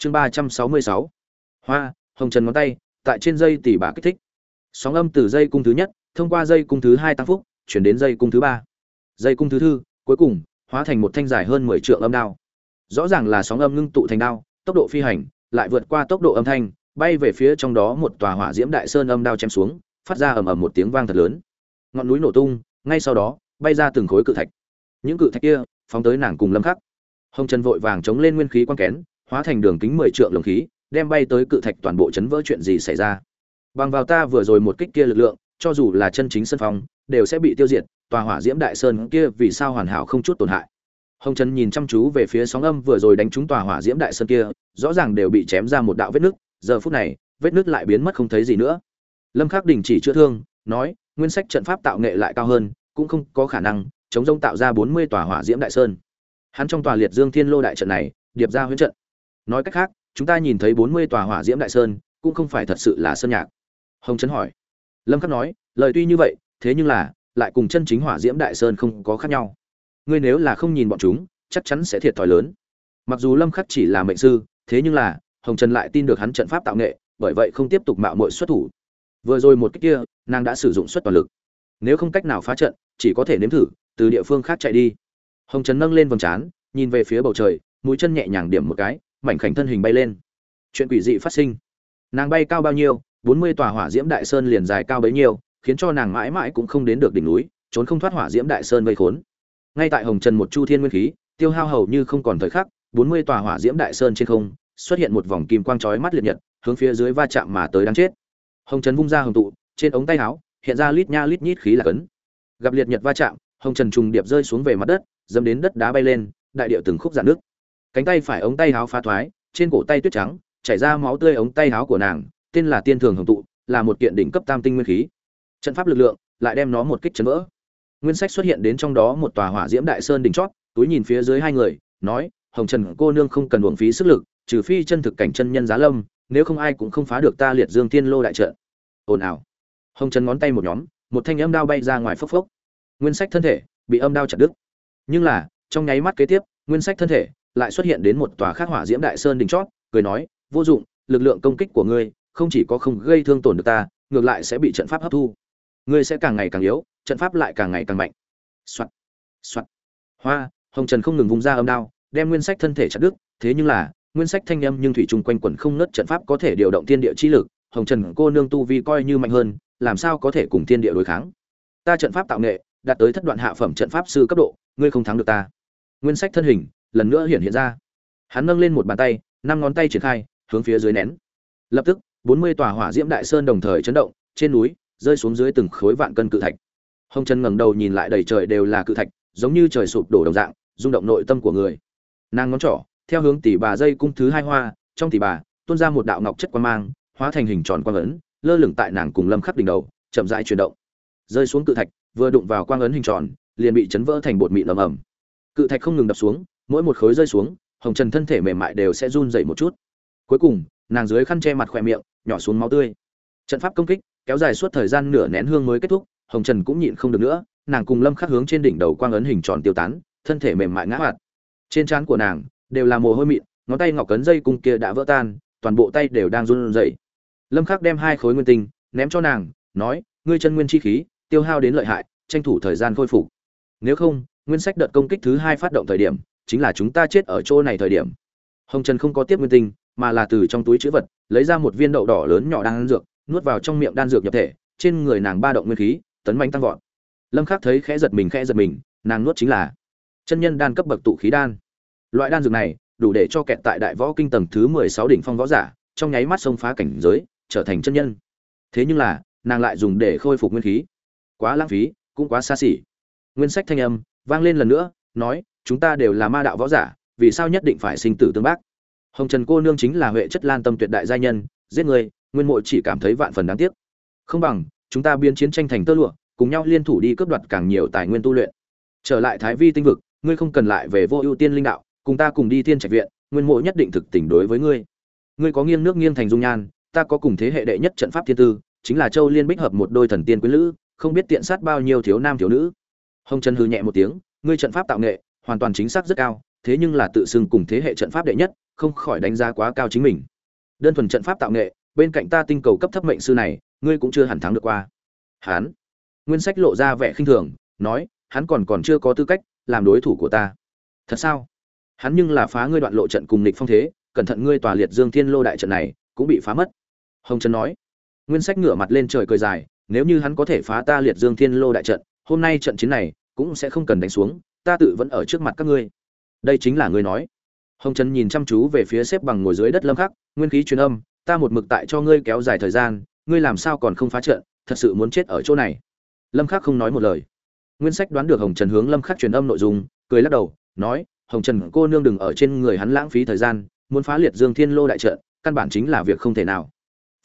chương ba trăm sáu mươi sáu. Hoa, hồng trần ngón tay, tại trên dây tỉ bà kích thích. Sóng âm từ dây cung thứ nhất, thông qua dây cung thứ hai tăng phúc, chuyển đến dây cung thứ ba. Dây cung thứ thư cuối cùng, hóa thành một thanh dài hơn mười triệu âm đao. Rõ ràng là sóng âm ngưng tụ thành đao, tốc độ phi hành, lại vượt qua tốc độ âm thanh, bay về phía trong đó một tòa hỏa diễm đại sơn âm đao chém xuống, phát ra ầm ầm một tiếng vang thật lớn. Ngọn núi nổ tung, ngay sau đó, bay ra từng khối cự thạch. Những cự thạch kia, phóng tới nàng cùng lâm khắc. Hồng trần vội vàng chống lên nguyên khí quan kén hóa thành đường kính mười trượng lồng khí, đem bay tới cự thạch toàn bộ chấn vỡ chuyện gì xảy ra. Bằng vào ta vừa rồi một kích kia lực lượng, cho dù là chân chính sân phong, đều sẽ bị tiêu diệt, tòa hỏa diễm đại sơn kia vì sao hoàn hảo không chút tổn hại. Hồng trần nhìn chăm chú về phía sóng âm vừa rồi đánh trúng tòa hỏa diễm đại sơn kia, rõ ràng đều bị chém ra một đạo vết nứt, giờ phút này, vết nứt lại biến mất không thấy gì nữa. Lâm khắc đình chỉ chữa thương, nói, nguyên sách trận pháp tạo nghệ lại cao hơn, cũng không có khả năng, chống rông tạo ra 40 tòa hỏa diễm đại sơn. Hắn trong tòa liệt dương thiên lô đại trận này, điệp ra huyễn trận nói cách khác, chúng ta nhìn thấy 40 tòa hỏa diễm đại sơn, cũng không phải thật sự là sơn nhạc. Hồng trấn hỏi. Lâm khắc nói, lời tuy như vậy, thế nhưng là, lại cùng chân chính hỏa diễm đại sơn không có khác nhau. Ngươi nếu là không nhìn bọn chúng, chắc chắn sẽ thiệt thòi lớn. Mặc dù lâm khắc chỉ là mệnh sư, thế nhưng là, hồng trần lại tin được hắn trận pháp tạo nghệ, bởi vậy không tiếp tục mạo muội xuất thủ. Vừa rồi một cách kia, nàng đã sử dụng suất toàn lực. Nếu không cách nào phá trận, chỉ có thể nếm thử, từ địa phương khác chạy đi. Hồng trần nâng lên vầng trán, nhìn về phía bầu trời, mũi chân nhẹ nhàng điểm một cái mảnh khảnh thân hình bay lên. Chuyện quỷ dị phát sinh. Nàng bay cao bao nhiêu, bốn mươi tòa hỏa diễm đại sơn liền dài cao bấy nhiêu, khiến cho nàng mãi mãi cũng không đến được đỉnh núi, trốn không thoát hỏa diễm đại sơn vây khốn. Ngay tại hồng trần một chu thiên nguyên khí, tiêu hao hầu như không còn thời khắc, bốn mươi tòa hỏa diễm đại sơn trên không, xuất hiện một vòng kim quang chói mắt liệt nhật, hướng phía dưới va chạm mà tới đang chết. Hồng trần vung ra hồng tụ, trên ống tay áo, hiện ra lít nha lít nhít khí là cấn. Gặp liệt nhật va chạm, hồng trần trùng điệp rơi xuống về mặt đất, dẫm đến đất đá bay lên, đại điệu từng khúc dạn nước cánh tay phải ống tay háo phá thoái, trên cổ tay tuyết trắng, chảy ra máu tươi ống tay háo của nàng, tên là tiên thường hồng tụ, là một kiện đỉnh cấp tam tinh nguyên khí. Trận pháp lực lượng lại đem nó một kích chấn vỡ. Nguyên sách xuất hiện đến trong đó một tòa hỏa diễm đại sơn đỉnh chót, túi nhìn phía dưới hai người, nói, hồng trần cô nương không cần uổng phí sức lực, trừ phi chân thực cảnh chân nhân giá lâm, nếu không ai cũng không phá được ta liệt dương tiên lô đại trận. Ồn ào. Hồng trần ngón tay một nhóm, một thanh âm đao bay ra ngoài phốc phốc. Nguyên sách thân thể bị âm đao chặt đứt. Nhưng là, trong nháy mắt kế tiếp, nguyên sách thân thể lại xuất hiện đến một tòa khác hỏa diễm đại sơn đỉnh chót, cười nói, vô dụng, lực lượng công kích của ngươi không chỉ có không gây thương tổn được ta, ngược lại sẽ bị trận pháp hấp thu. Ngươi sẽ càng ngày càng yếu, trận pháp lại càng ngày càng mạnh. Soạt soạt. Hoa, hồng trần không ngừng vung ra âm đao, đem nguyên sách thân thể chặt đứt, thế nhưng là, nguyên sách thanh âm nhưng thủy chung quanh quẩn không nứt trận pháp có thể điều động thiên địa chi lực, hồng trần cô nương tu vi coi như mạnh hơn, làm sao có thể cùng thiên địa đối kháng? Ta trận pháp tạo nghệ, đạt tới thất đoạn hạ phẩm trận pháp sư cấp độ, ngươi không thắng được ta. Nguyên sách thân hình lần nữa hiện hiện ra. Hắn nâng lên một bàn tay, năm ngón tay triển khai, hướng phía dưới nén. Lập tức, bốn mươi tòa hỏa diễm đại sơn đồng thời chấn động, trên núi, rơi xuống dưới từng khối vạn cân cự thạch. Hồng trần ngẩng đầu nhìn lại đầy trời đều là cự thạch, giống như trời sụp đổ đồng dạng, rung động nội tâm của người. Nàng ngón trỏ, theo hướng tỷ bà dây cung thứ hai hoa, trong tỷ bà, tuôn ra một đạo ngọc chất quan mang, hóa thành hình tròn quang ấn, lơ lửng tại nàng cùng lâm khắc đỉnh đầu, chậm rãi chuyển động. Rơi xuống cự thạch, vừa đụng vào quang ấn hình tròn, liền bị chấn vỡ thành bột mịn ầm ầm. Cự thạch không ngừng đập xuống mỗi một khối rơi xuống, hồng trần thân thể mềm mại đều sẽ run dậy một chút. Cuối cùng, nàng dưới khăn che mặt khỏe miệng, nhỏ xuống máu tươi. Trận pháp công kích, kéo dài suốt thời gian nửa nén hương mới kết thúc, hồng trần cũng nhịn không được nữa, nàng cùng lâm khắc hướng trên đỉnh đầu quang ấn hình tròn tiêu tán, thân thể mềm mại ngã hoạt. Trên trán của nàng, đều là mồ hôi mịn, ngón tay ngọc cấn dây cung kia đã vỡ tan, toàn bộ tay đều đang run rẩy. Lâm khắc đem hai khối nguyên tinh, ném cho nàng, nói, ngươi chân nguyên chi khí, tiêu hao đến lợi hại, tranh thủ thời gian khôi phục. Nếu không, nguyên sách đợt công kích thứ hai phát động thời điểm chính là chúng ta chết ở chỗ này thời điểm. Hồng trần không có tiếp nguyên tinh, mà là từ trong túi chữ vật, lấy ra một viên đậu đỏ lớn nhỏ đan dược, nuốt vào trong miệng đan dược nhập thể, trên người nàng ba động nguyên khí, tấn mạnh tăng vọt. Lâm khắc thấy khẽ giật mình khẽ giật mình, nàng nuốt chính là chân nhân đan cấp bậc tụ khí đan. Loại đan dược này, đủ để cho kẹt tại đại võ kinh tầng thứ 16 đỉnh phong võ giả, trong nháy mắt xông phá cảnh giới, trở thành chân nhân. Thế nhưng là, nàng lại dùng để khôi phục nguyên khí. Quá lãng phí, cũng quá xa xỉ. Nguyên sách thanh âm vang lên lần nữa, nói chúng ta đều là ma đạo võ giả, vì sao nhất định phải sinh tử tương bác? Hồng trần cô nương chính là huệ chất lan tâm tuyệt đại gia nhân, giết người, nguyên mộ chỉ cảm thấy vạn phần đáng tiếc. Không bằng, chúng ta biến chiến tranh thành tơ lụa, cùng nhau liên thủ đi cướp đoạt càng nhiều tài nguyên tu luyện. Trở lại thái vi tinh vực, ngươi không cần lại về vô ưu tiên linh đạo, cùng ta cùng đi thiên trạch viện, nguyên mộ nhất định thực tình đối với ngươi. Ngươi có nghiêng nước nghiêng thành dung nhan, ta có cùng thế hệ đệ nhất trận pháp thiên tư, chính là châu liên bích hợp một đôi thần tiên quý lữ, không biết tiện sát bao nhiêu thiếu nam thiếu nữ. Hồng trần hư nhẹ một tiếng, ngươi trận pháp tạo nghệ hoàn toàn chính xác rất cao, thế nhưng là tự xưng cùng thế hệ trận pháp đệ nhất, không khỏi đánh giá quá cao chính mình. Đơn thuần trận pháp tạo nghệ, bên cạnh ta tinh cầu cấp thấp mệnh sư này, ngươi cũng chưa hẳn thắng được qua. Hắn, nguyên sách lộ ra vẻ khinh thường, nói, hắn còn còn chưa có tư cách làm đối thủ của ta. Thật sao? Hắn nhưng là phá ngươi đoạn lộ trận cùng lịch phong thế, cẩn thận ngươi tòa liệt dương thiên lô đại trận này, cũng bị phá mất. Hồng trần nói. Nguyên sách ngửa mặt lên trời cười dài, nếu như hắn có thể phá ta liệt dương thiên lô đại trận, hôm nay trận chiến này cũng sẽ không cần đánh xuống ta tự vẫn ở trước mặt các ngươi. Đây chính là ngươi nói. Hồng trần nhìn chăm chú về phía xếp bằng ngồi dưới đất lâm khắc, nguyên khí truyền âm, ta một mực tại cho ngươi kéo dài thời gian, ngươi làm sao còn không phá trận, thật sự muốn chết ở chỗ này. Lâm khắc không nói một lời. Nguyên sách đoán được hồng trần hướng lâm khắc truyền âm nội dung, cười lắc đầu, nói, hồng trần, cô nương đừng ở trên người hắn lãng phí thời gian, muốn phá liệt dương thiên lô đại trận, căn bản chính là việc không thể nào.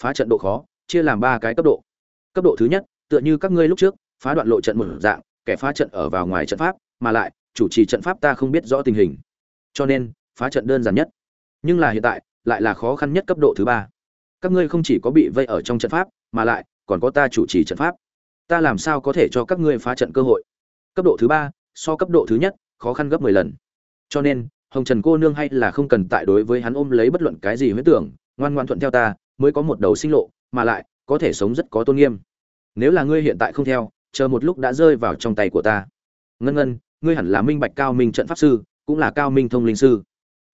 Phá trận độ khó, chia làm ba cái cấp độ. Cấp độ thứ nhất, tựa như các ngươi lúc trước, phá đoạn lộ trận một dạng, kẻ phá trận ở vào ngoài trận pháp mà lại, chủ trì trận pháp ta không biết rõ tình hình. Cho nên, phá trận đơn giản nhất. Nhưng là hiện tại, lại là khó khăn nhất cấp độ thứ ba. Các ngươi không chỉ có bị vây ở trong trận pháp, mà lại, còn có ta chủ trì trận pháp. Ta làm sao có thể cho các ngươi phá trận cơ hội? Cấp độ thứ ba, so cấp độ thứ nhất, khó khăn gấp mười lần. Cho nên, hồng trần cô nương hay là không cần tại đối với hắn ôm lấy bất luận cái gì huyết tưởng, ngoan ngoan thuận theo ta, mới có một đầu sinh lộ, mà lại, có thể sống rất có tôn nghiêm. Nếu là ngươi hiện tại không theo, chờ một lúc đã rơi vào trong tay của ta. Ngân ngân ngươi hẳn là minh bạch cao minh trận pháp sư, cũng là cao minh thông linh sư.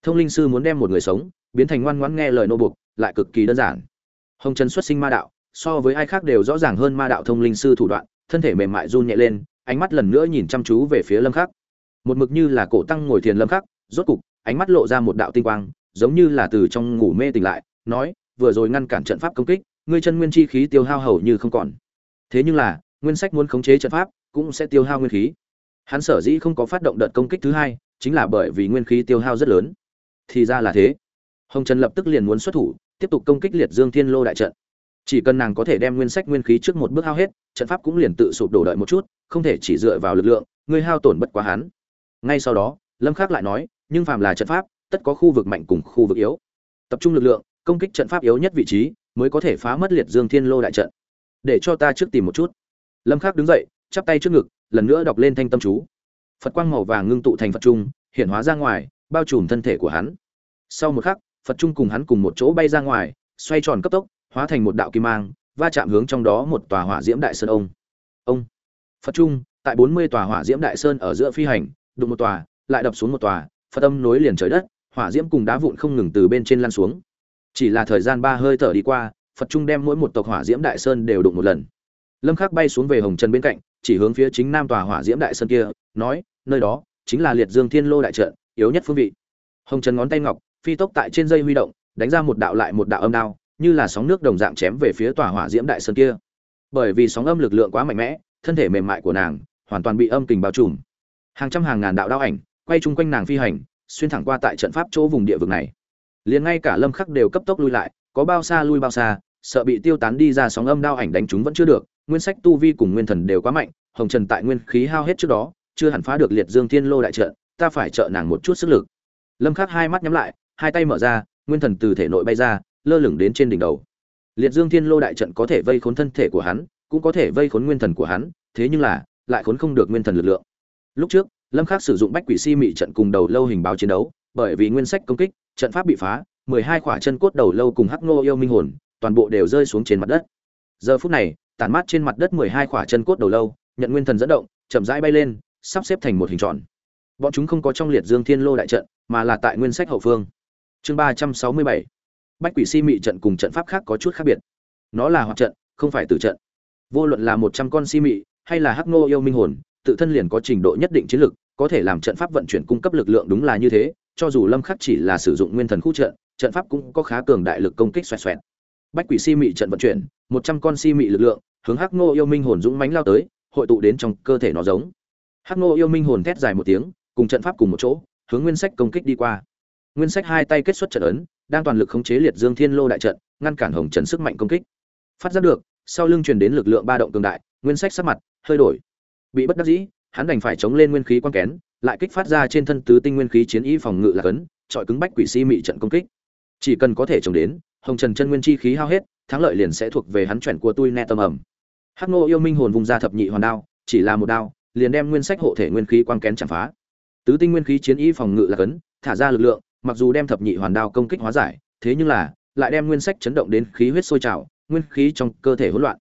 Thông linh sư muốn đem một người sống, biến thành ngoan ngoãn nghe lời nô buộc, lại cực kỳ đơn giản. Hồng trần xuất sinh ma đạo, so với ai khác đều rõ ràng hơn ma đạo thông linh sư thủ đoạn, thân thể mềm mại run nhẹ lên, ánh mắt lần nữa nhìn chăm chú về phía lâm khắc. Một mực như là cổ tăng ngồi thiền lâm khắc, rốt cục, ánh mắt lộ ra một đạo tinh quang, giống như là từ trong ngủ mê tỉnh lại, nói, vừa rồi ngăn cản trận pháp công kích, ngươi chân nguyên chi khí tiêu hao hầu như không còn. Thế nhưng là, nguyên sách muốn khống chế trận pháp, cũng sẽ tiêu hao nguyên khí hắn sở dĩ không có phát động đợt công kích thứ hai, chính là bởi vì nguyên khí tiêu hao rất lớn. Thì ra là thế. Hồng trần lập tức liền muốn xuất thủ, tiếp tục công kích liệt dương thiên lô đại trận. Chỉ cần nàng có thể đem nguyên sách nguyên khí trước một bước hao hết, trận pháp cũng liền tự sụp đổ đợi một chút, không thể chỉ dựa vào lực lượng ngươi hao tổn bất quá hắn. Ngay sau đó, lâm khắc lại nói, nhưng phàm là trận pháp, tất có khu vực mạnh cùng khu vực yếu. Tập trung lực lượng, công kích trận pháp yếu nhất vị trí, mới có thể phá mất liệt dương thiên lô đại trận. Để cho ta trước tìm một chút. Lâm khắc đứng dậy chắp tay trước ngực, lần nữa đọc lên thanh tâm chú. Phật quang màu vàng ngưng tụ thành phật trung, hiện hóa ra ngoài, bao trùm thân thể của hắn. Sau một khắc, phật trung cùng hắn cùng một chỗ bay ra ngoài, xoay tròn cấp tốc, hóa thành một đạo kim mang, va chạm hướng trong đó một tòa hỏa diễm đại sơn ông. Ông. Phật trung, tại bốn mươi tòa hỏa diễm đại sơn ở giữa phi hành, đụng một tòa, lại đập xuống một tòa, phật âm nối liền trời đất, hỏa diễm cùng đá vụn không ngừng từ bên trên lăn xuống. Chỉ là thời gian ba hơi thở đi qua, phật trung đem mỗi một tộc hỏa diễm đại sơn đều đụng một lần. Lâm khắc bay xuống về hồng trần bên cạnh chỉ hướng phía chính nam tòa hỏa diễm đại sơn kia, nói, nơi đó chính là liệt dương thiên lô đại trận, yếu nhất phương vị. Hồng trần ngón tay ngọc, phi tốc tại trên dây huy động, đánh ra một đạo lại một đạo âm đao, như là sóng nước đồng dạng chém về phía tòa hỏa diễm đại sơn kia. Bởi vì sóng âm lực lượng quá mạnh mẽ, thân thể mềm mại của nàng hoàn toàn bị âm kình bao trùm. Hàng trăm hàng ngàn đạo đao ảnh quay chung quanh nàng phi hành, xuyên thẳng qua tại trận pháp chỗ vùng địa vực này. Liền ngay cả lâm khắc đều cấp tốc lui lại, có bao xa lui bao xa, sợ bị tiêu tán đi ra sóng âm đao ảnh đánh chúng vẫn chưa được nguyên sách tu vi cùng nguyên thần đều quá mạnh, hồng trần tại nguyên khí hao hết trước đó, chưa hẳn phá được liệt dương thiên lô đại trận, ta phải trợ nàng một chút sức lực. Lâm khắc hai mắt nhắm lại, hai tay mở ra, nguyên thần từ thể nội bay ra, lơ lửng đến trên đỉnh đầu. Liệt dương thiên lô đại trận có thể vây khốn thân thể của hắn, cũng có thể vây khốn nguyên thần của hắn, thế nhưng là, lại khốn không được nguyên thần lực lượng. Lúc trước, lâm khắc sử dụng bách quỷ si mị trận cùng đầu lâu hình báo chiến đấu, bởi vì nguyên sách công kích, trận pháp bị phá, mười hai khỏa chân cốt đầu lâu cùng hắc ngô yêu minh hồn, toàn bộ đều rơi xuống trên mặt đất. Giờ phút này tản mát trên mặt đất mười hai khỏa chân cốt đầu lâu, nhận nguyên thần dẫn động, chậm rãi bay lên, sắp xếp thành một hình tròn. Bọn chúng không có trong liệt dương thiên lô đại trận, mà là tại nguyên sách hậu phương. Chương ba trăm sáu mươi bảy. Bách quỷ si mị trận cùng trận pháp khác có chút khác biệt. Nó là hoạt trận, không phải tử trận. Vô luận là một trăm con si mị, hay là hắc ngô yêu minh hồn, tự thân liền có trình độ nhất định chiến lực, có thể làm trận pháp vận chuyển cung cấp lực lượng đúng là như thế, cho dù lâm khắc chỉ là sử dụng nguyên thần khu trận trận pháp cũng có khá cường đại lực công kích xoẹt xoẹt. Bách quỷ si mị trận vận chuyển, một trăm con si mị lực lượng hướng hắc ngô yêu minh hồn dũng mãnh lao tới, hội tụ đến trong cơ thể nó giống. Hắc ngô yêu minh hồn thét dài một tiếng, cùng trận pháp cùng một chỗ, hướng nguyên sách công kích đi qua. Nguyên sách hai tay kết xuất trận ấn, đang toàn lực khống chế liệt dương thiên lô đại trận, ngăn cản hồng trần sức mạnh công kích. Phát giác được, sau lưng truyền đến lực lượng ba động cường đại, nguyên sách sắc mặt hơi đổi. Bị bất đắc dĩ, hắn đành phải chống lên nguyên khí quan kén, lại kích phát ra trên thân tứ tinh nguyên khí chiến ý phòng ngự là cấn trọi cứng bách quỷ si mị trận công kích. Chỉ cần có thể chống đến, hồng trần chân nguyên chi khí hao hết, thắng lợi liền sẽ thuộc về hắn chuẩn của tôi nẹ tâm ẩm hắc ngô yêu minh hồn vùng ra thập nhị hoàn đao, chỉ là một đao, liền đem nguyên sách hộ thể nguyên khí quang kén chạm phá. Tứ tinh nguyên khí chiến ý phòng ngự là cấn, thả ra lực lượng, mặc dù đem thập nhị hoàn đao công kích hóa giải, thế nhưng là, lại đem nguyên sách chấn động đến khí huyết sôi trào, nguyên khí trong cơ thể hỗn loạn.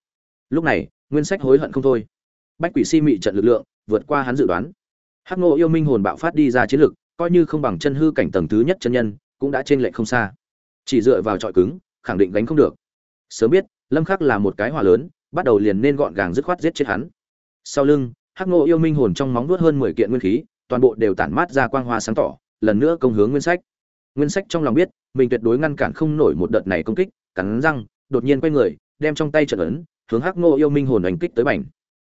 Lúc này, nguyên sách hối hận không thôi. Bách quỷ si mị trận lực lượng, vượt qua hắn dự đoán. Hắc Ngô yêu minh hồn bạo phát đi ra chiến lực, coi như không bằng chân hư cảnh tầng thứ nhất chân nhân, cũng đã trên lệch không xa. Chỉ dựa vào trọi cứng, khẳng định gánh không được. Sớm biết, lâm khắc là một cái hỏa lớn bắt đầu liền nên gọn gàng dứt khoát giết chết hắn. Sau lưng, hắc ngộ yêu minh hồn trong móng nuốt hơn 10 kiện nguyên khí, toàn bộ đều tản mát ra quang hoa sáng tỏ, lần nữa công hướng nguyên sách. Nguyên sách trong lòng biết, mình tuyệt đối ngăn cản không nổi một đợt này công kích, cắn răng, đột nhiên quay người, đem trong tay trận ấn, hướng hắc ngộ yêu minh hồn đánh kích tới bành.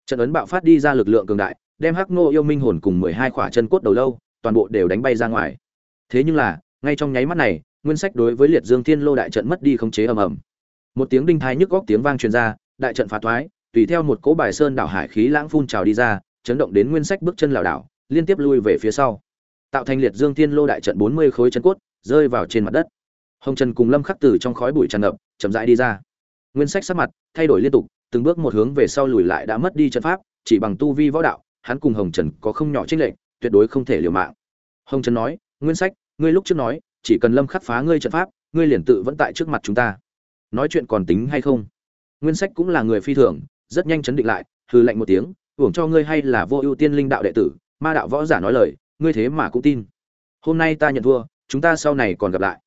Trận ấn bạo phát đi ra lực lượng cường đại, đem hắc ngộ yêu minh hồn cùng 12 khỏa chân cốt đầu lâu, toàn bộ đều đánh bay ra ngoài. Thế nhưng là, ngay trong nháy mắt này, nguyên sách đối với liệt dương thiên lô đại trận mất đi khống chế ầm ầm. Một tiếng đinh thái nhức góc tiếng vang truyền ra đại trận phá thoái, tùy theo một cỗ bài sơn đảo hải khí lãng phun trào đi ra, chấn động đến nguyên sách bước chân lảo đảo, liên tiếp lui về phía sau. Tạo thành liệt dương thiên lô đại trận bốn mươi khối chân cốt, rơi vào trên mặt đất. Hồng trần cùng lâm khắc tử trong khói bụi tràn ngập, chậm rãi đi ra. Nguyên sách sắc mặt thay đổi liên tục, từng bước một hướng về sau lùi lại đã mất đi trận pháp, chỉ bằng tu vi võ đạo, hắn cùng hồng trần có không nhỏ trích lệnh tuyệt đối không thể liều mạng. Hồng trần nói, nguyên sách, ngươi lúc trước nói, chỉ cần lâm khắc phá ngươi trận pháp, ngươi liền tự vẫn tại trước mặt chúng ta. Nói chuyện còn tính hay không? Nguyên sách cũng là người phi thường, rất nhanh chấn định lại, hừ lạnh một tiếng hưởng cho ngươi hay là vô ưu tiên linh đạo đệ tử, ma đạo võ giả nói lời, ngươi thế mà cũng tin. Hôm nay ta nhận thua, chúng ta sau này còn gặp lại.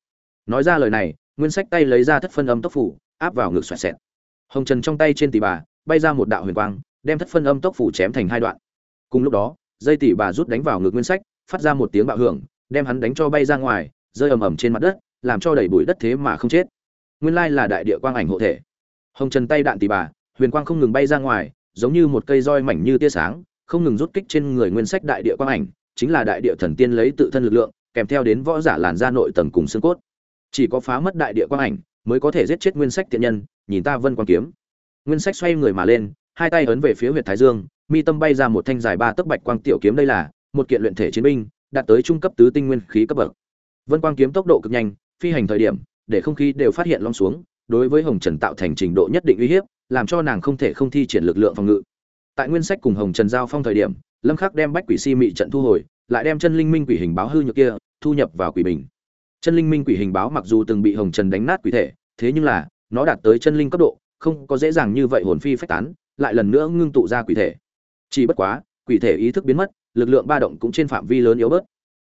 Nói ra lời này, nguyên sách tay lấy ra thất phân âm tốc phủ, áp vào ngực xoẹt xẹt. Hồng trần trong tay trên tỷ bà, bay ra một đạo huyền quang, đem thất phân âm tốc phủ chém thành hai đoạn. Cùng lúc đó, dây tỷ bà rút đánh vào ngực nguyên sách, phát ra một tiếng bạo hưởng, đem hắn đánh cho bay ra ngoài, rơi ầm ầm trên mặt đất, làm cho đầy bụi đất thế mà không chết. Nguyên lai là đại địa quang ảnh hộ thể hồng trần tay đạn tỉ bà, huyền quang không ngừng bay ra ngoài, giống như một cây roi mảnh như tia sáng, không ngừng rút kích trên người nguyên sách đại địa quang ảnh, chính là đại địa thần tiên lấy tự thân lực lượng, kèm theo đến võ giả làn da nội tầng cùng xương cốt. Chỉ có phá mất đại địa quang ảnh mới có thể giết chết nguyên sách tiện nhân, nhìn ta vân quang kiếm. Nguyên sách xoay người mà lên, hai tay ấn về phía huyệt thái dương, mi tâm bay ra một thanh dài ba tấc bạch quang tiểu kiếm đây là một kiện luyện thể chiến binh, đạt tới trung cấp tứ tinh nguyên khí cấp bậc. Vân quang kiếm tốc độ cực nhanh, phi hành thời điểm, để không khí đều phát hiện long xuống đối với hồng trần tạo thành trình độ nhất định uy hiếp, làm cho nàng không thể không thi triển lực lượng phòng ngự. Tại nguyên sách cùng hồng trần giao phong thời điểm, lâm khắc đem bách quỷ si mị trận thu hồi, lại đem chân linh minh quỷ hình báo hư nhược kia, thu nhập vào quỷ bình. Chân linh minh quỷ hình báo mặc dù từng bị hồng trần đánh nát quỷ thể, thế nhưng là, nó đạt tới chân linh cấp độ, không có dễ dàng như vậy hồn phi phách tán, lại lần nữa ngưng tụ ra quỷ thể. Chỉ bất quá, quỷ thể ý thức biến mất, lực lượng ba động cũng trên phạm vi lớn yếu bớt.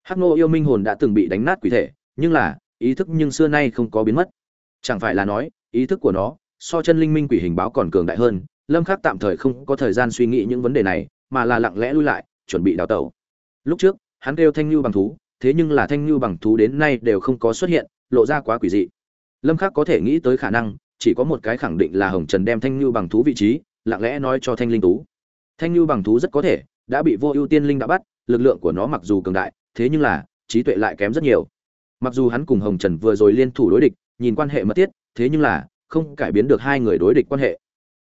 Hắc nô yêu minh hồn đã từng bị đánh nát quỷ thể, nhưng là, ý thức nhưng xưa nay không có biến mất chẳng phải là nói, ý thức của nó, so chân linh minh quỷ hình báo còn cường đại hơn, lâm khắc tạm thời không có thời gian suy nghĩ những vấn đề này, mà là lặng lẽ lui lại, chuẩn bị đào tẩu. Lúc trước, hắn kêu thanh lưu bằng thú, thế nhưng là thanh lưu bằng thú đến nay đều không có xuất hiện, lộ ra quá quỷ dị. Lâm khắc có thể nghĩ tới khả năng, chỉ có một cái khẳng định là hồng trần đem thanh lưu bằng thú vị trí, lặng lẽ nói cho thanh linh tú. Thanh lưu bằng thú rất có thể, đã bị vô ưu tiên linh đã bắt, lực lượng của nó mặc dù cường đại, thế nhưng là, trí tuệ lại kém rất nhiều. Mặc dù hắn cùng hồng trần vừa rồi liên thủ đối địch nhìn quan hệ mật thiết, thế nhưng là, không cải biến được hai người đối địch quan hệ.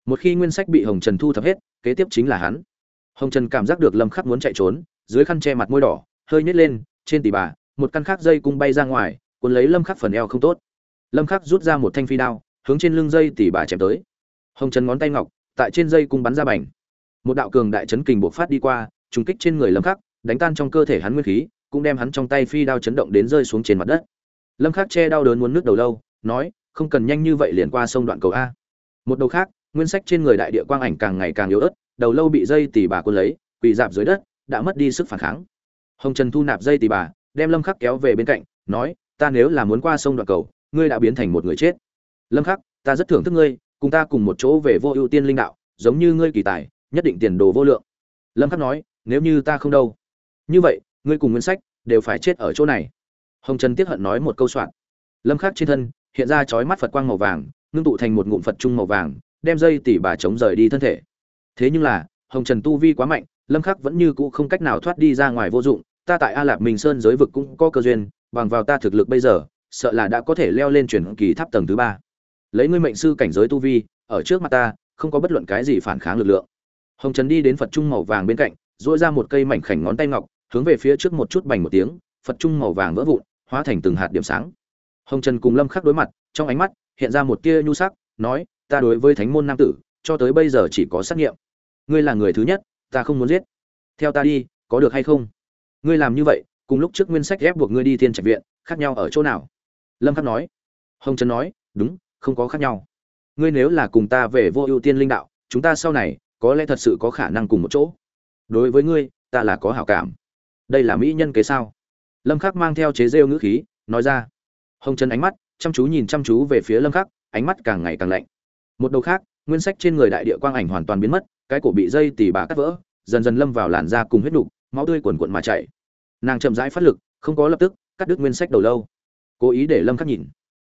Một khi nguyên sách bị hồng trần thu thập hết, kế tiếp chính là hắn. Hồng trần cảm giác được lâm khắc muốn chạy trốn, dưới khăn che mặt môi đỏ, hơi nhếch lên, trên tỷ bà, một căn khác dây cung bay ra ngoài, cuốn lấy lâm khắc phần eo không tốt. Lâm khắc rút ra một thanh phi đao, hướng trên lưng dây tỷ bà chém tới. Hồng trần ngón tay ngọc, tại trên dây cung bắn ra bành. Một đạo cường đại chấn kình bộc phát đi qua, trùng kích trên người lâm khắc, đánh tan trong cơ thể hắn nguyên khí, cũng đem hắn trong tay phi đao chấn động đến rơi xuống trên mặt đất lâm khắc che đau đớn muốn nước đầu lâu, nói, không cần nhanh như vậy liền qua sông đoạn cầu a. Một đầu khác, nguyên sách trên người đại địa quang ảnh càng ngày càng yếu ớt, đầu lâu bị dây tỉ bà cuốn lấy, quỳ dạp dưới đất, đã mất đi sức phản kháng. Hồng trần thu nạp dây tỉ bà, đem lâm khắc kéo về bên cạnh, nói, ta nếu là muốn qua sông đoạn cầu, ngươi đã biến thành một người chết. Lâm khắc, ta rất thưởng thức ngươi, cùng ta cùng một chỗ về vô ưu tiên linh đạo, giống như ngươi kỳ tài, nhất định tiền đồ vô lượng. Lâm khắc nói, nếu như ta không đâu, như vậy, ngươi cùng nguyên sách đều phải chết ở chỗ này hồng trần tiếc hận nói một câu soạn. Lâm khắc trên thân, hiện ra chói mắt phật quang màu vàng, ngưng tụ thành một ngụm phật trung màu vàng, đem dây tỉ bà chống rời đi thân thể. Thế nhưng là, hồng trần tu vi quá mạnh, lâm khắc vẫn như cũ không cách nào thoát đi ra ngoài vô dụng, ta tại a lạp minh sơn giới vực cũng có cơ duyên, bằng vào ta thực lực bây giờ, sợ là đã có thể leo lên chuyển kỳ tháp tầng thứ ba. Lấy ngươi mệnh sư cảnh giới tu vi, ở trước mặt ta, không có bất luận cái gì phản kháng lực lượng. Hồng trần đi đến phật trung màu vàng bên cạnh dỗi ra một cây mảnh khảnh ngón tay ngọc, hướng về phía trước một chút bành một tiếng, phật trung màu vàng vỡ vụn hóa thành từng hạt điểm sáng. Hồng trần cùng lâm khắc đối mặt, trong ánh mắt hiện ra một tia nhu sắc, nói, ta đối với thánh môn nam tử, cho tới bây giờ chỉ có xác nghiệm. Ngươi là người thứ nhất, ta không muốn giết. Theo ta đi, có được hay không? Ngươi làm như vậy, cùng lúc trước nguyên sách ép buộc ngươi đi thiên trạch viện, khác nhau ở chỗ nào? Lâm khắc nói. Hồng trần nói, đúng, không có khác nhau. Ngươi nếu là cùng ta về vô ưu tiên linh đạo, chúng ta sau này có lẽ thật sự có khả năng cùng một chỗ. Đối với ngươi, ta là có hảo cảm. Đây là mỹ nhân kế sao? Lâm khắc mang theo chế rêu ngữ khí, nói ra. Hồng trần ánh mắt, chăm chú nhìn chăm chú về phía lâm khắc, ánh mắt càng ngày càng lạnh. Một đầu khác, nguyên sách trên người đại địa quang ảnh hoàn toàn biến mất, cái cổ bị dây tỉ bà cắt vỡ, dần dần lâm vào làn da cùng huyết đục máu tươi cuồn cuộn mà chảy. Nàng chậm rãi phát lực, không có lập tức, cắt đứt nguyên sách đầu lâu. Cố ý để lâm khắc nhìn.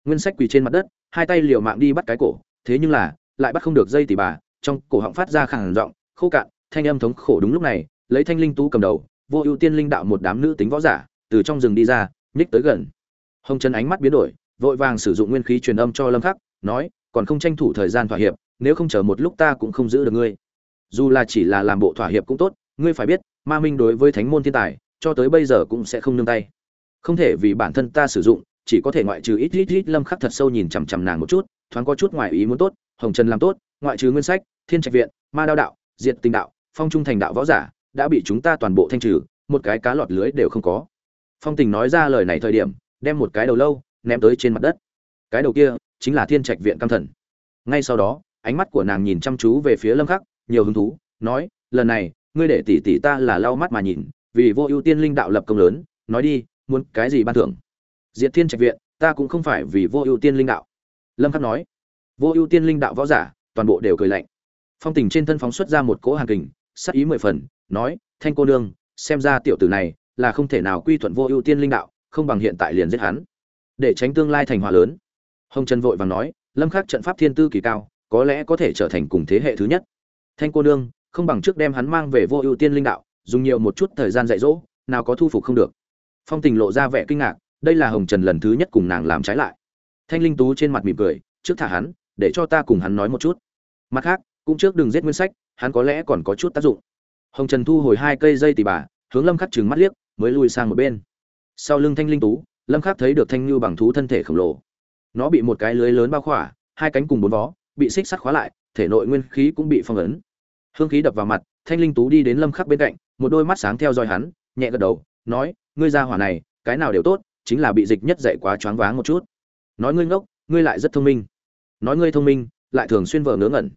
Nguyên sách quỳ trên mặt đất, hai tay liều mạng đi bắt cái cổ, thế nhưng là, lại bắt không được dây tỉ bà, trong cổ họng phát ra khàn giọng, khô cạn, thanh âm thống khổ đúng lúc này, lấy thanh linh tú cầm đầu, vô ưu tiên linh đạo một đám nữ tính võ giả từ trong rừng đi ra, nhích tới gần. Hồng trần ánh mắt biến đổi, vội vàng sử dụng nguyên khí truyền âm cho lâm khắc, nói, còn không tranh thủ thời gian thỏa hiệp, nếu không chờ một lúc ta cũng không giữ được ngươi. Dù là chỉ là làm bộ thỏa hiệp cũng tốt, ngươi phải biết, ma minh đối với thánh môn thiên tài, cho tới bây giờ cũng sẽ không nương tay. Không thể vì bản thân ta sử dụng, chỉ có thể ngoại trừ ít ít ít. Lâm khắc thật sâu nhìn chằm chằm nàng một chút, thoáng có chút ngoài ý muốn tốt, hồng trần làm tốt, ngoại trừ nguyên sách, thiên trạch viện, ma đao đạo, diệt tình đạo, phong trung thành đạo võ giả, đã bị chúng ta toàn bộ thanh trừ, một cái cá lọt lưới đều không có phong tình nói ra lời này thời điểm, đem một cái đầu lâu ném tới trên mặt đất. Cái đầu kia chính là thiên trạch viện cam thần. Ngay sau đó, ánh mắt của nàng nhìn chăm chú về phía lâm khắc, nhiều hứng thú, nói, lần này, ngươi để tỷ tỷ ta là lau mắt mà nhìn, vì vô ưu tiên linh đạo lập công lớn, nói đi, muốn cái gì ban thưởng? Diệt thiên trạch viện, ta cũng không phải vì vô ưu tiên linh đạo. Lâm khắc nói, vô ưu tiên linh đạo võ giả, toàn bộ đều cười lạnh. Phong tình trên thân phóng xuất ra một cỗ hàng kình, sắc ý mười phần, nói, thanh cô nương, xem ra tiểu tử này là không thể nào quy thuận vô ưu tiên linh đạo, không bằng hiện tại liền giết hắn. Để tránh tương lai thành hòa lớn. Hồng trần vội vàng nói, lâm khắc trận pháp thiên tư kỳ cao, có lẽ có thể trở thành cùng thế hệ thứ nhất. Thanh cô nương, không bằng trước đem hắn mang về vô ưu tiên linh đạo, dùng nhiều một chút thời gian dạy dỗ, nào có thu phục không được. Phong tình lộ ra vẻ kinh ngạc, đây là hồng trần lần thứ nhất cùng nàng làm trái lại. Thanh linh tú trên mặt mỉm cười, trước thả hắn, để cho ta cùng hắn nói một chút. Mặt khác, cũng trước đừng giết nguyên sách, hắn có lẽ còn có chút tác dụng. Hồng trần thu hồi hai cây dây tỉ bà hướng lâm khắc trừng mắt liếc, mới lui sang một bên. Sau lưng thanh linh tú, lâm khắc thấy được thanh lưu bằng thú thân thể khổng lồ. Nó bị một cái lưới lớn bao khỏa, hai cánh cùng bốn vó, bị xích sắt khóa lại, thể nội nguyên khí cũng bị phong ấn. Hương khí đập vào mặt, thanh linh tú đi đến lâm khắc bên cạnh, một đôi mắt sáng theo dõi hắn, nhẹ gật đầu, nói, ngươi ra hỏa này, cái nào đều tốt, chính là bị dịch nhất dạy quá choáng váng một chút. Nói, ngươi ngốc, ngươi lại rất thông minh. Nói, ngươi thông minh, lại thường xuyên vờ ngớ ngẩn.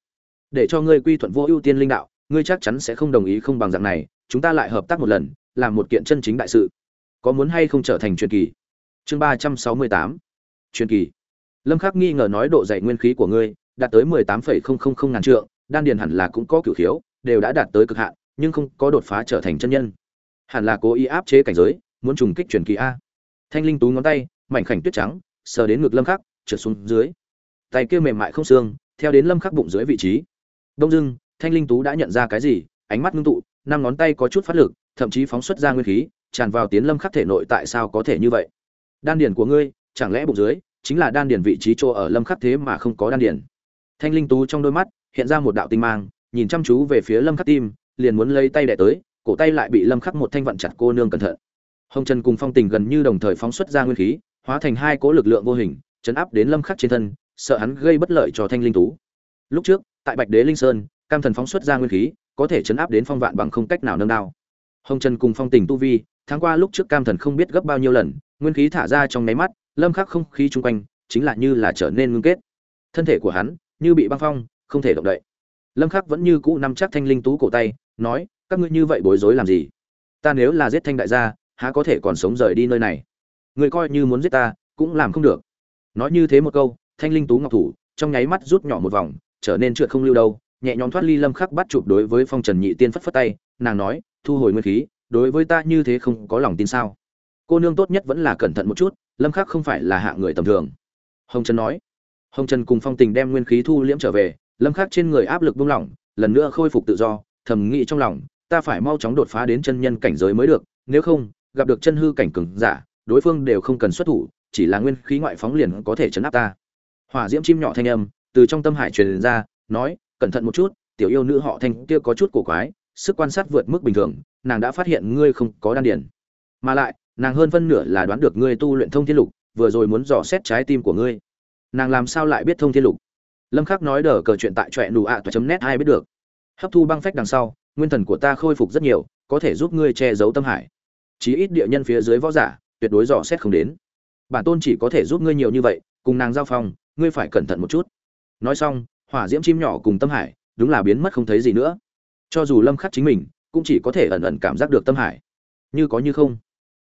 Để cho ngươi quy thuận vô ưu tiên linh đạo, ngươi chắc chắn sẽ không đồng ý không bằng dạng này chúng ta lại hợp tác một lần, làm một kiện chân chính đại sự. Có muốn hay không trở thành truyền kỳ? Chương ba trăm sáu mươi tám. Truyền kỳ. Lâm khắc nghi ngờ nói độ dày nguyên khí của ngươi, đạt tới mười tám phẩy không không không ngàn trượng, đan điền hẳn là cũng có cửu khiếu, đều đã đạt tới cực hạn, nhưng không có đột phá trở thành chân nhân. Hẳn là cố ý áp chế cảnh giới, muốn trùng kích truyền kỳ a. Thanh linh tú ngón tay, mảnh khảnh tuyết trắng, sờ đến ngực lâm khắc, trượt xuống dưới. Tay kia mềm mại không xương, theo đến lâm khắc bụng dưới vị trí. Đông dưng thanh linh tú đã nhận ra cái gì, ánh mắt ngưng tụ năm ngón tay có chút phát lực, thậm chí phóng xuất ra nguyên khí, tràn vào tiến lâm khắc thể nội tại sao có thể như vậy? Đan điền của ngươi, chẳng lẽ bụng dưới chính là đan điền vị trí chỗ ở lâm khắc thế mà không có đan điền? Thanh linh tú trong đôi mắt hiện ra một đạo tinh mang, nhìn chăm chú về phía lâm khắc tim, liền muốn lấy tay đẻ tới, cổ tay lại bị lâm khắc một thanh vặn chặt cô nương cẩn thận. Hồng trần cùng phong tình gần như đồng thời phóng xuất ra nguyên khí, hóa thành hai cỗ lực lượng vô hình, chấn áp đến lâm khắc trên thân, sợ hắn gây bất lợi cho thanh linh tú. Lúc trước, tại bạch đế linh sơn, cam thần phóng xuất ra nguyên khí có thể chấn áp đến phong vạn bằng không cách nào nâng đao. Hồng trần cùng phong tình tu vi, tháng qua lúc trước cam thần không biết gấp bao nhiêu lần, nguyên khí thả ra trong nháy mắt, lâm khắc không khí chung quanh, chính là như là trở nên ngưng kết. Thân thể của hắn, như bị băng phong, không thể động đậy. Lâm khắc vẫn như cũ nắm chắc thanh linh tú cổ tay, nói, các ngươi như vậy bối rối làm gì? Ta nếu là giết thanh đại gia, há có thể còn sống rời đi nơi này? Người coi như muốn giết ta, cũng làm không được. Nói như thế một câu, thanh linh tú ngọc thủ, trong nháy mắt rút nhỏ một vòng, trở nên trượt không lưu đâu nhẹ nhõm thoát ly lâm khắc bắt chụp đối với phong trần nhị tiên phất phất tay, nàng nói, thu hồi nguyên khí, đối với ta như thế không có lòng tin sao? Cô nương tốt nhất vẫn là cẩn thận một chút, lâm khắc không phải là hạ người tầm thường. Hồng trần nói, hồng trần cùng phong tình đem nguyên khí thu liễm trở về, lâm khắc trên người áp lực buông lỏng, lần nữa khôi phục tự do, thầm nghĩ trong lòng, ta phải mau chóng đột phá đến chân nhân cảnh giới mới được, nếu không, gặp được chân hư cảnh cường giả, đối phương đều không cần xuất thủ, chỉ là nguyên khí ngoại phóng liền có thể chấn áp ta. Hỏa diễm chim nhỏ thanh âm từ trong tâm hải truyền ra, nói cẩn thận một chút, tiểu yêu nữ họ thanh kia có chút cổ quái, sức quan sát vượt mức bình thường, nàng đã phát hiện ngươi không có đan điển mà lại, nàng hơn phân nửa là đoán được ngươi tu luyện thông thiên lục, vừa rồi muốn dò xét trái tim của ngươi. Nàng làm sao lại biết thông thiên lục? Lâm khắc nói đờ cờ chuyện tại trọe nụ ạ chấm nét ai biết được. Hấp thu băng phách đằng sau, nguyên thần của ta khôi phục rất nhiều, có thể giúp ngươi che giấu tâm hải. Chí ít địa nhân phía dưới võ giả, tuyệt đối dò xét không đến. Bản tôn chỉ có thể giúp ngươi nhiều như vậy, cùng nàng giao phong, ngươi phải cẩn thận một chút. Nói xong hỏa diễm chim nhỏ cùng tâm hải, đúng là biến mất không thấy gì nữa. Cho dù lâm khắc chính mình, cũng chỉ có thể ẩn ẩn cảm giác được tâm hải. Như có như không.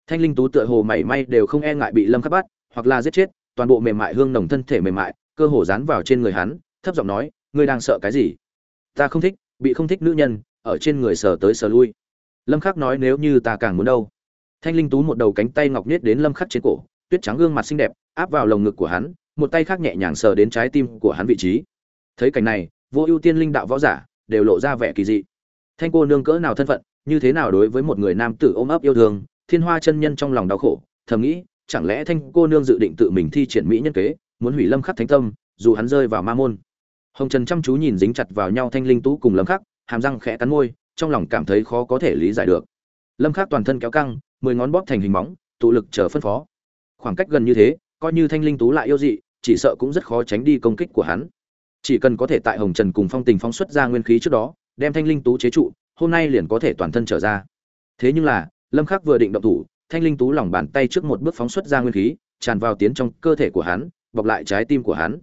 Thanh linh tú tựa hồ mảy may đều không e ngại bị lâm khắc bắt, hoặc là giết chết, toàn bộ mềm mại hương nồng thân thể mềm mại, cơ hồ dán vào trên người hắn, thấp giọng nói, ngươi đang sợ cái gì? Ta không thích, bị không thích nữ nhân, ở trên người sờ tới sờ lui. Lâm khắc nói, nếu như ta càng muốn đâu. Thanh linh tú một đầu cánh tay ngọc niết đến lâm khắc trên cổ, tuyết trắng gương mặt xinh đẹp, áp vào lồng ngực của hắn, một tay khác nhẹ nhàng sờ đến trái tim của hắn vị trí thấy cảnh này, vô ưu tiên linh đạo võ giả đều lộ ra vẻ kỳ dị. Thanh cô nương cỡ nào thân phận, như thế nào đối với một người nam tử ôm ấp yêu thương, thiên hoa chân nhân trong lòng đau khổ, thầm nghĩ, chẳng lẽ thanh cô nương dự định tự mình thi triển mỹ nhân kế, muốn hủy lâm khắc thánh tâm, dù hắn rơi vào ma môn. Hồng trần chăm chú nhìn dính chặt vào nhau thanh linh tú cùng lâm khắc, hàm răng khẽ cắn môi, trong lòng cảm thấy khó có thể lý giải được. Lâm khắc toàn thân kéo căng, mười ngón bóp thành hình móng, tụ lực chờ phân phó. Khoảng cách gần như thế, coi như thanh linh tú lại yêu dị, chỉ sợ cũng rất khó tránh đi công kích của hắn chỉ cần có thể tại hồng trần cùng phong tình phóng xuất ra nguyên khí trước đó, đem thanh linh tú chế trụ, hôm nay liền có thể toàn thân trở ra. Thế nhưng là, lâm khắc vừa định động thủ, thanh linh tú lòng bàn tay trước một bước phóng xuất ra nguyên khí, tràn vào tiến trong cơ thể của hắn, bọc lại trái tim của hắn.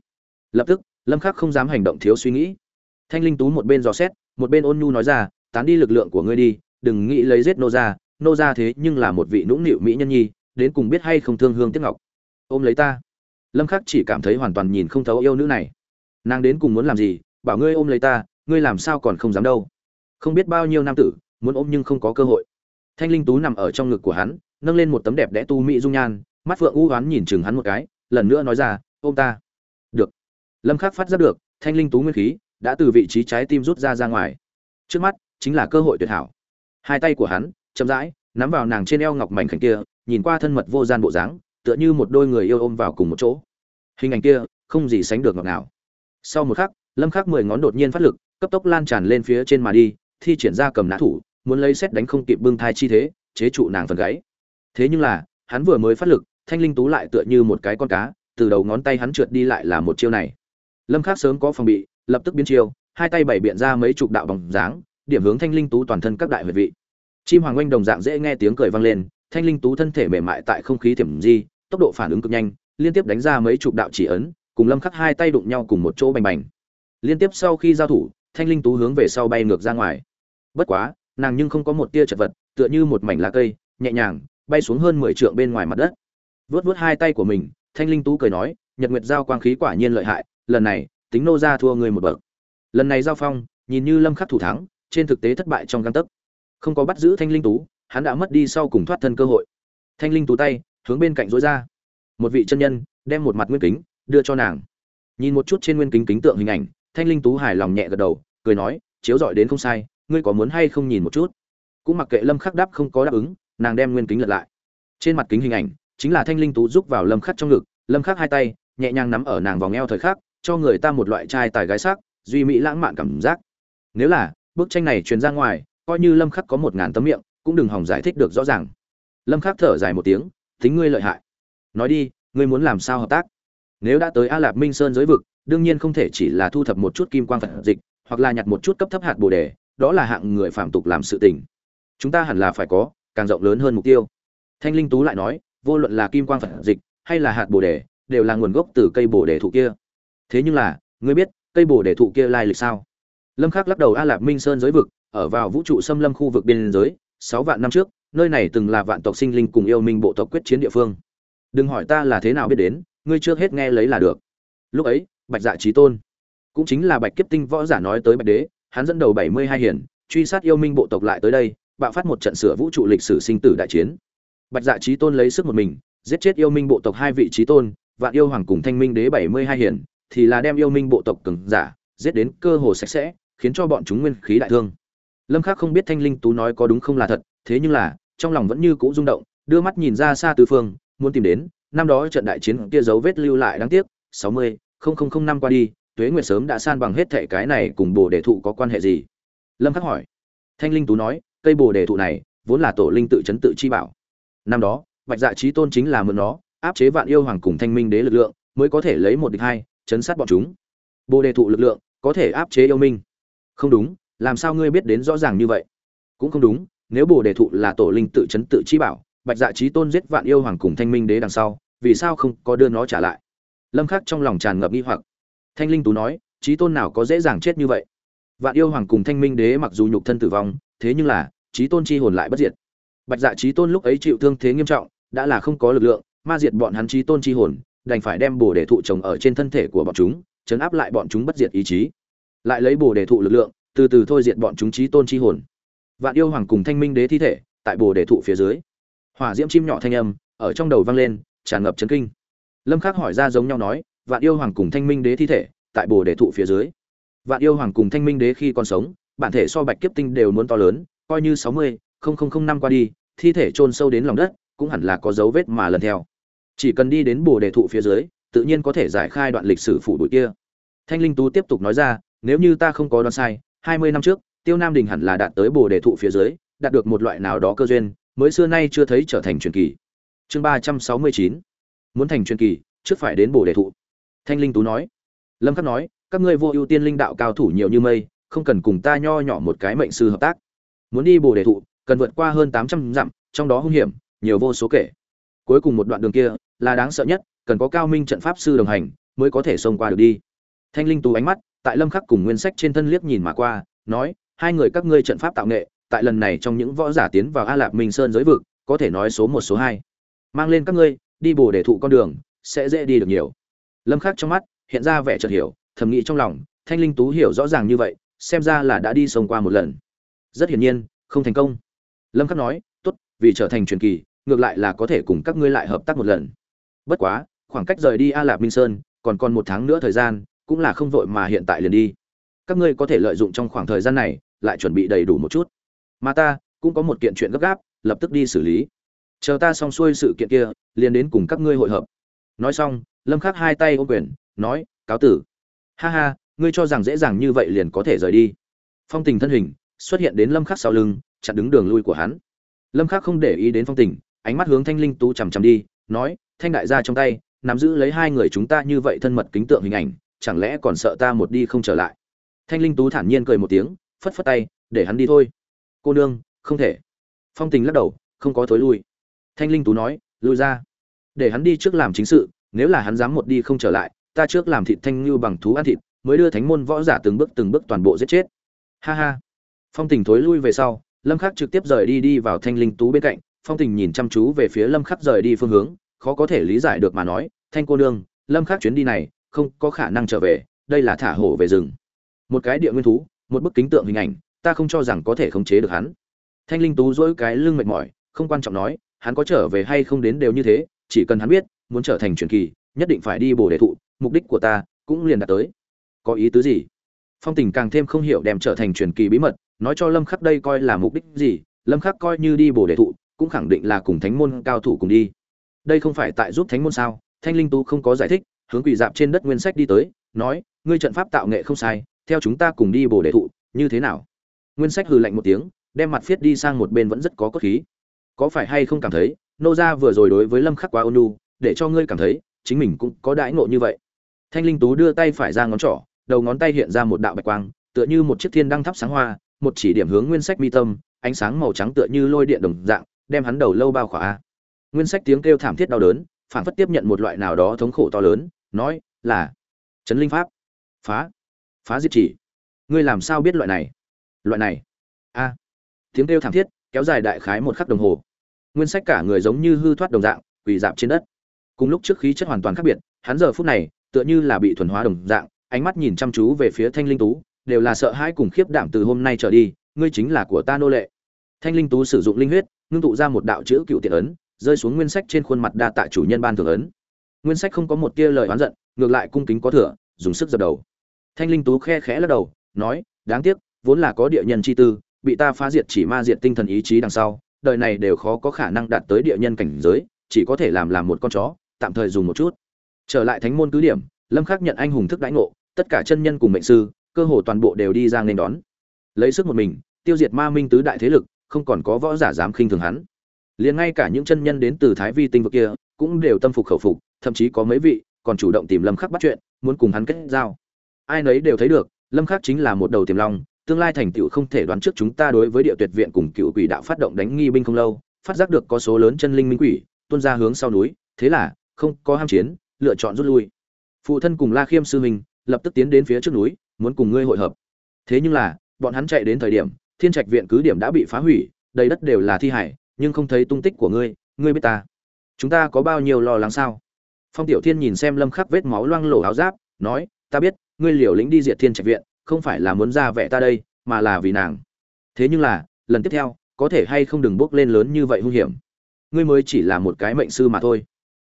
Lập tức, lâm khắc không dám hành động thiếu suy nghĩ. Thanh linh tú một bên dò xét, một bên ôn nhu nói ra, tán đi lực lượng của ngươi đi, đừng nghĩ lấy giết nô gia nô gia thế nhưng là một vị nũng nịu mỹ nhân nhi, đến cùng biết hay không thương hương tiếc ngọc. Ôm lấy ta. Lâm khắc chỉ cảm thấy hoàn toàn nhìn không thấu yêu nữ này nàng đến cùng muốn làm gì, bảo ngươi ôm lấy ta, ngươi làm sao còn không dám đâu. Không biết bao nhiêu nam tử, muốn ôm nhưng không có cơ hội. Thanh linh tú nằm ở trong ngực của hắn, nâng lên một tấm đẹp đẽ tu mỹ dung nhan, mắt phượng u hoán nhìn chừng hắn một cái, lần nữa nói ra, ôm ta. Được. Lâm khắc phát giác được, thanh linh tú nguyên khí đã từ vị trí trái tim rút ra ra ngoài. Trước mắt, chính là cơ hội tuyệt hảo. Hai tay của hắn, chậm rãi, nắm vào nàng trên eo ngọc mảnh khảnh kia, nhìn qua thân mật vô gian bộ dáng, tựa như một đôi người yêu ôm vào cùng một chỗ. Hình ảnh kia, không gì sánh được ngọt nào sau một khắc, lâm khắc mười ngón đột nhiên phát lực, cấp tốc lan tràn lên phía trên mà đi, thi triển ra cầm nã thủ, muốn lấy xét đánh không kịp bưng thai chi thế, chế trụ nàng phần gáy. Thế nhưng là, hắn vừa mới phát lực, thanh linh tú lại tựa như một cái con cá, từ đầu ngón tay hắn trượt đi lại là một chiêu này. Lâm khắc sớm có phòng bị, lập tức biến chiêu, hai tay bảy biện ra mấy chục đạo vòng dáng, điểm hướng thanh linh tú toàn thân các đại huyệt vị. Chim hoàng oanh đồng dạng dễ nghe tiếng cười vang lên, thanh linh tú thân thể mềm mại tại không khí thiểm di, tốc độ phản ứng cực nhanh, liên tiếp đánh ra mấy chục đạo chỉ ấn cùng lâm khắc hai tay đụng nhau cùng một chỗ bành bành. Liên tiếp sau khi giao thủ, thanh linh tú hướng về sau bay ngược ra ngoài. Bất quá, nàng nhưng không có một tia chật vật, tựa như một mảnh lá cây, nhẹ nhàng, bay xuống hơn mười trượng bên ngoài mặt đất. Vớt vớt hai tay của mình, thanh linh tú cười nói, nhật nguyệt giao quang khí quả nhiên lợi hại, lần này, tính nô ra thua người một bậc. Lần này giao phong, nhìn như lâm khắc thủ thắng, trên thực tế thất bại trong găng tấc. Không có bắt giữ thanh linh tú, hắn đã mất đi sau cùng thoát thân cơ hội. Thanh linh tú tay, hướng bên cạnh rối ra. Một vị chân nhân, đem một mặt nguyên kính đưa cho nàng. Nhìn một chút trên nguyên kính kính tượng hình ảnh, thanh linh tú hài lòng nhẹ gật đầu, cười nói, chiếu dọi đến không sai, ngươi có muốn hay không nhìn một chút? Cũng mặc kệ lâm khắc đáp không có đáp ứng, nàng đem nguyên kính lật lại. Trên mặt kính hình ảnh, chính là thanh linh tú giúp vào lâm khắc trong ngực, lâm khắc hai tay, nhẹ nhàng nắm ở nàng vòng eo thời khắc, cho người ta một loại trai tài gái sắc, duy mỹ lãng mạn cảm giác. Nếu là, bức tranh này truyền ra ngoài, coi như lâm khắc có một ngàn tấm miệng, cũng đừng hòng giải thích được rõ ràng. Lâm khắc thở dài một tiếng, tính ngươi lợi hại. Nói đi, ngươi muốn làm sao hợp tác? Nếu đã tới a lạp minh sơn giới vực, đương nhiên không thể chỉ là thu thập một chút kim quang phật dịch, hoặc là nhặt một chút cấp thấp hạt bồ đề, đó là hạng người phạm tục làm sự tình. Chúng ta hẳn là phải có, càng rộng lớn hơn mục tiêu. Thanh linh tú lại nói, vô luận là kim quang phật dịch, hay là hạt bồ đề, đều là nguồn gốc từ cây bồ đề thụ kia. Thế nhưng là, ngươi biết, cây bồ đề thụ kia lai lịch sao? Lâm khắc lắc đầu a lạp minh sơn giới vực, ở vào vũ trụ xâm lâm khu vực biên giới, sáu vạn năm trước, nơi này từng là vạn tộc sinh linh cùng yêu minh bộ tộc quyết chiến địa phương. Đừng hỏi ta là thế nào biết đến ngươi trước hết nghe lấy là được. Lúc ấy, bạch dạ trí tôn, cũng chính là bạch kiếp tinh võ giả nói tới bạch đế, hắn dẫn đầu bảy mươi hai hiển, truy sát yêu minh bộ tộc lại tới đây, bạo phát một trận sửa vũ trụ lịch sử sinh tử đại chiến. Bạch dạ trí tôn lấy sức một mình, giết chết yêu minh bộ tộc hai vị trí tôn, vạn yêu hoàng cùng thanh minh đế bảy mươi hai hiển, thì là đem yêu minh bộ tộc cường giả, giết đến cơ hồ sạch sẽ, khiến cho bọn chúng nguyên khí đại thương. Lâm khắc không biết thanh linh tú nói có đúng không là thật, thế nhưng là, trong lòng vẫn như cũ rung động, đưa mắt nhìn ra xa tứ phương, muốn tìm đến năm đó trận đại chiến kia dấu vết lưu lại đáng tiếc, sáu mươi năm qua đi, tuế nguyệt sớm đã san bằng hết thể cái này cùng bồ đề thụ có quan hệ gì? Lâm khắc hỏi. Thanh linh tú nói, cây bồ đề thụ này, vốn là tổ linh tự chấn tự chi bảo. Năm đó, bạch dạ chí tôn chính là mượn nó, áp chế vạn yêu hoàng cùng thanh minh đế lực lượng, mới có thể lấy một địch hai, chấn sát bọn chúng. Bồ đề thụ lực lượng, có thể áp chế yêu minh. Không đúng, làm sao ngươi biết đến rõ ràng như vậy? Cũng không đúng, nếu bồ đề thụ là tổ linh tự chấn tự chi bảo, bạch dạ chí tôn giết vạn yêu hoàng cùng thanh minh đế đằng sau vì sao không có đưa nó trả lại? Lâm khắc trong lòng tràn ngập nghi hoặc. Thanh linh tú nói trí tôn nào có dễ dàng chết như vậy? Vạn yêu hoàng cùng thanh minh đế mặc dù nhục thân tử vong, thế nhưng là trí tôn chi hồn lại bất diệt. Bạch dạ trí tôn lúc ấy chịu thương thế nghiêm trọng, đã là không có lực lượng, ma diệt bọn hắn trí tôn chi hồn, đành phải đem bồ đề thụ trồng ở trên thân thể của bọn chúng, chấn áp lại bọn chúng bất diệt ý chí. Lại lấy bồ đề thụ lực lượng, từ từ thôi diệt bọn chúng trí tôn chi hồn. Vạn yêu hoàng cùng thanh minh đế thi thể, tại bồ đề thụ phía dưới. Hỏa diễm chim nhỏ thanh âm, ở trong đầu vang lên tràn ngập chấn kinh. Lâm khắc hỏi ra giống nhau nói, vạn yêu hoàng cùng thanh minh đế thi thể, tại bồ đề thụ phía dưới. Vạn yêu hoàng cùng thanh minh đế khi còn sống, bản thể so bạch kiếp tinh đều muốn to lớn, coi như sáu mươi năm qua đi, thi thể chôn sâu đến lòng đất, cũng hẳn là có dấu vết mà lần theo. Chỉ cần đi đến bồ đề thụ phía dưới, tự nhiên có thể giải khai đoạn lịch sử phủ bụi kia. Thanh linh tú tiếp tục nói ra, nếu như ta không có đoán sai, hai mươi năm trước, tiêu nam đình hẳn là đạt tới bồ đề thụ phía dưới, đạt được một loại nào đó cơ duyên, mới xưa nay chưa thấy trở thành truyền kỳ chương ba trăm sáu mươi chín. Muốn thành truyền kỳ, trước phải đến bồ đề thụ. Thanh linh tú nói. Lâm khắc nói, các ngươi vô ưu tiên linh đạo cao thủ nhiều như mây, không cần cùng ta nho nhỏ một cái mệnh sư hợp tác. Muốn đi bồ đề thụ, cần vượt qua hơn tám trăm dặm, trong đó hung hiểm, nhiều vô số kể. Cuối cùng một đoạn đường kia, là đáng sợ nhất, cần có cao minh trận pháp sư đồng hành, mới có thể xông qua được đi. Thanh linh tú ánh mắt, tại lâm khắc cùng nguyên sách trên thân liếc nhìn mà qua, nói, hai người các ngươi trận pháp tạo nghệ, tại lần này trong những võ giả tiến vào a lạp minh sơn giới vực, có thể nói số một, số hai mang lên các ngươi, đi bồ để thụ con đường, sẽ dễ đi được nhiều. Lâm khắc trong mắt hiện ra vẻ chợt hiểu, thầm nghĩ trong lòng, thanh linh tú hiểu rõ ràng như vậy, xem ra là đã đi sông qua một lần. Rất hiển nhiên, không thành công. Lâm khắc nói, tốt, vì trở thành truyền kỳ, ngược lại là có thể cùng các ngươi lại hợp tác một lần. Bất quá, khoảng cách rời đi a lạp minh sơn, còn còn một tháng nữa thời gian, cũng là không vội mà hiện tại liền đi. Các ngươi có thể lợi dụng trong khoảng thời gian này, lại chuẩn bị đầy đủ một chút. Mà ta cũng có một kiện chuyện gấp gáp, lập tức đi xử lý chờ ta xong xuôi sự kiện kia, liền đến cùng các ngươi hội hợp. Nói xong, lâm khắc hai tay ô quyền, nói, cáo tử. Ha ha, ngươi cho rằng dễ dàng như vậy liền có thể rời đi. Phong tình thân hình xuất hiện đến lâm khắc sau lưng, chặn đứng đường lui của hắn. Lâm khắc không để ý đến phong tình, ánh mắt hướng thanh linh tú chằm chằm đi, nói, thanh đại gia trong tay, nắm giữ lấy hai người chúng ta như vậy thân mật kính tượng hình ảnh, chẳng lẽ còn sợ ta một đi không trở lại? Thanh linh tú thản nhiên cười một tiếng, phất phất tay, để hắn đi thôi. Cô nương, không thể. Phong tình lắc đầu, không có thối lui thanh linh tú nói, lui ra. Để hắn đi trước làm chính sự, nếu là hắn dám một đi không trở lại, ta trước làm thịt thanh như bằng thú ăn thịt, mới đưa thánh môn võ giả từng bước từng bước toàn bộ giết chết. Ha ha. Phong tình thối lui về sau, lâm khắc trực tiếp rời đi đi vào thanh linh tú bên cạnh. Phong tình nhìn chăm chú về phía lâm khắc rời đi phương hướng, khó có thể lý giải được mà nói, thanh cô nương, lâm khắc chuyến đi này, không có khả năng trở về, đây là thả hổ về rừng. Một cái địa nguyên thú, một bức kính tượng hình ảnh, ta không cho rằng có thể khống chế được hắn. Thanh linh tú dỗi cái lưng mệt mỏi, không quan trọng nói hắn có trở về hay không đến đều như thế, chỉ cần hắn biết, muốn trở thành truyền kỳ, nhất định phải đi bồ đề thụ, mục đích của ta cũng liền đạt tới. Có ý tứ gì? Phong tình càng thêm không hiểu đem trở thành truyền kỳ bí mật, nói cho lâm khắc đây coi là mục đích gì, lâm khắc coi như đi bồ đề thụ, cũng khẳng định là cùng thánh môn cao thủ cùng đi. Đây không phải tại giúp thánh môn sao? Thanh linh tú không có giải thích, hướng quỳ dạp trên đất nguyên sách đi tới, nói, ngươi trận pháp tạo nghệ không sai, theo chúng ta cùng đi bồ đề thụ, như thế nào? Nguyên sách hừ lạnh một tiếng, đem mặt phiết đi sang một bên vẫn rất có cốt khí có phải hay không cảm thấy, nô gia vừa rồi đối với lâm khắc quá ôn nhu, để cho ngươi cảm thấy, chính mình cũng có đãi ngộ như vậy. Thanh linh tú đưa tay phải ra ngón trỏ, đầu ngón tay hiện ra một đạo bạch quang, tựa như một chiếc thiên đăng thắp sáng hoa, một chỉ điểm hướng nguyên sách mi tâm, ánh sáng màu trắng tựa như lôi điện đồng dạng, đem hắn đầu lâu bao khỏa. Nguyên sách tiếng kêu thảm thiết đau đớn phản phất tiếp nhận một loại nào đó thống khổ to lớn, nói là, chấn linh pháp, phá phá diệt chỉ. Ngươi làm sao biết loại này? Loại này. A. Tiếng kêu thảm thiết kéo dài đại khái một khắc đồng hồ. Nguyên sách cả người giống như hư thoát đồng dạng, quỳ dạp trên đất. Cùng lúc trước khí chất hoàn toàn khác biệt, hắn giờ phút này, tựa như là bị thuần hóa đồng dạng, ánh mắt nhìn chăm chú về phía thanh linh tú, đều là sợ hãi cùng khiếp đảm từ hôm nay trở đi, ngươi chính là của ta nô lệ. Thanh linh tú sử dụng linh huyết, ngưng tụ ra một đạo chữ cựu tiện ấn, rơi xuống nguyên sách trên khuôn mặt đa tạ chủ nhân ban thưởng ấn. Nguyên sách không có một tia lời oán giận, ngược lại cung kính có thừa, dùng sức dập đầu. Thanh linh tú khe khẽ lắc đầu, nói, đáng tiếc, vốn là có địa nhân chi tư bị ta phá diệt chỉ ma diệt tinh thần ý chí đằng sau, đời này đều khó có khả năng đạt tới địa nhân cảnh giới, chỉ có thể làm làm một con chó, tạm thời dùng một chút. Trở lại thánh môn cứ điểm, lâm khắc nhận anh hùng thức đãi ngộ, tất cả chân nhân cùng mệnh sư, cơ hồ toàn bộ đều đi ra nên đón. Lấy sức một mình, tiêu diệt ma minh tứ đại thế lực, không còn có võ giả dám khinh thường hắn. Liền ngay cả những chân nhân đến từ thái vi tinh vực kia, cũng đều tâm phục khẩu phục, thậm chí có mấy vị còn chủ động tìm lâm khắc bắt chuyện, muốn cùng hắn kết giao. Ai nấy đều thấy được, lâm khắc chính là một đầu tiềm long tương lai thành tựu không thể đoán trước chúng ta đối với địa tuyệt viện cùng cựu quỷ đạo phát động đánh nghi binh không lâu, phát giác được có số lớn chân linh minh quỷ, tuôn ra hướng sau núi, thế là, không có ham chiến, lựa chọn rút lui. Phụ thân cùng la khiêm sư huynh, lập tức tiến đến phía trước núi, muốn cùng ngươi hội hợp. Thế nhưng là, bọn hắn chạy đến thời điểm, thiên trạch viện cứ điểm đã bị phá hủy, đầy đất đều là thi hải, nhưng không thấy tung tích của ngươi ngươi biết ta. Chúng ta có bao nhiêu lo lắng sao? Phong tiểu thiên nhìn xem lâm khắc vết máu loang lổ áo giáp, nói, ta biết, ngươi liều lĩnh đi diệt thiên trạch viện không phải là muốn ra vẻ ta đây, mà là vì nàng. Thế nhưng là, lần tiếp theo, có thể hay không đừng bước lên lớn như vậy hung hiểm. Ngươi mới chỉ là một cái mệnh sư mà thôi.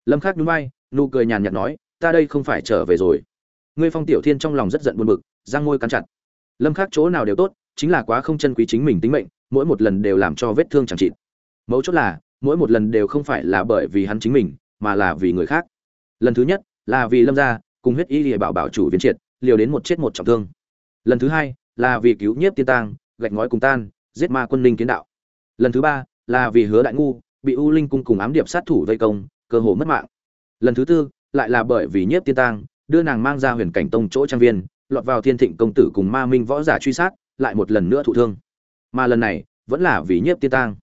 Lâm khắc nhún vai, nụ cười nhàn nhạt nói, ta đây không phải trở về rồi. Ngươi phong tiểu thiên trong lòng rất giận buồn bực giang môi cắn chặt. Lâm khắc chỗ nào đều tốt, chính là quá không chân quý chính mình tính mệnh, mỗi một lần đều làm cho vết thương chẳng trị mấu chốt là, mỗi một lần đều không phải là bởi vì hắn chính mình, mà là vì người khác. Lần thứ nhất, là vì lâm gia, cùng huyết y lìa bảo bảo chủ viên triệt, liều đến một chết một trọng thương lần thứ hai là vì cứu nhiếp tiên tang, gạch ngói cùng tan, giết ma quân linh kiến đạo. Lần thứ ba là vì hứa đại ngu, bị u linh cung cùng ám điệp sát thủ vây công, cơ hồ mất mạng. Lần thứ tư lại là bởi vì nhiếp tiên tang, đưa nàng mang ra huyền cảnh tông chỗ trang viên, lọt vào thiên thịnh công tử cùng ma minh võ giả truy sát, lại một lần nữa thụ thương. Mà lần này vẫn là vì nhiếp tiên tang.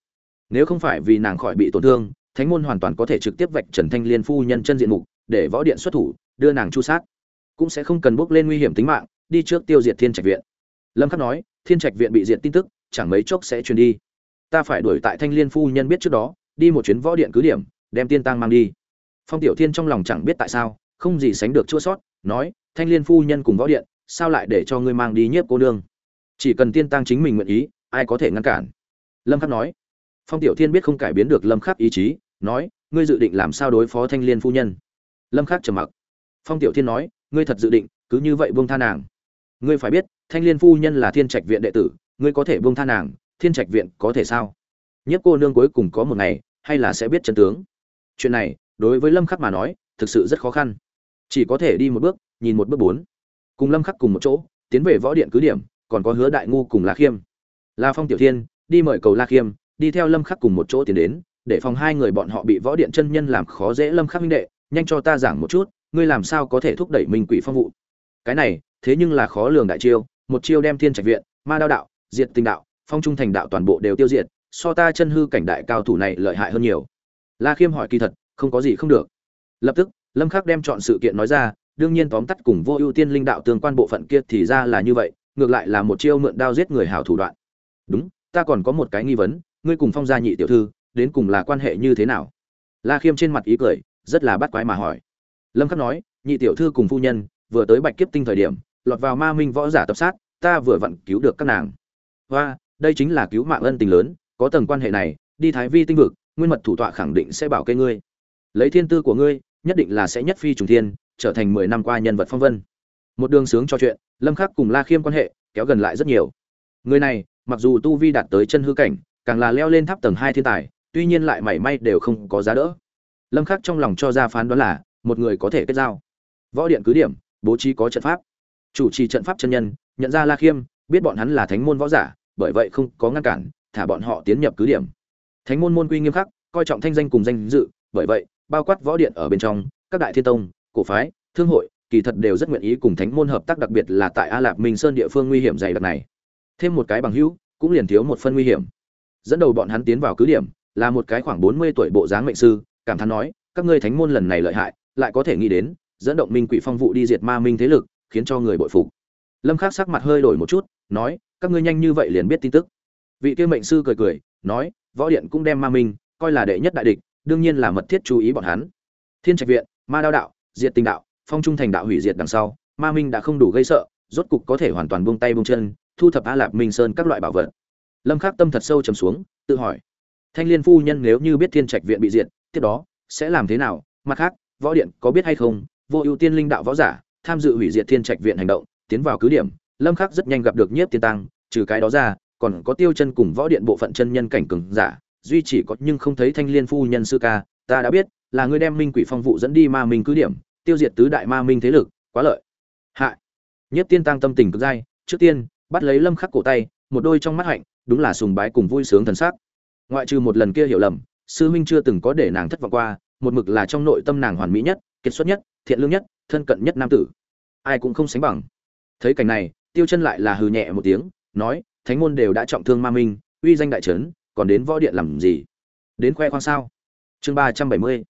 Nếu không phải vì nàng khỏi bị tổn thương, thánh môn hoàn toàn có thể trực tiếp vạch trần thanh liên phu nhân chân diện mục, để võ điện xuất thủ, đưa nàng chu sát. Cũng sẽ không cần bước lên nguy hiểm tính mạng đi trước tiêu diệt thiên trạch viện. Lâm khắc nói, thiên trạch viện bị diệt tin tức, chẳng mấy chốc sẽ truyền đi. Ta phải đuổi tại thanh liên phu nhân biết trước đó, đi một chuyến võ điện cứ điểm, đem tiên tăng mang đi. Phong tiểu thiên trong lòng chẳng biết tại sao, không gì sánh được chua sót, nói, thanh liên phu nhân cùng võ điện, sao lại để cho ngươi mang đi nhiếp cô nương? Chỉ cần tiên tăng chính mình nguyện ý, ai có thể ngăn cản? Lâm khắc nói. Phong tiểu thiên biết không cải biến được lâm khắc ý chí, nói, ngươi dự định làm sao đối phó thanh liên phu nhân? Lâm khắc trầm mặc. Phong tiểu thiên nói, ngươi thật dự định, cứ như vậy buông tha nàng ngươi phải biết, thanh liên phu nhân là thiên trạch viện đệ tử, ngươi có thể buông tha nàng, thiên trạch viện có thể sao? Nhất cô nương cuối cùng có một ngày, hay là sẽ biết chân tướng? Chuyện này, đối với lâm khắc mà nói, thực sự rất khó khăn. Chỉ có thể đi một bước, nhìn một bước bốn. Cùng lâm khắc cùng một chỗ, tiến về võ điện cứ điểm, còn có hứa đại ngu cùng la khiêm. La phong, tiểu thiên, đi mời cầu la khiêm, đi theo lâm khắc cùng một chỗ tiến đến, để phòng hai người bọn họ bị võ điện chân nhân làm khó dễ lâm khắc minh đệ, nhanh cho ta giảng một chút, ngươi làm sao có thể thúc đẩy minh quỷ phong vụ? Cái này thế nhưng là khó lường đại chiêu, một chiêu đem thiên trạch viện, ma đao đạo, diệt tình đạo, phong trung thành đạo toàn bộ đều tiêu diệt, so ta chân hư cảnh đại cao thủ này lợi hại hơn nhiều. La khiêm hỏi kỳ thật, không có gì không được. Lập tức, lâm khắc đem chọn sự kiện nói ra, đương nhiên tóm tắt cùng vô ưu tiên linh đạo tương quan bộ phận kia thì ra là như vậy, ngược lại là một chiêu mượn đao giết người hảo thủ đoạn. Đúng, ta còn có một cái nghi vấn, ngươi cùng phong gia nhị tiểu thư, đến cùng là quan hệ như thế nào? La khiêm trên mặt ý cười, rất là bắt quái mà hỏi. Lâm khắc nói, nhị tiểu thư cùng phu nhân, vừa tới bạch kiếp tinh thời điểm lọt vào ma minh võ giả tập sát, ta vừa vặn cứu được các nàng. Và đây chính là cứu mạng ân tình lớn, có tầng quan hệ này, đi thái vi tinh vực, nguyên mật thủ tọa khẳng định sẽ bảo kê ngươi. Lấy thiên tư của ngươi, nhất định là sẽ nhất phi trùng thiên, trở thành mười năm qua nhân vật phong vân. Một đường sướng cho chuyện, lâm khắc cùng la khiêm quan hệ, kéo gần lại rất nhiều. Người này, mặc dù tu vi đạt tới chân hư cảnh, càng là leo lên tháp tầng hai thiên tài, tuy nhiên lại mảy may đều không có giá đỡ. Lâm khắc trong lòng cho ra phán đoán là, một người có thể kết giao. Võ điện cứ điểm, bố trí có trận pháp chủ trì trận pháp chân nhân, nhận ra la khiêm, biết bọn hắn là thánh môn võ giả, bởi vậy không có ngăn cản, thả bọn họ tiến nhập cứ điểm. Thánh môn môn quy nghiêm khắc, coi trọng thanh danh cùng danh dự, bởi vậy, bao quát võ điện ở bên trong, các đại thiên tông, cổ phái, thương hội, kỳ thật đều rất nguyện ý cùng thánh môn hợp tác đặc biệt là tại a lạp minh sơn địa phương nguy hiểm dày đặc này. Thêm một cái bằng hữu, cũng liền thiếu một phân nguy hiểm. Dẫn đầu bọn hắn tiến vào cứ điểm, là một cái khoảng bốn mươi tuổi bộ dáng mệnh sư, cảm thán nói, các ngươi thánh môn lần này lợi hại, lại có thể nghĩ đến, dẫn động minh quỷ phong vụ đi diệt ma minh thế lực khiến cho người bội phục. Lâm khắc sắc mặt hơi đổi một chút, nói, các ngươi nhanh như vậy liền biết tin tức. Vị kia mệnh sư cười cười, nói, võ điện cũng đem ma minh, coi là đệ nhất đại địch, đương nhiên là mật thiết chú ý bọn hắn. Thiên trạch viện, ma đao đạo, diệt tình đạo, phong trung thành đạo hủy diệt đằng sau, ma minh đã không đủ gây sợ, rốt cục có thể hoàn toàn buông tay buông chân, thu thập a lạp minh sơn các loại bảo vật. Lâm khắc tâm thật sâu trầm xuống, tự hỏi, thanh liên phu nhân nếu như biết thiên trạch viện bị diệt, tiếp đó sẽ làm thế nào? Mặt khác, võ điện có biết hay không? Vô ưu tiên linh đạo võ giả tham dự hủy diệt thiên trạch viện hành động, tiến vào cứ điểm, lâm khắc rất nhanh gặp được nhiếp tiên tăng, trừ cái đó ra, còn có tiêu chân cùng võ điện bộ phận chân nhân cảnh cường giả, duy chỉ có nhưng không thấy thanh liên phu nhân sư ca, ta đã biết, là ngươi đem minh quỷ phong vụ dẫn đi ma minh cứ điểm, tiêu diệt tứ đại ma minh thế lực, quá lợi. Hại nhiếp tiên tăng tâm tình cực dai, trước tiên, bắt lấy lâm khắc cổ tay, một đôi trong mắt hạnh, đúng là sùng bái cùng vui sướng thần sắc. Ngoại trừ một lần kia hiểu lầm, sư huynh chưa từng có để nàng thất vọng qua, một mực là trong nội tâm nàng hoàn mỹ nhất kiệt xuất nhất, thiện lương nhất, thân cận nhất nam tử. Ai cũng không sánh bằng. Thấy cảnh này, tiêu chân lại là hừ nhẹ một tiếng, nói, thánh môn đều đã trọng thương ma minh, uy danh đại trấn, còn đến võ điện làm gì? Đến khoe khoang sao? Chương ba trăm bảy mươi.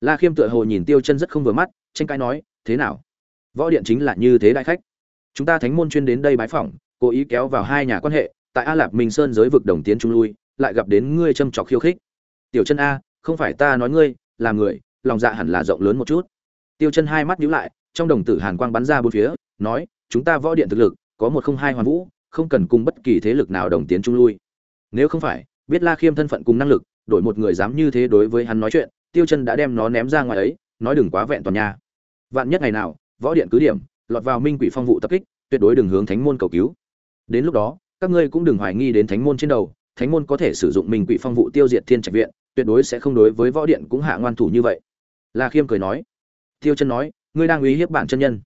La khiêm tựa hồ nhìn tiêu chân rất không vừa mắt, tranh cãi nói, thế nào? Võ điện chính là như thế đại khách. Chúng ta thánh môn chuyên đến đây bái phỏng, cố ý kéo vào hai nhà quan hệ, tại a lạp minh sơn giới vực đồng tiến trung lui, lại gặp đến ngươi châm trọc khiêu khích. Tiểu chân a, không phải ta nói ngươi, là người, lòng dạ hẳn là rộng lớn một chút tiêu chân hai mắt nhíu lại, trong đồng tử hàn quang bắn ra bốn phía, nói, chúng ta võ điện thực lực, có một không hai hoàn vũ, không cần cùng bất kỳ thế lực nào đồng tiến trung lui. Nếu không phải, biết la khiêm thân phận cùng năng lực, đổi một người dám như thế đối với hắn nói chuyện, tiêu chân đã đem nó ném ra ngoài ấy, nói đừng quá vẹn toàn nha. Vạn nhất ngày nào, võ điện cứ điểm, lọt vào minh quỷ phong vụ tập kích, tuyệt đối đừng hướng thánh môn cầu cứu. Đến lúc đó, các ngươi cũng đừng hoài nghi đến thánh môn trên đầu, thánh môn có thể sử dụng minh quỷ phong vụ tiêu diệt thiên trạch viện, tuyệt đối sẽ không đối với võ điện cũng hạ ngoan thủ như vậy. La khiêm cười nói tiêu chân nói, ngươi đang uy hiếp bản chân nhân.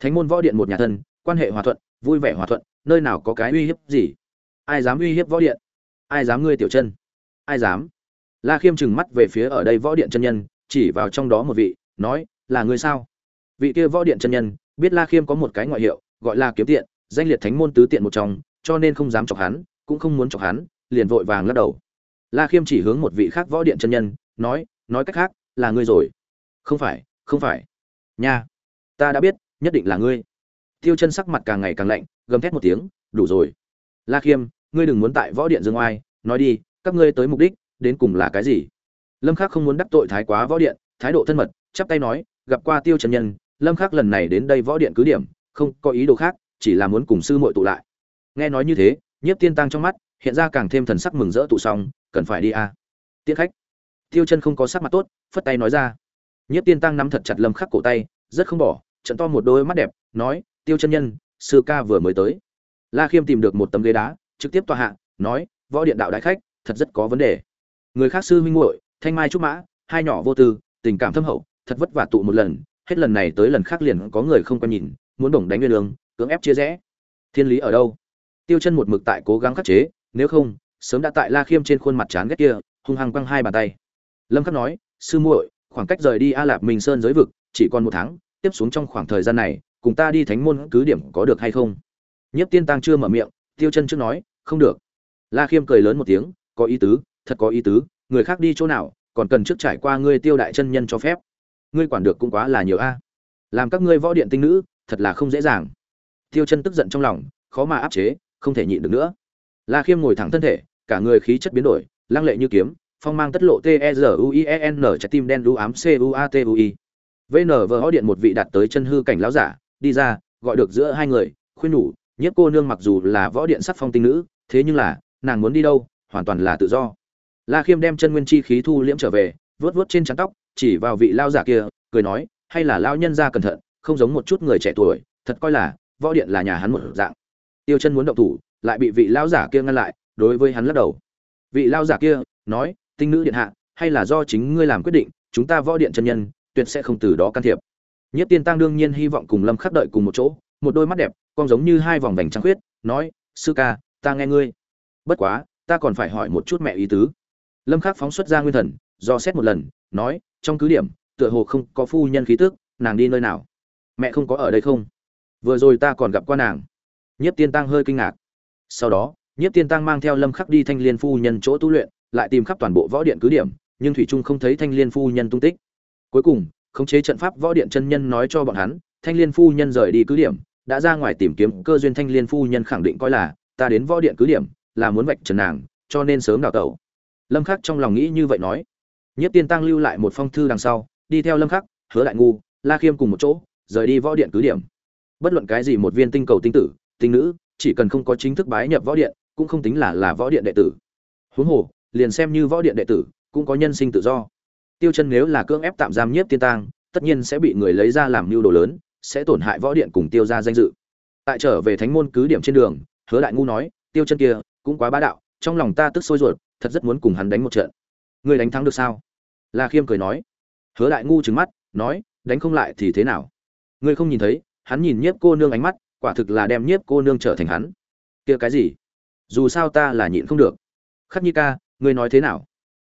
Thánh môn võ điện một nhà thân, quan hệ hòa thuận, vui vẻ hòa thuận, nơi nào có cái uy hiếp gì? Ai dám uy hiếp võ điện? Ai dám ngươi tiểu chân? Ai dám? La khiêm trừng mắt về phía ở đây võ điện chân nhân, chỉ vào trong đó một vị, nói, là ngươi sao? Vị kia võ điện chân nhân, biết la khiêm có một cái ngoại hiệu, gọi là kiếm tiện, danh liệt thánh môn tứ tiện một trong, cho nên không dám chọc hắn, cũng không muốn chọc hắn, liền vội vàng lắc đầu. La khiêm chỉ hướng một vị khác võ điện chân nhân, nói nói cách khác, là ngươi rồi. Không phải không phải. Nha. Ta đã biết, nhất định là ngươi. Tiêu chân sắc mặt càng ngày càng lạnh, gầm thét một tiếng, đủ rồi. La khiêm, ngươi đừng muốn tại võ điện dương oai, nói đi, các ngươi tới mục đích, đến cùng là cái gì? Lâm khắc không muốn đắc tội thái quá võ điện, thái độ thân mật, chắp tay nói, gặp qua tiêu chân nhân, lâm khắc lần này đến đây võ điện cứ điểm, không có ý đồ khác, chỉ là muốn cùng sư muội tụ lại. Nghe nói như thế, nhiếp tiên tăng trong mắt, hiện ra càng thêm thần sắc mừng rỡ tụ xong cần phải đi à. Tiễn khách. Tiêu chân không có sắc mặt tốt, phất tay nói ra nhiếp tiên tăng nắm thật chặt lâm khắc cổ tay, rất không bỏ, trận to một đôi mắt đẹp, nói, tiêu chân nhân, sư ca vừa mới tới. La khiêm tìm được một tấm ghế đá, trực tiếp tòa hạ, nói, võ điện đạo đại khách, thật rất có vấn đề. Người khác sư huynh muội, thanh mai trúc mã, hai nhỏ vô tư, tình cảm thâm hậu, thật vất vả tụ một lần, hết lần này tới lần khác liền có người không quan nhìn, muốn bổng đánh nguyên đường cưỡng ép chia rẽ. Thiên lý ở đâu? Tiêu chân một mực tại cố gắng khắc chế, nếu không, sớm đã tại la khiêm trên khuôn mặt chán ghét kia, hung hăng quăng hai bàn tay. Lâm khắc nói, sư muội khoảng cách rời đi a lạp minh sơn giới vực, chỉ còn một tháng, tiếp xuống trong khoảng thời gian này, cùng ta đi thánh môn cứ điểm có được hay không? Nhất tiên tăng chưa mở miệng, tiêu chân trước nói, không được. La khiêm cười lớn một tiếng, có ý tứ, thật có ý tứ, người khác đi chỗ nào, còn cần trước trải qua ngươi tiêu đại chân nhân cho phép. Ngươi quản được cũng quá là nhiều a. Làm các ngươi võ điện tinh nữ, thật là không dễ dàng. Tiêu chân tức giận trong lòng, khó mà áp chế, không thể nhịn được nữa. La khiêm ngồi thẳng thân thể, cả người khí chất biến đổi, lăng lệ như kiếm phong mang tất lộ t e r u i e n, trái tim đen đu ám c u a t u i. Vn vờ hó điện một vị đạt tới chân hư cảnh lão giả, đi ra, gọi được giữa hai người, khuyên nhủ nhất cô nương mặc dù là võ điện sắc phong tinh nữ, thế nhưng là, nàng muốn đi đâu, hoàn toàn là tự do. La khiêm đem chân nguyên chi khí thu liễm trở về vớt vớt trên trán tóc, chỉ vào vị lao giả kia, cười nói, hay là lao nhân ra cẩn thận, không giống một chút người trẻ tuổi, thật coi là, võ điện là nhà hắn một dạng. Tiêu chân muốn động thủ, lại bị vị lao giả kia ngăn lại, đối với hắn lắc đầu. Vị lao giả kia, nói tinh nữ điện hạ, hay là do chính ngươi làm quyết định, chúng ta võ điện chân nhân, tuyệt sẽ không từ đó can thiệp. Nhất tiên tăng đương nhiên hy vọng cùng lâm khắc đợi cùng một chỗ, một đôi mắt đẹp, con giống như hai vòng vành trăng khuyết, nói, sư ca, ta nghe ngươi. Bất quá, ta còn phải hỏi một chút mẹ ý tứ. Lâm khắc phóng xuất ra nguyên thần, do xét một lần, nói, trong cứ điểm, tựa hồ không có phu nhân khí tức, nàng đi nơi nào? Mẹ không có ở đây không? Vừa rồi ta còn gặp qua nàng. Nhiếp tiên tăng hơi kinh ngạc. Sau đó nhiếp tiên tăng mang theo lâm khắc đi thanh liên phu nhân chỗ tu luyện lại tìm khắp toàn bộ võ điện cứ điểm, nhưng thủy trung không thấy thanh liên phu nhân tung tích. Cuối cùng, khống chế trận pháp võ điện chân nhân nói cho bọn hắn, thanh liên phu nhân rời đi cứ điểm, đã ra ngoài tìm kiếm, cơ duyên thanh liên phu nhân khẳng định coi là, ta đến võ điện cứ điểm, là muốn vạch trần nàng, cho nên sớm đào tẩu. Lâm khắc trong lòng nghĩ như vậy nói. Nhất tiên tăng lưu lại một phong thư đằng sau, đi theo lâm khắc, hứa đại ngu, la khiêm cùng một chỗ, rời đi võ điện cứ điểm. Bất luận cái gì một viên tinh cầu tinh tử, tinh nữ, chỉ cần không có chính thức bái nhập võ điện, cũng không tính là là võ điện đệ tử. Huống hồ liền xem như võ điện đệ tử, cũng có nhân sinh tự do. Tiêu chân nếu là cưỡng ép tạm giam nhiếp tiên tăng tất nhiên sẽ bị người lấy ra làm mưu đồ lớn, sẽ tổn hại võ điện cùng tiêu ra danh dự. Tại trở về thánh môn cứ điểm trên đường, hứa đại ngu nói, tiêu chân kia, cũng quá bá đạo, trong lòng ta tức sôi ruột, thật rất muốn cùng hắn đánh một trận. Người đánh thắng được sao? La khiêm cười nói. Hứa đại ngu trừng mắt, nói, đánh không lại thì thế nào? Ngươi không nhìn thấy, hắn nhìn nhiếp cô nương ánh mắt, quả thực là đem nhiếp cô nương trở thành hắn. Kia cái gì? Dù sao ta là nhịn không được. Khắc nhi ca ngươi nói thế nào?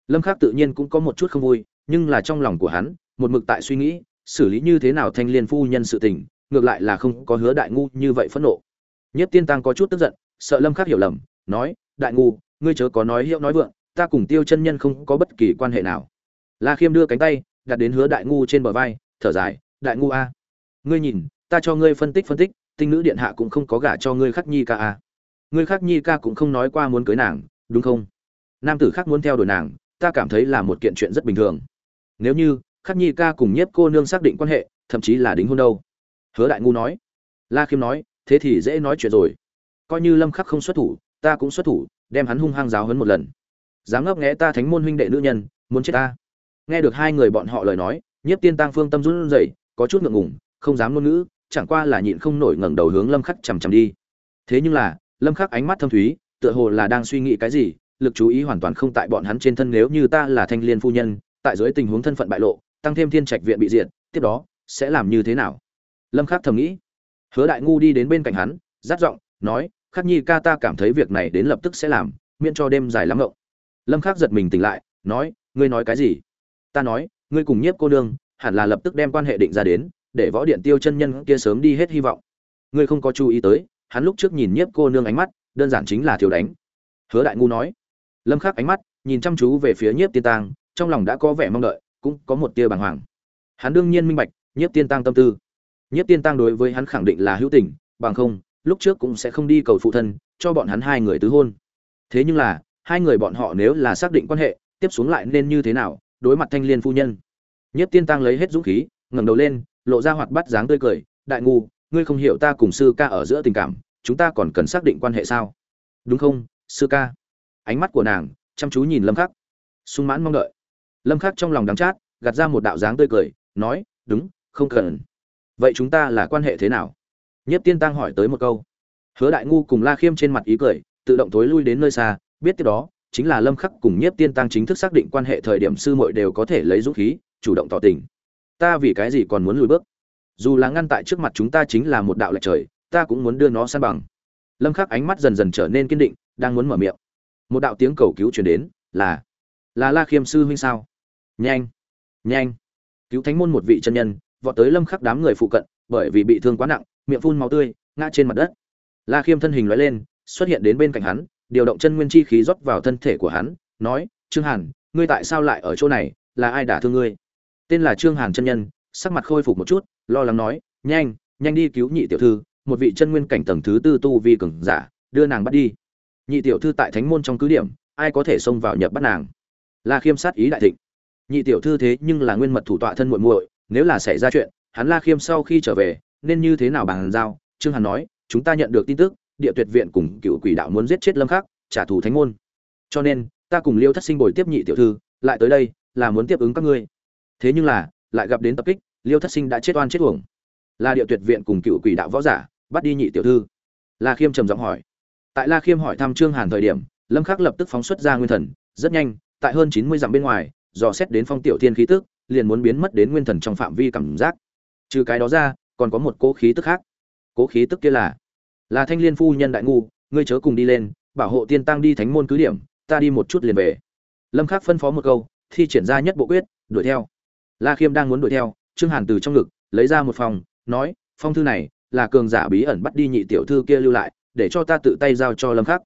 Lâm khắc tự nhiên cũng có một chút không vui, nhưng là trong lòng của hắn, một mực tại suy nghĩ, xử lý như thế nào thanh liên phu nhân sự tình, ngược lại là không có hứa đại ngu như vậy phẫn nộ. Nhất tiên tăng có chút tức giận, sợ lâm khắc hiểu lầm, nói, đại ngu, ngươi chớ có nói hiệu nói vượng, ta cùng tiêu chân nhân không có bất kỳ quan hệ nào. La khiêm đưa cánh tay, đặt đến hứa đại ngu trên bờ vai, thở dài, đại ngu a, ngươi nhìn, ta cho ngươi phân tích phân tích, tinh nữ điện hạ cũng không có gả cho ngươi khắc nhi ca a. Ngươi khắc nhi ca cũng không nói qua muốn cưới nàng, đúng không? Nam tử khác muốn theo đuổi nàng, ta cảm thấy là một kiện chuyện rất bình thường. Nếu như, khắc nhi ca cùng nhiếp cô nương xác định quan hệ, thậm chí là đính hôn đâu? Hứa đại ngu nói. La khiêm nói, thế thì dễ nói chuyện rồi. Coi như lâm khắc không xuất thủ, ta cũng xuất thủ, đem hắn hung hăng giáo hấn một lần. Dám ngấp nghé ta thánh môn huynh đệ nữ nhân, muốn chết ta. Nghe được hai người bọn họ lời nói, nhiếp tiên tăng phương tâm run rẩy, có chút ngượng ngùng, không dám ngôn ngữ, chẳng qua là nhịn không nổi ngẩng đầu hướng lâm khắc chằm chằm đi. Thế nhưng là, lâm khắc ánh mắt thâm thúy, tựa hồ là đang suy nghĩ cái gì lực chú ý hoàn toàn không tại bọn hắn trên thân nếu như ta là thanh liên phu nhân, tại dưới tình huống thân phận bại lộ, tăng thêm thiên trạch viện bị diệt, tiếp đó, sẽ làm như thế nào? Lâm khắc thầm nghĩ. Hứa đại ngu đi đến bên cạnh hắn, rát giọng, nói, khắc nhi ca ta cảm thấy việc này đến lập tức sẽ làm, miễn cho đêm dài lắm ngộng. Lâm khắc giật mình tỉnh lại, nói, ngươi nói cái gì? Ta nói, ngươi cùng nhiếp cô đương hẳn là lập tức đem quan hệ định ra đến, để võ điện tiêu chân nhân kia sớm đi hết hy vọng. Ngươi không có chú ý tới, hắn lúc trước nhìn nhiếp cô nương ánh mắt, đơn giản chính là thiếu đánh. Hứa đại ngu nói lâm khắc ánh mắt, nhìn chăm chú về phía nhiếp tiên tang, trong lòng đã có vẻ mong đợi, cũng có một tia bàng hoàng. Hắn đương nhiên minh bạch, nhiếp tiên tang tâm tư. Nhiếp tiên tang đối với hắn khẳng định là hữu tình, bằng không, lúc trước cũng sẽ không đi cầu phụ thân, cho bọn hắn hai người tứ hôn. Thế nhưng là, hai người bọn họ nếu là xác định quan hệ, tiếp xuống lại nên như thế nào, đối mặt thanh liên phu nhân. Nhiếp tiên tang lấy hết dũng khí, ngẩng đầu lên, lộ ra hoạt bát dáng tươi cười, đại ngu, ngươi không hiểu ta cùng sư ca ở giữa tình cảm, chúng ta còn cần xác định quan hệ sao? Đúng không, sư ca? Ánh mắt của nàng, chăm chú nhìn lâm khắc. Sung mãn mong đợi. Lâm khắc trong lòng đắng chát, gạt ra một đạo dáng tươi cười, nói, đúng, không cần. Vậy chúng ta là quan hệ thế nào? Nhất tiên tăng hỏi tới một câu. Hứa đại ngu cùng la khiêm trên mặt ý cười, tự động tối lui đến nơi xa, biết tiếp đó, chính là lâm khắc cùng nhiếp tiên tăng chính thức xác định quan hệ thời điểm sư muội đều có thể lấy dũng khí, chủ động tỏ tình. Ta vì cái gì còn muốn lùi bước? Dù là ngăn tại trước mặt chúng ta chính là một đạo lệch trời, ta cũng muốn đưa nó san bằng. Lâm khắc ánh mắt dần dần trở nên kiên định, đang muốn mở miệng một đạo tiếng cầu cứu truyền đến, là là la khiêm sư huynh sao? Nhanh nhanh. Cứu thánh môn một vị chân nhân, vọt tới lâm khắc đám người phụ cận, bởi vì bị thương quá nặng, miệng phun máu tươi, ngã trên mặt đất. La khiêm thân hình lóe lên, xuất hiện đến bên cạnh hắn, điều động chân nguyên chi khí rót vào thân thể của hắn, nói, trương hàn, ngươi tại sao lại ở chỗ này? Là ai đả thương ngươi? Tên là trương hàn chân nhân, sắc mặt khôi phục một chút, lo lắng nói, nhanh nhanh đi cứu nhị tiểu thư, một vị chân nguyên cảnh tầng thứ tư tu vi cường giả, đưa nàng bắt đi nhị tiểu thư tại thánh môn trong cứ điểm, ai có thể xông vào nhập bắt nàng? La khiêm sát ý đại thịnh. Nhị tiểu thư thế nhưng là nguyên mật thủ tọa thân muội muội, nếu là xảy ra chuyện, hắn la khiêm sau khi trở về, nên như thế nào bàn giao? Trương hàn nói, chúng ta nhận được tin tức, địa tuyệt viện cùng cựu quỷ đạo muốn giết chết lâm khắc, trả thù thánh môn. Cho nên, ta cùng liêu thất sinh bồi tiếp nhị tiểu thư, lại tới đây, là muốn tiếp ứng các ngươi. Thế nhưng là, lại gặp đến tập kích, liêu thất sinh đã chết oan chết uổng. Là địa tuyệt viện cùng cựu quỷ đạo võ giả, bắt đi nhị tiểu thư. La khiêm trầm giọng hỏi tại la khiêm hỏi thăm trương hàn thời điểm, lâm khắc lập tức phóng xuất ra nguyên thần, rất nhanh, tại hơn chín mươi dặm bên ngoài, dò xét đến phong tiểu thiên khí tức, liền muốn biến mất đến nguyên thần trong phạm vi cảm giác. Trừ cái đó ra, còn có một cố khí tức khác. Cố khí tức kia là là thanh liên phu nhân đại ngu, ngươi chớ cùng đi lên, bảo hộ tiên tăng đi thánh môn cứ điểm, ta đi một chút liền về. Lâm khắc phân phó một câu, thi triển ra nhất bộ quyết, đuổi theo. La khiêm đang muốn đuổi theo, trương hàn từ trong ngực, lấy ra một phòng, nói, phong thư này là cường giả bí ẩn bắt đi nhị tiểu thư kia lưu lại để cho ta tự tay giao cho lâm khắc.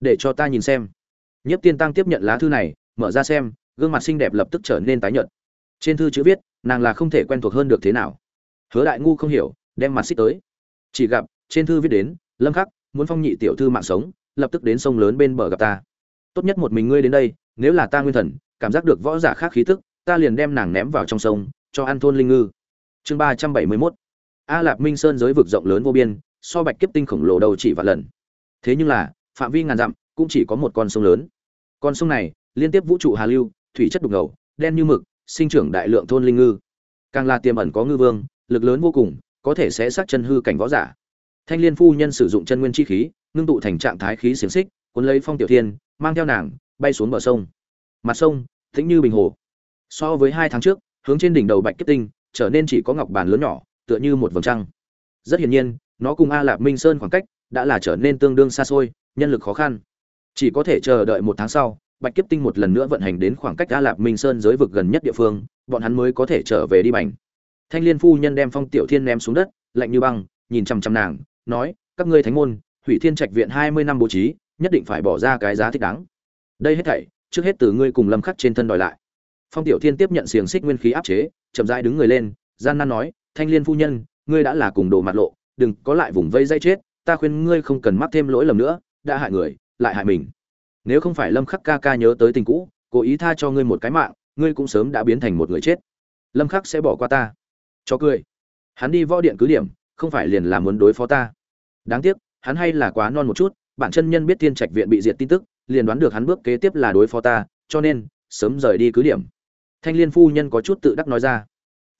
Để cho ta nhìn xem. Nhất tiên tăng tiếp nhận lá thư này, mở ra xem, gương mặt xinh đẹp lập tức trở nên tái nhợt. Trên thư chữ viết, nàng là không thể quen thuộc hơn được thế nào. Hứa đại ngu không hiểu, đem mặt xích tới. Chỉ gặp, trên thư viết đến, lâm khắc, muốn phong nhị tiểu thư mạng sống, lập tức đến sông lớn bên bờ gặp ta. Tốt nhất một mình ngươi đến đây, nếu là ta nguyên thần, cảm giác được võ giả khác khí tức, ta liền đem nàng ném vào trong sông, cho ăn thôn linh ngư. Chương ba trăm bảy mươi 371 a lạp minh sơn giới vực rộng lớn vô biên so bạch kiếp tinh khổng lồ đầu chỉ vạn lần. Thế nhưng là, phạm vi ngàn dặm cũng chỉ có một con sông lớn. Con sông này, liên tiếp vũ trụ hà lưu, thủy chất đục ngầu, đen như mực, sinh trưởng đại lượng thôn linh ngư. Càng là tiềm ẩn có ngư vương, lực lớn vô cùng, có thể sẽ sát chân hư cảnh võ giả. Thanh liên phu nhân sử dụng chân nguyên chi khí, ngưng tụ thành trạng thái khí xiềng xích, cuốn lấy phong tiểu thiên, mang theo nàng, bay xuống bờ sông. Mặt sông, tĩnh như bình hồ. So với hai tháng trước, hướng trên đỉnh đầu bạch kết tinh, trở nên chỉ có ngọc bàn lớn nhỏ, tựa như một vầng trăng. Rất hiển nhiên nó cùng a lạp minh sơn khoảng cách đã là trở nên tương đương xa xôi, nhân lực khó khăn. Chỉ có thể chờ đợi một tháng sau, bạch kiếp tinh một lần nữa vận hành đến khoảng cách a lạp minh sơn giới vực gần nhất địa phương, bọn hắn mới có thể trở về đi bành. Thanh liên phu nhân đem phong tiểu thiên ném xuống đất, lạnh như băng, nhìn chằm chằm nàng, nói, các ngươi thánh môn, hủy thiên trạch viện hai mươi năm bố trí, nhất định phải bỏ ra cái giá thích đáng. Đây hết thảy, trước hết từ ngươi cùng lâm khắc trên thân đòi lại. Phong tiểu thiên tiếp nhận xiềng xích nguyên khí áp chế, chậm rãi đứng người lên, gian nan nói, thanh liên phu nhân, ngươi đã là cùng đồ mặt lộ đừng có lại vùng vây dây chết, ta khuyên ngươi không cần mắc thêm lỗi lầm nữa, đã hại người, lại hại mình. Nếu không phải lâm khắc ca ca nhớ tới tình cũ, cố ý tha cho ngươi một cái mạng, ngươi cũng sớm đã biến thành một người chết. Lâm khắc sẽ bỏ qua ta. Cho cười. Hắn đi võ điện cứ điểm, không phải liền là muốn đối phó ta. Đáng tiếc, hắn hay là quá non một chút bản chân nhân biết thiên trạch viện bị diệt tin tức, liền đoán được hắn bước kế tiếp là đối phó ta, cho nên, sớm rời đi cứ điểm. Thanh liên phu nhân có chút tự đắc nói ra.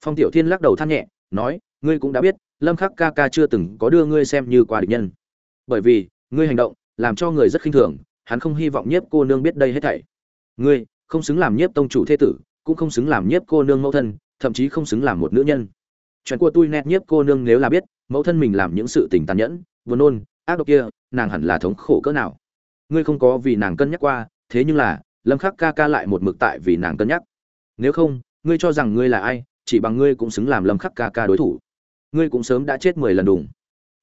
Phong tiểu thiên lắc đầu than nhẹ, nói ngươi cũng đã biết, lâm khắc ca ca chưa từng có đưa ngươi xem như qua địch nhân. Bởi vì, ngươi hành động, làm cho người rất khinh thường, hắn không hy vọng nhiếp cô nương biết đây hết thảy. Ngươi, không xứng làm nhiếp tông chủ thế tử, cũng không xứng làm nhiếp cô nương mẫu thân, thậm chí không xứng làm một nữ nhân. Chuyện của tôi nét nhiếp cô nương nếu là biết, mẫu thân mình làm những sự tình tàn nhẫn, buồn nôn, ác độc kia, nàng hẳn là thống khổ cỡ nào. Ngươi không có vì nàng cân nhắc qua, thế nhưng là, lâm khắc ca ca lại một mực tại vì nàng cân nhắc. Nếu không, ngươi cho rằng ngươi là ai, chỉ bằng ngươi cũng xứng làm lâm khắc ca ca đối thủ ngươi cũng sớm đã chết mười lần đùng.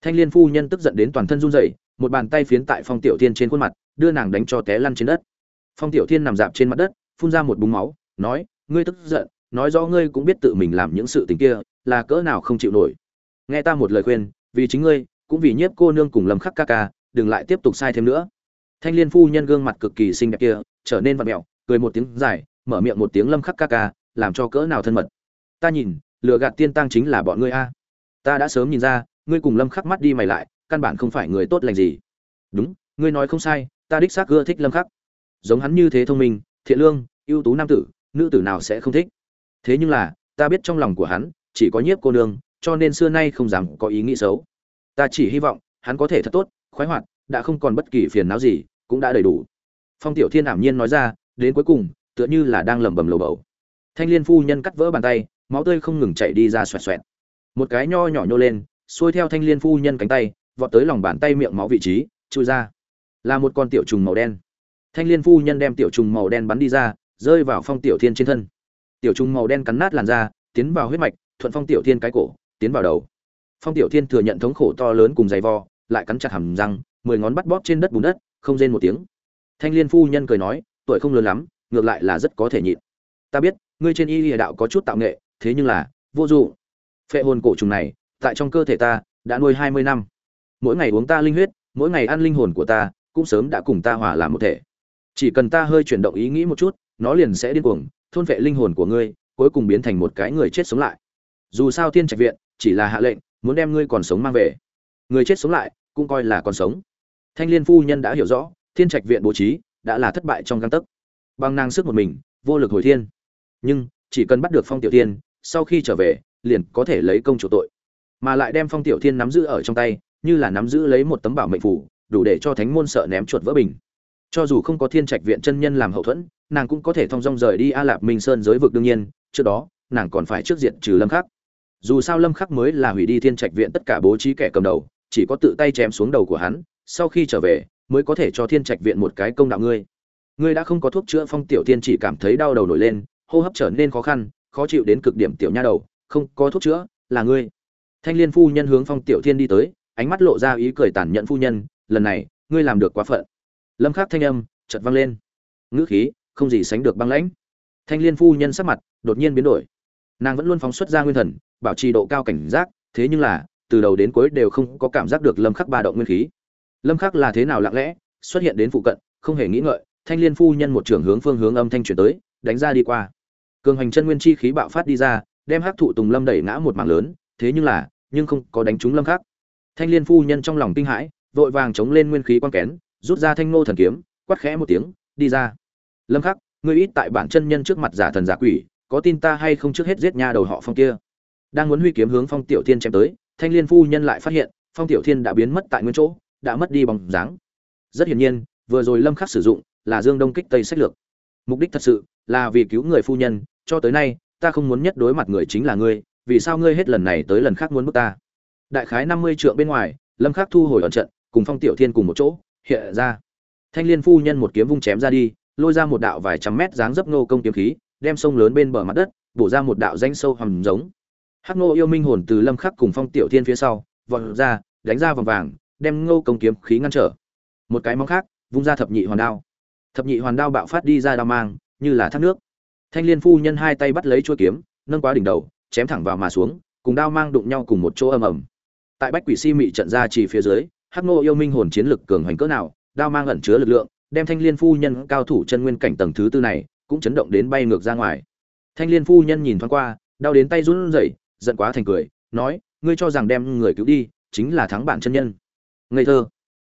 Thanh liên phu nhân tức giận đến toàn thân run rẩy, một bàn tay phiến tại phong tiểu thiên trên khuôn mặt, đưa nàng đánh cho té lăn trên đất. Phong tiểu thiên nằm dạp trên mặt đất, phun ra một búng máu, nói, ngươi tức giận, nói rõ ngươi cũng biết tự mình làm những sự tình kia, là cỡ nào không chịu nổi. Nghe ta một lời khuyên, vì chính ngươi, cũng vì nhiếp cô nương cùng lâm khắc ca ca, đừng lại tiếp tục sai thêm nữa. Thanh liên phu nhân gương mặt cực kỳ xinh đẹp kia, trở nên vặn mẹo cười một tiếng dài, mở miệng một tiếng lâm khắc ca ca, làm cho cỡ nào thân mật. Ta nhìn, lừa gạt tiên tăng chính là bọn ngươi a ta đã sớm nhìn ra, ngươi cùng lâm khắc mắt đi mày lại, căn bản không phải người tốt lành gì. Đúng, ngươi nói không sai, ta đích xác ưa thích lâm khắc. Giống hắn như thế thông minh, thiện lương, ưu tú nam tử, nữ tử nào sẽ không thích? Thế nhưng là, ta biết trong lòng của hắn, chỉ có nhiếp cô nương, cho nên xưa nay không dám có ý nghĩ xấu. Ta chỉ hy vọng, hắn có thể thật tốt, khoái hoạt, đã không còn bất kỳ phiền não gì, cũng đã đầy đủ. Phong tiểu thiên ảm nhiên nói ra, đến cuối cùng, tựa như là đang lẩm bẩm lầu bầu. Thanh liên phu nhân cắt vỡ bàn tay, máu tươi không ngừng chảy đi ra xoẹt xoẹt một cái nho nhỏ nhô lên, xuôi theo thanh liên phu nhân cánh tay, vọt tới lòng bàn tay miệng máu vị trí, chui ra. Là một con tiểu trùng màu đen. Thanh liên phu nhân đem tiểu trùng màu đen bắn đi ra, rơi vào phong tiểu thiên trên thân. Tiểu trùng màu đen cắn nát làn da, tiến vào huyết mạch, thuận phong tiểu thiên cái cổ, tiến vào đầu. Phong tiểu thiên thừa nhận thống khổ to lớn cùng dày vò, lại cắn chặt hàm răng, mười ngón bắt bóp trên đất bùn đất, không rên một tiếng. Thanh liên phu nhân cười nói, tuổi không lớn lắm, ngược lại là rất có thể nhịn. Ta biết, ngươi trên y lìa đạo có chút tạo nghệ, thế nhưng là, vô dụng phệ hồn cổ trùng này, tại trong cơ thể ta, đã nuôi hai mươi năm. Mỗi ngày uống ta linh huyết, mỗi ngày ăn linh hồn của ta, cũng sớm đã cùng ta hòa làm một thể. Chỉ cần ta hơi chuyển động ý nghĩ một chút, nó liền sẽ điên cuồng, thôn vệ linh hồn của ngươi, cuối cùng biến thành một cái người chết sống lại. Dù sao thiên trạch viện, chỉ là hạ lệnh, muốn đem ngươi còn sống mang về. Người chết sống lại, cũng coi là còn sống. Thanh liên phu nhân đã hiểu rõ, thiên trạch viện bố trí, đã là thất bại trong găng tấc. Bằng năng sức một mình, vô lực hồi thiên. Nhưng, chỉ cần bắt được phong tiểu thiên sau khi trở về liền có thể lấy công chủ tội. Mà lại đem phong tiểu thiên nắm giữ ở trong tay, như là nắm giữ lấy một tấm bảo mệnh phủ, đủ để cho thánh môn sợ ném chuột vỡ bình. Cho dù không có thiên trạch viện chân nhân làm hậu thuẫn, nàng cũng có thể thong dong rời đi a lạp minh sơn giới vực đương nhiên, trước đó, nàng còn phải trước diện trừ lâm khắc. Dù sao lâm khắc mới là hủy đi thiên trạch viện tất cả bố trí kẻ cầm đầu, chỉ có tự tay chém xuống đầu của hắn, sau khi trở về, mới có thể cho thiên trạch viện một cái công đạo ngươi. Ngươi đã không có thuốc chữa, phong tiểu tiên chỉ cảm thấy đau đầu nổi lên, hô hấp trở nên khó khăn, khó chịu đến cực điểm tiểu nha đầu không có thuốc chữa, là ngươi. Thanh liên phu nhân hướng phong tiểu thiên đi tới, ánh mắt lộ ra ý cười tàn nhẫn phu nhân, lần này, ngươi làm được quá phận. Lâm khắc thanh âm chợt vang lên. Ngữ khí, không gì sánh được băng lãnh. Thanh liên phu nhân sắc mặt đột nhiên biến đổi. Nàng vẫn luôn phóng xuất ra nguyên thần, bảo trì độ cao cảnh giác, thế nhưng là, từ đầu đến cuối đều không có cảm giác được lâm khắc ba động nguyên khí. Lâm khắc là thế nào lặng lẽ, xuất hiện đến phụ cận, không hề nghĩ ngợi, thanh liên phu nhân một trường hướng phương hướng âm thanh chuyển tới, đánh ra đi qua. Cường hành chân nguyên chi khí bạo phát đi ra đem hắc thụ tùng lâm đẩy ngã một mảng lớn, thế nhưng là, nhưng không có đánh trúng lâm khắc. Thanh liên phu nhân trong lòng kinh hãi, vội vàng chống lên nguyên khí quan kén, rút ra thanh ngô thần kiếm, quát khẽ một tiếng, đi ra. Lâm khắc, ngươi ít tại bản chân nhân trước mặt giả thần giả quỷ, có tin ta hay không trước hết giết nha đầu họ phong kia? Đang muốn huy kiếm hướng phong tiểu thiên chém tới, thanh liên phu nhân lại phát hiện, phong tiểu thiên đã biến mất tại nguyên chỗ, đã mất đi bóng dáng. Rất hiển nhiên, vừa rồi lâm khắc sử dụng là dương đông kích tây sách lược. Mục đích thật sự là vì cứu người phu nhân, cho tới nay ta không muốn nhất đối mặt người chính là ngươi, vì sao ngươi hết lần này tới lần khác muốn bước ta? Đại khái năm mươi trượng bên ngoài, lâm khắc thu hồi ẩn trận, cùng phong tiểu thiên cùng một chỗ, hiện ra. Thanh liên phu nhân một kiếm vung chém ra đi, lôi ra một đạo vài trăm mét dáng dấp nô công kiếm khí, đem sông lớn bên bờ mặt đất, bổ ra một đạo danh sâu hầm giống. Hắc nô yêu minh hồn từ lâm khắc cùng phong tiểu thiên phía sau, vọt ra, đánh ra vòng vàng, đem ngô công kiếm khí ngăn trở. Một cái móng khác, vung ra thập nhị hoàn đao. Thập nhị hoàn đao bạo phát đi ra đao mang, như là thác nước thanh liên phu nhân hai tay bắt lấy chuôi kiếm, nâng quá đỉnh đầu, chém thẳng vào mà xuống, cùng đao mang đụng nhau cùng một chỗ ầm ầm. Tại bách quỷ si mị trận ra chỉ phía dưới, hắc Ngô yêu minh hồn chiến lực cường hoành cỡ nào, đao mang ẩn chứa lực lượng, đem thanh liên phu nhân cao thủ chân nguyên cảnh tầng thứ tư này cũng chấn động đến bay ngược ra ngoài. Thanh liên phu nhân nhìn thoáng qua, đau đến tay run rẩy, giận quá thành cười, nói, ngươi cho rằng đem người cứu đi, chính là thắng bản chân nhân. Ngây thơ.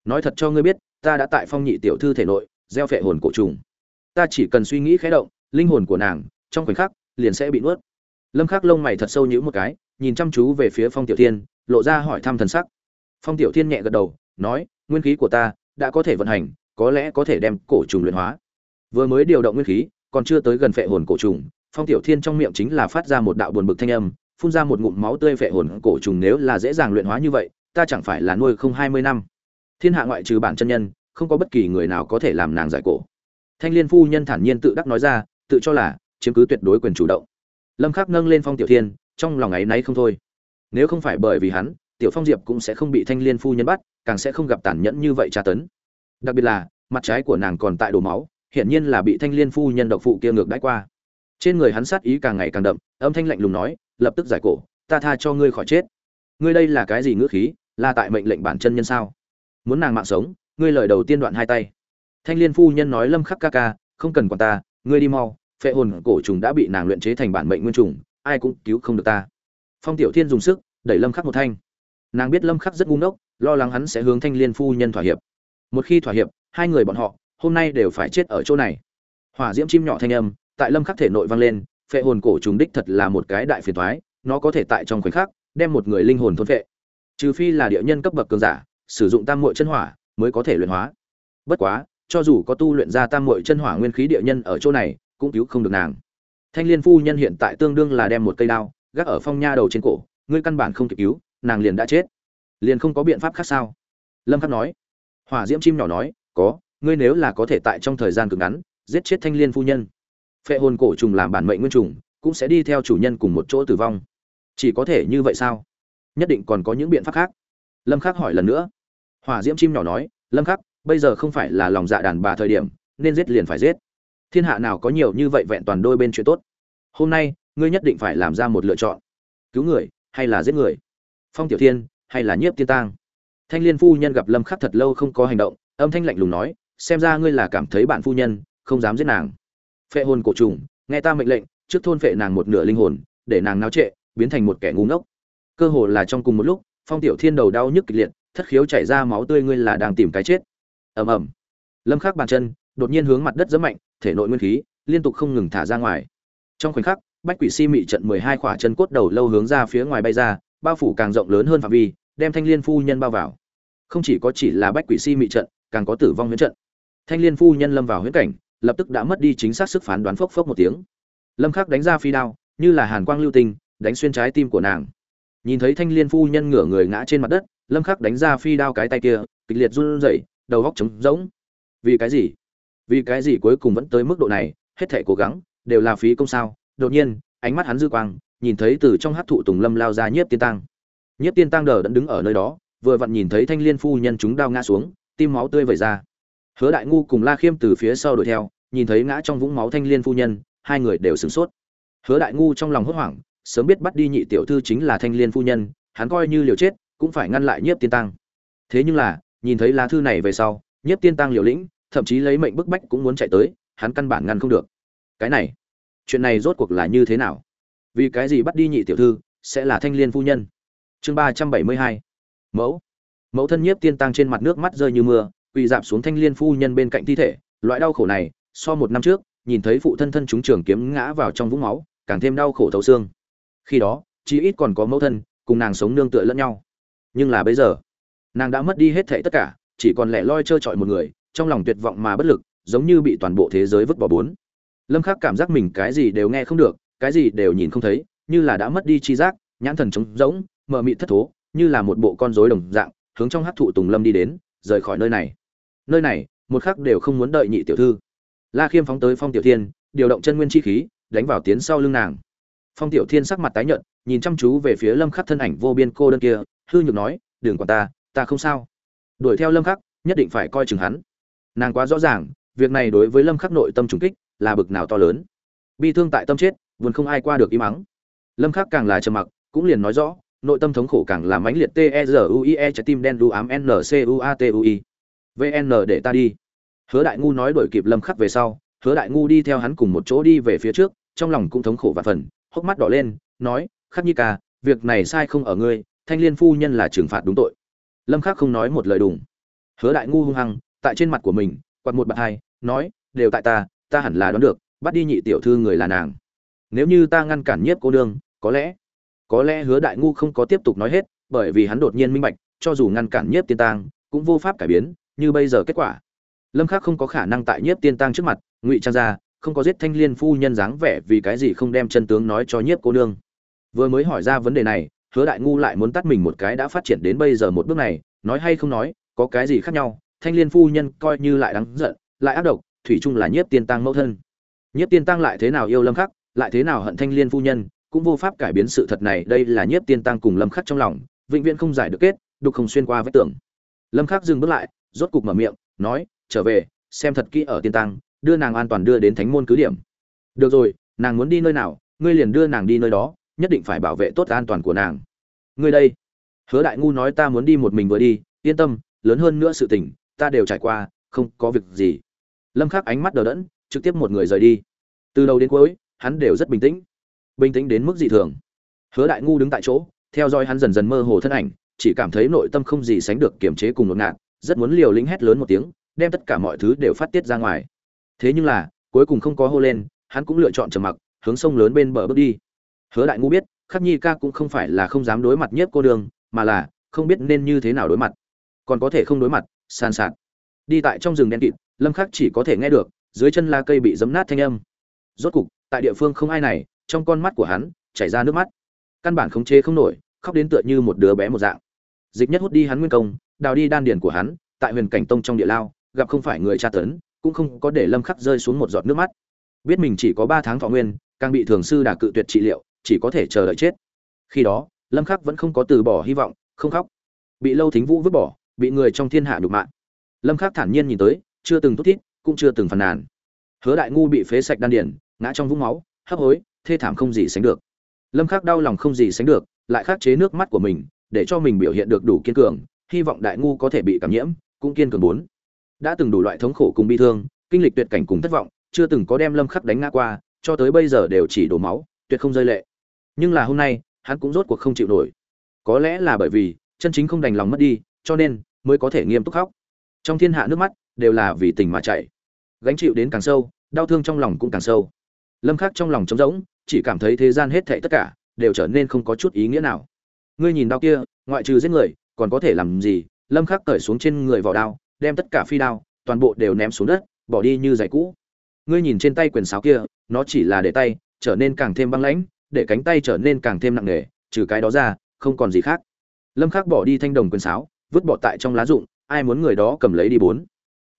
Nói thật cho ngươi biết, ta đã tại phong nhị tiểu thư thể nội, gieo phệ hồn cổ trùng. Ta chỉ cần suy nghĩ khẽ động linh hồn của nàng, trong khoảnh khắc, liền sẽ bị nuốt. Lâm khắc lông mày thật sâu nhíu một cái, nhìn chăm chú về phía phong tiểu thiên, lộ ra hỏi thăm thần sắc. Phong tiểu thiên nhẹ gật đầu, nói, nguyên khí của ta đã có thể vận hành, có lẽ có thể đem cổ trùng luyện hóa. Vừa mới điều động nguyên khí, còn chưa tới gần phệ hồn cổ trùng, phong tiểu thiên trong miệng chính là phát ra một đạo buồn bực thanh âm, phun ra một ngụm máu tươi phệ hồn cổ trùng nếu là dễ dàng luyện hóa như vậy, ta chẳng phải là nuôi không hai mươi năm. Thiên hạ ngoại trừ bản chân nhân, không có bất kỳ người nào có thể làm nàng giải cổ. Thanh liên phu nhân thản nhiên tự đắc nói ra tự cho là chiếm cứ tuyệt đối quyền chủ động. Lâm khắc nâng lên phong tiểu thiên, trong lòng ấy nay không thôi. Nếu không phải bởi vì hắn, tiểu phong diệp cũng sẽ không bị thanh liên phu nhân bắt, càng sẽ không gặp tàn nhẫn như vậy tra tấn. Đặc biệt là, mặt trái của nàng còn tại đổ máu, hiển nhiên là bị thanh liên phu nhân độc phụ kia ngược đãi qua. Trên người hắn sát ý càng ngày càng đậm, âm thanh lạnh lùng nói, lập tức giải cổ, ta tha cho ngươi khỏi chết. Ngươi đây là cái gì ngữ khí, là tại mệnh lệnh bản chân nhân sao? Muốn nàng mạng sống, ngươi lời đầu tiên đoạn hai tay. Thanh liên phu nhân nói lâm khắc ca ca, không cần quản ta, ngươi đi mau phệ hồn cổ trùng đã bị nàng luyện chế thành bản mệnh nguyên trùng, ai cũng cứu không được ta. Phong tiểu thiên dùng sức, đẩy lâm khắc một thanh. Nàng biết lâm khắc rất ngu ngốc, lo lắng hắn sẽ hướng thanh liên phu nhân thỏa hiệp. Một khi thỏa hiệp, hai người bọn họ, hôm nay đều phải chết ở chỗ này. Hỏa diễm chim nhỏ thanh âm, tại lâm khắc thể nội vang lên, phệ hồn cổ trùng đích thật là một cái đại phiền toái, nó có thể tại trong khoảnh khắc, đem một người linh hồn thôn phệ. Trừ phi là địa nhân cấp bậc cường giả, sử dụng tam muội chân hỏa, mới có thể luyện hóa. Bất quá, cho dù có tu luyện ra tam muội chân hỏa nguyên khí địa nhân ở chỗ này cũng cứu không được nàng. Thanh liên phu nhân hiện tại tương đương là đem một cây đao, gác ở phong nha đầu trên cổ, ngươi căn bản không kịp cứu, nàng liền đã chết. Liền không có biện pháp khác sao? Lâm khắc nói. Hỏa diễm chim nhỏ nói, có, ngươi nếu là có thể tại trong thời gian cực ngắn, giết chết thanh liên phu nhân, phệ hồn cổ trùng làm bản mệnh nguyên trùng, cũng sẽ đi theo chủ nhân cùng một chỗ tử vong. Chỉ có thể như vậy sao? Nhất định còn có những biện pháp khác. Lâm khắc hỏi lần nữa. Hỏa diễm chim nhỏ nói, lâm khắc, bây giờ không phải là lòng dạ đàn bà thời điểm, nên giết liền phải giết thiên hạ nào có nhiều như vậy vẹn toàn đôi bên chuyện tốt? Hôm nay, ngươi nhất định phải làm ra một lựa chọn. Cứu người, hay là giết người? Phong tiểu thiên, hay là nhiếp tiên tang? Thanh liên phu nhân gặp lâm khắc thật lâu không có hành động, âm thanh lạnh lùng nói, xem ra ngươi là cảm thấy bạn phu nhân, không dám giết nàng. Phệ hồn cổ trùng, nghe ta mệnh lệnh, trước thôn phệ nàng một nửa linh hồn, để nàng náo trệ, biến thành một kẻ ngu ngốc. Cơ hồ là trong cùng một lúc, phong tiểu thiên đầu đau nhức kịch liệt, thất khiếu chảy ra máu tươi, ngươi là đang tìm cái chết. Ầm ầm. Lâm khắc bàn chân, đột nhiên hướng mặt đất giẫm mạnh thể nội nguyên khí, liên tục không ngừng thả ra ngoài. Trong khoảnh khắc, bách quỷ si mị trận 12 khỏa chân cốt đầu lâu hướng ra phía ngoài bay ra, bao phủ càng rộng lớn hơn phạm vi, đem thanh liên phu nhân bao vào. Không chỉ có chỉ là bách quỷ si mị trận, càng có tử vong huyễn trận. Thanh liên phu nhân lâm vào huyễn cảnh, lập tức đã mất đi chính xác sức phán đoán phốc phốc một tiếng. Lâm khắc đánh ra phi đao, như là hàn quang lưu tinh đánh xuyên trái tim của nàng. Nhìn thấy thanh liên phu nhân ngửa người ngã trên mặt đất, lâm khắc đánh ra phi đao cái tay kia, kịch liệt run rẩy, đầu góc trống rỗng. Vì cái gì? Vì cái gì cuối cùng vẫn tới mức độ này, hết thể cố gắng, đều là phí công sao? Đột nhiên, ánh mắt hắn dư quang, nhìn thấy từ trong hát thụ tùng lâm lao ra nhiếp tiên tăng. Nhiếp tiên tăng đờ đẫn đứng ở nơi đó, vừa vặn nhìn thấy thanh liên phu nhân chúng đao ngã xuống, tim máu tươi vẩy ra. Hứa đại ngu cùng la khiêm từ phía sau đuổi theo, nhìn thấy ngã trong vũng máu thanh liên phu nhân, hai người đều sửng sốt. Hứa đại ngu trong lòng hốt hoảng, sớm biết bắt đi nhị tiểu thư chính là thanh liên phu nhân, hắn coi như liều chết, cũng phải ngăn lại nhiếp tiên tăng. Thế nhưng là, nhìn thấy lá thư này về sau, nhiếp tiên tăng liều lĩnh thậm chí lấy mệnh bức bách cũng muốn chạy tới, hắn căn bản ngăn không được. Cái này, chuyện này rốt cuộc là như thế nào? Vì cái gì bắt đi nhị tiểu thư, sẽ là thanh liên phu nhân? Chương ba trăm bảy mươi hai. Mẫu. Mẫu thân nhiếp tiên tăng trên mặt nước mắt rơi như mưa, quỳ dạp xuống thanh liên phu nhân bên cạnh thi thể. Loại đau khổ này, so một năm trước, nhìn thấy phụ thân thân chúng trường kiếm ngã vào trong vũng máu, càng thêm đau khổ thấu xương. Khi đó, chí ít còn có mẫu thân, cùng nàng sống nương tựa lẫn nhau. Nhưng là bây giờ, nàng đã mất đi hết thệ tất cả, chỉ còn lẻ loi trơ trọi một người trong lòng tuyệt vọng mà bất lực, giống như bị toàn bộ thế giới vứt bỏ bốn. Lâm khắc cảm giác mình cái gì đều nghe không được, cái gì đều nhìn không thấy, như là đã mất đi chi giác, nhãn thần trống rỗng, mờ mịt thất thố, như là một bộ con rối đồng dạng, hướng trong hắc thụ tùng lâm đi đến, rời khỏi nơi này. Nơi này, một khắc đều không muốn đợi nhị tiểu thư. La khiêm phóng tới phong tiểu thiên, điều động chân nguyên chi khí, đánh vào tiến sau lưng nàng. Phong tiểu thiên sắc mặt tái nhợt, nhìn chăm chú về phía lâm khắc thân ảnh vô biên cô đơn kia, hư nhược nói, đừng quản ta ta không sao. Đuổi theo lâm khắc, nhất định phải coi chừng hắn nàng quá rõ ràng, việc này đối với lâm khắc nội tâm trùng kích là bực nào to lớn. Bi thương tại tâm chết vốn không ai qua được im mắng. Lâm khắc càng là trầm mặc, cũng liền nói rõ, nội tâm thống khổ càng là mãnh liệt t e r u i e trái tim đen đu ám n c u a t u i. Vn để ta đi. Hứa đại ngu nói đuổi kịp lâm khắc về sau, hứa đại ngu đi theo hắn cùng một chỗ đi về phía trước, trong lòng cũng thống khổ và phần, hốc mắt đỏ lên, nói, khắc nhi ca, việc này sai không ở ngươi, thanh liên phu nhân là trừng phạt đúng tội. Lâm khắc không nói một lời đùng. Hứa đại ngu hung hăng tại trên mặt của mình, quạt một bạt hai, nói, đều tại ta ta hẳn là đoán được, bắt đi nhị tiểu thư người là nàng. Nếu như ta ngăn cản nhiếp cô nương, có lẽ có lẽ hứa đại ngu không có tiếp tục nói hết, bởi vì hắn đột nhiên minh bạch, cho dù ngăn cản nhiếp tiên tang, cũng vô pháp cải biến, như bây giờ kết quả. Lâm khắc không có khả năng tại nhiếp tiên tang trước mặt, ngụy trang ra, không có giết thanh liên phu nhân dáng vẻ vì cái gì không đem chân tướng nói cho nhiếp cô nương. Vừa mới hỏi ra vấn đề này, hứa đại ngu lại muốn tắt mình một cái đã phát triển đến bây giờ một bước này, nói hay không nói, có cái gì khác nhau thanh liên phu nhân coi như lại đáng giận, lại ác độc, thủy chung là nhiếp tiên tăng mẫu thân. Nhiếp tiên tăng lại thế nào yêu lâm khắc, lại thế nào hận thanh liên phu nhân, cũng vô pháp cải biến sự thật này, đây là nhiếp tiên tăng cùng lâm khắc trong lòng, vĩnh viễn không giải được kết, đục không xuyên qua vết tưởng lâm khắc dừng bước lại, rốt cục mở miệng, nói, trở về, xem thật kỹ ở tiên tăng, đưa nàng an toàn đưa đến thánh môn cứ điểm. Được rồi, nàng muốn đi nơi nào, ngươi liền đưa nàng đi nơi đó, nhất định phải bảo vệ tốt an toàn của nàng. Ngươi đây. Hứa đại ngu nói ta muốn đi một mình vừa đi, yên tâm, lớn hơn nữa sự tình ta đều trải qua, không có việc gì. Lâm khắc ánh mắt đờ đẫn, trực tiếp một người rời đi. Từ đầu đến cuối, hắn đều rất bình tĩnh. Bình tĩnh đến mức dị thường. Hứa đại ngu đứng tại chỗ, theo dõi hắn dần dần mơ hồ thân ảnh, chỉ cảm thấy nội tâm không gì sánh được kiềm chế cùng nỗi ngạt, rất muốn liều lĩnh hét lớn một tiếng, đem tất cả mọi thứ đều phát tiết ra ngoài. Thế nhưng là, cuối cùng không có hô lên, hắn cũng lựa chọn trầm mặc, hướng sông lớn bên bờ bước đi. Hứa đại ngu biết, khắc nhi ca cũng không phải là không dám đối mặt nhất cô đường, mà là không biết nên như thế nào đối mặt. Còn có thể không đối mặt san sạt. Đi tại trong rừng đen kịt, lâm khắc chỉ có thể nghe được, dưới chân la cây bị giấm nát thanh âm. Rốt cục, tại địa phương không ai này, trong con mắt của hắn, chảy ra nước mắt. Căn bản khống chế không nổi, khóc đến tựa như một đứa bé một dạng. Dịch nhất hút đi hắn nguyên công, đào đi đan điền của hắn, tại huyền cảnh tông trong địa lao, gặp không phải người tra tấn, cũng không có để lâm khắc rơi xuống một giọt nước mắt. Biết mình chỉ có ba tháng thọ nguyên, càng bị thường sư đả cự tuyệt trị liệu, chỉ có thể chờ đợi chết. Khi đó, lâm khắc vẫn không có từ bỏ hy vọng, không khóc. Bị lâu thính vũ vứt bỏ bị người trong thiên hạ nhục mạ. Lâm khắc thản nhiên nhìn tới, chưa từng thút thít, cũng chưa từng phàn nàn. Hứa đại ngu bị phế sạch đan điền, ngã trong vũng máu, hấp hối, thê thảm không gì sánh được. Lâm khắc đau lòng không gì sánh được, lại khắc chế nước mắt của mình, để cho mình biểu hiện được đủ kiên cường, hy vọng đại ngu có thể bị cảm nhiễm, cũng kiên cường bốn. Đã từng đủ loại thống khổ cùng bi thương, kinh lịch tuyệt cảnh cùng thất vọng, chưa từng có đem lâm khắc đánh ngã qua, cho tới bây giờ đều chỉ đổ máu, tuyệt không rơi lệ. Nhưng là hôm nay, hắn cũng rốt cuộc không chịu nổi. Có lẽ là bởi vì, chân chính không đành lòng mất đi, cho nên mới có thể nghiêm túc khóc. Trong thiên hạ nước mắt đều là vì tình mà chảy. Gánh chịu đến càng sâu, đau thương trong lòng cũng càng sâu. Lâm khắc trong lòng trống rỗng, chỉ cảm thấy thế gian hết thảy tất cả đều trở nên không có chút ý nghĩa nào. Ngươi nhìn đau kia, ngoại trừ giết người, còn có thể làm gì? Lâm khắc cởi xuống trên người vỏ đao, đem tất cả phi đao, toàn bộ đều ném xuống đất, bỏ đi như giày cũ. Ngươi nhìn trên tay quyền sáo kia, nó chỉ là để tay, trở nên càng thêm băng lãnh, để cánh tay trở nên càng thêm nặng nề, trừ cái đó ra, không còn gì khác. Lâm khắc bỏ đi thanh đồng quyền sáo vứt bỏ tại trong lá rụng, ai muốn người đó cầm lấy đi bốn.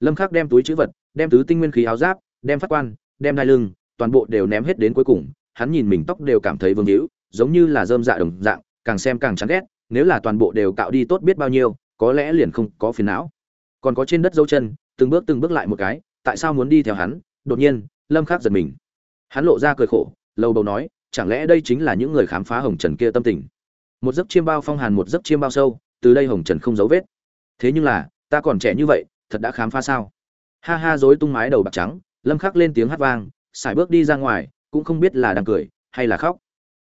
Lâm khắc đem túi chữ vật, đem tứ tinh nguyên khí áo giáp, đem phát quan, đem đai lưng, toàn bộ đều ném hết đến cuối cùng. Hắn nhìn mình tóc đều cảm thấy vương hữu, giống như là dơm dạ đồng dạng, càng xem càng chán ghét, nếu là toàn bộ đều cạo đi tốt biết bao nhiêu, có lẽ liền không có phiền não. Còn có trên đất dấu chân, từng bước từng bước lại một cái, tại sao muốn đi theo hắn? Đột nhiên, lâm khắc giật mình. Hắn lộ ra cười khổ lâu bầu nói, chẳng lẽ đây chính là những người khám phá hồng trần kia tâm tình? Một giấc chiêm bao phong hàn, một giấc chiêm bao sâu từ đây hồng trần không dấu vết. Thế nhưng là, ta còn trẻ như vậy, thật đã khám phá sao? Ha ha dối tung mái đầu bạc trắng, lâm khắc lên tiếng hát vang xài bước đi ra ngoài, cũng không biết là đang cười, hay là khóc.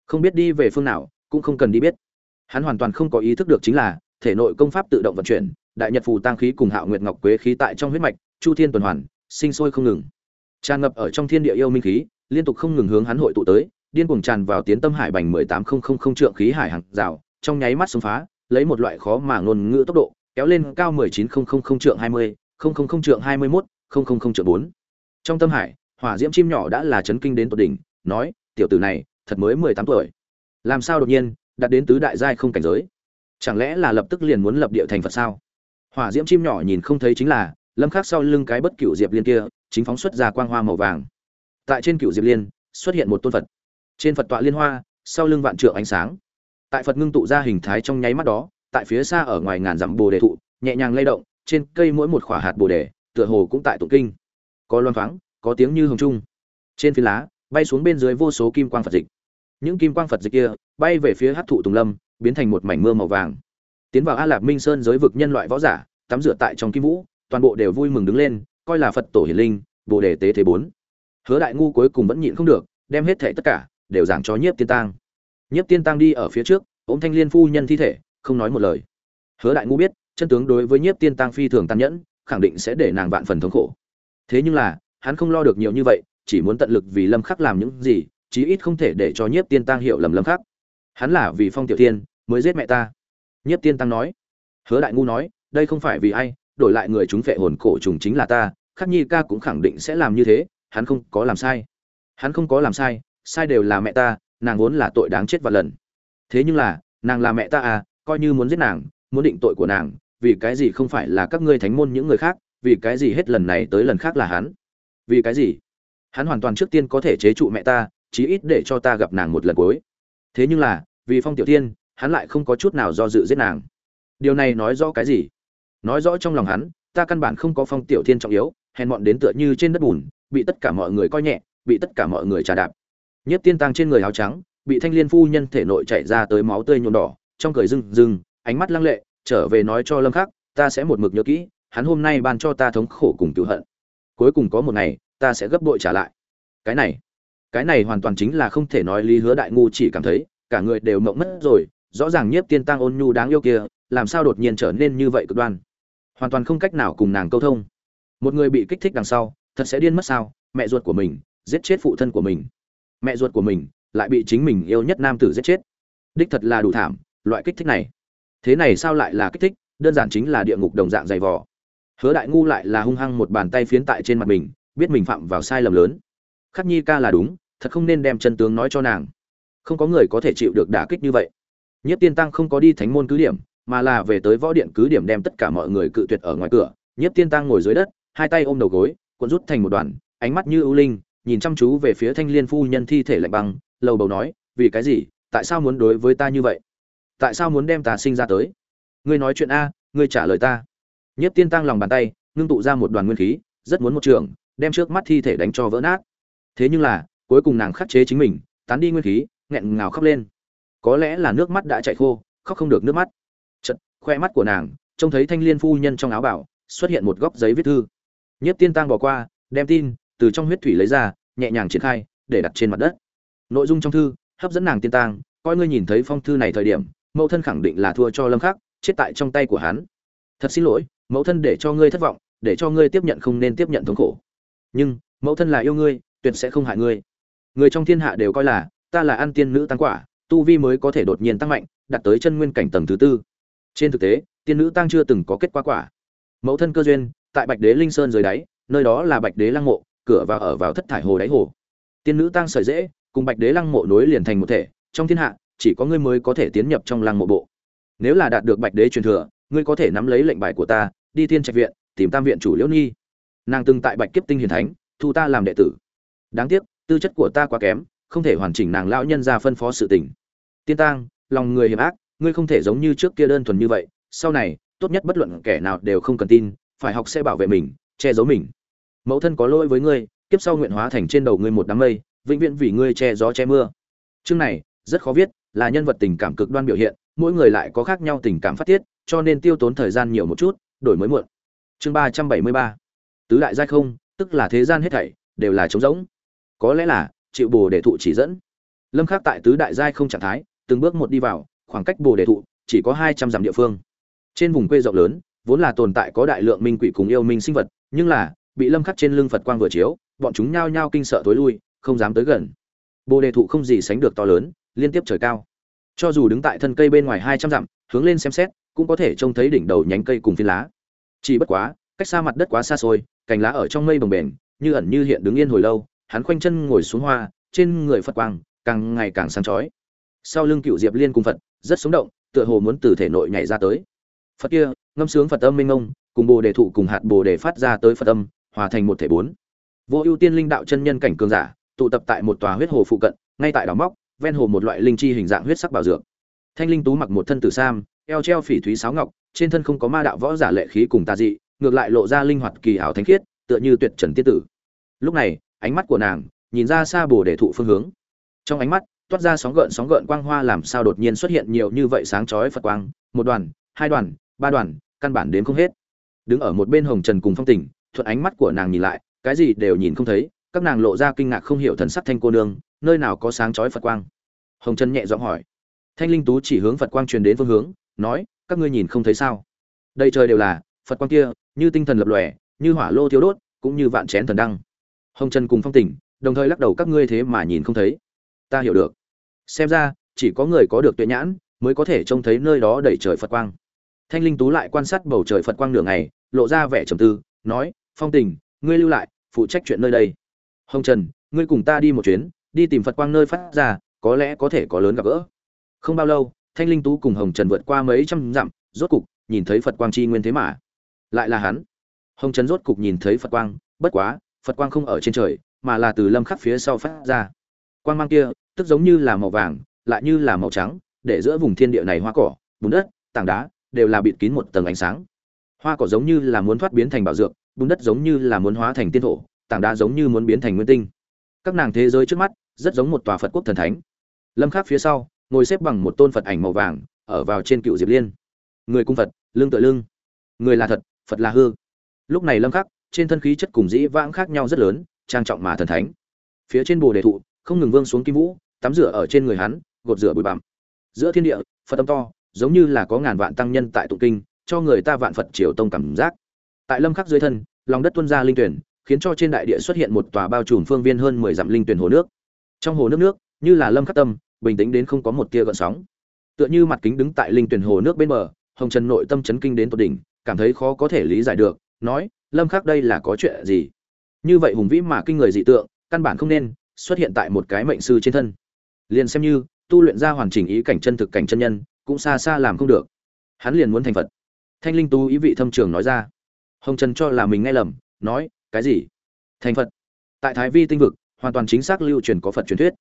Không biết đi về phương nào, cũng không cần đi biết. Hắn hoàn toàn không có ý thức được chính là, thể nội công pháp tự động vận chuyển, đại nhật phù tăng khí cùng hạo nguyệt ngọc quế khí tại trong huyết mạch, chu thiên tuần hoàn, sinh sôi không ngừng. Tràn ngập ở trong thiên địa yêu minh khí, liên tục không ngừng hướng hắn hội tụ tới, điên cuồng tràn vào tiến tâm hải bành mười tám không không không trượng khí hải hàng rào, trong nháy mắt xông phá lấy một loại khó mà ngôn ngữ tốc độ, kéo lên cao mười chín không không không trượng hai mươi, không không không trượng hai mươi mốt, không không không trượng 4. trong tâm hải, hỏa diễm chim nhỏ đã là chấn kinh đến tột đỉnh, nói, tiểu tử này, thật mới mười tám tuổi. Làm sao đột nhiên, đạt đến tứ đại giai không cảnh giới? Chẳng lẽ là lập tức liền muốn lập địa thành phật sao? Hỏa diễm chim nhỏ nhìn không thấy chính là, lâm khắc sau lưng cái bất cửu diệp liên kia, chính phóng xuất ra quang hoa màu vàng. Tại trên cửu diệp liên, xuất hiện một tôn phật. Trên phật tọa liên hoa, sau lưng vạn trượng ánh sáng tại phật ngưng tụ ra hình thái trong nháy mắt đó, tại phía xa ở ngoài ngàn dặm bồ đề thụ, nhẹ nhàng lay động, trên cây mỗi một khỏa hạt bồ đề, tựa hồ cũng tại tụng kinh. Có loan thoáng, có tiếng như hồng trung. Trên phi lá, bay xuống bên dưới vô số kim quang phật dịch. Những kim quang phật dịch kia, bay về phía hát thụ tùng lâm, biến thành một mảnh mưa màu vàng. Tiến vào a lạp minh sơn giới vực nhân loại võ giả, tắm rửa tại trong kim vũ, toàn bộ đều vui mừng đứng lên, coi là phật tổ hiển linh, bồ đề tế thế bốn. Hứa đại ngu cuối cùng vẫn nhịn không được, đem hết thệ tất cả, đều giảng cho nhiếp tiên tang nhiếp tiên Tăng đi ở phía trước, ôm thanh liên phu nhân thi thể, không nói một lời. Hứa đại ngu biết, chân tướng đối với nhiếp tiên Tăng phi thường tàn nhẫn, khẳng định sẽ để nàng vạn phần thống khổ. Thế nhưng là, hắn không lo được nhiều như vậy, chỉ muốn tận lực vì lâm khắc làm những gì, chí ít không thể để cho nhiếp tiên Tăng hiểu lầm lâm khắc. Hắn là vì phong tiểu tiên mới giết mẹ ta. Nhiếp tiên tăng nói. Hứa đại ngu nói, đây không phải vì ai, đổi lại người chúng phệ hồn cổ trùng chính là ta, khắc nhi ca cũng khẳng định sẽ làm như thế, hắn không có làm sai. Hắn không có làm sai sai đều là mẹ ta nàng vốn là tội đáng chết vạn lần. Thế nhưng là, nàng là mẹ ta à coi như muốn giết nàng, muốn định tội của nàng, vì cái gì không phải là các ngươi thánh môn những người khác, vì cái gì hết lần này tới lần khác là hắn? Vì cái gì? Hắn hoàn toàn trước tiên có thể chế trụ mẹ ta, chí ít để cho ta gặp nàng một lần cuối. Thế nhưng là, vì phong tiểu tiên hắn lại không có chút nào do dự giết nàng. Điều này nói rõ cái gì? Nói rõ trong lòng hắn, ta căn bản không có phong tiểu thiên trọng yếu, hèn mọn đến tựa như trên đất bùn, bị tất cả mọi người coi nhẹ, bị tất cả mọi người trà đạp nhất tiên tăng trên người áo trắng, bị thanh liên phu nhân thể nội chảy ra tới máu tươi nhuộm đỏ, trong cười rưng rưng, ánh mắt lăng lệ, trở về nói cho lâm khắc, ta sẽ một mực nhớ kỹ, hắn hôm nay ban cho ta thống khổ cùng tự hận. Cuối cùng có một ngày, ta sẽ gấp bội trả lại. Cái này cái này hoàn toàn chính là không thể nói lý hứa đại ngu chỉ cảm thấy, cả người đều mộng mất rồi, rõ ràng nhiếp tiên tăng ôn nhu đáng yêu kia, làm sao đột nhiên trở nên như vậy cực đoan? Hoàn toàn không cách nào cùng nàng câu thông. Một người bị kích thích đằng sau, thật sẽ điên mất sao? Mẹ ruột của mình, giết chết phụ thân của mình mẹ ruột của mình lại bị chính mình yêu nhất nam tử giết chết. Đích thật là đủ thảm, loại kích thích này. Thế này sao lại là kích thích? Đơn giản chính là địa ngục đồng dạng dày vò. Hứa đại ngu lại là hung hăng một bàn tay phiến tại trên mặt mình, biết mình phạm vào sai lầm lớn. Khắc nhi ca là đúng, thật không nên đem chân tướng nói cho nàng. Không có người có thể chịu được đả kích như vậy. Nhất tiên tăng không có đi thánh môn cứ điểm, mà là về tới võ điện cứ điểm đem tất cả mọi người cự tuyệt ở ngoài cửa. Nhất tiên tăng ngồi dưới đất, hai tay ôm đầu gối, cuộn rút thành một đoàn, ánh mắt như ưu linh nhìn chăm chú về phía thanh liên phu nhân thi thể lạnh băng, lầu bầu nói, vì cái gì, tại sao muốn đối với ta như vậy? Tại sao muốn đem ta sinh ra tới? Ngươi nói chuyện a, ngươi trả lời ta. Nhất tiên tăng lòng bàn tay, ngưng tụ ra một đoàn nguyên khí, rất muốn một trường, đem trước mắt thi thể đánh cho vỡ nát. Thế nhưng là, cuối cùng nàng khắc chế chính mình, tán đi nguyên khí, nghẹn ngào khóc lên. Có lẽ là nước mắt đã chảy khô, khóc không được nước mắt. Chật khoe mắt của nàng, trông thấy thanh liên phu nhân trong áo bảo, xuất hiện một góc giấy viết thư. Nhất tiên tăng bỏ qua, đem tin từ trong huyết thủy lấy ra, nhẹ nhàng triển khai, để đặt trên mặt đất. Nội dung trong thư, hấp dẫn nàng tiên tang, coi ngươi nhìn thấy phong thư này thời điểm, mẫu thân khẳng định là thua cho lâm khắc, chết tại trong tay của hắn. Thật xin lỗi, mẫu thân để cho ngươi thất vọng, để cho ngươi tiếp nhận không nên tiếp nhận thống khổ. Nhưng, mẫu thân là yêu ngươi, tuyệt sẽ không hại ngươi. Người trong thiên hạ đều coi là, ta là ăn tiên nữ tăng quả, tu vi mới có thể đột nhiên tăng mạnh, đạt tới chân nguyên cảnh tầng thứ tư. Trên thực tế, tiên nữ tăng chưa từng có kết quả quả. Mẫu thân cơ duyên, tại bạch đế linh sơn dưới đáy, nơi đó là bạch đế lăng mộ cửa vào ở vào thất thải hồ đáy hồ. Tiên nữ tăng sợi dễ, cùng bạch đế lăng mộ nối liền thành một thể, trong thiên hạ, chỉ có ngươi mới có thể tiến nhập trong lăng mộ bộ. Nếu là đạt được bạch đế truyền thừa, ngươi có thể nắm lấy lệnh bài của ta, đi tiên trạch viện, tìm tam viện chủ liễu nhi. Nàng từng tại bạch kiếp tinh hiền thánh, thu ta làm đệ tử. Đáng tiếc, tư chất của ta quá kém, không thể hoàn chỉnh nàng lão nhân ra phân phó sự tình. Tiên tang, lòng người hiểm ác, ngươi không thể giống như trước kia đơn thuần như vậy. Sau này, tốt nhất bất luận kẻ nào đều không cần tin, phải học sẽ bảo vệ mình, che giấu mình mẫu thân có lỗi với ngươi, kiếp sau nguyện hóa thành trên đầu ngươi một đám mây, vĩnh viễn vì ngươi che gió che mưa. Chương này, rất khó viết, là nhân vật tình cảm cực đoan biểu hiện, mỗi người lại có khác nhau tình cảm phát tiết, cho nên tiêu tốn thời gian nhiều một chút, đổi mới muộn. Chương ba trăm bảy mươi ba. Tứ đại giai không, tức là thế gian hết thảy, đều là trống rỗng. Có lẽ là, chịu bồ để thụ chỉ dẫn. Lâm khắc tại tứ đại giai không trạng thái, từng bước một đi vào, khoảng cách bồ đề thụ chỉ có hai trăm dặm địa phương. Trên vùng quê rộng lớn, vốn là tồn tại có đại lượng minh quỷ cùng yêu minh sinh vật, nhưng là bị lâm khắc trên lưng phật quang vừa chiếu, bọn chúng nhao nhao kinh sợ tối lui, không dám tới gần. Bồ đề thụ không gì sánh được to lớn, liên tiếp trời cao. Cho dù đứng tại thân cây bên ngoài hai trăm dặm, hướng lên xem xét, cũng có thể trông thấy đỉnh đầu nhánh cây cùng phiến lá. Chỉ bất quá, cách xa mặt đất quá xa xôi, cành lá ở trong mây bồng bềnh, như ẩn như hiện đứng yên hồi lâu, hắn khoanh chân ngồi xuống hoa, trên người phật quang càng ngày càng sáng chói. Sau lưng cựu diệp liên cùng phật, rất sống động, tựa hồ muốn từ thể nội nhảy ra tới. Phật kia, ngâm sướng phật âm minh ông cùng bồ đề thụ cùng hạt bồ đề phát ra tới phật âm hòa thành một thể bốn. Vô ưu tiên linh đạo chân nhân cảnh cường giả, tụ tập tại một tòa huyết hồ phụ cận, ngay tại đảo móc, ven hồ một loại linh chi hình dạng huyết sắc bảo dược. Thanh linh tú mặc một thân tử sam, eo treo phỉ thúy sáo ngọc, trên thân không có ma đạo võ giả lệ khí cùng tà dị, ngược lại lộ ra linh hoạt kỳ ảo thánh khiết, tựa như tuyệt trần tiên tử. Lúc này, ánh mắt của nàng nhìn ra xa bồ để thụ phương hướng. Trong ánh mắt, toát ra sóng gợn sóng gợn quang hoa làm sao đột nhiên xuất hiện nhiều như vậy sáng chói phật quang, một đoàn, hai đoàn, ba đoàn, căn bản đến không hết. Đứng ở một bên hồng trần cùng phong tình thuận ánh mắt của nàng nhìn lại, cái gì đều nhìn không thấy, các nàng lộ ra kinh ngạc không hiểu thần sắc thanh cô nương, nơi nào có sáng chói phật quang. Hồng trần nhẹ giọng hỏi. Thanh linh tú chỉ hướng phật quang truyền đến phương hướng, nói, các ngươi nhìn không thấy sao? Đây trời đều là, phật quang kia, như tinh thần lập lòe, như hỏa lô thiếu đốt, cũng như vạn chén thần đăng. Hồng trần cùng phong tỉnh, đồng thời lắc đầu các ngươi thế mà nhìn không thấy. Ta hiểu được. Xem ra, chỉ có người có được tuệ nhãn, mới có thể trông thấy nơi đó đầy trời phật quang. Thanh linh tú lại quan sát bầu trời phật quang nửa ngày, lộ ra vẻ trầm tư nói, phong tình, ngươi lưu lại, phụ trách chuyện nơi đây. Hồng trần, ngươi cùng ta đi một chuyến, đi tìm phật quang nơi phát ra, có lẽ có thể có lớn gặp gỡ. Không bao lâu, thanh linh tú cùng hồng trần vượt qua mấy trăm dặm, rốt cục nhìn thấy phật quang chi nguyên thế mà. Lại là hắn. Hồng trần rốt cục nhìn thấy phật quang, bất quá, phật quang không ở trên trời, mà là từ lâm khắc phía sau phát ra. Quang mang kia, tức giống như là màu vàng, lại như là màu trắng, để giữa vùng thiên địa này hoa cỏ, bùn đất, tảng đá, đều là bịt kín một tầng ánh sáng hoa cỏ giống như là muốn thoát biến thành bảo dược, bùn đất giống như là muốn hóa thành tiên thổ, tảng đá giống như muốn biến thành nguyên tinh. Các nàng thế giới trước mắt, rất giống một tòa phật quốc thần thánh. Lâm khắc phía sau, ngồi xếp bằng một tôn phật ảnh màu vàng, ở vào trên cựu diệp liên. Người cung phật lưng tựa lưng. Người là thật, phật là hư. Lúc này lâm khắc, trên thân khí chất cùng dĩ vãng khác nhau rất lớn, trang trọng mà thần thánh. Phía trên bồ đề thụ, không ngừng vương xuống kim vũ, tắm rửa ở trên người hắn, gột rửa bụi bặm. Giữa thiên địa, phật âm to, giống như là có ngàn vạn tăng nhân tại tụng kinh cho người ta vạn phật triều tông cảm giác. Tại lâm khắc dưới thân, lòng đất tuôn ra linh tuyển, khiến cho trên đại địa xuất hiện một tòa bao trùm phương viên hơn 10 dặm linh tuyển hồ nước. Trong hồ nước nước, như là lâm khắc tâm, bình tĩnh đến không có một tia gợn sóng. Tựa như mặt kính đứng tại linh tuyển hồ nước bên bờ, hồng trần nội tâm chấn kinh đến tột đỉnh, cảm thấy khó có thể lý giải được, nói, lâm khắc đây là có chuyện gì? Như vậy hùng vĩ mà kinh người dị tượng, căn bản không nên xuất hiện tại một cái mệnh sư trên thân. Liền xem như, tu luyện ra hoàn chỉnh ý cảnh chân thực cảnh chân nhân, cũng xa xa làm không được. Hắn liền muốn thành phật thanh linh tu ý vị thâm trường nói ra. Hồng trần cho là mình nghe lầm, nói, cái gì? Thành phật. Tại thái vi tinh vực, hoàn toàn chính xác lưu truyền có phật truyền thuyết.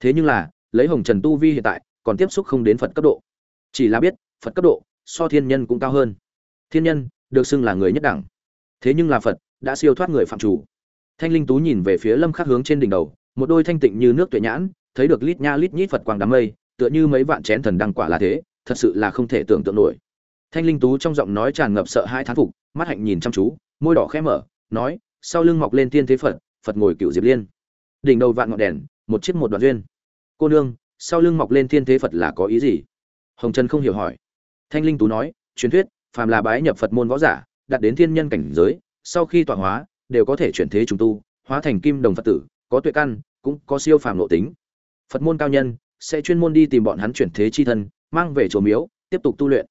Thế nhưng là, lấy hồng trần tu vi hiện tại, còn tiếp xúc không đến phật cấp độ. Chỉ là biết, phật cấp độ, so thiên nhân cũng cao hơn. Thiên nhân, được xưng là người nhất đẳng. Thế nhưng là phật, đã siêu thoát người phạm chủ. Thanh linh tú nhìn về phía lâm khắc hướng trên đỉnh đầu, một đôi thanh tịnh như nước tuệ nhãn, thấy được lít nha lít nhít phật quang đám mây, tựa như mấy vạn chén thần đăng quả là thế, thật sự là không thể tưởng tượng nổi thanh linh tú trong giọng nói tràn ngập sợ hai thán phục, mắt hạnh nhìn chăm chú, môi đỏ khẽ mở, nói, sau lưng mọc lên tiên thế phật phật ngồi cựu diệp liên. Đỉnh đầu vạn ngọn đèn, một chiếc một đoạn duyên. Cô nương, sau lưng mọc lên thiên thế phật là có ý gì? Hồng trần không hiểu hỏi. Thanh linh tú nói, truyền thuyết, phàm là bái nhập phật môn võ giả, đạt đến thiên nhân cảnh giới, sau khi tọa hóa, đều có thể chuyển thế trùng tu, hóa thành kim đồng phật tử, có tuệ căn, cũng có siêu phàm nội tính. Phật môn cao nhân, sẽ chuyên môn đi tìm bọn hắn chuyển thế chi thân, mang về chùa miếu, tiếp tục tu luyện.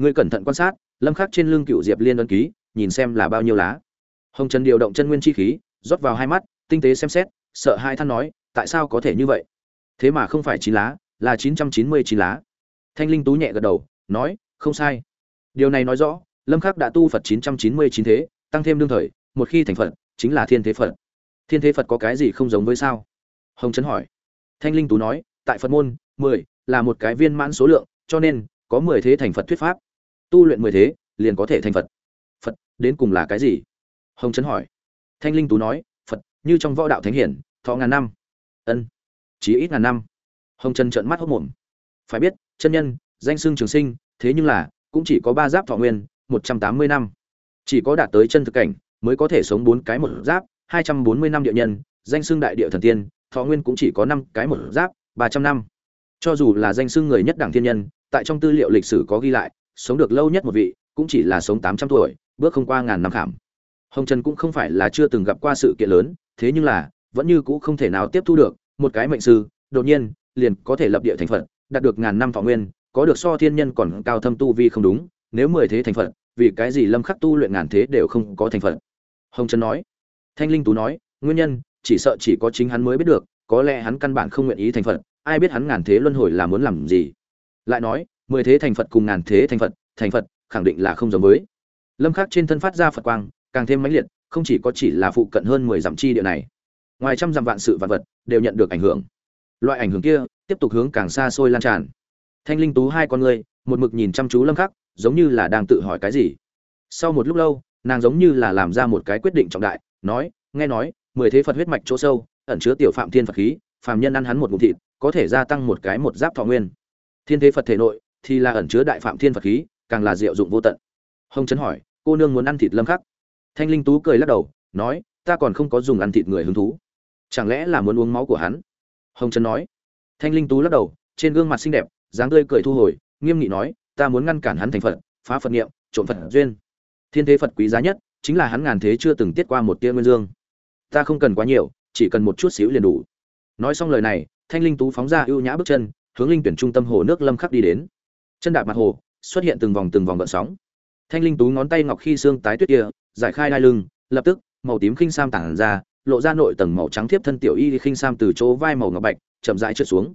Ngươi cẩn thận quan sát, lâm khắc trên lưng cựu diệp liên ấn ký, nhìn xem là bao nhiêu lá. Hồng trần điều động chân nguyên chi khí, rót vào hai mắt, tinh tế xem xét, sợ hai than nói, tại sao có thể như vậy? Thế mà không phải chín lá, là chín trăm chín mươi chín lá. Thanh linh tú nhẹ gật đầu, nói, không sai. Điều này nói rõ, lâm khắc đã tu phật chín trăm chín mươi chín thế, tăng thêm đương thời, một khi thành phật, chính là thiên thế phật. Thiên thế phật có cái gì không giống với sao? Hồng trấn hỏi. Thanh linh tú nói, tại phật môn, mười là một cái viên mãn số lượng, cho nên, có mười thế thành phật thuyết pháp tu luyện mười thế, liền có thể thành phật. Phật, đến cùng là cái gì? Hồng trấn hỏi. Thanh linh tú nói, phật, như trong võ đạo thánh hiển, thọ ngàn năm. Ân chỉ ít ngàn năm. Hồng trần trợn mắt hốc mồm. Phải biết, chân nhân, danh xưng trường sinh, thế nhưng là, cũng chỉ có ba giáp thọ nguyên, một trăm tám mươi năm. Chỉ có đạt tới chân thực cảnh, mới có thể sống bốn cái một giáp, hai trăm bốn mươi năm địa nhân, danh xưng đại địa thần tiên, thọ nguyên cũng chỉ có năm cái một giáp, ba trăm năm. Cho dù là danh xưng người nhất đảng thiên nhân, tại trong tư liệu lịch sử có ghi lại sống được lâu nhất một vị, cũng chỉ là sống tám trăm tuổi, bước không qua ngàn năm khảm. Hồng trần cũng không phải là chưa từng gặp qua sự kiện lớn, thế nhưng là, vẫn như cũ không thể nào tiếp thu được, một cái mệnh sư, đột nhiên, liền có thể lập địa thành phật, đạt được ngàn năm thọ nguyên, có được so thiên nhân còn cao thâm tu vi không đúng, nếu mười thế thành phật, vì cái gì lâm khắc tu luyện ngàn thế đều không có thành phật? Hồng trần nói. Thanh linh tú nói, nguyên nhân, chỉ sợ chỉ có chính hắn mới biết được, có lẽ hắn căn bản không nguyện ý thành phật, ai biết hắn ngàn thế luân hồi là muốn làm gì? Lại nói mười thế thành phật cùng ngàn thế thành phật thành phật khẳng định là không giống với. Lâm khắc trên thân phát ra phật quang, càng thêm mãnh liệt, không chỉ có chỉ là phụ cận hơn mười dặm chi địa này, ngoài trăm dặm vạn sự vạn vật đều nhận được ảnh hưởng. Loại ảnh hưởng kia tiếp tục hướng càng xa xôi lan tràn. Thanh linh tú hai con người một mực nhìn chăm chú lâm khắc, giống như là đang tự hỏi cái gì. Sau một lúc lâu, nàng giống như là làm ra một cái quyết định trọng đại, nói, nghe nói, mười thế phật huyết mạch chỗ sâu, ẩn chứa tiểu phạm thiên phật khí, phàm nhân ăn hắn một ngụm thịt, có thể gia tăng một cái một giáp thọ nguyên. Thiên thế phật thể nội thì là ẩn chứa đại phạm thiên phật khí, càng là diệu dụng vô tận. Hồng trấn hỏi, cô nương muốn ăn thịt lâm khắc? Thanh linh tú cười lắc đầu, nói, ta còn không có dùng ăn thịt người hứng thú. Chẳng lẽ là muốn uống máu của hắn? Hồng trấn nói. Thanh linh tú lắc đầu, trên gương mặt xinh đẹp, dáng tươi cười thu hồi, nghiêm nghị nói, ta muốn ngăn cản hắn thành phật, phá phật niệm, trộm phật duyên. Thiên thế phật quý giá nhất, chính là hắn ngàn thế chưa từng tiết qua một tia nguyên dương. Ta không cần quá nhiều, chỉ cần một chút xíu liền đủ. Nói xong lời này, thanh linh tú phóng ra ưu nhã bước chân, hướng linh tuyển trung tâm hồ nước lâm khắc đi đến chân đạp mặt hồ, xuất hiện từng vòng từng vòng gợn sóng. Thanh linh tú ngón tay ngọc khi xương tái tuyết kia, giải khai đai lưng, lập tức, màu tím khinh sam tản ra, lộ ra nội tầng màu trắng thiếp thân tiểu y khinh sam từ chỗ vai màu ngọc bạch, chậm rãi trượt xuống.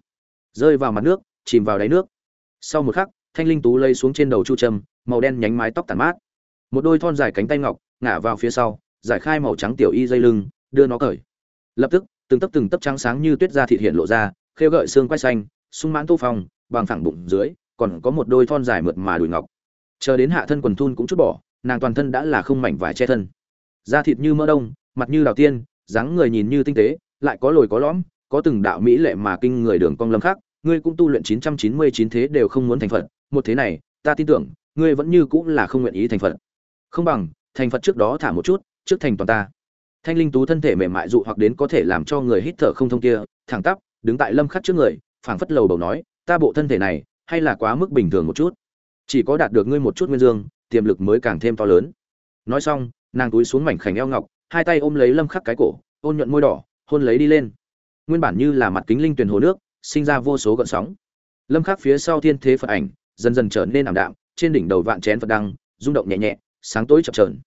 Rơi vào mặt nước, chìm vào đáy nước. Sau một khắc, thanh linh tú lây xuống trên đầu chu trâm, màu đen nhánh mái tóc tàn mát. Một đôi thon dài cánh tay ngọc, ngả vào phía sau, giải khai màu trắng tiểu y dây lưng, đưa nó cởi. Lập tức, từng tấc từng tấc trắng sáng như tuyết da thịt hiện lộ ra, khêu gợi xương quay xanh, sung mãn tô phong, bằng phẳng bụng dưới còn có một đôi thon dài mượt mà đùi ngọc. Chờ đến hạ thân quần thun cũng chút bỏ, nàng toàn thân đã là không mảnh vải che thân. Da thịt như mỡ đông, mặt như đào tiên, dáng người nhìn như tinh tế, lại có lồi có lõm, có từng đạo mỹ lệ mà kinh người đường cong lâm khác ngươi cũng tu luyện 999 thế đều không muốn thành phật. Một thế này, ta tin tưởng, ngươi vẫn như cũng là không nguyện ý thành phật. Không bằng, thành phật trước đó thả một chút, trước thành toàn ta. Thanh linh tú thân thể mềm mại dụ hoặc đến có thể làm cho người hít thở không thông kia, thẳng tắp, đứng tại lâm khắc trước người, phảng phất lầu đầu nói, ta bộ thân thể này hay là quá mức bình thường một chút? Chỉ có đạt được ngươi một chút nguyên dương, tiềm lực mới càng thêm to lớn. Nói xong, nàng túi xuống mảnh khảnh eo ngọc, hai tay ôm lấy lâm khắc cái cổ, ôn nhuận môi đỏ, hôn lấy đi lên. Nguyên bản như là mặt kính linh tuyển hồ nước, sinh ra vô số gợn sóng. Lâm khắc phía sau thiên thế phật ảnh, dần dần trở nên ảm đạm, trên đỉnh đầu vạn chén phật đăng, rung động nhẹ nhẹ, sáng tối chập chờn.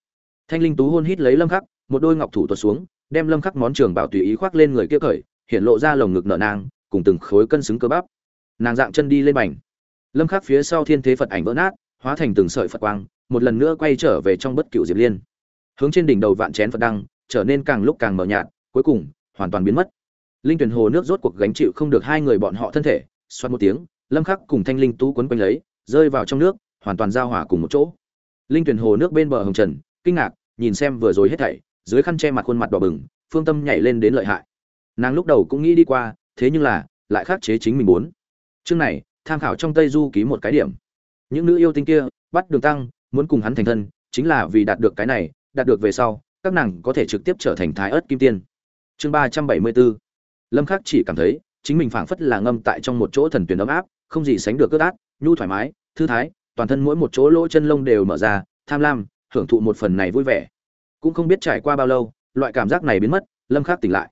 Thanh linh tú hôn hít lấy lâm khắc, một đôi ngọc thủ tuột xuống, đem lâm khắc món trường bảo tùy ý khoác lên người kia cởi, hiện lộ ra lồng ngực nở nang, cùng từng khối cân xứng cơ bắp. Nàng dạng chân đi lên bành lâm khắc phía sau thiên thế phật ảnh vỡ nát, hóa thành từng sợi phật quang, một lần nữa quay trở về trong bất cựu diệp liên. Hướng trên đỉnh đầu vạn chén phật đăng, trở nên càng lúc càng mờ nhạt, cuối cùng, hoàn toàn biến mất. Linh tuyển hồ nước rốt cuộc gánh chịu không được hai người bọn họ thân thể, xoát một tiếng, lâm khắc cùng thanh linh tú quấn quanh lấy, rơi vào trong nước, hoàn toàn giao hòa cùng một chỗ. Linh tuyển hồ nước bên bờ hồng trần, kinh ngạc, nhìn xem vừa rồi hết thảy, dưới khăn che mặt khuôn mặt đỏ bừng, phương tâm nhảy lên đến lợi hại. Nàng lúc đầu cũng nghĩ đi qua, thế nhưng là, lại khắc chế chính mình muốn. Chương này tham khảo trong tây du ký một cái điểm. Những nữ yêu tinh kia, bắt đường tăng, muốn cùng hắn thành thân, chính là vì đạt được cái này, đạt được về sau, các nàng có thể trực tiếp trở thành thái ớt kim tiên. Chương ba trăm bảy mươi bốn. Lâm khắc chỉ cảm thấy, chính mình phảng phất là ngâm tại trong một chỗ thần tuyển ấm áp, không gì sánh được cướp át, nhu thoải mái, thư thái, toàn thân mỗi một chỗ lỗ chân lông đều mở ra, tham lam, hưởng thụ một phần này vui vẻ. Cũng không biết trải qua bao lâu, loại cảm giác này biến mất, lâm khắc tỉnh lại.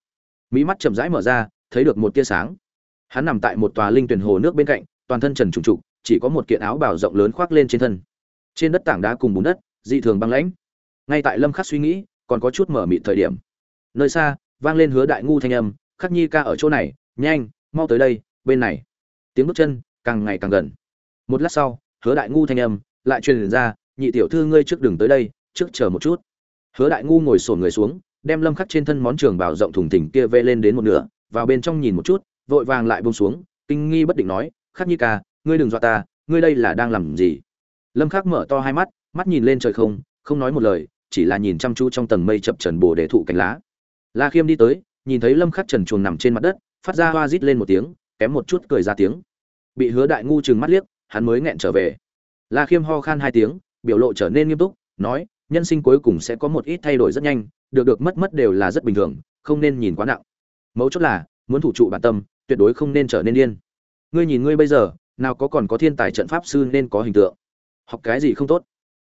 Mỹ mắt chậm rãi mở ra, thấy được một tia sáng. Hắn nằm tại một tòa linh tuyển hồ nước bên cạnh toàn thân trần trùng trục, chỉ có một kiện áo bào rộng lớn khoác lên trên thân. Trên đất tảng đá cùng bùn đất, dị thường băng lãnh. Ngay tại lâm khắc suy nghĩ, còn có chút mở mịt thời điểm. Nơi xa, vang lên hứa đại ngu thanh âm, khắc nhi ca ở chỗ này, nhanh, mau tới đây, bên này. Tiếng bước chân càng ngày càng gần. Một lát sau, hứa đại ngu thanh âm lại truyền ra, nhị tiểu thư ngươi trước đường tới đây, trước chờ một chút. Hứa đại ngu ngồi sổn người xuống, đem lâm khắc trên thân món trường bảo rộng thùng thình kia vê lên đến một nửa, vào bên trong nhìn một chút, vội vàng lại buông xuống, kinh nghi bất định nói khắc nhi ca, ngươi đừng dọa ta, ngươi đây là đang làm gì? Lâm khắc mở to hai mắt mắt nhìn lên trời không không nói một lời, chỉ là nhìn chăm chú trong tầng mây chập trần bồ để thụ cánh lá. La khiêm đi tới, nhìn thấy lâm khắc trần chuồng nằm trên mặt đất, phát ra hoa rít lên một tiếng, kém một chút cười ra tiếng. Bị hứa đại ngu chừng mắt liếc, hắn mới nghẹn trở về. La khiêm ho khan hai tiếng, biểu lộ trở nên nghiêm túc, nói, nhân sinh cuối cùng sẽ có một ít thay đổi rất nhanh, được được mất mất đều là rất bình thường, không nên nhìn quá nặng. Mấu chốt là, muốn thủ trụ bản tâm, tuyệt đối không nên trở nên điên ngươi nhìn ngươi bây giờ, nào có còn có thiên tài trận pháp sư nên có hình tượng. Học cái gì không tốt?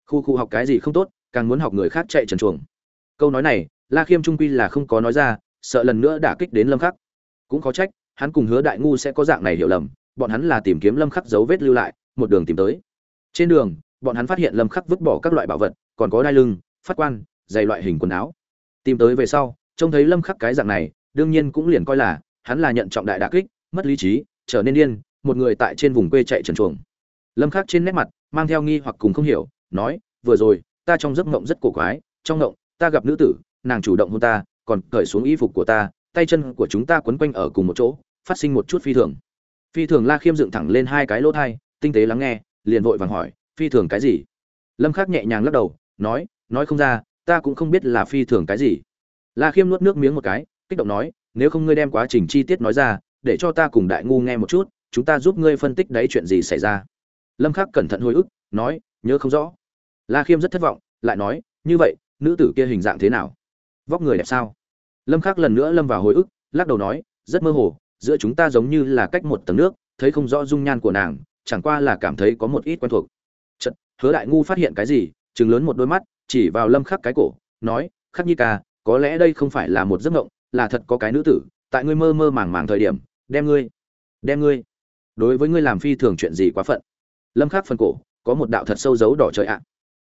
Khu khu học cái gì không tốt, càng muốn học người khác chạy trần chuồng. Câu nói này, la khiêm trung quy là không có nói ra, sợ lần nữa đả kích đến lâm khắc. Cũng có trách, hắn cùng hứa đại ngu sẽ có dạng này hiểu lầm, bọn hắn là tìm kiếm lâm khắc dấu vết lưu lại, một đường tìm tới. Trên đường, bọn hắn phát hiện lâm khắc vứt bỏ các loại bảo vật, còn có đai lưng, phát quan, giày loại hình quần áo. Tìm tới về sau, trông thấy lâm khắc cái dạng này, đương nhiên cũng liền coi là, hắn là nhận trọng đại đả kích, mất lý trí trở nên điên, một người tại trên vùng quê chạy trần chuồng lâm khắc trên nét mặt mang theo nghi hoặc cùng không hiểu, nói, vừa rồi, ta trong giấc mộng rất cổ quái, trong mộng, ta gặp nữ tử, nàng chủ động hôn ta, còn cởi xuống y phục của ta, tay chân của chúng ta quấn quanh ở cùng một chỗ, phát sinh một chút phi thường. Phi thường la khiêm dựng thẳng lên hai cái lỗ thai, tinh tế lắng nghe, liền vội vàng hỏi, phi thường cái gì? Lâm khắc nhẹ nhàng lắc đầu, nói nói không ra, ta cũng không biết là phi thường cái gì. La khiêm nuốt nước miếng một cái, kích động nói, nếu không ngươi đem quá trình chi tiết nói ra để cho ta cùng đại ngu nghe một chút, chúng ta giúp ngươi phân tích đấy chuyện gì xảy ra. Lâm khắc cẩn thận hồi ức, nói, nhớ không rõ. La khiêm rất thất vọng, lại nói, như vậy, nữ tử kia hình dạng thế nào? Vóc người đẹp sao? Lâm khắc lần nữa lâm vào hồi ức, lắc đầu nói, rất mơ hồ, giữa chúng ta giống như là cách một tầng nước, thấy không rõ dung nhan của nàng, chẳng qua là cảm thấy có một ít quen thuộc. Chợt, hứa đại ngu phát hiện cái gì, trừng lớn một đôi mắt, chỉ vào lâm khắc cái cổ, nói, khắc nhi ca, có lẽ đây không phải là một giấc mộng, là thật có cái nữ tử tại ngươi mơ mơ màng màng thời điểm, đem ngươi đem ngươi. Đối với ngươi làm phi thường chuyện gì quá phận. Lâm khắc phần cổ, có một đạo thật sâu dấu đỏ trời ạ.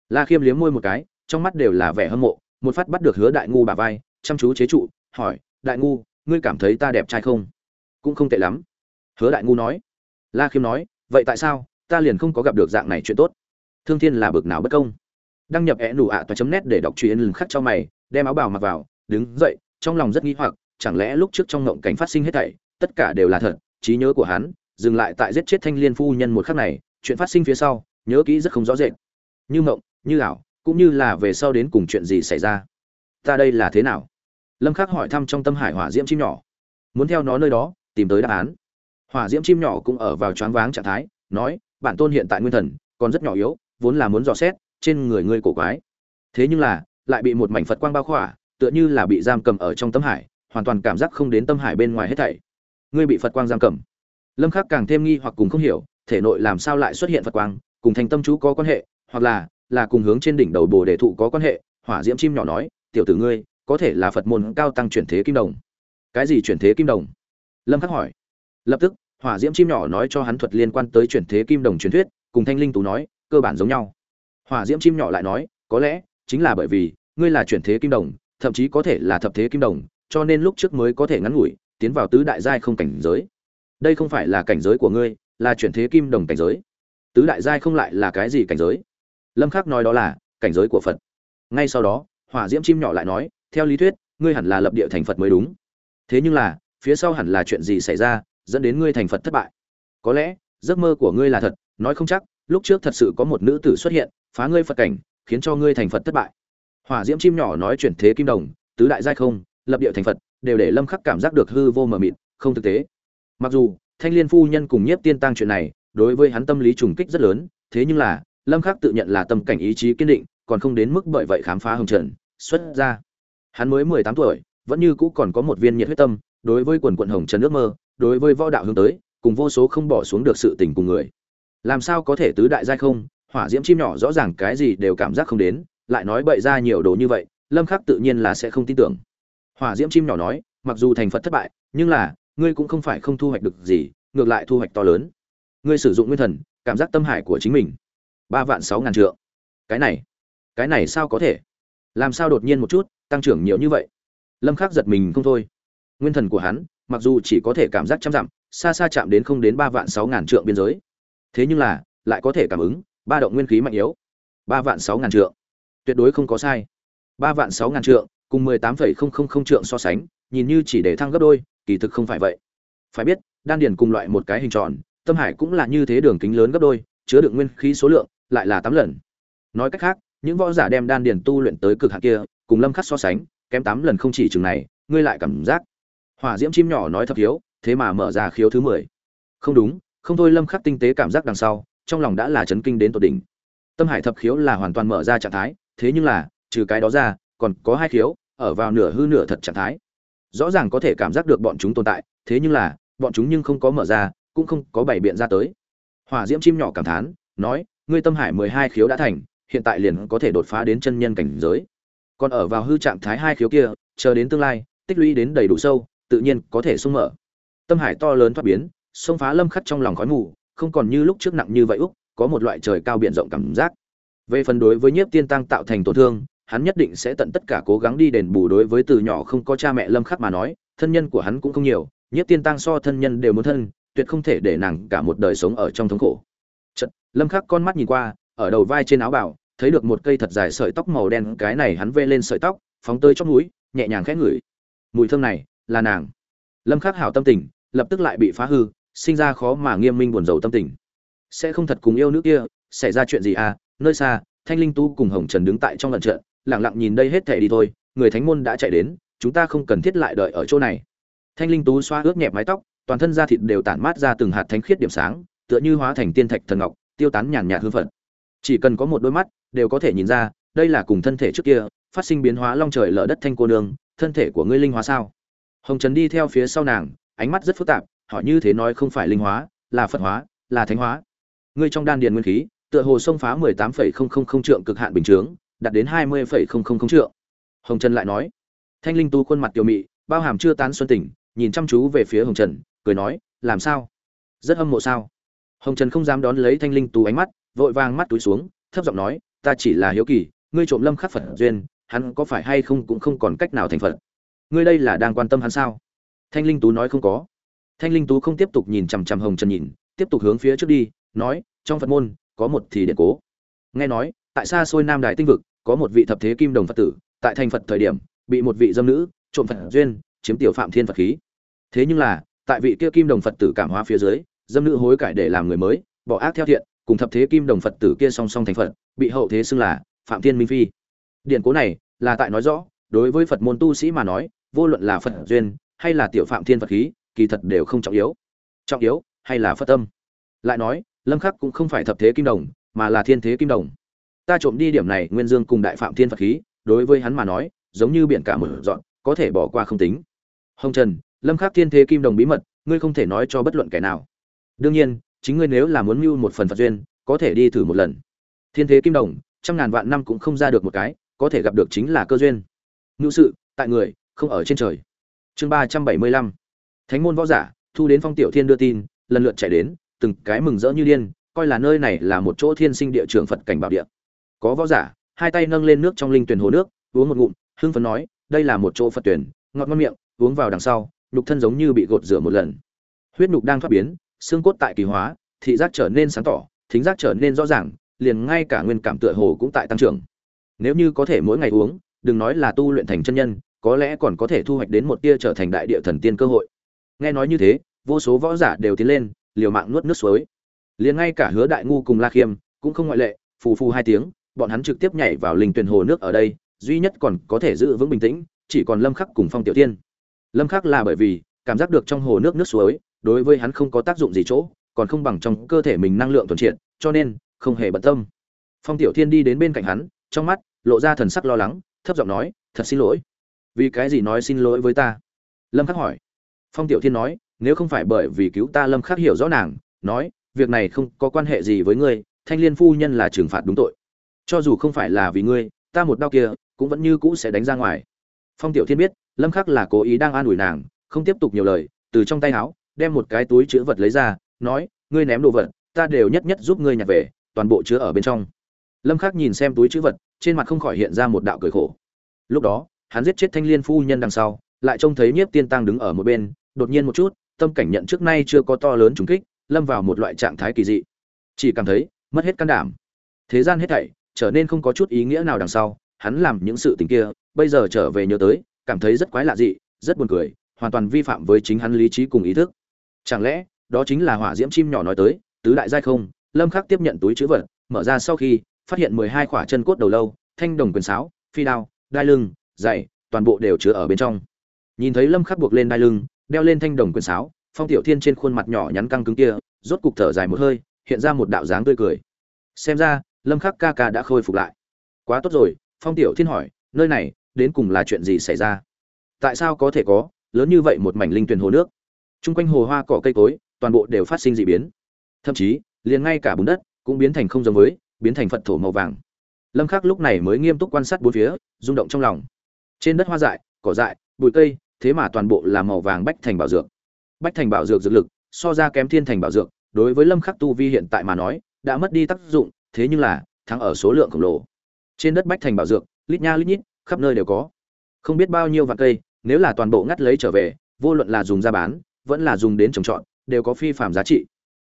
La khiêm liếm môi một cái, trong mắt đều là vẻ hâm mộ, một phát bắt được hứa đại ngu bà vai, chăm chú chế trụ, hỏi, đại ngu, ngươi cảm thấy ta đẹp trai không? Cũng không tệ lắm. Hứa đại ngu nói. La khiêm nói, vậy tại sao, ta liền không có gặp được dạng này chuyện tốt? Thương thiên là bực nào bất công. Đăng nhập e nụ ạ toa chấm nét để đọc truyện lừng khắc cho mày, đem áo bào mặc vào, đứng dậy, trong lòng rất nghi hoặc chẳng lẽ lúc trước trong ngộng cảnh phát sinh hết thảy, tất cả đều là thật, trí nhớ của hắn, dừng lại tại giết chết thanh liên phu nhân một khắc này, chuyện phát sinh phía sau, nhớ kỹ rất không rõ rệt. Như ngộng, như ảo, cũng như là về sau đến cùng chuyện gì xảy ra. Ta đây là thế nào? Lâm khắc hỏi thăm trong tâm hải hỏa diễm chim nhỏ. Muốn theo nó nơi đó, tìm tới đáp án. Hỏa diễm chim nhỏ cũng ở vào choáng váng trạng thái, nói, bản tôn hiện tại nguyên thần, còn rất nhỏ yếu, vốn là muốn dò xét, trên người ngươi cổ quái. Thế nhưng là, lại bị một mảnh phật quang bao khỏa, tựa như là bị giam cầm ở trong tâm hải hoàn toàn cảm giác không đến tâm hải bên ngoài hết thảy. Ngươi bị phật quang giam cầm. Lâm khắc càng thêm nghi hoặc cùng không hiểu, thể nội làm sao lại xuất hiện phật quang, cùng thành tâm chú có quan hệ, hoặc là là cùng hướng trên đỉnh đầu bồ đề thụ có quan hệ, hỏa diễm chim nhỏ nói, tiểu tử ngươi, có thể là phật môn cao tăng chuyển thế kim đồng. Cái gì chuyển thế kim đồng? Lâm khắc hỏi. Lập tức, hỏa diễm chim nhỏ nói cho hắn thuật liên quan tới chuyển thế kim đồng truyền thuyết, cùng thanh linh tú nói, cơ bản giống nhau. Hỏa diễm chim nhỏ lại nói, có lẽ, chính là bởi vì, ngươi là chuyển thế kim đồng, thậm chí có thể là thập thế kim đồng cho nên lúc trước mới có thể ngắn ngủi, tiến vào tứ đại giai không cảnh giới. Đây không phải là cảnh giới của ngươi, là chuyển thế kim đồng cảnh giới. Tứ đại giai không lại là cái gì cảnh giới? Lâm khắc nói đó là, cảnh giới của phật. Ngay sau đó, hỏa diễm chim nhỏ lại nói, theo lý thuyết, ngươi hẳn là lập địa thành phật mới đúng. Thế nhưng là, phía sau hẳn là chuyện gì xảy ra, dẫn đến ngươi thành phật thất bại? Có lẽ, giấc mơ của ngươi là thật, nói không chắc, lúc trước thật sự có một nữ tử xuất hiện, phá ngươi phật cảnh, khiến cho ngươi thành phật thất bại. Hỏa diễm chim nhỏ nói chuyển thế kim đồng, tứ đại giai không lập địa thành phật, đều để lâm khắc cảm giác được hư vô mờ mịt, không thực tế. Mặc dù, thanh liên phu nhân cùng nhiếp tiên tăng chuyện này, đối với hắn tâm lý trùng kích rất lớn, thế nhưng là, lâm khắc tự nhận là tâm cảnh ý chí kiên định, còn không đến mức bởi vậy khám phá hồng trần, xuất ra. Hắn mới 18 tuổi, vẫn như cũ còn có một viên nhiệt huyết tâm, đối với quần quận hồng trần ước mơ, đối với võ đạo hướng tới, cùng vô số không bỏ xuống được sự tình cùng người. Làm sao có thể tứ đại giai không, hỏa diễm chim nhỏ rõ ràng cái gì đều cảm giác không đến, lại nói bậy ra nhiều đồ như vậy, lâm khắc tự nhiên là sẽ không tin tưởng hỏa diễm chim nhỏ nói, mặc dù thành phật thất bại, nhưng là, ngươi cũng không phải không thu hoạch được gì, ngược lại thu hoạch to lớn. Ngươi sử dụng nguyên thần, cảm giác tâm hải của chính mình. Ba vạn sáu ngàn trượng. Cái này cái này sao có thể? Làm sao đột nhiên một chút, tăng trưởng nhiều như vậy? Lâm khắc giật mình không thôi. Nguyên thần của hắn, mặc dù chỉ có thể cảm giác trăm dặm, xa xa chạm đến không đến ba vạn sáu ngàn trượng biên giới. Thế nhưng là, lại có thể cảm ứng, ba động nguyên khí mạnh yếu. Ba vạn sáu ngàn trượng. Tuyệt đối không có sai. Ba vạn sáu ngàn trượng cùng mười tám phẩy không không không trượng so sánh nhìn như chỉ để thăng gấp đôi kỳ thực không phải vậy. Phải biết đan điền cùng loại một cái hình tròn tâm hải cũng là như thế đường kính lớn gấp đôi chứa đựng nguyên khí số lượng lại là tám lần. Nói cách khác những võ giả đem đan điền tu luyện tới cực hạn kia cùng lâm khắc so sánh kém tám lần không chỉ chừng này ngươi lại cảm giác. Hỏa diễm chim nhỏ nói thập thiếu, thế mà mở ra khiếu thứ mười. Không đúng không thôi lâm khắc tinh tế cảm giác đằng sau trong lòng đã là chấn kinh đến tột đỉnh. Tâm hải thập khiếu là hoàn toàn mở ra trạng thái thế nhưng là trừ cái đó ra còn có hai khiếu, ở vào nửa hư nửa thật trạng thái. Rõ ràng có thể cảm giác được bọn chúng tồn tại, thế nhưng là, bọn chúng nhưng không có mở ra, cũng không có bảy biện ra tới. Hỏa diễm chim nhỏ cảm thán, nói, ngươi tâm hải mười hai khiếu đã thành, hiện tại liền có thể đột phá đến chân nhân cảnh giới. Còn ở vào hư trạng thái hai khiếu kia, chờ đến tương lai, tích lũy đến đầy đủ sâu, tự nhiên có thể sung mở. Tâm hải to lớn thoát biến, xông phá lâm khắt trong lòng khói mù, không còn như lúc trước nặng như vậy úc, có một loại trời cao biển rộng cảm giác. Về phần đối với nhiếp tiên tăng tạo thành tổn thương hắn nhất định sẽ tận tất cả cố gắng đi đền bù đối với từ nhỏ không có cha mẹ lâm khắc mà nói thân nhân của hắn cũng không nhiều nhiếp tiên tăng so thân nhân đều muốn thân tuyệt không thể để nàng cả một đời sống ở trong thống khổ. Chật, lâm khắc con mắt nhìn qua ở đầu vai trên áo bảo thấy được một cây thật dài sợi tóc màu đen cái này hắn vê lên sợi tóc phóng tới trong mũi nhẹ nhàng khẽ ngửi. Mùi thơm này là nàng. Lâm khắc hảo tâm tình lập tức lại bị phá hư sinh ra khó mà nghiêm minh buồn rầu tâm tình. Sẽ không thật cùng yêu nữ kia xảy ra chuyện gì à nơi xa thanh linh tu cùng hồng trần đứng tại trong lần trận lặng lặng nhìn đây hết thể đi thôi, người thánh môn đã chạy đến, chúng ta không cần thiết lại đợi ở chỗ này. Thanh linh tú xoa ướt nhẹp mái tóc, toàn thân da thịt đều tản mát ra từng hạt thánh khiết điểm sáng, tựa như hóa thành tiên thạch thần ngọc, tiêu tán nhàn nhạt hương phận chỉ cần có một đôi mắt, đều có thể nhìn ra, đây là cùng thân thể trước kia, phát sinh biến hóa long trời lở đất thanh cô nương, thân thể của ngươi linh hóa sao? Hồng trần đi theo phía sau nàng, ánh mắt rất phức tạp họ như thế nói không phải linh hóa, là phật hóa, là thánh hóa. Ngươi trong đan điền nguyên khí, tựa hồ xông phá mười tám phẩy không không không trượng cực hạn bình chướng đạt đến hai mươi phẩy không không không trượng hồng trần lại nói, thanh linh tu khuôn mặt tiểu mị, bao hàm chưa tán xuân tỉnh nhìn chăm chú về phía hồng trần, cười nói, làm sao? Rất hâm mộ sao? Hồng trần không dám đón lấy thanh linh tú ánh mắt, vội vàng mắt túi xuống, thấp giọng nói, ta chỉ là hiếu kỳ, ngươi trộm lâm khắc phật duyên, hắn có phải hay không cũng không còn cách nào thành phật? Ngươi đây là đang quan tâm hắn sao? Thanh linh tú nói không có. Thanh linh tú không tiếp tục nhìn chằm chằm hồng trần nhìn, tiếp tục hướng phía trước đi, nói, trong phật môn, có một thì điện cố. Nghe nói, tại xa xôi nam đại tinh vực có một vị thập thế kim đồng phật tử, tại thành phật thời điểm, bị một vị dâm nữ trộm phật duyên, chiếm tiểu phạm thiên phật khí. Thế nhưng là, tại vị kia kim đồng phật tử cảm hóa phía dưới, dâm nữ hối cải để làm người mới, bỏ ác theo thiện, cùng thập thế kim đồng phật tử kia song song thành phật, bị hậu thế xưng là phạm thiên minh phi. Điện cố này, là tại nói rõ, đối với phật môn tu sĩ mà nói, vô luận là phật duyên hay là tiểu phạm thiên phật khí, kỳ thật đều không trọng yếu. Trọng yếu hay là phật tâm. Lại nói, lâm khắc cũng không phải thập thế kim đồng, mà là thiên thế kim đồng ta trộm đi điểm này nguyên dương cùng đại phạm thiên phật khí, đối với hắn mà nói, giống như biển cả mở dọn có thể bỏ qua không tính. Hồng trần, lâm khắc thiên thế kim đồng bí mật, ngươi không thể nói cho bất luận kẻ nào. Đương nhiên, chính ngươi nếu là muốn mưu một phần phật duyên, có thể đi thử một lần. Thiên thế kim đồng, trăm ngàn vạn năm cũng không ra được một cái, có thể gặp được chính là cơ duyên. Ngưu sự, tại người, không ở trên trời. Chương ba trăm bảy mươi lăm. Thánh môn võ giả, thu đến phong tiểu thiên đưa tin, lần lượt chạy đến, từng cái mừng rỡ như điên, coi là nơi này là một chỗ thiên sinh địa trường phật cảnh bảo địa có võ giả, hai tay nâng lên nước trong linh tuyển hồ nước, uống một ngụm, hưng phấn nói, đây là một chỗ phật tuyển, ngọt ngon miệng, uống vào đằng sau, nhục thân giống như bị gột rửa một lần. Huyết nhục đang thoát biến, xương cốt tại kỳ hóa, thị giác trở nên sáng tỏ, thính giác trở nên rõ ràng, liền ngay cả nguyên cảm tựa hồ cũng tại tăng trưởng. Nếu như có thể mỗi ngày uống, đừng nói là tu luyện thành chân nhân, có lẽ còn có thể thu hoạch đến một tia trở thành đại địa thần tiên cơ hội. Nghe nói như thế, vô số võ giả đều tiến lên, liều mạng nuốt nước suối. Liền ngay cả hứa đại ngu cùng la khiêm cũng không ngoại lệ, phù phù hai tiếng bọn hắn trực tiếp nhảy vào linh tuyển hồ nước ở đây, duy nhất còn có thể giữ vững bình tĩnh, chỉ còn lâm khắc cùng phong tiểu tiên lâm khắc là bởi vì cảm giác được trong hồ nước nước suối, đối với hắn không có tác dụng gì chỗ, còn không bằng trong cơ thể mình năng lượng thuần triệt, cho nên không hề bận tâm. Phong tiểu thiên đi đến bên cạnh hắn, trong mắt lộ ra thần sắc lo lắng, thấp giọng nói, thật xin lỗi. Vì cái gì nói xin lỗi với ta? Lâm khắc hỏi. Phong tiểu thiên nói, nếu không phải bởi vì cứu ta lâm khắc hiểu rõ nàng, nói, việc này không có quan hệ gì với ngươi, thanh liên phu nhân là trừng phạt đúng tội cho dù không phải là vì ngươi, ta một đau kia, cũng vẫn như cũ sẽ đánh ra ngoài. Phong tiểu thiên biết, lâm khắc là cố ý đang an ủi nàng, không tiếp tục nhiều lời, từ trong tay áo đem một cái túi chứa vật lấy ra, nói, ngươi ném đồ vật, ta đều nhất nhất giúp ngươi nhặt về, toàn bộ chứa ở bên trong. Lâm khắc nhìn xem túi chứa vật, trên mặt không khỏi hiện ra một đạo cười khổ. Lúc đó, hắn giết chết thanh liên phu nhân đằng sau, lại trông thấy nhiếp tiên tăng đứng ở một bên, đột nhiên một chút, tâm cảnh nhận trước nay chưa có to lớn trùng kích, lâm vào một loại trạng thái kỳ dị. Chỉ cảm thấy, mất hết can đảm. Thế gian hết thảy trở nên không có chút ý nghĩa nào đằng sau, hắn làm những sự tình kia, bây giờ trở về nhớ tới, cảm thấy rất quái lạ dị, rất buồn cười, hoàn toàn vi phạm với chính hắn lý trí cùng ý thức. Chẳng lẽ, đó chính là hỏa diễm chim nhỏ nói tới, tứ đại giai không, lâm khắc tiếp nhận túi chữ vật, mở ra sau khi, phát hiện mười hai khỏa chân cốt đầu lâu, thanh đồng quyền sáo, phi đao, đai lưng, dày, toàn bộ đều chứa ở bên trong. Nhìn thấy lâm khắc buộc lên đai lưng, đeo lên thanh đồng quyền sáo, phong tiểu thiên trên khuôn mặt nhỏ nhắn căng cứng kia, rốt cục thở dài một hơi, hiện ra một đạo dáng tươi cười. Xem ra lâm khắc ca ca đã khôi phục lại. Quá tốt rồi, phong tiểu thiên hỏi, nơi này, đến cùng là chuyện gì xảy ra? Tại sao có thể có? Lớn như vậy một mảnh linh tuyền hồ nước. Chung quanh hồ hoa, cỏ cây cối, toàn bộ đều phát sinh dị biến. Thậm chí, liền ngay cả bùn đất cũng biến thành không giống với, biến thành phật thổ màu vàng. Lâm khắc lúc này mới nghiêm túc quan sát bốn phía, rung động trong lòng. Trên đất hoa dại, cỏ dại, bụi cây, thế mà toàn bộ là màu vàng bách thành bảo dược. Bách thành bảo dược dược lực, so ra kém thiên thành bảo dược, đối với lâm khắc tu vi hiện tại mà nói, đã mất đi tác dụng thế nhưng là, thắng ở số lượng khổng lồ. Trên đất bách thành bảo dược, lít nha lít nhít, khắp nơi đều có. Không biết bao nhiêu vạn cây, nếu là toàn bộ ngắt lấy trở về, vô luận là dùng ra bán, vẫn là dùng đến trồng trọt, đều có phi phạm giá trị.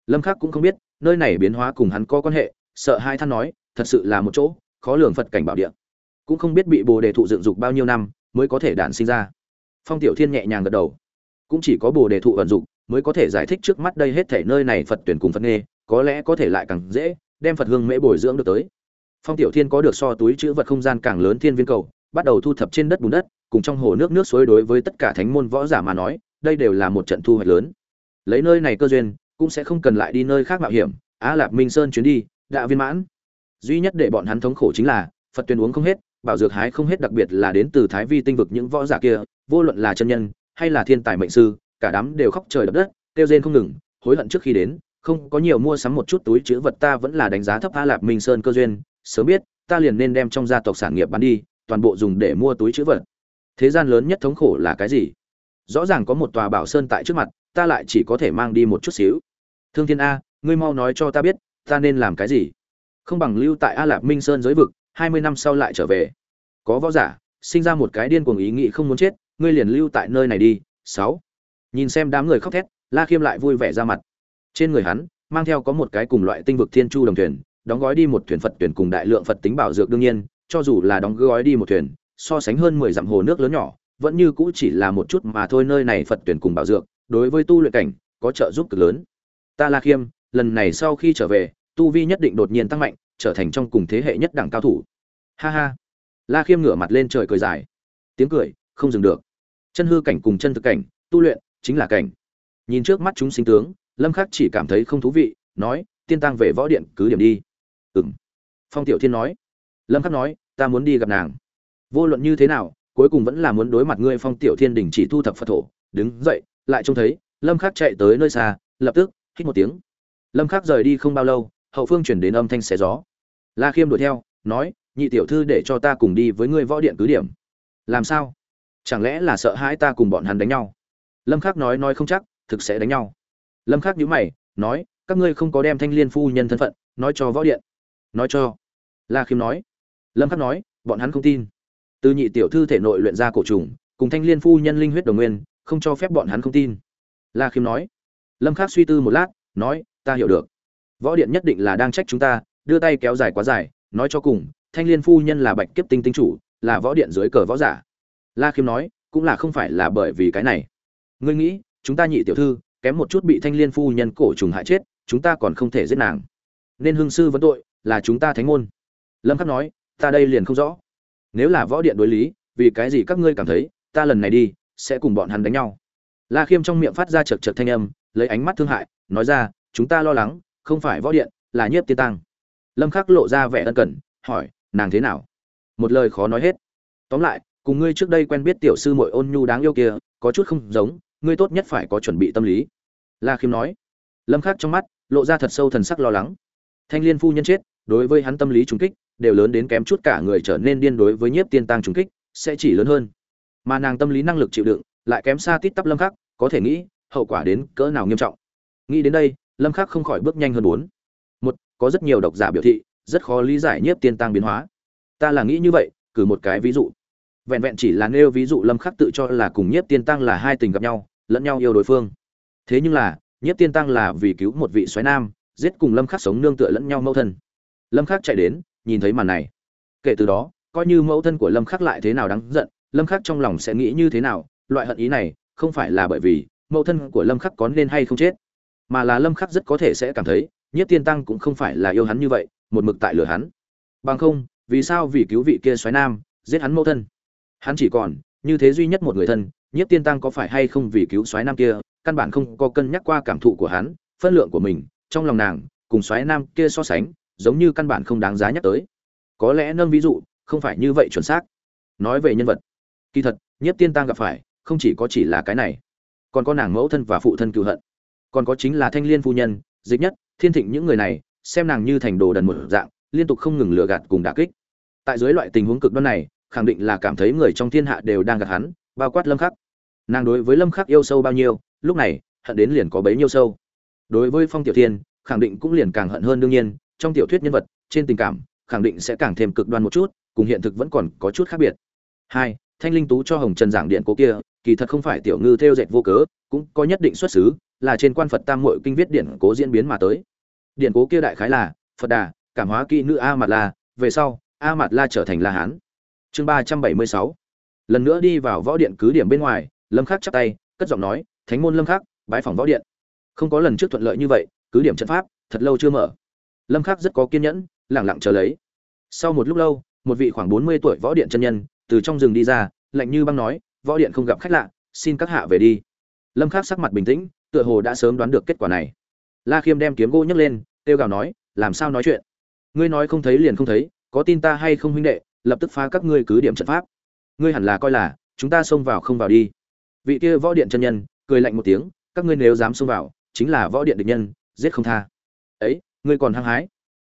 Lâm khắc cũng không biết, nơi này biến hóa cùng hắn có quan hệ, sợ hai than nói, thật sự là một chỗ, khó lường phật cảnh bảo địa. Cũng không biết bị bồ đề thụ dựng dục bao nhiêu năm, mới có thể đản sinh ra. Phong tiểu thiên nhẹ nhàng gật đầu. Cũng chỉ có bồ đề thụ vận dụng, mới có thể giải thích trước mắt đây hết thể nơi này phật tuyển cùng phật nghê có lẽ có thể lại càng dễ đem phật hương mễ bồi dưỡng được tới. Phong tiểu thiên có được so túi chữ vật không gian càng lớn thiên viên cầu, bắt đầu thu thập trên đất bùn đất, cùng trong hồ nước nước suối đối với tất cả thánh môn võ giả mà nói, đây đều là một trận thu hoạch lớn. Lấy nơi này cơ duyên, cũng sẽ không cần lại đi nơi khác mạo hiểm. Á lạp minh sơn chuyến đi, đã viên mãn. Duy nhất để bọn hắn thống khổ chính là, phật tuyên uống không hết, bảo dược hái không hết, đặc biệt là đến từ thái vi tinh vực những võ giả kia, vô luận là chân nhân, hay là thiên tài mệnh sư, cả đám đều khóc trời đập đất, kêu rên không ngừng, hối hận trước khi đến không có nhiều mua sắm một chút túi chữ vật ta vẫn là đánh giá thấp a lạp minh sơn cơ duyên, sớm biết, ta liền nên đem trong gia tộc sản nghiệp bán đi, toàn bộ dùng để mua túi chữ vật. Thế gian lớn nhất thống khổ là cái gì? Rõ ràng có một tòa bảo sơn tại trước mặt, ta lại chỉ có thể mang đi một chút xíu. Thương thiên a, ngươi mau nói cho ta biết, ta nên làm cái gì? Không bằng lưu tại a lạp minh sơn giới vực, hai mươi năm sau lại trở về. Có võ giả, sinh ra một cái điên cuồng ý nghĩ không muốn chết, ngươi liền lưu tại nơi này đi, sáu. Nhìn xem đám người khóc thét, la khiêm lại vui vẻ ra mặt trên người hắn, mang theo có một cái cùng loại tinh vực thiên chu đồng thuyền, đóng gói đi một thuyền phật thuyền cùng đại lượng phật tính bảo dược đương nhiên, cho dù là đóng gói đi một thuyền, so sánh hơn mười dặm hồ nước lớn nhỏ, vẫn như cũ chỉ là một chút mà thôi nơi này phật tuyển cùng bảo dược, đối với tu luyện cảnh, có trợ giúp cực lớn. Ta la khiêm, lần này sau khi trở về, tu vi nhất định đột nhiên tăng mạnh, trở thành trong cùng thế hệ nhất đẳng cao thủ. Ha ha. La khiêm ngửa mặt lên trời cười dài. Tiếng cười, không dừng được. Chân hư cảnh cùng chân thực cảnh, tu luyện, chính là cảnh. Nhìn trước mắt chúng sinh tướng lâm khắc chỉ cảm thấy không thú vị, nói, tiên tăng về võ điện, cứ điểm đi. Ừm. Phong tiểu thiên nói. Lâm khắc nói, ta muốn đi gặp nàng. Vô luận như thế nào, cuối cùng vẫn là muốn đối mặt ngươi phong tiểu thiên đình chỉ thu thập phật thổ. Đứng dậy, lại trông thấy, lâm khắc chạy tới nơi xa, lập tức, hít một tiếng. Lâm khắc rời đi không bao lâu, hậu phương chuyển đến âm thanh xé gió. La khiêm đuổi theo, nói, nhị tiểu thư để cho ta cùng đi với ngươi võ điện cứ điểm. Làm sao? Chẳng lẽ là sợ hãi ta cùng bọn hắn đánh nhau? Lâm khắc nói nói không chắc, thực sẽ đánh nhau lâm khắc nhíu mày, nói, các ngươi không có đem thanh liên phu nhân thân phận nói cho võ điện. Nói cho? La khiêm nói. Lâm khắc nói, bọn hắn không tin. Từ nhị tiểu thư thể nội luyện ra cổ trùng, cùng thanh liên phu nhân linh huyết đồng nguyên, không cho phép bọn hắn không tin. La khiêm nói. Lâm khắc suy tư một lát, nói, ta hiểu được. Võ điện nhất định là đang trách chúng ta, đưa tay kéo dài quá dài, nói cho cùng, thanh liên phu nhân là bạch kiếp tinh tinh chủ, là võ điện dưới cờ võ giả. La khiêm nói, cũng là không phải là bởi vì cái này. Ngươi nghĩ, chúng ta nhị tiểu thư kém một chút bị thanh liên phu nhân cổ trùng hại chết, chúng ta còn không thể giết nàng. Nên hương sư vấn tội là chúng ta thánh môn. Lâm khắc nói, ta đây liền không rõ. Nếu là võ điện đối lý, vì cái gì các ngươi cảm thấy, ta lần này đi, sẽ cùng bọn hắn đánh nhau. La khiêm trong miệng phát ra chật chật thanh âm, lấy ánh mắt thương hại, nói ra, chúng ta lo lắng, không phải võ điện, là nhiếp tiên tăng lâm khắc lộ ra vẻ ân cần, hỏi, nàng thế nào? Một lời khó nói hết. Tóm lại, cùng ngươi trước đây quen biết tiểu sư muội ôn nhu đáng yêu kia, có chút không giống, ngươi tốt nhất phải có chuẩn bị tâm lý la khiêm nói. Lâm khắc trong mắt lộ ra thật sâu thần sắc lo lắng. Thanh liên phu nhân chết, đối với hắn tâm lý trùng kích đều lớn đến kém chút cả người trở nên điên đối với nhiếp tiên tăng trùng kích, sẽ chỉ lớn hơn. Mà nàng tâm lý năng lực chịu đựng lại kém xa tít tắp lâm khắc, có thể nghĩ hậu quả đến cỡ nào nghiêm trọng. Nghĩ đến đây, lâm khắc không khỏi bước nhanh hơn bốn một, có rất nhiều độc giả biểu thị rất khó lý giải nhiếp tiên tăng biến hóa. Ta là nghĩ như vậy, cử một cái ví dụ. Vẹn vẹn chỉ là nêu ví dụ lâm khắc tự cho là cùng nhiếp tiên tăng là hai tình gặp nhau, lẫn nhau yêu đối phương thế nhưng là, nhiếp tiên tăng là vì cứu một vị soái nam, giết cùng lâm khắc sống nương tựa lẫn nhau mẫu thân. Lâm khắc chạy đến, nhìn thấy màn này. Kể từ đó, coi như mẫu thân của lâm khắc lại thế nào đáng giận, lâm khắc trong lòng sẽ nghĩ như thế nào, loại hận ý này không phải là bởi vì mẫu thân của lâm khắc có nên hay không chết, mà là lâm khắc rất có thể sẽ cảm thấy nhiếp tiên tăng cũng không phải là yêu hắn như vậy, một mực tại lửa hắn. Bằng không, vì sao vì cứu vị kia xoáy nam, giết hắn mẫu thân? Hắn chỉ còn như thế duy nhất một người thân, nhiếp tiên tăng có phải hay không vì cứu xoáy nam kia căn bản không có cân nhắc qua cảm thụ của hắn, phân lượng của mình, trong lòng nàng, cùng xoáy nam kia so sánh, giống như căn bản không đáng giá nhắc tới. Có lẽ nâng ví dụ, không phải như vậy chuẩn xác. Nói về nhân vật, kỳ thật, nhiếp tiên tăng gặp phải, không chỉ có chỉ là cái này. Còn có nàng mẫu thân và phụ thân cựu hận. Còn có chính là thanh liên phu nhân, dịch nhất, thiên thịnh những người này, xem nàng như thành đồ đần một dạng, liên tục không ngừng lừa gạt cùng đả kích. Tại dưới loại tình huống cực đoan này, khẳng định là cảm thấy người trong thiên hạ đều đang gạt hắn, bao quát lâm khắc nàng đối với lâm khắc yêu sâu bao nhiêu, lúc này, hận đến liền có bấy nhiêu sâu. Đối với phong tiểu thiên, khẳng định cũng liền càng hận hơn đương nhiên, trong tiểu thuyết nhân vật, trên tình cảm, khẳng định sẽ càng thêm cực đoan một chút, cùng hiện thực vẫn còn có chút khác biệt. Hai, thanh linh tú cho hồng trần giảng điện cố kia, kỳ thật không phải tiểu ngư theo dệt vô cớ, cũng có nhất định xuất xứ, là trên quan phật tam muội kinh viết điện cố diễn biến mà tới. Điện cố kia đại khái là, phật đà, cảm hóa kỹ nữ a mạt la, về sau, a mạt la trở thành la hán. Chương ba trăm bảy mươi sáu. Lần nữa đi vào võ điện cứ điểm bên ngoài lâm khắc chắp tay, cất giọng nói, thánh môn lâm khắc, bái phòng võ điện. Không có lần trước thuận lợi như vậy, cứ điểm trận pháp, thật lâu chưa mở. Lâm khắc rất có kiên nhẫn, lặng lặng chờ lấy. Sau một lúc lâu, một vị khoảng 40 tuổi võ điện chân nhân, từ trong rừng đi ra, lạnh như băng nói, võ điện không gặp khách lạ, xin các hạ về đi. Lâm khắc sắc mặt bình tĩnh, tựa hồ đã sớm đoán được kết quả này. La khiêm đem kiếm gỗ nhấc lên, kêu gào nói, làm sao nói chuyện? Ngươi nói không thấy liền không thấy, có tin ta hay không huynh đệ, lập tức phá các ngươi cứ điểm trận pháp. Ngươi hẳn là coi là, chúng ta xông vào không vào đi vị kia võ điện chân nhân, cười lạnh một tiếng, các ngươi nếu dám xông vào, chính là võ điện địch nhân, giết không tha. Ấy, ngươi còn hăng hái.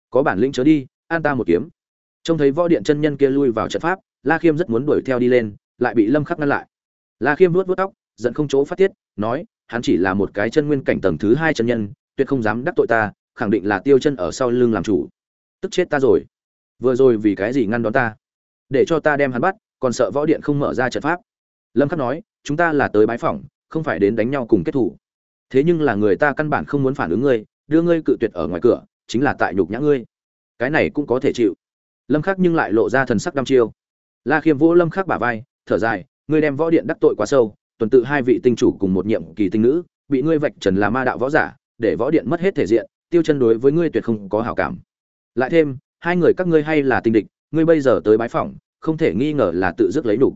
Có bản lĩnh chớ đi, an ta một kiếm. Trông thấy võ điện chân nhân kia lui vào trận pháp, la khiêm rất muốn đuổi theo đi lên, lại bị lâm khắc ngăn lại. La khiêm vuốt vuốt tóc, giận không chỗ phát tiết, nói, hắn chỉ là một cái chân nguyên cảnh tầng thứ hai chân nhân, tuyệt không dám đắc tội ta, khẳng định là tiêu chân ở sau lưng làm chủ. Tức chết ta rồi. Vừa rồi vì cái gì ngăn đón ta? Để cho ta đem hắn bắt, còn sợ võ điện không mở ra trận pháp. Lâm khắc nói chúng ta là tới bái phỏng, không phải đến đánh nhau cùng kết thủ. Thế nhưng là người ta căn bản không muốn phản ứng ngươi, đưa ngươi cự tuyệt ở ngoài cửa, chính là tại nhục nhã ngươi. Cái này cũng có thể chịu. Lâm khắc nhưng lại lộ ra thần sắc đăm chiêu. La khiêm vỗ lâm khắc bả vai, thở dài, ngươi đem võ điện đắc tội quá sâu, tuần tự hai vị tinh chủ cùng một nhiệm kỳ tinh nữ, bị ngươi vạch trần là ma đạo võ giả, để võ điện mất hết thể diện, tiêu chân đối với ngươi tuyệt không có hảo cảm. Lại thêm, hai người các ngươi hay là tinh địch, ngươi bây giờ tới bái phỏng, không thể nghi ngờ là tự dứt lấy đủ.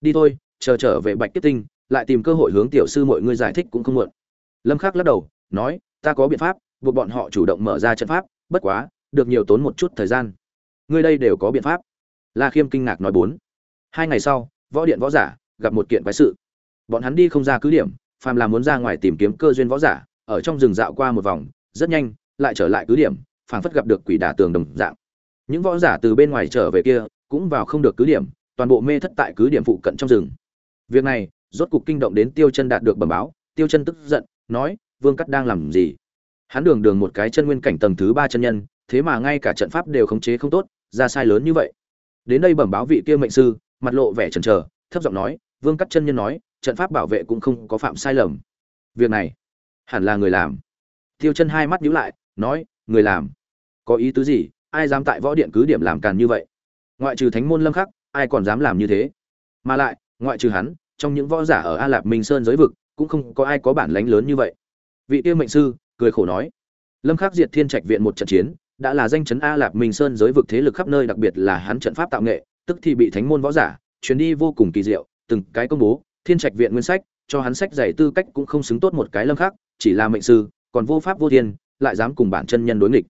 đi thôi chờ trở về bạch kết tinh, lại tìm cơ hội hướng tiểu sư mọi ngươi giải thích cũng không muộn. Lâm khắc lắc đầu, nói, ta có biện pháp, buộc bọn họ chủ động mở ra trận pháp, bất quá, được nhiều tốn một chút thời gian. Ngươi đây đều có biện pháp. La khiêm kinh ngạc nói bốn. Hai ngày sau, võ điện võ giả gặp một kiện quái sự. Bọn hắn đi không ra cứ điểm, phàm là muốn ra ngoài tìm kiếm cơ duyên võ giả, ở trong rừng dạo qua một vòng, rất nhanh, lại trở lại cứ điểm, phảng phất gặp được quỷ đả tường đồng dạng. Những võ giả từ bên ngoài trở về kia, cũng vào không được cứ điểm, toàn bộ mê thất tại cứ điểm phụ cận trong rừng việc này, rốt cục kinh động đến tiêu chân đạt được bẩm báo, tiêu chân tức giận, nói, vương cắt đang làm gì? Hắn đường đường một cái chân nguyên cảnh tầng thứ ba chân nhân, thế mà ngay cả trận pháp đều khống chế không tốt, ra sai lớn như vậy. Đến đây bẩm báo vị kia mệnh sư, mặt lộ vẻ chần chờ, thấp giọng nói, vương cắt chân nhân nói, trận pháp bảo vệ cũng không có phạm sai lầm. Việc này, hẳn là người làm. Tiêu chân hai mắt nhíu lại, nói, người làm? Có ý tứ gì? Ai dám tại võ điện cứ điểm làm càn như vậy? Ngoại trừ thánh môn lâm khắc, ai còn dám làm như thế? Mà lại, ngoại trừ hắn trong những võ giả ở a lạp minh sơn giới vực, cũng không có ai có bản lánh lớn như vậy. Vị tiêu mệnh sư, cười khổ nói, lâm khắc diệt thiên trạch viện một trận chiến, đã là danh chấn a lạp minh sơn giới vực thế lực khắp nơi, đặc biệt là hắn trận pháp tạo nghệ, tức thì bị thánh môn võ giả chuyến đi vô cùng kỳ diệu, từng cái công bố, thiên trạch viện nguyên sách, cho hắn sách giải tư cách cũng không xứng tốt một cái lâm khắc, chỉ là mệnh sư, còn vô pháp vô thiên, lại dám cùng bản chân nhân đối nghịch.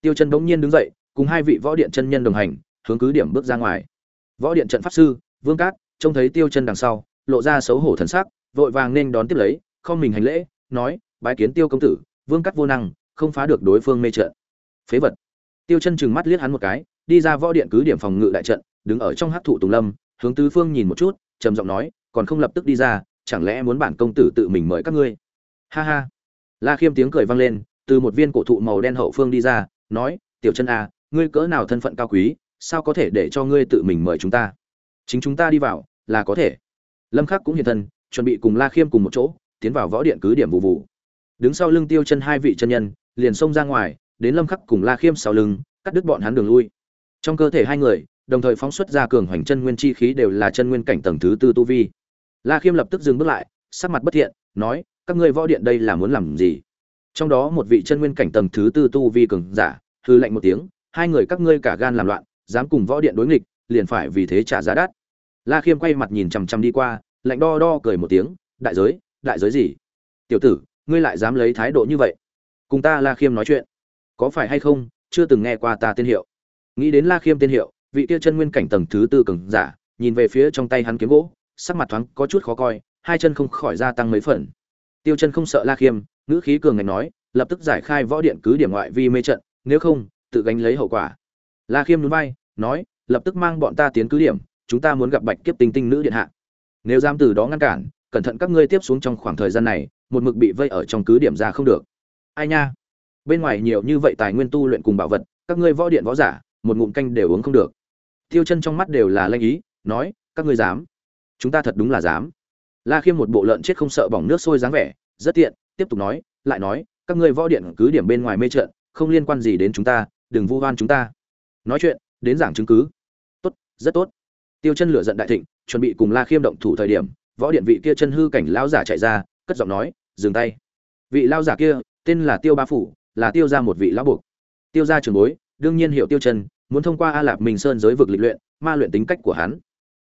Tiêu chân bỗng nhiên đứng dậy, cùng hai vị võ điện chân nhân đồng hành, hướng cứ điểm bước ra ngoài. Võ điện trận pháp sư, vương cát, trông thấy tiêu chân đằng sau lộ ra xấu hổ thần sắc vội vàng nên đón tiếp lấy không mình hành lễ nói bái kiến tiêu công tử vương cắt vô năng không phá được đối phương mê trận. Phế vật. Tiêu chân chừng mắt liếc hắn một cái đi ra võ điện cứ điểm phòng ngự đại trận đứng ở trong hắc thụ tùng lâm hướng tứ phương nhìn một chút trầm giọng nói còn không lập tức đi ra chẳng lẽ muốn bản công tử tự mình mời các ngươi? Ha ha. La khiêm tiếng cười vang lên từ một viên cổ thụ màu đen hậu phương đi ra nói tiểu chân à, ngươi cỡ nào thân phận cao quý sao có thể để cho ngươi tự mình mời chúng ta? Chính chúng ta đi vào là có thể lâm khắc cũng hiện thân, chuẩn bị cùng la khiêm cùng một chỗ, tiến vào võ điện cứ điểm vụ vụ. Đứng sau lưng tiêu chân hai vị chân nhân, liền xông ra ngoài, đến lâm khắc cùng la khiêm sau lưng, cắt đứt bọn hắn đường lui. Trong cơ thể hai người, đồng thời phóng xuất ra cường hoành chân nguyên chi khí đều là chân nguyên cảnh tầng thứ tư tu vi. La khiêm lập tức dừng bước lại, sắc mặt bất thiện, nói, các ngươi võ điện đây là muốn làm gì? Trong đó một vị chân nguyên cảnh tầng thứ tư tu vi cường giả hư lạnh một tiếng, hai người các ngươi cả gan làm loạn, dám cùng võ điện đối nghịch, liền phải vì thế trả giá đắt la khiêm quay mặt nhìn chằm chằm đi qua, lạnh đo đo cười một tiếng, đại giới đại giới gì? Tiểu tử, ngươi lại dám lấy thái độ như vậy? Cùng ta la khiêm nói chuyện, có phải hay không, chưa từng nghe qua ta tên hiệu. Nghĩ đến la khiêm tên hiệu, vị kia chân nguyên cảnh tầng thứ tư cường giả, nhìn về phía trong tay hắn kiếm gỗ, sắc mặt thoáng có chút khó coi, hai chân không khỏi gia tăng mấy phần. Tiêu chân không sợ la khiêm, ngữ khí cường ngành nói, lập tức giải khai võ điện cứ điểm ngoại vi mê trận, nếu không, tự gánh lấy hậu quả. La khiêm núi bay nói, lập tức mang bọn ta tiến cứ điểm chúng ta muốn gặp bạch kiếp tinh tinh nữ điện hạ. Nếu dám từ đó ngăn cản, cẩn thận các ngươi tiếp xuống trong khoảng thời gian này, một mực bị vây ở trong cứ điểm ra không được. Ai nha? Bên ngoài nhiều như vậy tài nguyên tu luyện cùng bảo vật, các ngươi võ điện võ giả, một ngụm canh đều uống không được. Tiêu chân trong mắt đều là lanh ý, nói, các ngươi dám? Chúng ta thật đúng là dám. La khiêm một bộ lợn chết không sợ bỏng nước sôi dáng vẻ, rất tiện, tiếp tục nói, lại nói, các ngươi võ điện cứ điểm bên ngoài mê trận, không liên quan gì đến chúng ta, đừng vu oan chúng ta. Nói chuyện, đến giảng chứng cứ. Tốt, rất tốt tiêu chân lửa giận đại thịnh, chuẩn bị cùng la khiêm động thủ thời điểm, võ điện vị kia chân hư cảnh lão giả chạy ra, cất giọng nói, dừng tay. Vị lão giả kia, tên là tiêu ba phủ, là tiêu ra một vị lão buộc tiêu ra trường bối, đương nhiên hiểu tiêu chân, muốn thông qua a lạp minh sơn giới vực lịch luyện, ma luyện tính cách của hắn.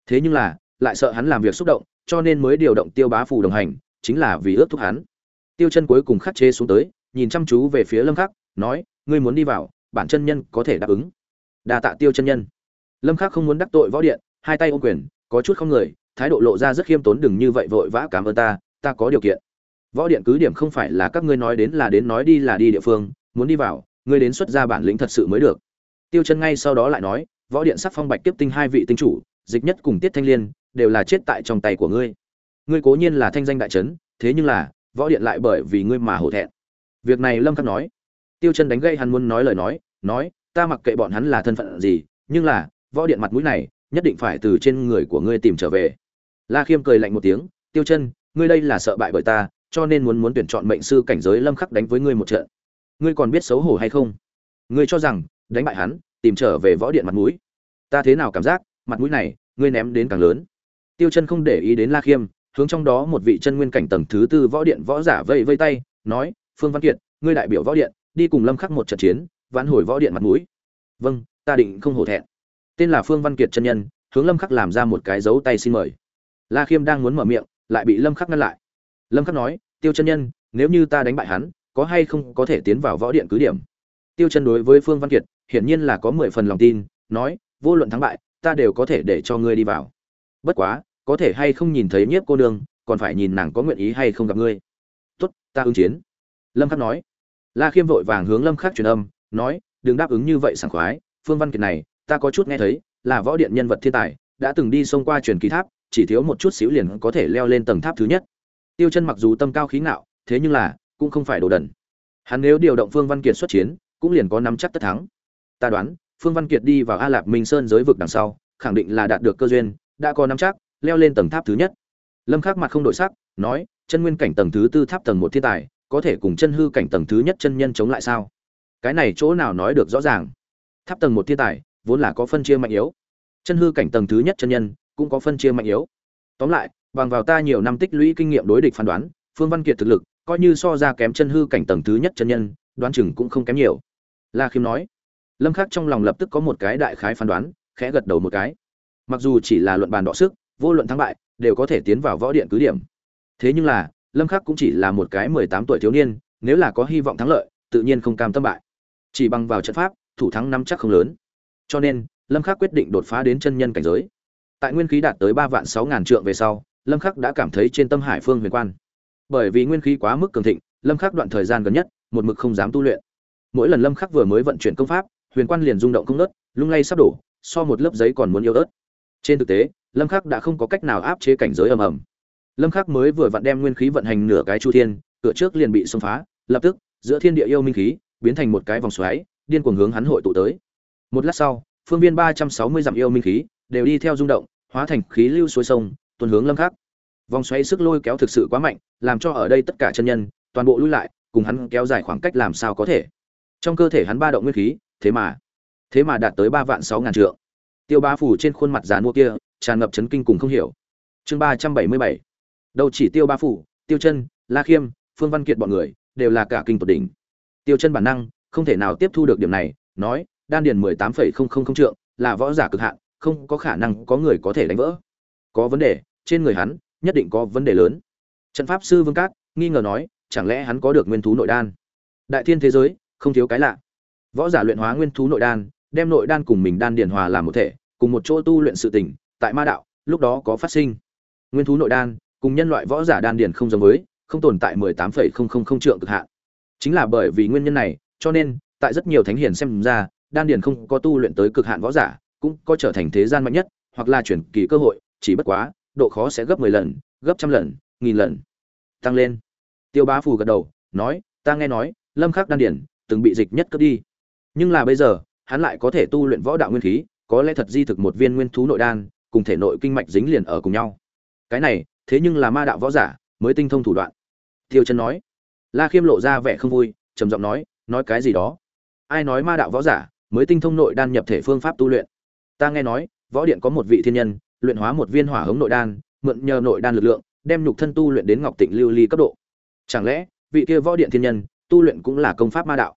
Thế nhưng là, lại sợ hắn làm việc xúc động, cho nên mới điều động tiêu bá phù đồng hành, chính là vì ước thúc hắn. Tiêu chân cuối cùng khắc chế xuống tới, nhìn chăm chú về phía lâm khắc, nói, ngươi muốn đi vào, bản chân nhân có thể đáp ứng. Đa tạ tiêu chân nhân. Lâm khắc không muốn đắc tội võ điện hai tay ôm quyền, có chút không người, thái độ lộ ra rất khiêm tốn, đừng như vậy, vội vã, cảm ơn ta ta có điều kiện. Võ điện cứ điểm không phải là các ngươi nói đến là đến nói đi là đi địa phương, muốn đi vào, ngươi đến xuất ra bản lĩnh thật sự mới được. Tiêu chân ngay sau đó lại nói, võ điện sắc phong bạch tiếp tinh hai vị tinh chủ, dịch nhất cùng tiết thanh liên, đều là chết tại trong tay của ngươi. Ngươi cố nhiên là thanh danh đại trấn thế nhưng là, võ điện lại bởi vì ngươi mà hổ thẹn. Việc này lâm khắc nói. Tiêu chân đánh gây hắn muốn nói lời nói nói, ta mặc kệ bọn hắn là thân phận gì, nhưng là, võ điện mặt mũi này nhất định phải từ trên người của ngươi tìm trở về. La khiêm cười lạnh một tiếng, tiêu chân, ngươi đây là sợ bại bởi ta, cho nên muốn muốn tuyển chọn mệnh sư cảnh giới lâm khắc đánh với ngươi một trận. Ngươi còn biết xấu hổ hay không? Ngươi cho rằng, đánh bại hắn, tìm trở về võ điện mặt mũi. Ta thế nào cảm giác, mặt mũi này, ngươi ném đến càng lớn. Tiêu chân không để ý đến la khiêm, hướng trong đó một vị chân nguyên cảnh tầng thứ tư võ điện võ giả vây vây tay, nói, phương văn kiệt, ngươi đại biểu võ điện, đi cùng lâm khắc một trận chiến, vãn hồi võ điện mặt mũi. Vâng ta định không hổ thẹn tên là phương văn kiệt chân nhân, hướng lâm khắc làm ra một cái dấu tay xin mời. La khiêm đang muốn mở miệng, lại bị lâm khắc ngăn lại. Lâm khắc nói, tiêu chân nhân, nếu như ta đánh bại hắn, có hay không có thể tiến vào võ điện cứ điểm? Tiêu chân đối với phương văn kiệt, hiển nhiên là có mười phần lòng tin, nói, vô luận thắng bại, ta đều có thể để cho ngươi đi vào. Bất quá, có thể hay không nhìn thấy nhiếp cô nương, còn phải nhìn nàng có nguyện ý hay không gặp ngươi. Tốt, ta ứng chiến. Lâm khắc nói. La khiêm vội vàng hướng lâm khắc truyền âm, nói, đừng đáp ứng như vậy sảng khoái, phương văn kiệt này ta có chút nghe thấy, là võ điện nhân vật thiên tài, đã từng đi xông qua truyền kỳ tháp, chỉ thiếu một chút xíu liền có thể leo lên tầng tháp thứ nhất. Tiêu chân mặc dù tâm cao khí ngạo, thế nhưng là, cũng không phải đồ đần. Hắn nếu điều động phương văn kiệt xuất chiến, cũng liền có nắm chắc tất thắng. Ta đoán, phương văn kiệt đi vào a lạp minh sơn giới vực đằng sau, khẳng định là đạt được cơ duyên, đã có nắm chắc, leo lên tầng tháp thứ nhất. Lâm khắc mặt không đổi sắc, nói, chân nguyên cảnh tầng thứ tư tháp tầng một thiên tài, có thể cùng chân hư cảnh tầng thứ nhất chân nhân chống lại sao? Cái này chỗ nào nói được rõ ràng? Tháp tầng một thiên tài vốn là có phân chia mạnh yếu. Chân hư cảnh tầng thứ nhất chân nhân cũng có phân chia mạnh yếu. Tóm lại, bằng vào ta nhiều năm tích lũy kinh nghiệm đối địch phán đoán, phương văn kiệt thực lực coi như so ra kém chân hư cảnh tầng thứ nhất chân nhân, đoán chừng cũng không kém nhiều. La khiêm nói. Lâm khắc trong lòng lập tức có một cái đại khái phán đoán, khẽ gật đầu một cái. Mặc dù chỉ là luận bàn đọ sức, vô luận thắng bại, đều có thể tiến vào võ điện cứ điểm. Thế nhưng là, lâm khắc cũng chỉ là một cái 18 tuổi thiếu niên, nếu là có hy vọng thắng lợi, tự nhiên không cam tâm bại. Chỉ bằng vào trận pháp, thủ thắng năm chắc không lớn cho nên, lâm khắc quyết định đột phá đến chân nhân cảnh giới. Tại nguyên khí đạt tới ba vạn sáu ngàn trượng về sau, lâm khắc đã cảm thấy trên tâm hải phương huyền quan. Bởi vì nguyên khí quá mức cường thịnh, lâm khắc đoạn thời gian gần nhất, một mực không dám tu luyện. Mỗi lần lâm khắc vừa mới vận chuyển công pháp, huyền quan liền rung động không nớt lung lay sắp đổ, so một lớp giấy còn muốn yêu ớt. Trên thực tế, lâm khắc đã không có cách nào áp chế cảnh giới ầm ầm. Lâm khắc mới vừa vặn đem nguyên khí vận hành nửa cái chu thiên, cửa trước liền bị xông phá, lập tức, giữa thiên địa yêu minh khí, biến thành một cái vòng xoáy, điên cuồng hướng hắn hội tụ tới một lát sau, phương viên ba trăm sáu mươi dặm yêu minh khí đều đi theo rung động, hóa thành khí lưu suối sông, tuần hướng lâm khắc. Vòng xoáy sức lôi kéo thực sự quá mạnh, làm cho ở đây tất cả chân nhân, toàn bộ lui lại, cùng hắn kéo dài khoảng cách làm sao có thể. Trong cơ thể hắn ba động nguyên khí, thế mà thế mà đạt tới ba vạn sáu ngàn trượng. Tiêu bá phủ trên khuôn mặt già mua kia, tràn ngập chấn kinh cùng không hiểu. Chương ba trăm bảy mươi bảy. Đâu chỉ tiêu bá phủ tiêu chân, la khiêm, phương văn kiệt bọn người, đều là cả kinh tột đỉnh. Tiêu chân bản năng, không thể nào tiếp thu được điểm này, nói đan điền mười tám phẩy không không không trượng, là võ giả cực hạn, không có khả năng có người có thể đánh vỡ. Có vấn đề, trên người hắn, nhất định có vấn đề lớn. Trận pháp sư vương cát, nghi ngờ nói, chẳng lẽ hắn có được nguyên thú nội đan? Đại thiên thế giới, không thiếu cái lạ. Võ giả luyện hóa nguyên thú nội đan, đem nội đan cùng mình đan điền hòa làm một thể, cùng một chỗ tu luyện sự tỉnh tại ma đạo, lúc đó có phát sinh. Nguyên thú nội đan, cùng nhân loại võ giả đan điền không giống với, không tồn tại mười tám phẩy không không không trượng cực hạn. Chính là bởi vì nguyên nhân này, cho nên, tại rất nhiều thánh hiền xem ra đan điền không có tu luyện tới cực hạn võ giả, cũng có trở thành thế gian mạnh nhất, hoặc là chuyển kỳ cơ hội, chỉ bất quá, độ khó sẽ gấp mười lần, gấp trăm lần, nghìn lần. Tăng lên. Tiêu bá phù gật đầu, nói, ta nghe nói, lâm khắc đan Điền từng bị dịch nhất cướp đi. Nhưng là bây giờ, hắn lại có thể tu luyện võ đạo nguyên khí, có lẽ thật di thực một viên nguyên thú nội đan, cùng thể nội kinh mạch dính liền ở cùng nhau. Cái này, thế nhưng là ma đạo võ giả mới tinh thông thủ đoạn. Tiêu chân nói. La khiêm lộ ra vẻ không vui, trầm giọng nói nói cái gì đó? Ai nói ma đạo võ giả mới tinh thông nội đan nhập thể phương pháp tu luyện. Ta nghe nói, võ điện có một vị thiên nhân, luyện hóa một viên hỏa hống nội đan, mượn nhờ nội đan lực lượng, đem nhục thân tu luyện đến ngọc tịnh lưu ly cấp độ. Chẳng lẽ, vị kia võ điện thiên nhân, tu luyện cũng là công pháp ma đạo?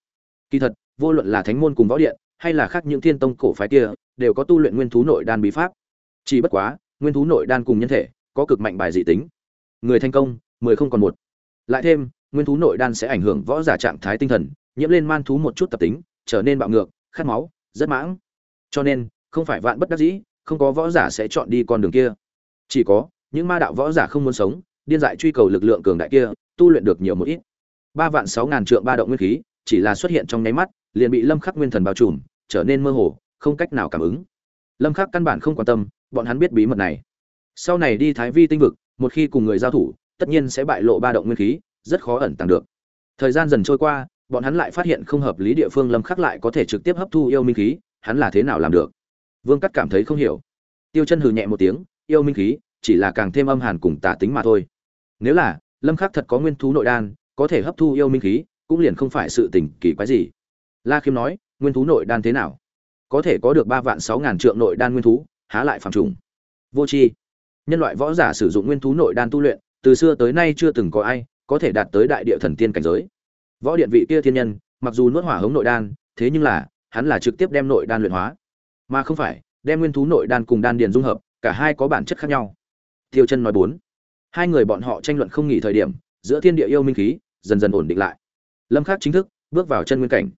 Kỳ thật, vô luận là thánh môn cùng võ điện, hay là khác những thiên tông cổ phái kia, đều có tu luyện nguyên thú nội đan bí pháp. Chỉ bất quá, nguyên thú nội đan cùng nhân thể, có cực mạnh bài dị tính. Người thành công, mười không còn một. Lại thêm, nguyên thú nội đan sẽ ảnh hưởng võ giả trạng thái tinh thần, nhiễm lên man thú một chút tập tính, trở nên bạo ngược khát máu, rất mãng. Cho nên, không phải vạn bất đắc dĩ, không có võ giả sẽ chọn đi con đường kia. Chỉ có, những ma đạo võ giả không muốn sống, điên dại truy cầu lực lượng cường đại kia, tu luyện được nhiều một ít. Ba vạn sáu ngàn trượng ba động nguyên khí, chỉ là xuất hiện trong nháy mắt, liền bị lâm khắc nguyên thần bao trùm, trở nên mơ hồ, không cách nào cảm ứng. Lâm khắc căn bản không quan tâm, bọn hắn biết bí mật này. Sau này đi thái vi tinh vực, một khi cùng người giao thủ, tất nhiên sẽ bại lộ ba động nguyên khí, rất khó ẩn tàng được. Thời gian dần trôi qua bọn hắn lại phát hiện không hợp lý địa phương lâm khắc lại có thể trực tiếp hấp thu yêu minh khí, hắn là thế nào làm được? Vương cắt cảm thấy không hiểu. Tiêu chân hừ nhẹ một tiếng, yêu minh khí, chỉ là càng thêm âm hàn cùng tà tính mà thôi. Nếu là, lâm khắc thật có nguyên thú nội đan, có thể hấp thu yêu minh khí, cũng liền không phải sự tình kỳ quái gì. La khiêm nói, nguyên thú nội đan thế nào? Có thể có được ba vạn sáu ngàn trượng nội đan nguyên thú, há lại phàm trùng. Vô tri. Nhân loại võ giả sử dụng nguyên thú nội đan tu luyện, từ xưa tới nay chưa từng có ai có thể đạt tới đại địa thần tiên cảnh giới võ điện vị kia thiên nhân, mặc dù nuốt hỏa hống nội đan, thế nhưng là, hắn là trực tiếp đem nội đan luyện hóa. Mà không phải, đem nguyên thú nội đan cùng đan điền dung hợp, cả hai có bản chất khác nhau. Tiêu chân nói bốn, hai người bọn họ tranh luận không nghỉ thời điểm, giữa thiên địa yêu minh khí, dần dần ổn định lại. Lâm khắc chính thức, bước vào chân nguyên cảnh.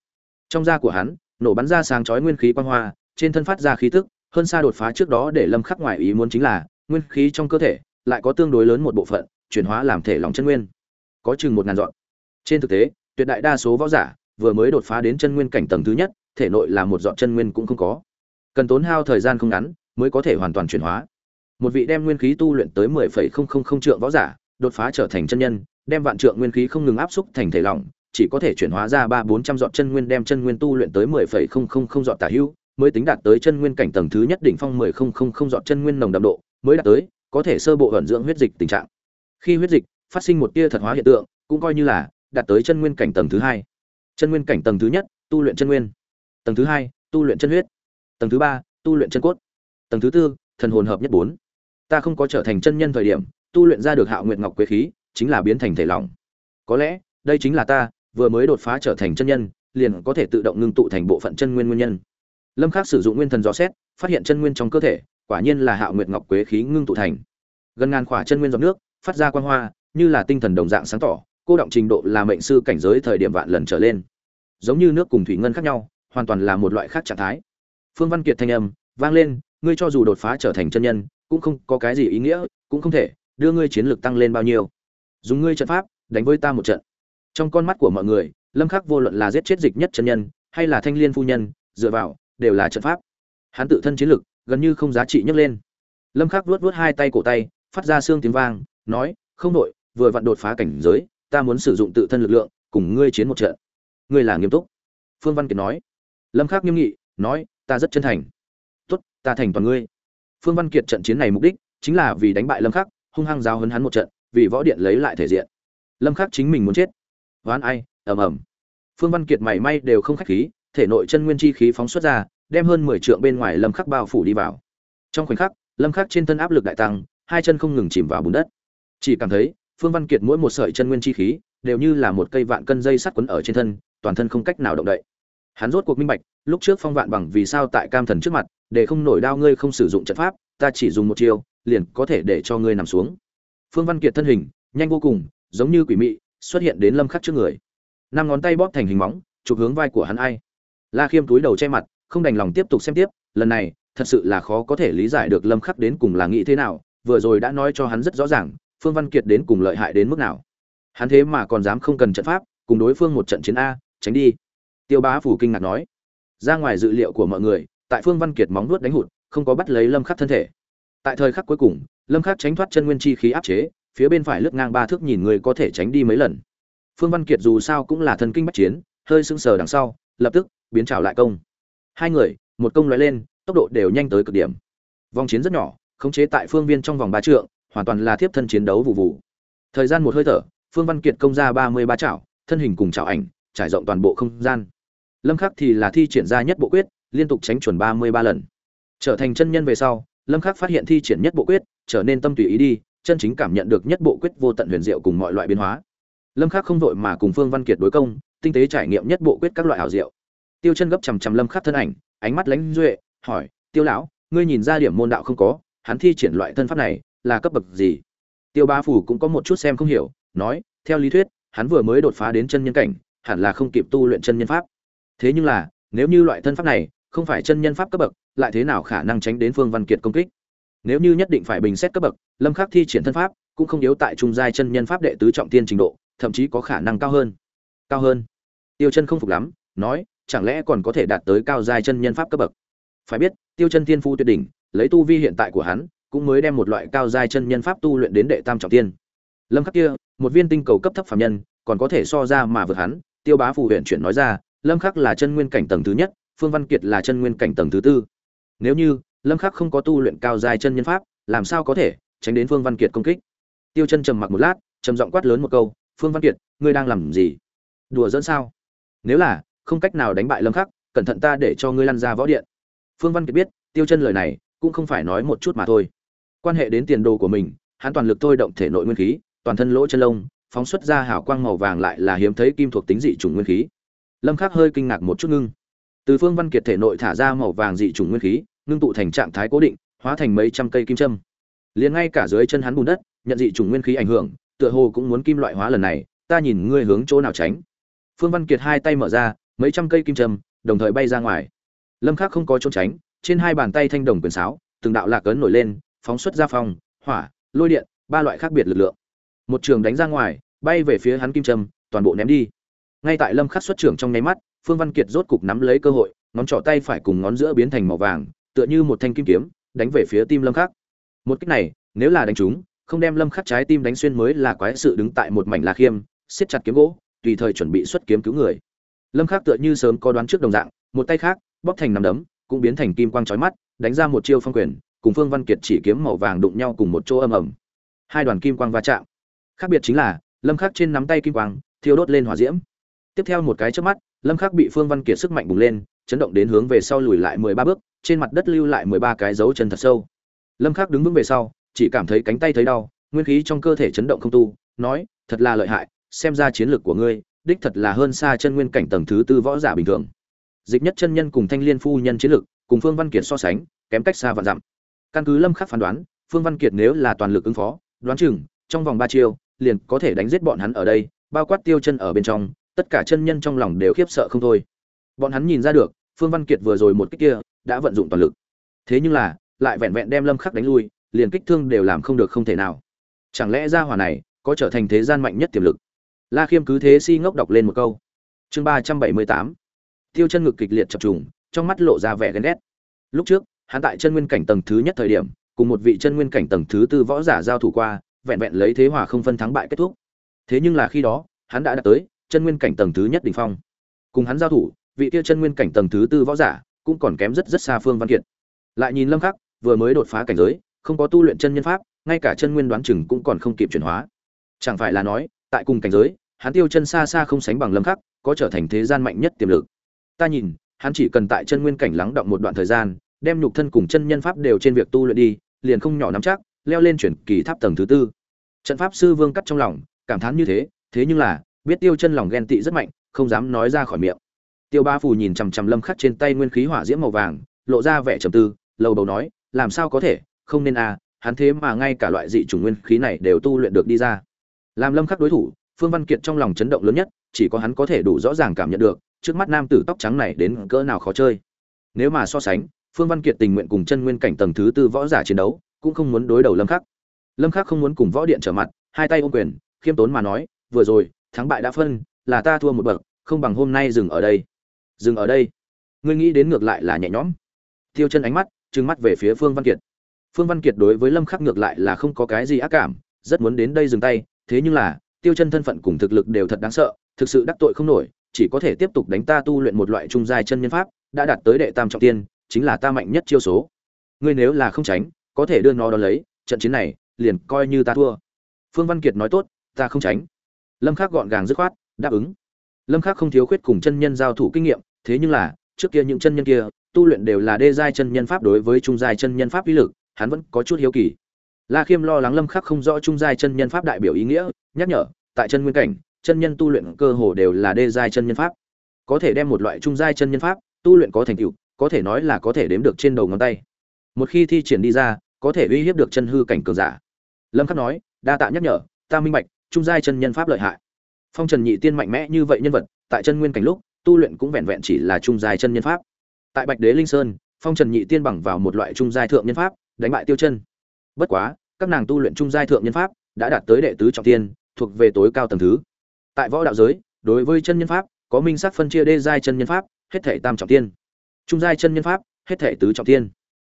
Trong da của hắn, nổ bắn ra sáng chói nguyên khí quang hoa, trên thân phát ra khí tức, hơn xa đột phá trước đó để lâm khắc ngoài ý muốn chính là, nguyên khí trong cơ thể lại có tương đối lớn một bộ phận, chuyển hóa làm thể lòng chân nguyên. Có chừng một ngàn dọn. Trên thực tế tuyệt đại đa số võ giả vừa mới đột phá đến chân nguyên cảnh tầng thứ nhất, thể nội là một dọn chân nguyên cũng không có. Cần tốn hao thời gian không ngắn mới có thể hoàn toàn chuyển hóa. Một vị đem nguyên khí tu luyện tới mười phẩy không không không trượng võ giả, đột phá trở thành chân nhân, đem vạn trượng nguyên khí không ngừng áp xúc thành thể lỏng, chỉ có thể chuyển hóa ra ba bốn trăm dọn chân nguyên đem chân nguyên tu luyện tới mười phẩy không không không dọn tả hữu, mới tính đạt tới chân nguyên cảnh tầng thứ nhất đỉnh phong mười không không không dọn chân nguyên nồng đậm độ, mới đạt tới có thể sơ bộ ổn dưỡng huyết dịch tình trạng. Khi huyết dịch phát sinh một tia thật hóa hiện tượng, cũng coi như là đạt tới chân nguyên cảnh tầng thứ hai. Chân nguyên cảnh tầng thứ nhất, tu luyện chân nguyên. Tầng thứ hai, tu luyện chân huyết. Tầng thứ ba, tu luyện chân cốt. Tầng thứ tư, thần hồn hợp nhất bốn. Ta không có trở thành chân nhân thời điểm, tu luyện ra được hạo nguyện ngọc quế khí, chính là biến thành thể lỏng. Có lẽ, đây chính là ta, vừa mới đột phá trở thành chân nhân, liền có thể tự động ngưng tụ thành bộ phận chân nguyên nguyên nhân. Lâm khắc sử dụng nguyên thần dò xét, phát hiện chân nguyên trong cơ thể, quả nhiên là hạo nguyệt ngọc quế khí ngưng tụ thành. Gần ngàn khỏa chân nguyên giọt nước, phát ra quang hoa, như là tinh thần đồng dạng sáng tỏ cô động trình độ là mệnh sư cảnh giới thời điểm vạn lần trở lên. Giống như nước cùng thủy ngân khác nhau, hoàn toàn là một loại khác trạng thái. Phương văn kiệt thanh âm vang lên, ngươi cho dù đột phá trở thành chân nhân, cũng không có cái gì ý nghĩa, cũng không thể đưa ngươi chiến lược tăng lên bao nhiêu. Dùng ngươi trận pháp, đánh với ta một trận. Trong con mắt của mọi người, lâm khắc vô luận là giết chết dịch nhất chân nhân, hay là thanh liên phu nhân, dựa vào, đều là trận pháp. Hắn tự thân chiến lược, gần như không giá trị nhấc lên. Lâm khắc vuốt vuốt hai tay cổ tay, phát ra xương tiếng vang, nói, không nội vừa vặn đột phá cảnh giới ta muốn sử dụng tự thân lực lượng, cùng ngươi chiến một trận. Ngươi là nghiêm túc. Phương văn kiệt nói. Lâm khắc nghiêm nghị, nói, ta rất chân thành. Tốt, ta thành toàn ngươi. Phương văn kiệt trận chiến này mục đích chính là vì đánh bại lâm khắc, hung hăng giáo hấn hắn một trận, vì võ điện lấy lại thể diện. Lâm khắc chính mình muốn chết. Oán ai, ầm ầm. Phương văn kiệt mảy may đều không khách khí, thể nội chân nguyên chi khí phóng xuất ra, đem hơn 10 trượng bên ngoài lâm khắc bao phủ đi vào. Trong khoảnh khắc, lâm khắc trên thân áp lực đại tăng, hai chân không ngừng chìm vào bùn đất. Chỉ cảm thấy phương văn kiệt mỗi một sợi chân nguyên chi khí đều như là một cây vạn cân dây sắt quấn ở trên thân, toàn thân không cách nào động đậy. Hắn rốt cuộc minh bạch, lúc trước phong vạn bằng vì sao tại cam thần trước mặt, để không nổi đao ngươi không sử dụng trận pháp, ta chỉ dùng một chiêu, liền có thể để cho ngươi nằm xuống. Phương văn kiệt thân hình, nhanh vô cùng, giống như quỷ mị, xuất hiện đến lâm khắc trước người. Năm ngón tay bóp thành hình móng, chụp hướng vai của hắn ai. La khiêm túi đầu che mặt, không đành lòng tiếp tục xem tiếp, lần này, thật sự là khó có thể lý giải được lâm khắc đến cùng là nghĩ thế nào, vừa rồi đã nói cho hắn rất rõ ràng phương văn kiệt đến cùng lợi hại đến mức nào? Hắn thế mà còn dám không cần trận pháp, cùng đối phương một trận chiến a, tránh đi. Tiêu bá phủ kinh ngạc nói. Ra ngoài dự liệu của mọi người, tại phương văn kiệt móng nuốt đánh hụt, không có bắt lấy lâm khắc thân thể. Tại thời khắc cuối cùng, lâm khắc tránh thoát chân nguyên chi khí áp chế, phía bên phải lướt ngang ba thước nhìn người có thể tránh đi mấy lần. Phương văn kiệt dù sao cũng là thần kinh bách chiến, hơi sưng sờ đằng sau, lập tức biến trào lại công. Hai người, một công loại lên, tốc độ đều nhanh tới cực điểm. Vòng chiến rất nhỏ, khống chế tại phương viên trong vòng ba trượng hoàn toàn là thiếp thân chiến đấu vụ vụ. Thời gian một hơi thở, phương văn kiệt công ra ba mươi ba chảo, thân hình cùng chảo ảnh, trải rộng toàn bộ không gian. Lâm khắc thì là thi triển ra nhất bộ quyết, liên tục tránh chuẩn ba mươi ba lần. Trở thành chân nhân về sau, lâm khắc phát hiện thi triển nhất bộ quyết, trở nên tâm tùy ý đi, chân chính cảm nhận được nhất bộ quyết vô tận huyền diệu cùng mọi loại biến hóa. Lâm khắc không vội mà cùng phương văn kiệt đối công, tinh tế trải nghiệm nhất bộ quyết các loại ảo diệu. Tiêu chân gấp chằm chằm lâm khắc thân ảnh, ánh mắt lãnh duệ, hỏi, tiêu lão, ngươi nhìn ra điểm môn đạo không có, hắn thi triển loại thân pháp này là cấp bậc gì? Tiêu ba phủ cũng có một chút xem không hiểu, nói, theo lý thuyết, hắn vừa mới đột phá đến chân nhân cảnh, hẳn là không kịp tu luyện chân nhân pháp. Thế nhưng là, nếu như loại thân pháp này, không phải chân nhân pháp cấp bậc, lại thế nào khả năng tránh đến phương văn kiệt công kích? Nếu như nhất định phải bình xét cấp bậc, lâm khắc thi triển thân pháp, cũng không yếu tại trung giai chân nhân pháp đệ tứ trọng tiên trình độ, thậm chí có khả năng cao hơn. Cao hơn. Tiêu chân không phục lắm, nói, chẳng lẽ còn có thể đạt tới cao giai chân nhân pháp cấp bậc? Phải biết, tiêu chân tiên phu tuyệt đỉnh, lấy tu vi hiện tại của hắn cũng mới đem một loại cao giai chân nhân pháp tu luyện đến đệ tam trọng tiên. Lâm khắc kia, một viên tinh cầu cấp thấp phàm nhân, còn có thể so ra mà vượt hắn, tiêu bá phù huyện chuyển nói ra, lâm khắc là chân nguyên cảnh tầng thứ nhất, phương văn kiệt là chân nguyên cảnh tầng thứ tư. Nếu như lâm khắc không có tu luyện cao giai chân nhân pháp, làm sao có thể tránh đến phương văn kiệt công kích? Tiêu chân trầm mặc một lát, trầm giọng quát lớn một câu, phương văn kiệt, ngươi đang làm gì? Đùa dẫn sao? Nếu là không cách nào đánh bại lâm khắc, cẩn thận ta để cho ngươi lăn ra võ điện. Phương văn kiệt biết, tiêu chân lời này cũng không phải nói một chút mà thôi quan hệ đến tiền đồ của mình, hắn toàn lực thôi động thể nội nguyên khí, toàn thân lỗ chân lông, phóng xuất ra hào quang màu vàng lại là hiếm thấy kim thuộc tính dị chủng nguyên khí. Lâm khắc hơi kinh ngạc một chút ngưng. Từ phương văn kiệt thể nội thả ra màu vàng dị chủng nguyên khí, ngưng tụ thành trạng thái cố định, hóa thành mấy trăm cây kim châm. Liền ngay cả dưới chân hắn bùn đất, nhận dị chủng nguyên khí ảnh hưởng, tựa hồ cũng muốn kim loại hóa lần này, ta nhìn ngươi hướng chỗ nào tránh. Phương văn kiệt hai tay mở ra, mấy trăm cây kim châm, đồng thời bay ra ngoài. Lâm khắc không có trốn tránh, trên hai bàn tay thanh đồng quyền sáo, từng đạo lạc ấn nổi lên phóng xuất ra phòng, hỏa lôi điện ba loại khác biệt lực lượng. Một trường đánh ra ngoài bay về phía hắn kim trâm toàn bộ ném đi. Ngay tại lâm khắc xuất trưởng trong nháy mắt phương văn kiệt rốt cục nắm lấy cơ hội ngón trỏ tay phải cùng ngón giữa biến thành màu vàng tựa như một thanh kim kiếm đánh về phía tim lâm khắc. Một cách này nếu là đánh trúng không đem lâm khắc trái tim đánh xuyên mới là quái sự đứng tại một mảnh lạc khiêm siết chặt kiếm gỗ tùy thời chuẩn bị xuất kiếm cứu người. Lâm khắc tựa như sớm có đoán trước đồng dạng một tay khác bóp thành nắm đấm cũng biến thành kim quang chói mắt đánh ra một chiêu phong quyền cùng phương văn kiệt chỉ kiếm màu vàng đụng nhau cùng một chỗ âm ầm. Hai đoàn kim quang va chạm. Khác biệt chính là, lâm khắc trên nắm tay kim quang, thiêu đốt lên hỏa diễm. Tiếp theo một cái chớp mắt, lâm khắc bị phương văn kiệt sức mạnh bùng lên, chấn động đến hướng về sau lùi lại 13 bước, trên mặt đất lưu lại 13 cái dấu chân thật sâu. Lâm khắc đứng vững về sau, chỉ cảm thấy cánh tay thấy đau, nguyên khí trong cơ thể chấn động không tu, nói, thật là lợi hại, xem ra chiến lược của ngươi, đích thật là hơn xa chân nguyên cảnh tầng thứ tư võ giả bình thường. Dịch nhất chân nhân cùng thanh liên phu nhân chiến lược, cùng phương văn kiệt so sánh, kém cách xa vạn dặm căn cứ lâm khắc phán đoán, phương văn kiệt nếu là toàn lực ứng phó, đoán chừng, trong vòng ba chiêu, liền có thể đánh giết bọn hắn ở đây, bao quát tiêu chân ở bên trong, tất cả chân nhân trong lòng đều khiếp sợ không thôi. Bọn hắn nhìn ra được, phương văn kiệt vừa rồi một kích kia, đã vận dụng toàn lực. Thế nhưng là, lại vẹn vẹn đem lâm khắc đánh lui, liền kích thương đều làm không được không thể nào. Chẳng lẽ gia hỏa này có trở thành thế gian mạnh nhất tiềm lực? La khiêm cứ thế si ngốc đọc lên một câu. Chương ba trăm bảy mươi tám. Tiêu chân ngực kịch liệt chập trùng, trong mắt lộ ra vẻ ghen ghét. Lúc trước hắn tại chân nguyên cảnh tầng thứ nhất thời điểm, cùng một vị chân nguyên cảnh tầng thứ tư võ giả giao thủ qua, vẹn vẹn lấy thế hòa không phân thắng bại kết thúc. Thế nhưng là khi đó, hắn đã đạt tới chân nguyên cảnh tầng thứ nhất đỉnh phong. Cùng hắn giao thủ, vị kia chân nguyên cảnh tầng thứ tư võ giả cũng còn kém rất rất xa phương văn kiệt. Lại nhìn lâm khắc, vừa mới đột phá cảnh giới, không có tu luyện chân nhân pháp, ngay cả chân nguyên đoán chừng cũng còn không kịp chuyển hóa. Chẳng phải là nói, tại cùng cảnh giới, hắn tiêu chân xa xa không sánh bằng lâm khắc, có trở thành thế gian mạnh nhất tiềm lực. Ta nhìn, hắn chỉ cần tại chân nguyên cảnh lắng động một đoạn thời gian đem nhục thân cùng chân nhân pháp đều trên việc tu luyện đi, liền không nhỏ nắm chắc, leo lên chuyển kỳ tháp tầng thứ tư. Trận pháp sư vương cắt trong lòng, cảm thán như thế thế nhưng là, biết tiêu chân lòng ghen tị rất mạnh, không dám nói ra khỏi miệng. Tiêu ba phù nhìn chằm chằm lâm khắc trên tay nguyên khí hỏa diễm màu vàng, lộ ra vẻ trầm tư, lầu đầu nói, làm sao có thể, không nên à hắn thế mà ngay cả loại dị chủng nguyên khí này đều tu luyện được đi ra. Làm lâm khắc đối thủ, phương văn kiệt trong lòng chấn động lớn nhất, chỉ có hắn có thể đủ rõ ràng cảm nhận được, trước mắt nam tử tóc trắng này đến cỡ nào khó chơi. Nếu mà so sánh phương văn kiệt tình nguyện cùng chân nguyên cảnh tầng thứ tư võ giả chiến đấu, cũng không muốn đối đầu lâm khắc. Lâm khắc không muốn cùng võ điện trở mặt, hai tay ôm quyền, khiêm tốn mà nói, vừa rồi, thắng bại đã phân, là ta thua một bậc, không bằng hôm nay dừng ở đây. Dừng ở đây? Ngươi nghĩ đến ngược lại là nhẹ nhõm. Tiêu chân ánh mắt, trừng mắt về phía phương văn kiệt. Phương văn kiệt đối với lâm khắc ngược lại là không có cái gì ác cảm, rất muốn đến đây dừng tay, thế nhưng là, tiêu chân thân phận cùng thực lực đều thật đáng sợ, thực sự đắc tội không nổi, chỉ có thể tiếp tục đánh ta tu luyện một loại trung giai chân nhân pháp, đã đạt tới đệ tam trọng tiên chính là ta mạnh nhất chiêu số. Ngươi nếu là không tránh, có thể đưa nó đó lấy, trận chiến này, liền coi như ta thua. Phương văn kiệt nói tốt, ta không tránh. Lâm khắc gọn gàng dứt khoát, đáp ứng. Lâm khắc không thiếu khuyết cùng chân nhân giao thủ kinh nghiệm, thế nhưng là, trước kia những chân nhân kia, tu luyện đều là đê giai chân nhân pháp đối với trung giai chân nhân pháp uy lực, hắn vẫn có chút hiếu kỳ. La khiêm lo lắng lâm khắc không rõ trung giai chân nhân pháp đại biểu ý nghĩa, nhắc nhở, tại chân nguyên cảnh, chân nhân tu luyện cơ hồ đều là đê giai chân nhân pháp. Có thể đem một loại trung giai chân nhân pháp, tu luyện có thành tựu có thể nói là có thể đếm được trên đầu ngón tay. Một khi thi triển đi ra, có thể uy hiếp được chân hư cảnh cường giả. Lâm khắc nói, đa tạ nhắc nhở, ta minh bạch, trung giai chân nhân pháp lợi hại. Phong trần nhị tiên mạnh mẽ như vậy nhân vật, tại chân nguyên cảnh lúc, tu luyện cũng vẹn vẹn chỉ là trung giai chân nhân pháp. Tại bạch đế linh sơn, phong trần nhị tiên bằng vào một loại trung giai thượng nhân pháp, đánh bại tiêu chân. Bất quá, các nàng tu luyện trung giai thượng nhân pháp đã đạt tới đệ tứ trọng tiên, thuộc về tối cao tầng thứ. Tại võ đạo giới, đối với chân nhân pháp, có minh sắc phân chia đê giai chân nhân pháp, hết thể tam trọng tiên trung giai chân nhân pháp, hết thể tứ trọng thiên.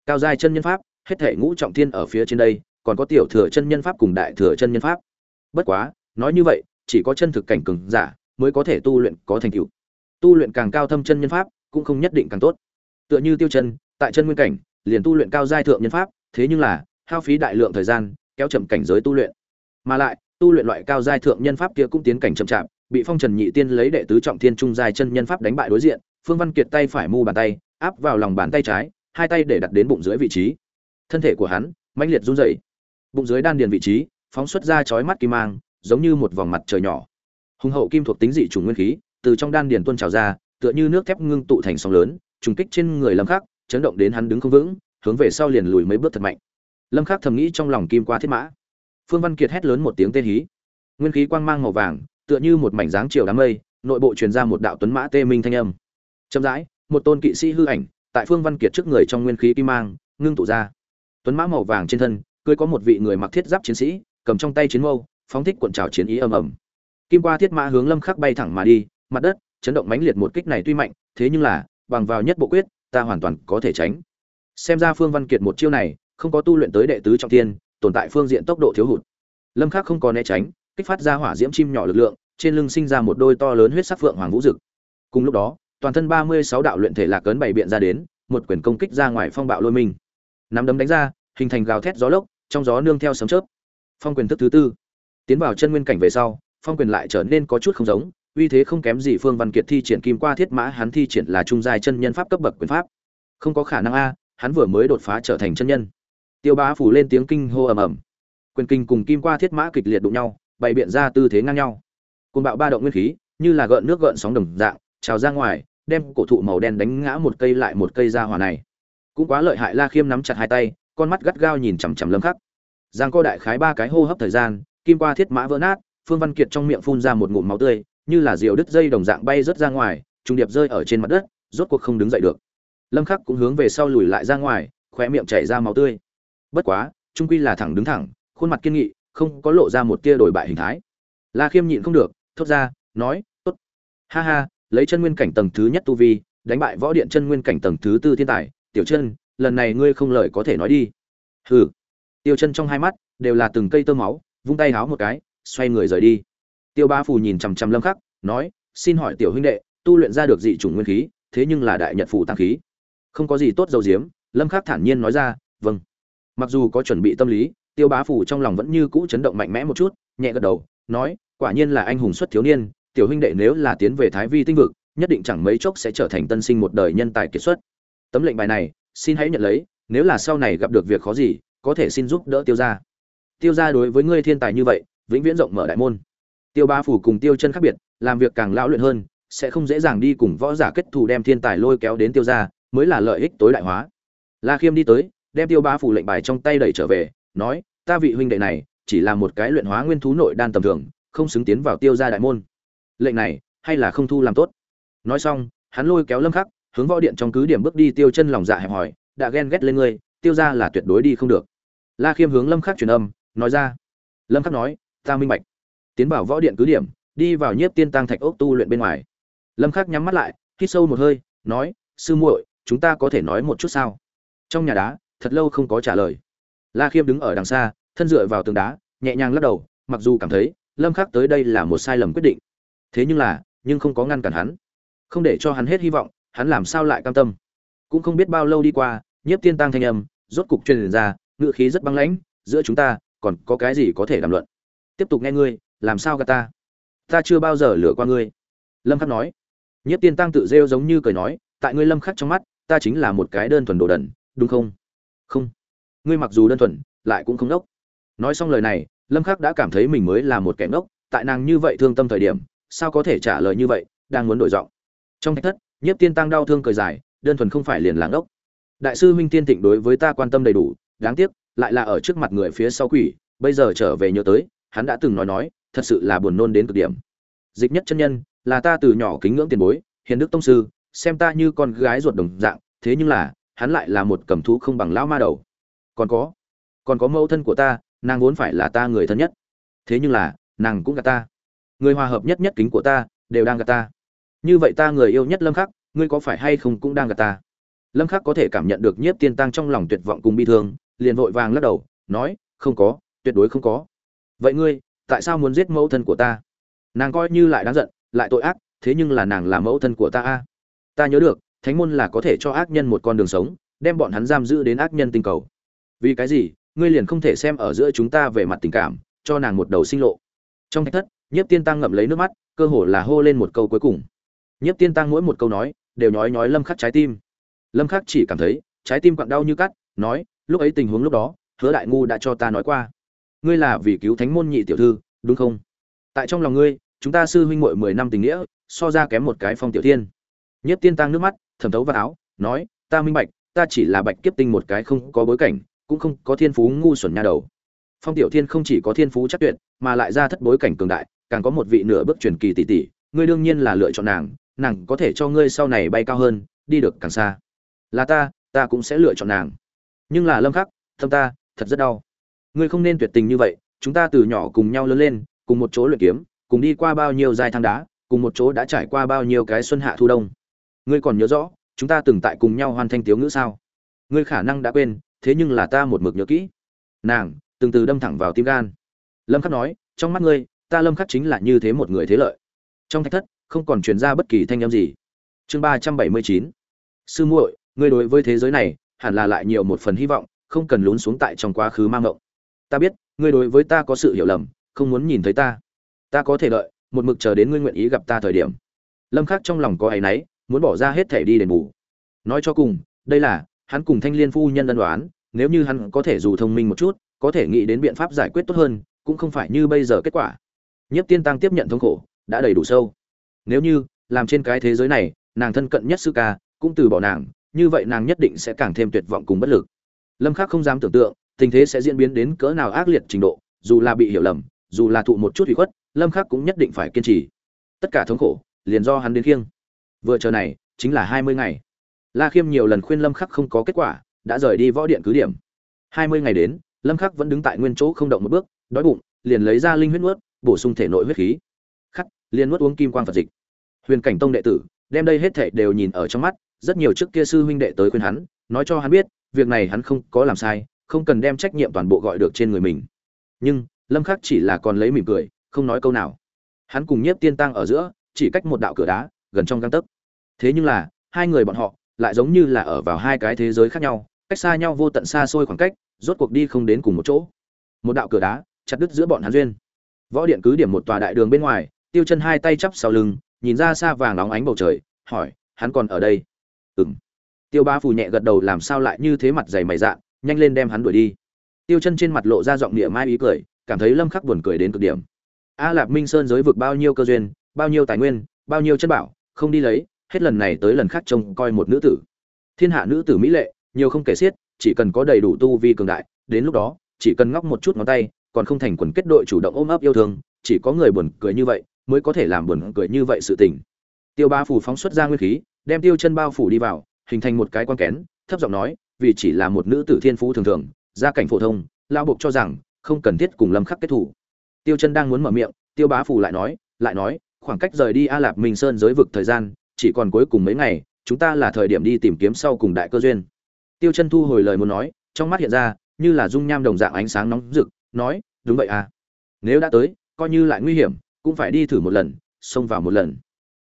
cao giai chân nhân pháp, hết thể ngũ trọng thiên ở phía trên đây, còn có tiểu thừa chân nhân pháp cùng đại thừa chân nhân pháp. Bất quá, nói như vậy, chỉ có chân thực cảnh cường giả mới có thể tu luyện có thành tựu. Tu luyện càng cao thâm chân nhân pháp cũng không nhất định càng tốt. Tựa như tiêu chân, tại chân nguyên cảnh, liền tu luyện cao giai thượng nhân pháp, thế nhưng là, hao phí đại lượng thời gian, kéo chậm cảnh giới tu luyện. Mà lại, tu luyện loại cao giai thượng nhân pháp kia cũng tiến cảnh chậm chạp, bị phong trần nhị tiên lấy đệ tứ trọng thiên trung giai chân nhân pháp đánh bại đối diện phương văn kiệt tay phải mu bàn tay, áp vào lòng bàn tay trái, hai tay để đặt đến bụng dưới vị trí. Thân thể của hắn, mãnh liệt run rẩy. Bụng dưới đan điền vị trí, phóng xuất ra chói mắt kim mang, giống như một vòng mặt trời nhỏ. Hùng hậu kim thuộc tính dị chủng nguyên khí, từ trong đan điền tuôn trào ra, tựa như nước thép ngưng tụ thành sóng lớn, trùng kích trên người lâm khắc, chấn động đến hắn đứng không vững, hướng về sau liền lùi mấy bước thật mạnh. Lâm khắc thầm nghĩ trong lòng kim qua thiết mã. Phương văn kiệt hét lớn một tiếng tê hí. Nguyên khí quang mang màu vàng, tựa như một mảnh dáng chiều đám mây, nội bộ truyền ra một đạo tuấn mã tê minh thanh âm chậm rãi, một tôn kỵ sĩ hư ảnh, tại phương văn kiệt trước người trong nguyên khí kim mang, ngưng tụ ra. Tuấn mã màu vàng trên thân, cưới có một vị người mặc thiết giáp chiến sĩ, cầm trong tay chiến mâu, phóng thích cuộn trào chiến ý ầm ầm. Kim qua thiết mã hướng lâm khắc bay thẳng mà đi, mặt đất chấn động mãnh liệt một kích này tuy mạnh, thế nhưng là, bằng vào nhất bộ quyết, ta hoàn toàn có thể tránh. Xem ra phương văn kiệt một chiêu này, không có tu luyện tới đệ tứ trọng thiên, tồn tại phương diện tốc độ thiếu hụt. Lâm khắc không có né tránh, kích phát ra hỏa diễm chim nhỏ lực lượng, trên lưng sinh ra một đôi to lớn huyết sắc phượng hoàng vũ dực. Cùng lúc đó toàn thân 36 đạo luyện thể lạc cấn bảy biện ra đến, một quyền công kích ra ngoài phong bạo lôi mình nắm đấm đánh ra, hình thành gào thét gió lốc, trong gió nương theo sấm chớp. Phong quyền thức thứ tư. Tiến vào chân nguyên cảnh về sau, phong quyền lại trở nên có chút không giống, uy thế không kém gì phương văn kiệt thi triển kim qua thiết mã, hắn thi triển là trung giai chân nhân pháp cấp bậc quyền pháp. Không có khả năng a, hắn vừa mới đột phá trở thành chân nhân. Tiêu bá phủ lên tiếng kinh hô ầm ầm. Quyền kinh cùng kim qua thiết mã kịch liệt đụng nhau, bày biện ra tư thế ngang nhau. Côn bạo ba động nguyên khí, như là gợn nước gợn sóng đồng dạng, trào ra ngoài đem cổ thụ màu đen đánh ngã một cây lại một cây ra hỏa này. Cũng quá lợi hại la khiêm nắm chặt hai tay, con mắt gắt gao nhìn chằm chằm lâm khắc. Giang co đại khái ba cái hô hấp thời gian, kim qua thiết mã vỡ nát, phương văn kiệt trong miệng phun ra một ngụm máu tươi, như là diều đứt dây đồng dạng bay rớt ra ngoài, trùng điệp rơi ở trên mặt đất, rốt cuộc không đứng dậy được. Lâm khắc cũng hướng về sau lùi lại ra ngoài, khóe miệng chảy ra máu tươi. Bất quá, trung quy là thẳng đứng thẳng, khuôn mặt kiên nghị, không có lộ ra một tia đổi bại hình thái. La khiêm nhịn không được, thốt ra, nói, tốt. Ha ha lấy chân nguyên cảnh tầng thứ nhất tu vi, đánh bại võ điện chân nguyên cảnh tầng thứ tư thiên tài. Tiểu chân, lần này ngươi không lời có thể nói đi. Hừ. Tiêu chân trong hai mắt đều là từng cây tơ máu, vung tay háo một cái, xoay người rời đi. Tiêu ba phù nhìn chằm chằm lâm khắc, nói, xin hỏi tiểu huynh đệ, tu luyện ra được dị chủng nguyên khí, thế nhưng là đại nhật phù tăng khí. Không có gì tốt dầu diếm, lâm khắc thản nhiên nói ra vâng. Mặc dù có chuẩn bị tâm lý, tiêu bá phủ trong lòng vẫn như cũ chấn động mạnh mẽ một chút, nhẹ gật đầu, nói, quả nhiên là anh hùng xuất thiếu niên tiểu huynh đệ nếu là tiến về thái vi tinh vực, nhất định chẳng mấy chốc sẽ trở thành tân sinh một đời nhân tài kiệt xuất. Tấm lệnh bài này, xin hãy nhận lấy, nếu là sau này gặp được việc khó gì, có thể xin giúp đỡ tiêu gia. Tiêu gia đối với ngươi thiên tài như vậy, vĩnh viễn rộng mở đại môn. Tiêu ba phủ cùng tiêu chân khác biệt, làm việc càng lão luyện hơn, sẽ không dễ dàng đi cùng võ giả kết thù đem thiên tài lôi kéo đến tiêu gia, mới là lợi ích tối đại hóa. La khiêm đi tới, đem tiêu ba phủ lệnh bài trong tay đẩy trở về, nói, ta vị huynh đệ này, chỉ là một cái luyện hóa nguyên thú nội đan tầm thường, không xứng tiến vào tiêu gia đại môn lệnh này, hay là không thu làm tốt? Nói xong, hắn lôi kéo lâm khắc, hướng võ điện trong cứ điểm bước đi tiêu chân lòng dạ hẹp hỏi đã ghen ghét lên ngươi, tiêu gia là tuyệt đối đi không được. La khiêm hướng lâm khắc truyền âm, nói ra. Lâm khắc nói, ta minh bạch. Tiến vào võ điện cứ điểm, đi vào nhiếp tiên tăng thạch ốc tu luyện bên ngoài. Lâm khắc nhắm mắt lại, hít sâu một hơi, nói, sư muội, chúng ta có thể nói một chút sao? Trong nhà đá, thật lâu không có trả lời. La khiêm đứng ở đằng xa, thân dựa vào tường đá, nhẹ nhàng lắc đầu, mặc dù cảm thấy lâm khắc tới đây là một sai lầm quyết định thế nhưng là, nhưng không có ngăn cản hắn. Không để cho hắn hết hy vọng, hắn làm sao lại cam tâm? Cũng không biết bao lâu đi qua, nhiếp tiên tăng thanh âm, rốt cục truyền ra ngự khí rất băng lãnh, giữa chúng ta, còn có cái gì có thể đàm luận? Tiếp tục nghe ngươi, làm sao gạt ta? Ta chưa bao giờ lừa qua ngươi. Lâm khắc nói. Nhiếp tiên tăng tự rêu giống như cười nói, tại ngươi lâm khắc trong mắt, ta chính là một cái đơn thuần đồ đần, đúng không? Không. Ngươi mặc dù đơn thuần, lại cũng không đốc. Nói xong lời này, lâm khắc đã cảm thấy mình mới là một kẻ ngốc, tại nàng như vậy thương tâm thời điểm sao có thể trả lời như vậy, đang muốn đổi giọng. Trong thách thất, nhiếp tiên tăng đau thương cười dài, đơn thuần không phải liền làng ốc. Đại sư huynh tiên thịnh đối với ta quan tâm đầy đủ, đáng tiếc, lại là ở trước mặt người phía sau quỷ, bây giờ trở về nhớ tới, hắn đã từng nói nói, thật sự là buồn nôn đến cực điểm. Dịch nhất chân nhân, là ta từ nhỏ kính ngưỡng tiền bối, hiền đức tông sư, xem ta như con gái ruột đồng dạng, thế nhưng là, hắn lại là một cầm thú không bằng lão ma đầu. Còn có còn có mẫu thân của ta, nàng vốn phải là ta người thân nhất. Thế nhưng là, nàng cũng gạt ta người hòa hợp nhất nhất kính của ta, đều đang gạt ta. Như vậy ta người yêu nhất lâm khắc, ngươi có phải hay không cũng đang gạt ta? Lâm khắc có thể cảm nhận được nhiếp tiên tăng trong lòng tuyệt vọng cùng bi thương, liền vội vàng lắc đầu, nói, không có, tuyệt đối không có. Vậy ngươi, tại sao muốn giết mẫu thân của ta? Nàng coi như lại đáng giận, lại tội ác, thế nhưng là nàng là mẫu thân của ta a. Ta nhớ được, thánh môn là có thể cho ác nhân một con đường sống, đem bọn hắn giam giữ đến ác nhân tinh cầu. Vì cái gì, ngươi liền không thể xem ở giữa chúng ta về mặt tình cảm, cho nàng một đầu sinh lộ. Trong thách thất nhiếp tiên tăng ngậm lấy nước mắt, cơ hồ là hô lên một câu cuối cùng. Nhiếp tiên tăng mỗi một câu nói, đều nhói nhói lâm khắc trái tim. Lâm khắc chỉ cảm thấy, trái tim quặn đau như cắt, nói, lúc ấy tình huống lúc đó, hứa đại ngu đã cho ta nói qua. Ngươi là vì cứu thánh môn nhị tiểu thư, đúng không? Tại trong lòng ngươi, chúng ta sư huynh muội mười năm tình nghĩa, so ra kém một cái phong tiểu thiên. Nhiếp tiên tăng nước mắt, thẩm thấu vào áo, nói, ta minh bạch, ta chỉ là bạch kiếp tinh một cái không có bối cảnh, cũng không có thiên phú ngu xuẩn nha đầu. Phong tiểu thiên không chỉ có thiên phú chắc tuyệt, mà lại ra thất bối cảnh cường đại càng có một vị nửa bước truyền kỳ tỷ tỷ, ngươi đương nhiên là lựa chọn nàng nàng có thể cho ngươi sau này bay cao hơn, đi được càng xa. Là ta ta cũng sẽ lựa chọn nàng. Nhưng là lâm khắc thâm ta, thật rất đau. Ngươi không nên tuyệt tình như vậy, chúng ta từ nhỏ cùng nhau lớn lên, cùng một chỗ luyện kiếm, cùng đi qua bao nhiêu dài thang đá, cùng một chỗ đã trải qua bao nhiêu cái xuân hạ thu đông. Ngươi còn nhớ rõ, chúng ta từng tại cùng nhau hoàn thành tiếu ngữ sao? Ngươi khả năng đã quên, thế nhưng là ta một mực nhớ kỹ. Nàng, từng từ đâm thẳng vào tim gan. Lâm khắc nói, trong mắt ngươi ta lâm khắc chính là như thế một người thế lợi. Trong thạch thất, không còn truyền ra bất kỳ thanh âm gì. Chương ba trăm bảy mươi chín. Sư muội, ngươi đối với thế giới này, hẳn là lại nhiều một phần hy vọng, không cần lún xuống tại trong quá khứ mang ngộng. Ta biết, ngươi đối với ta có sự hiểu lầm, không muốn nhìn thấy ta. Ta có thể đợi, một mực chờ đến ngươi nguyện ý gặp ta thời điểm. Lâm khắc trong lòng có áy náy, muốn bỏ ra hết thể đi đền bù. Nói cho cùng, đây là, hắn cùng thanh liên phu nhân đơn đoán nếu như hắn có thể dù thông minh một chút, có thể nghĩ đến biện pháp giải quyết tốt hơn, cũng không phải như bây giờ kết quả nhiếp tiên tăng tiếp nhận thống khổ, đã đầy đủ sâu. Nếu như, làm trên cái thế giới này, nàng thân cận nhất sư ca, cũng từ bỏ nàng, như vậy nàng nhất định sẽ càng thêm tuyệt vọng cùng bất lực. Lâm khắc không dám tưởng tượng, tình thế sẽ diễn biến đến cỡ nào ác liệt trình độ, dù là bị hiểu lầm, dù là thụ một chút ủy khuất, lâm khắc cũng nhất định phải kiên trì. Tất cả thống khổ, liền do hắn đến khiêng. Vừa chờ này, chính là 20 ngày. La khiêm nhiều lần khuyên lâm khắc không có kết quả, đã rời đi võ điện cứ điểm. 20 ngày đến, lâm khắc vẫn đứng tại nguyên chỗ không động một bước, đói bụng, liền lấy ra linh huyết nuốt bổ sung thể nội huyết khí. Khắc, liền nuốt uống kim quang phật dịch. Huyền cảnh tông đệ tử, đem đây hết thảy đều nhìn ở trong mắt, rất nhiều trước kia sư huynh đệ tới khuyên hắn, nói cho hắn biết, việc này hắn không có làm sai, không cần đem trách nhiệm toàn bộ gọi được trên người mình. Nhưng, lâm khắc chỉ là còn lấy mỉm cười, không nói câu nào. Hắn cùng nhiếp tiên tăng ở giữa, chỉ cách một đạo cửa đá, gần trong găng tấc. Thế nhưng là, hai người bọn họ, lại giống như là ở vào hai cái thế giới khác nhau, cách xa nhau vô tận xa xôi khoảng cách, rốt cuộc đi không đến cùng một chỗ. Một đạo cửa đá, chặt đứt giữa bọn hắn duyên võ điện cứ điểm một tòa đại đường bên ngoài, tiêu chân hai tay chắp sau lưng, nhìn ra xa vàng óng ánh bầu trời, hỏi, hắn còn ở đây? Ừm. Tiêu ba phù nhẹ gật đầu, làm sao lại như thế mặt dày mày dạn, nhanh lên đem hắn đuổi đi. Tiêu chân trên mặt lộ ra giọng địa mai ý cười, cảm thấy lâm khắc buồn cười đến cực điểm. A lạp minh sơn giới vực bao nhiêu cơ duyên, bao nhiêu tài nguyên, bao nhiêu chân bảo, không đi lấy, hết lần này tới lần khác trông coi một nữ tử. Thiên hạ nữ tử mỹ lệ, nhiều không kể xiết, chỉ cần có đầy đủ tu vi cường đại, đến lúc đó, chỉ cần ngóc một chút ngón tay còn không thành quần kết đội chủ động ôm ấp yêu thương, chỉ có người buồn cười như vậy mới có thể làm buồn cười như vậy sự tình. Tiêu ba phủ phóng xuất ra nguyên khí, đem tiêu chân bao phủ đi vào, hình thành một cái quan kén, thấp giọng nói, vì chỉ là một nữ tử thiên phú thường thường, gia cảnh phổ thông lao buộc cho rằng không cần thiết cùng lâm khắc kết thủ. Tiêu chân đang muốn mở miệng, tiêu bá phủ lại nói lại nói, khoảng cách rời đi a lạp minh sơn giới vực thời gian, chỉ còn cuối cùng mấy ngày, chúng ta là thời điểm đi tìm kiếm sau cùng đại cơ duyên. Tiêu chân thu hồi lời muốn nói, trong mắt hiện ra, như là dung nham đồng dạng ánh sáng nóng rực nói, đúng vậy à. Nếu đã tới, coi như lại nguy hiểm, cũng phải đi thử một lần, xông vào một lần.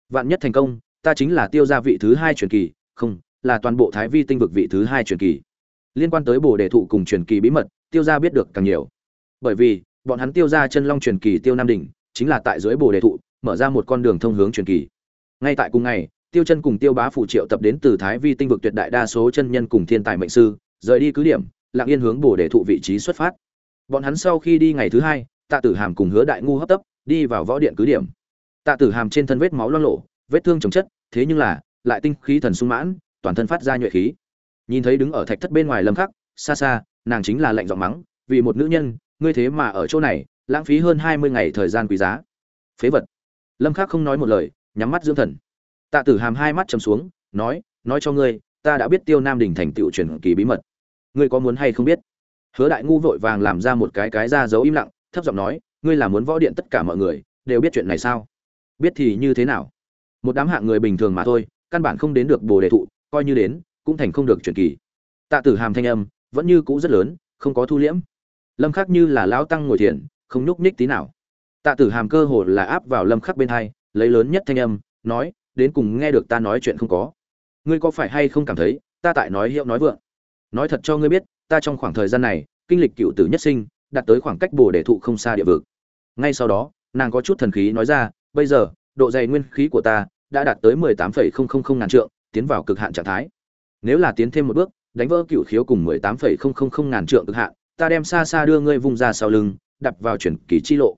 Vạn nhất thành công, ta chính là tiêu gia vị thứ hai truyền kỳ, không, là toàn bộ thái vi tinh vực vị thứ hai truyền kỳ. Liên quan tới bồ đề thụ cùng truyền kỳ bí mật, tiêu gia biết được càng nhiều. Bởi vì, bọn hắn tiêu gia chân long truyền kỳ tiêu nam đỉnh, chính là tại dưới bồ đề thụ, mở ra một con đường thông hướng truyền kỳ. Ngay tại cùng ngày, tiêu chân cùng tiêu bá phụ triệu tập đến từ thái vi tinh vực tuyệt đại đa số chân nhân cùng thiên tài mệnh sư, rời đi cứ điểm, lặng yên hướng bồ đề thụ vị trí xuất phát bọn hắn sau khi đi ngày thứ hai, tạ tử hàm cùng hứa đại ngu hấp tấp, đi vào võ điện cứ điểm. Tạ tử hàm trên thân vết máu loang lộ vết thương chồng chất, thế nhưng là, lại tinh khí thần sung mãn, toàn thân phát ra nhuệ khí. Nhìn thấy đứng ở thạch thất bên ngoài lâm khắc, xa xa, nàng chính là lạnh giọng mắng, vì một nữ nhân, ngươi thế mà ở chỗ này, lãng phí hơn 20 ngày thời gian quý giá. Phế vật. Lâm khắc không nói một lời, nhắm mắt dưỡng thần. Tạ tử hàm hai mắt trầm xuống, nói nói cho ngươi, ta đã biết tiêu nam đình thành tựu truyền kỳ bí mật. Ngươi có muốn hay không biết? Hứa đại ngu vội vàng làm ra một cái cái ra dấu im lặng, thấp giọng nói, ngươi là muốn võ điện tất cả mọi người, đều biết chuyện này sao? Biết thì như thế nào? Một đám hạng người bình thường mà thôi, căn bản không đến được bồ đề thụ, coi như đến, cũng thành không được chuyển kỳ. Tạ tử hàm thanh âm, vẫn như cũ rất lớn, không có thu liễm. Lâm khắc như là lão tăng ngồi thiền, không nhúc nhích tí nào. Tạ tử hàm cơ hồ là áp vào lâm khắc bên hai, lấy lớn nhất thanh âm, nói, đến cùng nghe được ta nói chuyện không có. Ngươi có phải hay không cảm thấy, ta tại nói hiệu nói vượng? Nói thật cho ngươi biết ta trong khoảng thời gian này, kinh lịch cựu tử nhất sinh, đạt tới khoảng cách bồ đề thụ không xa địa vực. Ngay sau đó, nàng có chút thần khí nói ra, bây giờ, độ dày nguyên khí của ta đã đạt tới mười tám phẩy không không không ngàn trượng, tiến vào cực hạn trạng thái. Nếu là tiến thêm một bước, đánh vỡ cựu khiếu cùng mười tám phẩy không không không ngàn trượng cực hạn, ta đem xa xa đưa ngươi vung ra sau lưng, đập vào chuyển kỳ chi lộ.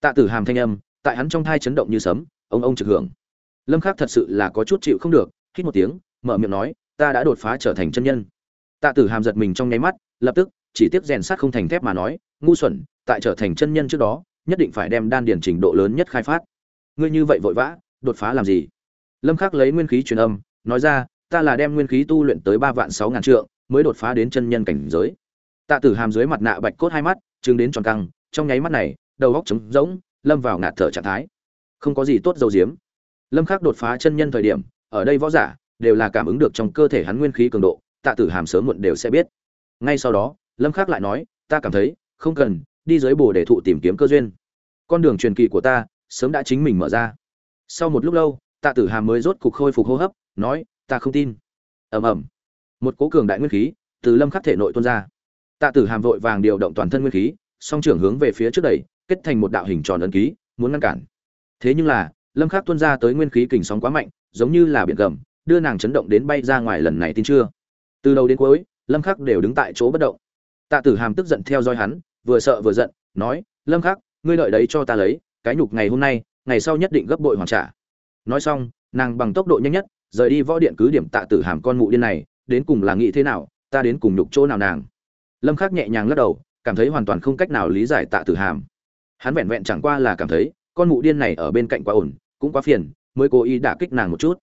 Tạ tử hàm thanh âm, tại hắn trong thai chấn động như sấm, ông ông trực hưởng. Lâm khắc thật sự là có chút chịu không được, hít một tiếng, mở miệng nói, ta đã đột phá trở thành chân nhân tạ tử hàm giật mình trong nháy mắt, lập tức, chỉ tiếc rèn sắt không thành thép mà nói, ngu xuẩn, tại trở thành chân nhân trước đó, nhất định phải đem đan điển trình độ lớn nhất khai phát. Ngươi như vậy vội vã, đột phá làm gì? Lâm khắc lấy nguyên khí truyền âm, nói ra, ta là đem nguyên khí tu luyện tới ba vạn sáu ngàn trượng, mới đột phá đến chân nhân cảnh giới. Tạ tử hàm dưới mặt nạ bạch cốt hai mắt, chứng đến tròn căng, trong nháy mắt này, đầu góc trống rỗng, lâm vào ngạt thở trạng thái. Không có gì tốt dầu diếm. Lâm khắc đột phá chân nhân thời điểm, ở đây võ giả, đều là cảm ứng được trong cơ thể hắn nguyên khí cường độ tạ tử hàm sớm muộn đều sẽ biết. Ngay sau đó, lâm khắc lại nói, ta cảm thấy, không cần, đi dưới bồ để thụ tìm kiếm cơ duyên. Con đường truyền kỳ của ta, sớm đã chính mình mở ra. Sau một lúc lâu, tạ tử hàm mới rốt cục khôi phục hô hấp, nói, ta không tin. Ầm ầm. Một cố cường đại nguyên khí từ lâm khắc thể nội tuôn ra. Tạ tử hàm vội vàng điều động toàn thân nguyên khí, song trưởng hướng về phía trước đẩy, kết thành một đạo hình tròn ấn ký, muốn ngăn cản. Thế nhưng là, lâm khắc tuôn ra tới nguyên khí kình sóng quá mạnh, giống như là biển gầm, đưa nàng chấn động đến bay ra ngoài lần này tin chưa? Từ đầu đến cuối, lâm khắc đều đứng tại chỗ bất động. Tạ tử hàm tức giận theo dõi hắn, vừa sợ vừa giận, nói, lâm khắc, ngươi đợi đấy cho ta lấy, cái nhục ngày hôm nay, ngày sau nhất định gấp bội hoàn trả. Nói xong, nàng bằng tốc độ nhanh nhất, rời đi võ điện cứ điểm tạ tử hàm con mụ điên này, đến cùng là nghĩ thế nào, ta đến cùng nhục chỗ nào nàng? Lâm khắc nhẹ nhàng lắc đầu, cảm thấy hoàn toàn không cách nào lý giải tạ tử hàm. Hắn vẹn vẹn chẳng qua là cảm thấy, con mụ điên này ở bên cạnh quá ổn, cũng quá phiền, mới cố ý đả kích nàng một chút.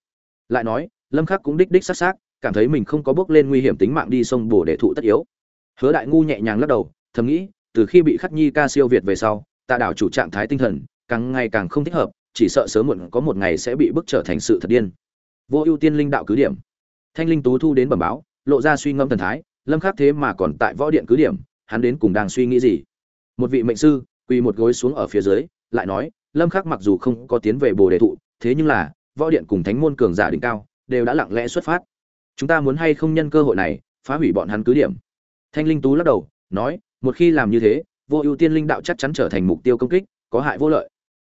Lại nói, lâm khắc cũng đích đích sát sát cảm thấy mình không có bước lên nguy hiểm tính mạng đi sông bổ để thụ tất yếu. Hứa đại ngu nhẹ nhàng lắc đầu, thầm nghĩ, từ khi bị khắc nhi ca siêu việt về sau, tạ đảo chủ trạng thái tinh thần càng ngày càng không thích hợp, chỉ sợ sớm muộn có một ngày sẽ bị bức trở thành sự thật điên. Vô ưu tiên linh đạo cứ điểm. Thanh linh tú thu đến bẩm báo, lộ ra suy ngẫm thần thái, lâm khắc thế mà còn tại võ điện cứ điểm, hắn đến cùng đang suy nghĩ gì? Một vị mệnh sư, quỳ một gối xuống ở phía dưới, lại nói, lâm khắc mặc dù không có tiến về bồ đề thụ, thế nhưng là, võ điện cùng thánh môn cường giả đỉnh cao, đều đã lặng lẽ xuất phát chúng ta muốn hay không nhân cơ hội này, phá hủy bọn hắn cứ điểm. Thanh linh tú lắc đầu, nói, một khi làm như thế, vô ưu tiên linh đạo chắc chắn trở thành mục tiêu công kích, có hại vô lợi.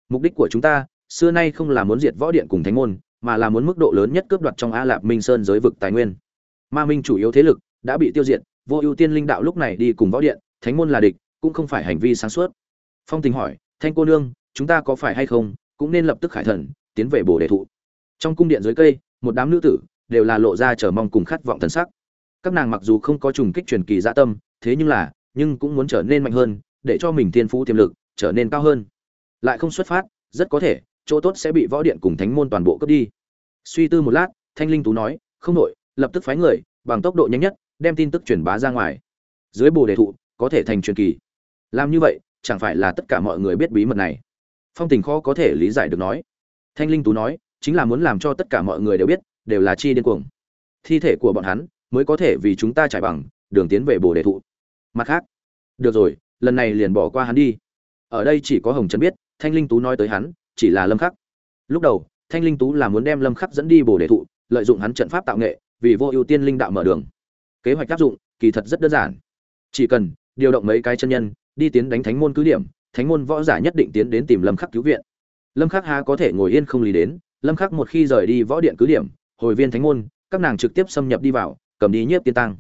Mục đích của chúng ta, xưa nay không là muốn diệt võ điện cùng thánh môn, mà là muốn mức độ lớn nhất cướp đoạt trong a lạp minh sơn giới vực tài nguyên. Ma minh chủ yếu thế lực đã bị tiêu diệt, vô ưu tiên linh đạo lúc này đi cùng võ điện, thánh môn là địch, cũng không phải hành vi sáng suốt. Phong tình hỏi, thanh cô nương, chúng ta có phải hay không, cũng nên lập tức khải thần, tiến về bồ đề thụ. Trong cung điện dưới cây, một đám nữ tử đều là lộ ra chờ mong cùng khát vọng thần sắc. Các nàng mặc dù không có trùng kích truyền kỳ dạ tâm, thế nhưng là, nhưng cũng muốn trở nên mạnh hơn, để cho mình thiên phú tiềm lực trở nên cao hơn. Lại không xuất phát, rất có thể, chỗ tốt sẽ bị võ điện cùng thánh môn toàn bộ cướp đi. Suy tư một lát, thanh linh tú nói, không nội lập tức phái người, bằng tốc độ nhanh nhất, đem tin tức truyền bá ra ngoài. Dưới bồ đề thụ, có thể thành truyền kỳ. Làm như vậy, chẳng phải là tất cả mọi người biết bí mật này? Phong tình khó có thể lý giải được nói. Thanh linh tú nói, chính là muốn làm cho tất cả mọi người đều biết đều là chi điên cuồng. Thi thể của bọn hắn mới có thể vì chúng ta trải bằng, đường tiến về bồ đề thụ. Mặt khác, được rồi, lần này liền bỏ qua hắn đi. Ở đây chỉ có hồng trần biết, thanh linh tú nói tới hắn chỉ là lâm khắc. Lúc đầu, thanh linh tú là muốn đem lâm khắc dẫn đi bồ đề thụ, lợi dụng hắn trận pháp tạo nghệ, vì vô ưu tiên linh đạo mở đường. Kế hoạch áp dụng kỳ thật rất đơn giản. Chỉ cần điều động mấy cái chân nhân, đi tiến đánh thánh môn cứ điểm, thánh môn võ giả nhất định tiến đến tìm lâm khắc cứu viện. Lâm khắc há có thể ngồi yên không lý đến, lâm khắc một khi rời đi võ điện cứ điểm hồi viên thánh môn, các nàng trực tiếp xâm nhập đi vào, cầm đi nhiếp tiên tăng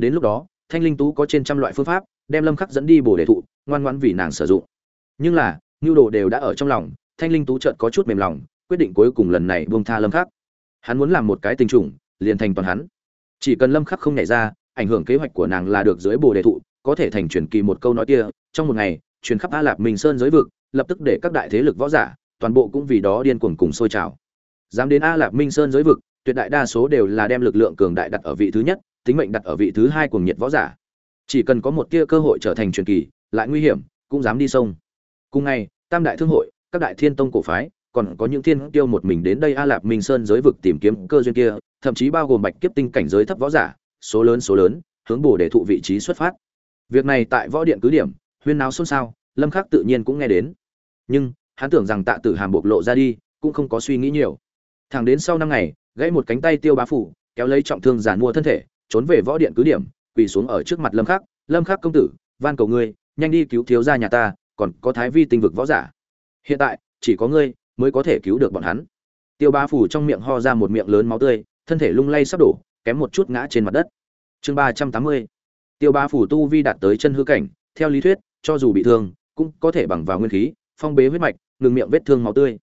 đến lúc đó, thanh linh tú có trên trăm loại phương pháp, đem lâm khắc dẫn đi bổ đề thụ, ngoan ngoãn vì nàng sử dụng. Nhưng là, nhu đồ đều đã ở trong lòng, thanh linh tú chợt có chút mềm lòng, quyết định cuối cùng lần này buông tha lâm khắc. Hắn muốn làm một cái tình trùng liền thành toàn hắn. Chỉ cần lâm khắc không nhảy ra, ảnh hưởng kế hoạch của nàng là được dưới bồ đề thụ, có thể thành truyền kỳ một câu nói kia, trong một ngày, truyền khắp a lạp minh sơn giới vực, lập tức để các đại thế lực võ giả, toàn bộ cũng vì đó điên cuồng cùng sôi trào. Dám đến a lạp minh sơn giới vực tuyệt đại đa số đều là đem lực lượng cường đại đặt ở vị thứ nhất, tính mệnh đặt ở vị thứ hai cuồng nhiệt võ giả. Chỉ cần có một tia cơ hội trở thành truyền kỳ, lại nguy hiểm, cũng dám đi sông. Cùng ngày, tam đại thương hội, các đại thiên tông cổ phái, còn có những thiên tiêu một mình đến đây a lạp minh sơn giới vực tìm kiếm cơ duyên kia, thậm chí bao gồm bạch kiếp tinh cảnh giới thấp võ giả, số lớn số lớn, hướng bổ để thụ vị trí xuất phát. Việc này tại võ điện cứ điểm, huyên náo xôn xao, lâm khắc tự nhiên cũng nghe đến. Nhưng, hắn tưởng rằng tạ tử hàm bộc lộ ra đi, cũng không có suy nghĩ nhiều. Thẳng đến sau năm ngày gãy một cánh tay tiêu bá phủ, kéo lấy trọng thương giàn mua thân thể, trốn về võ điện cứ điểm, quỳ xuống ở trước mặt lâm khắc. Lâm khắc công tử, van cầu ngươi, nhanh đi cứu thiếu gia nhà ta, còn có thái vi tinh vực võ giả. Hiện tại, chỉ có ngươi mới có thể cứu được bọn hắn. Tiêu bá phủ trong miệng ho ra một miệng lớn máu tươi, thân thể lung lay sắp đổ, kém một chút ngã trên mặt đất. Chương ba trăm tám mươi. Tiêu bá phủ tu vi đạt tới chân hư cảnh, theo lý thuyết, cho dù bị thương, cũng có thể bằng vào nguyên khí, phong bế huyết mạch, ngừng miệng vết thương máu tươi.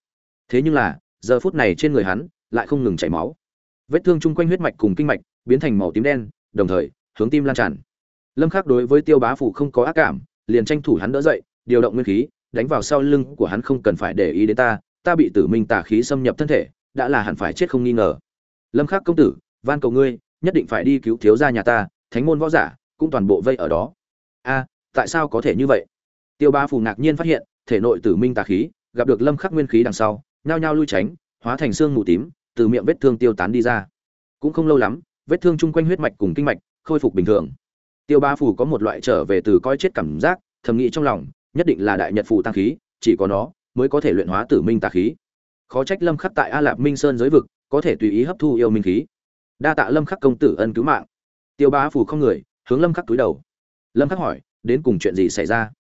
Thế nhưng là, giờ phút này trên người hắn lại không ngừng chảy máu. Vết thương chung quanh huyết mạch cùng kinh mạch biến thành màu tím đen, đồng thời, hướng tim lan tràn. Lâm khắc đối với tiêu bá phủ không có ác cảm, liền tranh thủ hắn đỡ dậy, điều động nguyên khí, đánh vào sau lưng của hắn không cần phải để ý đến ta ta bị tử minh tà khí xâm nhập thân thể, đã là hẳn phải chết không nghi ngờ. Lâm khắc công tử, van cầu ngươi, nhất định phải đi cứu thiếu gia nhà ta, thánh môn võ giả cũng toàn bộ vây ở đó. A, tại sao có thể như vậy? Tiêu Bá Phủ ngạc nhiên phát hiện, thể nội tử minh tà khí gặp được lâm khắc nguyên khí đằng sau, nhao nhao lui tránh, hóa thành xương mù tím từ miệng vết thương tiêu tán đi ra. Cũng không lâu lắm, vết thương chung quanh huyết mạch cùng kinh mạch khôi phục bình thường. Tiêu ba phủ có một loại trở về từ coi chết cảm giác, thầm nghĩ trong lòng, nhất định là đại nhật phù tăng khí, chỉ có nó mới có thể luyện hóa tử minh tà khí. Khó trách lâm khắc tại a lạp minh sơn giới vực, có thể tùy ý hấp thu yêu minh khí. Đa tạ lâm khắc công tử ân cứu mạng. Tiêu bá phủ không người, hướng lâm khắc túi đầu. Lâm khắc hỏi, đến cùng chuyện gì xảy ra?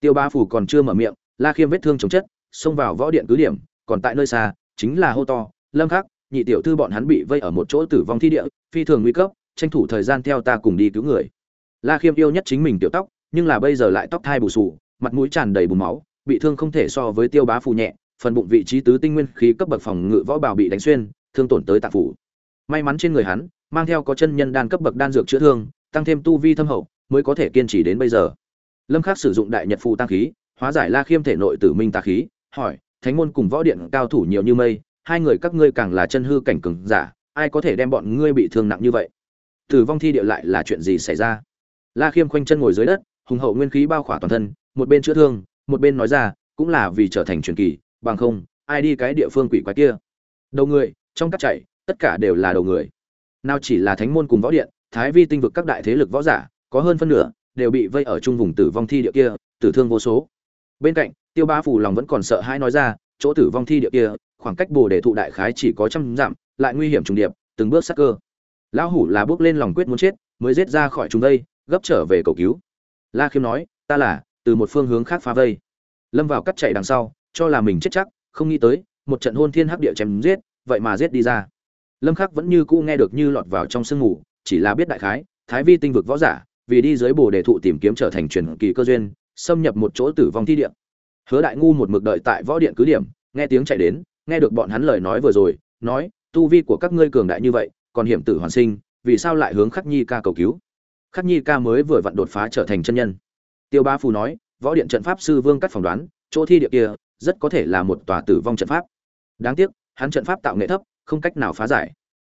Tiêu bá phủ còn chưa mở miệng, la khiêm vết thương chống chất, xông vào võ điện cứ điểm, còn tại nơi xa, chính là hô to, lâm khắc nhị tiểu thư bọn hắn bị vây ở một chỗ tử vong thi địa, phi thường nguy cấp, tranh thủ thời gian theo ta cùng đi cứu người. La khiêm yêu nhất chính mình tiểu tóc, nhưng là bây giờ lại tóc thai bù sù, mặt mũi tràn đầy bùn máu, bị thương không thể so với tiêu bá phù nhẹ, phần bụng vị trí tứ tinh nguyên khí cấp bậc phòng ngự võ bào bị đánh xuyên, thương tổn tới tạp phủ. May mắn trên người hắn, mang theo có chân nhân đan cấp bậc đan dược chữa thương, tăng thêm tu vi thâm hậu, mới có thể kiên trì đến bây giờ. Lâm khắc sử dụng đại nhật phù tăng khí, hóa giải la khiêm thể nội tử minh tà khí, hỏi, thánh môn cùng võ điện cao thủ nhiều như mây hai người các ngươi càng là chân hư cảnh cường giả, ai có thể đem bọn ngươi bị thương nặng như vậy? Tử vong thi địa lại là chuyện gì xảy ra? La khiêm khoanh chân ngồi dưới đất, hùng hậu nguyên khí bao khỏa toàn thân, một bên chữa thương, một bên nói ra, cũng là vì trở thành truyền kỳ, bằng không, ai đi cái địa phương quỷ quái kia? Đầu người, trong các chạy, tất cả đều là đầu người. Nào chỉ là thánh môn cùng võ điện, thái vi tinh vực các đại thế lực võ giả, có hơn phân nửa, đều bị vây ở trung vùng tử vong thi địa kia, tử thương vô số. Bên cạnh, tiêu ba phủ lòng vẫn còn sợ hãi nói ra, chỗ tử vong thi địa kia khoảng cách bồ đề thụ đại khái chỉ có trăm dặm lại nguy hiểm trùng điệp từng bước sắc cơ. Lão hủ là bước lên lòng quyết muốn chết mới giết ra khỏi chúng đây gấp trở về cầu cứu. La khiêm nói ta là từ một phương hướng khác phá vây. Lâm vào cắt chạy đằng sau cho là mình chết chắc không nghĩ tới một trận hôn thiên hắc địa chém giết vậy mà giết đi ra. Lâm khắc vẫn như cũ nghe được như lọt vào trong sương ngủ chỉ là biết đại khái thái vi tinh vực võ giả vì đi dưới bồ đề thụ tìm kiếm trở thành truyền kỳ cơ duyên xâm nhập một chỗ tử vong thi địa, hứa đại ngu một mực đợi tại võ điện cứ điểm nghe tiếng chạy đến nghe được bọn hắn lời nói vừa rồi, nói, tu vi của các ngươi cường đại như vậy, còn hiểm tử hoàn sinh, vì sao lại hướng khắc nhi ca cầu cứu? Khắc nhi ca mới vừa vặn đột phá trở thành chân nhân. Tiêu ba phù nói, võ điện trận pháp sư vương cắt phỏng đoán, chỗ thi địa kia, rất có thể là một tòa tử vong trận pháp. Đáng tiếc, hắn trận pháp tạo nghệ thấp, không cách nào phá giải.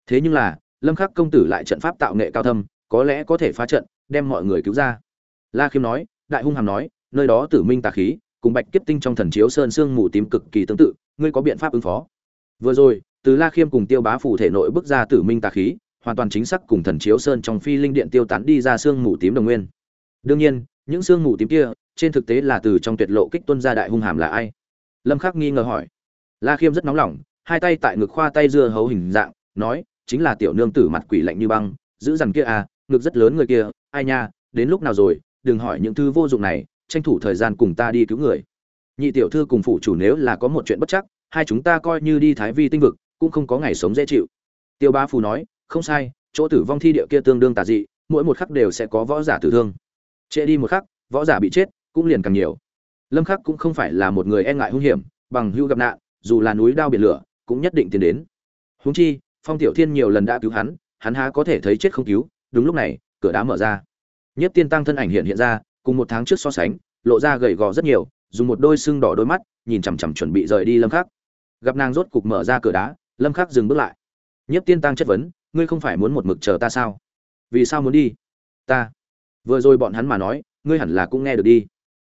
Thế nhưng là, lâm khắc công tử lại trận pháp tạo nghệ cao thâm, có lẽ có thể phá trận, đem mọi người cứu ra. La khiêm nói, đại hung hàm nói, nơi đó tử minh tà khí, cùng bạch kiếp tinh trong thần chiếu sơn xương mù tím cực kỳ tương tự ngươi có biện pháp ứng phó. Vừa rồi, từ la khiêm cùng tiêu bá phủ thể nội bước ra tử minh tà khí, hoàn toàn chính xác cùng thần chiếu sơn trong phi linh điện tiêu tán đi ra xương mù tím đồng nguyên. Đương nhiên, những xương mù tím kia, trên thực tế là từ trong tuyệt lộ kích tuân ra đại hung hàm là ai? Lâm khắc nghi ngờ hỏi. La khiêm rất nóng lòng, hai tay tại ngực khoa tay dưa hấu hình dạng, nói, chính là tiểu nương tử mặt quỷ lạnh như băng, giữ rằng kia à ngực rất lớn người kia, ai nha, đến lúc nào rồi, đừng hỏi những thứ vô dụng này, tranh thủ thời gian cùng ta đi cứu người nhị tiểu thư cùng phụ chủ nếu là có một chuyện bất chắc, hai chúng ta coi như đi thái vi tinh vực, cũng không có ngày sống dễ chịu. Tiêu ba phù nói, không sai, chỗ tử vong thi địa kia tương đương tà dị, mỗi một khắc đều sẽ có võ giả tử thương. Trễ đi một khắc, võ giả bị chết, cũng liền càng nhiều. Lâm khắc cũng không phải là một người e ngại hung hiểm, bằng hưu gặp nạn, dù là núi đao biển lửa, cũng nhất định tiến đến. Huống chi, phong tiểu thiên nhiều lần đã cứu hắn hắn há có thể thấy chết không cứu, đúng lúc này, cửa đá mở ra. Nhất tiên tăng thân ảnh hiện hiện ra, cùng một tháng trước so sánh, lộ ra gầy gò rất nhiều dùng một đôi xương đỏ đôi mắt, nhìn chằm chằm chuẩn bị rời đi lâm khắc. Gặp nàng rốt cục mở ra cửa đá, lâm khắc dừng bước lại. Nhất tiên tăng chất vấn, ngươi không phải muốn một mực chờ ta sao? Vì sao muốn đi? Ta. Vừa rồi bọn hắn mà nói, ngươi hẳn là cũng nghe được đi.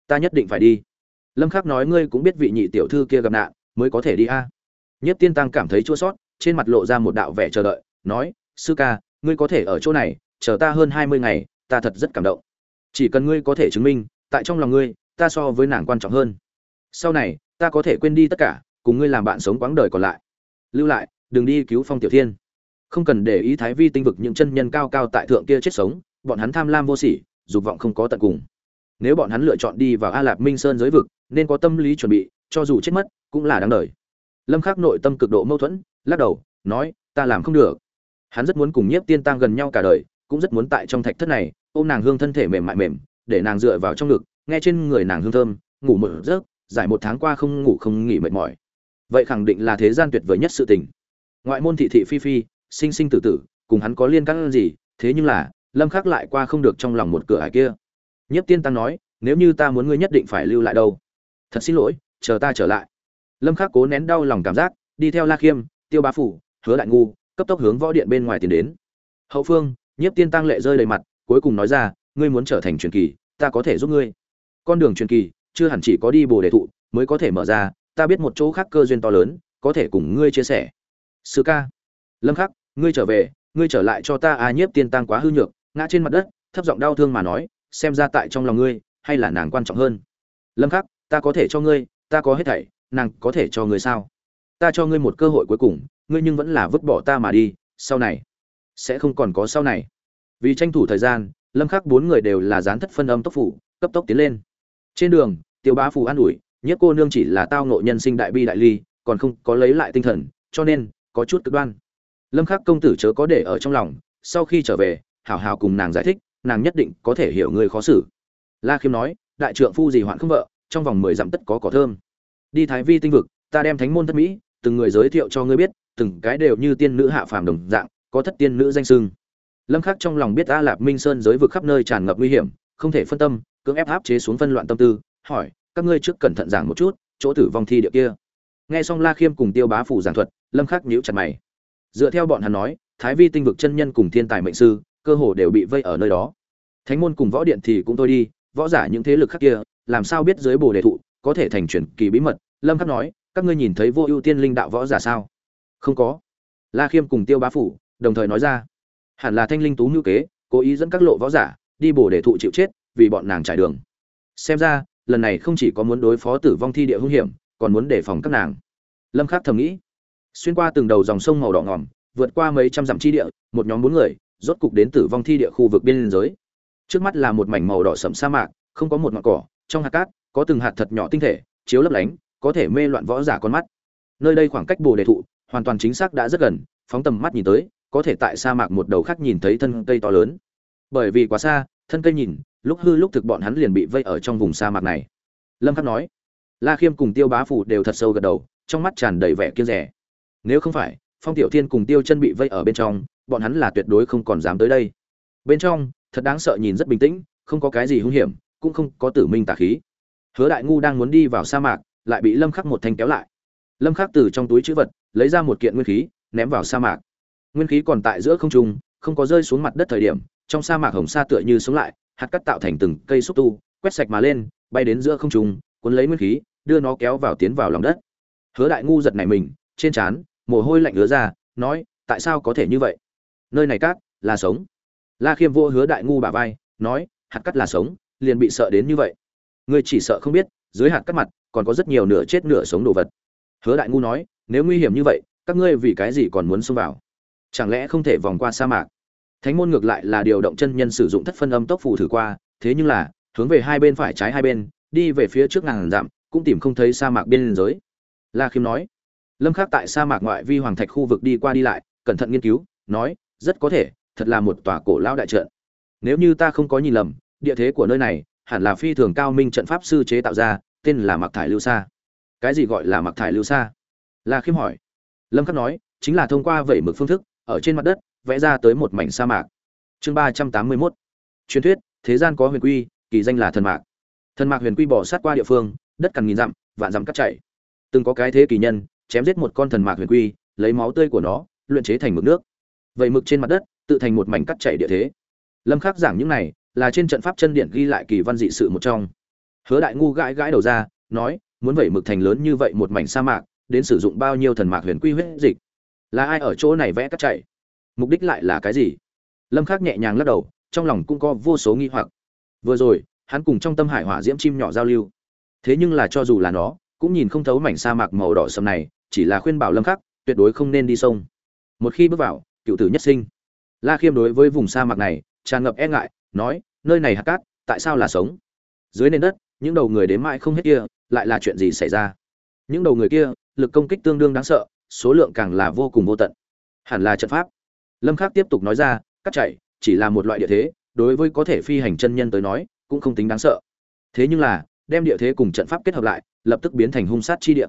Ta nhất định phải đi. Lâm khắc nói, ngươi cũng biết vị nhị tiểu thư kia gặp nạn, mới có thể đi a. Nhất tiên tăng cảm thấy chua sót, trên mặt lộ ra một đạo vẻ chờ đợi, nói, sư ca, ngươi có thể ở chỗ này, chờ ta hơn 20 ngày, ta thật rất cảm động. Chỉ cần ngươi có thể chứng minh, tại trong lòng ngươi ta so với nàng quan trọng hơn. Sau này, ta có thể quên đi tất cả, cùng ngươi làm bạn sống quãng đời còn lại. Lưu lại, đừng đi cứu phong tiểu thiên. Không cần để ý thái vi tinh vực những chân nhân cao cao tại thượng kia chết sống, bọn hắn tham lam vô sỉ, dục vọng không có tận cùng. Nếu bọn hắn lựa chọn đi vào a lạp minh sơn giới vực, nên có tâm lý chuẩn bị, cho dù chết mất, cũng là đáng đời. Lâm khắc nội tâm cực độ mâu thuẫn, lắc đầu, nói, ta làm không được. Hắn rất muốn cùng nhiếp tiên tăng gần nhau cả đời, cũng rất muốn tại trong thạch thất này, ôm nàng hương thân thể mềm mại mềm, để nàng dựa vào trong ngực nghe trên người nàng hương thơm, ngủ một giấc, giải một tháng qua không ngủ không nghỉ mệt mỏi. Vậy khẳng định là thế gian tuyệt vời nhất sự tình. Ngoại môn thị thị phi phi, sinh sinh tử tử, cùng hắn có liên căn gì, thế nhưng là, lâm khắc lại qua không được trong lòng một cửa ải kia. Nhiếp tiên tăng nói, nếu như ta muốn ngươi nhất định phải lưu lại đâu? Thật xin lỗi, chờ ta trở lại. Lâm khắc cố nén đau lòng cảm giác, đi theo la khiêm, tiêu bá phủ, hứa đại ngu, cấp tốc hướng võ điện bên ngoài tiến đến. Hậu phương, nhiếp tiên tăng lệ rơi đầy mặt, cuối cùng nói ra, ngươi muốn trở thành truyền kỳ, ta có thể giúp ngươi con đường truyền kỳ, chưa hẳn chỉ có đi bồ đề thụ mới có thể mở ra, ta biết một chỗ khác cơ duyên to lớn, có thể cùng ngươi chia sẻ. Sư ca. Lâm khắc, ngươi trở về, ngươi trở lại cho ta a nhiếp tiên tăng quá hư nhược, ngã trên mặt đất, thấp giọng đau thương mà nói, xem ra tại trong lòng ngươi, hay là nàng quan trọng hơn. Lâm khắc, ta có thể cho ngươi, ta có hết thảy, nàng có thể cho ngươi sao? Ta cho ngươi một cơ hội cuối cùng, ngươi nhưng vẫn là vứt bỏ ta mà đi, sau này sẽ không còn có sau này. Vì tranh thủ thời gian, lâm khắc bốn người đều là gián thất phân âm tốc phủ, cấp tốc tiến lên trên đường, tiêu bá phù an ủi nhất cô nương chỉ là tao ngộ nhân sinh đại bi đại ly, còn không có lấy lại tinh thần, cho nên, có chút cực đoan. Lâm khắc công tử chớ có để ở trong lòng, sau khi trở về, hảo hảo cùng nàng giải thích, nàng nhất định có thể hiểu người khó xử. La khiêm nói, đại trượng phu gì hoạn không vợ, trong vòng mười dặm tất có cỏ thơm. Đi thái vi tinh vực, ta đem thánh môn thất mỹ, từng người giới thiệu cho ngươi biết, từng cái đều như tiên nữ hạ phàm đồng dạng, có thất tiên nữ danh sưng. Lâm khắc trong lòng biết a lạp minh sơn giới vực khắp nơi tràn ngập nguy hiểm, không thể phân tâm cưỡng ép áp chế xuống phân loạn tâm tư, hỏi, các ngươi trước cẩn thận giảng một chút, chỗ tử vong thi địa kia. Nghe xong la khiêm cùng tiêu bá phủ giảng thuật, lâm khắc nhíu chặt mày. Dựa theo bọn hắn nói, thái vi tinh vực chân nhân cùng thiên tài mệnh sư, cơ hồ đều bị vây ở nơi đó. Thánh môn cùng võ điện thì cũng thôi đi, võ giả những thế lực khác kia, làm sao biết dưới bồ đề thụ, có thể thành truyền kỳ bí mật? Lâm khắc nói, các ngươi nhìn thấy vô ưu tiên linh đạo võ giả sao? Không có. La khiêm cùng tiêu bá phủ đồng thời nói ra, hẳn là thanh linh tú như kế, cố ý dẫn các lộ võ giả, đi bồ đề thụ chịu chết vì bọn nàng trải đường. Xem ra, lần này không chỉ có muốn đối phó tử vong thi địa hung hiểm, còn muốn đề phòng các nàng. Lâm khắc thầm nghĩ, xuyên qua từng đầu dòng sông màu đỏ ngòm, vượt qua mấy trăm dặm chi địa, một nhóm bốn người, rốt cục đến tử vong thi địa khu vực biên giới. Trước mắt là một mảnh màu đỏ sẫm sa mạc, không có một ngọn cỏ, trong hạt cát, có từng hạt thật nhỏ tinh thể, chiếu lấp lánh, có thể mê loạn võ giả con mắt. Nơi đây khoảng cách bồ đề thụ, hoàn toàn chính xác đã rất gần, phóng tầm mắt nhìn tới, có thể tại sa mạc một đầu khác nhìn thấy thân cây to lớn. Bởi vì quá xa, thân cây nhìn lúc hư lúc thực bọn hắn liền bị vây ở trong vùng sa mạc này. Lâm khắc nói, la khiêm cùng tiêu bá phủ đều thật sâu gật đầu, trong mắt tràn đầy vẻ kiêng rẻ. Nếu không phải, phong tiểu thiên cùng tiêu chân bị vây ở bên trong, bọn hắn là tuyệt đối không còn dám tới đây. Bên trong, thật đáng sợ nhìn rất bình tĩnh, không có cái gì hung hiểm, cũng không có tử minh tà khí. Hứa đại ngu đang muốn đi vào sa mạc, lại bị lâm khắc một thanh kéo lại. Lâm khắc từ trong túi chữ vật, lấy ra một kiện nguyên khí, ném vào sa mạc. Nguyên khí còn tại giữa không trung, không có rơi xuống mặt đất thời điểm, trong sa mạc hồng sa tựa như sống lại hạt cắt tạo thành từng cây xúc tu, quét sạch mà lên, bay đến giữa không trung, cuốn lấy nguyên khí, đưa nó kéo vào tiến vào lòng đất. Hứa đại ngu giật này mình, trên trán, mồ hôi lạnh ứa ra, nói, tại sao có thể như vậy? Nơi này cát, là sống. La khiêm vô hứa đại ngu bà vai, nói, hạt cắt là sống, liền bị sợ đến như vậy. Ngươi chỉ sợ không biết, dưới hạt cắt mặt, còn có rất nhiều nửa chết nửa sống đồ vật. Hứa đại ngu nói, nếu nguy hiểm như vậy, các ngươi vì cái gì còn muốn xông vào? Chẳng lẽ không thể vòng qua sa mạc? Thánh môn ngược lại là điều động chân nhân sử dụng thất phân âm tốc phù thử qua, thế nhưng là, hướng về hai bên phải trái hai bên, đi về phía trước ngàn dặm, cũng tìm không thấy sa mạc biên giới. La khiêm nói, lâm khắc tại sa mạc ngoại vi hoàng thạch khu vực đi qua đi lại, cẩn thận nghiên cứu, nói, rất có thể, thật là một tòa cổ lão đại trận. Nếu như ta không có nhìn lầm, địa thế của nơi này, hẳn là phi thường cao minh trận pháp sư chế tạo ra, tên là mặc thải lưu sa. Cái gì gọi là mặc thải lưu sa? La khiêm hỏi. Lâm khắc nói, chính là thông qua vẩy mực phương thức, ở trên mặt đất vẽ ra tới một mảnh sa mạc. Chương ba trăm tám mươi 381 truyền thuyết, thế gian có huyền quy, kỳ danh là thần mạc. Thần mạc huyền quy bỏ sát qua địa phương, đất cằn nghìn dặm, vạn dặm cắt chảy. Từng có cái thế kỳ nhân, chém giết một con thần mạc huyền quy, lấy máu tươi của nó, luyện chế thành mực nước. Vậy mực trên mặt đất, tự thành một mảnh cắt chảy địa thế. Lâm khắc giảng những này, là trên trận pháp chân điện ghi lại kỳ văn dị sự một trong. Hứa đại ngu gãi gãi đầu ra, nói, muốn vậy mực thành lớn như vậy một mảnh sa mạc, đến sử dụng bao nhiêu thần mạc huyền quy huyết dịch? Là ai ở chỗ này vẽ cắt chảy? Mục đích lại là cái gì? Lâm khắc nhẹ nhàng lắc đầu, trong lòng cũng có vô số nghi hoặc. Vừa rồi, hắn cùng trong tâm hải hỏa diễm chim nhỏ giao lưu. Thế nhưng là cho dù là nó, cũng nhìn không thấu mảnh sa mạc màu đỏ sầm này, chỉ là khuyên bảo lâm khắc, tuyệt đối không nên đi sông. Một khi bước vào, cựu tử nhất sinh. La khiêm đối với vùng sa mạc này, tràn ngập e ngại, nói, nơi này hạt cát, tại sao là sống? Dưới nền đất, những đầu người đến mãi không hết kia, lại là chuyện gì xảy ra? Những đầu người kia, lực công kích tương đương đáng sợ, số lượng càng là vô cùng vô tận. Hẳn là trận pháp lâm khắc tiếp tục nói ra, cắt chạy, chỉ là một loại địa thế, đối với có thể phi hành chân nhân tới nói, cũng không tính đáng sợ. Thế nhưng là, đem địa thế cùng trận pháp kết hợp lại, lập tức biến thành hung sát chi địa.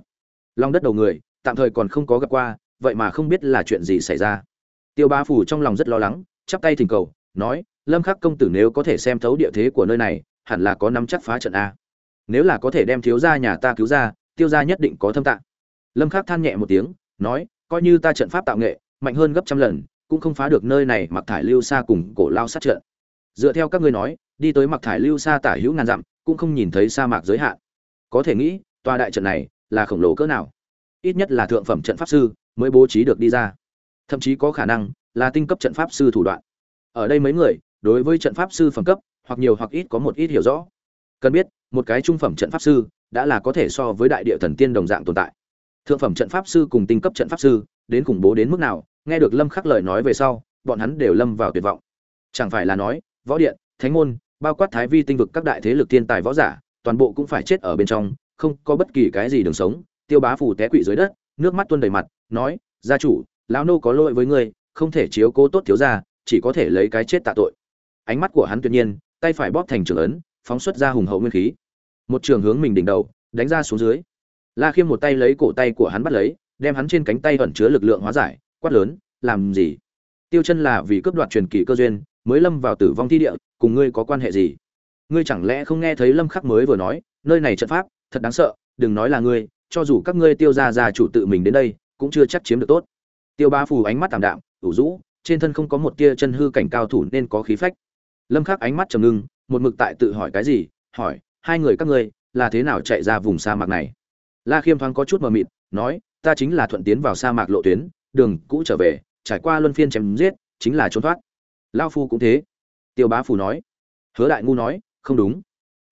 Long đất đầu người, tạm thời còn không có gặp qua, vậy mà không biết là chuyện gì xảy ra. Tiêu ba phủ trong lòng rất lo lắng, chắp tay thỉnh cầu, nói, lâm khắc công tử nếu có thể xem thấu địa thế của nơi này, hẳn là có nắm chắc phá trận a. Nếu là có thể đem thiếu gia nhà ta cứu ra, tiêu gia nhất định có thâm tạng. Lâm khắc than nhẹ một tiếng, nói, coi như ta trận pháp tạo nghệ, mạnh hơn gấp trăm lần cũng không phá được nơi này mặc thải lưu xa cùng cổ lao sát trận. Dựa theo các ngươi nói, đi tới mặc thải lưu xa tả hữu ngàn dặm, cũng không nhìn thấy sa mạc giới hạn. Có thể nghĩ, tòa đại trận này là khổng lồ cỡ nào? Ít nhất là thượng phẩm trận pháp sư mới bố trí được đi ra. Thậm chí có khả năng là tinh cấp trận pháp sư thủ đoạn. Ở đây mấy người, đối với trận pháp sư phẩm cấp, hoặc nhiều hoặc ít có một ít hiểu rõ. Cần biết, một cái trung phẩm trận pháp sư đã là có thể so với đại địa thần tiên đồng dạng tồn tại. Thượng phẩm trận pháp sư cùng tinh cấp trận pháp sư đến khủng bố đến mức nào nghe được lâm khắc lời nói về sau, bọn hắn đều lâm vào tuyệt vọng. Chẳng phải là nói, võ điện, thánh môn, bao quát thái vi tinh vực các đại thế lực thiên tài võ giả, toàn bộ cũng phải chết ở bên trong, không có bất kỳ cái gì đường sống. Tiêu bá phủ té quỵ dưới đất, nước mắt tuôn đầy mặt, nói, gia chủ, lão nô có lỗi với ngươi, không thể chiếu cố tốt thiếu gia, chỉ có thể lấy cái chết tạ tội. Ánh mắt của hắn tuyệt nhiên, tay phải bóp thành trường ấn, phóng xuất ra hùng hậu nguyên khí. Một trường hướng mình đỉnh đầu, đánh ra xuống dưới. La khiêm một tay lấy cổ tay của hắn bắt lấy, đem hắn trên cánh tay ẩn chứa lực lượng hóa giải quát lớn, làm gì? Tiêu chân là vì cướp đoạt truyền kỳ cơ duyên, mới lâm vào tử vong thi địa, cùng ngươi có quan hệ gì? Ngươi chẳng lẽ không nghe thấy lâm khắc mới vừa nói, nơi này trận pháp, thật đáng sợ, đừng nói là ngươi, cho dù các ngươi tiêu gia gia chủ tự mình đến đây, cũng chưa chắc chiếm được tốt. Tiêu ba phù ánh mắt tạm đạm, ủ rũ, trên thân không có một tia chân hư cảnh cao thủ nên có khí phách. Lâm khắc ánh mắt trầm ngưng, một mực tại tự hỏi cái gì, hỏi, hai người các ngươi, là thế nào chạy ra vùng sa mạc này? La khiêm thoáng có chút mờ mịt, nói, ta chính là thuận tiến vào sa mạc lộ tuyến đường cũ trở về, trải qua luân phiên chém giết, chính là trốn thoát. Lao phu cũng thế. Tiêu bá phù nói. Hứa đại ngu nói, không đúng.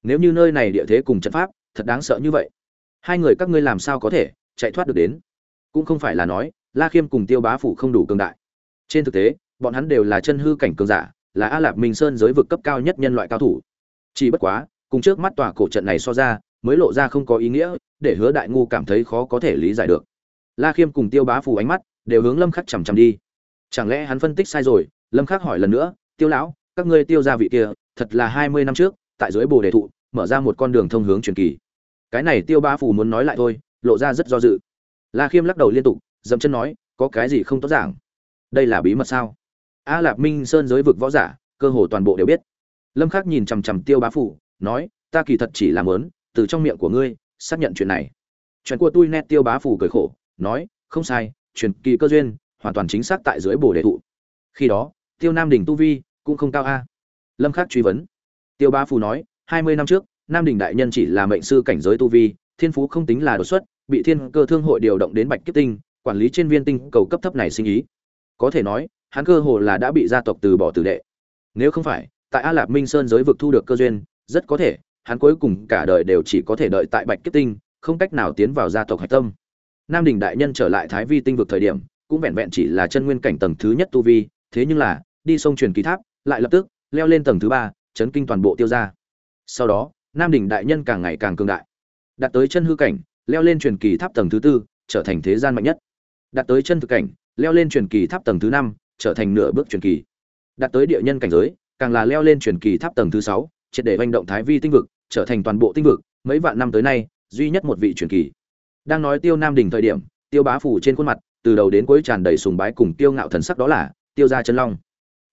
Nếu như nơi này địa thế cùng trận pháp, thật đáng sợ như vậy. Hai người các ngươi làm sao có thể chạy thoát được đến? Cũng không phải là nói, la khiêm cùng tiêu bá phủ không đủ cường đại. Trên thực tế, bọn hắn đều là chân hư cảnh cường giả, là a lạp minh sơn giới vực cấp cao nhất nhân loại cao thủ. Chỉ bất quá, cùng trước mắt tòa cổ trận này so ra, mới lộ ra không có ý nghĩa, để hứa đại ngu cảm thấy khó có thể lý giải được. La khiêm cùng tiêu bá phủ ánh mắt đều hướng lâm khắc chằm chằm đi. Chẳng lẽ hắn phân tích sai rồi? Lâm khắc hỏi lần nữa, tiêu lão, các ngươi tiêu gia vị kia, thật là hai mươi năm trước, tại dưới bồ đề thụ, mở ra một con đường thông hướng truyền kỳ. Cái này tiêu bá phủ muốn nói lại thôi, lộ ra rất do dự. La khiêm lắc đầu liên tục, dậm chân nói, có cái gì không tốt giảng? Đây là bí mật sao? A lạp minh sơn giới vực võ giả, cơ hồ toàn bộ đều biết. Lâm khắc nhìn chằm chằm tiêu bá phủ nói, ta kỳ thật chỉ làm lớn từ trong miệng của ngươi, xác nhận chuyện này. Chuyện của tôi nét tiêu bá phủ cười khổ, nói, không sai truyền kỳ cơ duyên, hoàn toàn chính xác tại dưới bồ đề thụ. Khi đó, tiêu nam đình tu vi cũng không cao a. Lâm khắc truy vấn. Tiêu bá phù nói, hai mươi năm trước, nam đình đại nhân chỉ là mệnh sư cảnh giới tu vi, thiên phú không tính là đột xuất, bị thiên cơ thương hội điều động đến bạch kiếp tinh, quản lý trên viên tinh cầu cấp thấp này sinh ý. Có thể nói, hắn cơ hồ là đã bị gia tộc từ bỏ tử đệ. Nếu không phải, tại a lạp minh sơn giới vực thu được cơ duyên, rất có thể, hắn cuối cùng cả đời đều chỉ có thể đợi tại bạch kiếp tinh, không cách nào tiến vào gia tộc hạch tâm nam đình đại nhân trở lại thái vi tinh vực thời điểm, cũng vẹn vẹn chỉ là chân nguyên cảnh tầng thứ nhất tu vi, thế nhưng là, đi sông truyền kỳ tháp, lại lập tức, leo lên tầng thứ ba, chấn kinh toàn bộ tiêu ra sau đó, nam đình đại nhân càng ngày càng cường đại. Đạt tới chân hư cảnh, leo lên truyền kỳ tháp tầng thứ tư, trở thành thế gian mạnh nhất. Đạt tới chân thực cảnh, leo lên truyền kỳ tháp tầng thứ năm, trở thành nửa bước truyền kỳ. Đạt tới địa nhân cảnh giới, càng là leo lên truyền kỳ tháp tầng thứ sáu, triệt để manh động thái vi tinh vực, trở thành toàn bộ tinh vực, mấy vạn năm tới nay, duy nhất một vị truyền kỳ đang nói tiêu nam đình thời điểm, tiêu bá phủ trên khuôn mặt, từ đầu đến cuối tràn đầy sùng bái cùng tiêu ngạo thần sắc đó là tiêu gia chân long.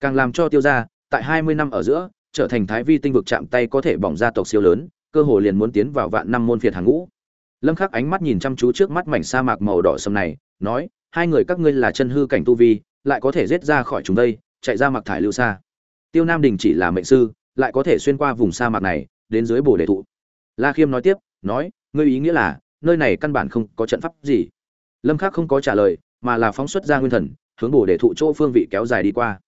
Càng làm cho tiêu gia, tại hai mươi năm ở giữa, trở thành thái vi tinh vực chạm tay có thể bỏng gia tộc siêu lớn, cơ hồ liền muốn tiến vào vạn năm môn phiệt hàng ngũ. Lâm khắc ánh mắt nhìn chăm chú trước mắt mảnh sa mạc màu đỏ sầm này, nói, hai người các ngươi là chân hư cảnh tu vi, lại có thể giết ra khỏi chúng đây, chạy ra mặc thải lưu xa. Tiêu nam đình chỉ là mệnh sư, lại có thể xuyên qua vùng sa mạc này, đến dưới bồ đề thụ. La khiêm nói tiếp, nói, ngươi ý nghĩa là nơi này căn bản không có trận pháp gì. Lâm khắc không có trả lời, mà là phóng xuất ra nguyên thần, hướng bồ đề thụ chỗ phương vị kéo dài đi qua.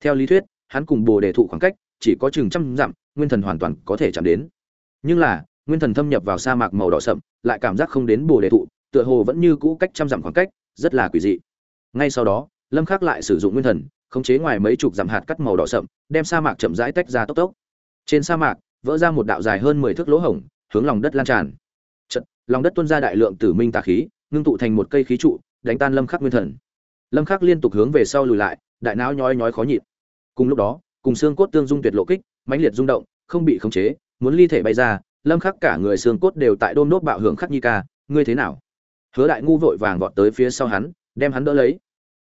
Theo lý thuyết, hắn cùng bồ đề thụ khoảng cách, chỉ có chừng trăm dặm, nguyên thần hoàn toàn có thể chạm đến. Nhưng là, nguyên thần thâm nhập vào sa mạc màu đỏ sậm, lại cảm giác không đến bồ đề thụ, tựa hồ vẫn như cũ cách trăm dặm khoảng cách, rất là quỷ dị. Ngay sau đó, lâm khắc lại sử dụng nguyên thần, khống chế ngoài mấy chục dặm hạt cắt màu đỏ sậm, đem sa mạc chậm rãi tách ra tốc tốc. Trên sa mạc, vỡ ra một đạo dài hơn 10 thước lỗ hổng, hướng lòng đất lan tràn lòng đất tuôn ra đại lượng tử minh tà khí, ngưng tụ thành một cây khí trụ, đánh tan lâm khắc nguyên thần. Lâm khắc liên tục hướng về sau lùi lại, đại não nhói nhói khó nhịn. Cùng lúc đó, cùng xương cốt tương dung tuyệt lộ kích, mãnh liệt rung động, không bị khống chế, muốn ly thể bay ra, lâm khắc cả người xương cốt đều tại đôn nốt bạo hưởng khắc nhi ca, ngươi thế nào? Hứa đại ngu vội vàng vọt tới phía sau hắn, đem hắn đỡ lấy.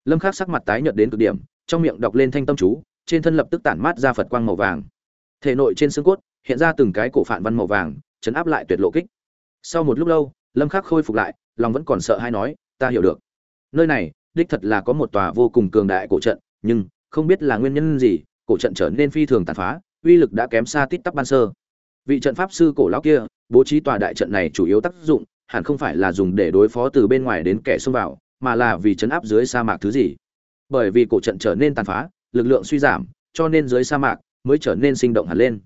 Lâm khắc sắc mặt tái nhợt đến cực điểm, trong miệng đọc lên thanh tâm chú, trên thân lập tức tản mát ra phật quang màu vàng. Thể nội trên xương cốt, hiện ra từng cái cổ phản văn màu vàng, chấn áp lại tuyệt lộ kích sau một lúc lâu, lâm khắc khôi phục lại, lòng vẫn còn sợ hay nói, ta hiểu được. Nơi này, đích thật là có một tòa vô cùng cường đại cổ trận, nhưng không biết là nguyên nhân gì, cổ trận trở nên phi thường tàn phá, uy lực đã kém xa tít tắp ban sơ. Vị trận pháp sư cổ lão kia, bố trí tòa đại trận này chủ yếu tác dụng, hẳn không phải là dùng để đối phó từ bên ngoài đến kẻ xông vào, mà là vì chấn áp dưới sa mạc thứ gì. Bởi vì cổ trận trở nên tàn phá, lực lượng suy giảm, cho nên dưới sa mạc mới trở nên sinh động hẳn lên.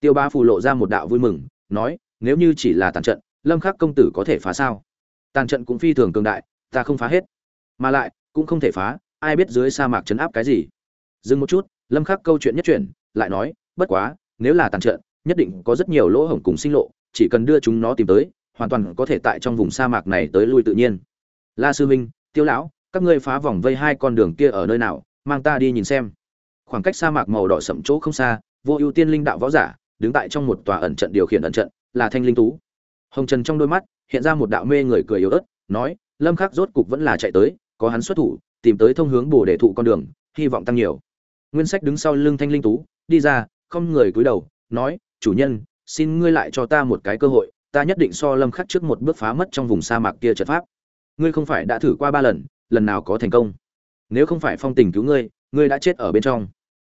Tiêu ba phù lộ ra một đạo vui mừng, nói, nếu như chỉ là tàn trận lâm khắc công tử có thể phá sao? Tàn trận cũng phi thường cường đại, ta không phá hết. Mà lại, cũng không thể phá, ai biết dưới sa mạc chấn áp cái gì? Dừng một chút, lâm khắc câu chuyện nhất chuyển, lại nói, bất quá, nếu là tàn trận, nhất định có rất nhiều lỗ hổng cùng sinh lộ, chỉ cần đưa chúng nó tìm tới, hoàn toàn có thể tại trong vùng sa mạc này tới lui tự nhiên. La sư minh tiêu lão, các ngươi phá vòng vây hai con đường kia ở nơi nào, mang ta đi nhìn xem. Khoảng cách sa mạc màu đỏ sậm chỗ không xa, vô ưu tiên linh đạo võ giả, đứng tại trong một tòa ẩn trận điều khiển ẩn trận, là thanh linh tú hồng trần trong đôi mắt hiện ra một đạo mê người cười yếu ớt, nói, lâm khắc rốt cục vẫn là chạy tới, có hắn xuất thủ, tìm tới thông hướng bổ để thụ con đường, hy vọng tăng nhiều. Nguyên sách đứng sau lưng thanh linh tú, đi ra, không người cúi đầu, nói, chủ nhân, xin ngươi lại cho ta một cái cơ hội, ta nhất định so lâm khắc trước một bước phá mất trong vùng sa mạc kia trận pháp. Ngươi không phải đã thử qua ba lần lần nào có thành công. Nếu không phải phong tình cứu ngươi ngươi đã chết ở bên trong.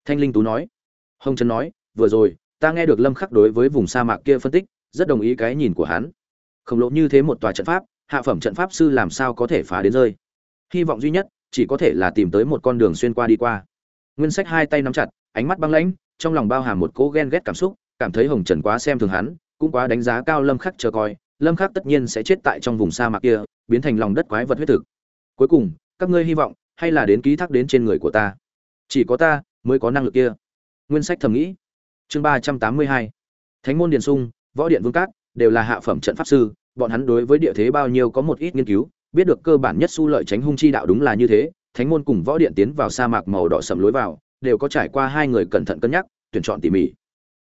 Thanh linh tú nói. Hồng trần nói, vừa rồi, ta nghe được lâm khắc đối với vùng sa mạc kia phân tích rất đồng ý cái nhìn của hắn. Khổng lồ như thế một tòa trận pháp, hạ phẩm trận pháp sư làm sao có thể phá đến rơi? Hy vọng duy nhất, chỉ có thể là tìm tới một con đường xuyên qua đi qua. Nguyên sách hai tay nắm chặt, ánh mắt băng lãnh, trong lòng bao hàm một cố ghen ghét cảm xúc, cảm thấy hồng trần quá xem thường hắn, cũng quá đánh giá cao lâm khắc chờ coi, lâm khắc tất nhiên sẽ chết tại trong vùng sa mạc kia, biến thành lòng đất quái vật huyết thực. Cuối cùng, các ngươi hy vọng, hay là đến ký thác đến trên người của ta? Chỉ có ta, mới có năng lực kia. Nguyên sách thầm nghĩ. Chương ba trăm tám mươi hai. Thánh môn điền sung võ điện vương cát, đều là hạ phẩm trận pháp sư, bọn hắn đối với địa thế bao nhiêu có một ít nghiên cứu, biết được cơ bản nhất su lợi tránh hung chi đạo đúng là như thế, thánh môn cùng võ điện tiến vào sa mạc màu đỏ sầm lối vào, đều có trải qua hai người cẩn thận cân nhắc, tuyển chọn tỉ mỉ.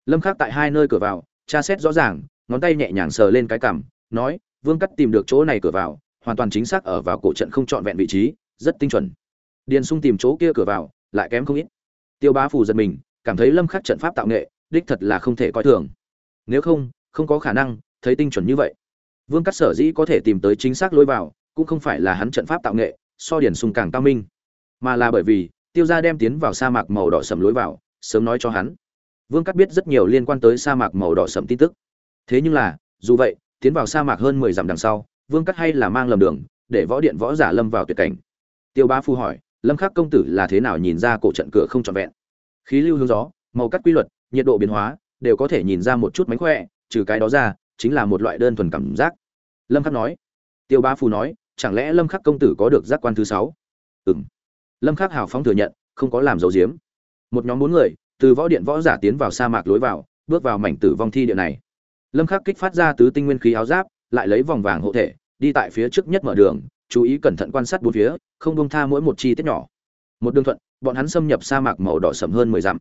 Lâm khắc tại hai nơi cửa vào, tra xét rõ ràng, ngón tay nhẹ nhàng sờ lên cái cằm, nói, vương cắt tìm được chỗ này cửa vào, hoàn toàn chính xác ở vào cổ trận không chọn vẹn vị trí, rất tinh chuẩn. Điền sung tìm chỗ kia cửa vào, lại kém không ít. Tiêu bá phù giật mình, cảm thấy lâm khắc trận pháp tạo nghệ, đích thật là không thể coi thường. Nếu không không có khả năng, thấy tinh chuẩn như vậy. Vương cắt sở dĩ có thể tìm tới chính xác lối vào, cũng không phải là hắn trận pháp tạo nghệ, so điển sùng càng cao minh, mà là bởi vì tiêu gia đem tiến vào sa mạc màu đỏ sầm lối vào, sớm nói cho hắn. Vương cắt biết rất nhiều liên quan tới sa mạc màu đỏ sầm tin tức. Thế nhưng là, dù vậy, tiến vào sa mạc hơn mười dặm đằng sau, vương cắt hay là mang lầm đường, để võ điện võ giả lâm vào tuyệt cảnh. Tiêu bá phu hỏi, lâm khắc công tử là thế nào nhìn ra cổ trận cửa không trọn vẹn? Khí lưu hướng gió, màu cắt quy luật, nhiệt độ biến hóa, đều có thể nhìn ra một chút mánh khỏe trừ cái đó ra chính là một loại đơn thuần cảm giác. Lâm khắc nói. Tiêu bá phu nói chẳng lẽ lâm khắc công tử có được giác quan thứ sáu? Ừm. Lâm khắc hào phóng thừa nhận không có làm dấu diếm. Một nhóm bốn người từ võ điện võ giả tiến vào sa mạc lối vào bước vào mảnh tử vong thi địa này. Lâm khắc kích phát ra tứ tinh nguyên khí áo giáp lại lấy vòng vàng hộ thể đi tại phía trước nhất mở đường chú ý cẩn thận quan sát bốn phía không buông tha mỗi một chi tiết nhỏ. Một đường thuận bọn hắn xâm nhập sa mạc màu đỏ sẫm hơn mười dặm.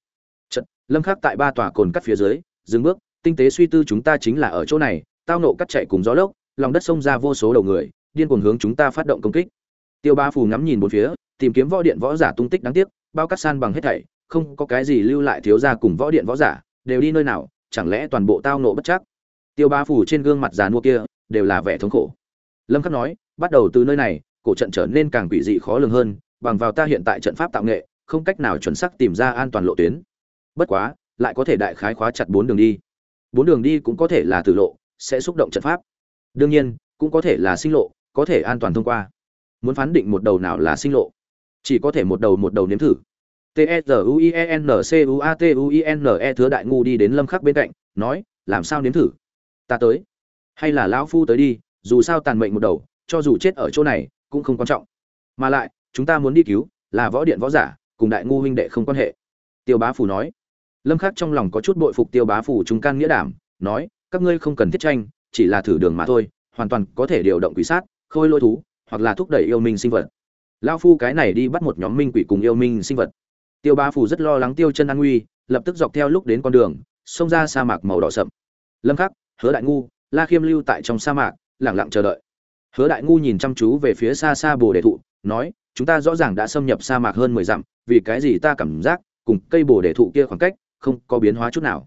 Chật, lâm khắc tại ba tòa cồn cắt phía dưới dừng bước tinh tế suy tư chúng ta chính là ở chỗ này, tao nộ cắt chạy cùng gió lốc, lòng đất xông ra vô số đầu người, điên cuồng hướng chúng ta phát động công kích. Tiêu ba phù ngắm nhìn bốn phía, tìm kiếm võ điện võ giả tung tích đáng tiếc, bao cắt san bằng hết thảy, không có cái gì lưu lại thiếu ra cùng võ điện võ giả, đều đi nơi nào, chẳng lẽ toàn bộ tao nộ bất chắc? Tiêu ba phủ trên gương mặt già nua kia, đều là vẻ thống khổ. Lâm khắc nói, bắt đầu từ nơi này, cổ trận trở nên càng quỷ dị khó lường hơn, bằng vào ta hiện tại trận pháp tạo nghệ, không cách nào chuẩn xác tìm ra an toàn lộ tuyến. Bất quá, lại có thể đại khái khóa chặt bốn đường đi bốn đường đi cũng có thể là tử lộ, sẽ xúc động trận pháp. Đương nhiên, cũng có thể là sinh lộ, có thể an toàn thông qua. Muốn phán định một đầu nào là sinh lộ, chỉ có thể một đầu một đầu nếm thử. T e r u i e n c u a t u i n e thừa đại ngu đi đến lâm khắc bên cạnh, nói, làm sao nếm thử? Ta tới. Hay là lão phu tới đi, dù sao tàn mệnh một đầu, cho dù chết ở chỗ này, cũng không quan trọng. Mà lại, chúng ta muốn đi cứu, là võ điện võ giả, cùng đại ngu huynh đệ không quan hệ. Tiêu bá phủ nói lâm khắc trong lòng có chút bội phục tiêu bá phủ chúng can nghĩa đảm, nói, các ngươi không cần thiết tranh, chỉ là thử đường mà thôi, hoàn toàn có thể điều động quỷ sát, khôi lôi thú, hoặc là thúc đẩy yêu minh sinh vật. Lão phu cái này đi bắt một nhóm minh quỷ cùng yêu minh sinh vật. Tiêu bá phủ rất lo lắng tiêu chân an nguy, lập tức dọc theo lúc đến con đường, xông ra sa mạc màu đỏ sậm. Lâm khắc, hứa đại ngu, la khiêm lưu tại trong sa mạc, lặng lặng chờ đợi. Hứa đại ngu nhìn chăm chú về phía xa xa bồ đề thụ, nói, chúng ta rõ ràng đã xâm nhập sa mạc hơn mười dặm, vì cái gì ta cảm giác cùng cây bồ đề thụ kia khoảng cách không có biến hóa chút nào.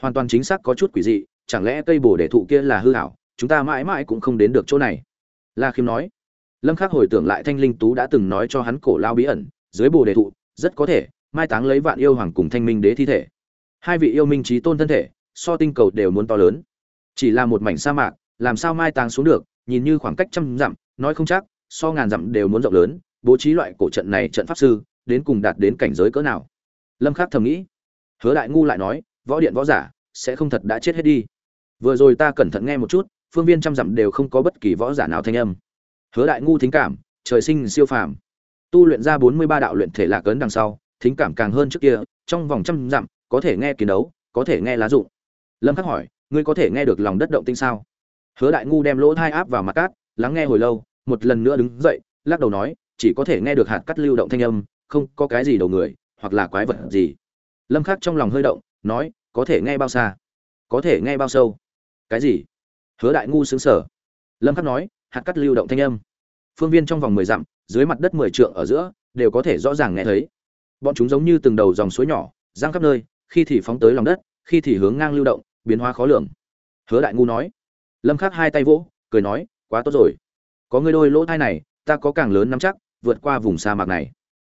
Hoàn toàn chính xác có chút quỷ dị, chẳng lẽ cây bồ đề thụ kia là hư hảo chúng ta mãi mãi cũng không đến được chỗ này. La khiêm nói. Lâm khắc hồi tưởng lại thanh linh tú đã từng nói cho hắn cổ lao bí ẩn, dưới bồ đề thụ, rất có thể, mai táng lấy vạn yêu hoàng cùng thanh minh đế thi thể. Hai vị yêu minh trí tôn thân thể, so tinh cầu đều muốn to lớn. Chỉ là một mảnh sa mạc, làm sao mai táng xuống được, nhìn như khoảng cách trăm dặm, nói không chắc, so ngàn dặm đều muốn rộng lớn, bố trí loại cổ trận này trận pháp sư, đến cùng đạt đến cảnh giới cỡ nào. Lâm khắc thầm nghĩ hứa đại ngu lại nói, võ điện võ giả sẽ không thật đã chết hết đi. Vừa rồi ta cẩn thận nghe một chút, phương viên trăm dặm đều không có bất kỳ võ giả nào thanh âm. Hứa đại ngu thính cảm, trời sinh siêu phàm. Tu luyện ra 43 đạo luyện thể lạc cấn đằng sau, thính cảm càng hơn trước kia, trong vòng trăm dặm, có thể nghe kiến đấu, có thể nghe lá dụng. Lâm khắc hỏi, ngươi có thể nghe được lòng đất động tinh sao? Hứa đại ngu đem lỗ thai áp vào mặt cát, lắng nghe hồi lâu, một lần nữa đứng dậy, lắc đầu nói, chỉ có thể nghe được hạt cắt lưu động thanh âm, không có cái gì đầu người, hoặc là quái vật gì lâm khắc trong lòng hơi động, nói, có thể nghe bao xa? Có thể nghe bao sâu? Cái gì? Hứa đại ngu sướng sở. Lâm khắc nói, hạt cắt lưu động thanh âm. Phương viên trong vòng 10 dặm, dưới mặt đất 10 trượng ở giữa, đều có thể rõ ràng nghe thấy. Bọn chúng giống như từng đầu dòng suối nhỏ giang khắp nơi, khi thì phóng tới lòng đất, khi thì hướng ngang lưu động, biến hóa khó lường. Hứa đại ngu nói. Lâm khắc hai tay vỗ, cười nói, quá tốt rồi. Có ngươi đôi lỗ thai này, ta có càng lớn nắm chắc, vượt qua vùng sa mạc này.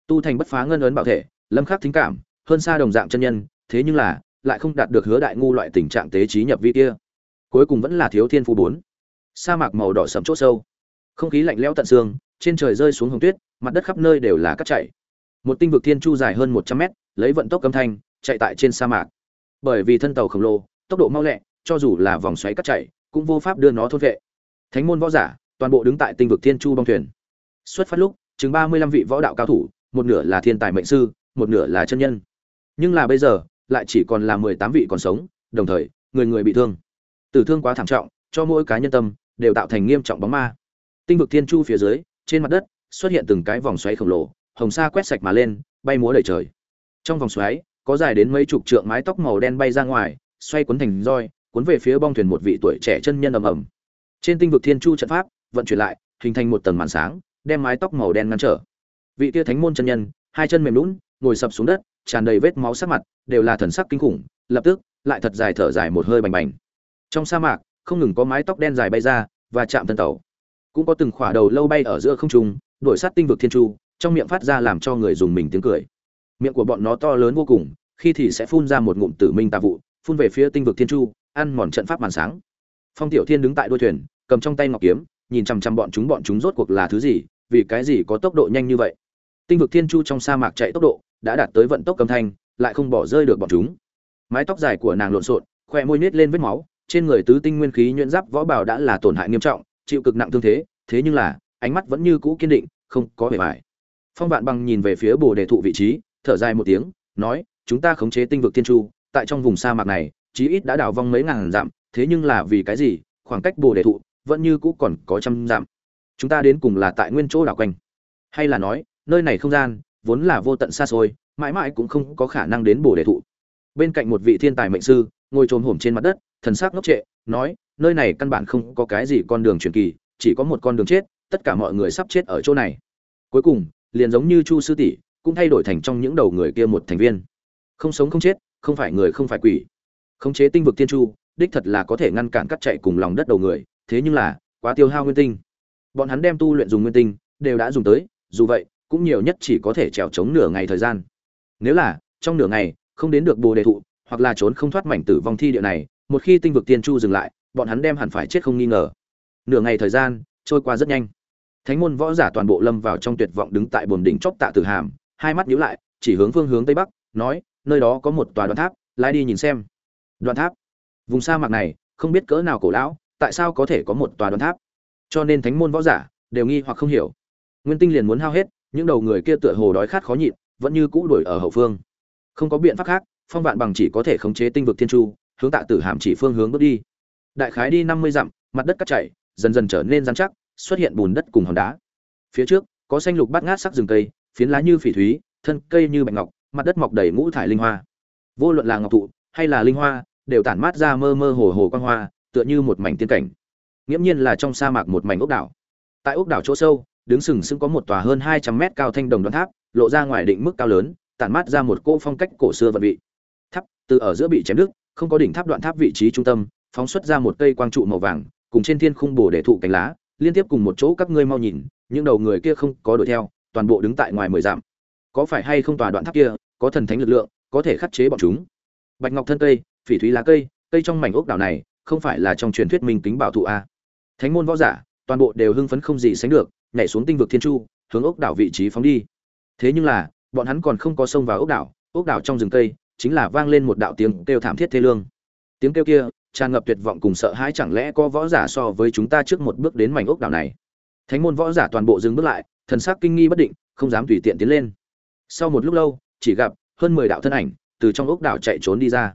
Tu thành bất phá ngân ấn bảo thể, lâm khắc thính cảm hơn xa đồng dạng chân nhân thế nhưng là lại không đạt được hứa đại ngu loại tình trạng tế trí nhập vi kia. Cuối cùng vẫn là thiếu thiên phù bốn. Sa mạc màu đỏ sẫm chỗ sâu. Không khí lạnh lẽo tận xương trên trời rơi xuống hồng tuyết mặt đất khắp nơi đều là cát chảy. Một tinh vực thiên chu dài hơn 100 mét lấy vận tốc âm thanh chạy tại trên sa mạc. Bởi vì thân tàu khổng lồ tốc độ mau lẹ cho dù là vòng xoáy cát chảy, cũng vô pháp đưa nó thôn vệ. Thánh môn võ giả toàn bộ đứng tại tinh vực thiên chu bong thuyền. Xuất phát lúc chừng ba mươi lăm vị võ đạo cao thủ một nửa là thiên tài mệnh sư một nửa là chân nhân nhưng là bây giờ, lại chỉ còn là mười tám vị còn sống, đồng thời, người người bị thương. Tử thương quá thảm trọng, cho mỗi cá nhân tâm, đều tạo thành nghiêm trọng bóng ma. Tinh vực thiên chu phía dưới, trên mặt đất, xuất hiện từng cái vòng xoáy khổng lồ, hồng sa quét sạch mà lên, bay múa đầy trời. Trong vòng xoáy, có dài đến mấy chục trượng mái tóc màu đen bay ra ngoài, xoay cuốn thành roi, cuốn về phía bong thuyền một vị tuổi trẻ chân nhân ầm ầm. Trên tinh vực thiên chu trận pháp, vận chuyển lại, hình thành một tầng màn sáng, đem mái tóc màu đen ngăn trở. Vị tia thánh môn chân nhân, hai chân mềm lún, ngồi sập xuống đất tràn đầy vết máu sắc mặt, đều là thần sắc kinh khủng, lập tức, lại thật dài thở dài một hơi bành bành. Trong sa mạc, không ngừng có mái tóc đen dài bay ra và chạm thân tàu. Cũng có từng khỏa đầu lâu bay ở giữa không trung, đuổi sát tinh vực thiên chu trong miệng phát ra làm cho người dùng mình tiếng cười. Miệng của bọn nó to lớn vô cùng, khi thì sẽ phun ra một ngụm tử minh tà vụ, phun về phía tinh vực thiên chu ăn mòn trận pháp màn sáng. Phong tiểu thiên đứng tại đuôi thuyền, cầm trong tay ngọc kiếm, nhìn chằm chằm bọn chúng bọn chúng rốt cuộc là thứ gì, vì cái gì có tốc độ nhanh như vậy? Tinh vực thiên chu trong sa mạc chạy tốc độ đã đạt tới vận tốc âm thanh, lại không bỏ rơi được bọn chúng. Mái tóc dài của nàng lộn xộn khoe môi nết lên vết máu, trên người tứ tinh nguyên khí nhuyễn giáp võ bảo đã là tổn hại nghiêm trọng, chịu cực nặng thương thế thế nhưng là, ánh mắt vẫn như cũ kiên định, không có vẻ vải. Phong vạn bằng nhìn về phía bồ đề thụ vị trí, thở dài một tiếng, nói, chúng ta khống chế tinh vực thiên chu, tại trong vùng sa mạc này, chí ít đã đào vong mấy ngàn dặm, thế nhưng là vì cái gì, khoảng cách bồ đề thụ vẫn như cũ còn có trăm dặm. Chúng ta đến cùng là tại nguyên chỗ đảo quanh. Hay là nói, nơi này không gian vốn là vô tận xa xôi, mãi mãi cũng không có khả năng đến bồ đề thụ. Bên cạnh một vị thiên tài mệnh sư, ngồi trồm hổm trên mặt đất, thần sắc ngốc trệ, nói, nơi này căn bản không có cái gì con đường truyền kỳ, chỉ có một con đường chết, tất cả mọi người sắp chết ở chỗ này. Cuối cùng, liền giống như chu sư tỷ, cũng thay đổi thành trong những đầu người kia một thành viên. Không sống không chết, không phải người không phải quỷ. Khống chế tinh vực tiên chu, đích thật là có thể ngăn cản cắt chạy cùng lòng đất đầu người, thế nhưng là, quá tiêu hao nguyên tinh. Bọn hắn đem tu luyện dùng nguyên tinh, đều đã dùng tới, dù vậy cũng nhiều nhất chỉ có thể trèo chống nửa ngày thời gian. Nếu là, trong nửa ngày, không đến được bồ đề thụ, hoặc là trốn không thoát mảnh tử vong thi địa này, một khi tinh vực tiên chu dừng lại, bọn hắn đem hẳn phải chết không nghi ngờ. Nửa ngày thời gian, trôi qua rất nhanh. Thánh môn võ giả toàn bộ lâm vào trong tuyệt vọng đứng tại bồn đỉnh chóp tạ tử hàm, hai mắt nhíu lại, chỉ hướng phương hướng tây bắc, nói, nơi đó có một tòa đoạn tháp, lái đi nhìn xem. Đoạn tháp. Vùng sa mạc này, không biết cỡ nào cổ lão, tại sao có thể có một tòa đoạn tháp? Cho nên thánh môn võ giả đều nghi hoặc không hiểu. Nguyên tinh liền muốn hao hết những đầu người kia tựa hồ đói khát khó nhịn, vẫn như cũ đuổi ở hậu phương. Không có biện pháp khác, phong vạn bằng chỉ có thể khống chế tinh vực thiên chu, hướng tạ tử hàm chỉ phương hướng bước đi. Đại khái đi năm mươi dặm, mặt đất cắt chảy, dần dần trở nên rắn chắc, xuất hiện bùn đất cùng hòn đá. Phía trước, có xanh lục bát ngát sắc rừng cây, phiến lá như phỉ thúy, thân cây như bạch ngọc, mặt đất mọc đầy ngũ thải linh hoa. Vô luận là ngọc thụ hay là linh hoa, đều tản mát ra mơ mơ hồ hồ quang hoa, tựa như một mảnh tiên cảnh. Nghiễm nhiên là trong sa mạc một mảnh ốc đảo. Tại ốc đảo chỗ sâu đứng sừng sững có một tòa hơn hai trăm mét cao thanh đồng đoạn tháp, lộ ra ngoài định mức cao lớn, tản mát ra một cỗ phong cách cổ xưa vận vị. Tháp từ ở giữa bị chém đứt, không có đỉnh tháp đoạn tháp vị trí trung tâm, phóng xuất ra một cây quang trụ màu vàng, cùng trên thiên khung bổ để thụ cánh lá, liên tiếp cùng một chỗ các ngươi mau nhìn, những đầu người kia không có đuổi theo, toàn bộ đứng tại ngoài mười dặm. Có phải hay không tòa đoạn tháp kia, có thần thánh lực lượng, có thể khắc chế bọn chúng? Bạch ngọc thân cây, phỉ thúy lá cây cây trong mảnh ốc đảo này, không phải là trong truyền thuyết minh kính bảo thụ a? Thánh môn võ giả, toàn bộ đều hưng phấn không gì sánh được nhảy xuống tinh vực thiên chu, hướng ốc đảo vị trí phóng đi. Thế nhưng là, bọn hắn còn không có xông vào ốc đảo ốc đảo trong rừng cây chính là vang lên một đạo tiếng kêu thảm thiết thê lương. Tiếng kêu kia tràn ngập tuyệt vọng cùng sợ hãi chẳng lẽ có võ giả so với chúng ta trước một bước đến mảnh ốc đảo này? Thánh môn võ giả toàn bộ dừng bước lại, thần sắc kinh nghi bất định, không dám tùy tiện tiến lên. Sau một lúc lâu, chỉ gặp hơn mười đạo thân ảnh từ trong ốc đảo chạy trốn đi ra.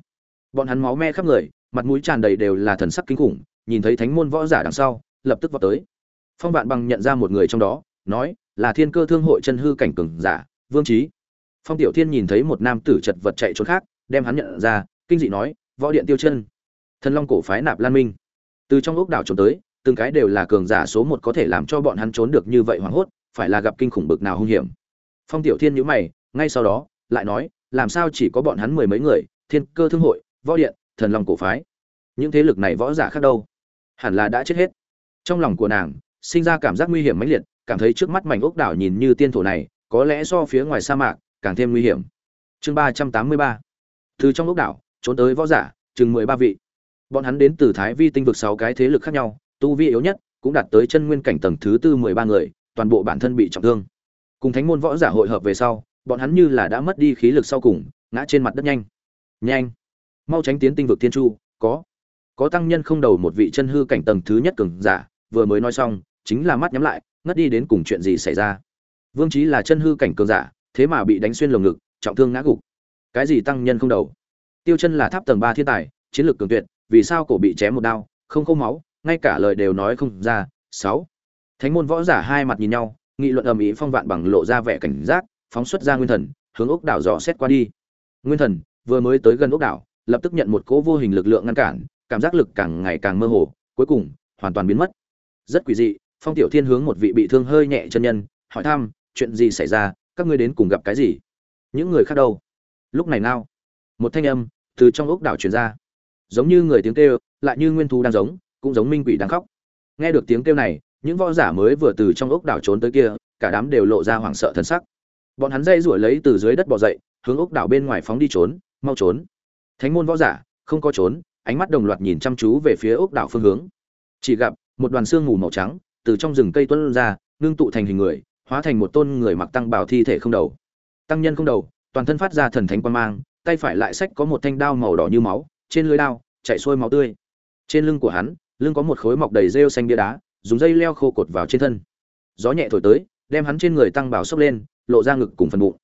Bọn hắn máu me khắp người, mặt mũi tràn đầy đều là thần sắc kinh khủng, nhìn thấy thánh môn võ giả đằng sau, lập tức vào tới phong vạn bằng nhận ra một người trong đó, nói, là thiên cơ thương hội chân hư cảnh cường giả, vương trí phong tiểu thiên nhìn thấy một nam tử chật vật chạy trốn khác, đem hắn nhận ra, kinh dị nói, võ điện tiêu chân, thần long cổ phái nạp lan minh. Từ trong ốc đảo trốn tới, từng cái đều là cường giả số một có thể làm cho bọn hắn trốn được như vậy hoảng hốt, phải là gặp kinh khủng bực nào hung hiểm. Phong tiểu thiên nhíu mày, ngay sau đó, lại nói, làm sao chỉ có bọn hắn mười mấy người, thiên cơ thương hội, võ điện, thần long cổ phái? Những thế lực này võ giả khác đâu? Hẳn là đã chết hết. Trong lòng của nàng sinh ra cảm giác nguy hiểm mãnh liệt, cảm thấy trước mắt mảnh ốc đảo nhìn như tiên thổ này, có lẽ do phía ngoài sa mạc càng thêm nguy hiểm. Chương ba trăm tám mươi ba. Từ trong ốc đảo, trốn tới võ giả, chừng mười ba vị. Bọn hắn đến từ thái vi tinh vực sáu cái thế lực khác nhau, tu vi yếu nhất cũng đạt tới chân nguyên cảnh tầng thứ tư mười ba người, toàn bộ bản thân bị trọng thương. Cùng thánh môn võ giả hội hợp về sau, bọn hắn như là đã mất đi khí lực sau cùng, ngã trên mặt đất nhanh. Nhanh. Mau tránh tiến tinh vực thiên chu, có. Có tăng nhân không đầu một vị chân hư cảnh tầng thứ nhất cường giả, vừa mới nói xong chính là mắt nhắm lại, ngất đi đến cùng chuyện gì xảy ra. Vương trí là chân hư cảnh cường giả, thế mà bị đánh xuyên lồng ngực, trọng thương ngã gục. Cái gì tăng nhân không đầu? Tiêu chân là tháp tầng ba thiên tài, chiến lược cường tuyệt, vì sao cổ bị chém một đao, không khô máu, ngay cả lời đều nói không ra. Sáu. Thánh môn võ giả hai mặt nhìn nhau, nghị luận ầm ĩ phong vạn bằng lộ ra vẻ cảnh giác, phóng xuất ra nguyên thần, hướng ốc đảo dò xét qua đi. Nguyên thần, vừa mới tới gần ốc đảo, lập tức nhận một cỗ vô hình lực lượng ngăn cản, cảm giác lực càng ngày càng mơ hồ, cuối cùng, hoàn toàn biến mất. Rất quỷ dị phong tiểu thiên hướng một vị bị thương hơi nhẹ chân nhân, hỏi thăm, chuyện gì xảy ra? Các ngươi đến cùng gặp cái gì? Những người khác đâu? Lúc này nào một thanh âm từ trong ốc đảo truyền ra. Giống như người tiếng kêu, lại như nguyên thú đang giống, cũng giống minh quỷ đang khóc. Nghe được tiếng kêu này, những võ giả mới vừa từ trong ốc đảo trốn tới kia, cả đám đều lộ ra hoảng sợ thần sắc. Bọn hắn dây rủi lấy từ dưới đất bò dậy, hướng ốc đảo bên ngoài phóng đi trốn, mau trốn. Thánh môn võ giả, không có trốn, ánh mắt đồng loạt nhìn chăm chú về phía ốc đảo phương hướng. Chỉ gặp một đoàn xương mù màu trắng từ trong rừng cây tuấn ra, ngưng tụ thành hình người, hóa thành một tôn người mặc tăng bào thi thể không đầu. Tăng nhân không đầu, toàn thân phát ra thần thánh quan mang, tay phải lại sách có một thanh đao màu đỏ như máu, trên lưới đao, chạy xuôi máu tươi. Trên lưng của hắn, lưng có một khối mọc đầy rêu xanh bia đá, dùng dây leo khô cột vào trên thân. Gió nhẹ thổi tới, đem hắn trên người tăng bảo sốc lên, lộ ra ngực cùng phần bụng.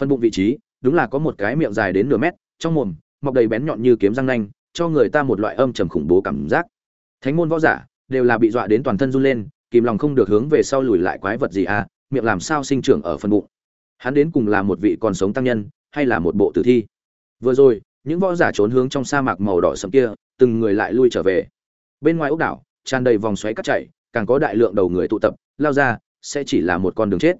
Phần bụng vị trí, đúng là có một cái miệng dài đến nửa mét, trong mồm, mọc đầy bén nhọn như kiếm răng nanh, cho người ta một loại âm trầm khủng bố cảm giác. Thánh môn võ giả, đều là bị dọa đến toàn thân run lên kìm lòng không được hướng về sau lùi lại quái vật gì à miệng làm sao sinh trưởng ở phần bụng. Hắn đến cùng là một vị còn sống tăng nhân hay là một bộ tử thi? Vừa rồi những võ giả trốn hướng trong sa mạc màu đỏ sầm kia từng người lại lui trở về. Bên ngoài ốc đảo tràn đầy vòng xoáy cắt chạy, càng có đại lượng đầu người tụ tập lao ra sẽ chỉ là một con đường chết.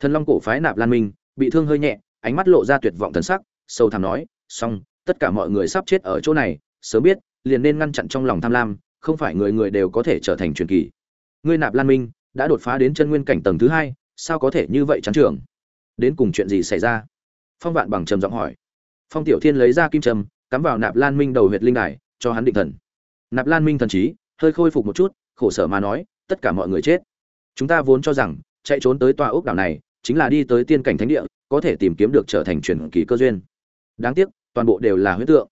Thần long cổ phái nạp lan minh bị thương hơi nhẹ ánh mắt lộ ra tuyệt vọng thần sắc sâu thẳm nói xong tất cả mọi người sắp chết ở chỗ này sớm biết liền nên ngăn chặn trong lòng tham lam không phải người người đều có thể trở thành truyền kỳ ngươi nạp lan minh, đã đột phá đến chân nguyên cảnh tầng thứ hai, sao có thể như vậy chán trường? Đến cùng chuyện gì xảy ra? Phong vạn bằng trầm giọng hỏi. Phong tiểu thiên lấy ra kim trầm cắm vào nạp lan minh đầu huyệt linh đài, cho hắn định thần. Nạp lan minh thần trí, hơi khôi phục một chút, khổ sở mà nói, tất cả mọi người chết. Chúng ta vốn cho rằng, chạy trốn tới tòa ốc đảo này, chính là đi tới tiên cảnh thánh địa, có thể tìm kiếm được trở thành truyền kỳ cơ duyên. Đáng tiếc, toàn bộ đều là huyết tượng.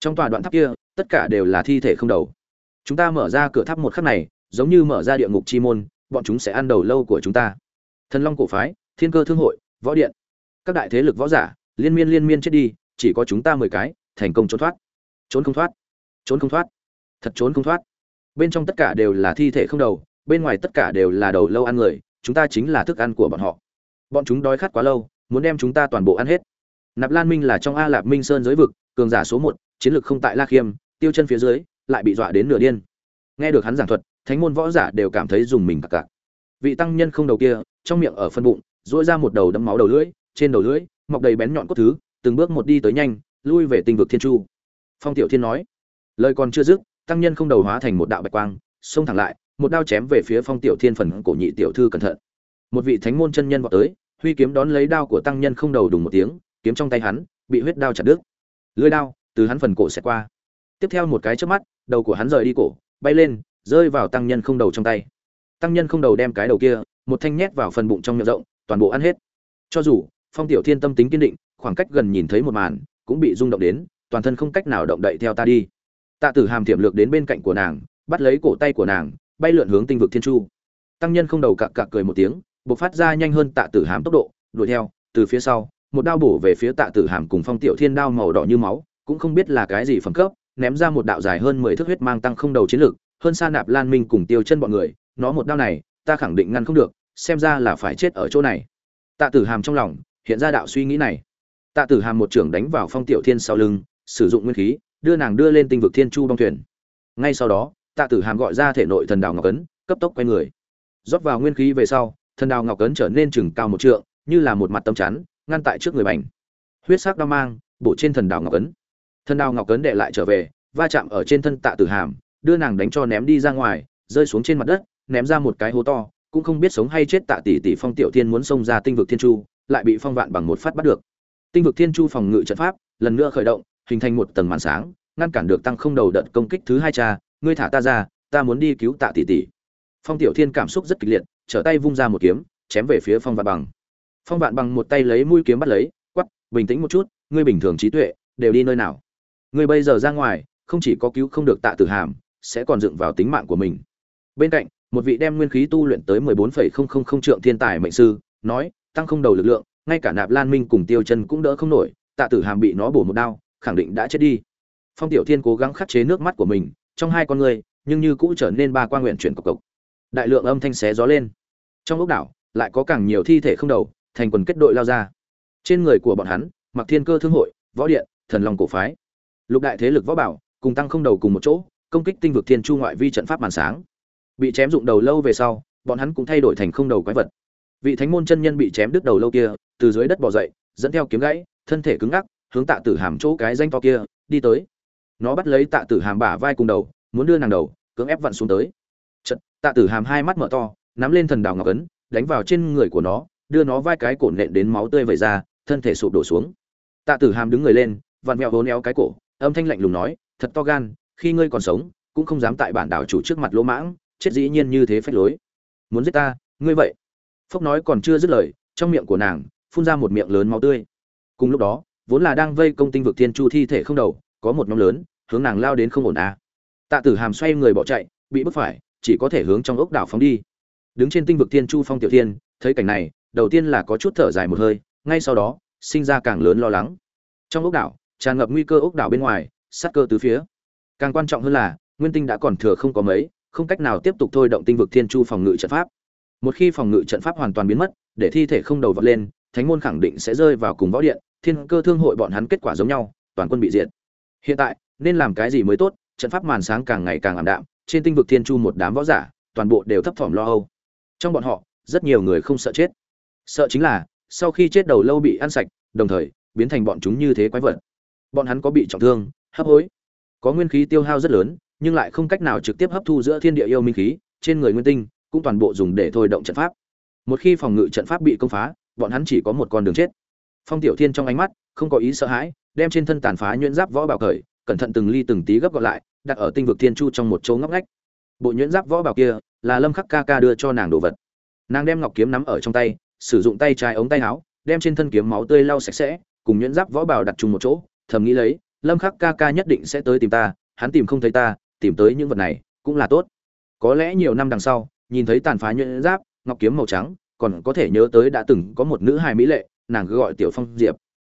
Trong tòa đoạn tháp kia, tất cả đều là thi thể không đầu. Chúng ta mở ra cửa tháp một khắc này giống như mở ra địa ngục chi môn, bọn chúng sẽ ăn đầu lâu của chúng ta. Thần long cổ phái, thiên cơ thương hội, võ điện. Các đại thế lực võ giả, liên miên liên miên chết đi, chỉ có chúng ta mười cái, thành công trốn thoát. Trốn không thoát. Trốn không thoát. Thật trốn không thoát. Bên trong tất cả đều là thi thể không đầu, bên ngoài tất cả đều là đầu lâu ăn người, chúng ta chính là thức ăn của bọn họ. Bọn chúng đói khát quá lâu, muốn đem chúng ta toàn bộ ăn hết. Nạp lan minh là trong a lạp minh sơn giới vực, cường giả số một, chiến lược không tại la khiêm, tiêu chân phía dưới, lại bị dọa đến nửa điên. Nghe được hắn giảng thuật thánh môn võ giả đều cảm thấy dùng mình cặc cặc vị tăng nhân không đầu kia, trong miệng ở phân bụng dỗi ra một đầu đấm máu đầu lưỡi, trên đầu lưỡi, mọc đầy bén nhọn cốt thứ, từng bước một đi tới nhanh, lui về tinh vực thiên chu. Phong tiểu thiên nói, lời còn chưa dứt, tăng nhân không đầu hóa thành một đạo bạch quang, xông thẳng lại, một đao chém về phía phong tiểu thiên phần cổ nhị tiểu thư cẩn thận. Một vị thánh môn chân nhân vọt tới, huy kiếm đón lấy đao của tăng nhân không đầu đùng một tiếng, kiếm trong tay hắn, bị huyết đao chặt đứt. Lưỡi đao từ hắn phần cổ sẽ qua. Tiếp theo một cái chớp mắt, đầu của hắn rời đi cổ, bay lên rơi vào tăng nhân không đầu trong tay. Tăng nhân không đầu đem cái đầu kia, một thanh nhét vào phần bụng trong miệng rộng, toàn bộ ăn hết. Cho dù, phong tiểu thiên tâm tính kiên định, khoảng cách gần nhìn thấy một màn, cũng bị rung động đến, toàn thân không cách nào động đậy theo ta đi. Tạ tử hàm tiềm lược đến bên cạnh của nàng, bắt lấy cổ tay của nàng, bay lượn hướng tinh vực thiên chu. Tăng nhân không đầu cặc cặc cười một tiếng, bộc phát ra nhanh hơn tạ tử hàm tốc độ, đuổi theo, từ phía sau, một đao bổ về phía tạ tử hàm cùng phong tiểu thiên đao màu đỏ như máu, cũng không biết là cái gì phẩm cấp, ném ra một đạo dài hơn mười thước huyết mang tăng không đầu chiến lực hơn xa nạp lan minh cùng tiêu chân bọn người, nó một đao này, ta khẳng định ngăn không được, xem ra là phải chết ở chỗ này. Tạ tử hàm trong lòng, hiện ra đạo suy nghĩ này. Tạ tử hàm một trưởng đánh vào phong tiểu thiên sau lưng, sử dụng nguyên khí, đưa nàng đưa lên tinh vực thiên chu bong thuyền. Ngay sau đó, tạ tử hàm gọi ra thể nội thần đào ngọc ấn, cấp tốc quay người. Rót vào nguyên khí về sau, thần đào ngọc ấn trở nên chừng cao một trượng, như là một mặt tấm chắn, ngăn tại trước người bành. Huyết sắc đao mang, bổ trên thần đào ngọc ấn. Thần đào ngọc ấn đệ lại trở về, va chạm ở trên thân tạ tử hàm đưa nàng đánh cho ném đi ra ngoài, rơi xuống trên mặt đất, ném ra một cái hố to, cũng không biết sống hay chết tạ tỷ tỷ phong tiểu thiên muốn xông ra tinh vực thiên chu, lại bị phong vạn bằng một phát bắt được. Tinh vực thiên chu phòng ngự trận pháp, lần nữa khởi động, hình thành một tầng màn sáng, ngăn cản được tăng không đầu đợt công kích thứ hai cha, ngươi thả ta ra, ta muốn đi cứu tạ tỷ tỷ. Phong tiểu thiên cảm xúc rất kịch liệt, trở tay vung ra một kiếm, chém về phía phong vạn bằng. Phong vạn bằng một tay lấy mũi kiếm bắt lấy quắp bình tĩnh một chút, ngươi bình thường trí tuệ, đều đi nơi nào? Ngươi bây giờ ra ngoài, không chỉ có cứu không được tạ tử hàm sẽ còn dựng vào tính mạng của mình. Bên cạnh, một vị đem nguyên khí tu luyện tới mười bốn phẩy không không không trượng thiên tài mệnh sư, nói, tăng không đầu lực lượng, ngay cả nạp lan minh cùng tiêu chân cũng đỡ không nổi, tạ tử hàm bị nó bổ một đao, khẳng định đã chết đi. Phong tiểu thiên cố gắng khắc chế nước mắt của mình, trong hai con người nhưng như cũ trở nên ba quan nguyện chuyển cộc cộc. Đại lượng âm thanh xé gió lên. Trong ốc đảo, lại có càng nhiều thi thể không đầu, thành quần kết đội lao ra. Trên người của bọn hắn mặc thiên cơ thương hội, võ điện, thần long cổ phái. Lục đại thế lực võ bảo, cùng tăng không đầu cùng một chỗ công kích tinh vực thiên chu ngoại vi trận pháp màn sáng. Bị chém dụng đầu lâu về sau bọn hắn cũng thay đổi thành không đầu quái vật. Vị thánh môn chân nhân bị chém đứt đầu lâu kia từ dưới đất bỏ dậy dẫn theo kiếm gãy thân thể cứng ngắc hướng tạ tử hàm chỗ cái danh to kia đi tới. Nó bắt lấy tạ tử hàm bả vai cùng đầu muốn đưa nàng đầu cưỡng ép vặn xuống tới. Chật, tạ tử hàm hai mắt mở to nắm lên thần đào ngọc ấn đánh vào trên người của nó đưa nó vai cái cổ nện đến máu tươi vẩy ra thân thể sụp đổ xuống. Tạ tử hàm đứng người lên vặn mẹo hố néo cái cổ âm thanh lạnh lùng nói thật to gan khi ngươi còn sống, cũng không dám tại bản đảo chủ trước mặt lỗ mãng, chết dĩ nhiên như thế phách lối. Muốn giết ta, ngươi vậy. Phốc nói còn chưa dứt lời, trong miệng của nàng, phun ra một miệng lớn máu tươi. Cùng lúc đó, vốn là đang vây công tinh vực thiên chu thi thể không đầu, có một nhóm lớn, hướng nàng lao đến không ổn à. tạ tử hàm xoay người bỏ chạy, bị bức phải, chỉ có thể hướng trong ốc đảo phóng đi. Đứng trên tinh vực thiên chu phong tiểu thiên, thấy cảnh này, đầu tiên là có chút thở dài một hơi, ngay sau đó, sinh ra càng lớn lo lắng. Trong ốc đảo, tràn ngập nguy cơ ốc đảo bên ngoài, sát cơ từ phía càng quan trọng hơn là, nguyên tinh đã còn thừa không có mấy, không cách nào tiếp tục thôi động tinh vực thiên chu phòng ngự trận pháp. Một khi phòng ngự trận pháp hoàn toàn biến mất, để thi thể không đầu vọt lên, thánh môn khẳng định sẽ rơi vào cùng võ điện, thiên cơ thương hội bọn hắn kết quả giống nhau, toàn quân bị diệt. Hiện tại, nên làm cái gì mới tốt, trận pháp màn sáng càng ngày càng ảm đạm, trên tinh vực thiên chu một đám võ giả, toàn bộ đều thấp thỏm lo âu. Trong bọn họ, rất nhiều người không sợ chết. Sợ chính là, sau khi chết đầu lâu bị ăn sạch, đồng thời, biến thành bọn chúng như thế quái vật. Bọn hắn có bị trọng thương, hấp hối có nguyên khí tiêu hao rất lớn, nhưng lại không cách nào trực tiếp hấp thu giữa thiên địa yêu minh khí, trên người nguyên tinh cũng toàn bộ dùng để thôi động trận pháp. Một khi phòng ngự trận pháp bị công phá, bọn hắn chỉ có một con đường chết. Phong tiểu thiên trong ánh mắt, không có ý sợ hãi, đem trên thân tàn phá nhuyễn giáp võ bảo cởi, cẩn thận từng ly từng tí gấp gọn lại, đặt ở tinh vực thiên chu trong một chỗ ngóc ngách. Bộ nhuyễn giáp võ bảo kia là lâm khắc ca ca đưa cho nàng đồ vật. Nàng đem ngọc kiếm nắm ở trong tay, sử dụng tay trái ống tay áo, đem trên thân kiếm máu tươi lau sạch sẽ, cùng nhuyễn giáp võ bảo đặt chung một chỗ, thầm nghĩ lấy lâm khắc ca ca nhất định sẽ tới tìm ta, hắn tìm không thấy ta, tìm tới những vật này cũng là tốt. Có lẽ nhiều năm đằng sau, nhìn thấy tàn phá nhuyễn giáp, ngọc kiếm màu trắng, còn có thể nhớ tới đã từng có một nữ hài mỹ lệ, nàng cứ gọi tiểu phong diệp.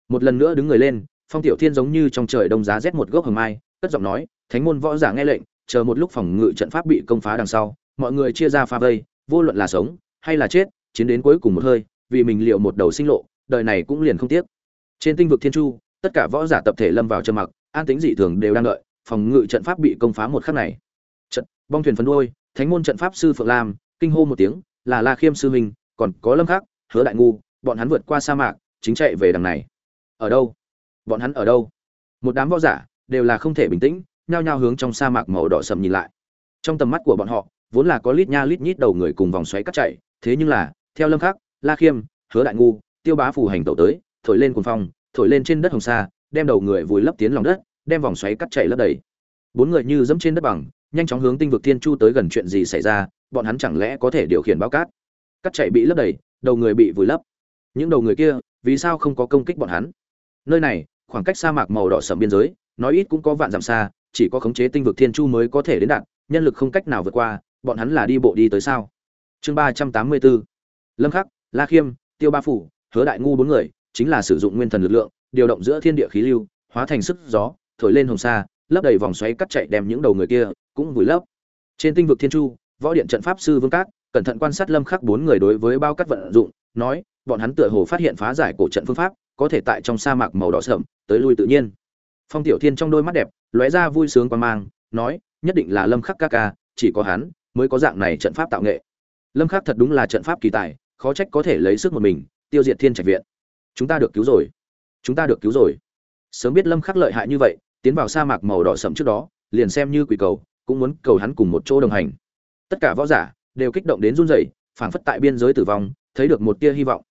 Một lần nữa đứng người lên, phong tiểu thiên giống như trong trời đông giá rét một gốc hồng mai, cất giọng nói, thánh môn võ giả nghe lệnh, chờ một lúc phòng ngự trận pháp bị công phá đằng sau, mọi người chia ra pha vây, vô luận là sống hay là chết, chiến đến cuối cùng một hơi, vì mình liệu một đầu sinh lộ, đời này cũng liền không tiếc. Trên tinh vực thiên chu tất cả võ giả tập thể lâm vào trầm mặc, an tính dị thường đều đang đợi, phòng ngự trận pháp bị công phá một khắc này. Trận, bong thuyền phấn đôi thánh môn trận pháp sư phượng lam, kinh hô một tiếng, là la khiêm sư huynh, còn có lâm khắc, hứa đại ngu, bọn hắn vượt qua sa mạc, chính chạy về đằng này. Ở đâu? Bọn hắn ở đâu? Một đám võ giả, đều là không thể bình tĩnh, nhao nhao hướng trong sa mạc màu đỏ sầm nhìn lại. Trong tầm mắt của bọn họ, vốn là có lít nha lít nhít đầu người cùng vòng xoáy cắt chạy, thế nhưng là, theo lâm khắc, la khiêm, hứa đại ngu, tiêu bá phù hành tẩu tới, thổi lên cuồng phong thổi lên trên đất hồng sa, đem đầu người vùi lấp tiến lòng đất, đem vòng xoáy cắt chạy lấp đầy. Bốn người như dẫm trên đất bằng, nhanh chóng hướng tinh vực thiên chu tới gần chuyện gì xảy ra, bọn hắn chẳng lẽ có thể điều khiển bao cát? Cắt chạy bị lấp đầy, đầu người bị vùi lấp. Những đầu người kia, vì sao không có công kích bọn hắn? Nơi này, khoảng cách sa mạc màu đỏ sầm biên giới, nói ít cũng có vạn dặm xa, chỉ có khống chế tinh vực thiên chu mới có thể đến đạt, nhân lực không cách nào vượt qua, bọn hắn là đi bộ đi tới sao? Chương ba trăm tám mươi bốn. Lâm khắc, la khiêm, tiêu ba phủ, hứa đại ngu bốn người chính là sử dụng nguyên thần lực lượng, điều động giữa thiên địa khí lưu, hóa thành sức gió, thổi lên hồng sa, lấp đầy vòng xoáy cắt chạy đem những đầu người kia, cũng vùi lấp. Trên tinh vực thiên chu, võ điện trận pháp sư vương cát, cẩn thận quan sát lâm khắc bốn người đối với bao cắt vận dụng, nói, bọn hắn tựa hồ phát hiện phá giải cổ trận phương pháp, có thể tại trong sa mạc màu đỏ sẫm, tới lui tự nhiên. Phong tiểu thiên trong đôi mắt đẹp, lóe ra vui sướng quan mang, nói, nhất định là lâm khắc ca ca, chỉ có hắn mới có dạng này trận pháp tạo nghệ. Lâm khắc thật đúng là trận pháp kỳ tài, khó trách có thể lấy sức một mình, tiêu diệt thiên trạch viện chúng ta được cứu rồi. Chúng ta được cứu rồi. Sớm biết lâm khắc lợi hại như vậy, tiến vào sa mạc màu đỏ sậm trước đó, liền xem như quỷ cầu, cũng muốn cầu hắn cùng một chỗ đồng hành. Tất cả võ giả đều kích động đến run rẩy, phảng phất tại biên giới tử vong, thấy được một tia hy vọng.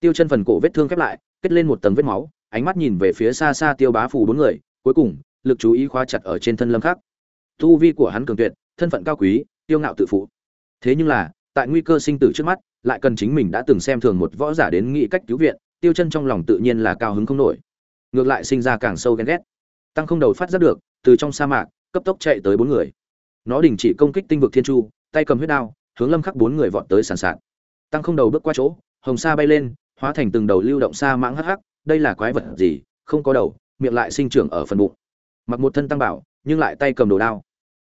Tiêu chân phần cổ vết thương khép lại, kết lên một tầng vết máu, ánh mắt nhìn về phía xa xa tiêu bá phù bốn người, cuối cùng, lực chú ý khóa chặt ở trên thân lâm khắc. Tu vi của hắn cường tuyệt, thân phận cao quý, tiêu ngạo tự phụ. Thế nhưng là, tại nguy cơ sinh tử trước mắt, lại cần chính mình đã từng xem thường một võ giả đến nghị cách cứu viện tiêu chân trong lòng tự nhiên là cao hứng không nổi. Ngược lại sinh ra càng sâu ghen ghét. Tăng không đầu phát giác được, từ trong sa mạc, cấp tốc chạy tới bốn người. Nó đình chỉ công kích tinh vực thiên chu, tay cầm huyết đao, hướng lâm khắc bốn người vọt tới sàn sạt. Tăng không đầu bước qua chỗ, hồng sa bay lên, hóa thành từng đầu lưu động sa mãng hắc hắc, đây là quái vật gì, không có đầu, miệng lại sinh trưởng ở phần bụng. Mặc một thân tăng bảo, nhưng lại tay cầm đồ đao.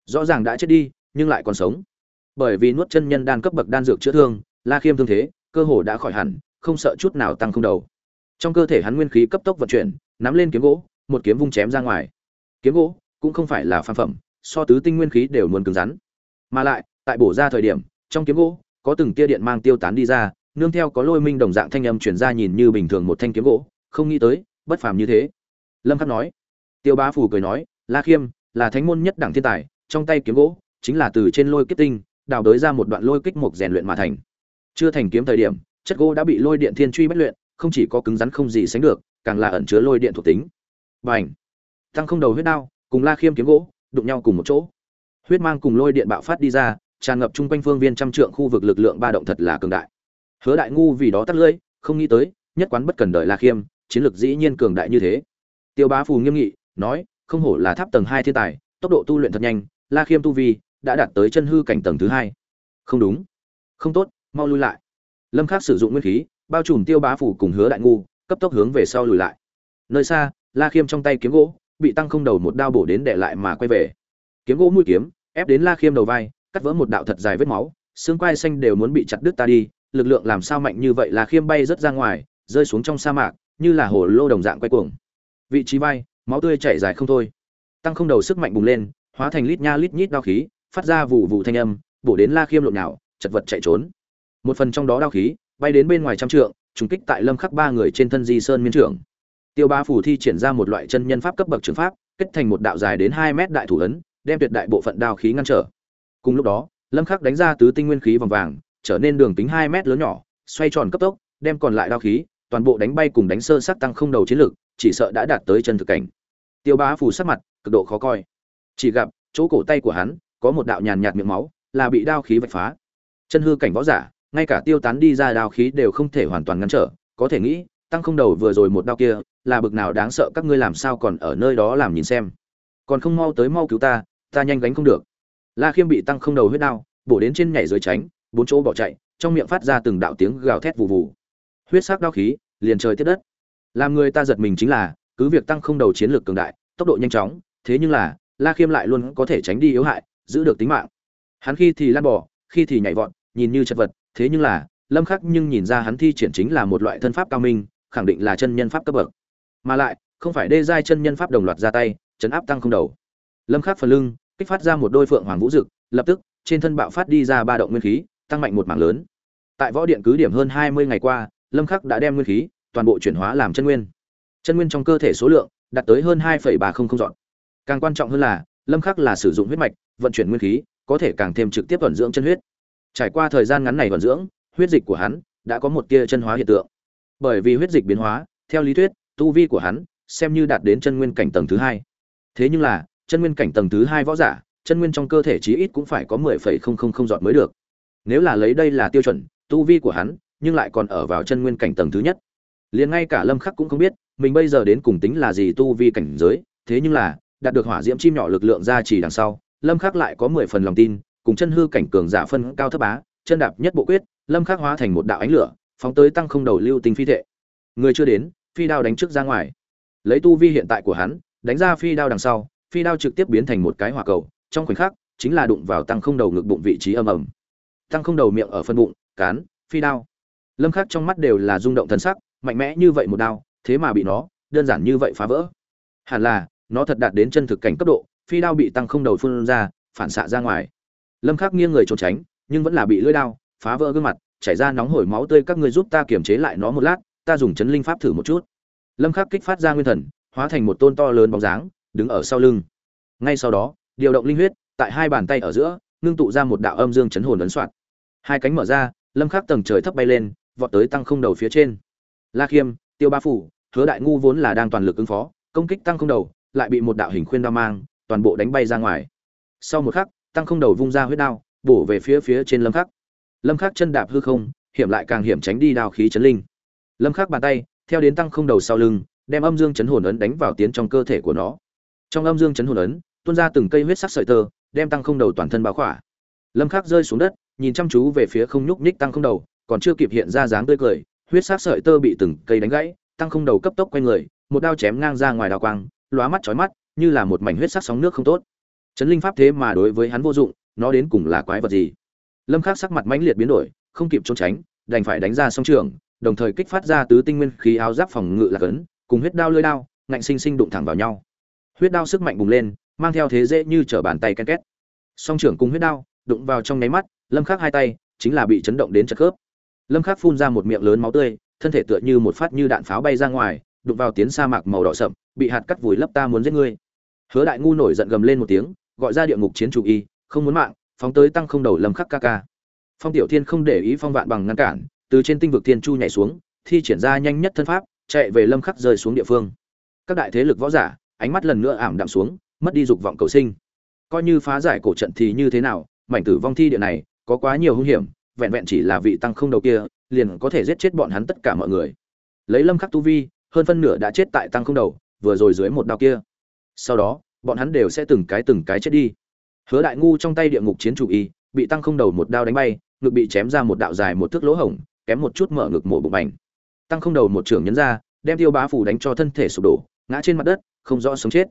Rõ ràng đã chết đi, nhưng lại còn sống. Bởi vì nuốt chân nhân đan cấp bậc đan dược chữa thương, la khiêm thương thế, cơ hồ đã khỏi hẳn không sợ chút nào tăng không đầu. Trong cơ thể hắn nguyên khí cấp tốc vận chuyển, nắm lên kiếm gỗ, một kiếm vung chém ra ngoài. Kiếm gỗ cũng không phải là phàm phẩm, so tứ tinh nguyên khí đều muốn cứng rắn. Mà lại, tại bổ ra thời điểm, trong kiếm gỗ có từng tia điện mang tiêu tán đi ra, nương theo có lôi minh đồng dạng thanh âm truyền ra nhìn như bình thường một thanh kiếm gỗ, không nghĩ tới, bất phàm như thế. Lâm khắc nói, tiêu bá phủ cười nói, la khiêm, là thánh môn nhất đẳng thiên tài, trong tay kiếm gỗ chính là từ trên lôi kết tinh, đào đới ra một đoạn lôi kích mục rèn luyện mà thành. Chưa thành kiếm thời điểm chất gỗ đã bị lôi điện thiên truy bất luyện, không chỉ có cứng rắn không gì sánh được, càng là ẩn chứa lôi điện thuộc tính. Bành! Tăng không đầu huyết đao, cùng la khiêm kiếm gỗ, đụng nhau cùng một chỗ. Huyết mang cùng lôi điện bạo phát đi ra, tràn ngập chung quanh phương viên trăm trượng khu vực lực lượng ba động thật là cường đại. Hứa đại ngu vì đó tắt lưỡi, không nghĩ tới, nhất quán bất cần đợi la khiêm, chiến lực dĩ nhiên cường đại như thế. Tiêu bá phù nghiêm nghị, nói, không hổ là tháp tầng hai thiên tài, tốc độ tu luyện thật nhanh, la khiêm tu vi đã đạt tới chân hư cảnh tầng thứ hai. Không đúng. Không tốt, mau lui lại lâm khắc sử dụng nguyên khí, bao trùm tiêu bá phủ cùng hứa đại ngu, cấp tốc hướng về sau lùi lại. Nơi xa, la khiêm trong tay kiếm gỗ, bị tăng không đầu một đao bổ đến để lại mà quay về. Kiếm gỗ mũi kiếm, ép đến la khiêm đầu vai, cắt vỡ một đạo thật dài vết máu, xương quai xanh đều muốn bị chặt đứt ta đi, lực lượng làm sao mạnh như vậy là khiêm bay rất ra ngoài, rơi xuống trong sa mạc, như là hồ lô đồng dạng quay cuồng. Vị trí vai, máu tươi chảy dài không thôi. Tăng không đầu sức mạnh bùng lên, hóa thành lít nha lít nhít đao khí, phát ra vụ vụ thanh âm, bổ đến la khiêm lộn nào chật vật chạy trốn một phần trong đó đao khí, bay đến bên ngoài trăm trượng, trùng kích tại lâm khắc ba người trên thân di sơn miên trưởng. Tiêu ba phủ thi triển ra một loại chân nhân pháp cấp bậc trường pháp, kết thành một đạo dài đến 2 mét đại thủ ấn, đem tuyệt đại bộ phận đao khí ngăn trở. Cùng lúc đó, lâm khắc đánh ra tứ tinh nguyên khí vòng vàng, trở nên đường kính 2 mét lớn nhỏ, xoay tròn cấp tốc, đem còn lại đao khí, toàn bộ đánh bay cùng đánh sơ sát tăng không đầu chiến lực, chỉ sợ đã đạt tới chân thực cảnh. Tiêu bá phủ sắc mặt cực độ khó coi. Chỉ gặp, chỗ cổ tay của hắn, có một đạo nhàn nhạt miệng máu, là bị đao khí vạch phá. Chân hư cảnh võ giả ngay cả tiêu tán đi ra đao khí đều không thể hoàn toàn ngăn trở, có thể nghĩ, tăng không đầu vừa rồi một đao kia, là bực nào đáng sợ các ngươi làm sao còn ở nơi đó làm nhìn xem. Còn không mau tới mau cứu ta ta nhanh gánh không được. La khiêm bị tăng không đầu huyết đao, bổ đến trên nhảy dưới tránh, bốn chỗ bỏ chạy, trong miệng phát ra từng đạo tiếng gào thét vụ vụ huyết sắc đao khí, liền trời tiếp đất. Làm người ta giật mình chính là, cứ việc tăng không đầu chiến lược cường đại, tốc độ nhanh chóng, thế nhưng là, la khiêm lại luôn có thể tránh đi yếu hại, giữ được tính mạng. Hắn khi thì lăn bỏ khi thì nhảy vọt, nhìn như chật vật thế nhưng là lâm khắc nhưng nhìn ra hắn thi triển chính là một loại thân pháp cao minh khẳng định là chân nhân pháp cấp bậc. Mà lại không phải đê giai chân nhân pháp đồng loạt ra tay chấn áp tăng không đầu. Lâm khắc phần lưng kích phát ra một đôi phượng hoàng vũ dực lập tức trên thân bạo phát đi ra ba động nguyên khí tăng mạnh một mảng lớn. Tại võ điện cứ điểm hơn 20 ngày qua lâm khắc đã đem nguyên khí toàn bộ chuyển hóa làm chân nguyên. Chân nguyên trong cơ thể số lượng đạt tới hơn 2,300 dọn. Càng quan trọng hơn là lâm khắc là sử dụng huyết mạch vận chuyển nguyên khí có thể càng thêm trực tiếp vận dưỡng chân huyết trải qua thời gian ngắn này vận dưỡng, huyết dịch của hắn đã có một tia chân hóa hiện tượng. Bởi vì huyết dịch biến hóa, theo lý thuyết, tu vi của hắn xem như đạt đến chân nguyên cảnh tầng thứ hai. Thế nhưng là, chân nguyên cảnh tầng thứ hai võ giả, chân nguyên trong cơ thể chí ít cũng phải có mười phẩy không không không dọn mới được. Nếu là lấy đây là tiêu chuẩn, tu vi của hắn nhưng lại còn ở vào chân nguyên cảnh tầng thứ nhất. Liền ngay cả lâm khắc cũng không biết, mình bây giờ đến cùng tính là gì tu vi cảnh giới, thế nhưng là, đạt được hỏa diễm chim nhỏ lực lượng ra chỉ đằng sau, lâm khắc lại có mười phần lòng tin cùng chân hư cảnh cường giả phân cao thấp bá, chân đạp nhất bộ quyết, lâm khắc hóa thành một đạo ánh lửa, phóng tới tăng không đầu lưu tinh phi thệ. Người chưa đến, phi đao đánh trước ra ngoài. Lấy tu vi hiện tại của hắn, đánh ra phi đao đằng sau, phi đao trực tiếp biến thành một cái hỏa cầu, trong khoảnh khắc, chính là đụng vào tăng không đầu ngực bụng vị trí âm ầm. Tăng không đầu miệng ở phân bụng, cán, phi đao. Lâm khắc trong mắt đều là rung động thần sắc, mạnh mẽ như vậy một đao, thế mà bị nó, đơn giản như vậy phá vỡ. Hẳn là, nó thật đạt đến chân thực cảnh cấp độ, phi đao bị tăng không đầu phun ra, phản xạ ra ngoài lâm khắc nghiêng người trốn tránh, nhưng vẫn là bị lưỡi đao phá vỡ gương mặt, chảy ra nóng hổi máu tươi, các ngươi giúp ta kiềm chế lại nó một lát, ta dùng chấn linh pháp thử một chút. Lâm khắc kích phát ra nguyên thần, hóa thành một tôn to lớn bóng dáng, đứng ở sau lưng. Ngay sau đó, điều động linh huyết, tại hai bàn tay ở giữa, ngưng tụ ra một đạo âm dương chấn hồn ấn soạn. Hai cánh mở ra, lâm khắc tầng trời thấp bay lên, vọt tới tăng không đầu phía trên. La khiêm, tiêu ba phủ, hứa đại ngu vốn là đang toàn lực ứng phó, công kích tăng không đầu, lại bị một đạo hình khuyên đao mang, toàn bộ đánh bay ra ngoài. Sau một khắc tăng không đầu vung ra huyết đao, bổ về phía phía trên lâm khắc. Lâm khắc chân đạp hư không, hiểm lại càng hiểm tránh đi đao khí chấn linh. Lâm khắc bàn tay, theo đến tăng không đầu sau lưng, đem âm dương chấn hồn ấn đánh vào tiến trong cơ thể của nó. Trong âm dương chấn hồn ấn, tuôn ra từng cây huyết sắc sợi tơ, đem tăng không đầu toàn thân bao khỏa. Lâm khắc rơi xuống đất, nhìn chăm chú về phía không nhúc nhích tăng không đầu, còn chưa kịp hiện ra dáng tươi cười, huyết sắc sợi tơ bị từng cây đánh gãy, tăng không đầu cấp tốc quay người, một đao chém ngang ra ngoài đào quang, lóa mắt chói mắt, như là một mảnh huyết sắc sóng nước không tốt chấn linh pháp thế mà đối với hắn vô dụng, nó đến cùng là quái vật gì? Lâm khắc sắc mặt mãnh liệt biến đổi, không kịp trốn tránh, đành phải đánh ra song trường, đồng thời kích phát ra tứ tinh nguyên khí áo giáp phòng ngự là cấn cùng huyết đao lưỡi đao, ngạnh sinh sinh đụng thẳng vào nhau. Huyết đao sức mạnh bùng lên, mang theo thế dễ như trở bàn tay ken két. Song trưởng cùng huyết đao, đụng vào trong nháy mắt, lâm khắc hai tay, chính là bị chấn động đến chật khớp. Lâm khắc phun ra một miệng lớn máu tươi, thân thể tựa như một phát như đạn pháo bay ra ngoài, đụng vào tiến sa mạc màu đỏ sậm, bị hạt cắt vùi lấp ta muốn giết ngươi hứa đại ngu nổi giận gầm lên một tiếng, gọi ra địa ngục chiến chủ y, không muốn mạng, phóng tới tăng không đầu lâm khắc ca ca. Phong tiểu thiên không để ý phong vạn bằng ngăn cản, từ trên tinh vực thiên chu nhảy xuống, thi triển ra nhanh nhất thân pháp, chạy về lâm khắc rơi xuống địa phương. Các đại thế lực võ giả, ánh mắt lần nữa ảm đạm xuống, mất đi dục vọng cầu sinh. Coi như phá giải cổ trận thì như thế nào, mảnh tử vong thi địa này, có quá nhiều hung hiểm, vẹn vẹn chỉ là vị tăng không đầu kia, liền có thể giết chết bọn hắn tất cả mọi người. Lấy lâm khắc tu vi, hơn phân nửa đã chết tại tăng không đầu, vừa rồi dưới một đao kia sau đó, bọn hắn đều sẽ từng cái từng cái chết đi. Hứa đại ngu trong tay địa ngục chiến chủ y, bị tăng không đầu một đao đánh bay, ngực bị chém ra một đạo dài một thước lỗ hổng, kém một chút mở ngực mổ bụng ảnh tăng không đầu một trưởng nhấn ra, đem tiêu bá phủ đánh cho thân thể sụp đổ, ngã trên mặt đất, không rõ sống chết.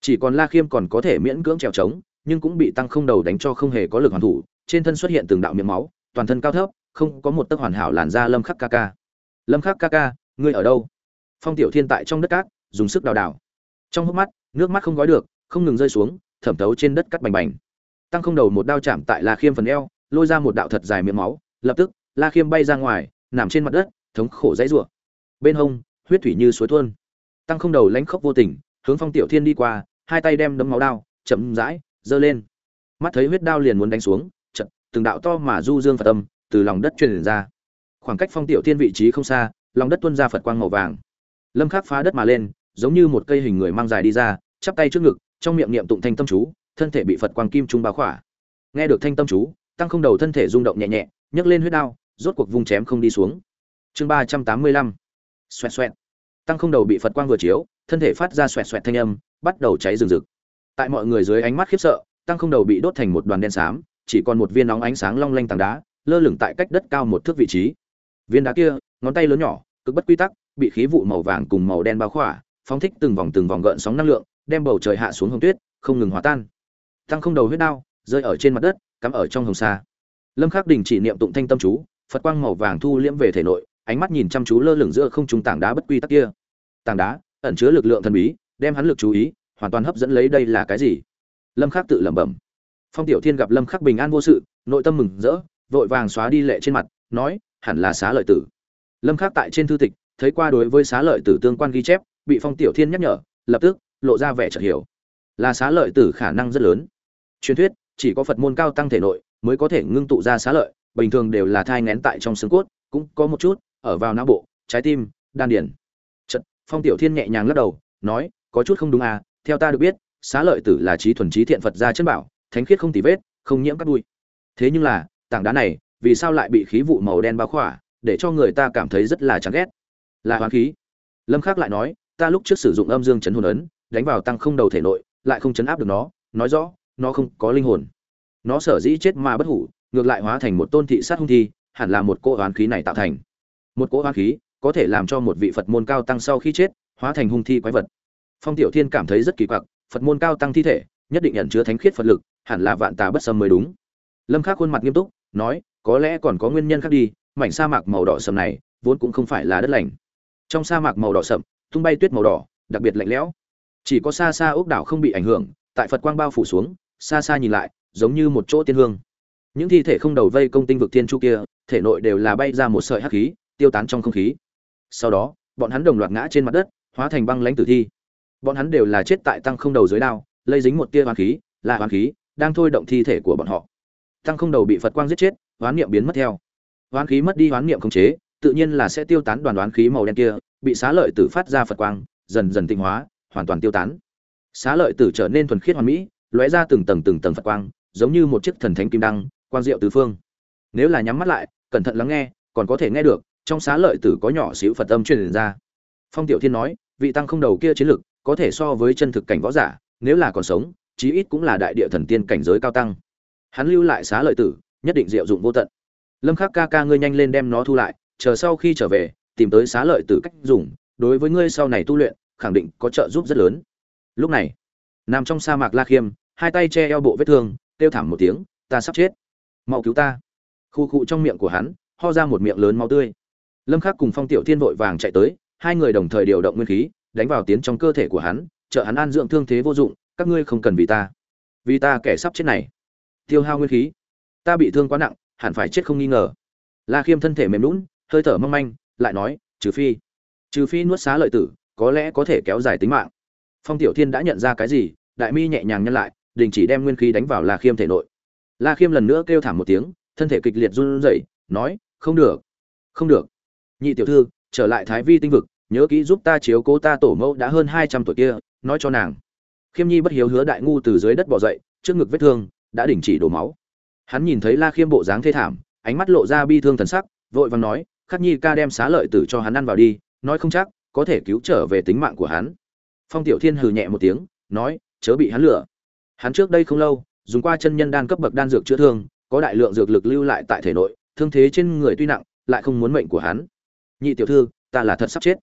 Chỉ còn la khiêm còn có thể miễn cưỡng trèo trống, nhưng cũng bị tăng không đầu đánh cho không hề có lực hoàn thủ, trên thân xuất hiện từng đạo miệng máu, toàn thân cao thấp, không có một tấc hoàn hảo làn da lâm khắc ca ca. Lâm khắc ca ca, ngươi ở đâu? Phong tiểu thiên tại trong đất cát, dùng sức đào đào trong hốc mắt nước mắt không gói được, không ngừng rơi xuống, thẩm thấu trên đất cắt bành bành. Tăng không đầu một đao chạm tại la khiêm phần eo, lôi ra một đạo thật dài miệng máu, lập tức, la khiêm bay ra ngoài, nằm trên mặt đất, thống khổ dãy rủa. Bên hông, huyết thủy như suối tuôn. Tăng không đầu lánh khóc vô tình, hướng phong tiểu thiên đi qua, hai tay đem đấm máu đao, chậm rãi, giơ lên. Mắt thấy huyết đao liền muốn đánh xuống chật từng đạo to mà du dương phật tâm từ lòng đất truyền ra. Khoảng cách phong tiểu thiên vị trí không xa, lòng đất tuôn ra phật quang màu vàng. Lâm khắc phá đất mà lên giống như một cây hình người mang dài đi ra, chắp tay trước ngực, trong miệng niệm tụng thanh tâm chú, thân thể bị phật quang kim trung bao khỏa. Nghe được thanh tâm chú, tăng không đầu thân thể rung động nhẹ nhẹ, nhấc lên huyết đao, rốt cuộc vùng chém không đi xuống. Chương ba trăm tám mươi lăm. Xoẹt xoẹt. Tăng không đầu bị phật quang vừa chiếu, thân thể phát ra xoẹt xoẹt thanh âm, bắt đầu cháy rừng rực. Tại mọi người dưới ánh mắt khiếp sợ, tăng không đầu bị đốt thành một đoàn đen xám, chỉ còn một viên nóng ánh sáng long lanh tảng đá, lơ lửng tại cách đất cao một thước vị trí. Viên đá kia, ngón tay lớn nhỏ, cực bất quy tắc, bị khí vụ màu vàng cùng màu đen bao khỏa phóng thích từng vòng từng vòng gợn sóng năng lượng, đem bầu trời hạ xuống hồng tuyết, không ngừng hòa tan. Tăng không đầu huyết đao rơi ở trên mặt đất, cắm ở trong hồng sa. Lâm khắc đình chỉ niệm tụng thanh tâm chú, phật quang màu vàng thu liễm về thể nội, ánh mắt nhìn chăm chú lơ lửng giữa không trung tảng đá bất quy tắc kia. Tảng đá, ẩn chứa lực lượng thần bí, đem hắn lực chú ý, hoàn toàn hấp dẫn lấy đây là cái gì? Lâm khắc tự lẩm bẩm. Phong tiểu thiên gặp lâm khắc bình an vô sự, nội tâm mừng rỡ, vội vàng xóa đi lệ trên mặt, nói, hẳn là xá lợi tử. Lâm khắc tại trên thư tịch, thấy qua đối với xá lợi tử tương quan ghi chép bị phong tiểu thiên nhắc nhở lập tức lộ ra vẻ chợt hiểu. Là xá lợi tử khả năng rất lớn. Truyền thuyết chỉ có phật môn cao tăng thể nội mới có thể ngưng tụ ra xá lợi bình thường đều là thai ngén tại trong xương cốt cũng có một chút ở vào não bộ trái tim đan điển Chật, phong tiểu thiên nhẹ nhàng lắc đầu nói có chút không đúng à theo ta được biết xá lợi tử là trí thuần trí thiện phật gia chân bảo thánh khiết không tì vết không nhiễm các bụi. Thế nhưng là tảng đá này vì sao lại bị khí vụ màu đen bao khỏa để cho người ta cảm thấy rất là chán ghét? Là hoán khí. Lâm khắc lại nói ta lúc trước sử dụng âm dương chấn hồn ấn, đánh vào tăng không đầu thể nội, lại không chấn áp được nó, nói rõ, nó không có linh hồn. Nó sở dĩ chết mà bất hủ, ngược lại hóa thành một tôn thị sát hung thi, hẳn là một cỗ oán khí này tạo thành. Một cỗ oán khí có thể làm cho một vị phật môn cao tăng sau khi chết, hóa thành hung thi quái vật. Phong tiểu thiên cảm thấy rất kỳ quặc, phật môn cao tăng thi thể, nhất định nhận chứa thánh khiết phật lực, hẳn là vạn tà bất sâm mới đúng. Lâm khắc khuôn mặt nghiêm túc, nói, có lẽ còn có nguyên nhân khác đi, mảnh sa mạc màu đỏ sẫm này, vốn cũng không phải là đất lành. Trong sa mạc màu đỏ sậm tung bay tuyết màu đỏ, đặc biệt lạnh lẽo. Chỉ có xa xa ốc đảo không bị ảnh hưởng, tại phật quang bao phủ xuống, xa xa nhìn lại, giống như một chỗ tiên hương. Những thi thể không đầu vây công tinh vực thiên chu kia, thể nội đều là bay ra một sợi hắc khí, tiêu tán trong không khí. Sau đó, bọn hắn đồng loạt ngã trên mặt đất, hóa thành băng lãnh tử thi. Bọn hắn đều là chết tại tăng không đầu dưới đao, lây dính một tia hoán khí, là hoán khí, đang thôi động thi thể của bọn họ. Tăng không đầu bị phật quang giết chết hoán niệm biến mất theo. Hoán khí mất đi hoán niệm không chế, tự nhiên là sẽ tiêu tán đoàn đoán khí màu đen kia bị xá lợi tử phát ra phật quang, dần dần tinh hóa, hoàn toàn tiêu tán. Xá lợi tử trở nên thuần khiết hoàn mỹ, lóe ra từng tầng từng tầng phật quang, giống như một chiếc thần thánh kim đăng, quang diệu tứ phương. Nếu là nhắm mắt lại, cẩn thận lắng nghe, còn có thể nghe được, trong xá lợi tử có nhỏ xíu phật âm truyền ra. Phong tiểu thiên nói, vị tăng không đầu kia chiến lực, có thể so với chân thực cảnh võ giả, nếu là còn sống, chí ít cũng là đại địa thần tiên cảnh giới cao tăng. Hắn lưu lại xá lợi tử, nhất định diệu dụng vô tận. Lâm khắc ca ca ngươi nhanh lên đem nó thu lại, chờ sau khi trở về tìm tới xá lợi tử cách dùng, đối với ngươi sau này tu luyện, khẳng định có trợ giúp rất lớn. Lúc này, nằm trong sa mạc la khiêm, hai tay che eo bộ vết thương, kêu thảm một tiếng, ta sắp chết. Mau cứu ta. Khu cụ trong miệng của hắn, ho ra một miệng lớn máu tươi. Lâm khắc cùng phong tiểu thiên vội vàng chạy tới, hai người đồng thời điều động nguyên khí, đánh vào tiến trong cơ thể của hắn, trợ hắn an dưỡng thương thế vô dụng, các ngươi không cần vì ta. Vì ta kẻ sắp chết này. Tiêu hao nguyên khí. Ta bị thương quá nặng, hẳn phải chết không nghi ngờ. La khiêm thân thể mềm lún hơi thở mong manh lại nói, trừ phi trừ phi nuốt xá lợi tử, có lẽ có thể kéo dài tính mạng. Phong tiểu thiên đã nhận ra cái gì, đại mi nhẹ nhàng nhân lại, đình chỉ đem nguyên khí đánh vào la khiêm thể nội. La khiêm lần nữa kêu thảm một tiếng, thân thể kịch liệt run rẩy, nói, không được không được. Nhị tiểu thư, trở lại thái vi tinh vực, nhớ kỹ giúp ta chiếu cố ta tổ mẫu đã hơn hai trăm tuổi kia, nói cho nàng. Khiêm nhi bất hiếu hứa đại ngu từ dưới đất bỏ dậy, trước ngực vết thương, đã đình chỉ đổ máu. Hắn nhìn thấy la khiêm bộ dáng thê thảm, ánh mắt lộ ra bi thương thần sắc, vội vàng nói khắc nhi ca đem xá lợi tử cho hắn ăn vào đi, nói không chắc có thể cứu trở về tính mạng của hắn. Phong tiểu thiên hừ nhẹ một tiếng, nói, chớ bị hắn lừa. Hắn trước đây không lâu, dùng qua chân nhân đan cấp bậc đan dược chữa thương, có đại lượng dược lực lưu lại tại thể nội, thương thế trên người tuy nặng, lại không muốn mệnh của hắn. Nhị tiểu thư, ta là thật sắp chết.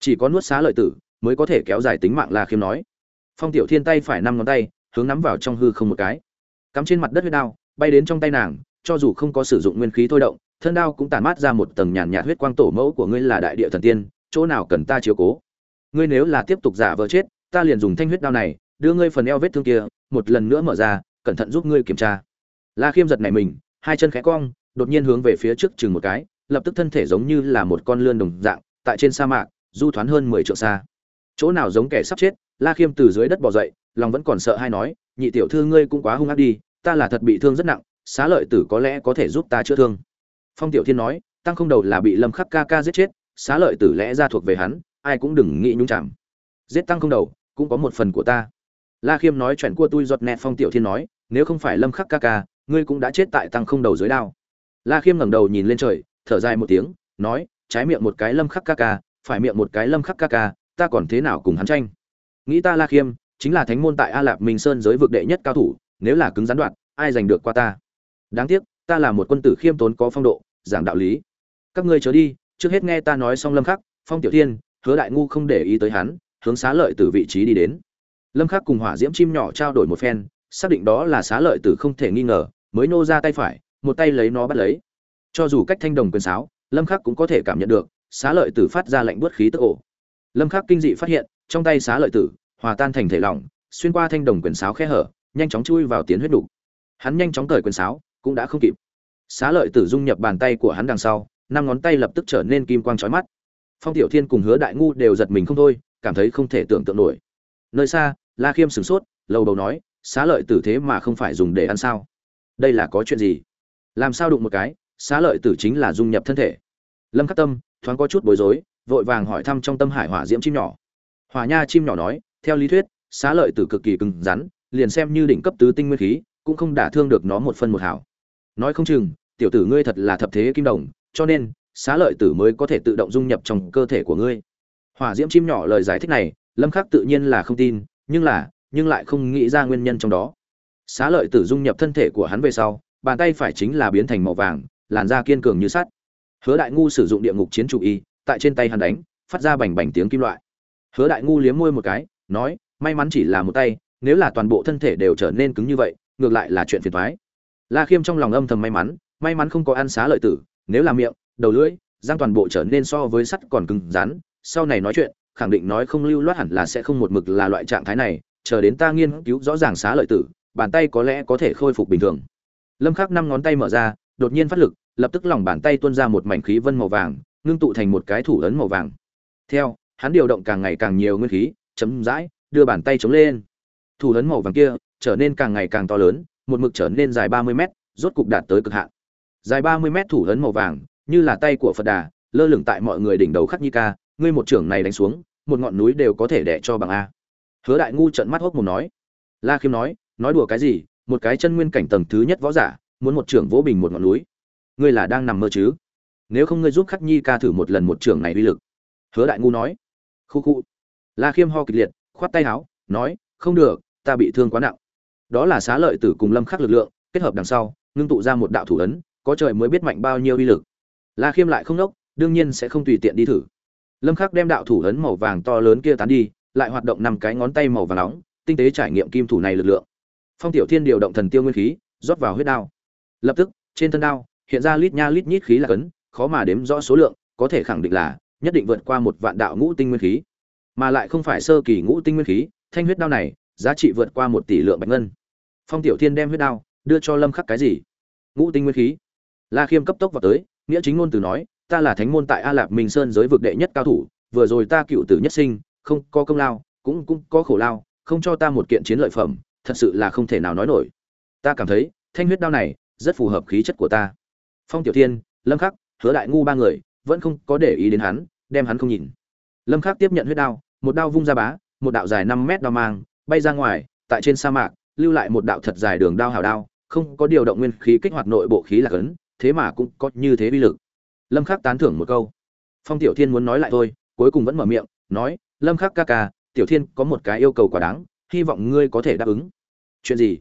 Chỉ có nuốt xá lợi tử mới có thể kéo dài tính mạng la khiêm nói. Phong tiểu thiên tay phải năm ngón tay, hướng nắm vào trong hư không một cái. Cắm trên mặt đất huyết đao, bay đến trong tay nàng, cho dù không có sử dụng nguyên khí thôi động thân đao cũng tản mát ra một tầng nhàn nhạt huyết quang tổ mẫu của ngươi là đại địa thần tiên, chỗ nào cần ta chiếu cố? Ngươi nếu là tiếp tục giả vờ chết, ta liền dùng thanh huyết đao này, đưa ngươi phần eo vết thương kia, một lần nữa mở ra, cẩn thận giúp ngươi kiểm tra. La khiêm giật này mình, hai chân khẽ cong, đột nhiên hướng về phía trước chừng một cái, lập tức thân thể giống như là một con lươn đồng dạng, tại trên sa mạc, du thoán hơn mười trượng xa. Chỗ nào giống kẻ sắp chết, la khiêm từ dưới đất bò dậy, lòng vẫn còn sợ hay nói, nhị tiểu thư ngươi cũng quá hung ác đi, ta là thật bị thương rất nặng, xá lợi tử có lẽ có thể giúp ta chữa thương phong tiểu thiên nói, tăng không đầu là bị lâm khắc ca ca giết chết, xá lợi tử lẽ ra thuộc về hắn, ai cũng đừng nghĩ nhung chạm giết tăng không đầu, cũng có một phần của ta. La khiêm nói chuyện cua tôi giọt nẹt phong tiểu thiên nói, nếu không phải lâm khắc ca ca, ngươi cũng đã chết tại tăng không đầu dưới đao. La khiêm ngẩng đầu nhìn lên trời, thở dài một tiếng, nói, trái miệng một cái lâm khắc ca ca, phải miệng một cái lâm khắc ca ca, ta còn thế nào cùng hắn tranh? Nghĩ ta la khiêm, chính là thánh môn tại a lạp minh sơn giới vực đệ nhất cao thủ, nếu là cứng gián đoạn ai giành được qua ta? Đáng tiếc, ta là một quân tử khiêm tốn có phong độ giảng đạo lý. Các ngươi chớ đi, trước hết nghe ta nói xong lâm khắc, phong tiểu thiên, hứa đại ngu không để ý tới hắn, hướng xá lợi từ vị trí đi đến. Lâm khắc cùng hỏa diễm chim nhỏ trao đổi một phen, xác định đó là xá lợi tử không thể nghi ngờ, mới nô ra tay phải, một tay lấy nó bắt lấy. Cho dù cách thanh đồng quyền sáo, lâm khắc cũng có thể cảm nhận được, xá lợi tử phát ra lệnh buốt khí tức ổ. Lâm khắc kinh dị phát hiện, trong tay xá lợi tử, hòa tan thành thể lỏng, xuyên qua thanh đồng quyền sáo khe hở, nhanh chóng chui vào tiến huyết đủ hắn nhanh chóng cởi quyền sáo, cũng đã không kịp xá lợi tử dung nhập bàn tay của hắn đằng sau, năm ngón tay lập tức trở nên kim quang chói mắt. Phong tiểu thiên cùng hứa đại ngu đều giật mình không thôi, cảm thấy không thể tưởng tượng nổi. Nơi xa, la khiêm sửng sốt, lầu đầu nói, xá lợi tử thế mà không phải dùng để ăn sao? Đây là có chuyện gì? Làm sao đụng một cái, xá lợi tử chính là dung nhập thân thể. Lâm khắc tâm, thoáng có chút bối rối, vội vàng hỏi thăm trong tâm hải hỏa diễm chim nhỏ. Hỏa nha chim nhỏ nói, theo lý thuyết, xá lợi tử cực kỳ cứng rắn, liền xem như đỉnh cấp tứ tinh nguyên khí, cũng không đả thương được nó một phân một hảo nói không chừng, tiểu tử ngươi thật là thập thế kim đồng, cho nên, xá lợi tử mới có thể tự động dung nhập trong cơ thể của ngươi. Hỏa diễm chim nhỏ lời giải thích này, lâm khắc tự nhiên là không tin, nhưng là, nhưng lại không nghĩ ra nguyên nhân trong đó. Xá lợi tử dung nhập thân thể của hắn về sau, bàn tay phải chính là biến thành màu vàng, làn da kiên cường như sắt. Hứa đại ngu sử dụng địa ngục chiến chủ y, tại trên tay hắn đánh, phát ra bành bành tiếng kim loại. Hứa đại ngu liếm môi một cái, nói, may mắn chỉ là một tay, nếu là toàn bộ thân thể đều trở nên cứng như vậy, ngược lại là chuyện phiền toái la khiêm trong lòng âm thầm may mắn may mắn không có ăn xá lợi tử, nếu là miệng, đầu lưỡi, răng toàn bộ trở nên so với sắt còn cứng rắn, sau này nói chuyện, khẳng định nói không lưu loát hẳn là sẽ không một mực là loại trạng thái này, chờ đến ta nghiên cứu rõ ràng xá lợi tử, bàn tay có lẽ có thể khôi phục bình thường. Lâm khắc năm ngón tay mở ra, đột nhiên phát lực, lập tức lòng bàn tay tuôn ra một mảnh khí vân màu vàng, ngưng tụ thành một cái thủ ấn màu vàng. Theo, hắn điều động càng ngày càng nhiều nguyên khí, chấm dãi, đưa bàn tay chống lên. Thủ ấn màu vàng kia trở nên càng ngày càng to lớn một mực trở nên dài 30 mét, rốt cục đạt tới cực hạn. Dài 30 mét thủ ấn màu vàng, như là tay của phật đà, lơ lửng tại mọi người đỉnh đầu khắc nhi ca, ngươi một trưởng này đánh xuống, một ngọn núi đều có thể đẻ cho bằng a. Hứa đại ngu trợn mắt hốc mồm nói. La khiêm nói nói đùa cái gì, một cái chân nguyên cảnh tầng thứ nhất võ giả, muốn một trưởng vỗ bình một ngọn núi. Ngươi là đang nằm mơ chứ? Nếu không ngươi giúp khắc nhi ca thử một lần một trưởng này uy lực. Hứa đại ngu nói. Khu khu. La khiêm ho kịch liệt, khoát tay áo, nói, không được, ta bị thương quá nặng đó là xá lợi tử cùng lâm khắc lực lượng, kết hợp đằng sau, ngưng tụ ra một đạo thủ ấn, có trời mới biết mạnh bao nhiêu uy lực. La khiêm lại không nốc, đương nhiên sẽ không tùy tiện đi thử. Lâm khắc đem đạo thủ ấn màu vàng to lớn kia tán đi, lại hoạt động năm cái ngón tay màu vàng nóng, tinh tế trải nghiệm kim thủ này lực lượng. Phong tiểu thiên điều động thần tiêu nguyên khí, rót vào huyết đao. Lập tức, trên thân đao, hiện ra lít nha lít nhít khí là cấn khó mà đếm rõ số lượng, có thể khẳng định là nhất định vượt qua một vạn đạo ngũ tinh nguyên khí. Mà lại không phải sơ kỳ ngũ tinh nguyên khí, thanh huyết đao này, giá trị vượt qua một tỷ lượng bạch ngân phong tiểu thiên đem huyết đao, đưa cho lâm khắc cái gì? Ngũ tinh nguyên khí. La khiêm cấp tốc vào tới, nghĩa chính ngôn từ nói, ta là thánh môn tại a lạp minh sơn giới vực đệ nhất cao thủ, vừa rồi ta cựu tử nhất sinh, không có công lao, cũng cũng có khổ lao, không cho ta một kiện chiến lợi phẩm, thật sự là không thể nào nói nổi. Ta cảm thấy, thanh huyết đao này, rất phù hợp khí chất của ta. Phong tiểu thiên, lâm khắc, hứa đại ngu ba người, vẫn không có để ý đến hắn, đem hắn không nhìn. Lâm khắc tiếp nhận huyết đao, một đao vung ra bá, một đạo dài 5 mét đao mang, bay ra ngoài, tại trên sa mạc lưu lại một đạo thật dài đường đao hào đao, không có điều động nguyên khí kích hoạt nội bộ khí là cấn, thế mà cũng có như thế uy lực. Lâm khắc tán thưởng một câu. Phong tiểu thiên muốn nói lại thôi, cuối cùng vẫn mở miệng, nói, lâm khắc ca ca, tiểu thiên có một cái yêu cầu quá đáng, hy vọng ngươi có thể đáp ứng. Chuyện gì?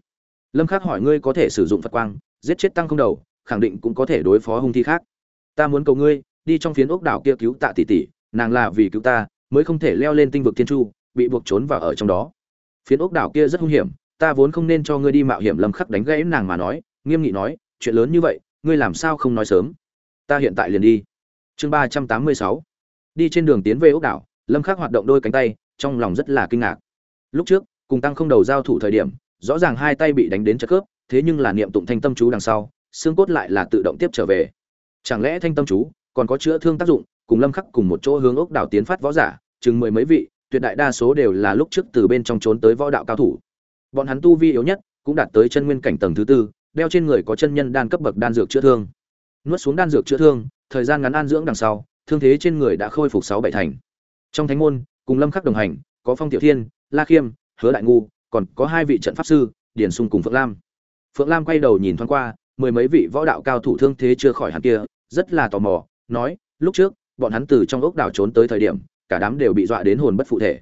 Lâm khắc hỏi, ngươi có thể sử dụng phật quang, giết chết tăng không đầu, khẳng định cũng có thể đối phó hung thi khác. Ta muốn cầu ngươi, đi trong phiến ốc đảo kia cứu tạ tỷ tỷ, nàng là vì cứu ta, mới không thể leo lên tinh vực thiên chu, bị buộc trốn vào ở trong đó. Phiến ốc đảo kia rất hung hiểm ta vốn không nên cho ngươi đi mạo hiểm lâm khắc đánh gãy nàng mà nói, nghiêm nghị nói, chuyện lớn như vậy, ngươi làm sao không nói sớm? Ta hiện tại liền đi. Chương ba trăm tám mươi sáu. Đi trên đường tiến về ốc đảo, lâm khắc hoạt động đôi cánh tay, trong lòng rất là kinh ngạc. Lúc trước, cùng tăng không đầu giao thủ thời điểm, rõ ràng hai tay bị đánh đến chất khớp, thế nhưng là niệm tụng thanh tâm chú đằng sau, xương cốt lại là tự động tiếp trở về. Chẳng lẽ thanh tâm chú còn có chữa thương tác dụng, cùng lâm khắc cùng một chỗ hướng ốc đảo tiến phát võ giả, chừng mười mấy vị, tuyệt đại đa số đều là lúc trước từ bên trong trốn tới võ đạo cao thủ bọn hắn tu vi yếu nhất cũng đạt tới chân nguyên cảnh tầng thứ tư, đeo trên người có chân nhân đan cấp bậc đan dược chữa thương. Nuốt xuống đan dược chữa thương, thời gian ngắn an dưỡng đằng sau, thương thế trên người đã khôi phục sáu bảy thành. Trong thánh môn, cùng lâm khắc đồng hành, có phong tiểu thiên, la khiêm, hứa đại ngu, còn có hai vị trận pháp sư điển sung cùng phượng lam. Phượng lam quay đầu nhìn thoáng qua, mười mấy vị võ đạo cao thủ thương thế chưa khỏi hẳn kia, rất là tò mò, nói, lúc trước, bọn hắn từ trong ốc đảo trốn tới thời điểm, cả đám đều bị dọa đến hồn bất phụ thể.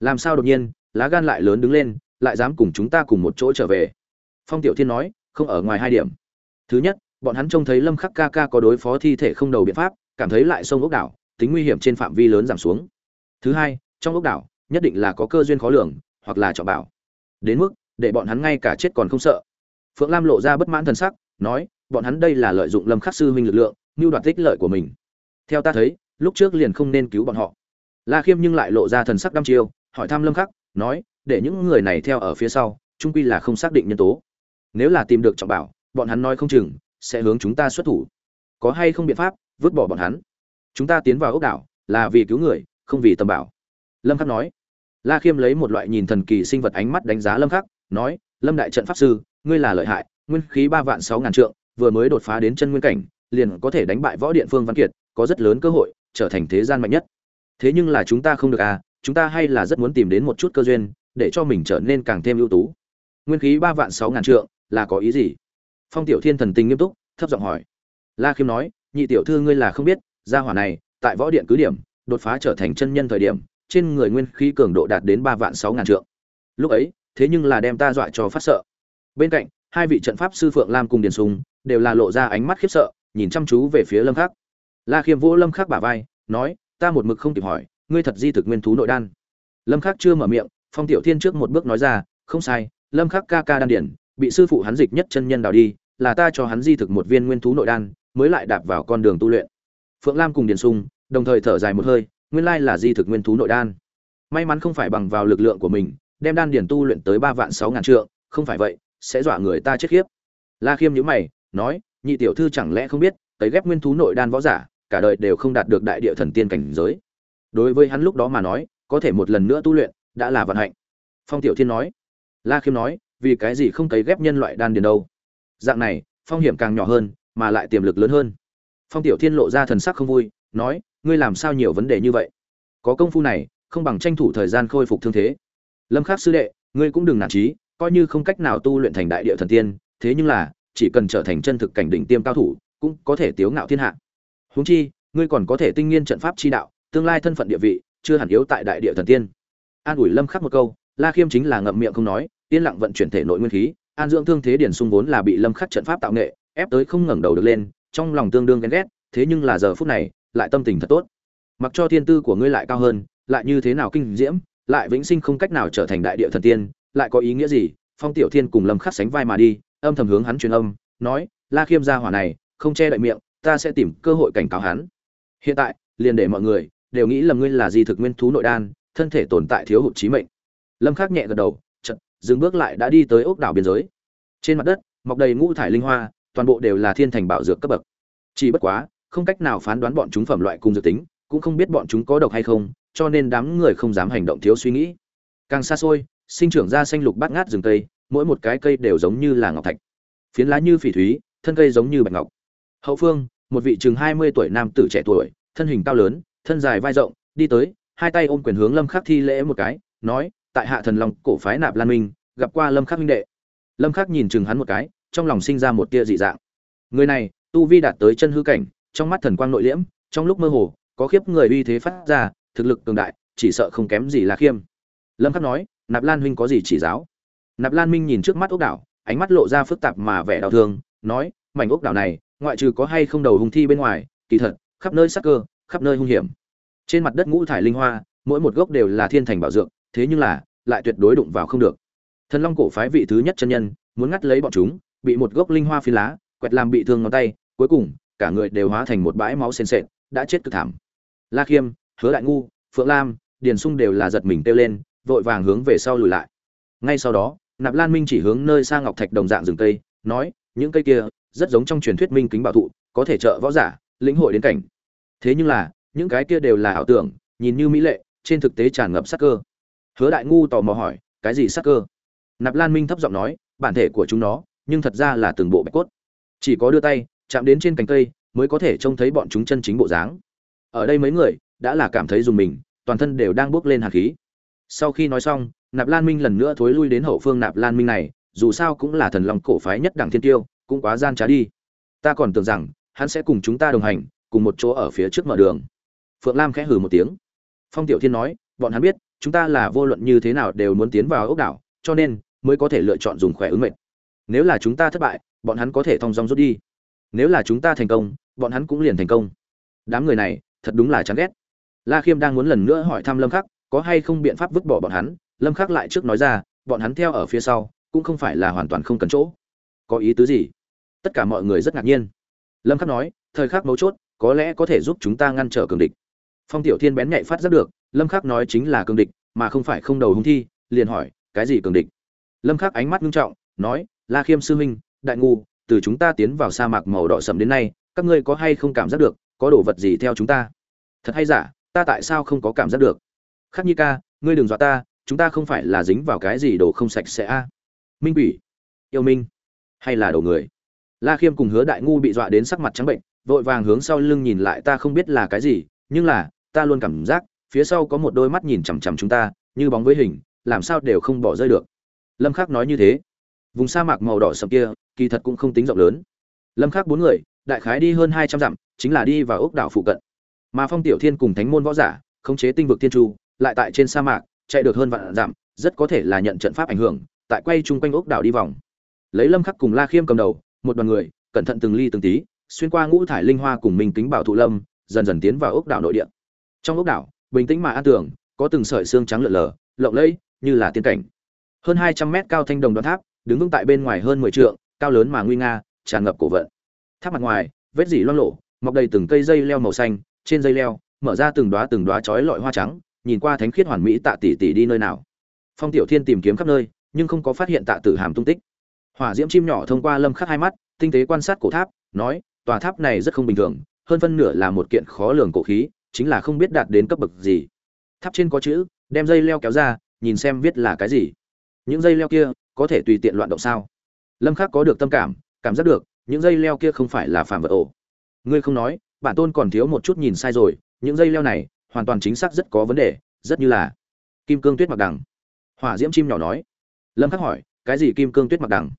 Làm sao đột nhiên, lá gan lại lớn đứng lên lại dám cùng chúng ta cùng một chỗ trở về. Phong tiểu thiên nói, không ở ngoài hai điểm. Thứ nhất, bọn hắn trông thấy lâm khắc ca ca có đối phó thi thể không đầu biện pháp, cảm thấy lại sông ốc đảo, tính nguy hiểm trên phạm vi lớn giảm xuống. Thứ hai, trong ốc đảo, nhất định là có cơ duyên khó lường, hoặc là trọng bảo. Đến mức, để bọn hắn ngay cả chết còn không sợ. Phượng lam lộ ra bất mãn thần sắc, nói, bọn hắn đây là lợi dụng lâm khắc sư huynh lực lượng như đoạt tích lợi của mình. Theo ta thấy, lúc trước liền không nên cứu bọn họ. La khiêm nhưng lại lộ ra thần sắc đăm chiêu, hỏi thăm lâm khắc, nói để những người này theo ở phía sau, trung quy là không xác định nhân tố. Nếu là tìm được trọng bảo, bọn hắn nói không chừng sẽ hướng chúng ta xuất thủ. Có hay không biện pháp vứt bỏ bọn hắn? Chúng ta tiến vào ốc đảo, là vì cứu người, không vì tầm bảo. Lâm khắc nói. La khiêm lấy một loại nhìn thần kỳ sinh vật ánh mắt đánh giá lâm khắc, nói, lâm đại trận pháp sư, ngươi là lợi hại, nguyên khí ba vạn sáu ngàn trượng, vừa mới đột phá đến chân nguyên cảnh, liền có thể đánh bại võ điện phương văn kiệt, có rất lớn cơ hội, trở thành thế gian mạnh nhất. Thế nhưng là chúng ta không được à chúng ta hay là rất muốn tìm đến một chút cơ duyên để cho mình trở nên càng thêm ưu tú. Nguyên khí ba vạn sáu ngàn trượng, là có ý gì? Phong tiểu thiên thần tình nghiêm túc, thấp giọng hỏi. La khiêm nói, nhị tiểu thư ngươi là không biết, gia hỏa này, tại võ điện cứ điểm, đột phá trở thành chân nhân thời điểm, trên người nguyên khí cường độ đạt đến ba vạn sáu ngàn trượng. Lúc ấy, thế nhưng là đem ta dọa cho phát sợ. Bên cạnh, hai vị trận pháp sư phượng lam cùng điền sùng, đều là lộ ra ánh mắt khiếp sợ, nhìn chăm chú về phía lâm khắc. La khiêm vỗ lâm khắc bả vai, nói, ta một mực không kịp hỏi, ngươi thật di thực nguyên thú nội đan. Lâm khắc chưa mở miệng phong tiểu thiên trước một bước nói ra, không sai, lâm khắc ca ca đan điển, bị sư phụ hắn dịch nhất chân nhân đào đi, là ta cho hắn di thực một viên nguyên thú nội đan, mới lại đạp vào con đường tu luyện. Phượng lam cùng điền sung, đồng thời thở dài một hơi, nguyên lai là di thực nguyên thú nội đan. May mắn không phải bằng vào lực lượng của mình, đem đan điển tu luyện tới ba vạn sáu ngàn trượng, không phải vậy, sẽ dọa người ta chết khiếp. La khiêm nhíu mày, nói, nhị tiểu thư chẳng lẽ không biết tới ghép nguyên thú nội đan võ giả, cả đời đều không đạt được đại địa thần tiên cảnh giới. Đối với hắn lúc đó mà nói, có thể một lần nữa tu luyện đã là vận hạnh. Phong tiểu thiên nói. La khiêm nói, vì cái gì không cấy ghép nhân loại đan điền đâu? Dạng này, phong hiểm càng nhỏ hơn, mà lại tiềm lực lớn hơn. Phong tiểu thiên lộ ra thần sắc không vui, nói, ngươi làm sao nhiều vấn đề như vậy? Có công phu này, không bằng tranh thủ thời gian khôi phục thương thế. Lâm khắc sư đệ, ngươi cũng đừng nản trí coi như không cách nào tu luyện thành đại địa thần tiên, thế nhưng là, chỉ cần trở thành chân thực cảnh đỉnh tiêm cao thủ, cũng có thể tiếu ngạo thiên hạ. Huống chi, ngươi còn có thể tinh nghiên trận pháp chi đạo, tương lai thân phận địa vị, chưa hẳn yếu tại đại địa thần tiên an ủi lâm khắc một câu, la khiêm chính là ngậm miệng không nói, yên lặng vận chuyển thể nội nguyên khí. An dưỡng thương thế điển sung vốn là bị lâm khắc trận pháp tạo nghệ, ép tới không ngẩng đầu được lên, trong lòng tương đương ghen ghét, thế nhưng là giờ phút này, lại tâm tình thật tốt. Mặc cho thiên tư của ngươi lại cao hơn, lại như thế nào kinh diễm, lại vĩnh sinh không cách nào trở thành đại địa thần tiên, lại có ý nghĩa gì? Phong tiểu thiên cùng lâm khắc sánh vai mà đi, âm thầm hướng hắn truyền âm, nói, la khiêm gia hỏa này, không che đậy miệng, ta sẽ tìm cơ hội cảnh cáo hắn. Hiện tại, liền để mọi người đều nghĩ lầm ngươi là di thực nguyên thú nội đan thân thể tồn tại thiếu hụt trí mệnh. Lâm khắc nhẹ gật đầu, chợt, dừng bước lại đã đi tới ốc đảo biên giới. Trên mặt đất, mọc đầy ngũ thải linh hoa, toàn bộ đều là thiên thành bảo dược cấp bậc. Chỉ bất quá, không cách nào phán đoán bọn chúng phẩm loại cùng dược tính, cũng không biết bọn chúng có độc hay không, cho nên đám người không dám hành động thiếu suy nghĩ. Càng xa xôi, sinh trưởng ra xanh lục bát ngát rừng cây, mỗi một cái cây đều giống như là ngọc thạch. Phiến lá như phỉ thúy, thân cây giống như bạch ngọc. Hậu phương, một vị chừng hai mươi tuổi nam tử trẻ tuổi, thân hình cao lớn, thân dài vai rộng, đi tới hai tay ôm quyền hướng lâm khắc thi lễ một cái, nói, tại hạ thần long, cổ phái nạp lan minh, gặp qua lâm khắc huynh đệ. Lâm khắc nhìn chừng hắn một cái, trong lòng sinh ra một tia dị dạng. Người này, tu vi đạt tới chân hư cảnh, trong mắt thần quang nội liễm, trong lúc mơ hồ, có khiếp người uy thế phát ra, thực lực cường đại, chỉ sợ không kém gì là khiêm. Lâm khắc nói, nạp lan huynh có gì chỉ giáo? Nạp lan minh nhìn trước mắt ốc đảo, ánh mắt lộ ra phức tạp mà vẻ đau thương, nói, mảnh ốc đảo này, ngoại trừ có hay không đầu hung thi bên ngoài, kỳ thật, khắp nơi sắc cơ, khắp nơi hung hiểm trên mặt đất ngũ thải linh hoa, mỗi một gốc đều là thiên thành bảo dược, thế nhưng là, lại tuyệt đối đụng vào không được. Thần long cổ phái vị thứ nhất chân nhân, muốn ngắt lấy bọn chúng, bị một gốc linh hoa phi lá, quẹt làm bị thương ngón tay, cuối cùng, cả người đều hóa thành một bãi máu sền sệt, đã chết cực thảm. La khiêm, hứa đại ngu, phượng lam, điền sung đều là giật mình kêu lên, vội vàng hướng về sau lùi lại. Ngay sau đó, nạp lan minh chỉ hướng nơi xa ngọc thạch đồng dạng rừng cây, nói, những cây kia, rất giống trong truyền thuyết minh kính bảo thụ, có thể trợ võ giả, lĩnh hội đến cảnh. Thế nhưng là những cái kia đều là ảo tưởng, nhìn như mỹ lệ, trên thực tế tràn ngập sắc cơ. Hứa đại ngu tò mò hỏi, cái gì sắc cơ? Nạp lan minh thấp giọng nói, bản thể của chúng nó, nhưng thật ra là từng bộ bạch cốt. Chỉ có đưa tay, chạm đến trên cành cây, mới có thể trông thấy bọn chúng chân chính bộ dáng. Ở đây mấy người, đã là cảm thấy dùng mình, toàn thân đều đang bước lên hạt khí. Sau khi nói xong, nạp lan minh lần nữa thối lui đến hậu phương nạp lan minh này, dù sao cũng là thần long cổ phái nhất đẳng thiên tiêu, cũng quá gian trá đi. Ta còn tưởng rằng, hắn sẽ cùng chúng ta đồng hành, cùng một chỗ ở phía trước mở đường phượng lam khẽ hừ một tiếng. Phong tiểu thiên nói, bọn hắn biết, chúng ta là vô luận như thế nào đều muốn tiến vào ốc đảo, cho nên mới có thể lựa chọn dùng khỏe ứng mệnh. Nếu là chúng ta thất bại, bọn hắn có thể thong dong rút đi. Nếu là chúng ta thành công, bọn hắn cũng liền thành công. Đám người này, thật đúng là chán ghét. La khiêm đang muốn lần nữa hỏi thăm lâm khắc, có hay không biện pháp vứt bỏ bọn hắn? Lâm khắc lại trước nói ra, bọn hắn theo ở phía sau, cũng không phải là hoàn toàn không cần chỗ. Có ý tứ gì? Tất cả mọi người rất ngạc nhiên. Lâm khắc nói, thời khắc mấu chốt, có lẽ có thể giúp chúng ta ngăn trở cường địch phong tiểu thiên bén nhạy phát giác được, lâm khắc nói chính là cường địch, mà không phải không đầu hung thi, liền hỏi, cái gì cường địch? Lâm khắc ánh mắt nghiêm trọng, nói, la khiêm sư huynh đại ngu, từ chúng ta tiến vào sa mạc màu đỏ sẫm đến nay, các ngươi có hay không cảm giác được, có đồ vật gì theo chúng ta? Thật hay giả, ta tại sao không có cảm giác được? Khắc nhi ca, ngươi đừng dọa ta, chúng ta không phải là dính vào cái gì đồ không sạch sẽ a? Minh bỉ yêu minh, hay là đồ người? La khiêm cùng hứa đại ngu bị dọa đến sắc mặt trắng bệnh, vội vàng hướng sau lưng nhìn lại, ta không biết là cái gì, nhưng là ta luôn cảm giác, phía sau có một đôi mắt nhìn chằm chằm chúng ta, như bóng với hình, làm sao đều không bỏ rơi được. Lâm khắc nói như thế. Vùng sa mạc màu đỏ sậm kia, kỳ thật cũng không tính rộng lớn. Lâm khắc bốn người, đại khái đi hơn 200 dặm, chính là đi vào ốc đảo phụ cận. Mà phong tiểu thiên cùng thánh môn võ giả, khống chế tinh vực thiên chu lại tại trên sa mạc, chạy được hơn vạn dặm, rất có thể là nhận trận pháp ảnh hưởng, tại quay chung quanh ốc đảo đi vòng. Lấy lâm khắc cùng la khiêm cầm đầu, một đoàn người, cẩn thận từng ly từng tí, xuyên qua ngũ thải linh hoa cùng minh kính bảo thụ lâm, dần dần tiến vào ốc đảo nội địa trong ốc đảo, bình tĩnh mà an tưởng có từng sợi xương trắng lượn lờ, lộng lẫy như là tiên cảnh. Hơn hai trăm mét cao thanh đồng đoạn tháp, đứng vững tại bên ngoài hơn mười trượng, cao lớn mà nguy nga, tràn ngập cổ vận. Tháp mặt ngoài, vết dỉ loang lộ mọc đầy từng cây dây leo màu xanh, trên dây leo, mở ra từng đóa từng đóa chói lọi hoa trắng, nhìn qua thánh khiết hoàn mỹ tạ tỷ tỷ đi nơi nào. Phong tiểu thiên tìm kiếm khắp nơi, nhưng không có phát hiện tạ tử hàm tung tích. Hỏa diễm chim nhỏ thông qua lâm khắc hai mắt, tinh tế quan sát cổ tháp, nói, tòa tháp này rất không bình thường, hơn phân nửa là một kiện khó lường cổ khí chính là không biết đạt đến cấp bậc gì. Tháp trên có chữ, đem dây leo kéo ra, nhìn xem viết là cái gì. Những dây leo kia, có thể tùy tiện loạn động sao? Lâm khắc có được tâm cảm cảm giác được, những dây leo kia không phải là phàm vật ổ. Ngươi không nói, bản tôn còn thiếu một chút nhìn sai rồi, những dây leo này, hoàn toàn chính xác rất có vấn đề, rất như là kim cương tuyết mặc đằng. Hỏa diễm chim nhỏ nói. Lâm khắc hỏi, cái gì kim cương tuyết mặc đằng?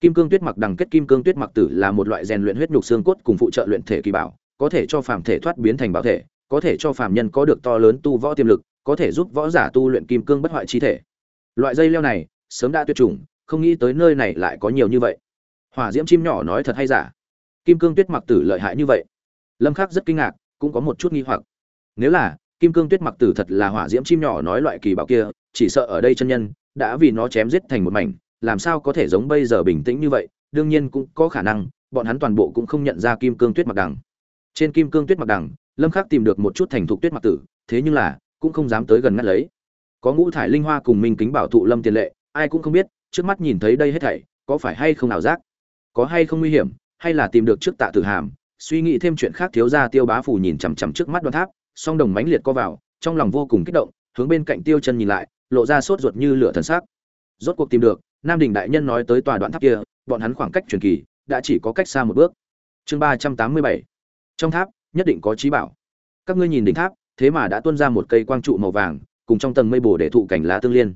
Kim cương tuyết mặc đằng kết kim cương tuyết mặc tử là một loại rèn luyện huyết nhục xương cốt cùng phụ trợ luyện thể kỳ bảo, có thể cho phàm thể thoát biến thành bảo thể có thể cho phàm nhân có được to lớn tu võ tiềm lực, có thể giúp võ giả tu luyện kim cương bất hoại chi thể. Loại dây leo này, sớm đã tuyệt chủng, không nghĩ tới nơi này lại có nhiều như vậy. Hỏa diễm chim nhỏ nói thật hay giả? Kim cương tuyết mặc tử lợi hại như vậy. Lâm khắc rất kinh ngạc, cũng có một chút nghi hoặc. Nếu là, kim cương tuyết mặc tử thật là hỏa diễm chim nhỏ nói loại kỳ bảo kia, chỉ sợ ở đây chân nhân, đã vì nó chém giết thành một mảnh, làm sao có thể giống bây giờ bình tĩnh như vậy, đương nhiên cũng có khả năng, bọn hắn toàn bộ cũng không nhận ra kim cương tuyết mặc đằng. Trên kim cương tuyết mặc đằng lâm khắc tìm được một chút thành thục tuyết mặc tử, thế nhưng là, cũng không dám tới gần ngắt lấy. Có ngũ thải linh hoa cùng minh kính bảo thụ lâm tiền lệ, ai cũng không biết, trước mắt nhìn thấy đây hết thảy, có phải hay không nào giác? Có hay không nguy hiểm, hay là tìm được trước tạ tử hàm, suy nghĩ thêm chuyện khác thiếu gia tiêu bá phủ nhìn chằm chằm trước mắt đoan tháp, song đồng mãnh liệt co vào, trong lòng vô cùng kích động, hướng bên cạnh tiêu chân nhìn lại, lộ ra sốt ruột như lửa thần sắc. Rốt cuộc tìm được, nam đình đại nhân nói tới tòa đoạn tháp kia, bọn hắn khoảng cách truyền kỳ, đã chỉ có cách xa một bước. Chương ba trăm tám mươi bảy. Trong tháp nhất định có trí bảo. Các ngươi nhìn đỉnh tháp, thế mà đã tuôn ra một cây quang trụ màu vàng, cùng trong tầng mây bồ để thụ cảnh lá tương liên.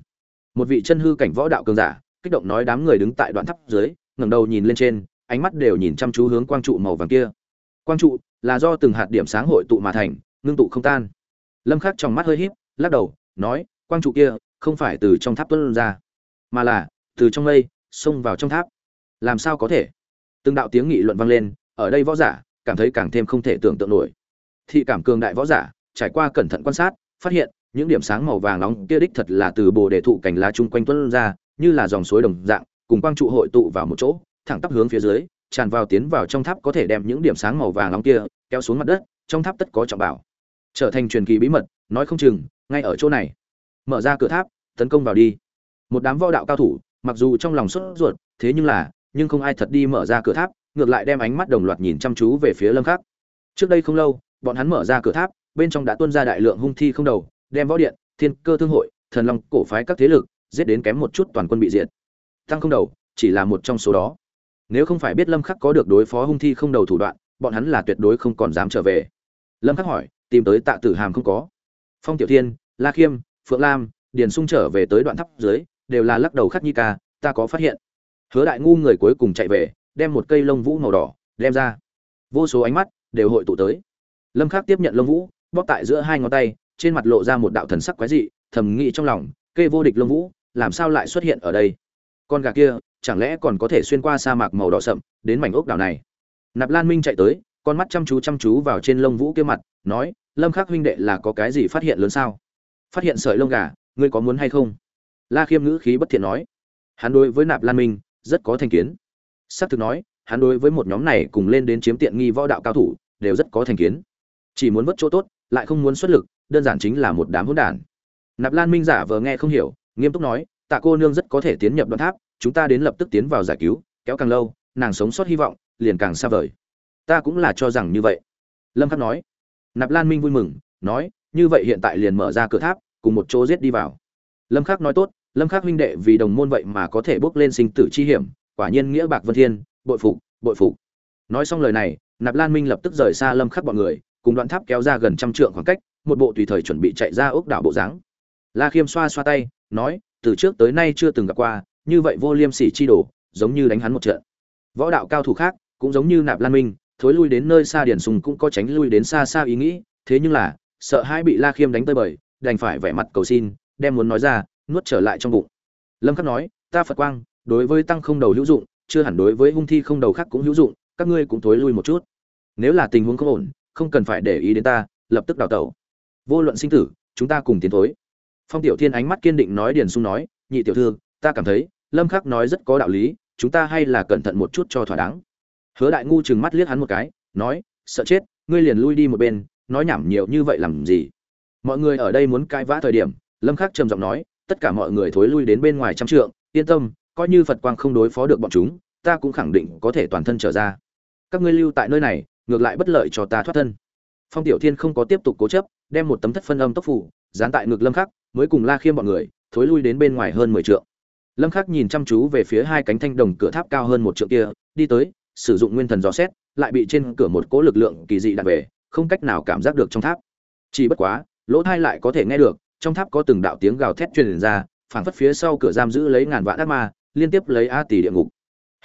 Một vị chân hư cảnh võ đạo cường giả, kích động nói đám người đứng tại đoạn tháp dưới, ngẩng đầu nhìn lên trên, ánh mắt đều nhìn chăm chú hướng quang trụ màu vàng kia. Quang trụ là do từng hạt điểm sáng hội tụ mà thành, ngưng tụ không tan. Lâm khắc trong mắt hơi híp, lắc đầu, nói, quang trụ kia không phải từ trong tháp tuôn ra, mà là từ trong mây xông vào trong tháp. Làm sao có thể? Từng đạo tiếng nghị luận vang lên, ở đây võ giả cảm thấy càng thêm không thể tưởng tượng nổi. Thị cảm cường đại võ giả, trải qua cẩn thận quan sát, phát hiện, những điểm sáng màu vàng nóng kia đích thật là từ bồ đề thụ cành lá chung quanh tuôn ra, như là dòng suối đồng dạng, cùng quang trụ hội tụ vào một chỗ, thẳng tắp hướng phía dưới, tràn vào tiến vào trong tháp có thể đem những điểm sáng màu vàng nóng kia kéo xuống mặt đất, trong tháp tất có trọng bảo. Trở thành truyền kỳ bí mật, nói không chừng, ngay ở chỗ này. Mở ra cửa tháp, tấn công vào đi. Một đám võ đạo cao thủ, mặc dù trong lòng sốt ruột, thế nhưng là, nhưng không ai thật đi mở ra cửa tháp ngược lại đem ánh mắt đồng loạt nhìn chăm chú về phía lâm khắc. Trước đây không lâu, bọn hắn mở ra cửa tháp, bên trong đã tuôn ra đại lượng hung thi không đầu, đem võ điện, thiên cơ thương hội, thần long cổ phái các thế lực, giết đến kém một chút toàn quân bị diệt. Tăng không đầu, chỉ là một trong số đó. Nếu không phải biết lâm khắc có được đối phó hung thi không đầu thủ đoạn, bọn hắn là tuyệt đối không còn dám trở về. Lâm khắc hỏi, tìm tới tạ tử hàm không có? Phong tiểu thiên, la khiêm, phượng lam, điền sung trở về tới đoạn tháp dưới, đều là lắc đầu khắc nhi ca, ta có phát hiện. Hứa đại ngu người cuối cùng chạy về đem một cây lông vũ màu đỏ đem ra. Vô số ánh mắt đều hội tụ tới. Lâm khắc tiếp nhận lông vũ, bóp tại giữa hai ngón tay, trên mặt lộ ra một đạo thần sắc quái dị, thầm nghĩ trong lòng, kê vô địch lông vũ, làm sao lại xuất hiện ở đây? Con gà kia, chẳng lẽ còn có thể xuyên qua sa mạc màu đỏ sậm, đến mảnh ốc đảo này? Nạp lan minh chạy tới, con mắt chăm chú chăm chú vào trên lông vũ kia mặt, nói, lâm khắc huynh đệ là có cái gì phát hiện lớn sao? Phát hiện sợi lông gà, ngươi có muốn hay không? La khiêm ngữ khí bất thiện nói. Hắn đối với nạp lan minh rất có thành kiến. Sắc thực nói, hắn đối với một nhóm này cùng lên đến chiếm tiện nghi võ đạo cao thủ, đều rất có thành kiến. Chỉ muốn vớt chỗ tốt, lại không muốn xuất lực, đơn giản chính là một đám hỗn đản. Nạp lan minh giả vờ nghe không hiểu, nghiêm túc nói, tạ cô nương rất có thể tiến nhập đoạn tháp, chúng ta đến lập tức tiến vào giải cứu, kéo càng lâu, nàng sống sót hy vọng, liền càng xa vời. Ta cũng là cho rằng như vậy. Lâm khắc nói. Nạp lan minh vui mừng, nói, như vậy hiện tại liền mở ra cửa tháp, cùng một chỗ giết đi vào. Lâm khắc nói tốt, lâm khắc huynh đệ vì đồng môn vậy mà có thể bước lên sinh tử chi hiểm quả nhiên nghĩa bạc vân thiên, bội phục bội phục. Nói xong lời này, nạp lan minh lập tức rời xa lâm khắc bọn người, cùng đoạn tháp kéo ra gần trăm trượng khoảng cách, một bộ tùy thời chuẩn bị chạy ra ốc đảo bộ dáng. La khiêm xoa xoa tay, nói, từ trước tới nay chưa từng gặp qua, như vậy vô liêm sỉ chi đổ giống như đánh hắn một trận. Võ đạo cao thủ khác, cũng giống như nạp lan minh, thối lui đến nơi xa điển sùng cũng có tránh lui đến xa xa ý nghĩ, thế nhưng là, sợ hai bị la khiêm đánh tơi bời, đành phải vẻ mặt cầu xin, đem muốn nói ra, nuốt trở lại trong bụng. Lâm khắc nói, ta phật quang đối với tăng không đầu hữu dụng, chưa hẳn đối với hung thi không đầu khác cũng hữu dụng, các ngươi cũng thối lui một chút. Nếu là tình huống không ổn, không cần phải để ý đến ta, lập tức đào tẩu. Vô luận sinh tử, chúng ta cùng tiến thối. Phong tiểu thiên ánh mắt kiên định nói điền sung nói, nhị tiểu thư, ta cảm thấy, lâm khắc nói rất có đạo lý, chúng ta hay là cẩn thận một chút cho thỏa đáng. Hứa đại ngu chừng mắt liếc hắn một cái, nói, sợ chết, ngươi liền lui đi một bên, nói nhảm nhiều như vậy làm gì? Mọi người ở đây muốn cãi vã thời điểm, lâm khắc trầm giọng nói, tất cả mọi người thối lui đến bên ngoài trăm trượng, yên tâm coi như phật quang không đối phó được bọn chúng, ta cũng khẳng định có thể toàn thân trở ra. Các ngươi lưu tại nơi này, ngược lại bất lợi cho ta thoát thân. Phong tiểu thiên không có tiếp tục cố chấp, đem một tấm thất phân âm tốc phủ, dán tại ngực lâm khắc, mới cùng la khiêm bọn người, thối lui đến bên ngoài hơn 10 trượng. Lâm khắc nhìn chăm chú về phía hai cánh thanh đồng cửa tháp cao hơn một trượng kia, đi tới, sử dụng nguyên thần dò xét, lại bị trên cửa một cỗ lực lượng kỳ dị đặt về, không cách nào cảm giác được trong tháp. Chỉ bất quá, lỗ thai lại có thể nghe được, trong tháp có từng đạo tiếng gào thét truyền ra, phảng phất phía sau cửa giam giữ lấy ngàn vạn ác ma liên tiếp lấy a tỷ địa ngục.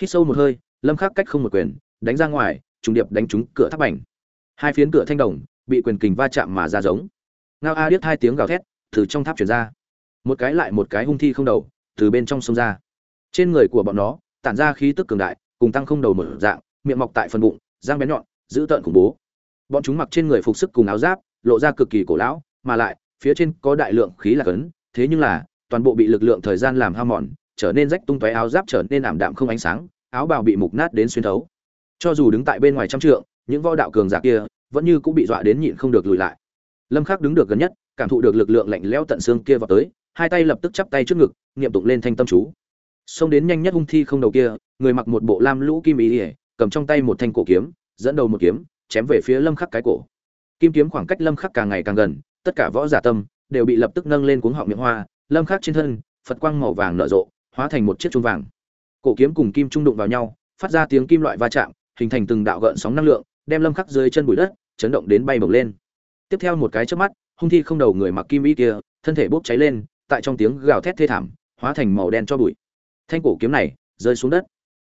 Hít sâu một hơi, lâm khắc cách không một quyền, đánh ra ngoài, trùng điệp đánh trúng cửa tháp ảnh hai phiến cửa thanh đồng, bị quyền kình va chạm mà ra giống. Ngao a điếc hai tiếng gào thét, từ trong tháp truyền ra. Một cái lại một cái hung thi không đầu, từ bên trong sông ra. Trên người của bọn nó, tản ra khí tức cường đại, cùng tăng không đầu mở dạng, miệng mọc tại phần bụng, răng bén nhọn dữ tợn khủng bố. Bọn chúng mặc trên người phục sức cùng áo giáp, lộ ra cực kỳ cổ lão, mà lại, phía trên có đại lượng khí là cấn, thế nhưng là, toàn bộ bị lực lượng thời gian làm hao mòn trở nên rách tung tóe áo giáp trở nên ảm đạm không ánh sáng, áo bào bị mục nát đến xuyên thấu. Cho dù đứng tại bên ngoài trăm trượng, những võ đạo cường giả kia vẫn như cũng bị dọa đến nhịn không được lùi lại. Lâm khắc đứng được gần nhất, cảm thụ được lực lượng lạnh lẽo tận xương kia vào tới, hai tay lập tức chắp tay trước ngực, niệm tụng lên thanh tâm chú. Xông đến nhanh nhất hung thi không đầu kia, người mặc một bộ lam lũ kim ý cầm trong tay một thanh cổ kiếm, dẫn đầu một kiếm, chém về phía lâm khắc cái cổ. Kim kiếm khoảng cách lâm khắc càng ngày càng gần, tất cả võ giả tâm đều bị lập tức nâng lên cuống họng miệng hoa, lâm khắc trên thân, phật quang màu vàng nở rộ hóa thành một chiếc chuông vàng. Cổ kiếm cùng kim trung đụng vào nhau, phát ra tiếng kim loại va chạm, hình thành từng đạo gợn sóng năng lượng, đem lâm khắc dưới chân bụi đất chấn động đến bay bổng lên. Tiếp theo một cái chớp mắt, hung thi không đầu người mặc kim y kia, thân thể bốc cháy lên, tại trong tiếng gào thét thê thảm, hóa thành màu đen cho bụi. Thanh cổ kiếm này rơi xuống đất.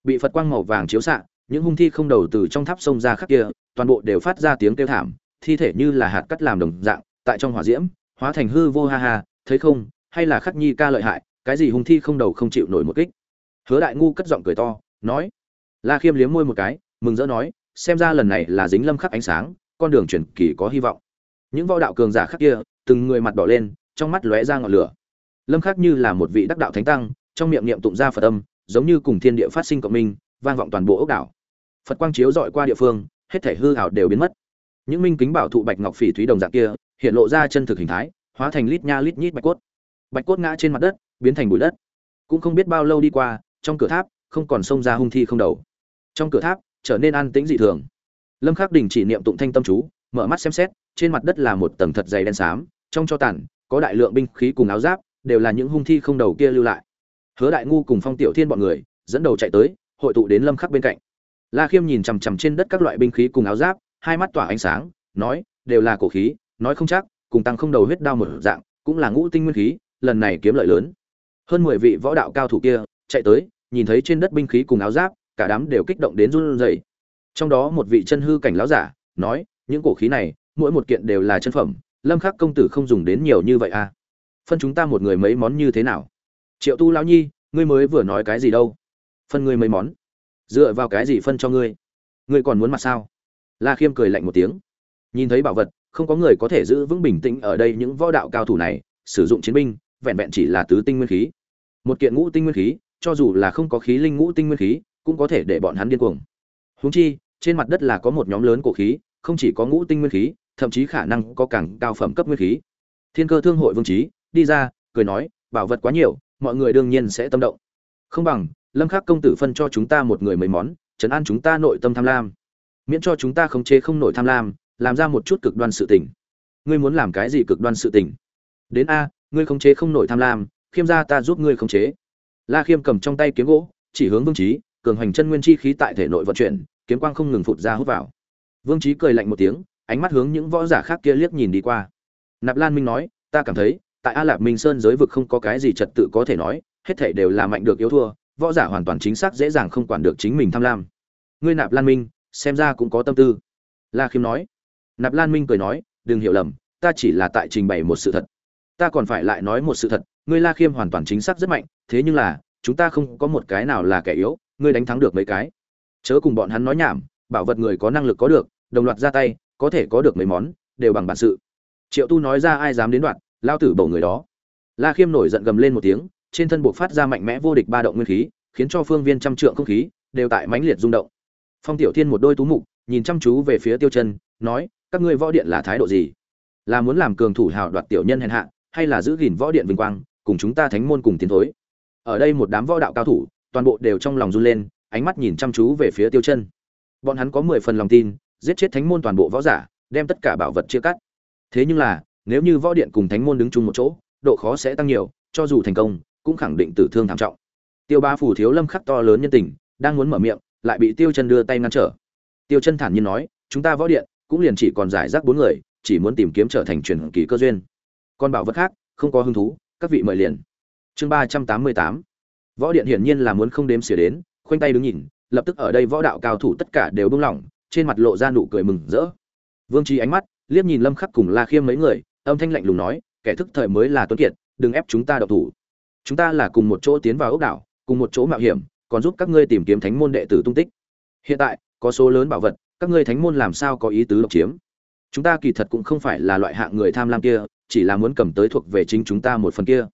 Bị phật quang màu vàng chiếu xạ, những hung thi không đầu từ trong tháp sông ra khắc kia, toàn bộ đều phát ra tiếng kêu thảm, thi thể như là hạt cắt làm đồng dạng, tại trong hỏa diễm, hóa thành hư vô ha ha, thấy không, hay là khắc nhi ca lợi hại cái gì hung thi không đầu không chịu nổi một kích. Hứa đại ngu cất giọng cười to, nói, la khiêm liếm môi một cái, mừng rỡ nói, xem ra lần này là dính lâm khắc ánh sáng, con đường chuyển kỳ có hy vọng. Những võ đạo cường giả khác kia, từng người mặt đỏ lên, trong mắt lóe ra ngọn lửa. Lâm khắc như là một vị đắc đạo thánh tăng, trong miệng niệm tụng ra phật âm, giống như cùng thiên địa phát sinh cộng minh, vang vọng toàn bộ ốc đảo. Phật quang chiếu dọi qua địa phương, hết thể hư ảo đều biến mất. Những minh kính bảo thụ bạch ngọc phỉ thúy đồng dạng kia, hiện lộ ra chân thực hình thái, hóa thành lít nha lít nhít bạch cốt. Bạch cốt ngã trên mặt đất biến thành bụi đất. Cũng không biết bao lâu đi qua, trong cửa tháp, không còn xông ra hung thi không đầu. Trong cửa tháp, trở nên an tĩnh dị thường. Lâm khắc đình chỉ niệm tụng thanh tâm chú, mở mắt xem xét, trên mặt đất là một tầng thật dày đen xám, trong cho tàn, có đại lượng binh khí cùng áo giáp, đều là những hung thi không đầu kia lưu lại. Hứa đại ngu cùng phong tiểu thiên bọn người, dẫn đầu chạy tới, hội tụ đến lâm khắc bên cạnh. La khiêm nhìn chằm chằm trên đất các loại binh khí cùng áo giáp, hai mắt tỏa ánh sáng, nói, đều là cổ khí, nói không chắc, cùng tăng không đầu huyết đao một dạng, cũng là ngũ tinh nguyên khí, lần này kiếm lợi lớn hơn mười vị võ đạo cao thủ kia chạy tới, nhìn thấy trên đất binh khí cùng áo giáp, cả đám đều kích động đến run rẩy. Trong đó một vị chân hư cảnh lão giả nói, những cổ khí này, mỗi một kiện đều là chân phẩm, lâm khắc công tử không dùng đến nhiều như vậy à? Phân chúng ta một người mấy món như thế nào? Triệu tu lão nhi, ngươi mới vừa nói cái gì đâu? Phân ngươi mấy món. Dựa vào cái gì phân cho ngươi? Ngươi còn muốn mặt sao? La khiêm cười lạnh một tiếng. Nhìn thấy bảo vật, không có người có thể giữ vững bình tĩnh ở đây những võ đạo cao thủ này, sử dụng chiến binh, vẹn vẹn chỉ là tứ tinh nguyên khí một kiện ngũ tinh nguyên khí, cho dù là không có khí linh ngũ tinh nguyên khí, cũng có thể để bọn hắn điên cuồng. Huống chi, trên mặt đất là có một nhóm lớn cổ khí, không chỉ có ngũ tinh nguyên khí, thậm chí khả năng có càng cao phẩm cấp nguyên khí. Thiên cơ thương hội vương trí đi ra, cười nói, bảo vật quá nhiều, mọi người đương nhiên sẽ tâm động. Không bằng, lâm khắc công tử phân cho chúng ta một người mấy món chấn an chúng ta nội tâm tham lam. Miễn cho chúng ta khống chế không nổi tham lam, làm ra một chút cực đoan sự tình. Ngươi muốn làm cái gì cực đoan sự tình? Đến a, ngươi khống chế không nổi tham lam khiêm gia ta giúp ngươi khống chế. La khiêm cầm trong tay kiếm gỗ, chỉ hướng vương trí cường hành chân nguyên chi khí tại thể nội vận chuyển, kiếm quang không ngừng phụt ra hút vào. Vương trí cười lạnh một tiếng, ánh mắt hướng những võ giả khác kia liếc nhìn đi qua. Nạp lan minh nói, ta cảm thấy, tại a lạp minh sơn giới vực không có cái gì trật tự có thể nói, hết thể đều là mạnh được yếu thua, võ giả hoàn toàn chính xác dễ dàng không quản được chính mình tham lam. Ngươi nạp lan minh, xem ra cũng có tâm tư. La khiêm nói. Nạp lan minh cười nói, đừng hiểu lầm, ta chỉ là tại trình bày một sự thật ta còn phải lại nói một sự thật, ngươi la khiêm hoàn toàn chính xác rất mạnh, thế nhưng là, chúng ta không có một cái nào là kẻ yếu, ngươi đánh thắng được mấy cái. Chớ cùng bọn hắn nói nhảm, bảo vật người có năng lực có được, đồng loạt ra tay, có thể có được mấy món, đều bằng bản sự. Triệu tu nói ra ai dám đến đoạn, lao tử bầu người đó. La khiêm nổi giận gầm lên một tiếng, trên thân buộc phát ra mạnh mẽ vô địch ba động nguyên khí, khiến cho phương viên trăm trượng không khí, đều tại mãnh liệt rung động. Phong tiểu thiên một đôi tú mục, nhìn chăm chú về phía tiêu chân, nói, các ngươi võ điện là thái độ gì? Là muốn làm cường thủ hào đoạt tiểu nhân hèn hạ hay là giữ gìn võ điện vinh quang, cùng chúng ta thánh môn cùng tiến thối. Ở đây một đám võ đạo cao thủ, toàn bộ đều trong lòng run lên, ánh mắt nhìn chăm chú về phía tiêu chân. Bọn hắn có mười phần lòng tin, giết chết thánh môn toàn bộ võ giả, đem tất cả bảo vật chia cắt. Thế nhưng là, nếu như võ điện cùng thánh môn đứng chung một chỗ, độ khó sẽ tăng nhiều, cho dù thành công, cũng khẳng định tử thương thảm trọng. Tiêu ba phủ thiếu lâm khắc to lớn nhân tình, đang muốn mở miệng, lại bị tiêu chân đưa tay ngăn trở. Tiêu chân thản nhiên nói, chúng ta võ điện cũng liền chỉ còn giải rác bốn người, chỉ muốn tìm kiếm trở thành truyền kỳ cơ duyên còn bảo vật khác, không có hứng thú, các vị mời liền. Chương ba trăm tám mươi tám. Võ điện hiển nhiên là muốn không đếm xỉa đến, khoanh tay đứng nhìn, lập tức ở đây võ đạo cao thủ tất cả đều bưng lỏng, trên mặt lộ ra nụ cười mừng rỡ. Vương trí ánh mắt liếc nhìn lâm khắc cùng la khiêm mấy người, âm thanh lạnh lùng nói, kẻ thức thời mới là tuấn kiệt, đừng ép chúng ta độc thủ. Chúng ta là cùng một chỗ tiến vào ốc đảo, cùng một chỗ mạo hiểm, còn giúp các ngươi tìm kiếm thánh môn đệ tử tung tích. Hiện tại, có số lớn bảo vật, các ngươi thánh môn làm sao có ý tứ độc chiếm? Chúng ta kỳ thật cũng không phải là loại hạng người tham lam kia chỉ là muốn cầm tới thuộc về chính chúng ta một phần kia.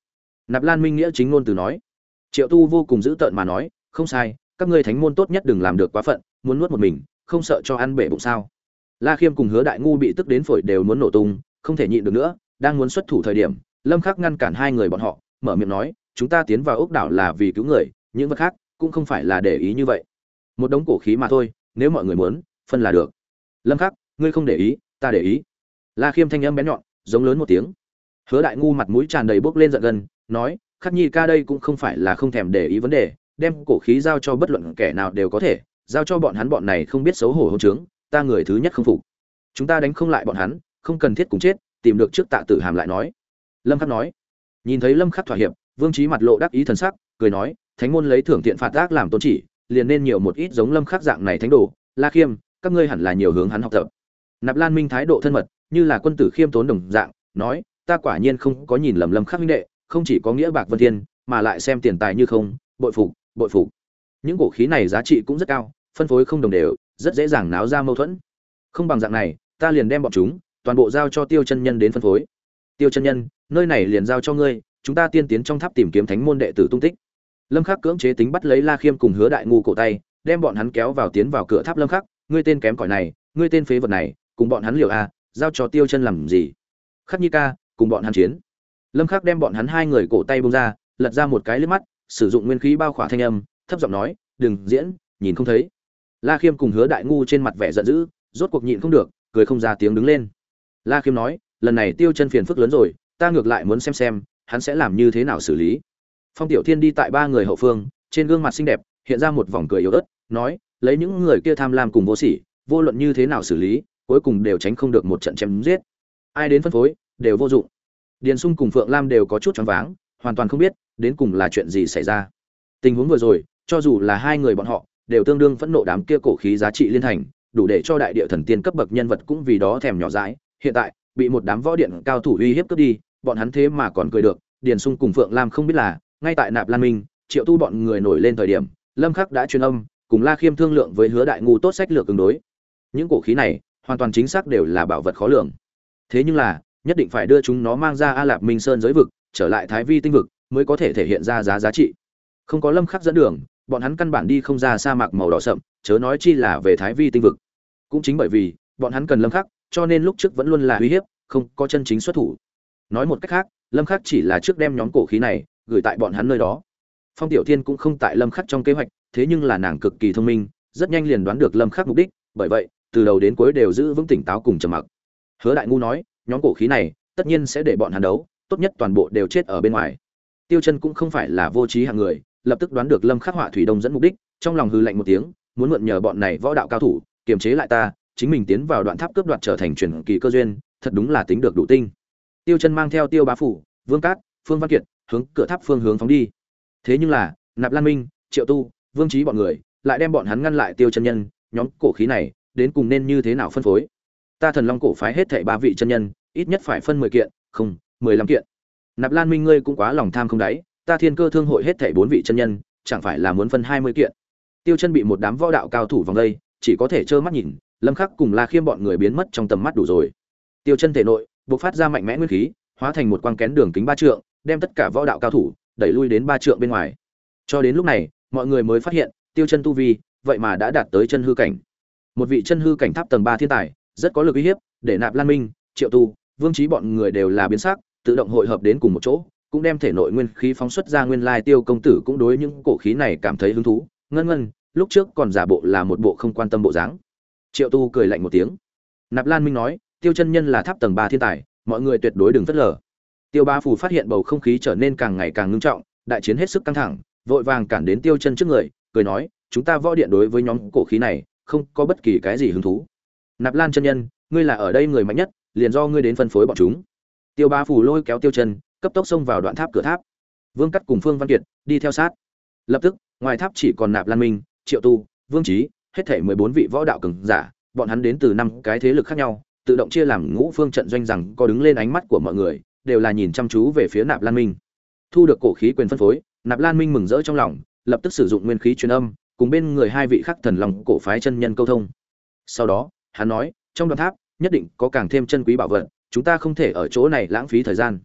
Nạp lan minh nghĩa chính ngôn từ nói. Triệu tu vô cùng dữ tợn mà nói, không sai, các ngươi thánh môn tốt nhất đừng làm được quá phận, muốn nuốt một mình, không sợ cho ăn bể bụng sao. La khiêm cùng hứa đại ngu bị tức đến phổi đều muốn nổ tung, không thể nhịn được nữa, đang muốn xuất thủ thời điểm, lâm khắc ngăn cản hai người bọn họ, mở miệng nói, chúng ta tiến vào ốc đảo là vì cứu người, những vật khác cũng không phải là để ý như vậy. Một đống cổ khí mà thôi, nếu mọi người muốn, phân là được. Lâm khắc, ngươi không để ý, ta để ý. La khiêm thanh âm bén nhọn giống lớn một tiếng. Hứa đại ngu mặt mũi tràn đầy bốc lên giận gần nói, khắc nhi ca đây cũng không phải là không thèm để ý vấn đề, đem cổ khí giao cho bất luận kẻ nào đều có thể, giao cho bọn hắn bọn này không biết xấu hổ hôn trướng, ta người thứ nhất không phục. Chúng ta đánh không lại bọn hắn, không cần thiết cùng chết, tìm được trước tạ tử hàm lại nói. Lâm khắc nói. Nhìn thấy lâm khắc thỏa hiệp, vương trí mặt lộ đắc ý thần sắc, cười nói, thánh môn lấy thưởng thiện phạt ác làm tôn chỉ, liền nên nhiều một ít giống lâm khắc dạng này thánh đồ, la khiêm, các ngươi hẳn là nhiều hướng hắn học tập. Nạp lan minh thái độ thân mật như là quân tử khiêm tốn đồng dạng, nói, ta quả nhiên không có nhìn lầm lâm khắc huynh đệ, không chỉ có nghĩa bạc vân thiên, mà lại xem tiền tài như không, bội phục bội phục. Những cổ khí này giá trị cũng rất cao, phân phối không đồng đều, rất dễ dàng náo ra mâu thuẫn. Không bằng dạng này, ta liền đem bọn chúng, toàn bộ giao cho tiêu chân nhân đến phân phối. Tiêu chân nhân, nơi này liền giao cho ngươi, chúng ta tiên tiến trong tháp tìm kiếm thánh môn đệ tử tung tích. Lâm khắc cưỡng chế tính bắt lấy la khiêm cùng hứa đại ngu cổ tay, đem bọn hắn kéo vào tiến vào cửa tháp lâm khắc, ngươi tên kém cỏi này, ngươi tên phế vật này, cùng bọn hắn liều a giao cho tiêu chân làm gì? Khắc nhi ca, cùng bọn hắn chiến. Lâm khắc đem bọn hắn hai người cổ tay bông ra, lật ra một cái liếc mắt, sử dụng nguyên khí bao khỏa thanh âm, thấp giọng nói, đừng diễn, nhìn không thấy. La khiêm cùng hứa đại ngu trên mặt vẻ giận dữ, rốt cuộc nhịn không được, cười không ra tiếng đứng lên. La khiêm nói, lần này tiêu chân phiền phức lớn rồi, ta ngược lại muốn xem xem, hắn sẽ làm như thế nào xử lý. Phong tiểu thiên đi tại ba người hậu phương, trên gương mặt xinh đẹp, hiện ra một vòng cười yếu ớt, nói, lấy những người kia tham lam cùng vô sỉ, vô luận như thế nào xử lý cuối cùng đều tránh không được một trận chém giết. Ai đến phân phối, đều vô dụng. Điền sung cùng phượng lam đều có chút choáng váng, hoàn toàn không biết, đến cùng là chuyện gì xảy ra. Tình huống vừa rồi, cho dù là hai người bọn họ, đều tương đương phẫn nộ đám kia cổ khí giá trị liên thành, đủ để cho đại địa thần tiên cấp bậc nhân vật cũng vì đó thèm nhỏ dãi. Hiện tại, bị một đám võ điện cao thủ uy hiếp cướp đi, bọn hắn thế mà còn cười được. Điền sung cùng phượng lam không biết là, ngay tại nạp lan minh, triệu tu bọn người nổi lên thời điểm, lâm khắc đã truyền âm, cùng la khiêm thương lượng với hứa đại ngu tốt sách lược ứng đối. Những cổ khí này hoàn toàn chính xác đều là bảo vật khó lường. Thế nhưng là, nhất định phải đưa chúng nó mang ra a lạp minh sơn giới vực, trở lại thái vi tinh vực mới có thể thể hiện ra giá giá trị. Không có lâm khắc dẫn đường, bọn hắn căn bản đi không ra sa mạc màu đỏ sậm, chớ nói chi là về thái vi tinh vực. Cũng chính bởi vì, bọn hắn cần lâm khắc, cho nên lúc trước vẫn luôn là uy hiếp, không có chân chính xuất thủ. Nói một cách khác, lâm khắc chỉ là trước đem nhóm cổ khí này gửi tại bọn hắn nơi đó. Phong tiểu thiên cũng không tại lâm khắc trong kế hoạch, thế nhưng là nàng cực kỳ thông minh, rất nhanh liền đoán được lâm khắc mục đích, bởi vậy từ đầu đến cuối đều giữ vững tỉnh táo cùng trầm mặc. Hứa đại ngu nói, nhóm cổ khí này, tất nhiên sẽ để bọn hắn đấu, tốt nhất toàn bộ đều chết ở bên ngoài. Tiêu chân cũng không phải là vô trí hạng người, lập tức đoán được lâm khắc họa thủy đông dẫn mục đích, trong lòng hư lạnh một tiếng, muốn mượn nhờ bọn này võ đạo cao thủ, kiềm chế lại ta, chính mình tiến vào đoạn tháp cướp đoạt trở thành truyền kỳ cơ duyên, thật đúng là tính được đủ tinh. Tiêu chân mang theo tiêu bá phủ, vương cát, phương văn kiệt, hướng cửa tháp phương hướng phóng đi. Thế nhưng là, nạp lan minh, triệu tu, vương trí bọn người, lại đem bọn hắn ngăn lại tiêu chân nhân, nhóm cổ khí này đến cùng nên như thế nào phân phối. Ta thần long cổ phái hết thảy ba vị chân nhân, ít nhất phải phân mười kiện, không, mười lăm kiện. Nạp lan minh ngươi cũng quá lòng tham không đáy, ta thiên cơ thương hội hết thảy bốn vị chân nhân, chẳng phải là muốn phân hai mươi kiện. Tiêu chân bị một đám võ đạo cao thủ vòng đây, chỉ có thể trơ mắt nhìn, lâm khắc cùng la khiêm bọn người biến mất trong tầm mắt đủ rồi. Tiêu chân thể nội, bộc phát ra mạnh mẽ nguyên khí, hóa thành một quang kén đường kính ba trượng, đem tất cả võ đạo cao thủ, đẩy lui đến ba trượng bên ngoài. Cho đến lúc này, mọi người mới phát hiện, tiêu chân tu vi, vậy mà đã đạt tới chân hư cảnh một vị chân hư cảnh tháp tầng ba thiên tài, rất có lực uy hiếp, để nạp lan minh, triệu tu, vương trí bọn người đều là biến sắc, tự động hội hợp đến cùng một chỗ, cũng đem thể nội nguyên khí phóng xuất ra nguyên lai tiêu công tử cũng đối những cổ khí này cảm thấy hứng thú. Ngân ngân, lúc trước còn giả bộ là một bộ không quan tâm bộ dáng. Triệu tu cười lạnh một tiếng. Nạp lan minh nói, tiêu chân nhân là tháp tầng ba thiên tài, mọi người tuyệt đối đừng phớt lờ. Tiêu ba phù phát hiện bầu không khí trở nên càng ngày càng ngưng trọng, đại chiến hết sức căng thẳng, vội vàng cản đến tiêu chân trước người, cười nói, chúng ta võ điện đối với nhóm cổ khí này không có bất kỳ cái gì hứng thú. Nạp lan chân nhân, ngươi là ở đây người mạnh nhất, liền do ngươi đến phân phối bọn chúng. Tiêu ba phủ lôi kéo tiêu chân, cấp tốc xông vào đoạn tháp cửa tháp. Vương cắt cùng phương văn kiệt đi theo sát. Lập tức, ngoài tháp chỉ còn nạp lan minh, triệu tu, vương trí hết thể mười bốn vị võ đạo cường giả, bọn hắn đến từ năm cái thế lực khác nhau, tự động chia làm ngũ phương trận doanh rằng có đứng lên ánh mắt của mọi người, đều là nhìn chăm chú về phía nạp lan minh. Thu được cổ khí quyền phân phối, nạp lan minh mừng rỡ trong lòng, lập tức sử dụng nguyên khí truyền âm cùng bên người hai vị khắc thần lòng cổ phái chân nhân câu thông. Sau đó, hắn nói, trong đoàn tháp, nhất định có càng thêm chân quý bảo vật, chúng ta không thể ở chỗ này lãng phí thời gian.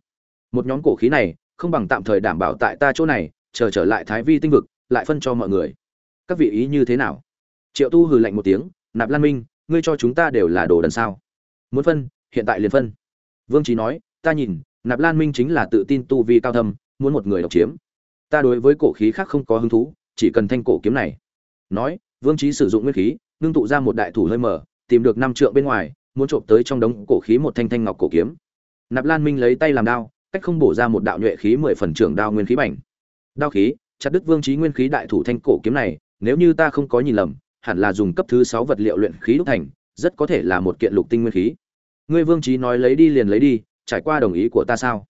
Một nhóm cổ khí này, không bằng tạm thời đảm bảo tại ta chỗ này, chờ trở lại thái vi tinh vực, lại phân cho mọi người. Các vị ý như thế nào? Triệu tu hừ lạnh một tiếng, nạp lan minh, ngươi cho chúng ta đều là đồ đần sao? Muốn phân, hiện tại liền phân. Vương trí nói, ta nhìn, nạp lan minh chính là tự tin tu vi cao thâm, muốn một người độc chiếm. Ta đối với cổ khí khác không có hứng thú chỉ cần thanh cổ kiếm này. Nói, vương trí sử dụng nguyên khí, ngưng tụ ra một đại thủ hơi mở, tìm được năm trượng bên ngoài, muốn trộm tới trong đống cổ khí một thanh thanh ngọc cổ kiếm. Nạp lan minh lấy tay làm đao, cách không bổ ra một đạo nhuệ khí mười phần trưởng đao nguyên khí bảnh đao khí, chặt đứt vương trí nguyên khí đại thủ thanh cổ kiếm này, nếu như ta không có nhìn lầm, hẳn là dùng cấp thứ sáu vật liệu luyện khí đúc thành, rất có thể là một kiện lục tinh nguyên khí. Ngươi vương trí nói lấy đi liền lấy đi, trải qua đồng ý của ta sao?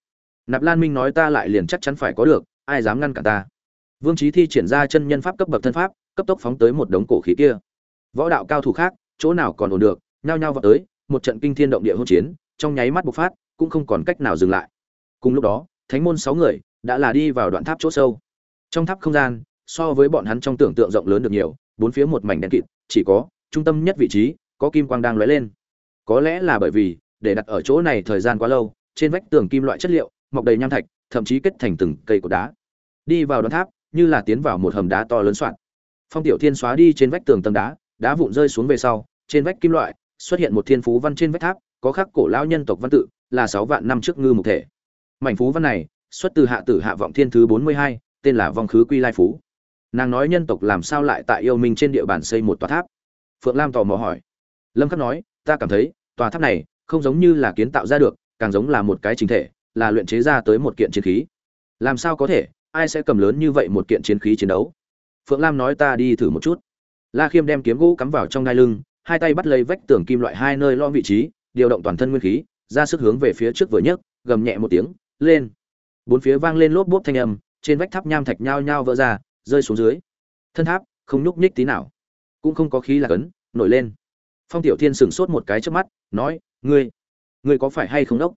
Nạp lan minh nói ta lại liền chắc chắn phải có được, ai dám ngăn cả ta? Vương Chí thi triển ra chân nhân pháp cấp bậc thân pháp, cấp tốc phóng tới một đống cổ khí kia. Võ đạo cao thủ khác, chỗ nào còn ổn được, nhao nhao vọt tới, một trận kinh thiên động địa hỗn chiến, trong nháy mắt bộc phát, cũng không còn cách nào dừng lại. Cùng lúc đó, thánh môn sáu người đã là đi vào đoạn tháp chỗ sâu. Trong tháp không gian, so với bọn hắn trong tưởng tượng rộng lớn được nhiều, bốn phía một mảnh đen kịt, chỉ có trung tâm nhất vị trí có kim quang đang lóe lên. Có lẽ là bởi vì, để đặt ở chỗ này thời gian quá lâu, trên vách tường kim loại chất liệu, mọc đầy nham thạch, thậm chí kết thành từng cây cột đá. Đi vào đoạn tháp như là tiến vào một hầm đá to lớn soạn phong tiểu thiên xóa đi trên vách tường tầng đá đá vụn rơi xuống về sau, trên vách kim loại, xuất hiện một thiên phú văn trên vách tháp, có khắc cổ lão nhân tộc văn tự, là sáu vạn năm trước ngư mục thể. Mảnh phú văn này, xuất từ hạ tử hạ vọng thiên thứ bốn mươi hai, tên là vong khứ quy lai phú. Nàng nói nhân tộc làm sao lại tại yêu minh trên địa bàn xây một tòa tháp? Phượng lam tò mò hỏi. Lâm khắc nói, ta cảm thấy, tòa tháp này không giống như là kiến tạo ra được, càng giống là một cái chính thể, là luyện chế ra tới một kiện chiến khí. Làm sao có thể ai sẽ cầm lớn như vậy một kiện chiến khí chiến đấu? Phượng lam nói ta đi thử một chút. La khiêm đem kiếm gỗ cắm vào trong đai lưng, hai tay bắt lấy vách tường kim loại hai nơi lo vị trí, điều động toàn thân nguyên khí, ra sức hướng về phía trước vừa nhấc, gầm nhẹ một tiếng, lên. Bốn phía vang lên lốp bốp thanh âm, trên vách tháp nham thạch nhao nhao vỡ ra, rơi xuống dưới. Thân tháp, không nhúc nhích tí nào. Cũng không có khí là cấn, nổi lên. Phong tiểu thiên sửng sốt một cái trước mắt, nói, ngươi ngươi có phải hay không đốc?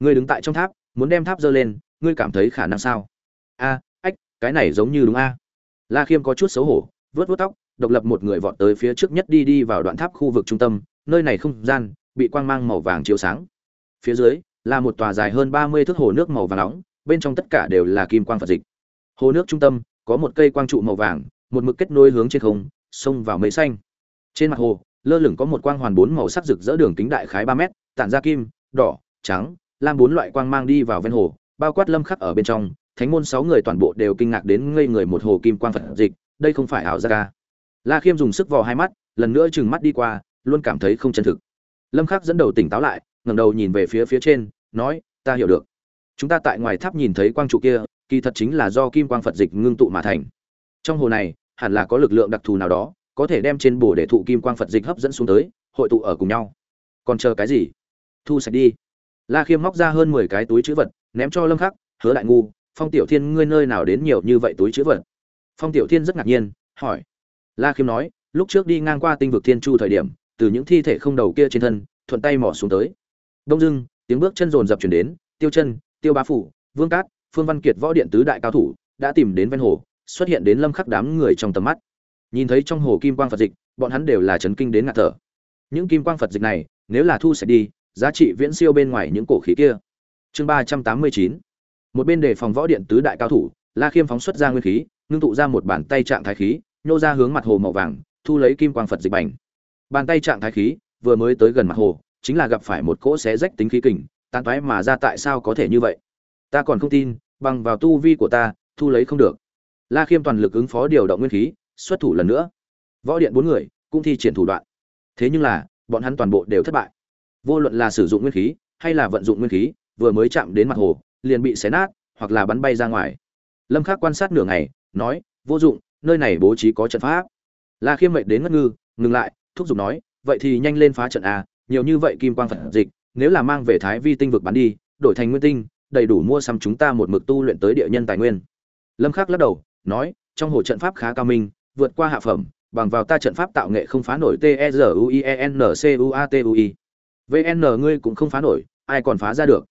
Ngươi đứng tại trong tháp, muốn đem tháp dơ lên, ngươi cảm thấy khả năng sao? A, ách, cái này giống như đúng a. La khiêm có chút xấu hổ vớt vớt tóc, độc lập một người vọt tới phía trước nhất đi đi vào đoạn tháp khu vực trung tâm, nơi này không gian, bị quang mang màu vàng chiếu sáng. Phía dưới, là một tòa dài hơn ba mươi thước hồ nước màu vàng nóng, bên trong tất cả đều là kim quang phật dịch. Hồ nước trung tâm, có một cây quang trụ màu vàng, một mực kết nối hướng trên không xông vào mấy xanh. Trên mặt hồ, lơ lửng có một quang hoàn bốn màu sắc rực rỡ đường kính đại khái ba mét, tản ra kim, đỏ, trắng, lam bốn loại quang mang đi vào ven hồ, bao quát lâm khắc ở bên trong thánh môn sáu người toàn bộ đều kinh ngạc đến ngây người một hồ kim quang phật dịch, đây không phải ảo gia ca à? la khiêm dùng sức vò hai mắt, lần nữa chừng mắt đi qua, luôn cảm thấy không chân thực. Lâm khắc dẫn đầu tỉnh táo lại, ngẩng đầu nhìn về phía phía trên, nói, ta hiểu được. Chúng ta tại ngoài tháp nhìn thấy quang trụ kia, kỳ thật chính là do kim quang phật dịch ngưng tụ mà thành. Trong hồ này, hẳn là có lực lượng đặc thù nào đó, có thể đem trên bồ để thụ kim quang phật dịch hấp dẫn xuống tới, hội tụ ở cùng nhau. Còn chờ cái gì? Thu sạch đi. La khiêm móc ra hơn mười cái túi chữ vật, ném cho lâm khắc, hứa đại ngu phong tiểu thiên, ngươi nơi nào đến nhiều như vậy túi chữ vật? Phong tiểu thiên rất ngạc nhiên, hỏi. La khiêm nói, lúc trước đi ngang qua tinh vực thiên chu thời điểm, từ những thi thể không đầu kia trên thân, thuận tay mò xuống tới. Đông dưng tiếng bước chân rồn rập chuyển đến, tiêu chân, tiêu bá phủ, vương cát, phương văn kiệt võ điện tứ đại cao thủ, đã tìm đến ven hồ, xuất hiện đến lâm khắc đám người trong tầm mắt. Nhìn thấy trong hồ kim quang phật dịch, bọn hắn đều là chấn kinh đến ngạt thở. Những kim quang phật dịch này, nếu là thu sẽ đi, giá trị viễn siêu bên ngoài những cổ khí kia. Chương ba trăm tám mươi chín một bên đề phòng võ điện tứ đại cao thủ, la khiêm phóng xuất ra nguyên khí, ngưng tụ ra một bàn tay trạng thái khí, nhô ra hướng mặt hồ màu vàng, thu lấy kim quang phật dịch bành. Bàn tay trạng thái khí, vừa mới tới gần mặt hồ, chính là gặp phải một cỗ xé rách tính khí kình tàn toái mà ra tại sao có thể như vậy? Ta còn không tin, bằng vào tu vi của ta, thu lấy không được. La khiêm toàn lực ứng phó điều động nguyên khí, xuất thủ lần nữa. Võ điện bốn người cũng thi triển thủ đoạn. Thế nhưng là, bọn hắn toàn bộ đều thất bại. Vô luận là sử dụng nguyên khí, hay là vận dụng nguyên khí, vừa mới chạm đến mặt hồ liền bị xé nát, hoặc là bắn bay ra ngoài. Lâm khắc quan sát nửa ngày, nói, vô dụng, nơi này bố trí có trận pháp. La khiêm mệnh đến ngất ngư, ngừng lại, thúc giục nói, vậy thì nhanh lên phá trận a nhiều như vậy kim quang phật dịch, nếu là mang về thái vi tinh vực bán đi, đổi thành nguyên tinh, đầy đủ mua xăm chúng ta một mực tu luyện tới địa nhân tài nguyên. Lâm khắc lắc đầu, nói, trong hồ trận pháp khá cao minh, vượt qua hạ phẩm, bằng vào ta trận pháp tạo nghệ không phá nổi t e r u i e n c u a t u i. Vn ngươi cũng không phá nổi, ai còn phá ra được?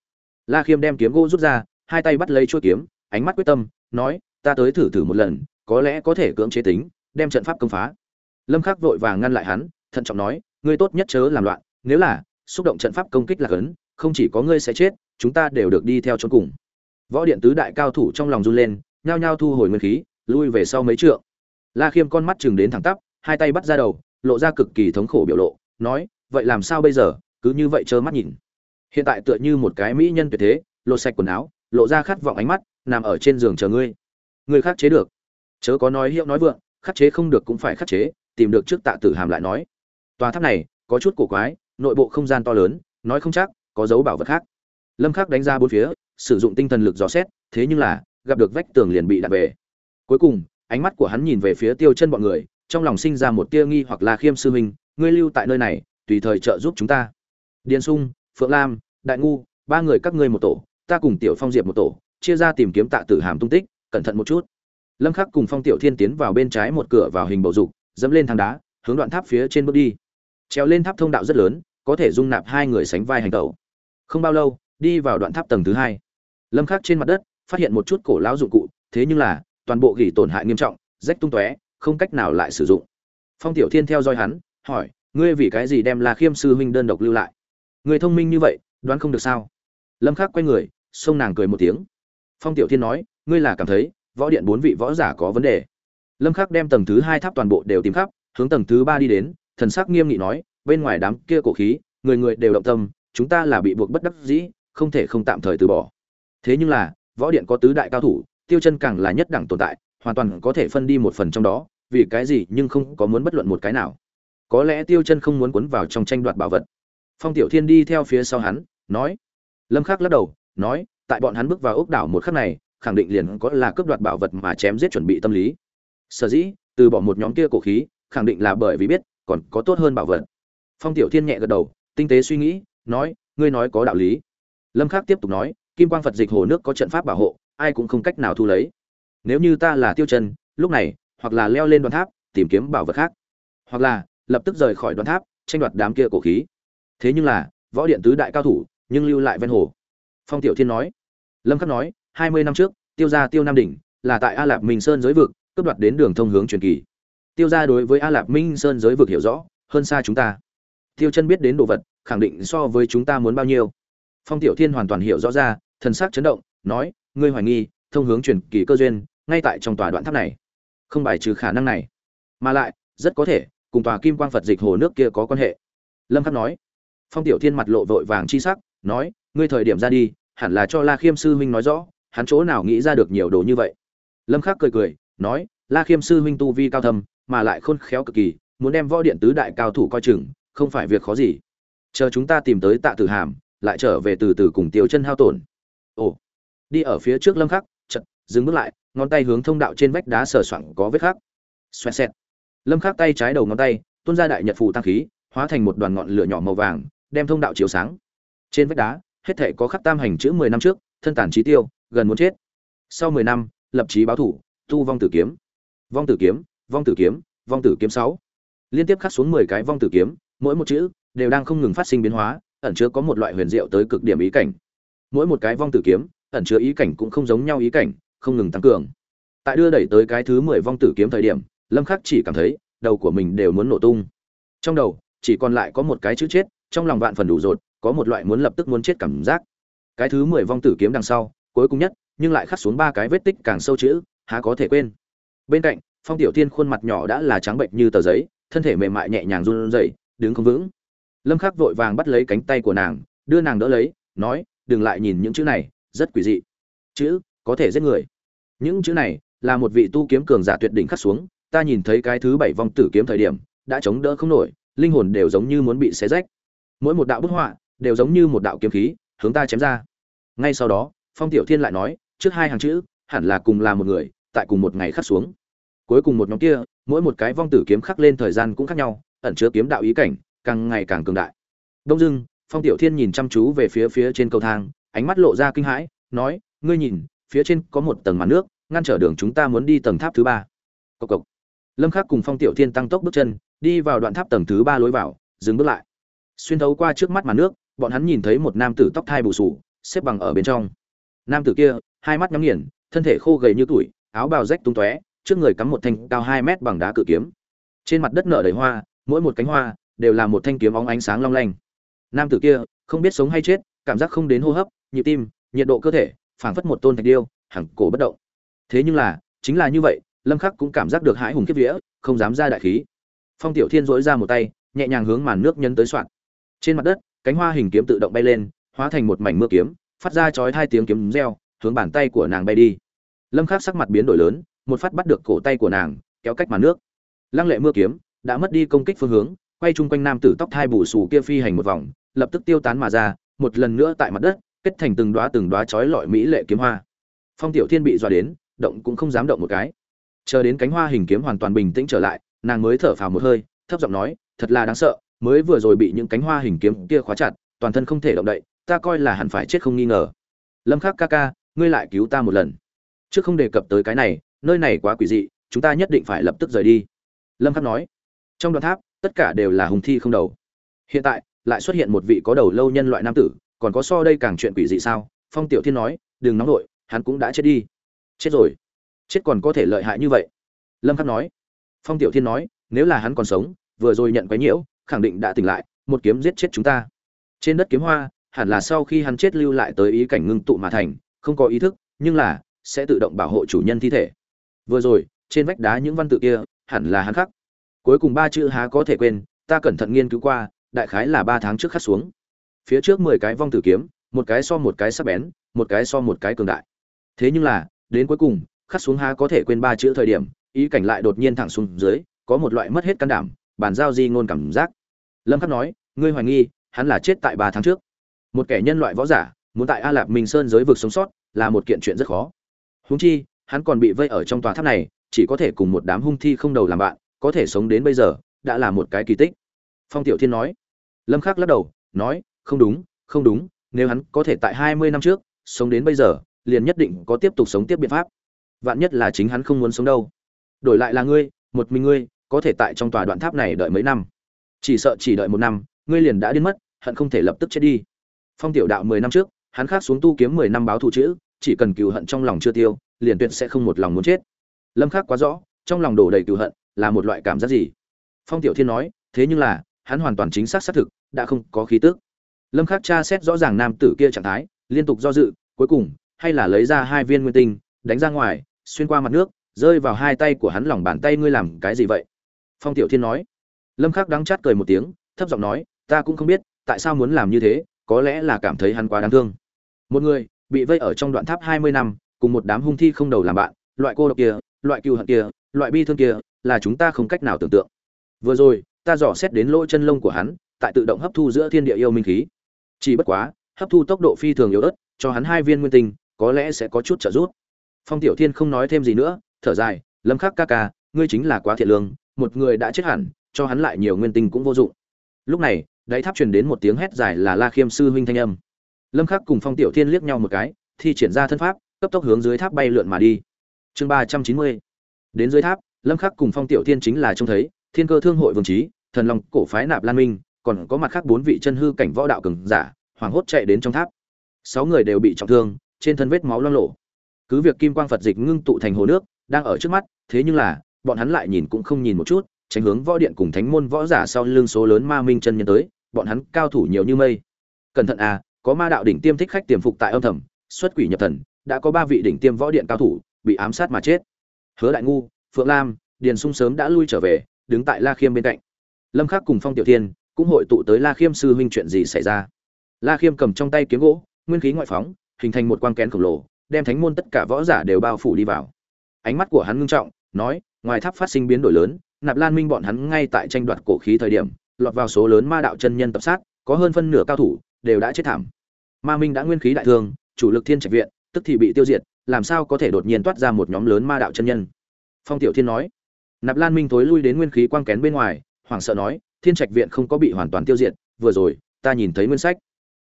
La khiêm đem kiếm gỗ rút ra, hai tay bắt lấy chuôi kiếm, ánh mắt quyết tâm, nói, ta tới thử thử một lần, có lẽ có thể cưỡng chế tính, đem trận pháp công phá. Lâm khắc vội vàng ngăn lại hắn, thận trọng nói, ngươi tốt nhất chớ làm loạn, nếu là xúc động trận pháp công kích là cấn, không chỉ có ngươi sẽ chết, chúng ta đều được đi theo chốn cùng. Võ điện tứ đại cao thủ trong lòng run lên, nhao nhao thu hồi nguyên khí, lui về sau mấy trượng. La khiêm con mắt chừng đến thẳng tắp, hai tay bắt ra đầu, lộ ra cực kỳ thống khổ biểu lộ, nói, vậy làm sao bây giờ? Cứ như vậy trơ mắt nhìn hiện tại tựa như một cái mỹ nhân tuyệt thế, lột sạch quần áo, lộ ra khát vọng ánh mắt, nằm ở trên giường chờ ngươi. Ngươi khắc chế được. Chớ có nói hiệu nói vượng, khắc chế không được cũng phải khắc chế, tìm được trước tạ tử hàm lại nói. Tòa tháp này, có chút cổ quái, nội bộ không gian to lớn, nói không chắc, có dấu bảo vật khác. Lâm khắc đánh ra bốn phía, sử dụng tinh thần lực dò xét, thế nhưng là, gặp được vách tường liền bị đặt về. Cuối cùng, ánh mắt của hắn nhìn về phía tiêu chân bọn người, trong lòng sinh ra một tia nghi hoặc là khiêm sư huynh, ngươi lưu tại nơi này, tùy thời trợ giúp chúng ta. Điền sung phượng lam, đại ngu, ba người các ngươi một tổ, ta cùng tiểu phong diệp một tổ, chia ra tìm kiếm tạ tử hàm tung tích, cẩn thận một chút. Lâm khắc cùng phong tiểu thiên tiến vào bên trái một cửa vào hình bầu dục, dẫm lên thang đá, hướng đoạn tháp phía trên bước đi. Treo lên tháp thông đạo rất lớn, có thể dung nạp hai người sánh vai hành tẩu. Không bao lâu, đi vào đoạn tháp tầng thứ hai. Lâm khắc trên mặt đất, phát hiện một chút cổ lão dụng cụ, thế nhưng là, toàn bộ gỉ tổn hại nghiêm trọng, rách tung tóe, không cách nào lại sử dụng. Phong tiểu thiên theo dõi hắn, hỏi, ngươi vì cái gì đem la khiêm sư huynh đơn độc lưu lại? Người thông minh như vậy, đoán không được sao? Lâm khắc quay người, xông nàng cười một tiếng. Phong tiểu thiên nói, ngươi là cảm thấy, võ điện bốn vị võ giả có vấn đề. Lâm khắc đem tầng thứ hai tháp toàn bộ đều tìm khắp, hướng tầng thứ ba đi đến, thần sắc nghiêm nghị nói, bên ngoài đám kia cổ khí, người người đều động tâm, chúng ta là bị buộc bất đắc dĩ, không thể không tạm thời từ bỏ. Thế nhưng là, võ điện có tứ đại cao thủ, tiêu chân càng là nhất đẳng tồn tại, hoàn toàn có thể phân đi một phần trong đó, vì cái gì nhưng không có muốn bất luận một cái nào. Có lẽ tiêu chân không muốn cuốn vào trong tranh đoạt bảo vật phong tiểu thiên đi theo phía sau hắn, nói. Lâm khắc lắc đầu, nói, tại bọn hắn bước vào ốc đảo một khắc này, khẳng định liền có là cướp đoạt bảo vật mà chém giết chuẩn bị tâm lý. Sở dĩ, từ bỏ một nhóm kia cổ khí, khẳng định là bởi vì biết, còn có tốt hơn bảo vật. Phong tiểu thiên nhẹ gật đầu, tinh tế suy nghĩ, nói, ngươi nói có đạo lý. Lâm khắc tiếp tục nói, kim quang phật dịch hồ nước có trận pháp bảo hộ, ai cũng không cách nào thu lấy. Nếu như ta là tiêu chân, lúc này, hoặc là leo lên đoàn tháp, tìm kiếm bảo vật khác. Hoặc là, lập tức rời khỏi đoàn tháp, tranh đoạt đám kia cổ khí thế nhưng là, võ điện tứ đại cao thủ, nhưng lưu lại ven hồ. Phong tiểu thiên nói. Lâm khắc nói, hai mươi năm trước, tiêu gia tiêu nam đỉnh, là tại a lạp minh sơn giới vực, cướp đoạt đến đường thông hướng truyền kỳ. Tiêu gia đối với a lạp minh sơn giới vực hiểu rõ, hơn xa chúng ta. Tiêu chân biết đến đồ vật, khẳng định so với chúng ta muốn bao nhiêu. Phong tiểu thiên hoàn toàn hiểu rõ ra, thần sắc chấn động, nói, ngươi hoài nghi, thông hướng truyền kỳ cơ duyên, ngay tại trong tòa đoạn tháp này. Không bài trừ khả năng này. Mà lại, rất có thể, cùng tòa kim quang phật dịch hồ nước kia có quan hệ. Lâm khắc nói phong tiểu thiên mặt lộ vội vàng chi sắc, nói, ngươi thời điểm ra đi, hẳn là cho la khiêm sư huynh nói rõ, hắn chỗ nào nghĩ ra được nhiều đồ như vậy. Lâm khắc cười cười, nói, la khiêm sư huynh tu vi cao thâm, mà lại khôn khéo cực kỳ, muốn đem võ điện tứ đại cao thủ coi chừng, không phải việc khó gì. Chờ chúng ta tìm tới tạ tử hàm, lại trở về từ từ cùng tiêu chân hao tổn. Ồ. Đi ở phía trước lâm khắc chật dừng bước lại, ngón tay hướng thông đạo trên vách đá sờ soạng có vết khắc. Xoẹt xẹt. Lâm khắc tay trái đầu ngón tay, tuôn ra đại nhật phù tăng khí, hóa thành một đoàn ngọn lửa nhỏ màu vàng đem thông đạo chiếu sáng. Trên vách đá, hết thể có khắc tam hành chữ 10 năm trước, thân tàn trí tiêu, gần muốn chết. Sau 10 năm, lập chí báo thủ, tu vong tử kiếm. Vong tử kiếm, vong tử kiếm, vong tử kiếm 6. liên tiếp khắc xuống 10 cái vong tử kiếm, mỗi một chữ đều đang không ngừng phát sinh biến hóa, ẩn chứa có một loại huyền diệu tới cực điểm ý cảnh. Mỗi một cái vong tử kiếm, ẩn chứa ý cảnh cũng không giống nhau ý cảnh, không ngừng tăng cường. Tại đưa đẩy tới cái thứ mười vong tử kiếm thời điểm, lâm khắc chỉ cảm thấy đầu của mình đều muốn nổ tung. Trong đầu, chỉ còn lại có một cái chữ chết trong lòng vạn phần đủ rột, có một loại muốn lập tức muốn chết cảm giác. Cái thứ mười vong tử kiếm đằng sau, cuối cùng nhất, nhưng lại khắc xuống ba cái vết tích càng sâu chữ, há có thể quên. Bên cạnh, phong tiểu thiên khuôn mặt nhỏ đã là trắng bệnh như tờ giấy, thân thể mềm mại nhẹ nhàng run rẩy, đứng không vững. Lâm khắc vội vàng bắt lấy cánh tay của nàng, đưa nàng đỡ lấy, nói, đừng lại nhìn những chữ này, rất quỷ dị. Chữ? Có thể giết người. Những chữ này là một vị tu kiếm cường giả tuyệt đỉnh khắc xuống, ta nhìn thấy cái thứ bảy vong tử kiếm thời điểm, đã chống đỡ không nổi, linh hồn đều giống như muốn bị xé rách mỗi một đạo bức họa đều giống như một đạo kiếm khí, hướng ta chém ra. Ngay sau đó, phong tiểu thiên lại nói, trước hai hàng chữ, hẳn là cùng là một người, tại cùng một ngày khắc xuống. Cuối cùng một nhóm kia, mỗi một cái vong tử kiếm khắc lên thời gian cũng khác nhau, ẩn chứa kiếm đạo ý cảnh, càng ngày càng cường đại. Đông dưng phong tiểu thiên nhìn chăm chú về phía phía trên cầu thang, ánh mắt lộ ra kinh hãi, nói, ngươi nhìn, phía trên có một tầng màn nước, ngăn trở đường chúng ta muốn đi tầng tháp thứ ba. Cộc cộc. Lâm khắc cùng phong tiểu thiên tăng tốc bước chân, đi vào đoạn tháp tầng thứ ba lối vào, dừng bước lại xuyên thấu qua trước mắt màn nước, bọn hắn nhìn thấy một nam tử tóc thai bù sù xếp bằng ở bên trong. Nam tử kia, hai mắt nhắm nghiền, thân thể khô gầy như tuổi áo bào rách tung tóe, trước người cắm một thanh cao hai mét bằng đá cự kiếm. Trên mặt đất nở đầy hoa, mỗi một cánh hoa đều là một thanh kiếm óng ánh sáng long lanh. Nam tử kia, không biết sống hay chết, cảm giác không đến hô hấp, nhịp tim, nhiệt độ cơ thể, phảng phất một tôn thạch điêu hằng cổ bất động. Thế nhưng là, chính là như vậy, lâm khắc cũng cảm giác được hãi hùng kiếp vía, không dám ra đại khí. Phong tiểu thiên dỗi ra một tay, nhẹ nhàng hướng màn nước nhân tới soạn trên mặt đất, cánh hoa hình kiếm tự động bay lên, hóa thành một mảnh mưa kiếm, phát ra chói hai tiếng kiếm reo, hướng bàn tay của nàng bay đi. Lâm khắc sắc mặt biến đổi lớn, một phát bắt được cổ tay của nàng, kéo cách màn nước. Lăng lệ mưa kiếm đã mất đi công kích phương hướng, quay chung quanh nam tử tóc thai bù xù kia phi hành một vòng, lập tức tiêu tán mà ra, một lần nữa tại mặt đất, kết thành từng đóa từng đóa chói lọi mỹ lệ kiếm hoa. Phong tiểu thiên bị dọa đến, động cũng không dám động một cái. Chờ đến cánh hoa hình kiếm hoàn toàn bình tĩnh trở lại, nàng mới thở phào một hơi, thấp giọng nói, thật là đáng sợ mới vừa rồi bị những cánh hoa hình kiếm kia khóa chặt, toàn thân không thể động đậy, ta coi là hẳn phải chết không nghi ngờ. Lâm khắc ca ca, ngươi lại cứu ta một lần. Trước không đề cập tới cái này, nơi này quá quỷ dị, chúng ta nhất định phải lập tức rời đi. Lâm khắc nói. Trong đoạn tháp, tất cả đều là hùng thi không đầu. Hiện tại, lại xuất hiện một vị có đầu lâu nhân loại nam tử, còn có so đây càng chuyện quỷ dị sao? Phong tiểu thiên nói, đừng nóng nổi hắn cũng đã chết đi. Chết rồi? Chết còn có thể lợi hại như vậy? Lâm khắc nói. Phong tiểu thiên nói, nếu là hắn còn sống, vừa rồi nhận quấy nhiễu khẳng định đã tỉnh lại, một kiếm giết chết chúng ta. Trên đất kiếm hoa, hẳn là sau khi hắn chết lưu lại tới ý cảnh ngưng tụ mà thành, không có ý thức, nhưng là, sẽ tự động bảo hộ chủ nhân thi thể. Vừa rồi, trên vách đá những văn tự kia, hẳn là hắn khắc. Cuối cùng ba chữ há có thể quên, ta cẩn thận nghiên cứu qua, đại khái là ba tháng trước khắc xuống. Phía trước mười cái vong tử kiếm, một cái so một cái sắc bén, một cái so một cái cường đại. Thế nhưng là, đến cuối cùng, khắc xuống há có thể quên ba chữ thời điểm, ý cảnh lại đột nhiên thẳng xuống dưới, có một loại mất hết can đảm, bàn giao di ngôn cảm giác lâm khắc nói, ngươi hoài nghi, hắn là chết tại ba tháng trước. Một kẻ nhân loại võ giả, muốn tại a lạp minh sơn giới vực sống sót, là một kiện chuyện rất khó. Huống chi, hắn còn bị vây ở trong tòa tháp này, chỉ có thể cùng một đám hung thi không đầu làm bạn, có thể sống đến bây giờ, đã là một cái kỳ tích. Phong tiểu thiên nói. Lâm khắc lắc đầu, nói, không đúng không đúng, nếu hắn có thể tại 20 năm trước sống đến bây giờ, liền nhất định có tiếp tục sống tiếp biện pháp. Vạn nhất là chính hắn không muốn sống đâu. Đổi lại là ngươi, một mình ngươi, có thể tại trong tòa đoạn tháp này đợi mấy năm chỉ sợ chỉ đợi một năm, ngươi liền đã điên mất, hận không thể lập tức chết đi. Phong tiểu đạo mười năm trước, hắn khác xuống tu kiếm mười năm báo thù chữ, chỉ cần cừu hận trong lòng chưa tiêu, liền tuyệt sẽ không một lòng muốn chết. Lâm khắc quá rõ, trong lòng đổ đầy cừu hận là một loại cảm giác gì? Phong tiểu thiên nói, thế nhưng là, hắn hoàn toàn chính xác xác thực, đã không có khí tức. Lâm khắc tra xét rõ ràng nam tử kia trạng thái, liên tục do dự, cuối cùng, hay là lấy ra hai viên nguyên tinh, đánh ra ngoài, xuyên qua mặt nước, rơi vào hai tay của hắn lòng bàn tay, ngươi làm cái gì vậy? Phong tiểu thiên nói lâm khắc đắng chát cười một tiếng, thấp giọng nói, ta cũng không biết, tại sao muốn làm như thế, có lẽ là cảm thấy hắn quá đáng thương. Một người, bị vây ở trong đoạn tháp 20 năm, cùng một đám hung thi không đầu làm bạn, loại cô độc kia, loại cừu hận kia, loại bi thương kia, là chúng ta không cách nào tưởng tượng. Vừa rồi, ta dò xét đến lỗ chân lông của hắn, tại tự động hấp thu giữa thiên địa yêu minh khí. Chỉ bất quá, hấp thu tốc độ phi thường yếu ớt, cho hắn hai viên nguyên tinh, có lẽ sẽ có chút trợ giúp. Phong tiểu thiên không nói thêm gì nữa, thở dài, lâm khắc ca ca, ngươi chính là quá thiện lương, một người đã chết hẳn cho hắn lại nhiều nguyên tinh cũng vô dụng. Lúc này, đáy tháp truyền đến một tiếng hét dài là la khiêm sư huynh thanh âm. Lâm khắc cùng phong tiểu thiên liếc nhau một cái, thi triển ra thân pháp, cấp tốc hướng dưới tháp bay lượn mà đi. Chương ba trăm chín mươi. Đến dưới tháp, lâm khắc cùng phong tiểu thiên chính là trông thấy, thiên cơ thương hội vương trí, thần long, cổ phái nạp lan minh, còn có mặt khác bốn vị chân hư cảnh võ đạo cường giả, hoảng hốt chạy đến trong tháp. Sáu người đều bị trọng thương, trên thân vết máu loang lổ. Cứ việc kim quang phật dịch ngưng tụ thành hồ nước, đang ở trước mắt, thế nhưng là, bọn hắn lại nhìn cũng không nhìn một chút tránh hướng võ điện cùng thánh môn võ giả sau lưng số lớn ma minh chân nhân tới, bọn hắn cao thủ nhiều như mây. Cẩn thận à có ma đạo đỉnh tiêm thích khách tiềm phục tại âm thầm, xuất quỷ nhập thần, đã có ba vị đỉnh tiêm võ điện cao thủ, bị ám sát mà chết. Hứa đại ngu, phượng lam, điền sung sớm đã lui trở về, đứng tại la khiêm bên cạnh. Lâm khắc cùng phong tiểu thiên cũng hội tụ tới la khiêm sư huynh chuyện gì xảy ra. La khiêm cầm trong tay kiếm gỗ, nguyên khí ngoại phóng, hình thành một quang kén khổng lồ, đem thánh môn tất cả võ giả đều bao phủ đi vào. Ánh mắt của hắn ngưng trọng, nói, ngoài tháp phát sinh biến đổi lớn nạp lan minh bọn hắn ngay tại tranh đoạt cổ khí thời điểm, lọt vào số lớn ma đạo chân nhân tập sát, có hơn phân nửa cao thủ đều đã chết thảm. Ma minh đã nguyên khí đại thương, chủ lực thiên trạch viện, tức thì bị tiêu diệt, làm sao có thể đột nhiên toát ra một nhóm lớn ma đạo chân nhân? Phong tiểu thiên nói. Nạp lan minh thối lui đến nguyên khí quang kén bên ngoài, hoảng sợ nói, thiên trạch viện không có bị hoàn toàn tiêu diệt, vừa rồi, ta nhìn thấy nguyên sách.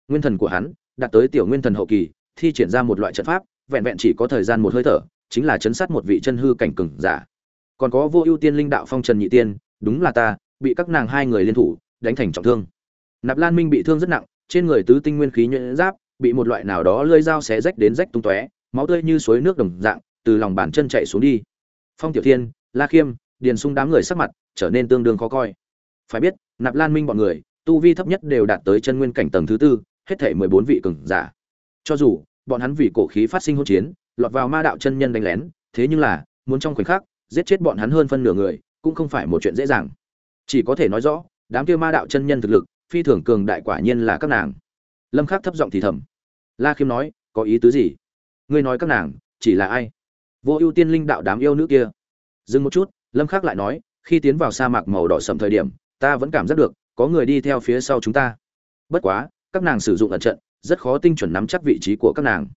Nguyên thần của hắn, đạt tới tiểu nguyên thần hậu kỳ, thi triển ra một loại trận pháp, vẹn vẹn chỉ có thời gian một hơi thở, chính là chấn sát một vị chân hư cảnh cường giả còn có vô ưu tiên linh đạo phong trần nhị tiên, đúng là ta, bị các nàng hai người liên thủ, đánh thành trọng thương. Nạp lan minh bị thương rất nặng, trên người tứ tinh nguyên khí nhuyễn giáp, bị một loại nào đó lơi dao xé rách đến rách tung tóe, máu tươi như suối nước đồng dạng, từ lòng bàn chân chạy xuống đi. Phong tiểu thiên, la khiêm, điền sung đám người sắc mặt trở nên tương đương khó coi. Phải biết, nạp lan minh bọn người, tu vi thấp nhất đều đạt tới chân nguyên cảnh tầng thứ tư, hết thể mười bốn vị cường giả. Cho dù, bọn hắn vì cổ khí phát sinh hỗn chiến, lọt vào ma đạo chân nhân đánh lén, thế nhưng là, muốn trong khoảnh khắc giết chết bọn hắn hơn phân nửa người, cũng không phải một chuyện dễ dàng. Chỉ có thể nói rõ, đám kia ma đạo chân nhân thực lực, phi thường cường đại quả nhiên là các nàng. Lâm khắc thấp giọng thì thầm. La khiêm nói, có ý tứ gì? Ngươi nói các nàng, chỉ là ai? Vô ưu tiên linh đạo đám yêu nữ kia. Dừng một chút, lâm khắc lại nói, khi tiến vào sa mạc màu đỏ sầm thời điểm, ta vẫn cảm giác được, có người đi theo phía sau chúng ta. Bất quá, các nàng sử dụng ẩn trận, rất khó tinh chuẩn nắm chắc vị trí của các nàng.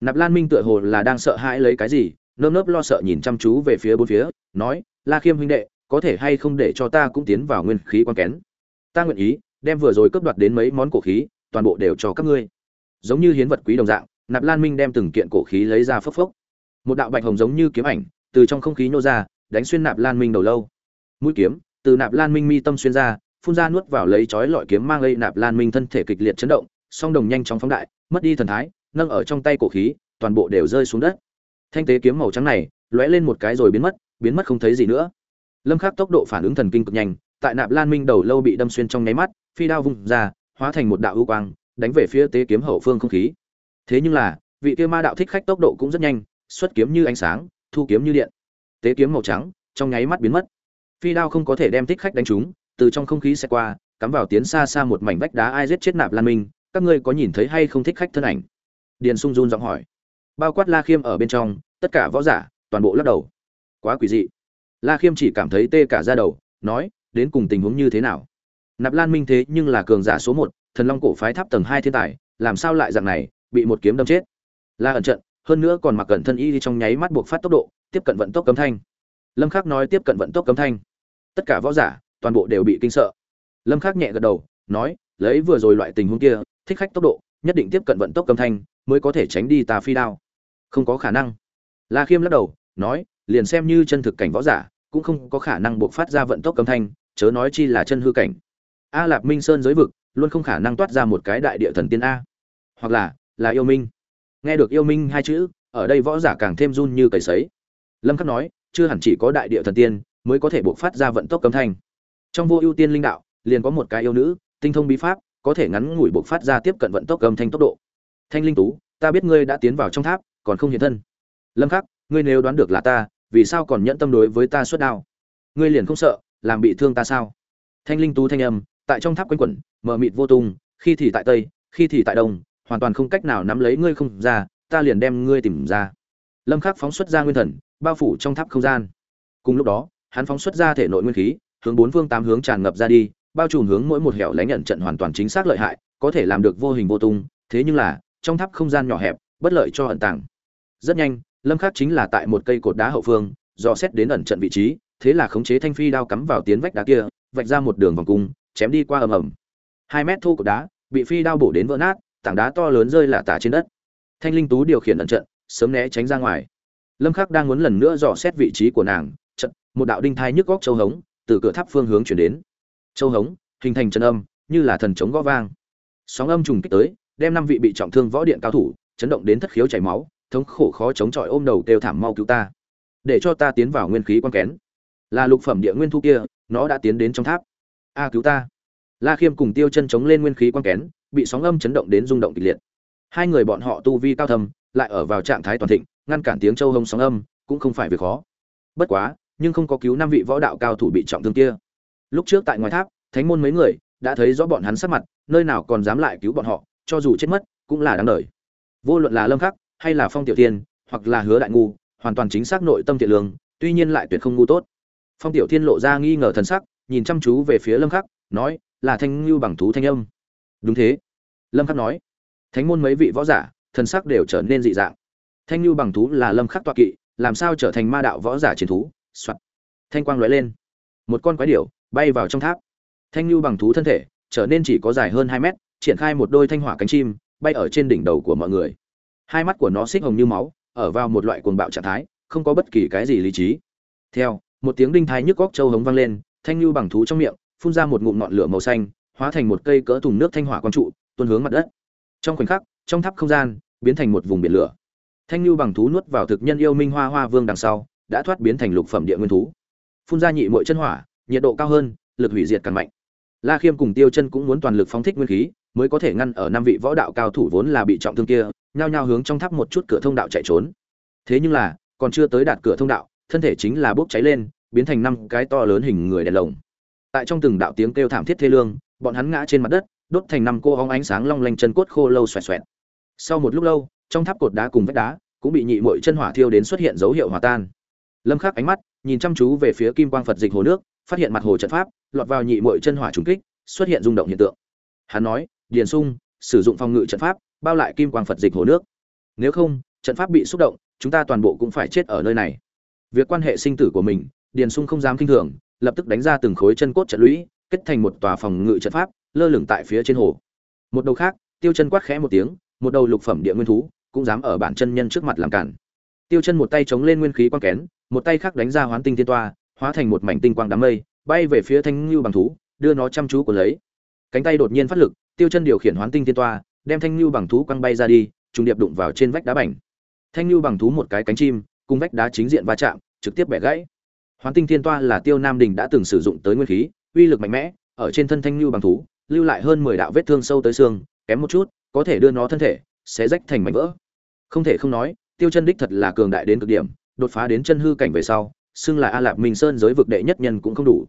Nạp lan minh tựa hồ là đang sợ hãi lấy cái gì nơm nớp lo sợ nhìn chăm chú về phía bốn phía, nói, la khiêm huynh đệ, có thể hay không để cho ta cũng tiến vào nguyên khí quan kén? Ta nguyện ý, đem vừa rồi cướp đoạt đến mấy món cổ khí, toàn bộ đều cho các ngươi. Giống như hiến vật quý đồng dạng, nạp lan minh đem từng kiện cổ khí lấy ra phốc phốc. Một đạo bạch hồng giống như kiếm ảnh, từ trong không khí nô ra, đánh xuyên nạp lan minh đầu lâu. Mũi kiếm, từ nạp lan minh mi tâm xuyên ra, phun ra nuốt vào lấy chói lọi kiếm mang lây nạp lan minh thân thể kịch liệt chấn động, song đồng nhanh chóng phóng đại, mất đi thần thái, nâng ở trong tay cổ khí, toàn bộ đều rơi xuống đất thanh tế kiếm màu trắng này lóe lên một cái rồi biến mất biến mất không thấy gì nữa. Lâm khắc tốc độ phản ứng thần kinh cực nhanh, tại nạp lan minh đầu lâu bị đâm xuyên trong nháy mắt, phi đao vung ra, hóa thành một đạo ưu quang, đánh về phía tế kiếm hậu phương không khí. Thế nhưng là, vị kia ma đạo thích khách tốc độ cũng rất nhanh, xuất kiếm như ánh sáng, thu kiếm như điện. Tế kiếm màu trắng, trong nháy mắt biến mất. Phi đao không có thể đem thích khách đánh trúng, từ trong không khí sẽ qua, cắm vào tiến xa xa một mảnh vách đá ai giết chết nạp lan minh, các ngươi có nhìn thấy hay không thích khách thân ảnh? Điền sung run giọng hỏi bao quát la khiêm ở bên trong, tất cả võ giả, toàn bộ lắc đầu. Quá quỷ dị. La khiêm chỉ cảm thấy tê cả ra đầu, nói, đến cùng tình huống như thế nào? Nạp lan minh thế nhưng là cường giả số một, thần long cổ phái tháp tầng hai thiên tài, làm sao lại dạng này, bị một kiếm đâm chết? La ẩn trận, hơn nữa còn mặc cẩn thân y trong nháy mắt buộc phát tốc độ, tiếp cận vận tốc cấm thanh. Lâm khắc nói tiếp cận vận tốc cấm thanh. Tất cả võ giả, toàn bộ đều bị kinh sợ. Lâm khắc nhẹ gật đầu, nói, lấy vừa rồi loại tình huống kia, thích khách tốc độ, nhất định tiếp cận vận tốc cấm thanh, mới có thể tránh đi tà phi đao không có khả năng. La khiêm lắc đầu, nói, liền xem như chân thực cảnh võ giả, cũng không có khả năng buộc phát ra vận tốc âm thanh, chớ nói chi là chân hư cảnh. A lạp minh sơn giới vực, luôn không khả năng toát ra một cái đại địa thần tiên a. Hoặc là là yêu minh. Nghe được yêu minh hai chữ, ở đây võ giả càng thêm run như cầy sấy. Lâm khắc nói, chưa hẳn chỉ có đại địa thần tiên mới có thể buộc phát ra vận tốc cấm thanh. Trong vô ưu tiên linh đạo, liền có một cái yêu nữ, tinh thông bí pháp, có thể ngắn ngủi buộc phát ra tiếp cận vận tốc âm thanh tốc độ. Thanh linh tú, ta biết ngươi đã tiến vào trong tháp còn không hiện thân. Lâm khắc, ngươi nếu đoán được là ta, vì sao còn nhẫn tâm đối với ta suốt đao? Ngươi liền không sợ, làm bị thương ta sao? Thanh linh tú thanh âm, tại trong tháp quanh quẩn, mờ mịt vô tung, khi thì tại tây, khi thì tại đông, hoàn toàn không cách nào nắm lấy ngươi không ra, ta liền đem ngươi tìm ra. Lâm khắc phóng xuất ra nguyên thần, bao phủ trong tháp không gian. Cùng lúc đó, hắn phóng xuất ra thể nội nguyên khí, hướng bốn phương tám hướng tràn ngập ra đi, bao trùm hướng mỗi một hẻo lánh nhận trận hoàn toàn chính xác lợi hại, có thể làm được vô hình vô tung, thế nhưng là, trong tháp không gian nhỏ hẹp, bất lợi cho ẩn tàng rất nhanh, lâm khắc chính là tại một cây cột đá hậu phương dò xét đến ẩn trận vị trí, thế là khống chế thanh phi đao cắm vào tiến vách đá kia, vạch ra một đường vòng cung, chém đi qua ầm ầm. Hai mét thô cột đá, bị phi đao bổ đến vỡ nát, tảng đá to lớn rơi lả tả trên đất. Thanh linh tú điều khiển ẩn trận, sớm né tránh ra ngoài. Lâm khắc đang muốn lần nữa dò xét vị trí của nàng trận một đạo đinh thai nhức góc châu hống, từ cửa tháp phương hướng chuyển đến. Châu hống, hình thành chân âm, như là thần chống gõ vang. Sóng âm trùng kích tới, đem năm vị bị trọng thương võ điện cao thủ, chấn động đến thất khiếu chảy máu thống khổ khó chống chọi ôm đầu kêu thảm mau cứu ta. Để cho ta tiến vào nguyên khí quan kén. Là lục phẩm địa nguyên thu kia, nó đã tiến đến trong tháp. A, cứu ta. La khiêm cùng tiêu chân chống lên nguyên khí quan kén, bị sóng âm chấn động đến rung động kịch liệt. Hai người bọn họ tu vi cao thầm lại ở vào trạng thái toàn thịnh, ngăn cản tiếng châu hông sóng âm, cũng không phải việc khó. Bất quá, nhưng không có cứu năm vị võ đạo cao thủ bị trọng thương kia. Lúc trước tại ngoài tháp, thánh môn mấy người đã thấy rõ bọn hắn sắc mặt, nơi nào còn dám lại cứu bọn họ, cho dù chết mất, cũng là đáng đời. Vô luận là lâm khắc hay là phong tiểu thiên, hoặc là hứa đại ngu, hoàn toàn chính xác nội tâm thiện lương, tuy nhiên lại tuyệt không ngu tốt. Phong tiểu thiên lộ ra nghi ngờ thần sắc, nhìn chăm chú về phía lâm khắc, nói, là thanh lưu bằng thú thanh âm. Đúng thế. Lâm khắc nói. Thánh môn mấy vị võ giả, thần sắc đều trở nên dị dạng. Thanh lưu bằng thú là lâm khắc toại kỵ, làm sao trở thành ma đạo võ giả chiến thú? Soạn. thanh quang lóe lên. Một con quái điểu bay vào trong tháp. Thanh lưu bằng thú thân thể trở nên chỉ có dài hơn 2 mét, triển khai một đôi thanh hỏa cánh chim, bay ở trên đỉnh đầu của mọi người hai mắt của nó xích hồng như máu, ở vào một loại cuồng bạo trạng thái, không có bất kỳ cái gì lý trí. Theo, một tiếng đinh thái nhức góc châu hống vang lên, thanh lưu bằng thú trong miệng, phun ra một ngụm ngọn lửa màu xanh, hóa thành một cây cỡ thùng nước thanh hỏa quang trụ, tuôn hướng mặt đất. Trong khoảnh khắc, trong tháp không gian, biến thành một vùng biển lửa. Thanh lưu bằng thú nuốt vào thực nhân yêu minh hoa hoa vương đằng sau, đã thoát biến thành lục phẩm địa nguyên thú. Phun ra nhị mội chân hỏa, nhiệt độ cao hơn, lực hủy diệt càng mạnh. La khiêm cùng tiêu chân cũng muốn toàn lực phóng thích nguyên khí, mới có thể ngăn ở năm vị võ đạo cao thủ vốn là bị trọng thương kia nhao nhao hướng trong tháp một chút cửa thông đạo chạy trốn. Thế nhưng là, còn chưa tới đạt cửa thông đạo, thân thể chính là bốc cháy lên, biến thành năm cái to lớn hình người đèn lồng. Tại trong từng đạo tiếng kêu thảm thiết thê lương, bọn hắn ngã trên mặt đất, đốt thành năm cô hóng ánh sáng long lanh chân cốt khô lâu xoẹt xoẹt. Sau một lúc lâu, trong tháp cột đá cùng vách đá cũng bị nhị muội chân hỏa thiêu đến xuất hiện dấu hiệu hòa tan. Lâm khắc ánh mắt nhìn chăm chú về phía kim quang phật dịch hồ nước, phát hiện mặt hồ trận pháp, lọt vào nhị muội chân hỏa trùng kích, xuất hiện rung động hiện tượng. Hắn nói, điền sung, sử dụng phòng ngự trận pháp bao lại kim quang phật dịch hồ nước. Nếu không, trận pháp bị xúc động, chúng ta toàn bộ cũng phải chết ở nơi này. Việc quan hệ sinh tử của mình, điền sung không dám kinh thường, lập tức đánh ra từng khối chân cốt trận lũy, kết thành một tòa phòng ngự trận pháp, lơ lửng tại phía trên hồ. Một đầu khác, tiêu chân quát khẽ một tiếng, một đầu lục phẩm địa nguyên thú, cũng dám ở bản chân nhân trước mặt làm cản. Tiêu chân một tay chống lên nguyên khí quang kén, một tay khác đánh ra hoán tinh thiên toa, hóa thành một mảnh tinh quang đám mây, bay về phía thanh lưu bằng thú, đưa nó chăm chú của lấy. Cánh tay đột nhiên phát lực, tiêu chân điều khiển hoán tinh thiên toa đem thanh lưu bằng thú quăng bay ra đi, trùng điệp đụng vào trên vách đá bành. Thanh lưu bằng thú một cái cánh chim, cùng vách đá chính diện va chạm, trực tiếp bẻ gãy. Hoán tinh thiên toa là tiêu nam đình đã từng sử dụng tới nguyên khí, uy lực mạnh mẽ, ở trên thân thanh lưu bằng thú, lưu lại hơn mười đạo vết thương sâu tới xương, kém một chút, có thể đưa nó thân thể, sẽ rách thành mảnh vỡ. Không thể không nói, tiêu chân đích thật là cường đại đến cực điểm, đột phá đến chân hư cảnh về sau, xưng là a lạp minh sơn giới vực đệ nhất nhân cũng không đủ.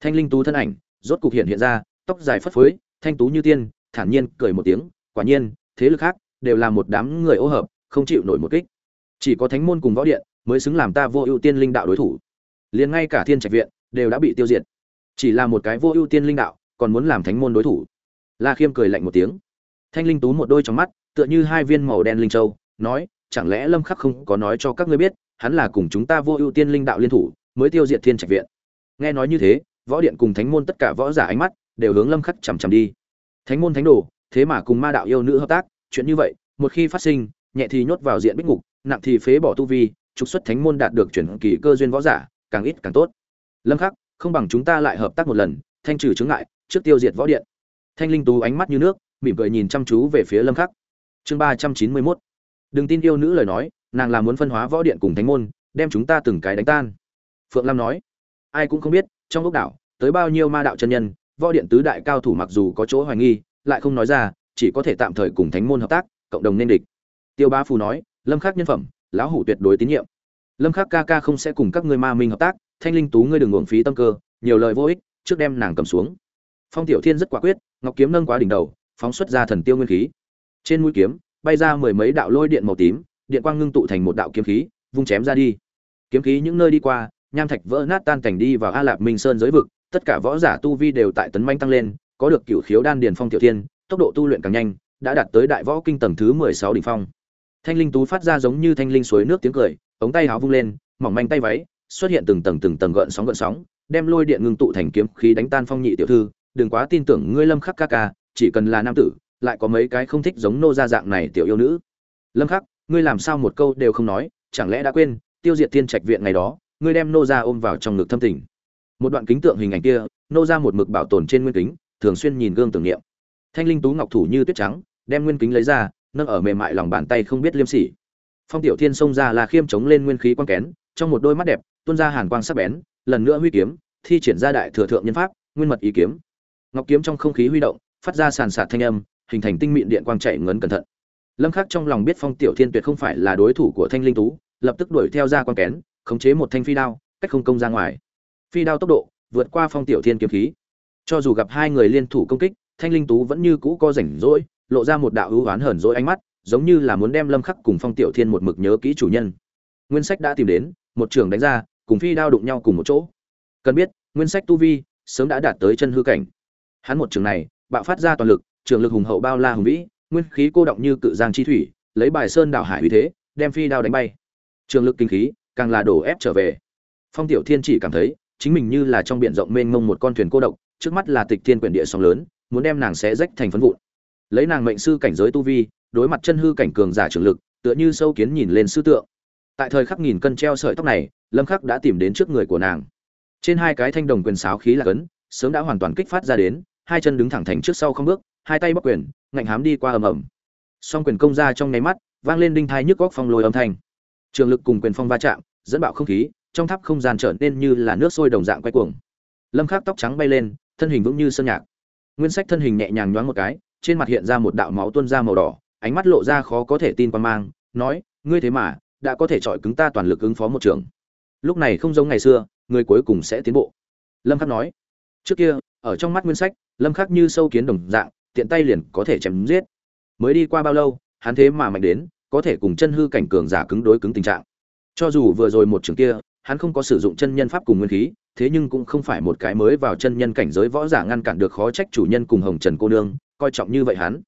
Thanh linh tú thân ảnh, rốt cục hiện hiện ra, tóc dài phất phới, thanh tú như tiên, thản nhiên cười một tiếng quả nhiên, thế lực khác đều là một đám người ô hợp, không chịu nổi một kích. Chỉ có thánh môn cùng võ điện mới xứng làm ta vô ưu tiên linh đạo đối thủ. Liền ngay cả thiên trạch viện đều đã bị tiêu diệt. Chỉ là một cái vô ưu tiên linh đạo, còn muốn làm thánh môn đối thủ. La khiêm cười lạnh một tiếng. Thanh linh tú một đôi trong mắt, tựa như hai viên màu đen linh châu, nói, chẳng lẽ lâm khắc không có nói cho các ngươi biết, hắn là cùng chúng ta vô ưu tiên linh đạo liên thủ, mới tiêu diệt thiên trạch viện? Nghe nói như thế, võ điện cùng thánh môn tất cả võ giả ánh mắt đều hướng lâm khắc chằm chằm đi. Thánh môn thánh đồ thế mà cùng ma đạo yêu nữ hợp tác, chuyện như vậy, một khi phát sinh, nhẹ thì nhốt vào diện bích ngục, nặng thì phế bỏ tu vi, trục xuất thánh môn đạt được chuyển kỳ cơ duyên võ giả, càng ít càng tốt. Lâm khắc, không bằng chúng ta lại hợp tác một lần, thanh trừ chướng ngại, trước tiêu diệt võ điện. Thanh linh tú ánh mắt như nước, mỉm cười nhìn chăm chú về phía lâm khắc. Chương ba trăm chín mươi 391 đừng tin yêu nữ lời nói, nàng là muốn phân hóa võ điện cùng thánh môn, đem chúng ta từng cái đánh tan. Phượng lam nói, ai cũng không biết, trong lúc đảo, tới bao nhiêu ma đạo chân nhân, võ điện tứ đại cao thủ mặc dù có chỗ hoài nghi lại không nói ra, chỉ có thể tạm thời cùng thánh môn hợp tác, cộng đồng nên địch. Tiêu Bá phù nói, lâm khắc nhân phẩm, lão hủ tuyệt đối tín nhiệm. Lâm khắc ca ca không sẽ cùng các ngươi ma minh hợp tác, thanh linh tú ngươi đừng uổng phí tâm cơ, nhiều lời vô ích, trước đem nàng cầm xuống. Phong tiểu thiên rất quả quyết, ngọc kiếm nâng quá đỉnh đầu, phóng xuất ra thần tiêu nguyên khí. Trên mũi kiếm, bay ra mười mấy đạo lôi điện màu tím, điện quang ngưng tụ thành một đạo kiếm khí, vung chém ra đi. Kiếm khí những nơi đi qua, nham thạch vỡ nát tan cảnh đi vào a lạp minh sơn giới vực, tất cả võ giả tu vi đều tại tấn manh tăng lên có được cửu khiếu đan điền phong tiểu thiên, tốc độ tu luyện càng nhanh, đã đạt tới đại võ kinh tầng thứ mười sáu đỉnh phong. Thanh linh tú phát ra giống như thanh linh suối nước tiếng cười, ống tay áo vung lên, mỏng manh tay váy, xuất hiện từng tầng từng tầng gợn sóng gợn sóng, đem lôi điện ngưng tụ thành kiếm khí đánh tan phong nhị tiểu thư. Đừng quá tin tưởng ngươi lâm khắc ca ca, chỉ cần là nam tử, lại có mấy cái không thích giống nô gia dạng này tiểu yêu nữ. Lâm khắc, ngươi làm sao một câu đều không nói, chẳng lẽ đã quên, tiêu diệt tiên trạch viện ngày đó, ngươi đem nô gia ôm vào trong ngực thâm tình. Một đoạn kính tượng hình ảnh kia, nô gia một mực bảo tồn trên nguyên kính thường xuyên nhìn gương tưởng niệm. Thanh linh tú ngọc thủ như tuyết trắng, đem nguyên kính lấy ra, nâng ở mềm mại lòng bàn tay không biết liêm sỉ. Phong tiểu thiên xông ra là khiêm chống lên nguyên khí quang kén, trong một đôi mắt đẹp, tuôn ra hàn quang sắc bén, lần nữa huy kiếm, thi triển ra đại thừa thượng nhân pháp, nguyên mật ý kiếm. Ngọc kiếm trong không khí huy động, phát ra sàn sạt thanh âm, hình thành tinh mịn điện quang chạy ngấn cẩn thận. Lâm khắc trong lòng biết phong tiểu thiên tuyệt không phải là đối thủ của thanh linh tú, lập tức đuổi theo ra quang kén, khống chế một thanh phi đao, cách không công ra ngoài. Phi đao tốc độ, vượt qua phong tiểu thiên kiếm khí cho dù gặp hai người liên thủ công kích, thanh linh tú vẫn như cũ có rảnh rỗi, lộ ra một đạo ưu oán hờn dỗi ánh mắt, giống như là muốn đem lâm khắc cùng phong tiểu thiên một mực nhớ kỹ chủ nhân. Nguyên sách đã tìm đến, một trường đánh ra, cùng phi đao đụng nhau cùng một chỗ. Cần biết, nguyên sách tu vi sớm đã đạt tới chân hư cảnh. Hắn một trường này, bạo phát ra toàn lực, trường lực hùng hậu bao la hùng vĩ, nguyên khí cô động như cự giang chi thủy, lấy bài sơn đảo hải uy thế, đem phi đao đánh bay. Trường lực kinh khí càng là đổ ép trở về. Phong tiểu thiên chỉ cảm thấy chính mình như là trong biển rộng mênh mông một con thuyền cô độc trước mắt là tịch thiên quyển địa sóng lớn, muốn đem nàng sẽ rách thành phấn vụn. Lấy nàng mệnh sư cảnh giới tu vi, đối mặt chân hư cảnh cường giả trường lực, tựa như sâu kiến nhìn lên sư tượng. Tại thời khắc nghìn cân treo sợi tóc này, lâm khắc đã tìm đến trước người của nàng. Trên hai cái thanh đồng quyền sáo khí là cấn, sớm đã hoàn toàn kích phát ra đến, hai chân đứng thẳng thành trước sau không bước, hai tay bắc quyền, ngạnh hám đi qua ầm ầm. Song quyền công ra trong nháy mắt, vang lên đinh thai nhức góc phong lôi âm thanh. Trường lực cùng quyền phong va chạm, dẫn bạo không khí, trong tháp không gian trở nên như là nước sôi đồng dạng quay cuồng. Lâm khắc tóc trắng bay lên thân hình vững như sơn nhạc. Nguyên sách thân hình nhẹ nhàng nhoáng một cái, trên mặt hiện ra một đạo máu tuôn ra màu đỏ, ánh mắt lộ ra khó có thể tin quan mang, nói, ngươi thế mà, đã có thể chọi cứng ta toàn lực ứng phó một trường. Lúc này không giống ngày xưa, người cuối cùng sẽ tiến bộ. Lâm khắc nói. Trước kia, ở trong mắt nguyên sách, lâm khắc như sâu kiến đồng dạng, tiện tay liền có thể chém giết. Mới đi qua bao lâu, hắn thế mà mạnh đến, có thể cùng chân hư cảnh cường giả cứng đối cứng tình trạng. Cho dù vừa rồi một trường kia, hắn không có sử dụng chân nhân pháp cùng nguyên khí thế nhưng cũng không phải một cái mới vào chân nhân cảnh giới võ giả ngăn cản được khó trách chủ nhân cùng hồng trần cô nương, coi trọng như vậy hắn.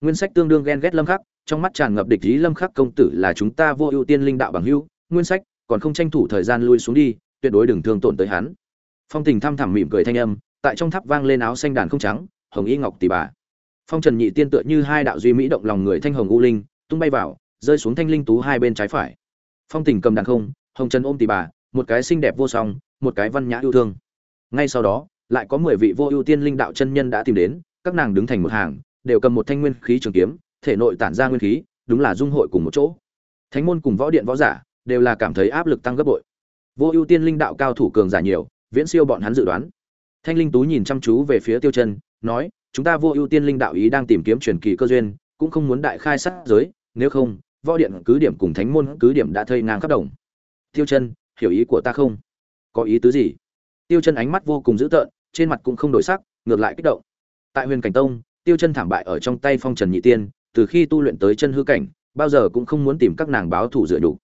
Nguyên sách tương đương ghen ghét lâm khắc, trong mắt tràn ngập địch ý lâm khắc công tử là chúng ta vô ưu tiên linh đạo bằng hữu, nguyên sách, còn không tranh thủ thời gian lui xuống đi, tuyệt đối đừng thương tổn tới hắn. Phong tình thăm thẳm mỉm cười thanh âm, tại trong tháp vang lên áo xanh đàn không trắng, hồng y ngọc tỷ bà. Phong trần nhị tiên tựa như hai đạo duy mỹ động lòng người thanh hồng u linh, tung bay vào, rơi xuống thanh linh tú hai bên trái phải. Phong tình cầm đàn không, hồng trần ôm tỷ bà, một cái xinh đẹp vô song một cái văn nhã yêu thương. Ngay sau đó, lại có mười vị vô ưu tiên linh đạo chân nhân đã tìm đến, các nàng đứng thành một hàng, đều cầm một thanh nguyên khí trường kiếm, thể nội tản ra nguyên khí, đúng là dung hội cùng một chỗ. Thánh môn cùng võ điện võ giả đều là cảm thấy áp lực tăng gấp bội. Vô ưu tiên linh đạo cao thủ cường giả nhiều, viễn siêu bọn hắn dự đoán. Thanh linh tú nhìn chăm chú về phía tiêu chân, nói, chúng ta vô ưu tiên linh đạo ý đang tìm kiếm truyền kỳ cơ duyên, cũng không muốn đại khai sát giới, nếu không, võ điện cứ điểm cùng thánh môn cứ điểm đã thây ngang khắp đồng. Tiêu chân, hiểu ý của ta không? Có ý tứ gì? Tiêu chân ánh mắt vô cùng dữ tợn, trên mặt cũng không đổi sắc, ngược lại kích động. Tại huyền cảnh tông, tiêu chân thảm bại ở trong tay phong trần nhị tiên, từ khi tu luyện tới chân hư cảnh, bao giờ cũng không muốn tìm các nàng báo thủ dựa đủ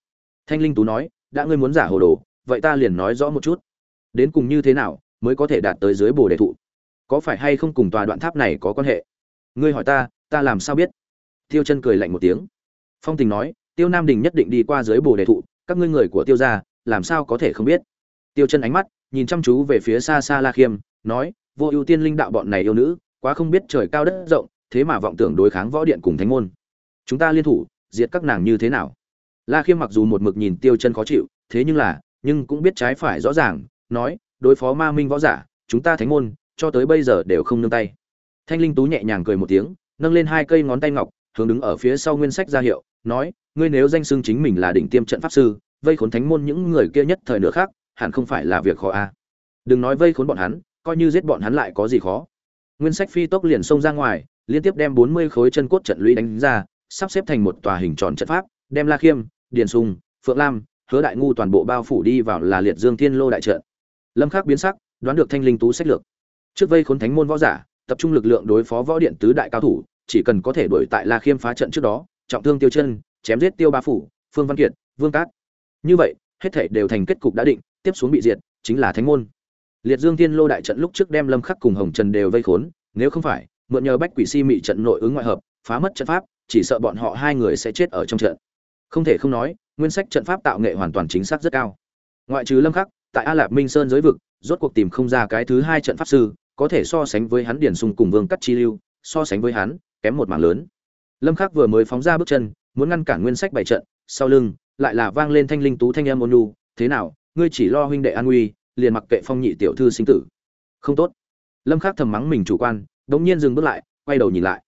thanh linh tú nói, đã ngươi muốn giả hồ đồ, vậy ta liền nói rõ một chút. Đến cùng như thế nào mới có thể đạt tới dưới bồ đề thụ? Có phải hay không cùng tòa đoạn tháp này có quan hệ? Ngươi hỏi ta ta làm sao biết? Tiêu chân cười lạnh một tiếng. Phong tình nói, tiêu nam đình nhất định đi qua dưới bồ đề thụ, các ngươi người của tiêu gia, làm sao có thể không biết? Tiêu chân ánh mắt, nhìn chăm chú về phía xa xa la khiêm, nói, vô ưu tiên linh đạo bọn này yêu nữ, quá không biết trời cao đất rộng, thế mà vọng tưởng đối kháng võ điện cùng thánh môn. Chúng ta liên thủ, diệt các nàng như thế nào? La khiêm mặc dù một mực nhìn tiêu chân khó chịu, thế nhưng là, nhưng cũng biết trái phải rõ ràng, nói, đối phó ma minh võ giả, chúng ta thánh môn, cho tới bây giờ đều không nương tay. Thanh linh tú nhẹ nhàng cười một tiếng, nâng lên hai cây ngón tay ngọc, hướng đứng ở phía sau nguyên sách ra hiệu, nói, ngươi nếu danh xưng chính mình là đỉnh tiêm trận pháp sư, vây khốn thánh môn những người kia nhất thời nữa khác hẳn không phải là việc khó a. Đừng nói vây khốn bọn hắn, coi như giết bọn hắn lại có gì khó. Nguyên sách phi tốc liền xông ra ngoài, liên tiếp đem bốn mươi khối chân cốt trận lũy đánh ra, sắp xếp thành một tòa hình tròn trận pháp, đem la khiêm, điền sùng, phượng lam, hứa đại ngu toàn bộ bao phủ đi vào là liệt dương thiên lô đại trận. Lâm khắc biến sắc, đoán được thanh linh tú sách lược. Trước vây khốn thánh môn võ giả, tập trung lực lượng đối phó võ điện tứ đại cao thủ, chỉ cần có thể đuổi tại la khiêm phá trận trước đó, trọng thương tiêu chân, chém giết tiêu ba phủ, phương văn kiệt, vương cát. Như vậy, hết thảy đều thành kết cục đã định tiếp xuống bị diệt, chính là thánh môn. Liệt dương thiên lô đại trận lúc trước đem lâm khắc cùng hồng trần đều vây khốn, nếu không phải, mượn nhờ bách quỷ si mị trận nội ứng ngoại hợp, phá mất trận pháp, chỉ sợ bọn họ hai người sẽ chết ở trong trận. Không thể không nói, nguyên sách trận pháp tạo nghệ hoàn toàn chính xác rất cao. Ngoại trừ lâm khắc, tại a lạp minh sơn giới vực, rốt cuộc tìm không ra cái thứ hai trận pháp sư, có thể so sánh với hắn điển sung cùng vương cắt chi lưu, so sánh với hắn, kém một mảng lớn. Lâm khắc vừa mới phóng ra bước chân, muốn ngăn cản nguyên sách bảy trận, sau lưng, lại là vang lên thanh linh tú thanh âm ôn nhu, thế nào ngươi chỉ lo huynh đệ an nguy, liền mặc kệ phong nhị tiểu thư sinh tử. Không tốt. Lâm khắc thầm mắng mình chủ quan, đống nhiên dừng bước lại, quay đầu nhìn lại.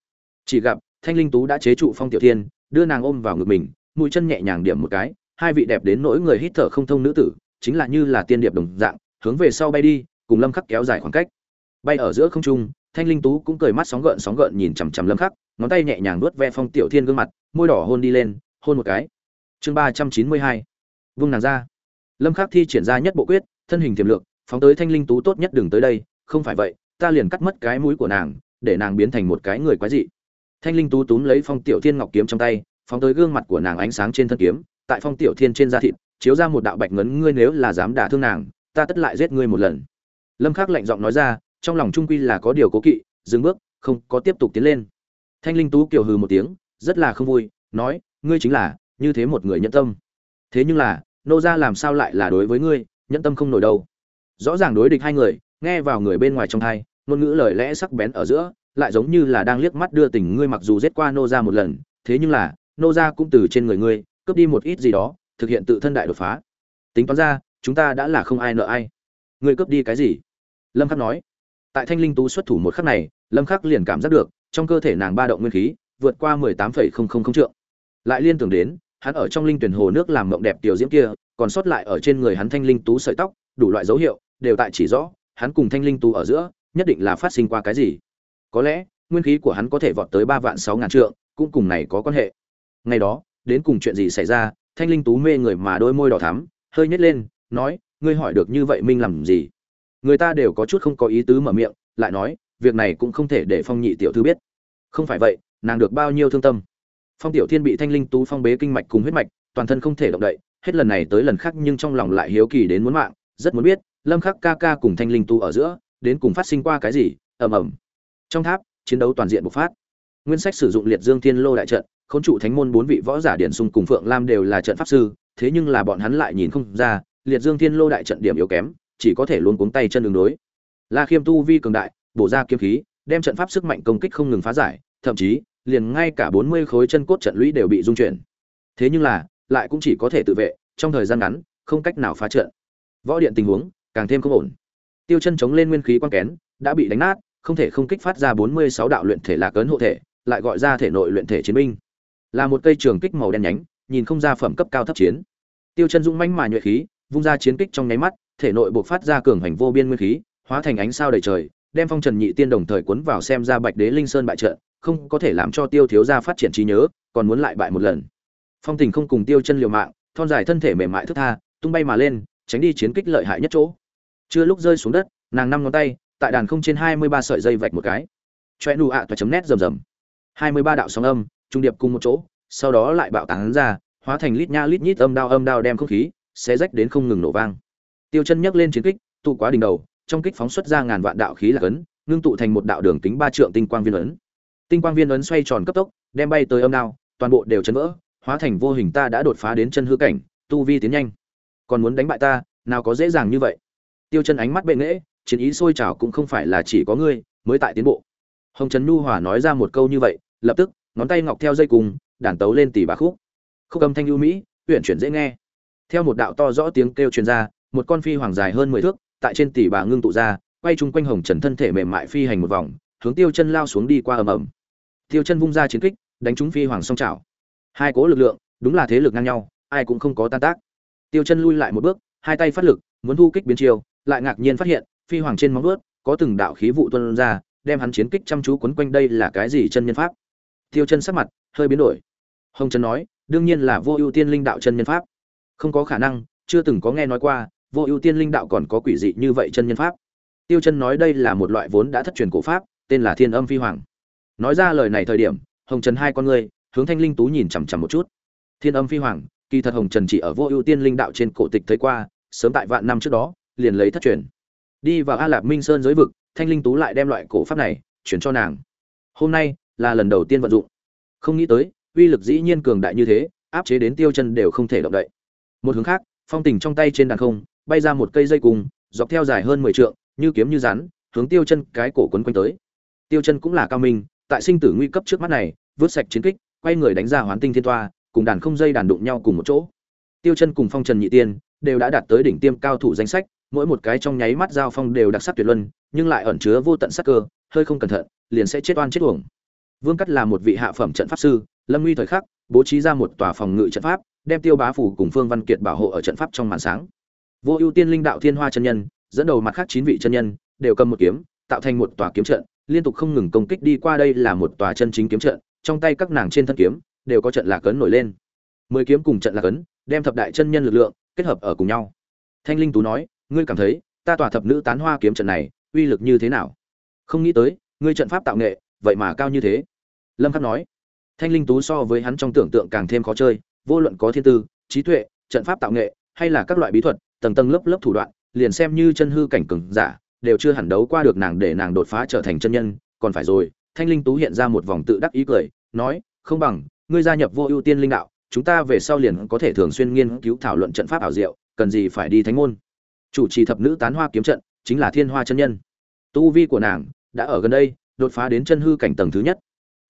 Chỉ gặp, thanh linh tú đã chế trụ phong tiểu thiên, đưa nàng ôm vào ngực mình, mũi chân nhẹ nhàng điểm một cái, hai vị đẹp đến nỗi người hít thở không thông nữ tử, chính là như là tiên điệp đồng dạng, hướng về sau bay đi, cùng lâm khắc kéo dài khoảng cách. Bay ở giữa không trung, thanh linh tú cũng cười mắt sóng gợn sóng gợn nhìn chằm chằm lâm khắc, ngón tay nhẹ nhàng nuốt ve phong tiểu thiên gương mặt, môi đỏ hôn đi lên, hôn một cái. Chương ba trăm chín mươi hai. Vung nàng ra lâm khắc thi triển ra nhất bộ quyết thân hình tiềm lực, phóng tới thanh linh tú tốt nhất đừng tới đây không phải vậy ta liền cắt mất cái mũi của nàng để nàng biến thành một cái người quái dị. Thanh linh tú túm lấy phong tiểu thiên ngọc kiếm trong tay phóng tới gương mặt của nàng ánh sáng trên thân kiếm tại phong tiểu thiên trên da thịt chiếu ra một đạo bạch ngấn ngươi nếu là dám đả thương nàng ta tất lại giết ngươi một lần. Lâm khắc lạnh giọng nói ra trong lòng trung quy là có điều cố kỵ dừng bước không có tiếp tục tiến lên. Thanh linh tú kiều hừ một tiếng rất là không vui nói ngươi chính là như thế một người nhẫn tâm. Thế nhưng là nô gia làm sao lại là đối với ngươi nhẫn tâm không nổi đâu. Rõ ràng đối địch hai người nghe vào người bên ngoài trong thai ngôn ngữ lời lẽ sắc bén ở giữa lại giống như là đang liếc mắt đưa tình ngươi mặc dù giết qua nô gia một lần thế nhưng là nô gia cũng từ trên người ngươi cướp đi một ít gì đó thực hiện tự thân đại đột phá. Tính toán ra chúng ta đã là không ai nợ ai. Ngươi cướp đi cái gì? Lâm khắc nói. Tại thanh linh tú xuất thủ một khắc này lâm khắc liền cảm giác được trong cơ thể nàng ba động nguyên khí vượt qua 18,000 trượng. Lại liên tưởng đến hắn ở trong linh tuyển hồ nước làm mộng đẹp tiểu diễm kia, còn sót lại ở trên người hắn thanh linh tú sợi tóc, đủ loại dấu hiệu, đều tại chỉ rõ, hắn cùng thanh linh tú ở giữa, nhất định là phát sinh qua cái gì. Có lẽ, nguyên khí của hắn có thể vọt tới ba vạn sáu ngàn trượng, cũng cùng này có quan hệ. Ngày đó, đến cùng chuyện gì xảy ra, thanh linh tú mê người mà đôi môi đỏ thắm, hơi nhếch lên, nói, ngươi hỏi được như vậy minh làm gì? Người ta đều có chút không có ý tứ mở miệng, lại nói, việc này cũng không thể để phong nhị tiểu thư biết. Không phải vậy, nàng được bao nhiêu thương tâm? Phong tiểu thiên bị thanh linh tú phong bế kinh mạch cùng huyết mạch, toàn thân không thể động đậy, hết lần này tới lần khác nhưng trong lòng lại hiếu kỳ đến muốn mạng, rất muốn biết, lâm khắc ca ca cùng thanh linh tú ở giữa, đến cùng phát sinh qua cái gì, ầm ầm. Trong tháp, chiến đấu toàn diện bộc phát. Nguyên sách sử dụng liệt dương thiên lô đại trận, khốn trụ thánh môn bốn vị võ giả điển sung cùng phượng lam đều là trận pháp sư, thế nhưng là bọn hắn lại nhìn không ra, liệt dương thiên lô đại trận điểm yếu kém, chỉ có thể luôn cuống tay chân đường đối. La khiêm tu vi cường đại, bổ ra kiếm khí, đem trận pháp sức mạnh công kích không ngừng phá giải, thậm chí liền ngay cả bốn mươi khối chân cốt trận lũy đều bị dung chuyển. Thế nhưng là, lại cũng chỉ có thể tự vệ, trong thời gian ngắn, không cách nào phá trận. Võ điện tình huống càng thêm không ổn. Tiêu chân chống lên nguyên khí quan kén, đã bị đánh nát, không thể không kích phát ra bốn mươi sáu đạo luyện thể lạc ấn hộ thể, lại gọi ra thể nội luyện thể chiến binh. Là một cây trường kích màu đen nhánh, nhìn không ra phẩm cấp cao thấp chiến. Tiêu chân dũng mãnh mà nhuệ khí, vung ra chiến kích trong nháy mắt, thể nội bộc phát ra cường hành vô biên nguyên khí, hóa thành ánh sao đầy trời, đem phong trần nhị tiên đồng thời cuốn vào xem ra bạch đế linh sơn bại trận không có thể làm cho tiêu thiếu gia phát triển trí nhớ, còn muốn lại bại một lần. Phong tình không cùng tiêu chân liều mạng, thon dài thân thể mềm mại thức tha, tung bay mà lên, tránh đi chiến kích lợi hại nhất chỗ. Chưa lúc rơi xuống đất, nàng năm ngón tay, tại đàn không trên hai mươi ba sợi dây vạch một cái. Choe nụ ạ toa chấm nét rầm rầm. hai mươi ba đạo sóng âm, trung điệp cùng một chỗ, sau đó lại bạo tán ra, hóa thành lít nha lít nhít âm đao âm đao đem không khí, xé rách đến không ngừng nổ vang. Tiêu chân nhấc lên chiến kích, tụ quá đỉnh đầu, trong kích phóng xuất ra ngàn vạn đạo khí là cấn ngưng tụ thành một đạo đường kính ba trượng tinh quang viên ấn tinh quang viên ấn xoay tròn cấp tốc, đem bay tới âm đao, toàn bộ đều chấn vỡ, hóa thành vô hình ta đã đột phá đến chân hư cảnh, tu vi tiến nhanh. Còn muốn đánh bại ta, nào có dễ dàng như vậy. Tiêu chân ánh mắt bệ nghễ chiến ý sôi trào cũng không phải là chỉ có ngươi, mới tại tiến bộ. Hồng trần nhu hòa nói ra một câu như vậy, lập tức, ngón tay ngọc theo dây cùng, đàn tấu lên tỷ bà khúc. Khúc âm thanh ưu mỹ, uyển chuyển dễ nghe. Theo một đạo to rõ tiếng kêu truyền ra, một con phi hoàng dài hơn mười thước, tại trên tỷ bà ngưng tụ ra, quay chung quanh hồng trần thân thể mềm mại phi hành một vòng, hướng tiêu chân lao xuống đi qua ầm ầm tiêu chân vung ra chiến kích, đánh trúng phi hoàng song trào hai cố lực lượng, đúng là thế lực ngang nhau, ai cũng không có tan tác. Tiêu chân lui lại một bước, hai tay phát lực, muốn thu kích biến chiều lại ngạc nhiên phát hiện, phi hoàng trên móng vuốt, có từng đạo khí vụ tuôn ra, đem hắn chiến kích chăm chú quấn quanh đây là cái gì chân nhân pháp? Tiêu chân sắc mặt hơi biến đổi. Hồng trần nói, đương nhiên là vô ưu tiên linh đạo chân nhân pháp. Không có khả năng, chưa từng có nghe nói qua, vô ưu tiên linh đạo còn có quỷ dị như vậy chân nhân pháp. Tiêu chân nói đây là một loại vốn đã thất truyền cổ pháp, tên là thiên âm phi hoàng nói ra lời này thời điểm, hồng trần hai con ngươi hướng thanh linh tú nhìn chằm chằm một chút. Thiên âm phi hoàng, kỳ thật hồng trần chỉ ở vô ưu tiên linh đạo trên cổ tịch thấy qua, sớm tại vạn năm trước đó, liền lấy thất truyền. Đi vào a lạp minh sơn giới vực, thanh linh tú lại đem loại cổ pháp này chuyển cho nàng. Hôm nay là lần đầu tiên vận dụng. Không nghĩ tới, uy lực dĩ nhiên cường đại như thế, áp chế đến tiêu chân đều không thể động đậy. Một hướng khác, phong tình trong tay trên đàn không, bay ra một cây dây cung dọc theo dài hơn mười trượng, như kiếm như rắn, hướng tiêu chân cái cổ quấn quanh tới. Tiêu chân cũng là cao minh tại sinh tử nguy cấp trước mắt này vớt sạch chiến kích, quay người đánh ra hoán tinh thiên toa, cùng đàn không dây đàn đụng nhau cùng một chỗ. Tiêu chân cùng phong trần nhị tiên đều đã đạt tới đỉnh tiêm cao thủ danh sách, mỗi một cái trong nháy mắt giao phong đều đặc sắc tuyệt luân, nhưng lại ẩn chứa vô tận sắc cơ, hơi không cẩn thận, liền sẽ chết oan chết uổng. Vương cắt là một vị hạ phẩm trận pháp sư, lâm nguy thời khắc, bố trí ra một tòa phòng ngự trận pháp, đem tiêu bá phủ cùng phương văn kiệt bảo hộ ở trận pháp trong màn sáng. Vô ưu tiên linh đạo thiên hoa chân nhân, dẫn đầu mặt khác chín vị chân nhân, đều cầm một kiếm, tạo thành một tòa kiếm trận liên tục không ngừng công kích đi qua đây là một tòa chân chính kiếm trận, trong tay các nàng trên thân kiếm đều có trận lạc cấn nổi lên. Mười kiếm cùng trận lạc cấn đem thập đại chân nhân lực lượng kết hợp ở cùng nhau. Thanh linh tú nói, ngươi cảm thấy ta tòa thập nữ tán hoa kiếm trận này uy lực như thế nào? Không nghĩ tới, ngươi trận pháp tạo nghệ vậy mà cao như thế. Lâm khắc nói. Thanh linh tú so với hắn trong tưởng tượng càng thêm khó chơi, vô luận có thiên tư, trí tuệ, trận pháp tạo nghệ hay là các loại bí thuật, tầng tầng lớp lớp thủ đoạn, liền xem như chân hư cảnh cường giả đều chưa hẳn đấu qua được nàng để nàng đột phá trở thành chân nhân, còn phải rồi, thanh linh tú hiện ra một vòng tự đắc ý cười, nói, không bằng, ngươi gia nhập vô ưu tiên linh đạo, chúng ta về sau liền có thể thường xuyên nghiên cứu thảo luận trận pháp ảo diệu, cần gì phải đi thánh môn. Chủ trì thập nữ tán hoa kiếm trận, chính là thiên hoa chân nhân. Tu vi của nàng đã ở gần đây, đột phá đến chân hư cảnh tầng thứ nhất.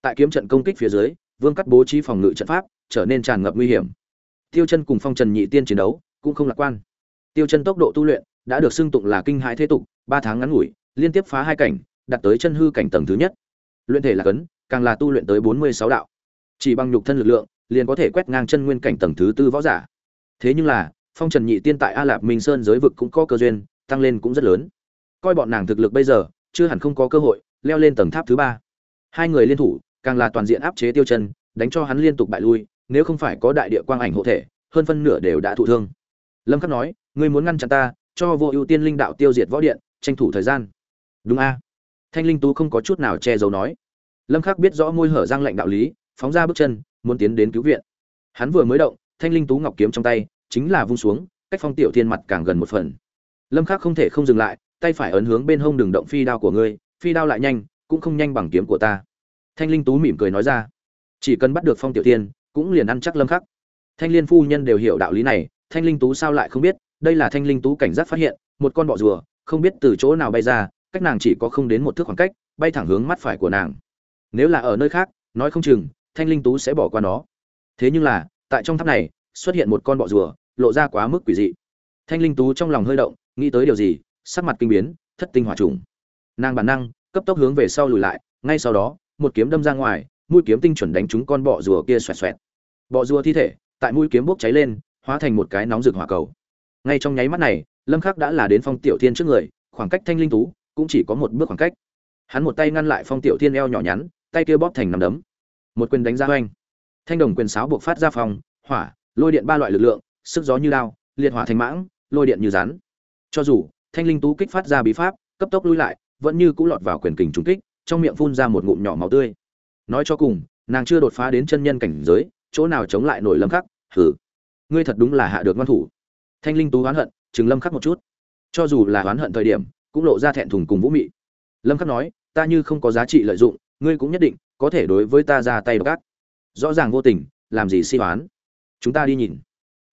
Tại kiếm trận công kích phía dưới, vương cắt bố trí phòng ngự trận pháp, trở nên tràn ngập nguy hiểm. Tiêu chân cùng phong trần nhị tiên chiến đấu cũng không lạc quan. Tiêu chân tốc độ tu luyện đã được xưng tụng là kinh hãi thế tục ba tháng ngắn ngủi, liên tiếp phá hai cảnh, đạt tới chân hư cảnh tầng thứ nhất. Luyện thể là cấn, càng là tu luyện tới bốn mươi sáu đạo. Chỉ bằng nhục thân lực lượng, liền có thể quét ngang chân nguyên cảnh tầng thứ tư võ giả. Thế nhưng là, phong trần nhị tiên tại a lạp minh sơn giới vực cũng có cơ duyên, tăng lên cũng rất lớn. Coi bọn nàng thực lực bây giờ, chưa hẳn không có cơ hội, leo lên tầng tháp thứ ba. Hai người liên thủ, càng là toàn diện áp chế tiêu chân, đánh cho hắn liên tục bại lui, nếu không phải có đại địa quang ảnh hộ thể, hơn phân nửa đều đã thụ thương. Lâm khắc nói, ngươi muốn ngăn chặn ta, cho vô ưu tiên linh đạo tiêu diệt võ điện tranh thủ thời gian. Đúng a. Thanh linh tú không có chút nào che giấu nói. Lâm khắc biết rõ môi hở răng lạnh đạo lý, phóng ra bước chân, muốn tiến đến cứu viện. Hắn vừa mới động, thanh linh tú ngọc kiếm trong tay, chính là vung xuống, cách phong tiểu thiên mặt càng gần một phần. Lâm khắc không thể không dừng lại, tay phải ấn hướng bên hông đường động phi đao của ngươi, phi đao lại nhanh, cũng không nhanh bằng kiếm của ta. Thanh linh tú mỉm cười nói ra. Chỉ cần bắt được phong tiểu thiên, cũng liền ăn chắc lâm khắc. Thanh liên phu nhân đều hiểu đạo lý này, thanh linh tú sao lại không biết, đây là thanh linh tú cảnh giác phát hiện, một con bọ rùa không biết từ chỗ nào bay ra, cách nàng chỉ có không đến một thước khoảng cách, bay thẳng hướng mắt phải của nàng. Nếu là ở nơi khác, nói không chừng, thanh linh tú sẽ bỏ qua nó. Thế nhưng là, tại trong tháp này, xuất hiện một con bọ rùa, lộ ra quá mức quỷ dị. Thanh linh tú trong lòng hơi động, nghĩ tới điều gì, sắc mặt kinh biến, thất tinh hỏa trùng. Nàng bản năng, cấp tốc hướng về sau lùi lại, ngay sau đó, một kiếm đâm ra ngoài, mũi kiếm tinh chuẩn đánh trúng con bọ rùa kia xoẹt xoẹt. Bọ rùa thi thể, tại mũi kiếm bốc cháy lên, hóa thành một cái nóng rực hỏa cầu. Ngay trong nháy mắt này lâm khắc đã là đến phong tiểu thiên trước người, khoảng cách thanh linh tú cũng chỉ có một bước khoảng cách. Hắn một tay ngăn lại phong tiểu thiên eo nhỏ nhắn, tay kia bóp thành nắm đấm. Một quyền đánh ra oanh thanh đồng quyền sáo buộc phát ra phòng, hỏa, lôi điện ba loại lực lượng, sức gió như lao liệt hỏa thành mãng, lôi điện như rắn. Cho dù, thanh linh tú kích phát ra bí pháp, cấp tốc lui lại, vẫn như cũ lọt vào quyền kình trúng kích, trong miệng phun ra một ngụm nhỏ máu tươi. Nói cho cùng, nàng chưa đột phá đến chân nhân cảnh giới, chỗ nào chống lại nổi lâm khắc? Hừ. Ngươi thật đúng là hạ được ngoan thủ. Thanh linh tú oán hận chừng lâm khắc một chút. Cho dù là oán hận thời điểm, cũng lộ ra thẹn thùng cùng vũ mị. Lâm khắc nói, ta như không có giá trị lợi dụng, ngươi cũng nhất định có thể đối với ta ra tay gác rõ ràng vô tình, làm gì si oán chúng ta đi nhìn.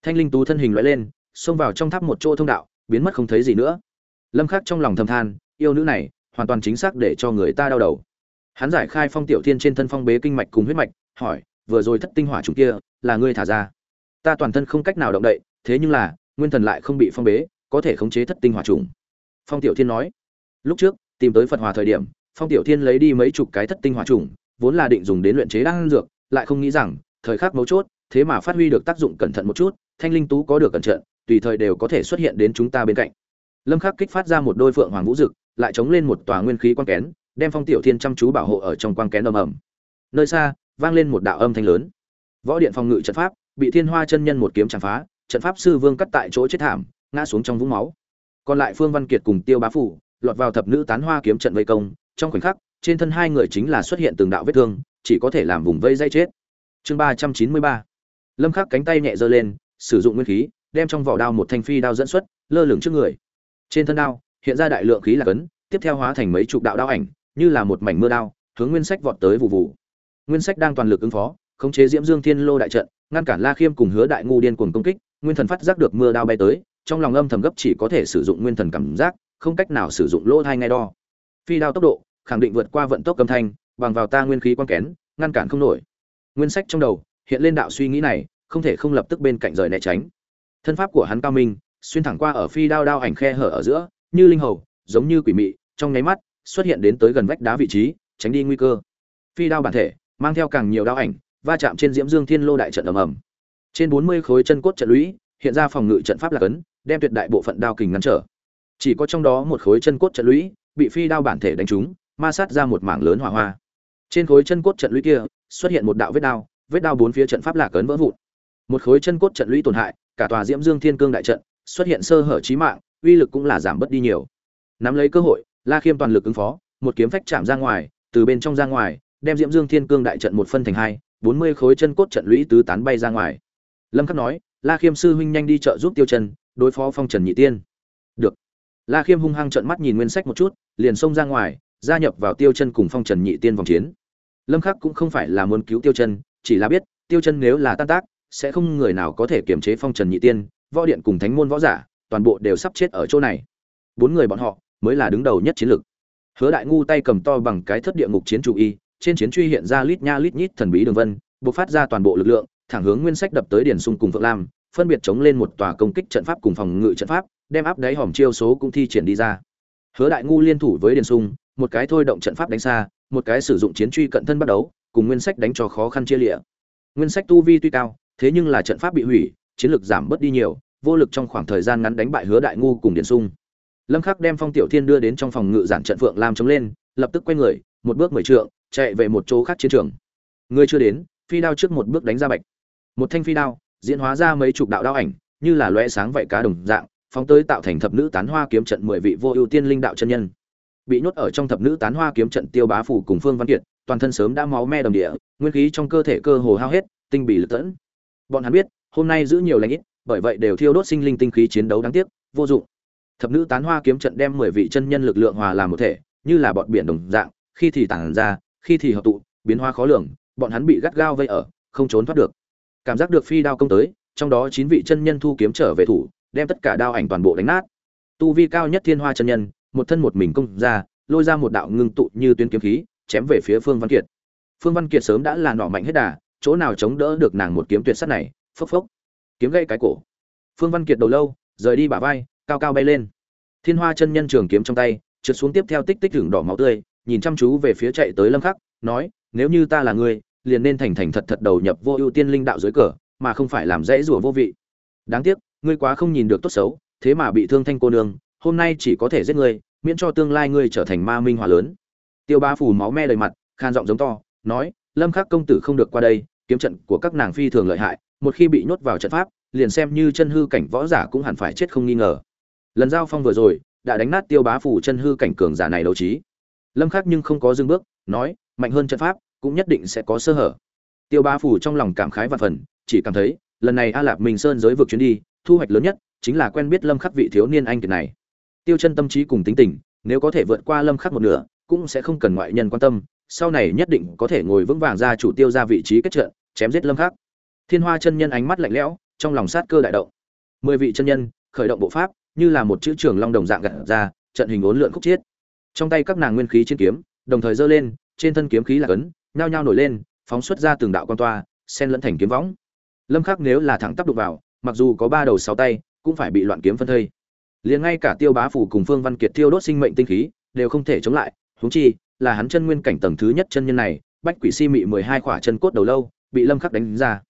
Thanh linh tú thân hình lóe lên, xông vào trong tháp một chỗ thông đạo, biến mất không thấy gì nữa. Lâm khắc trong lòng thầm than, yêu nữ này, hoàn toàn chính xác để cho người ta đau đầu. Hắn giải khai phong tiểu thiên trên thân phong bế kinh mạch cùng huyết mạch, hỏi, vừa rồi thất tinh hỏa trùng kia, là ngươi thả ra? Ta toàn thân không cách nào động đậy, thế nhưng là nguyên thần lại không bị phong bế, có thể khống chế thất tinh hỏa trùng. Phong tiểu thiên nói, lúc trước, tìm tới phật hòa thời điểm, phong tiểu thiên lấy đi mấy chục cái thất tinh hỏa trùng, vốn là định dùng đến luyện chế đan dược, lại không nghĩ rằng, thời khắc mấu chốt, thế mà phát huy được tác dụng cẩn thận một chút, thanh linh tú có được cẩn thận tùy thời đều có thể xuất hiện đến chúng ta bên cạnh. Lâm khắc kích phát ra một đôi phượng hoàng vũ dực, lại chống lên một tòa nguyên khí quan kén, đem phong tiểu thiên chăm chú bảo hộ ở trong quang kén ầm ầm. Nơi xa, vang lên một đạo âm thanh lớn. Võ điện phòng ngự trận pháp, bị thiên hoa chân nhân một kiếm chạm phá trận pháp sư vương cắt tại chỗ chết thảm, ngã xuống trong vũng máu. Còn lại phương văn kiệt cùng tiêu bá phủ lọt vào thập nữ tán hoa kiếm trận vây công, trong khoảnh khắc, trên thân hai người chính là xuất hiện từng đạo vết thương, chỉ có thể làm vùng vây dây chết. Chương ba trăm chín mươi ba. Lâm khắc cánh tay nhẹ giơ lên, sử dụng nguyên khí, đem trong vỏ đao một thanh phi đao dẫn xuất, lơ lửng trước người. Trên thân đao, hiện ra đại lượng khí là cấn, tiếp theo hóa thành mấy chục đạo đao ảnh, như là một mảnh mưa đao, hướng nguyên sách vọt tới vụ vụ. Nguyên sách đang toàn lực ứng phó, khống chế diễm dương thiên lô đại trận, ngăn cản la khiêm cùng hứa đại ngu điên cuồng công kích nguyên thần phát giác được mưa đao bay tới, trong lòng âm thầm gấp chỉ có thể sử dụng nguyên thần cảm giác, không cách nào sử dụng lỗ thai ngay đo. Phi đao tốc độ, khẳng định vượt qua vận tốc âm thanh, bằng vào ta nguyên khí quan kén, ngăn cản không nổi. Nguyên sách trong đầu, hiện lên đạo suy nghĩ này, không thể không lập tức bên cạnh rời né tránh. Thân pháp của hắn cao minh, xuyên thẳng qua ở phi đao đao ảnh khe hở ở giữa, như linh hầu, giống như quỷ mị, trong nháy mắt, xuất hiện đến tới gần vách đá vị trí, tránh đi nguy cơ. Phi đao bản thể, mang theo càng nhiều đao ảnh, va chạm trên diễm dương thiên lô đại trận ầm ầm trên bốn mươi khối chân cốt trận lũy, hiện ra phòng ngự trận pháp là cấn, đem tuyệt đại bộ phận đao kình ngăn trở. Chỉ có trong đó một khối chân cốt trận lũy, bị phi đao bản thể đánh trúng, ma sát ra một mảng lớn hỏa hoa. Trên khối chân cốt trận lũy kia, xuất hiện một đạo vết đao vết đao bốn phía trận pháp là cấn vỡ vụn. Một khối chân cốt trận lũy tổn hại, cả tòa diễm dương thiên cương đại trận, xuất hiện sơ hở chí mạng, uy lực cũng là giảm bớt đi nhiều. Nắm lấy cơ hội, la khiêm toàn lực ứng phó, một kiếm phách chạm ra ngoài, từ bên trong ra ngoài, đem diễm dương thiên cương đại trận một phân thành hai, bốn mươi khối chân cốt trận lũy tứ tán bay ra ngoài lâm khắc nói, la khiêm sư huynh nhanh đi chợ giúp tiêu Trần, đối phó phong trần nhị tiên. Được. La khiêm hung hăng trợn mắt nhìn nguyên sách một chút, liền xông ra ngoài, gia nhập vào tiêu chân cùng phong trần nhị tiên vòng chiến. Lâm khắc cũng không phải là muốn cứu tiêu chân chỉ là biết, tiêu chân nếu là tan tác, sẽ không người nào có thể kiềm chế phong trần nhị tiên, võ điện cùng thánh môn võ giả, toàn bộ đều sắp chết ở chỗ này. Bốn người bọn họ mới là đứng đầu nhất chiến lược. Hứa đại ngu tay cầm to bằng cái thất địa ngục chiến chủ y, trên chiến truy hiện ra lít nha lít nhít thần bí đường vân, bộc phát ra toàn bộ lực lượng thẳng hướng nguyên sách đập tới điển sung cùng phượng lam, phân biệt chống lên một tòa công kích trận pháp cùng phòng ngự trận pháp, đem áp đáy hòm chiêu số cũng thi triển đi ra. Hứa đại ngu liên thủ với điển sung, một cái thôi động trận pháp đánh xa, một cái sử dụng chiến truy cận thân bắt đấu cùng nguyên sách đánh cho khó khăn chia lịa nguyên sách tu vi tuy cao, thế nhưng là trận pháp bị hủy, chiến lực giảm bớt đi nhiều, vô lực trong khoảng thời gian ngắn đánh bại hứa đại ngu cùng điển sung. Lâm khắc đem phong tiểu thiên đưa đến trong phòng ngự giản trận phượng lam chống lên, lập tức quay người, một bước mười trượng, chạy về một chỗ khác chiến trường. Người chưa đến, phi đao trước một bước đánh ra bạch một thanh phi đao, diễn hóa ra mấy chục đạo đao ảnh, như là loe sáng vậy cá đồng dạng, phóng tới tạo thành thập nữ tán hoa kiếm trận mười vị vô ưu tiên linh đạo chân nhân. Bị nhốt ở trong thập nữ tán hoa kiếm trận tiêu bá phủ cùng phương văn kiệt, toàn thân sớm đã máu me đồng địa, nguyên khí trong cơ thể cơ hồ hao hết, tinh bị lực tẫn. Bọn hắn biết, hôm nay giữ nhiều lãnh ít, bởi vậy đều thiêu đốt sinh linh tinh khí chiến đấu đáng tiếc, vô dụng. Thập nữ tán hoa kiếm trận đem mười vị chân nhân lực lượng hòa làm một thể, như là bọn biển đồng dạng, khi thì tản ra, khi thì hợp tụ, biến hóa khó lường, bọn hắn bị gắt gao vây ở, không trốn thoát được cảm giác được phi đao công tới, trong đó chín vị chân nhân thu kiếm trở về thủ, đem tất cả đao ảnh toàn bộ đánh nát. Tu vi cao nhất thiên hoa chân nhân, một thân một mình công ra, lôi ra một đạo ngưng tụ như tuyến kiếm khí, chém về phía phương văn kiệt. Phương văn kiệt sớm đã là nọ mạnh hết đà, chỗ nào chống đỡ được nàng một kiếm tuyệt sắt này, phốc phốc. Kiếm gây cái cổ. Phương văn kiệt đầu lâu, rời đi bả vai, cao cao bay lên. Thiên hoa chân nhân trường kiếm trong tay, trượt xuống tiếp theo tích tích hưởng đỏ máu tươi, nhìn chăm chú về phía chạy tới lâm khắc, nói, nếu như ta là người liền nên thành thành thật thật đầu nhập vô ưu tiên linh đạo dưới cờ, mà không phải làm dễ rủa vô vị. Đáng tiếc, ngươi quá không nhìn được tốt xấu, thế mà bị thương thanh cô nương, hôm nay chỉ có thể giết ngươi, miễn cho tương lai ngươi trở thành ma minh hỏa lớn. Tiêu ba Phủ máu me đầy mặt, khan giọng giống to, nói, lâm khắc công tử không được qua đây, kiếm trận của các nàng phi thường lợi hại, một khi bị nhốt vào trận pháp, liền xem như chân hư cảnh võ giả cũng hẳn phải chết không nghi ngờ. Lần giao phong vừa rồi, đã đánh nát tiêu bá phủ chân hư cảnh cường giả này đấu trí. Lâm khắc nhưng không có dừng bước, nói, mạnh hơn trận pháp cũng nhất định sẽ có sơ hở. Tiêu bá phủ trong lòng cảm khái và phần, chỉ cảm thấy, lần này a lạp minh sơn giới vực chuyến đi, thu hoạch lớn nhất chính là quen biết lâm khắc vị thiếu niên anh kiệt này. Tiêu chân tâm trí cùng tính tình, nếu có thể vượt qua lâm khắc một nửa, cũng sẽ không cần ngoại nhân quan tâm, sau này nhất định có thể ngồi vững vàng ra chủ tiêu ra vị trí kết trận, chém giết lâm khắc. Thiên hoa chân nhân ánh mắt lạnh lẽo, trong lòng sát cơ đại động. Mười vị chân nhân, khởi động bộ pháp, như là một chữ trường long đồng dạng gặt ra, trận hình uốn lượn khúc chiết. Trong tay các nàng nguyên khí trên kiếm, đồng thời giơ lên, trên thân kiếm khí là cấn nhao nhao nổi lên, phóng xuất ra từng đạo quan toa, xen lẫn thành kiếm võng. Lâm khắc nếu là thẳng tắp đục vào, mặc dù có ba đầu sáu tay, cũng phải bị loạn kiếm phân thây. Liền ngay cả tiêu bá phủ cùng phương văn kiệt tiêu đốt sinh mệnh tinh khí, đều không thể chống lại, huống chi, là hắn chân nguyên cảnh tầng thứ nhất chân nhân này, bách quỷ si mị mười hai khỏa chân cốt đầu lâu, bị lâm khắc đánh ra.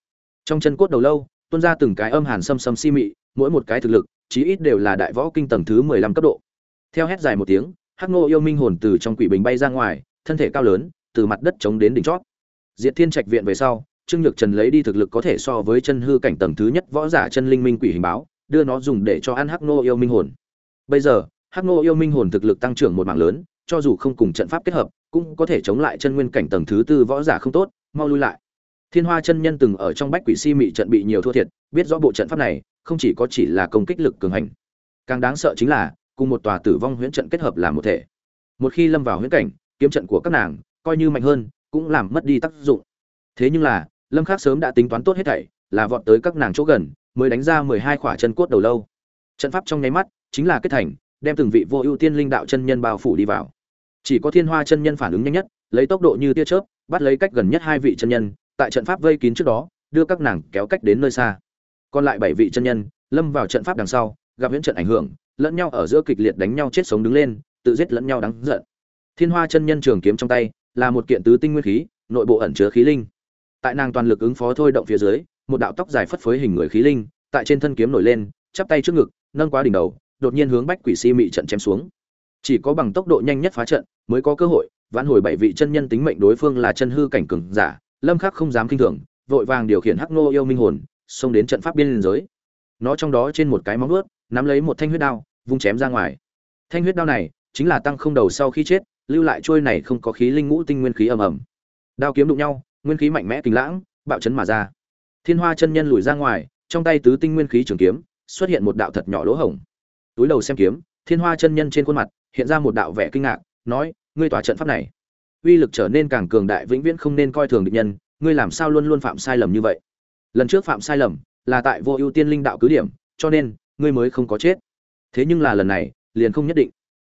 Trong chân cốt đầu lâu, tuôn ra từng cái âm hàn xâm xâm si mị, mỗi một cái thực lực, chí ít đều là đại võ kinh tầng thứ mười lăm cấp độ. Theo hét dài một tiếng, hắc ngô yêu minh hồn từ trong quỷ bình bay ra ngoài, thân thể cao lớn từ mặt đất chống đến đỉnh chót. Diệt thiên trạch viện về sau, trương nhược trần lấy đi thực lực có thể so với chân hư cảnh tầng thứ nhất võ giả chân linh minh quỷ hình báo, đưa nó dùng để cho ăn hắc nô yêu minh hồn. Bây giờ, hắc nô yêu minh hồn thực lực tăng trưởng một mạng lớn, cho dù không cùng trận pháp kết hợp, cũng có thể chống lại chân nguyên cảnh tầng thứ tư võ giả không tốt, mau lui lại. Thiên hoa chân nhân từng ở trong bách quỷ si mị trận bị nhiều thua thiệt, biết rõ bộ trận pháp này, không chỉ có chỉ là công kích lực cường hành. Càng đáng sợ chính là, cùng một tòa tử vong huyễn trận kết hợp làm một thể. Một khi lâm vào huyễn cảnh, kiếm trận của các nàng coi như mạnh hơn, cũng làm mất đi tác dụng. Thế nhưng là, lâm khắc sớm đã tính toán tốt hết thảy, là vọt tới các nàng chỗ gần, mới đánh ra 12 khỏa chân cốt đầu lâu. Trận pháp trong nháy mắt, chính là kết thành, đem từng vị vô ưu tiên linh đạo chân nhân bao phủ đi vào. Chỉ có thiên hoa chân nhân phản ứng nhanh nhất, lấy tốc độ như tia chớp, bắt lấy cách gần nhất hai vị chân nhân, tại trận pháp vây kín trước đó, đưa các nàng kéo cách đến nơi xa. Còn lại bảy vị chân nhân, lâm vào trận pháp đằng sau, gặp những trận ảnh hưởng, lẫn nhau ở giữa kịch liệt đánh nhau chết sống đứng lên, tự giết lẫn nhau đáng giận. Thiên hoa chân nhân trường kiếm trong tay là một kiện tứ tinh nguyên khí, nội bộ ẩn chứa khí linh. Tại nàng toàn lực ứng phó thôi động phía dưới, một đạo tóc dài phất phới hình người khí linh, tại trên thân kiếm nổi lên, chắp tay trước ngực, nâng quá đỉnh đầu, đột nhiên hướng bách quỷ si mị trận chém xuống. Chỉ có bằng tốc độ nhanh nhất phá trận, mới có cơ hội, vãn hồi bảy vị chân nhân tính mệnh đối phương là chân hư cảnh cường giả, lâm khắc không dám kinh thường, vội vàng điều khiển hắc nô yêu minh hồn, xông đến trận pháp biên giới. Nó trong đó trên một cái móng vuốt, nắm lấy một thanh huyết đao, vung chém ra ngoài. Thanh huyết đao này chính là tăng không đầu sau khi chết lưu lại trôi này không có khí linh ngũ tinh nguyên khí ầm ầm. Đao kiếm đụng nhau, nguyên khí mạnh mẽ kinh lãng, bạo chấn mà ra. Thiên hoa chân nhân lùi ra ngoài, trong tay tứ tinh nguyên khí trường kiếm, xuất hiện một đạo thật nhỏ lỗ hổng. Túi đầu xem kiếm, thiên hoa chân nhân trên khuôn mặt, hiện ra một đạo vẻ kinh ngạc, nói, ngươi tỏa trận pháp này, uy lực trở nên càng cường đại, vĩnh viễn không nên coi thường địch nhân, ngươi làm sao luôn luôn phạm sai lầm như vậy? Lần trước phạm sai lầm, là tại vô ưu tiên linh đạo cứ điểm, cho nên, ngươi mới không có chết. Thế nhưng là lần này, liền không nhất định.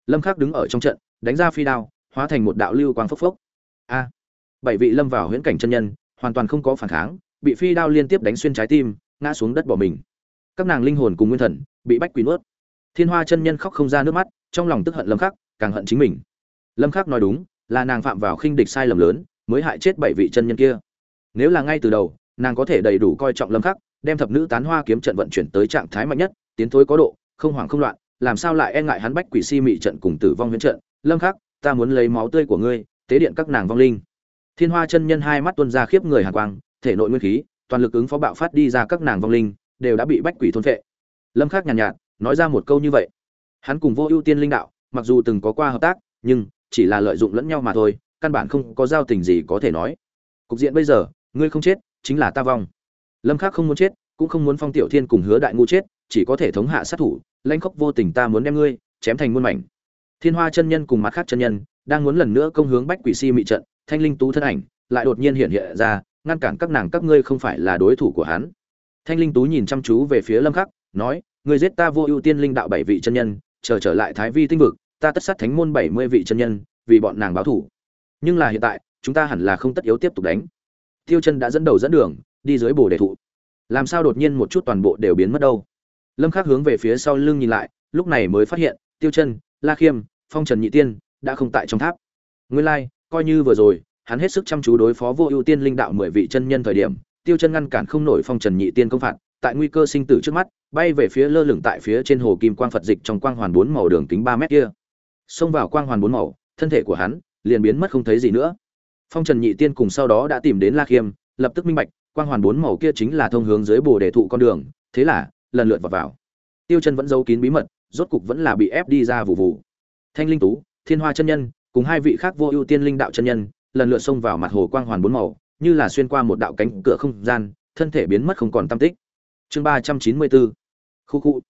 Lâm khắc đứng ở trong trận đánh ra phi đao, hóa thành một đạo lưu quang phốc phốc. A, bảy vị lâm vào huyễn cảnh chân nhân, hoàn toàn không có phản kháng, bị phi đao liên tiếp đánh xuyên trái tim, ngã xuống đất bỏ mình. Các nàng linh hồn cùng nguyên thần, bị bách quỷ nuốt. Thiên hoa chân nhân khóc không ra nước mắt, trong lòng tức hận lâm khắc, càng hận chính mình. Lâm khắc nói đúng, là nàng phạm vào khinh địch sai lầm lớn, mới hại chết bảy vị chân nhân kia. Nếu là ngay từ đầu, nàng có thể đầy đủ coi trọng lâm khắc, đem thập nữ tán hoa kiếm trận vận chuyển tới trạng thái mạnh nhất, tiến thối có độ, không hoảng không loạn, làm sao lại e ngại hắn bách quỷ si mị trận cùng tử vong huyễn trận lâm khắc ta muốn lấy máu tươi của ngươi tế điện các nàng vong linh. Thiên hoa chân nhân hai mắt tuôn ra khiếp người hàn quang thể nội nguyên khí toàn lực ứng phó bạo phát đi ra các nàng vong linh đều đã bị bách quỷ thôn phệ. Lâm khắc nhàn nhạt, nhạt nói ra một câu như vậy. Hắn cùng vô ưu tiên linh đạo mặc dù từng có qua hợp tác nhưng chỉ là lợi dụng lẫn nhau mà thôi căn bản không có giao tình gì có thể nói. Cục diện bây giờ ngươi không chết chính là ta vong. Lâm khắc không muốn chết cũng không muốn phong tiểu thiên cùng hứa đại ngu chết chỉ có thể thống hạ sát thủ lãnh khốc vô tình ta muốn đem ngươi chém thành muôn mảnh thiên hoa chân nhân cùng mặt khác chân nhân đang muốn lần nữa công hướng bách quỷ si mị trận, thanh linh tú thân ảnh lại đột nhiên hiện hiện ra, ngăn cản các nàng các ngươi không phải là đối thủ của hắn. Thanh linh tú nhìn chăm chú về phía lâm khắc, nói, ngươi giết ta vô ưu tiên linh đạo bảy vị chân nhân, chờ trở lại thái vi tinh vực, ta tất sát thánh môn bảy mươi vị chân nhân, vì bọn nàng báo thủ. Nhưng là hiện tại, chúng ta hẳn là không tất yếu tiếp tục đánh. Tiêu chân đã dẫn đầu dẫn đường, đi dưới bồ đề thụ. Làm sao đột nhiên một chút toàn bộ đều biến mất đâu? Lâm khắc hướng về phía sau lưng nhìn lại, lúc này mới phát hiện tiêu chân la khiêm phong trần nhị tiên đã không tại trong tháp. Nguyên lai、like, coi như vừa rồi hắn hết sức chăm chú đối phó vô ưu tiên linh đạo mười vị chân nhân thời điểm tiêu chân ngăn cản không nổi phong trần nhị tiên công phạt tại nguy cơ sinh tử trước mắt bay về phía lơ lửng tại phía trên hồ kim quang phật dịch trong quang hoàn bốn màu đường kính ba mét kia. Xông vào quang hoàn bốn màu thân thể của hắn liền biến mất không thấy gì nữa. Phong trần nhị tiên cùng sau đó đã tìm đến la khiêm lập tức minh bạch quang hoàn bốn màu kia chính là thông hướng dưới bồ đề thụ con đường thế là lần lượt vào vào. Tiêu chân vẫn giấu kín bí mật rốt cục vẫn là bị ép đi ra vụ vụ thanh linh tú, thiên hoa chân nhân, cùng hai vị khác vô ưu tiên linh đạo chân nhân, lần lượt xông vào mặt hồ quang hoàn bốn màu, như là xuyên qua một đạo cánh cửa không gian, thân thể biến mất không còn tâm tích. Chương ba trăm chín mươi bốn. Khu khu.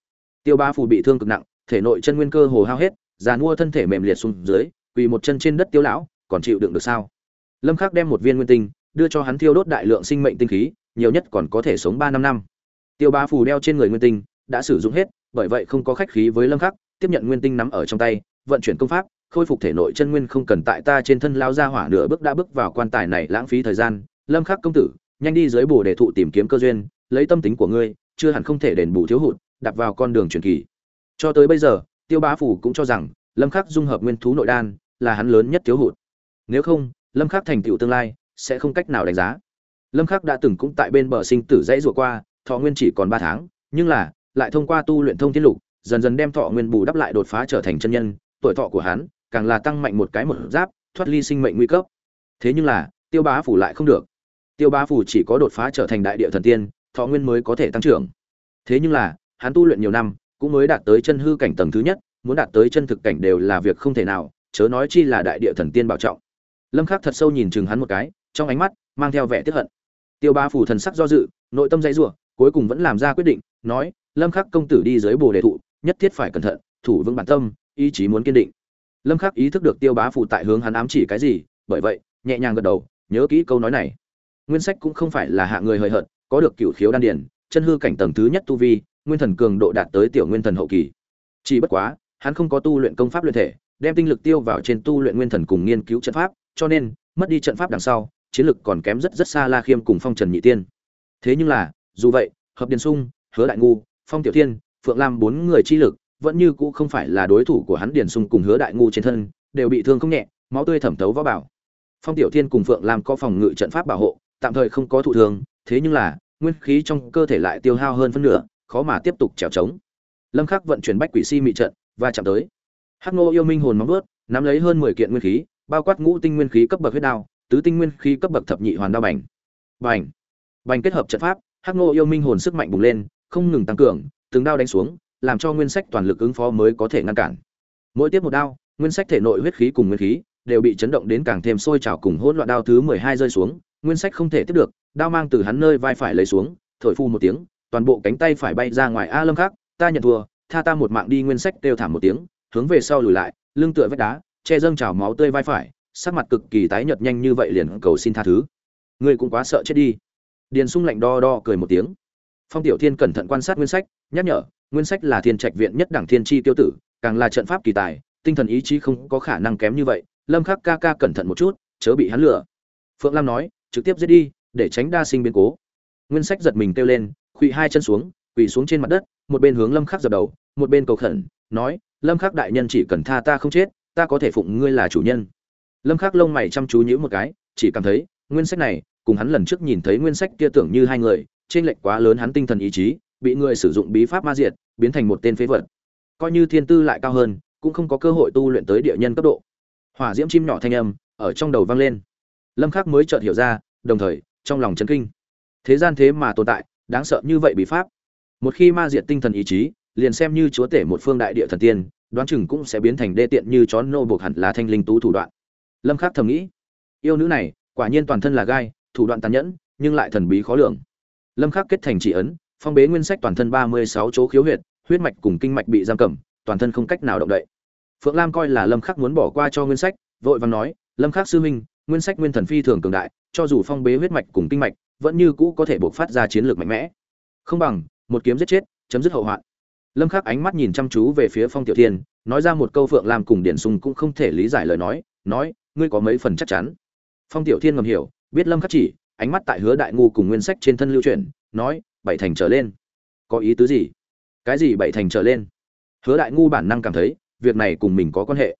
Tiêu ba phù bị thương cực nặng, thể nội chân nguyên cơ hồ hao hết giàn mua thân thể mềm liệt xuống dưới, quỳ một chân trên đất tiêu lão, còn chịu đựng được sao? Lâm khắc đem một viên nguyên tinh, đưa cho hắn thiêu đốt đại lượng sinh mệnh tinh khí, nhiều nhất còn có thể sống ba năm năm. Tiêu ba phù đeo trên người nguyên tinh, đã sử dụng hết bởi vậy không có khách khí với lâm khắc, tiếp nhận nguyên tinh nắm ở trong tay, vận chuyển công pháp, khôi phục thể nội chân nguyên không cần tại ta trên thân lao ra hỏa nửa bước đã bước vào quan tài này lãng phí thời gian. Lâm khắc công tử, nhanh đi dưới bồ đề thụ tìm kiếm cơ duyên, lấy tâm tính của ngươi, chưa hẳn không thể đền bù thiếu hụt đặt vào con đường truyền kỳ. Cho tới bây giờ, tiêu bá phủ cũng cho rằng, lâm khắc dung hợp nguyên thú nội đan, là hắn lớn nhất thiếu hụt. Nếu không, lâm khắc thành tựu tương lai, sẽ không cách nào đánh giá. Lâm khắc đã từng cũng tại bên bờ sinh tử dãy rủa qua, thọ nguyên chỉ còn 3 tháng, nhưng là lại thông qua tu luyện thông thiên lục, dần dần đem thọ nguyên bù đắp lại đột phá trở thành chân nhân, tuổi thọ của hắn càng là tăng mạnh một cái một giáp, thoát ly sinh mệnh nguy cấp. Thế nhưng là, tiêu bá phủ lại không được. Tiêu bá phủ chỉ có đột phá trở thành đại địa thần tiên, thọ nguyên mới có thể tăng trưởng. Thế nhưng là, hắn tu luyện nhiều năm, cũng mới đạt tới chân hư cảnh tầng thứ nhất, muốn đạt tới chân thực cảnh đều là việc không thể nào, chớ nói chi là đại địa thần tiên bảo trọng. Lâm khắc thật sâu nhìn chừng hắn một cái, trong ánh mắt mang theo vẻ tiếc hận. Tiêu bá phủ thần sắc do dự, nội tâm dãy rủa, cuối cùng vẫn làm ra quyết định, nói lâm khắc công tử đi dưới bồ đề thụ, nhất thiết phải cẩn thận, thủ vững bản tâm, ý chí muốn kiên định. Lâm khắc ý thức được tiêu bá phụ tại hướng hắn ám chỉ cái gì, bởi vậy, nhẹ nhàng gật đầu, nhớ kỹ câu nói này. Nguyên sách cũng không phải là hạ người hời hợt, có được cửu khiếu đan điển chân hư cảnh tầng thứ nhất tu vi, nguyên thần cường độ đạt tới tiểu nguyên thần hậu kỳ. Chỉ bất quá, hắn không có tu luyện công pháp luyện thể, đem tinh lực tiêu vào trên tu luyện nguyên thần cùng nghiên cứu trận pháp, cho nên, mất đi trận pháp đằng sau, chiến lực còn kém rất rất xa la khiêm cùng phong trần nhị tiên. Thế nhưng là, dù vậy, hợp điền sung, hứa đại ngu phong tiểu thiên, phượng lam bốn người chi lực, vẫn như cũ không phải là đối thủ của hắn điền sung cùng hứa đại ngu trên thân, đều bị thương không nhẹ, máu tươi thẩm thấu võ bảo. Phong tiểu thiên cùng phượng lam có phòng ngự trận pháp bảo hộ, tạm thời không có thụ thương, thế nhưng là, nguyên khí trong cơ thể lại tiêu hao hơn phân nửa, khó mà tiếp tục trèo trống. Lâm khắc vận chuyển bách quỷ si mị trận và chạm tới. Hắc nô yêu minh hồn móng vớt nắm lấy hơn 10 kiện nguyên khí, bao quát ngũ tinh nguyên khí cấp bậc huyết đao, tứ tinh nguyên khí cấp bậc thập nhị hoàn đao bành. Bành. Bành kết hợp trận pháp, hắc nô yêu minh hồn sức mạnh bùng lên không ngừng tăng cường, từng đao đánh xuống, làm cho nguyên sách toàn lực ứng phó mới có thể ngăn cản. Mỗi tiếp một đao, nguyên sách thể nội huyết khí cùng nguyên khí đều bị chấn động đến càng thêm sôi trào cùng hỗn loạn đao thứ 12 rơi xuống, nguyên sách không thể tiếp được, đao mang từ hắn nơi vai phải lấy xuống, thổi phu một tiếng, toàn bộ cánh tay phải bay ra ngoài a lâm khác, ta nhận thua, tha ta một mạng đi. Nguyên sách kêu thảm một tiếng, hướng về sau lùi lại, lưng tựa vách đá, che dâng trào máu tươi vai phải, sắc mặt cực kỳ tái nhợt nhanh như vậy liền cầu xin tha thứ. Ngươi cũng quá sợ chết đi. Điền sung lạnh đo đo cười một tiếng phong tiểu thiên cẩn thận quan sát nguyên sách, nhắc nhở, nguyên sách là thiên trạch viện nhất đẳng thiên chi tiêu tử, càng là trận pháp kỳ tài, tinh thần ý chí không có khả năng kém như vậy. Lâm khắc ca ca cẩn thận một chút, chớ bị hắn lừa. Phượng lam nói, trực tiếp giết đi, để tránh đa sinh biến cố. Nguyên sách giật mình kêu lên khuỵ hai chân xuống, quỳ xuống trên mặt đất, một bên hướng lâm khắc dập đầu, một bên cầu khẩn, nói, lâm khắc đại nhân chỉ cần tha ta không chết, ta có thể phụng ngươi là chủ nhân. Lâm khắc lông mày chăm chú nhíu một cái, chỉ cảm thấy, nguyên sách này, cùng hắn lần trước nhìn thấy nguyên sách kia tưởng như hai người trên lệch quá lớn hắn tinh thần ý chí, bị người sử dụng bí pháp ma diệt, biến thành một tên phế vật. Coi như thiên tư lại cao hơn, cũng không có cơ hội tu luyện tới địa nhân cấp độ. Hỏa diễm chim nhỏ thanh âm ở trong đầu vang lên. Lâm khắc mới chợt hiểu ra, đồng thời, trong lòng chấn kinh. Thế gian thế mà tồn tại, đáng sợ như vậy bí pháp. Một khi ma diệt tinh thần ý chí, liền xem như chúa tể một phương đại địa thần tiên, đoán chừng cũng sẽ biến thành đê tiện như chó nô buộc hẳn là thanh linh tú thủ đoạn. Lâm khắc thầm nghĩ, yêu nữ này, quả nhiên toàn thân là gai, thủ đoạn tàn nhẫn, nhưng lại thần bí khó lường lâm khắc kết thành chỉ ấn, phong bế nguyên sách toàn thân 36 chỗ khiếu huyệt, huyết mạch cùng kinh mạch bị giam cầm, toàn thân không cách nào động đậy. Phượng lam coi là lâm khắc muốn bỏ qua cho nguyên sách, vội vàng nói, lâm khắc sư huynh, nguyên sách nguyên thần phi thường cường đại, cho dù phong bế huyết mạch cùng kinh mạch, vẫn như cũ có thể buộc phát ra chiến lược mạnh mẽ. Không bằng, một kiếm giết chết, chấm dứt hậu hoạn. Lâm khắc ánh mắt nhìn chăm chú về phía phong tiểu thiên, nói ra một câu phượng lam cùng điển sung cũng không thể lý giải lời nói nói, ngươi có mấy phần chắc chắn? Phong tiểu thiên ngầm hiểu, biết lâm khắc chỉ ánh mắt tại hứa đại ngu cùng nguyên sách trên thân lưu chuyển, nói, bảy thành trở lên. Có ý tứ gì? Cái gì bảy thành trở lên? Hứa đại ngu bản năng cảm thấy, việc này cùng mình có quan hệ.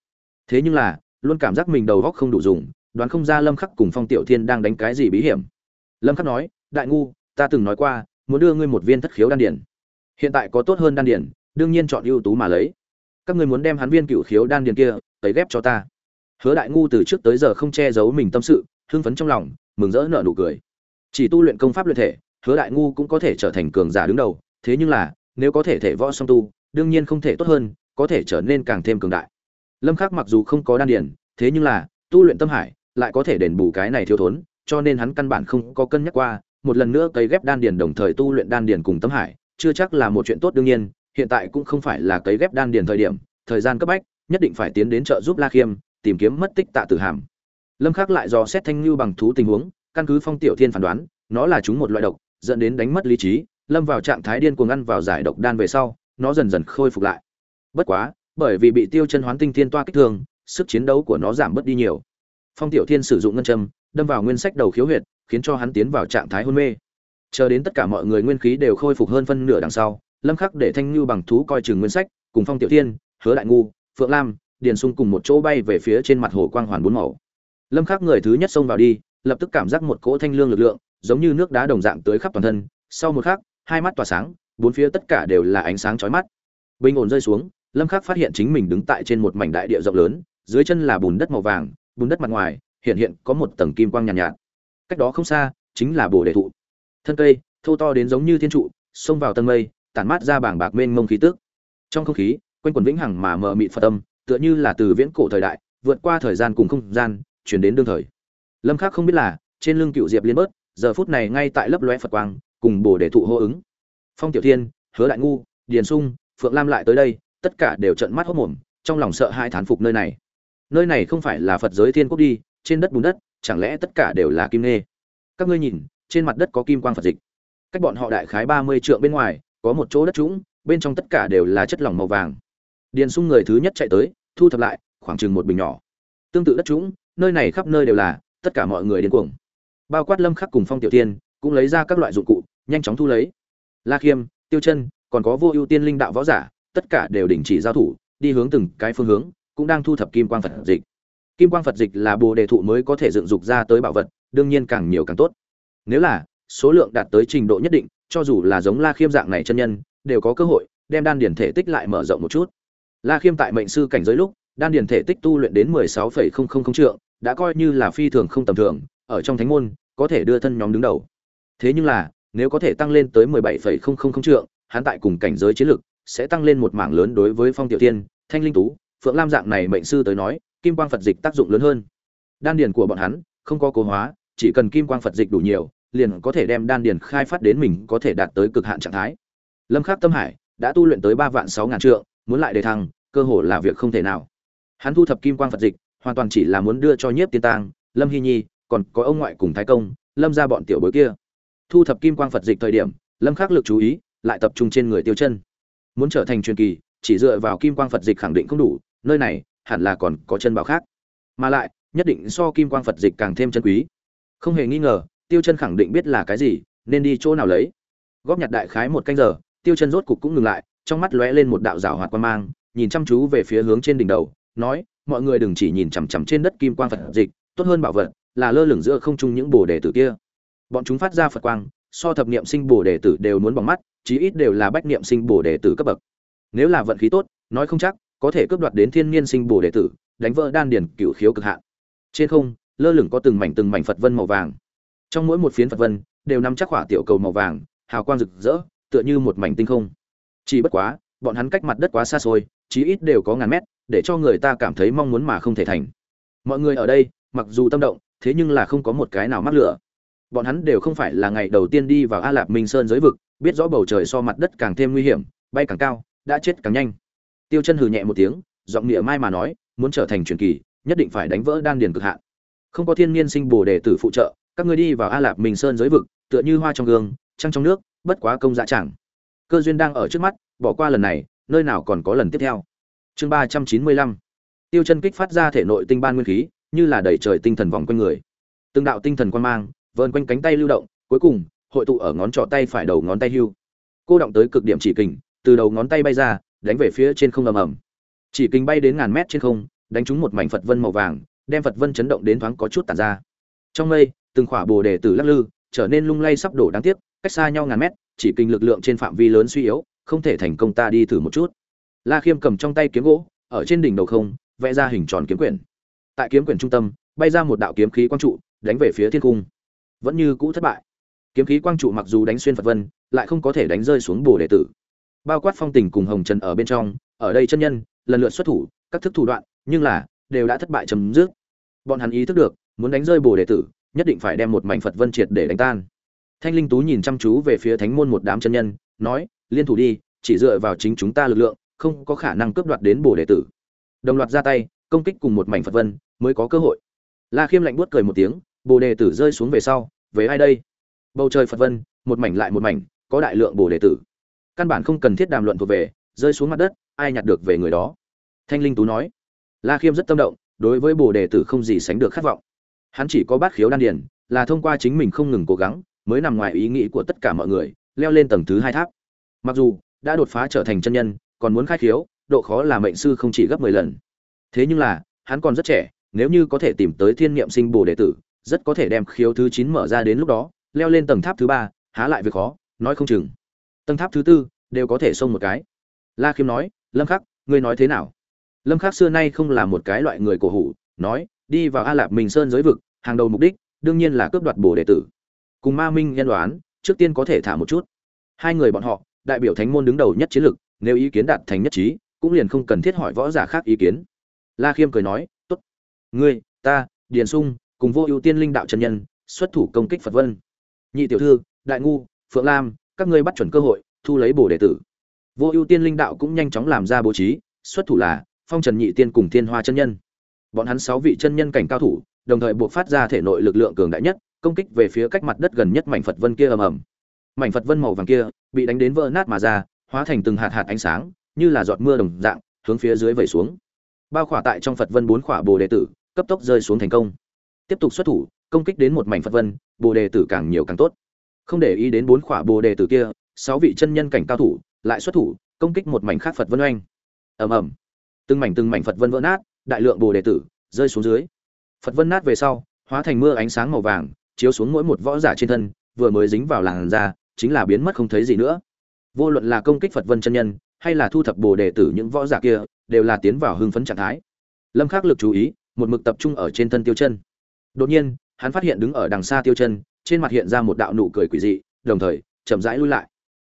Thế nhưng là, luôn cảm giác mình đầu góc không đủ dùng, đoán không ra lâm khắc cùng phong tiểu thiên đang đánh cái gì bí hiểm. Lâm khắc nói, đại ngu, ta từng nói qua, muốn đưa ngươi một viên thất khiếu đan điển hiện tại có tốt hơn đan điển đương nhiên chọn ưu tú mà lấy. Các ngươi muốn đem hắn viên cửu khiếu đan điển kia tấy ghép cho ta. Hứa đại ngu từ trước tới giờ không che giấu mình tâm sự hưng phấn trong lòng, mừng rỡ nở nụ cười. Chỉ tu luyện công pháp luyện thể, hứa đại ngu cũng có thể trở thành cường giả đứng đầu, thế nhưng là, nếu có thể thể võ song tu, đương nhiên không thể tốt hơn, có thể trở nên càng thêm cường đại. Lâm khắc mặc dù không có đan điển thế nhưng là, tu luyện tâm hải, lại có thể đền bù cái này thiếu thốn, cho nên hắn căn bản không có cân nhắc qua, một lần nữa cấy ghép đan điền đồng thời tu luyện đan điền cùng tâm hải, chưa chắc là một chuyện tốt đương nhiên, hiện tại cũng không phải là cấy ghép đan điền thời điểm, thời gian cấp bách, nhất định phải tiến đến trợ giúp la khiêm, tìm kiếm mất tích tạ tử hàm lâm khắc lại dò xét thanh lưu bằng thú tình huống, căn cứ phong tiểu thiên phán đoán, nó là chúng một loại độc, dẫn đến đánh mất lý trí, lâm vào trạng thái điên cuồng ăn vào giải độc đan về sau, nó dần dần khôi phục lại. Bất quá, bởi vì bị tiêu chân hoán tinh thiên toa kích thương, sức chiến đấu của nó giảm bớt đi nhiều. Phong tiểu thiên sử dụng ngân châm, đâm vào nguyên sách đầu khiếu huyệt, khiến cho hắn tiến vào trạng thái hôn mê. Chờ đến tất cả mọi người nguyên khí đều khôi phục hơn phân nửa đằng sau, lâm khắc để thanh lưu bằng thú coi chừng nguyên sách, cùng phong tiểu thiên, hứa đại ngu, phượng lam, điền sung cùng một chỗ bay về phía trên mặt hồ quang hoàn bốn màu lâm khắc người thứ nhất xông vào đi lập tức cảm giác một cỗ thanh lương lực lượng giống như nước đá đồng dạng tới khắp toàn thân. Sau một khắc hai mắt tỏa sáng bốn phía tất cả đều là ánh sáng chói mắt. Bình ổn rơi xuống lâm khắc phát hiện chính mình đứng tại trên một mảnh đại địa rộng lớn dưới chân là bùn đất màu vàng bùn đất mặt ngoài hiện hiện có một tầng kim quang nhàn nhạt, nhạt. Cách đó không xa chính là bồ đề thụ. Thân cây thô to đến giống như thiên trụ xông vào tầng mây tản mát ra bảng bạc mênh mông khí tức. Trong không khí quanh quần vĩnh hằng mà mờ mịt phật tâm tựa như là từ viễn cổ thời đại vượt qua thời gian cùng không gian chuyển đến đương thời. Lâm khắc không biết là, trên lưng cựu diệp liên bớt, giờ phút này ngay tại lấp lóe phật quang, cùng bồ đề thụ hô ứng. Phong tiểu thiên, hứa đại ngu, điền sung, phượng lam lại tới đây, tất cả đều trợn mắt hốt mồm, trong lòng sợ hai thán phục nơi này. Nơi này không phải là phật giới thiên quốc đi, trên đất bùn đất, chẳng lẽ tất cả đều là kim nê các ngươi nhìn, trên mặt đất có kim quang phật dịch. Cách bọn họ đại khái ba mươi trượng bên ngoài, có một chỗ đất trũng, bên trong tất cả đều là chất lỏng màu vàng. Điền sung người thứ nhất chạy tới, thu thập lại, khoảng chừng một bình nhỏ. Tương tự đất trũng nơi này khắp nơi đều là, tất cả mọi người điên cuồng. Bao quát lâm khắc cùng phong tiểu tiên cũng lấy ra các loại dụng cụ, nhanh chóng thu lấy. La khiêm, tiêu chân, còn có vô ưu tiên linh đạo võ giả, tất cả đều đình chỉ giao thủ, đi hướng từng cái phương hướng, cũng đang thu thập kim quang phật dịch. Kim quang phật dịch là bồ đề thụ mới có thể dựng dục ra tới bảo vật, đương nhiên càng nhiều càng tốt. Nếu là, số lượng đạt tới trình độ nhất định, cho dù là giống la khiêm dạng này chân nhân, đều có cơ hội đem đan điển thể tích lại mở rộng một chút. La khiêm tại mệnh sư cảnh giới lúc, đan điển thể tích tu luyện đến mười sáu phẩy không không không trượng đã coi như là phi thường không tầm thường, ở trong thánh môn, có thể đưa thân nhóm đứng đầu. Thế nhưng là, nếu có thể tăng lên tới mười bảy phẩy không không không trượng, hắn tại cùng cảnh giới chiến lực, sẽ tăng lên một mảng lớn đối với phong tiểu tiên thanh linh tú, phượng lam dạng này mệnh sư tới nói, kim quang phật dịch tác dụng lớn hơn. Đan điền của bọn hắn, không có cố hóa, chỉ cần kim quang phật dịch đủ nhiều, liền có thể đem đan điền khai phát đến mình có thể đạt tới cực hạn trạng thái. Lâm khắc tâm hải đã tu luyện tới ba vạn sáu ngàn trượng, muốn lại đề thăng, cơ hội là việc không thể nào. Hắn thu thập kim quang phật dịch hoàn toàn chỉ là muốn đưa cho nhiếp tiên tang, lâm hy nhi, còn có ông ngoại cùng thái công, lâm ra bọn tiểu bối kia. Thu thập kim quang phật dịch thời điểm, lâm khắc lực chú ý, lại tập trung trên người tiêu chân. Muốn trở thành truyền kỳ, chỉ dựa vào kim quang phật dịch khẳng định không đủ, nơi này, hẳn là còn có chân bảo khác. Mà lại, nhất định so kim quang phật dịch càng thêm chân quý. Không hề nghi ngờ, tiêu chân khẳng định biết là cái gì, nên đi chỗ nào lấy. Góp nhặt đại khái một canh giờ, tiêu chân rốt cục cũng ngừng lại, trong mắt lóe lên một đạo rào hoạt quan mang, nhìn chăm chú về phía hướng trên đỉnh đầu, nói mọi người đừng chỉ nhìn chằm chằm trên đất kim quang phật dịch, tốt hơn bảo vật là lơ lửng giữa không trung những bồ đề tử kia. Bọn chúng phát ra phật quang, so thập niệm sinh bồ đề tử đều muốn bằng mắt, chí ít đều là bách niệm sinh bồ đề tử cấp bậc. Nếu là vận khí tốt, nói không chắc, có thể cướp đoạt đến thiên niên sinh bồ đệ tử, đánh vỡ đan điền cựu khiếu cực hạn. Trên không, lơ lửng có từng mảnh từng mảnh phật vân màu vàng. Trong mỗi một phiến phật vân, đều nằm chắc hỏa tiểu cầu màu vàng, hào quang rực rỡ, tựa như một mảnh tinh không. Chỉ bất quá, bọn hắn cách mặt đất quá xa xôi, chí ít đều có ngàn mét để cho người ta cảm thấy mong muốn mà không thể thành. Mọi người ở đây, mặc dù tâm động, thế nhưng là không có một cái nào mắc lửa. Bọn hắn đều không phải là ngày đầu tiên đi vào a lạp minh sơn giới vực, biết rõ bầu trời so mặt đất càng thêm nguy hiểm, bay càng cao, đã chết càng nhanh. Tiêu chân hừ nhẹ một tiếng, giọng nghĩa mai mà nói, muốn trở thành truyền kỳ, nhất định phải đánh vỡ đan điền cực hạn. Không có thiên niên sinh bồ đề tử phụ trợ, các ngươi đi vào a lạp minh sơn giới vực, tựa như hoa trong gương, trăng trong nước, bất quá công dạ chẳng. Cơ duyên đang ở trước mắt, bỏ qua lần này, nơi nào còn có lần tiếp theo chương ba trăm chín mươi lăm. Tiêu chân kích phát ra thể nội tinh ban nguyên khí, như là đẩy trời tinh thần vòng quanh người. Từng đạo tinh thần quan mang, vờn quanh cánh tay lưu động, cuối cùng, hội tụ ở ngón trỏ tay phải đầu ngón tay hưu. Cô động tới cực điểm chỉ kình, từ đầu ngón tay bay ra, đánh về phía trên không ầm ầm. Chỉ kình bay đến ngàn mét trên không, đánh trúng một mảnh phật vân màu vàng, đem phật vân chấn động đến thoáng có chút tàn ra. Trong mây, từng khỏa bồ đề tử lắc lư, trở nên lung lay sắp đổ đáng tiếc, cách xa nhau ngàn mét, chỉ kinh lực lượng trên phạm vi lớn suy yếu, không thể thành công ta đi thử một chút la khiêm cầm trong tay kiếm gỗ, ở trên đỉnh đầu không, vẽ ra hình tròn kiếm quyển. Tại kiếm quyển trung tâm, bay ra một đạo kiếm khí quang trụ, đánh về phía thiên cung. Vẫn như cũ thất bại. Kiếm khí quang trụ mặc dù đánh xuyên phật vân, lại không có thể đánh rơi xuống bồ đệ tử. Bao quát phong tình cùng hồng trần ở bên trong, ở đây chân nhân, lần lượt xuất thủ, các thức thủ đoạn, nhưng là, đều đã thất bại chấm dứt. Bọn hắn ý thức được, muốn đánh rơi bồ đệ tử, nhất định phải đem một mảnh phật vân triệt để đánh tan. Thanh linh tú nhìn chăm chú về phía thánh môn một đám chân nhân, nói, liên thủ đi, chỉ dựa vào chính chúng ta lực lượng không có khả năng cướp đoạt đến bồ đệ tử. Đồng loạt ra tay, công kích cùng một mảnh phật vân, mới có cơ hội. La khiêm lạnh buốt cười một tiếng bồ đề tử rơi xuống về sau, về ai đây? Bầu trời phật vân, một mảnh lại một mảnh, có đại lượng bồ đề tử. Căn bản không cần thiết đàm luận thuộc về, rơi xuống mặt đất, ai nhặt được về người đó. Thanh linh tú nói. La khiêm rất tâm động, đối với bồ đề tử không gì sánh được khát vọng. Hắn chỉ có bát khiếu đan điền, là thông qua chính mình không ngừng cố gắng, mới nằm ngoài ý nghĩ của tất cả mọi người, leo lên tầng thứ hai tháp. Mặc dù, đã đột phá trở thành chân nhân còn muốn khai khiếu, độ khó là mệnh sư không chỉ gấp mười lần. Thế nhưng là, hắn còn rất trẻ, nếu như có thể tìm tới thiên niệm sinh bổ đệ tử, rất có thể đem khiếu thứ chín mở ra đến lúc đó, leo lên tầng tháp thứ ba, há lại việc khó, nói không chừng. Tầng tháp thứ tư, đều có thể xông một cái. La khiêm nói, lâm khắc, ngươi nói thế nào? Lâm khắc xưa nay không là một cái loại người cổ hủ, nói, đi vào a lạp minh sơn giới vực, hàng đầu mục đích, đương nhiên là cướp đoạt bổ đệ tử. Cùng ma minh nhân đoán, trước tiên có thể thả một chút. Hai người bọn họ, đại biểu thánh môn đứng đầu nhất chiến lực nếu ý kiến đạt thành nhất trí, cũng liền không cần thiết hỏi võ giả khác ý kiến. La khiêm cười nói, tốt. Ngươi, ta, điền sung, cùng vô ưu tiên linh đạo chân nhân, xuất thủ công kích phật vân. Nhị tiểu thư, đại ngu, phượng lam, các ngươi bắt chuẩn cơ hội, thu lấy bổ đệ tử. Vô ưu tiên linh đạo cũng nhanh chóng làm ra bố trí, xuất thủ là phong trần nhị tiên cùng thiên hoa chân nhân. Bọn hắn sáu vị chân nhân cảnh cao thủ, đồng thời buộc phát ra thể nội lực lượng cường đại nhất, công kích về phía cách mặt đất gần nhất mảnh phật vân kia ầm ầm. Mảnh phật vân màu vàng kia bị đánh đến vỡ nát mà ra hóa thành từng hạt hạt ánh sáng, như là giọt mưa đồng dạng, hướng phía dưới vẩy xuống. Bao khỏa tại trong phật vân bốn khỏa bồ đề tử, cấp tốc rơi xuống thành công. Tiếp tục xuất thủ, công kích đến một mảnh phật vân, bồ đề tử càng nhiều càng tốt. Không để ý đến bốn khỏa bồ đề tử kia, sáu vị chân nhân cảnh cao thủ lại xuất thủ, công kích một mảnh khác phật vân oanh. Ầm ầm. Từng mảnh từng mảnh phật vân vỡ nát, đại lượng bồ đề tử rơi xuống dưới. Phật vân nát về sau, hóa thành mưa ánh sáng màu vàng, chiếu xuống mỗi một võ giả trên thân, vừa mới dính vào làn da, chính là biến mất không thấy gì nữa vô luận là công kích phật vân chân nhân, hay là thu thập bồ đề tử những võ giả kia, đều là tiến vào hưng phấn trạng thái. Lâm khắc lực chú ý, một mực tập trung ở trên thân tiêu chân. Đột nhiên, hắn phát hiện đứng ở đằng xa tiêu chân, trên mặt hiện ra một đạo nụ cười quỷ dị, đồng thời, chậm rãi lui lại.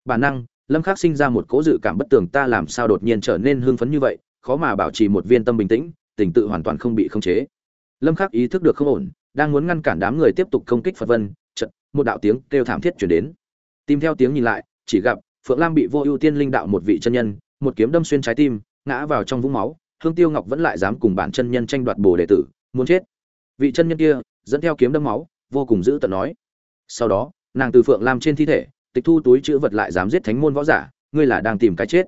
Bản năng, lâm khắc sinh ra một cố dự cảm bất tường, ta làm sao đột nhiên trở nên hưng phấn như vậy, khó mà bảo trì một viên tâm bình tĩnh, tình tự hoàn toàn không bị khống chế. Lâm khắc ý thức được không ổn, đang muốn ngăn cản đám người tiếp tục công kích phật vân, chợt, một đạo tiếng kêu thảm thiết truyền đến. Tìm theo tiếng nhìn lại, chỉ gặp phượng lam bị vô ưu tiên linh đạo một vị chân nhân, một kiếm đâm xuyên trái tim, ngã vào trong vũng máu, hương tiêu ngọc vẫn lại dám cùng bản chân nhân tranh đoạt bổ đệ tử, muốn chết. Vị chân nhân kia, dẫn theo kiếm đâm máu, vô cùng dữ tợn nói. Sau đó, nàng từ phượng lam trên thi thể, tịch thu túi chữ vật lại dám giết thánh môn võ giả, ngươi là đang tìm cái chết.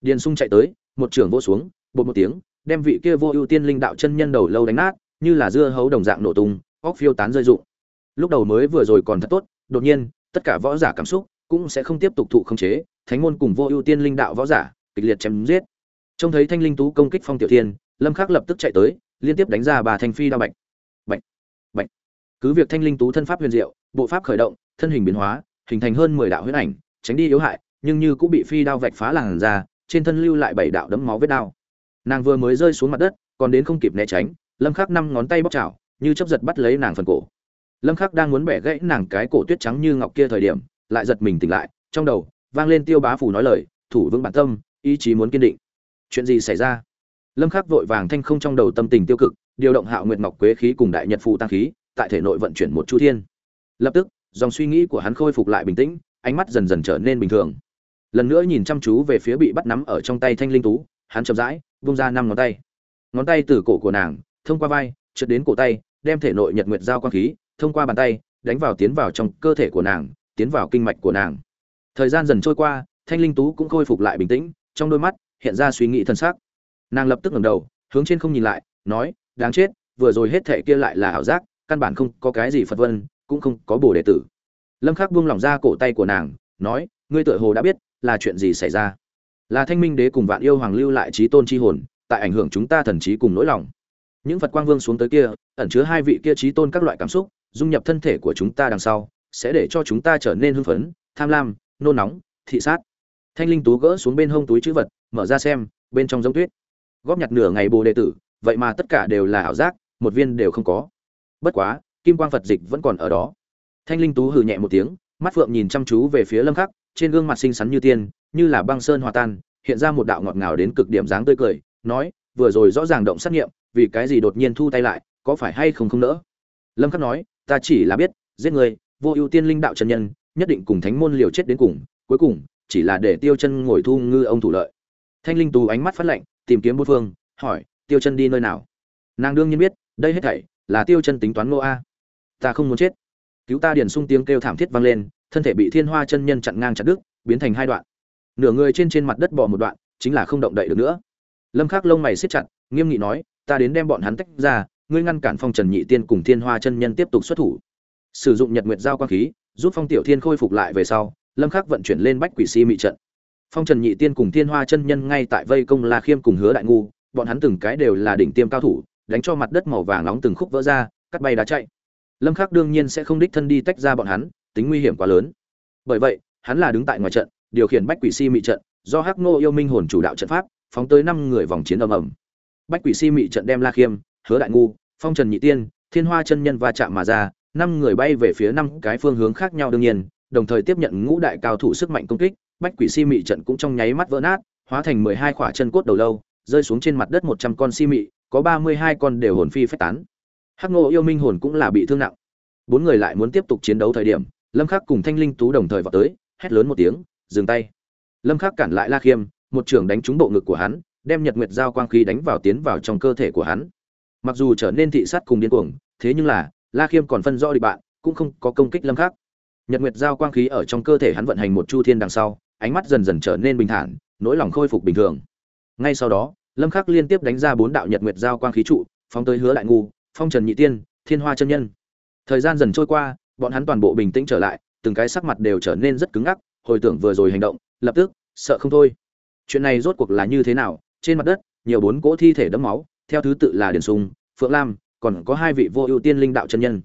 Điền sung chạy tới, một trường vô xuống, bột một tiếng, đem vị kia vô ưu tiên linh đạo chân nhân đầu lâu đánh nát, như là dưa hấu đồng dạng nổ tung, óc phiêu tán rơi rụng. Lúc đầu mới vừa rồi còn thật tốt, đột nhiên, tất cả võ giả cảm xúc cũng sẽ không tiếp tục thụ không chế, thánh môn cùng vô ưu tiên linh đạo võ giả, kịch liệt chém giết. Trông thấy thanh linh tú công kích phong tiểu thiên, lâm khắc lập tức chạy tới, liên tiếp đánh ra bà thanh phi đao bạch. Bạch bạch. Cứ việc thanh linh tú thân pháp huyền diệu, bộ pháp khởi động, thân hình biến hóa, hình thành hơn 10 đạo huyết ảnh, tránh đi yếu hại, nhưng như cũng bị phi đao vạch phá làn ra trên thân lưu lại bảy đạo đấm máu vết đao. Nàng vừa mới rơi xuống mặt đất, còn đến không kịp né tránh, lâm khắc năm ngón tay bóp chảo, như chớp giật bắt lấy nàng phần cổ. Lâm khắc đang muốn bẻ gãy nàng cái cổ tuyết trắng như ngọc kia thời điểm lại giật mình tỉnh lại, trong đầu vang lên tiêu bá phủ nói lời, thủ vững bản tâm, ý chí muốn kiên định. Chuyện gì xảy ra? Lâm khắc vội vàng thanh không trong đầu tâm tình tiêu cực, điều động hạo nguyệt ngọc quế khí cùng đại nhật phù tăng khí, tại thể nội vận chuyển một chu thiên. Lập tức, dòng suy nghĩ của hắn khôi phục lại bình tĩnh, ánh mắt dần dần trở nên bình thường. Lần nữa nhìn chăm chú về phía bị bắt nắm ở trong tay thanh linh tú, hắn chậm rãi vung ra năm ngón tay. Ngón tay từ cổ của nàng, thông qua vai, trượt đến cổ tay, đem thể nội nhật nguyệt giao quang khí, thông qua bàn tay, đánh vào tiến vào trong cơ thể của nàng tiến vào kinh mạch của nàng. Thời gian dần trôi qua, thanh linh tú cũng khôi phục lại bình tĩnh, trong đôi mắt hiện ra suy nghĩ thân xác. Nàng lập tức ngẩng đầu, hướng trên không nhìn lại, nói, đáng chết, vừa rồi hết thệ kia lại là ảo giác, căn bản không có cái gì phật vân, cũng không có bổ đệ tử. Lâm khắc buông lỏng ra cổ tay của nàng, nói, ngươi tựa hồ đã biết là chuyện gì xảy ra. Là thanh minh đế cùng vạn yêu hoàng lưu lại trí tôn chi hồn, tại ảnh hưởng chúng ta thần trí cùng nỗi lòng. Những phật quang vương xuống tới kia, ẩn chứa hai vị kia trí tôn các loại cảm xúc, dung nhập thân thể của chúng ta đằng sau sẽ để cho chúng ta trở nên hưng phấn, tham lam, nôn nóng, thị sát. Thanh linh tú gỡ xuống bên hông túi chữ vật, mở ra xem, bên trong giống tuyết. Góp nhặt nửa ngày bồ đệ tử, vậy mà tất cả đều là ảo giác, một viên đều không có. Bất quá, kim quang phật dịch vẫn còn ở đó. Thanh linh tú hừ nhẹ một tiếng, mắt phượng nhìn chăm chú về phía lâm khắc, trên gương mặt xinh xắn như tiên, như là băng sơn hòa tan, hiện ra một đạo ngọt ngào đến cực điểm dáng tươi cười, nói, vừa rồi rõ ràng động sát nghiệm, vì cái gì đột nhiên thu tay lại, có phải hay không không nỡ? Lâm khắc nói, ta chỉ là biết, giết người vô ưu tiên linh đạo chân nhân, nhất định cùng thánh môn liều chết đến cùng, cuối cùng, chỉ là để tiêu chân ngồi thu ngư ông thủ lợi. Thanh linh tú ánh mắt phát lạnh, tìm kiếm bốn phương, hỏi, tiêu chân đi nơi nào? Nàng đương nhiên biết, đây hết thảy là tiêu chân tính toán ngô a. Ta không muốn chết. Cứu ta điền sung tiếng kêu thảm thiết vang lên, thân thể bị thiên hoa chân nhân chặn ngang chặt đứt, biến thành hai đoạn. Nửa người trên trên mặt đất bỏ một đoạn, chính là không động đậy được nữa. Lâm khắc lông mày siết chặt, nghiêm nghị nói, ta đến đem bọn hắn tách ra, ngươi ngăn cản phong trần nhị tiên cùng thiên hoa chân nhân tiếp tục xuất thủ sử dụng nhật nguyệt giao quang khí, giúp phong tiểu thiên khôi phục lại về sau, lâm khắc vận chuyển lên bách quỷ si mị trận. Phong trần nhị tiên cùng thiên hoa chân nhân ngay tại vây công la khiêm cùng hứa đại ngu, bọn hắn từng cái đều là đỉnh tiêm cao thủ, đánh cho mặt đất màu vàng nóng từng khúc vỡ ra, cắt bay đá chạy. Lâm khắc đương nhiên sẽ không đích thân đi tách ra bọn hắn, tính nguy hiểm quá lớn. Bởi vậy, hắn là đứng tại ngoài trận, điều khiển bách quỷ si mị trận, do hắc nô yêu minh hồn chủ đạo trận pháp, phóng tới năm người vòng chiến ầm ầm. Bách quỷ si mị trận đem la khiêm, hứa đại ngu, phong trần nhị tiên, thiên hoa chân nhân va chạm mà ra năm người bay về phía năm cái phương hướng khác nhau đương nhiên, đồng thời tiếp nhận ngũ đại cao thủ sức mạnh công kích, bách quỷ si mị trận cũng trong nháy mắt vỡ nát, hóa thành mười hai khỏa chân cốt đầu lâu, rơi xuống trên mặt đất một trăm con si mị, có ba mươi hai con đều hồn phi phách tán. Hắc Ngô yêu minh hồn cũng là bị thương nặng. Bốn người lại muốn tiếp tục chiến đấu thời điểm, lâm khắc cùng thanh linh tú đồng thời vào tới, hét lớn một tiếng, dừng tay. Lâm khắc cản lại la khiêm, một trường đánh trúng bộ ngực của hắn, đem nhật nguyệt giao quang khí đánh vào tiến vào trong cơ thể của hắn. Mặc dù trở nên thị sát cùng điên cuồng, thế nhưng là la khiêm còn phân rõ đi bạn, cũng không có công kích lâm khắc. Nhật nguyệt giao quang khí ở trong cơ thể hắn vận hành một chu thiên đằng sau, ánh mắt dần dần trở nên bình thản, nỗi lòng khôi phục bình thường. Ngay sau đó, lâm khắc liên tiếp đánh ra bốn đạo nhật nguyệt giao quang khí trụ, phóng tới hứa đại ngu, phong trần nhị tiên, thiên hoa chân nhân. Thời gian dần trôi qua, bọn hắn toàn bộ bình tĩnh trở lại, từng cái sắc mặt đều trở nên rất cứng ngắc, hồi tưởng vừa rồi hành động, lập tức, sợ không thôi. Chuyện này rốt cuộc là như thế nào? Trên mặt đất, nhiều bốn cỗ thi thể đẫm máu, theo thứ tự là Điền sùng, phượng lam còn có hai vị vô ưu tiên linh đạo chân nhân.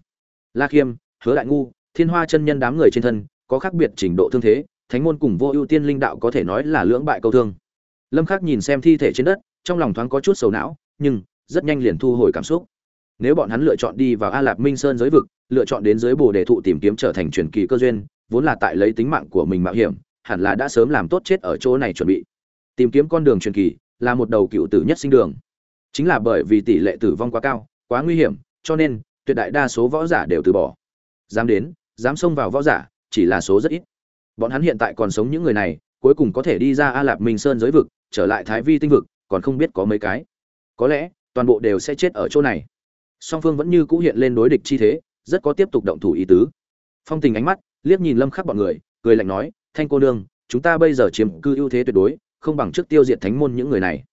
La khiêm, hứa đại ngu, thiên hoa chân nhân đám người trên thân, có khác biệt trình độ thương thế, thánh môn cùng vô ưu tiên linh đạo có thể nói là lưỡng bại câu thương. Lâm khắc nhìn xem thi thể trên đất, trong lòng thoáng có chút sầu não, nhưng rất nhanh liền thu hồi cảm xúc. Nếu bọn hắn lựa chọn đi vào a lạp minh sơn giới vực, lựa chọn đến dưới bồ đề thụ tìm kiếm trở thành truyền kỳ cơ duyên, vốn là tại lấy tính mạng của mình mạo hiểm, hẳn là đã sớm làm tốt chết ở chỗ này chuẩn bị. Tìm kiếm con đường truyền kỳ là một đầu cựu tử nhất sinh đường. Chính là bởi vì tỷ lệ tử vong quá cao quá nguy hiểm, cho nên, tuyệt đại đa số võ giả đều từ bỏ. Dám đến, dám xông vào võ giả, chỉ là số rất ít. Bọn hắn hiện tại còn sống những người này, cuối cùng có thể đi ra a lạp minh sơn giới vực, trở lại thái vi tinh vực, còn không biết có mấy cái. Có lẽ, toàn bộ đều sẽ chết ở chỗ này. Song phương vẫn như cũ hiện lên đối địch chi thế, rất có tiếp tục động thủ ý tứ. Phong tình ánh mắt, liếc nhìn lâm khắc bọn người, cười lạnh nói, thanh cô nương, chúng ta bây giờ chiếm cư ưu thế tuyệt đối, không bằng trước tiêu diệt thánh môn những người này.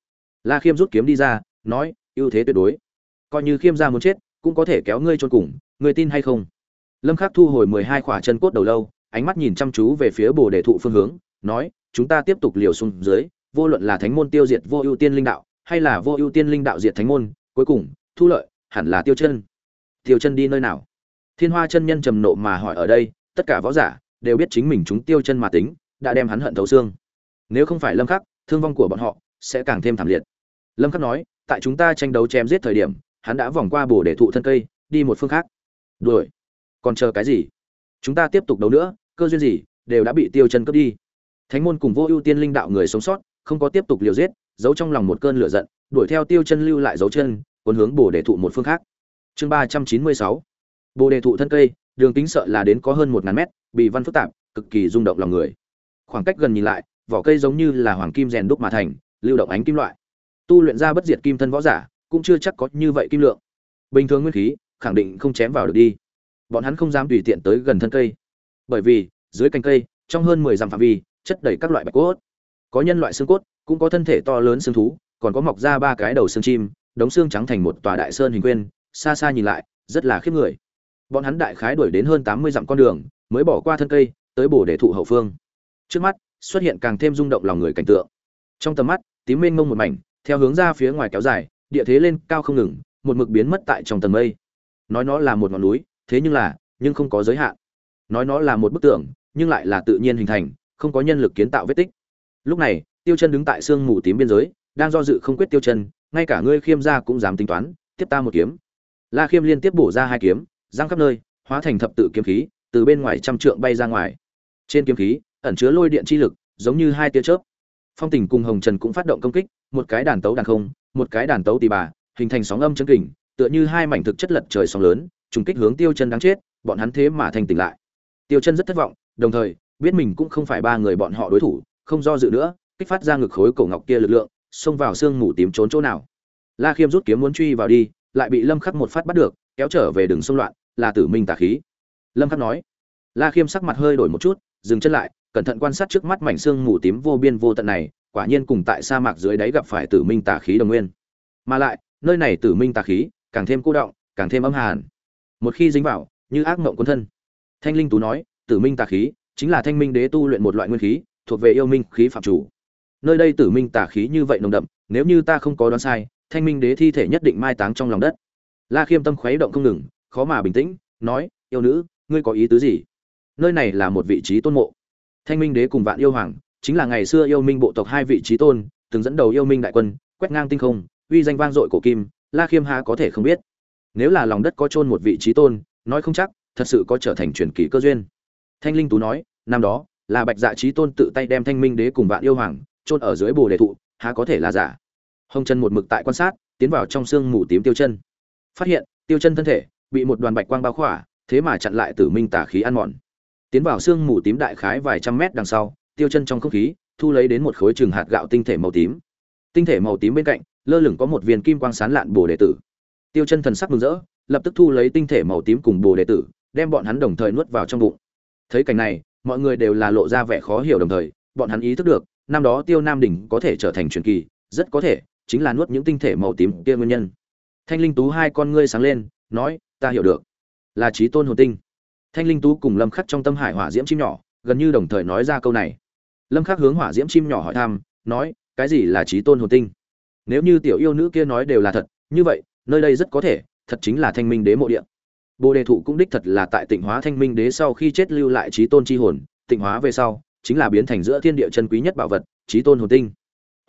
La khiêm rút kiếm đi ra, nói, ưu thế tuyệt đối coi như khiêm gia muốn chết, cũng có thể kéo ngươi trôn cùng, ngươi tin hay không? Lâm khắc thu hồi mười hai khỏa chân cốt đầu lâu, ánh mắt nhìn chăm chú về phía bồ đề thụ phương hướng, nói, chúng ta tiếp tục liều xuống dưới, vô luận là thánh môn tiêu diệt vô ưu tiên linh đạo, hay là vô ưu tiên linh đạo diệt thánh môn, cuối cùng, thu lợi hẳn là tiêu chân. Tiêu chân đi nơi nào? Thiên hoa chân nhân trầm nộ mà hỏi, ở đây, tất cả võ giả đều biết chính mình chúng tiêu chân mà tính, đã đem hắn hận thấu xương. Nếu không phải lâm khắc, thương vong của bọn họ sẽ càng thêm thảm liệt. Lâm khắc nói, tại chúng ta tranh đấu chém giết thời điểm hắn đã vòng qua bồ để thụ thân cây, đi một phương khác. Đuổi. Còn chờ cái gì? Chúng ta tiếp tục đấu nữa, cơ duyên gì, đều đã bị tiêu chân cướp đi. Thánh môn cùng vô ưu tiên linh đạo người sống sót, không có tiếp tục liều giết, giấu trong lòng một cơn lửa giận, đuổi theo tiêu chân lưu lại dấu chân, cuốn hướng bồ để thụ một phương khác. Chương ba trăm chín mươi sáu. Bồ đề thụ thân cây, đường kính sợ là đến có hơn một ngàn mét, bị văn phức tạp, cực kỳ rung động lòng người. Khoảng cách gần nhìn lại, vỏ cây giống như là hoàng kim rèn đúc mà thành, lưu động ánh kim loại. Tu luyện ra bất diệt kim thân võ giả cũng chưa chắc có như vậy kim lượng. Bình thường nguyên khí, khẳng định không chém vào được đi. Bọn hắn không dám tùy tiện tới gần thân cây. Bởi vì, dưới cành cây, trong hơn mười dặm phạm vi, chất đầy các loại bạch cốt. Có nhân loại xương cốt, cũng có thân thể to lớn xương thú, còn có mọc ra ba cái đầu xương chim, đống xương trắng thành một tòa đại sơn hình quyên, xa xa nhìn lại, rất là khiếp người. Bọn hắn đại khái đuổi đến hơn tám mươi dặm con đường, mới bỏ qua thân cây, tới bổ để thụ hậu phương. Trước mắt, xuất hiện càng thêm rung động lòng người cảnh tượng. Trong tầm mắt, tím mênh mông một mảnh, theo hướng ra phía ngoài kéo dài địa thế lên cao không ngừng một mực biến mất tại trong tầng mây. Nói nó là một ngọn núi thế nhưng là nhưng không có giới hạn. Nói nó là một bức tượng, nhưng lại là tự nhiên hình thành không có nhân lực kiến tạo vết tích. Lúc này tiêu chân đứng tại sương mù tím biên giới đang do dự không quyết tiêu chân ngay cả ngươi khiêm gia cũng dám tính toán tiếp ta một kiếm. La khiêm liên tiếp bổ ra hai kiếm giang khắp nơi hóa thành thập tự kiếm khí từ bên ngoài trăm trượng bay ra ngoài. Trên kiếm khí ẩn chứa lôi điện chi lực giống như hai tia chớp. Phong tình cùng hồng trần cũng phát động công kích một cái đàn tấu đàn không một cái đàn tấu tì bà, hình thành sóng âm chấn kình, tựa như hai mảnh thực chất lật trời sóng lớn, trùng kích hướng tiêu chân đáng chết, bọn hắn thế mà thành tỉnh lại. Tiêu chân rất thất vọng, đồng thời, biết mình cũng không phải ba người bọn họ đối thủ, không do dự nữa, kích phát ra ngực khối cổ ngọc kia lực lượng, xông vào xương mù tím trốn chỗ nào. La khiêm rút kiếm muốn truy vào đi, lại bị lâm khắc một phát bắt được, kéo trở về đường xung loạn, là tử minh tà khí. Lâm khắc nói. La khiêm sắc mặt hơi đổi một chút, dừng chân lại, cẩn thận quan sát trước mắt mảnh xương mù tím vô biên vô tận này quả nhiên cùng tại sa mạc dưới đáy gặp phải tử minh tà khí đồng nguyên. Mà lại, nơi này tử minh tà khí càng thêm cô động, càng thêm âm hàn. Một khi dính vào, như ác mộng quân thân. Thanh linh tú nói, tử minh tà khí chính là thanh minh đế tu luyện một loại nguyên khí, thuộc về yêu minh khí phạm chủ. Nơi đây tử minh tà khí như vậy nồng đậm, nếu như ta không có đoán sai, thanh minh đế thi thể nhất định mai táng trong lòng đất. La khiêm tâm khuấy động không ngừng, khó mà bình tĩnh, nói, yêu nữ, ngươi có ý tứ gì? Nơi này là một vị trí tôn mộ. Thanh minh đế cùng vạn yêu hoàng chính là ngày xưa yêu minh bộ tộc hai vị trí tôn, từng dẫn đầu yêu minh đại quân, quét ngang tinh không, uy danh vang dội cổ kim, la khiêm ha có thể không biết. Nếu là lòng đất có chôn một vị trí tôn, nói không chắc, thật sự có trở thành truyền kỳ cơ duyên. Thanh linh tú nói, năm đó, là bạch dạ trí tôn tự tay đem thanh minh đế cùng vạn yêu hoàng chôn ở dưới bồ đề thụ, há có thể là giả? Hồng chân một mực tại quan sát, tiến vào trong xương mù tím tiêu chân. Phát hiện, tiêu chân thân thể bị một đoàn bạch quang bao khỏa, thế mà chặn lại tử minh tả khí ăn mòn. Tiến vào xương mù tím đại khái vài trăm mét đằng sau tiêu chân trong không khí, thu lấy đến một khối trường hạt gạo tinh thể màu tím. Tinh thể màu tím bên cạnh, lơ lửng có một viên kim quang sán lạn bồ đệ tử. Tiêu chân thần sắc mừng rỡ, lập tức thu lấy tinh thể màu tím cùng bồ đệ tử, đem bọn hắn đồng thời nuốt vào trong bụng. Thấy cảnh này, mọi người đều là lộ ra vẻ khó hiểu đồng thời, bọn hắn ý thức được, năm đó tiêu nam đỉnh có thể trở thành truyền kỳ, rất có thể chính là nuốt những tinh thể màu tím kia nguyên nhân. Thanh linh tú hai con ngươi sáng lên, nói, ta hiểu được. Là trí tôn hồn tinh. Thanh linh tú cùng lâm khắc trong tâm hải hỏa diễm chim nhỏ, gần như đồng thời nói ra câu này lâm khắc hướng hỏa diễm chim nhỏ hỏi thăm, nói, cái gì là trí tôn hồn tinh? Nếu như tiểu yêu nữ kia nói đều là thật, như vậy, nơi đây rất có thể, thật chính là thanh minh đế mộ địa. Bồ đề thụ cũng đích thật là tại tịnh hóa thanh minh đế sau khi chết lưu lại trí tôn chi hồn, tịnh hóa về sau, chính là biến thành giữa thiên địa chân quý nhất bảo vật, trí tôn hồn tinh.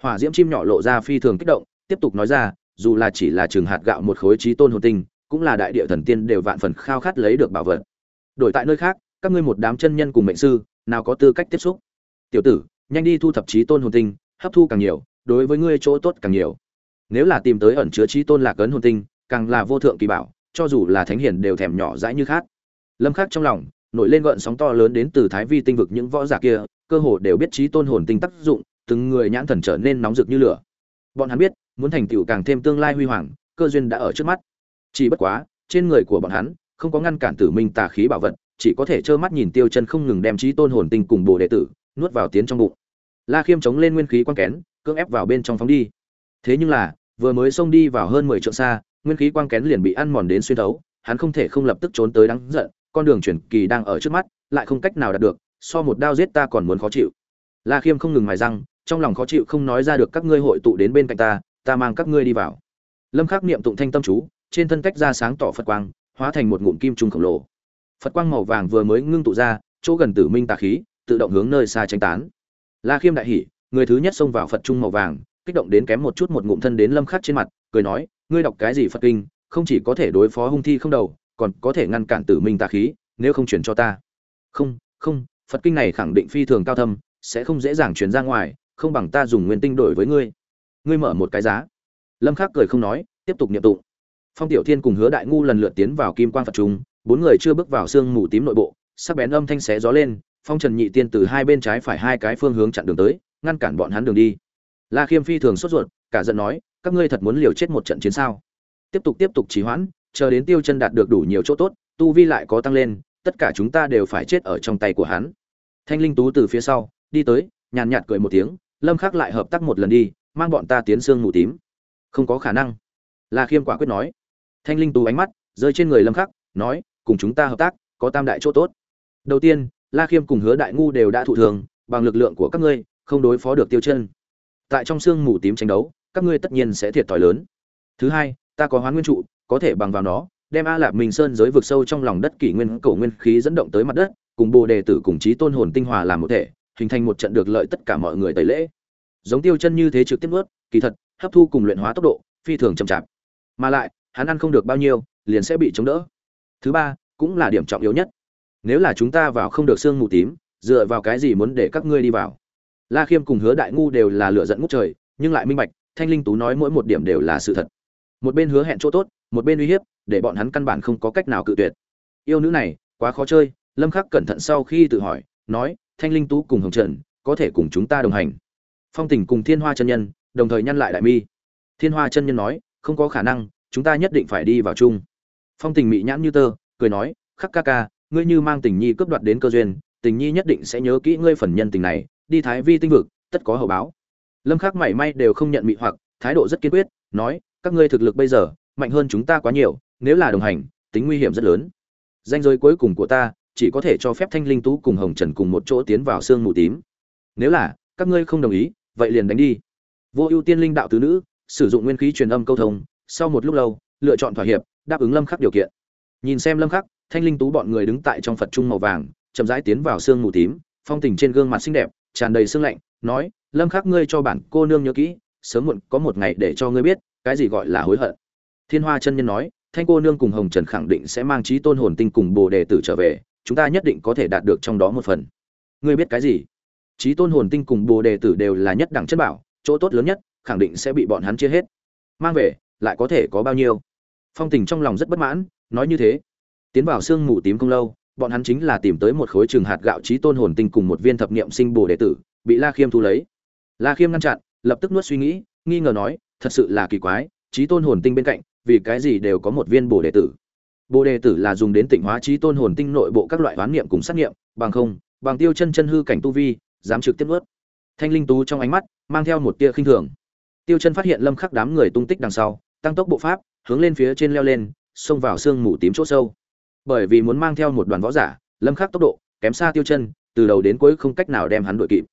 Hỏa diễm chim nhỏ lộ ra phi thường kích động, tiếp tục nói ra, dù là chỉ là trường hạt gạo một khối trí tôn hồn tinh, cũng là đại địa thần tiên đều vạn phần khao khát lấy được bảo vật. Đổi tại nơi khác, các ngươi một đám chân nhân cùng mệnh sư, nào có tư cách tiếp xúc? Tiểu tử, nhanh đi thu thập trí tôn hồn tinh, hấp thu càng nhiều, đối với ngươi chỗ tốt càng nhiều. Nếu là tìm tới ẩn chứa trí tôn lạc ấn hồn tinh, càng là vô thượng kỳ bảo, cho dù là thánh hiền đều thèm nhỏ dãi như khác lâm khắc trong lòng, nổi lên gợn sóng to lớn đến từ thái vi tinh vực những võ giả kia, cơ hồ đều biết trí tôn hồn tinh tác dụng, từng người nhãn thần trở nên nóng rực như lửa. Bọn hắn biết, muốn thành tựu càng thêm tương lai huy hoàng, cơ duyên đã ở trước mắt. Chỉ bất quá, trên người của bọn hắn, không có ngăn cản tử minh tà khí bảo vật, chỉ có thể trơ mắt nhìn tiêu chân không ngừng đem trí tôn hồn tinh cùng bồ đệ tử nuốt vào tiến trong bụng. La khiêm chống lên nguyên khí quang kén, cưỡng ép vào bên trong phóng đi. Thế nhưng là, vừa mới xông đi vào hơn mười trượng xa, nguyên khí quang kén liền bị ăn mòn đến xuyên thấu, hắn không thể không lập tức trốn tới đáng giận, con đường chuyển kỳ đang ở trước mắt, lại không cách nào đạt được, so một đao giết ta còn muốn khó chịu. La khiêm không ngừng mài răng, trong lòng khó chịu không nói ra được các ngươi hội tụ đến bên cạnh ta ta mang các ngươi đi vào. Lâm khắc niệm tụng thanh tâm chú, trên thân tách ra sáng tỏ phật quang, hóa thành một ngụm kim trùng khổng lồ. Phật quang màu vàng vừa mới ngưng tụ ra, chỗ gần tử minh tà khí tự động hướng nơi xa tranh tán. La khiêm đại hỉ, người thứ nhất xông vào phật trung màu vàng, kích động đến kém một chút một ngụm thân đến lâm khắc trên mặt, cười nói, ngươi đọc cái gì phật kinh, không chỉ có thể đối phó hung thi không đầu, còn có thể ngăn cản tử minh tà khí, nếu không chuyển cho ta. Không không, phật kinh này khẳng định phi thường cao thâm, sẽ không dễ dàng chuyển ra ngoài, không bằng ta dùng nguyên tinh đổi với ngươi. Ngươi mở một cái giá. Lâm khắc cười không nói, tiếp tục niệm tụng. Phong tiểu thiên cùng hứa đại ngu lần lượt tiến vào kim quan phật trung, bốn người chưa bước vào xương mù tím nội bộ, sắc bén âm thanh xé gió lên phong trần nhị tiên từ hai bên trái phải hai cái phương hướng chặn đường tới, ngăn cản bọn hắn đường đi. La khiêm phi thường sốt ruột, cả giận nói, các ngươi thật muốn liều chết một trận chiến sao? Tiếp tục tiếp tục trì hoãn, chờ đến tiêu chân đạt được đủ nhiều chỗ tốt, tu vi lại có tăng lên, tất cả chúng ta đều phải chết ở trong tay của hắn. Thanh linh tú từ phía sau, đi tới, nhàn nhạt cười một tiếng, lâm khắc lại hợp tác một lần đi, mang bọn ta tiến xương mù tím. Không có khả năng. La khiêm quả quyết nói. Thanh linh tú ánh mắt rơi trên người lâm khắc, nói, cùng chúng ta hợp tác, có tam đại chỗ tốt. Đầu tiên la khiêm cùng hứa đại ngu đều đã thụ thường, bằng lực lượng của các ngươi, không đối phó được tiêu chân. Tại trong xương mù tím tranh đấu, các ngươi tất nhiên sẽ thiệt thòi lớn. Thứ hai, ta có hoán nguyên trụ, có thể bằng vào nó, đem a lạp minh sơn giới vực sâu trong lòng đất kỷ nguyên, cổ nguyên khí dẫn động tới mặt đất, cùng bồ đề tử cùng chí tôn hồn tinh hòa làm một thể, hình thành một trận được lợi tất cả mọi người tẩy lễ. Giống tiêu chân như thế trực tiếp nuốt, kỳ thật, hấp thu cùng luyện hóa tốc độ, phi thường chậm chạp. Mà lại, hắn ăn không được bao nhiêu, liền sẽ bị chống đỡ. Thứ ba, cũng là điểm trọng yếu nhất nếu là chúng ta vào không được xương mù tím, dựa vào cái gì muốn để các ngươi đi vào? La khiêm cùng hứa đại ngu đều là lựa dẫn ngút trời, nhưng lại minh bạch, thanh linh tú nói mỗi một điểm đều là sự thật. Một bên hứa hẹn chỗ tốt, một bên uy hiếp, để bọn hắn căn bản không có cách nào cự tuyệt. Yêu nữ này, quá khó chơi, lâm khắc cẩn thận sau khi tự hỏi, nói, thanh linh tú cùng hồng trần, có thể cùng chúng ta đồng hành. Phong tình cùng thiên hoa chân nhân, đồng thời nhăn lại đại mi. Thiên hoa chân nhân nói, không có khả năng, chúng ta nhất định phải đi vào chung. Phong tình mị nhãn như tơ, cười nói, khắc ca ca ngươi như mang tình nhi cướp đoạt đến cơ duyên, tình nhi nhất định sẽ nhớ kỹ ngươi phần nhân tình này, đi thái vi tinh vực, tất có hậu báo. Lâm khắc mảy may đều không nhận mị hoặc, thái độ rất kiên quyết, nói, các ngươi thực lực bây giờ, mạnh hơn chúng ta quá nhiều, nếu là đồng hành, tính nguy hiểm rất lớn. Danh giới cuối cùng của ta, chỉ có thể cho phép thanh linh tú cùng hồng trần cùng một chỗ tiến vào xương mù tím. Nếu là, các ngươi không đồng ý, vậy liền đánh đi. Vô ưu tiên linh đạo tứ nữ, sử dụng nguyên khí truyền âm câu thông, sau một lúc lâu, lựa chọn thỏa hiệp, đáp ứng lâm khắc điều kiện. Nhìn xem lâm khắc thanh linh tú bọn người đứng tại trong phật trung màu vàng, chậm rãi tiến vào sương mù tím, phong tình trên gương mặt xinh đẹp, tràn đầy sương lạnh, nói, lâm khắc, ngươi cho bản cô nương nhớ kỹ, sớm muộn có một ngày để cho ngươi biết, cái gì gọi là hối hận. Thiên hoa chân nhân nói, thanh cô nương cùng hồng trần khẳng định sẽ mang trí tôn hồn tinh cùng bồ đề tử trở về, chúng ta nhất định có thể đạt được trong đó một phần. Ngươi biết cái gì? Trí tôn hồn tinh cùng bồ đề tử đều là nhất đẳng chất bảo, chỗ tốt lớn nhất, khẳng định sẽ bị bọn hắn chia hết. Mang về, lại có thể có bao nhiêu? Phong tình trong lòng rất bất mãn, nói như thế tiến vào sương mù tím không lâu, bọn hắn chính là tìm tới một khối trường hạt gạo trí tôn hồn tinh cùng một viên thập niệm sinh bồ đệ tử, bị la khiêm thu lấy. La khiêm ngăn chặn, lập tức nuốt suy nghĩ, nghi ngờ nói, thật sự là kỳ quái, trí tôn hồn tinh bên cạnh, vì cái gì đều có một viên bồ đệ tử? Bồ đệ tử là dùng đến tịnh hóa trí tôn hồn tinh nội bộ các loại oán niệm cùng sát niệm, bằng không, bằng tiêu chân chân hư cảnh tu vi, dám trực tiếp nuốt. Thanh linh tú trong ánh mắt, mang theo một tia khinh thường. Tiêu chân phát hiện lâm khắc đám người tung tích đằng sau, tăng tốc bộ pháp, hướng lên phía trên leo lên, xông vào sương mù tím chỗ sâu bởi vì muốn mang theo một đoàn võ giả, lâm khắc tốc độ, kém xa tiêu chân, từ đầu đến cuối không cách nào đem hắn đuổi kịp.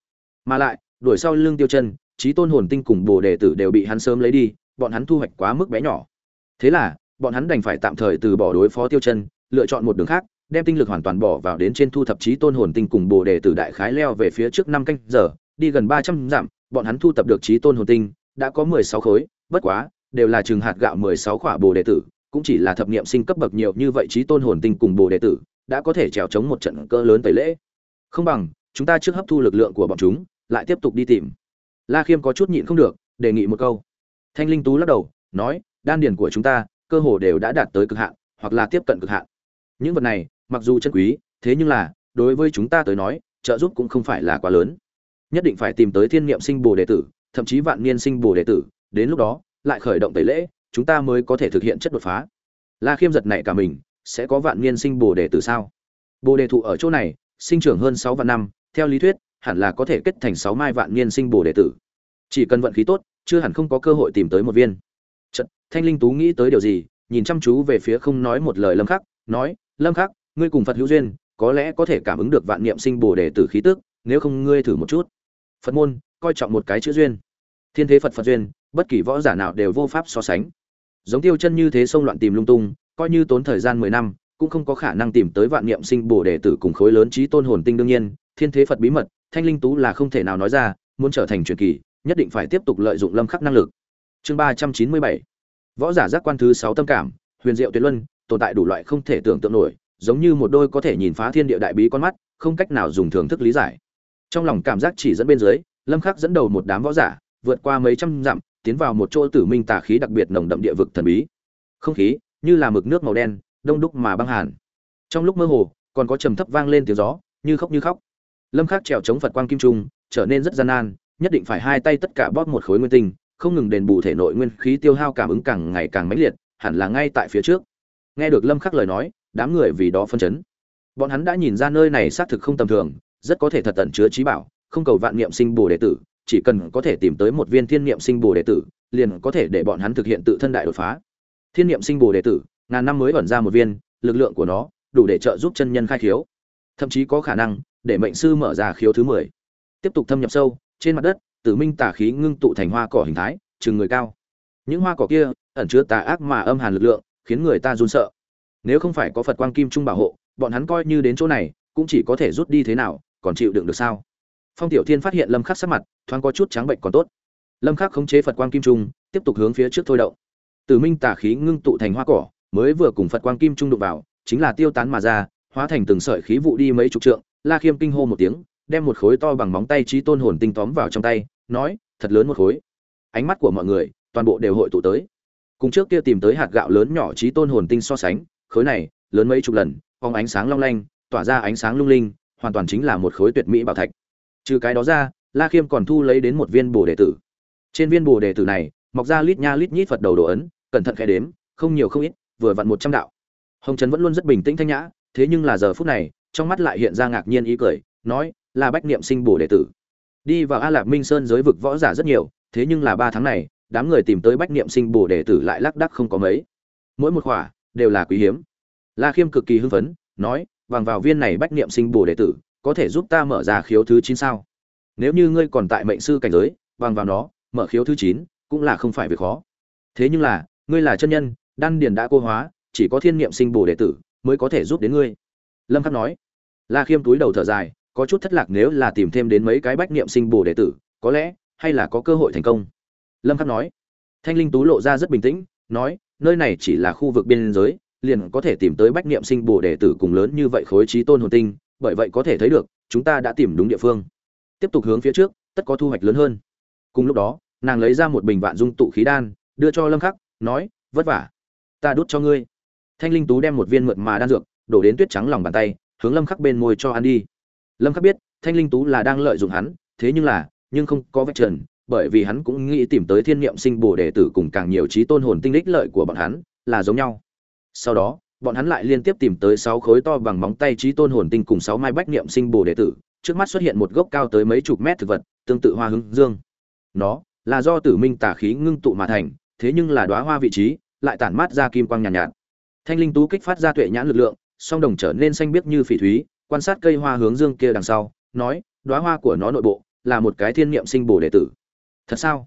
Mà lại, đuổi sau lưng tiêu chân trí tôn hồn tinh cùng bồ đề tử đều bị hắn sớm lấy đi, bọn hắn thu hoạch quá mức bé nhỏ. Thế là, bọn hắn đành phải tạm thời từ bỏ đối phó tiêu chân, lựa chọn một đường khác, đem tinh lực hoàn toàn bỏ vào đến trên thu thập trí tôn hồn tinh cùng bồ đề tử đại khái leo về phía trước năm canh giờ, đi gần ba trăm dặm, bọn hắn thu thập được trí tôn hồn tinh, đã có mười sáu khối, bất quá, đều là chừng hạt gạo mười sáu khỏa bồ đề tử cũng chỉ là thập niệm sinh cấp bậc nhiều như vậy trí tôn hồn tinh cùng bồ đề tử, đã có thể trèo chống một trận cỡ lớn tẩy lễ. Không bằng, chúng ta trước hấp thu lực lượng của bọn chúng, lại tiếp tục đi tìm. La khiêm có chút nhịn không được, đề nghị một câu. Thanh linh tú lắc đầu, nói, đan điền của chúng ta, cơ hồ đều đã đạt tới cực hạn, hoặc là tiếp cận cực hạn. Những vật này, mặc dù chân quý, thế nhưng là, đối với chúng ta tới nói, trợ giúp cũng không phải là quá lớn. Nhất định phải tìm tới thiên niệm sinh bồ đệ tử, thậm chí vạn niên sinh bồ đệ tử, đến lúc đó, lại khởi động tẩy lễ chúng ta mới có thể thực hiện chất đột phá. La khiêm giật này cả mình sẽ có vạn niên sinh bồ đề tử sao? Bồ đề thụ ở chỗ này sinh trưởng hơn sáu vạn năm theo lý thuyết hẳn là có thể kết thành sáu mai vạn niên sinh bồ đề tử. Chỉ cần vận khí tốt chưa hẳn không có cơ hội tìm tới một viên. Chật, thanh linh tú nghĩ tới điều gì nhìn chăm chú về phía không nói một lời lâm khắc nói lâm khắc ngươi cùng phật hữu duyên có lẽ có thể cảm ứng được vạn niệm sinh bồ đề tử khí tức nếu không ngươi thử một chút. Phật môn coi trọng một cái chữ duyên. Thiên thế phật phật duyên bất kỳ võ giả nào đều vô pháp so sánh giống tiêu chân như thế xông loạn tìm lung tung, coi như tốn thời gian mười năm, cũng không có khả năng tìm tới vạn niệm sinh bổ đệ tử cùng khối lớn trí tôn hồn tinh đương nhiên, thiên thế phật bí mật, thanh linh tú là không thể nào nói ra, muốn trở thành truyền kỳ, nhất định phải tiếp tục lợi dụng lâm khắc năng lực. Chương ba trăm chín mươi bảy. Võ giả giác quan thứ sáu tâm cảm, huyền diệu tuyệt luân, tồn tại đủ loại không thể tưởng tượng nổi, giống như một đôi có thể nhìn phá thiên địa đại bí con mắt, không cách nào dùng thưởng thức lý giải. Trong lòng cảm giác chỉ dẫn bên dưới, lâm khắc dẫn đầu một đám võ giả, vượt qua mấy trăm dặm tiến vào một chỗ tử minh tà khí đặc biệt nồng đậm địa vực thần bí. Không khí, như là mực nước màu đen, đông đúc mà băng hàn. Trong lúc mơ hồ, còn có trầm thấp vang lên tiếng gió, như khóc như khóc. Lâm khắc trèo chống phật quang kim trung, trở nên rất gian nan, nhất định phải hai tay tất cả bóp một khối nguyên tinh, không ngừng đền bù thể nội nguyên khí tiêu hao cảm ứng càng ngày càng mãnh liệt, hẳn là ngay tại phía trước. Nghe được lâm khắc lời nói, đám người vì đó phân chấn. Bọn hắn đã nhìn ra nơi này xác thực không tầm thường, rất có thể thật tận chứa trí bảo, không cầu vạn niệm sinh bổ đệ tử chỉ cần có thể tìm tới một viên thiên niệm sinh bồ đệ tử, liền có thể để bọn hắn thực hiện tự thân đại đột phá. Thiên niệm sinh bồ đệ tử, ngàn năm mới ẩn ra một viên, lực lượng của nó đủ để trợ giúp chân nhân khai khiếu. Thậm chí có khả năng để mệnh sư mở ra khiếu thứ mười. Tiếp tục thâm nhập sâu, trên mặt đất, tử minh tà khí ngưng tụ thành hoa cỏ hình thái trừng người cao. Những hoa cỏ kia ẩn chứa tà ác mà âm hàn lực lượng, khiến người ta run sợ. Nếu không phải có phật quang kim trung bảo hộ, bọn hắn coi như đến chỗ này cũng chỉ có thể rút đi thế nào, còn chịu đựng được sao? Phong tiểu thiên phát hiện lâm khắc sắc mặt, thoáng có chút trắng bệnh còn tốt. Lâm khắc khống chế phật quang kim trung, tiếp tục hướng phía trước thôi động. Tử minh tả khí ngưng tụ thành hoa cỏ, mới vừa cùng phật quang kim trung đụng vào, chính là tiêu tán mà ra, hóa thành từng sợi khí vụ đi mấy chục trượng, la khiêm kinh hô một tiếng, đem một khối to bằng móng tay trí tôn hồn tinh tóm vào trong tay, nói, thật lớn một khối. Ánh mắt của mọi người, toàn bộ đều hội tụ tới. Cùng trước kia tìm tới hạt gạo lớn nhỏ trí tôn hồn tinh so sánh, khối này, lớn mấy chục lần phong ánh sáng long lanh, tỏa ra ánh sáng lung linh, hoàn toàn chính là một khối tuyệt mỹ bảo thạch trừ cái đó ra, la khiêm còn thu lấy đến một viên bồ đề tử. Trên viên bồ đề tử này, mọc ra lít nha lít nhít phật đầu đồ ấn, cẩn thận khẽ đếm, không nhiều không ít, vừa vặn một trăm đạo. Hồng Trấn vẫn luôn rất bình tĩnh thanh nhã, thế nhưng là giờ phút này, trong mắt lại hiện ra ngạc nhiên ý cười, nói, là bách niệm sinh bồ đề tử. Đi vào a lạc minh sơn giới vực võ giả rất nhiều, thế nhưng là ba tháng này, đám người tìm tới bách niệm sinh bồ đề tử lại lác đắc không có mấy. Mỗi một khỏa, đều là quý hiếm. La khiêm cực kỳ hưng phấn, nói, bằng vào viên này bách niệm sinh bồ đề tử có thể giúp ta mở ra khiếu thứ chín sao? Nếu như ngươi còn tại mệnh sư cảnh giới, bằng vào nó, mở khiếu thứ chín cũng là không phải việc khó. Thế nhưng là, ngươi là chân nhân, đan điền đã cô hóa, chỉ có thiên niệm sinh bổ đệ tử mới có thể giúp đến ngươi. Lâm khắc nói. La khiêm túi đầu thở dài, có chút thất lạc nếu là tìm thêm đến mấy cái bách niệm sinh bổ đệ tử, có lẽ, hay là có cơ hội thành công. Lâm khắc nói. Thanh linh tú lộ ra rất bình tĩnh, nói, nơi này chỉ là khu vực biên giới, liền có thể tìm tới bách niệm sinh bổ đệ tử cùng lớn như vậy khối trí tôn hồn tinh bởi vậy có thể thấy được, chúng ta đã tìm đúng địa phương. Tiếp tục hướng phía trước, tất có thu hoạch lớn hơn. Cùng lúc đó, nàng lấy ra một bình vạn dung tụ khí đan, đưa cho lâm khắc, nói, vất vả. Ta đút cho ngươi. Thanh linh tú đem một viên mượt mà đan dược, đổ đến tuyết trắng lòng bàn tay, hướng lâm khắc bên môi cho ăn đi. Lâm khắc biết, thanh linh tú là đang lợi dụng hắn, thế nhưng là, nhưng không có vết trần, bởi vì hắn cũng nghĩ tìm tới thiên niệm sinh bổ đệ tử cùng càng nhiều trí tôn hồn tinh đích lợi của bọn hắn, là giống nhau. Sau đó bọn hắn lại liên tiếp tìm tới sáu khối to bằng móng tay trí tôn hồn tinh cùng sáu mai bách niệm sinh bổ đệ tử trước mắt xuất hiện một gốc cao tới mấy chục mét thực vật tương tự hoa hướng dương. Nó là do tử minh tà khí ngưng tụ mà thành thế nhưng là đóa hoa vị trí lại tản mát ra kim quang nhàn nhạt, nhạt. Thanh linh tú kích phát ra tuệ nhãn lực lượng song đồng trở nên xanh biếc như phỉ thúy quan sát cây hoa hướng dương kia đằng sau nói đóa hoa của nó nội bộ là một cái thiên niệm sinh bổ đệ tử. Thật sao?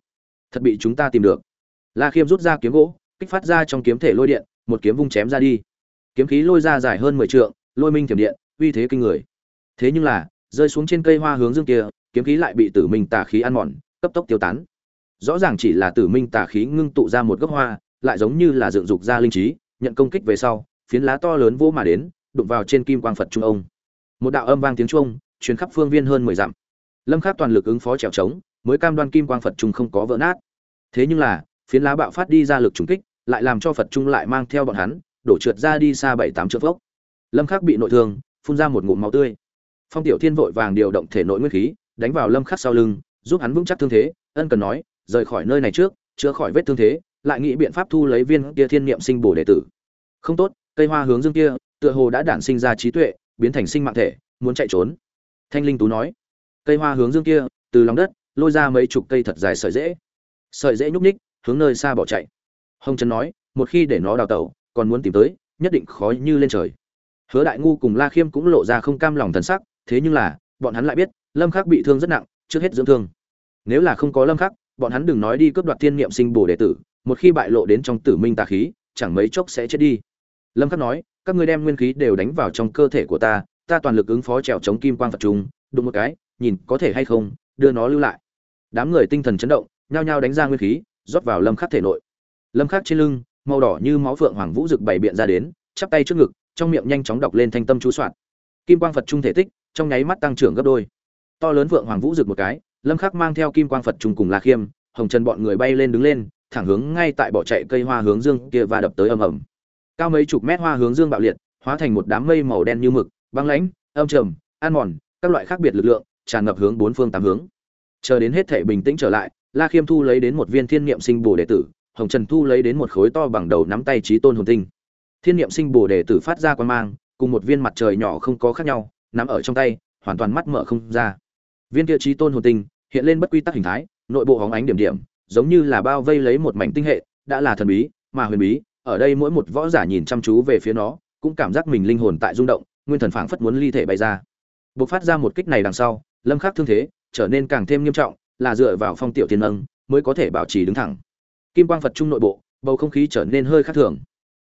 Thật bị chúng ta tìm được. La khiêm rút ra kiếm gỗ kích phát ra trong kiếm thể lôi điện một kiếm vung chém ra đi kiếm khí lôi ra dài hơn mười trượng, lôi minh thiểm điện, uy thế kinh người. Thế nhưng là, rơi xuống trên cây hoa hướng dương kia, kiếm khí lại bị tử minh tà khí ăn mòn, cấp tốc tiêu tán. Rõ ràng chỉ là tử minh tà khí ngưng tụ ra một gốc hoa, lại giống như là dựng dục ra linh trí, nhận công kích về sau, phiến lá to lớn vô mà đến, đụng vào trên kim quang phật trung ông. Một đạo âm vang tiếng trung truyền khắp phương viên hơn mười dặm. Lâm khắc toàn lực ứng phó trèo trống, mới cam đoan kim quang phật trung không có vỡ nát. Thế nhưng là, phiến lá bạo phát đi ra lực trùng kích, lại làm cho phật trung lại mang theo bọn hắn đổ trượt ra đi xa bảy tám trượng vốc lâm khắc bị nội thương phun ra một ngụm máu tươi. Phong tiểu thiên vội vàng điều động thể nội nguyên khí đánh vào lâm khắc sau lưng giúp hắn vững chắc thương thế ân cần nói rời khỏi nơi này trước chữa khỏi vết thương thế lại nghĩ biện pháp thu lấy viên kia thiên niệm sinh bổ đệ tử. Không tốt cây hoa hướng dương kia tựa hồ đã đản sinh ra trí tuệ biến thành sinh mạng thể muốn chạy trốn. Thanh linh tú nói. Cây hoa hướng dương kia từ lòng đất lôi ra mấy chục cây thật dài sợi dễ sợi dễ nhúc nhích, hướng nơi xa bỏ chạy. Hồng trần nói một khi để nó đào tẩu còn muốn tìm tới, nhất định khó như lên trời. Hứa đại ngu cùng la khiêm cũng lộ ra không cam lòng thần sắc, thế nhưng là, bọn hắn lại biết, lâm khắc bị thương rất nặng, trước hết dưỡng thương. Nếu là không có lâm khắc, bọn hắn đừng nói đi cướp đoạt thiên niệm sinh bổ đệ tử, một khi bại lộ đến trong tử minh tà khí, chẳng mấy chốc sẽ chết đi. Lâm khắc nói, các ngươi đem nguyên khí đều đánh vào trong cơ thể của ta ta toàn lực ứng phó trèo chống kim quang phật trung đụng một cái, nhìn có thể hay không, đưa nó lưu lại. Đám người tinh thần chấn động, nhao nhao đánh ra nguyên khí, rót vào lâm khắc thể nội. Lâm khắc trên lưng màu đỏ như máu phượng hoàng vũ rực bảy biện ra đến, chắp tay trước ngực, trong miệng nhanh chóng đọc lên thanh tâm chú soạn. Kim quang phật trung thể tích, trong nháy mắt tăng trưởng gấp đôi. To lớn vượng hoàng vũ rực một cái, lâm khắc mang theo kim quang phật trung cùng la khiêm, hồng trần bọn người bay lên đứng lên, thẳng hướng ngay tại bỏ chạy cây hoa hướng dương kia và đập tới ầm ầm. Cao mấy chục mét hoa hướng dương bạo liệt, hóa thành một đám mây màu đen như mực, băng lãnh, âm trầm an mòn, các loại khác biệt lực lượng, tràn ngập hướng bốn phương tám hướng. Chờ đến hết thể bình tĩnh trở lại, la khiêm thu lấy đến một viên thiên niệm sinh Bổ đệ tử hồng trần thu lấy đến một khối to bằng đầu nắm tay trí tôn hồn tinh. Thiên niệm sinh bồ đệ tử phát ra quan mang, cùng một viên mặt trời nhỏ không có khác nhau, nắm ở trong tay, hoàn toàn mắt mở không ra. Viên kia trí tôn hồn tinh hiện lên bất quy tắc hình thái, nội bộ hóng ánh điểm điểm, giống như là bao vây lấy một mảnh tinh hệ, đã là thần bí, mà huyền bí, ở đây mỗi một võ giả nhìn chăm chú về phía nó, cũng cảm giác mình linh hồn tại rung động, nguyên thần phảng phất muốn ly thể bay ra. Bộc phát ra một kích này đằng sau, lâm khắc thương thế, trở nên càng thêm nghiêm trọng, là dựa vào phong tiểu thiên nâng mới có thể bảo trì đứng thẳng kim quang phật trung nội bộ, bầu không khí trở nên hơi khác thường.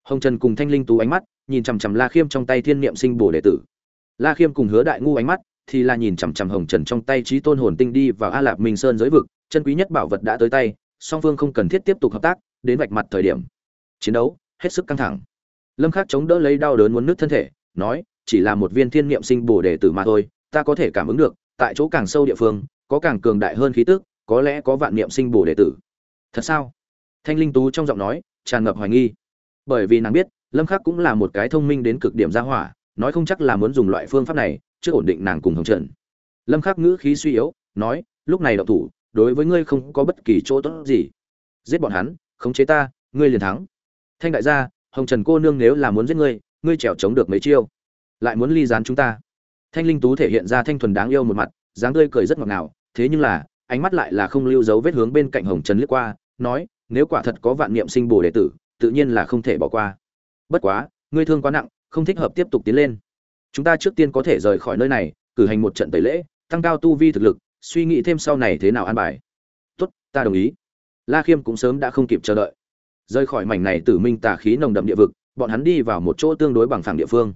Hồng trần cùng thanh linh tú ánh mắt, nhìn chằm chằm la khiêm trong tay thiên niệm sinh bổ đệ tử. La khiêm cùng hứa đại ngu ánh mắt, thì là nhìn chằm chằm hồng trần trong tay trí tôn hồn tinh đi vào a lạp minh sơn giới vực, chân quý nhất bảo vật đã tới tay, song phương không cần thiết tiếp tục hợp tác, đến vạch mặt thời điểm. Chiến đấu, hết sức căng thẳng. Lâm khắc chống đỡ lấy đau đớn muốn nứt thân thể, nói, chỉ là một viên thiên niệm sinh bổ Đề tử mà thôi, ta có thể cảm ứng được, tại chỗ càng sâu địa phương, có càng cường đại hơn khí tức, có lẽ có vạn niệm sinh bổ Đề tử. Thật sao? Thanh linh tú trong giọng nói tràn ngập hoài nghi. Bởi vì nàng biết, lâm khắc cũng là một cái thông minh đến cực điểm gia hỏa, nói không chắc là muốn dùng loại phương pháp này trước ổn định nàng cùng hồng trần. Lâm khắc ngữ khí suy yếu, nói, lúc này động thủ, đối với ngươi không có bất kỳ chỗ tốt gì. Giết bọn hắn, khống chế ta, ngươi liền thắng. Thanh đại gia, hồng trần cô nương nếu là muốn giết ngươi ngươi trèo chống được mấy chiêu? Lại muốn ly gián chúng ta? Thanh linh tú thể hiện ra thanh thuần đáng yêu một mặt, dáng tươi cười rất ngọt ngào, thế nhưng là, ánh mắt lại là không lưu dấu vết hướng bên cạnh hồng trần liếc qua, nói nếu quả thật có vạn niệm sinh bồ đệ tử, tự nhiên là không thể bỏ qua. Bất quá, ngươi thương quá nặng, không thích hợp tiếp tục tiến lên. Chúng ta trước tiên có thể rời khỏi nơi này, cử hành một trận tẩy lễ, tăng cao tu vi thực lực, suy nghĩ thêm sau này thế nào an bài. Tốt, ta đồng ý. La khiêm cũng sớm đã không kịp chờ đợi. Rời khỏi mảnh này tử minh tà khí nồng đậm địa vực, bọn hắn đi vào một chỗ tương đối bằng phẳng địa phương.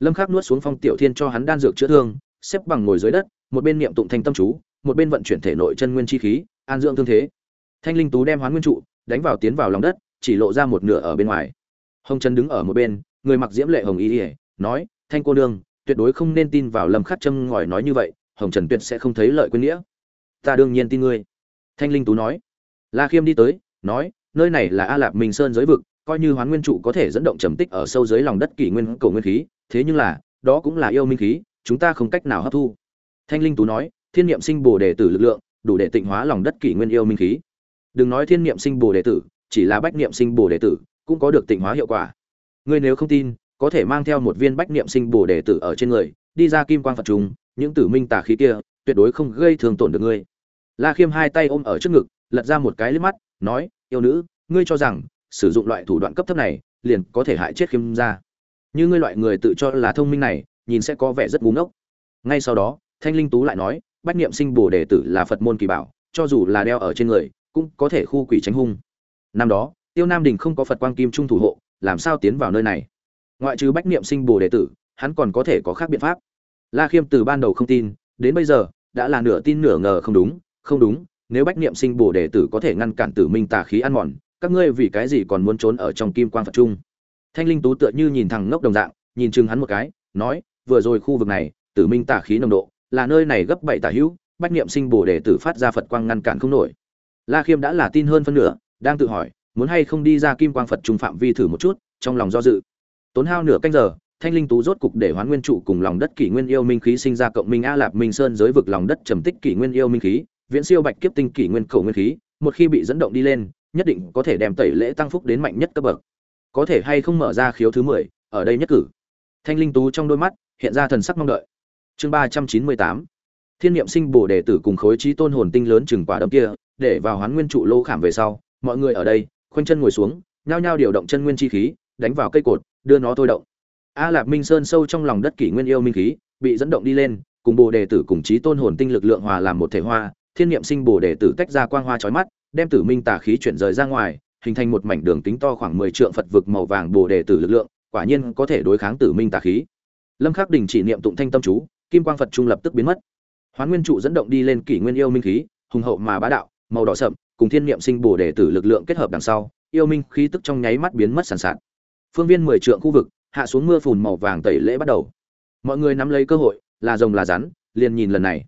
Lâm khắc nuốt xuống phong tiểu thiên cho hắn đan dược chữa thương, xếp bằng ngồi dưới đất, một bên niệm tụng thanh tâm chú, một bên vận chuyển thể nội chân nguyên chi khí, an dưỡng thương thế. Thanh linh tú đem hoán nguyên trụ đánh vào tiến vào lòng đất, chỉ lộ ra một nửa ở bên ngoài. Hồng trần đứng ở một bên, người mặc diễm lệ hồng y ỉa nói, thanh cô nương, tuyệt đối không nên tin vào lâm khắc châm ngòi nói như vậy, hồng trần tuyệt sẽ không thấy lợi quên nghĩa. Ta đương nhiên tin ngươi. Thanh linh tú nói. La khiêm đi tới, nói, nơi này là a lạp minh sơn giới vực, coi như hoán nguyên trụ có thể dẫn động trầm tích ở sâu dưới lòng đất kỷ nguyên cầu nguyên khí, thế nhưng là, đó cũng là yêu minh khí, chúng ta không cách nào hấp thu. Thanh linh tú nói, thiên niệm sinh bồ đề tử lực lượng, đủ để tịnh hóa lòng đất kỷ nguyên yêu minh khí đừng nói thiên niệm sinh bồ đệ tử, chỉ là bách niệm sinh bồ đệ tử, cũng có được tịnh hóa hiệu quả. Ngươi nếu không tin, có thể mang theo một viên bách niệm sinh bồ đệ tử ở trên người, đi ra kim quang phật trùng, những tử minh tà khí kia, tuyệt đối không gây thương tổn được ngươi. La khiêm hai tay ôm ở trước ngực, lật ra một cái liếc mắt, nói, yêu nữ, ngươi cho rằng, sử dụng loại thủ đoạn cấp thấp này, liền có thể hại chết khiêm ra như ngươi loại người tự cho là thông minh này, nhìn sẽ có vẻ rất ngu ngốc. Ngay sau đó, thanh linh tú lại nói, bách niệm sinh bồ đề tử là phật môn kỳ bảo, cho dù là đeo ở trên người cũng có thể khu quỷ tránh hung. Năm đó, tiêu nam đình không có phật quang kim trung thủ hộ, làm sao tiến vào nơi này? Ngoại trừ bách niệm sinh bồ đệ tử, hắn còn có thể có khác biện pháp. La khiêm từ ban đầu không tin, đến bây giờ, đã là nửa tin nửa ngờ không đúng không đúng, nếu bách niệm sinh bồ đệ tử có thể ngăn cản tử minh tà khí ăn mòn, các ngươi vì cái gì còn muốn trốn ở trong kim quang phật trung? Thanh linh tú tựa như nhìn thằng ngốc đồng dạng, nhìn chừng hắn một cái, nói, vừa rồi khu vực này, tử minh tà khí nồng độ, là nơi này gấp bảy tà hữu, bách niệm sinh bồ đề tử phát ra phật quang ngăn cản không nổi la khiêm đã là tin hơn phân nửa, đang tự hỏi, muốn hay không đi ra kim quang phật trung phạm vi thử một chút, trong lòng do dự. Tốn hao nửa canh giờ, thanh linh tú rốt cục để hoán nguyên trụ cùng lòng đất kỷ nguyên yêu minh khí sinh ra cộng minh a lạp minh sơn giới vực lòng đất trầm tích kỷ nguyên yêu minh khí, viễn siêu bạch kiếp tinh kỷ nguyên cầu nguyên khí, một khi bị dẫn động đi lên, nhất định có thể đem tẩy lễ tăng phúc đến mạnh nhất cấp bậc. Có thể hay không mở ra khiếu thứ mười, ở đây nhất cử. Thanh linh tú trong đôi mắt, hiện ra thần sắc mong đợi. Chương ba trăm chín mươi tám thiên niệm sinh bổ đệ tử cùng khối trí tôn hồn tinh lớn chừng quả đấm kia, để vào hoán nguyên trụ lô khảm về sau, mọi người ở đây, khoanh chân ngồi xuống, nhao nhao điều động chân nguyên chi khí, đánh vào cây cột, đưa nó thôi động. A lạp minh sơn sâu trong lòng đất kỷ nguyên yêu minh khí, bị dẫn động đi lên, cùng bồ đề tử cùng trí tôn hồn tinh lực lượng hòa làm một thể hoa, thiên niệm sinh bồ đề tử tách ra quang hoa chói mắt, đem tử minh tà khí chuyển rời ra ngoài, hình thành một mảnh đường tính to khoảng mười trượng phật vực màu vàng bồ đề tử lực lượng, quả nhiên có thể đối kháng tử minh tà khí. Lâm khắc đình chỉ niệm tụng thanh tâm chú, kim quang phật trung lập tức biến mất hoán nguyên trụ dẫn động đi lên kỷ nguyên yêu minh khí, hùng hậu mà bá đạo, màu đỏ sậm, cùng thiên niệm sinh bổ đệ tử lực lượng kết hợp đằng sau, yêu minh khí tức trong nháy mắt biến mất sàn sạt. Phương viên mười trượng khu vực, hạ xuống mưa phùn màu vàng tẩy lễ bắt đầu. Mọi người nắm lấy cơ hội, là rồng là rắn, liền nhìn lần này.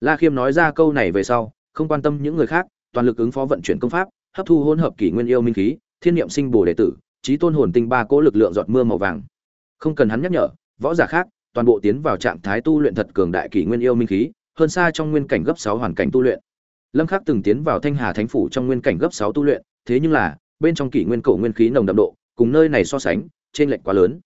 La khiêm nói ra câu này về sau, không quan tâm những người khác, toàn lực ứng phó vận chuyển công pháp, hấp thu hỗn hợp kỷ nguyên yêu minh khí, thiên niệm sinh bổ đệ tử trí tôn hồn tinh ba cỗ lực lượng giọt mưa màu vàng. Không cần hắn nhắc nhở, võ giả khác, toàn bộ tiến vào trạng thái tu luyện thật cường đại kỷ nguyên yêu minh khí hơn xa trong nguyên cảnh gấp sáu hoàn cảnh tu luyện. Lâm khắc từng tiến vào thanh hà thánh phủ trong nguyên cảnh gấp sáu tu luyện, thế nhưng là, bên trong kỷ nguyên cổ nguyên khí nồng đậm độ, cùng nơi này so sánh trên lệch quá lớn.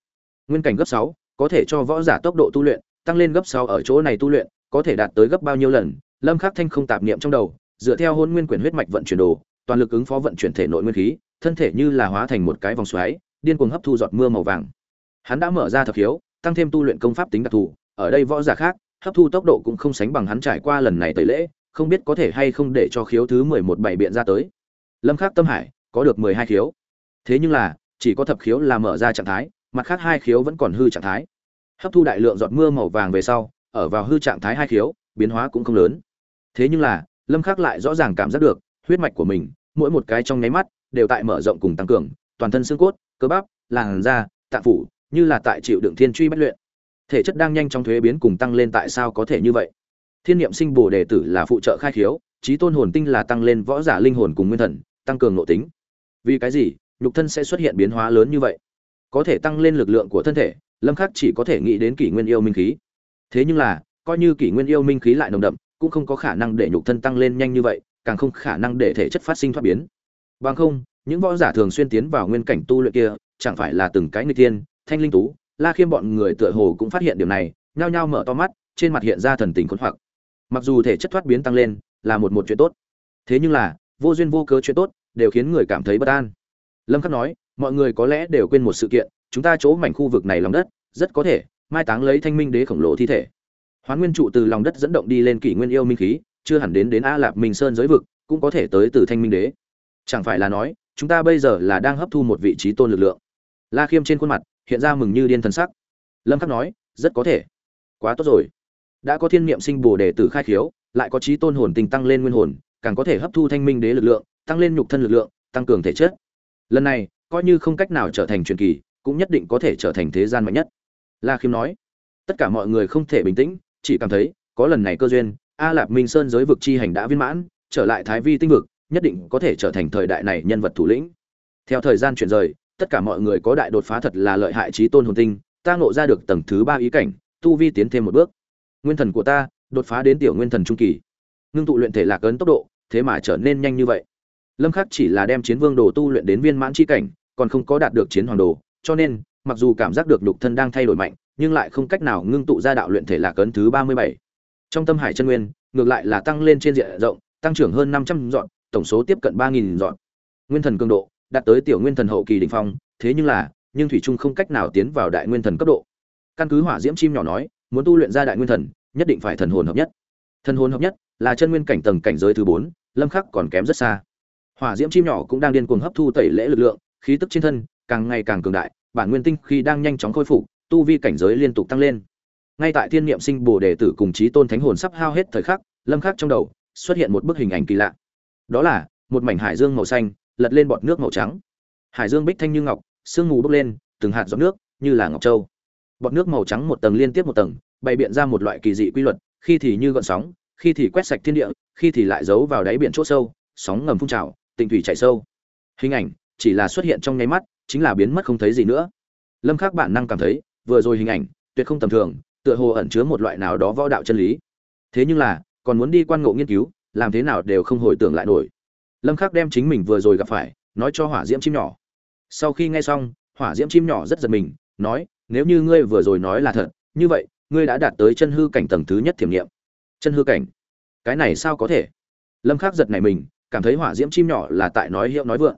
Nguyên cảnh gấp sáu, có thể cho võ giả tốc độ tu luyện, tăng lên gấp sáu ở chỗ này tu luyện, có thể đạt tới gấp bao nhiêu lần, lâm khắc thanh không tạp niệm trong đầu, dựa theo hôn nguyên quyền huyết mạch vận chuyển đồ, toàn lực ứng phó vận chuyển thể nội nguyên khí, thân thể như là hóa thành một cái vòng xoáy, điên cuồng hấp thu giọt mưa màu vàng. Hắn đã mở ra thập hiếu tăng thêm tu luyện công pháp tính đặc thù, ở đây võ giả khác hấp thu tốc độ cũng không sánh bằng hắn trải qua lần này tẩy lễ, không biết có thể hay không để cho khiếu thứ mười một bảy biện ra tới. Lâm khắc tâm hải, có được mười hai khiếu. Thế nhưng là, chỉ có thập khiếu là mở ra trạng thái, mặt khác hai khiếu vẫn còn hư trạng thái. Hấp thu đại lượng giọt mưa màu vàng về sau, ở vào hư trạng thái hai khiếu, biến hóa cũng không lớn. Thế nhưng là, lâm khắc lại rõ ràng cảm giác được, huyết mạch của mình, mỗi một cái trong nháy mắt, đều tại mở rộng cùng tăng cường, toàn thân xương cốt, cơ bắp, làn da, tạng phủ, như là tại chịu đựng thiên truy bất luyện thể chất đang nhanh chóng thuế biến cùng tăng lên tại sao có thể như vậy? Thiên niệm sinh bồ đề tử là phụ trợ khai khiếu, trí tôn hồn tinh là tăng lên võ giả linh hồn cùng nguyên thần, tăng cường nội tính. Vì cái gì? Nhục thân sẽ xuất hiện biến hóa lớn như vậy. Có thể tăng lên lực lượng của thân thể, lâm khắc chỉ có thể nghĩ đến kỷ nguyên yêu minh khí. Thế nhưng là, coi như kỷ nguyên yêu minh khí lại nồng đậm, cũng không có khả năng để nhục thân tăng lên nhanh như vậy, càng không khả năng để thể chất phát sinh thoát biến. Bằng không, những võ giả thường xuyên tiến vào nguyên cảnh tu luyện kia, chẳng phải là từng cái người tiên thanh linh tú la khiêm bọn người tựa hồ cũng phát hiện điều này, nhao nhao mở to mắt, trên mặt hiện ra thần tình khốn hoặc mặc dù thể chất thoát biến tăng lên, là một một chuyện tốt. Thế nhưng là, vô duyên vô cớ chuyện tốt, đều khiến người cảm thấy bất an. Lâm khắc nói, mọi người có lẽ đều quên một sự kiện, chúng ta chỗ mảnh khu vực này lòng đất, rất có thể, mai táng lấy thanh minh đế khổng lồ thi thể. Hoán nguyên trụ từ lòng đất dẫn động đi lên kỷ nguyên yêu minh khí, chưa hẳn đến đến a lạp minh sơn giới vực, cũng có thể tới từ thanh minh đế. Chẳng phải là nói, chúng ta bây giờ là đang hấp thu một vị trí tôn lực lượng. La khiêm trên khuôn mặt hiện ra mừng như điên thần sắc. Lâm khắc nói, rất có thể. Quá tốt rồi. Đã có thiên niệm sinh bồ đề tử khai khiếu, lại có trí tôn hồn tình tăng lên nguyên hồn, càng có thể hấp thu thanh minh đế lực lượng, tăng lên nhục thân lực lượng, tăng cường thể chất. Lần này, coi như không cách nào trở thành truyền kỳ, cũng nhất định có thể trở thành thế gian mạnh nhất. La khiêm nói. Tất cả mọi người không thể bình tĩnh, chỉ cảm thấy, có lần này cơ duyên, a lạp minh sơn giới vực chi hành đã viên mãn, trở lại thái vi tinh vực, nhất định có thể trở thành thời đại này nhân vật thủ lĩnh. Theo thời gian chuyển rời tất cả mọi người có đại đột phá thật là lợi hại trí tôn hồn tinh, ta ngộ ra được tầng thứ ba ý cảnh, tu vi tiến thêm một bước. Nguyên thần của ta, đột phá đến tiểu nguyên thần trung kỳ. Ngưng tụ luyện thể lạc ấn tốc độ, thế mà trở nên nhanh như vậy. Lâm khắc chỉ là đem chiến vương đồ tu luyện đến viên mãn chi cảnh, còn không có đạt được chiến hoàng đồ, cho nên, mặc dù cảm giác được lục thân đang thay đổi mạnh, nhưng lại không cách nào ngưng tụ ra đạo luyện thể lạc ấn thứ 37. trong tâm hải chân nguyên, ngược lại là tăng lên trên diện rộng, tăng trưởng hơn 500 dọn, tổng số tiếp cận 3.000 dọn. Nguyên thần cường độ đạt tới tiểu nguyên thần hậu kỳ đỉnh phong, thế nhưng là, nhưng thủy trung không cách nào tiến vào đại nguyên thần cấp độ. Căn cứ hỏa diễm chim nhỏ nói, muốn tu luyện ra đại nguyên thần, nhất định phải thần hồn hợp nhất. Thần hồn hợp nhất là chân nguyên cảnh tầng cảnh giới thứ bốn, lâm khắc còn kém rất xa. Hỏa diễm chim nhỏ cũng đang điên cuồng hấp thu tẩy lễ lực lượng, khí tức trên thân càng ngày càng cường đại, bản nguyên tinh khi đang nhanh chóng khôi phục, tu vi cảnh giới liên tục tăng lên. Ngay tại thiên niệm sinh bồ đề tử cùng chí tôn thánh hồn sắp hao hết thời khắc, lâm khắc trong đầu xuất hiện một bức hình ảnh kỳ lạ. Đó là một mảnh hải dương màu xanh lật lên bọt nước màu trắng. Hải dương bích thanh như ngọc, sương mù bốc lên, từng hạt giọt nước, như là ngọc châu. Bọt nước màu trắng một tầng liên tiếp một tầng, bày biện ra một loại kỳ dị quy luật, khi thì như gợn sóng, khi thì quét sạch thiên địa, khi thì lại giấu vào đáy biển chỗ sâu, sóng ngầm phun trào, tịnh thủy chảy sâu. Hình ảnh chỉ là xuất hiện trong nháy mắt, chính là biến mất không thấy gì nữa. Lâm khắc bản năng cảm thấy, vừa rồi hình ảnh tuyệt không tầm thường, tựa hồ ẩn chứa một loại nào đó võ đạo chân lý. Thế nhưng là, còn muốn đi quan ngộ nghiên cứu, làm thế nào đều không hồi tưởng lại nổi lâm khắc đem chính mình vừa rồi gặp phải, nói cho hỏa diễm chim nhỏ. Sau khi nghe xong, hỏa diễm chim nhỏ rất giật mình, nói, nếu như ngươi vừa rồi nói là thật, như vậy, ngươi đã đạt tới chân hư cảnh tầng thứ nhất thiểm nghiệm chân hư cảnh? Cái này sao có thể? Lâm khắc giật này mình, cảm thấy hỏa diễm chim nhỏ là tại nói hiệu nói vượng.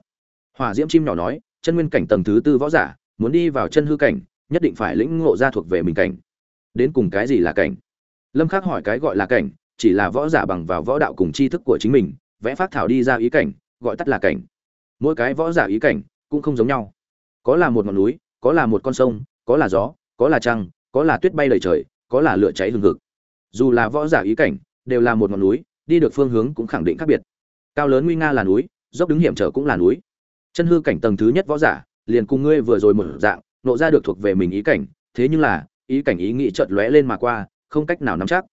Hỏa diễm chim nhỏ nói, chân nguyên cảnh tầng thứ tư võ giả, muốn đi vào chân hư cảnh, nhất định phải lĩnh ngộ ra thuộc về mình cảnh. Đến cùng cái gì là cảnh? Lâm khắc hỏi cái gọi là cảnh, chỉ là võ giả bằng vào võ đạo cùng tri thức của chính mình vẽ phát thảo đi ra ý cảnh, gọi tắt là cảnh. Mỗi cái võ giả ý cảnh cũng không giống nhau. Có là một ngọn núi, có là một con sông, có là gió, có là trăng, có là tuyết bay đầy trời, có là lửa cháy hừng hực. Dù là võ giả ý cảnh đều là một ngọn núi, đi được phương hướng cũng khẳng định khác biệt. Cao lớn nguy nga là núi, dốc đứng hiểm trở cũng là núi. Chân hư cảnh tầng thứ nhất võ giả, liền cùng ngươi vừa rồi một dạng, nộ ra được thuộc về mình ý cảnh, thế nhưng là, ý cảnh ý nghĩ chợt lóe lên mà qua, không cách nào nắm chắc.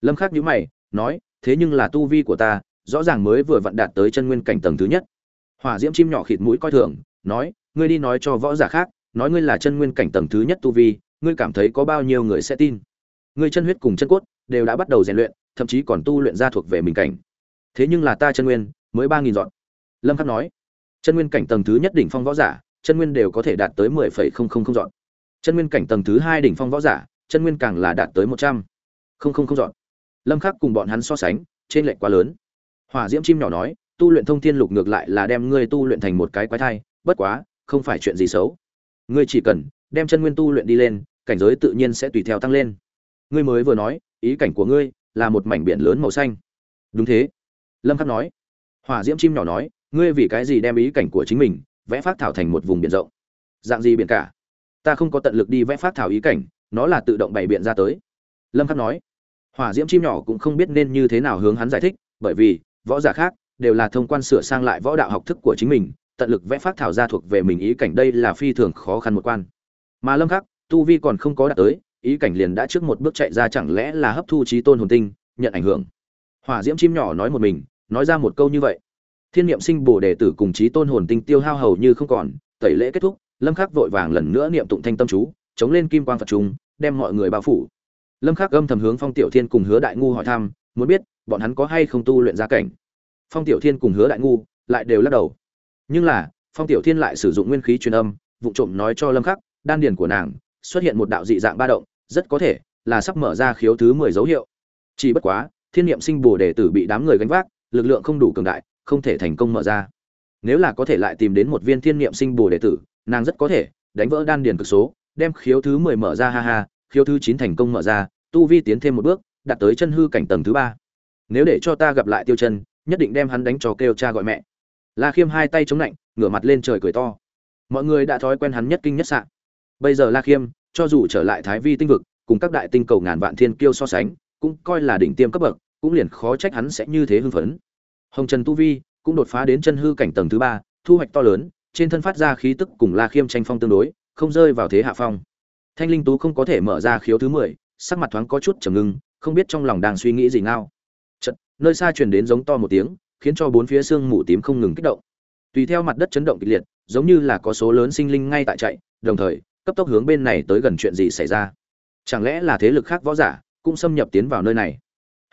Lâm khắc nhíu mày, nói, thế nhưng là tu vi của ta rõ ràng mới vừa vặn đạt tới chân nguyên cảnh tầng thứ nhất. Hỏa diễm chim nhỏ khịt mũi coi thường, nói, ngươi đi nói cho võ giả khác, nói ngươi là chân nguyên cảnh tầng thứ nhất tu vi, ngươi cảm thấy có bao nhiêu người sẽ tin? Ngươi chân huyết cùng chân cốt đều đã bắt đầu rèn luyện, thậm chí còn tu luyện ra thuộc về mình cảnh. Thế nhưng là ta chân nguyên, mới ba nghìn dọn. Lâm khắc nói, chân nguyên cảnh tầng thứ nhất đỉnh phong võ giả, chân nguyên đều có thể đạt tới mười phẩy không không không dọn. Chân nguyên cảnh tầng thứ hai đỉnh phong võ giả, chân nguyên càng là đạt tới một trăm không không không dọn. Lâm khắc cùng bọn hắn so sánh trên lệnh quá lớn hỏa diễm chim nhỏ nói, tu luyện thông thiên lục ngược lại là đem ngươi tu luyện thành một cái quái thai, bất quá, không phải chuyện gì xấu. Ngươi chỉ cần đem chân nguyên tu luyện đi lên, cảnh giới tự nhiên sẽ tùy theo tăng lên. Ngươi mới vừa nói, ý cảnh của ngươi là một mảnh biển lớn màu xanh. Đúng thế. Lâm khắc nói. Hỏa diễm chim nhỏ nói, ngươi vì cái gì đem ý cảnh của chính mình vẽ phát thảo thành một vùng biển rộng? Dạng gì biển cả? Ta không có tận lực đi vẽ phát thảo ý cảnh, nó là tự động bày biện ra tới. Lâm khắc nói. Hỏa diễm chim nhỏ cũng không biết nên như thế nào hướng hắn giải thích, bởi vì võ giả khác, đều là thông quan sửa sang lại võ đạo học thức của chính mình, tận lực vẽ phát thảo ra thuộc về mình ý cảnh đây là phi thường khó khăn một quan. Mà lâm khắc, tu vi còn không có đạt tới, ý cảnh liền đã trước một bước chạy ra chẳng lẽ là hấp thu trí tôn hồn tinh, nhận ảnh hưởng. Hỏa diễm chim nhỏ nói một mình, nói ra một câu như vậy. Thiên niệm sinh bổ đề tử cùng trí tôn hồn tinh tiêu hao hầu như không còn, tẩy lễ kết thúc, lâm khắc vội vàng lần nữa niệm tụng thanh tâm chú, chống lên kim quang phật trùng, đem mọi người bao phủ. Lâm khắc âm thầm hướng phong tiểu thiên cùng hứa đại ngu hỏi thăm, muốn biết bọn hắn có hay không tu luyện gia cảnh? Phong tiểu thiên cùng hứa đại ngu lại đều lắc đầu. Nhưng là, phong tiểu thiên lại sử dụng nguyên khí truyền âm, vụ trộm nói cho lâm khắc, đan điền của nàng xuất hiện một đạo dị dạng ba động, rất có thể là sắp mở ra khiếu thứ 10 dấu hiệu. Chỉ bất quá, thiên niệm sinh bổ đệ tử bị đám người gánh vác, lực lượng không đủ cường đại, không thể thành công mở ra. Nếu là có thể lại tìm đến một viên thiên niệm sinh bổ đệ tử, nàng rất có thể đánh vỡ đan điền cực số, đem khiếu thứ 10 mở ra, ha ha, khiếu thứ 9 thành công mở ra, tu vi tiến thêm một bước, đạt tới chân hư cảnh tầng thứ ba nếu để cho ta gặp lại tiêu chân, nhất định đem hắn đánh cho kêu cha gọi mẹ. La khiêm hai tay chống lạnh, ngửa mặt lên trời cười to. Mọi người đã thói quen hắn nhất kinh nhất sạn bây giờ la khiêm, cho dù trở lại thái vi tinh vực, cùng các đại tinh cầu ngàn vạn thiên kiêu so sánh, cũng coi là đỉnh tiêm cấp bậc, cũng liền khó trách hắn sẽ như thế hưng phấn. Hồng trần tu vi cũng đột phá đến chân hư cảnh tầng thứ ba, thu hoạch to lớn, trên thân phát ra khí tức cùng la khiêm tranh phong tương đối, không rơi vào thế hạ phong. Thanh linh tú không có thể mở ra khiếu thứ mười, sắc mặt thoáng có chút trầm ngưng, không biết trong lòng đang suy nghĩ gì ngao nơi xa truyền đến giống to một tiếng, khiến cho bốn phía xương mù tím không ngừng kích động. Tùy theo mặt đất chấn động kịch liệt, giống như là có số lớn sinh linh ngay tại chạy, đồng thời, cấp tốc hướng bên này tới gần chuyện gì xảy ra? Chẳng lẽ là thế lực khác võ giả cũng xâm nhập tiến vào nơi này?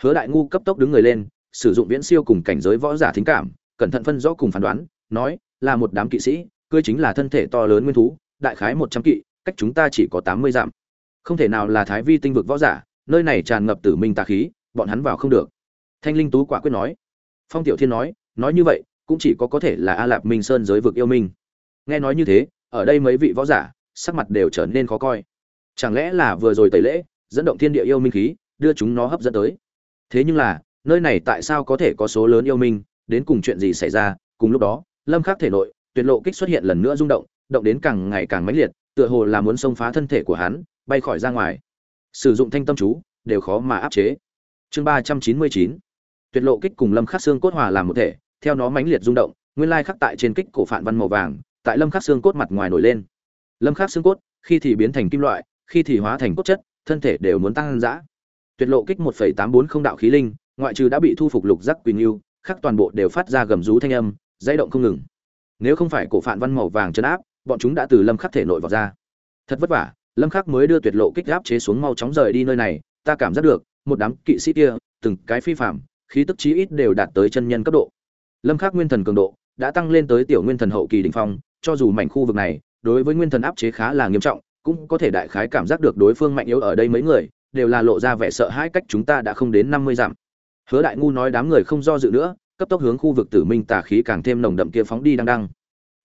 Hứa đại ngu cấp tốc đứng người lên, sử dụng viễn siêu cùng cảnh giới võ giả thính cảm, cẩn thận phân rõ cùng phán đoán, nói, là một đám kỵ sĩ, cưới chính là thân thể to lớn nguyên thú, đại khái một trăm kỵ, cách chúng ta chỉ có tám mươi dặm. Không thể nào là thái vi tinh vực võ giả, nơi này tràn ngập tử minh tà khí, bọn hắn vào không được thanh linh tú quả quyết nói. Phong tiểu thiên nói nói như vậy, cũng chỉ có có thể là a lạp minh sơn giới vực yêu minh. Nghe nói như thế, ở đây mấy vị võ giả, sắc mặt đều trở nên khó coi. Chẳng lẽ là vừa rồi tẩy lễ, dẫn động thiên địa yêu minh khí, đưa chúng nó hấp dẫn tới? Thế nhưng là, nơi này tại sao có thể có số lớn yêu minh? Đến cùng chuyện gì xảy ra? Cùng lúc đó, lâm khắc thể nội, tuyệt lộ kích xuất hiện lần nữa rung động động đến càng ngày càng mãnh liệt, tựa hồ là muốn xông phá thân thể của hắn, bay khỏi ra ngoài. Sử dụng thanh tâm chú, đều khó mà áp chế. Chương ba trăm chín mươi chín tuyệt lộ kích cùng lâm khắc xương cốt hòa làm một thể, theo nó mãnh liệt rung động, nguyên lai khắc tại trên kích cổ phản văn màu vàng, tại lâm khắc xương cốt mặt ngoài nổi lên. Lâm khắc xương cốt, khi thì biến thành kim loại, khi thì hóa thành cốt chất, thân thể đều muốn tăng dã. Tuyệt lộ kích một tám bốn không đạo khí linh, ngoại trừ đã bị thu phục lục giác quỳnh yêu khắc toàn bộ đều phát ra gầm rú thanh âm, dãy động không ngừng. Nếu không phải cổ phản văn màu vàng chấn áp, bọn chúng đã từ lâm khắc thể nội vào ra. Thật vất vả, lâm khắc mới đưa tuyệt lộ kích áp chế xuống mau chóng rời đi nơi này, ta cảm giác được, một đám kỵ sĩ kia, từng cái phi phạm khí tức chí ít đều đạt tới chân nhân cấp độ. Lâm khắc nguyên thần cường độ đã tăng lên tới tiểu nguyên thần hậu kỳ đỉnh phong cho dù mảnh khu vực này đối với nguyên thần áp chế khá là nghiêm trọng cũng có thể đại khái cảm giác được đối phương mạnh yếu ở đây mấy người đều là lộ ra vẻ sợ hãi cách chúng ta đã không đến 50 dặm. Hứa đại ngu nói đám người không do dự nữa cấp tốc hướng khu vực tử minh tà khí càng thêm nồng đậm kia phóng đi đang đang.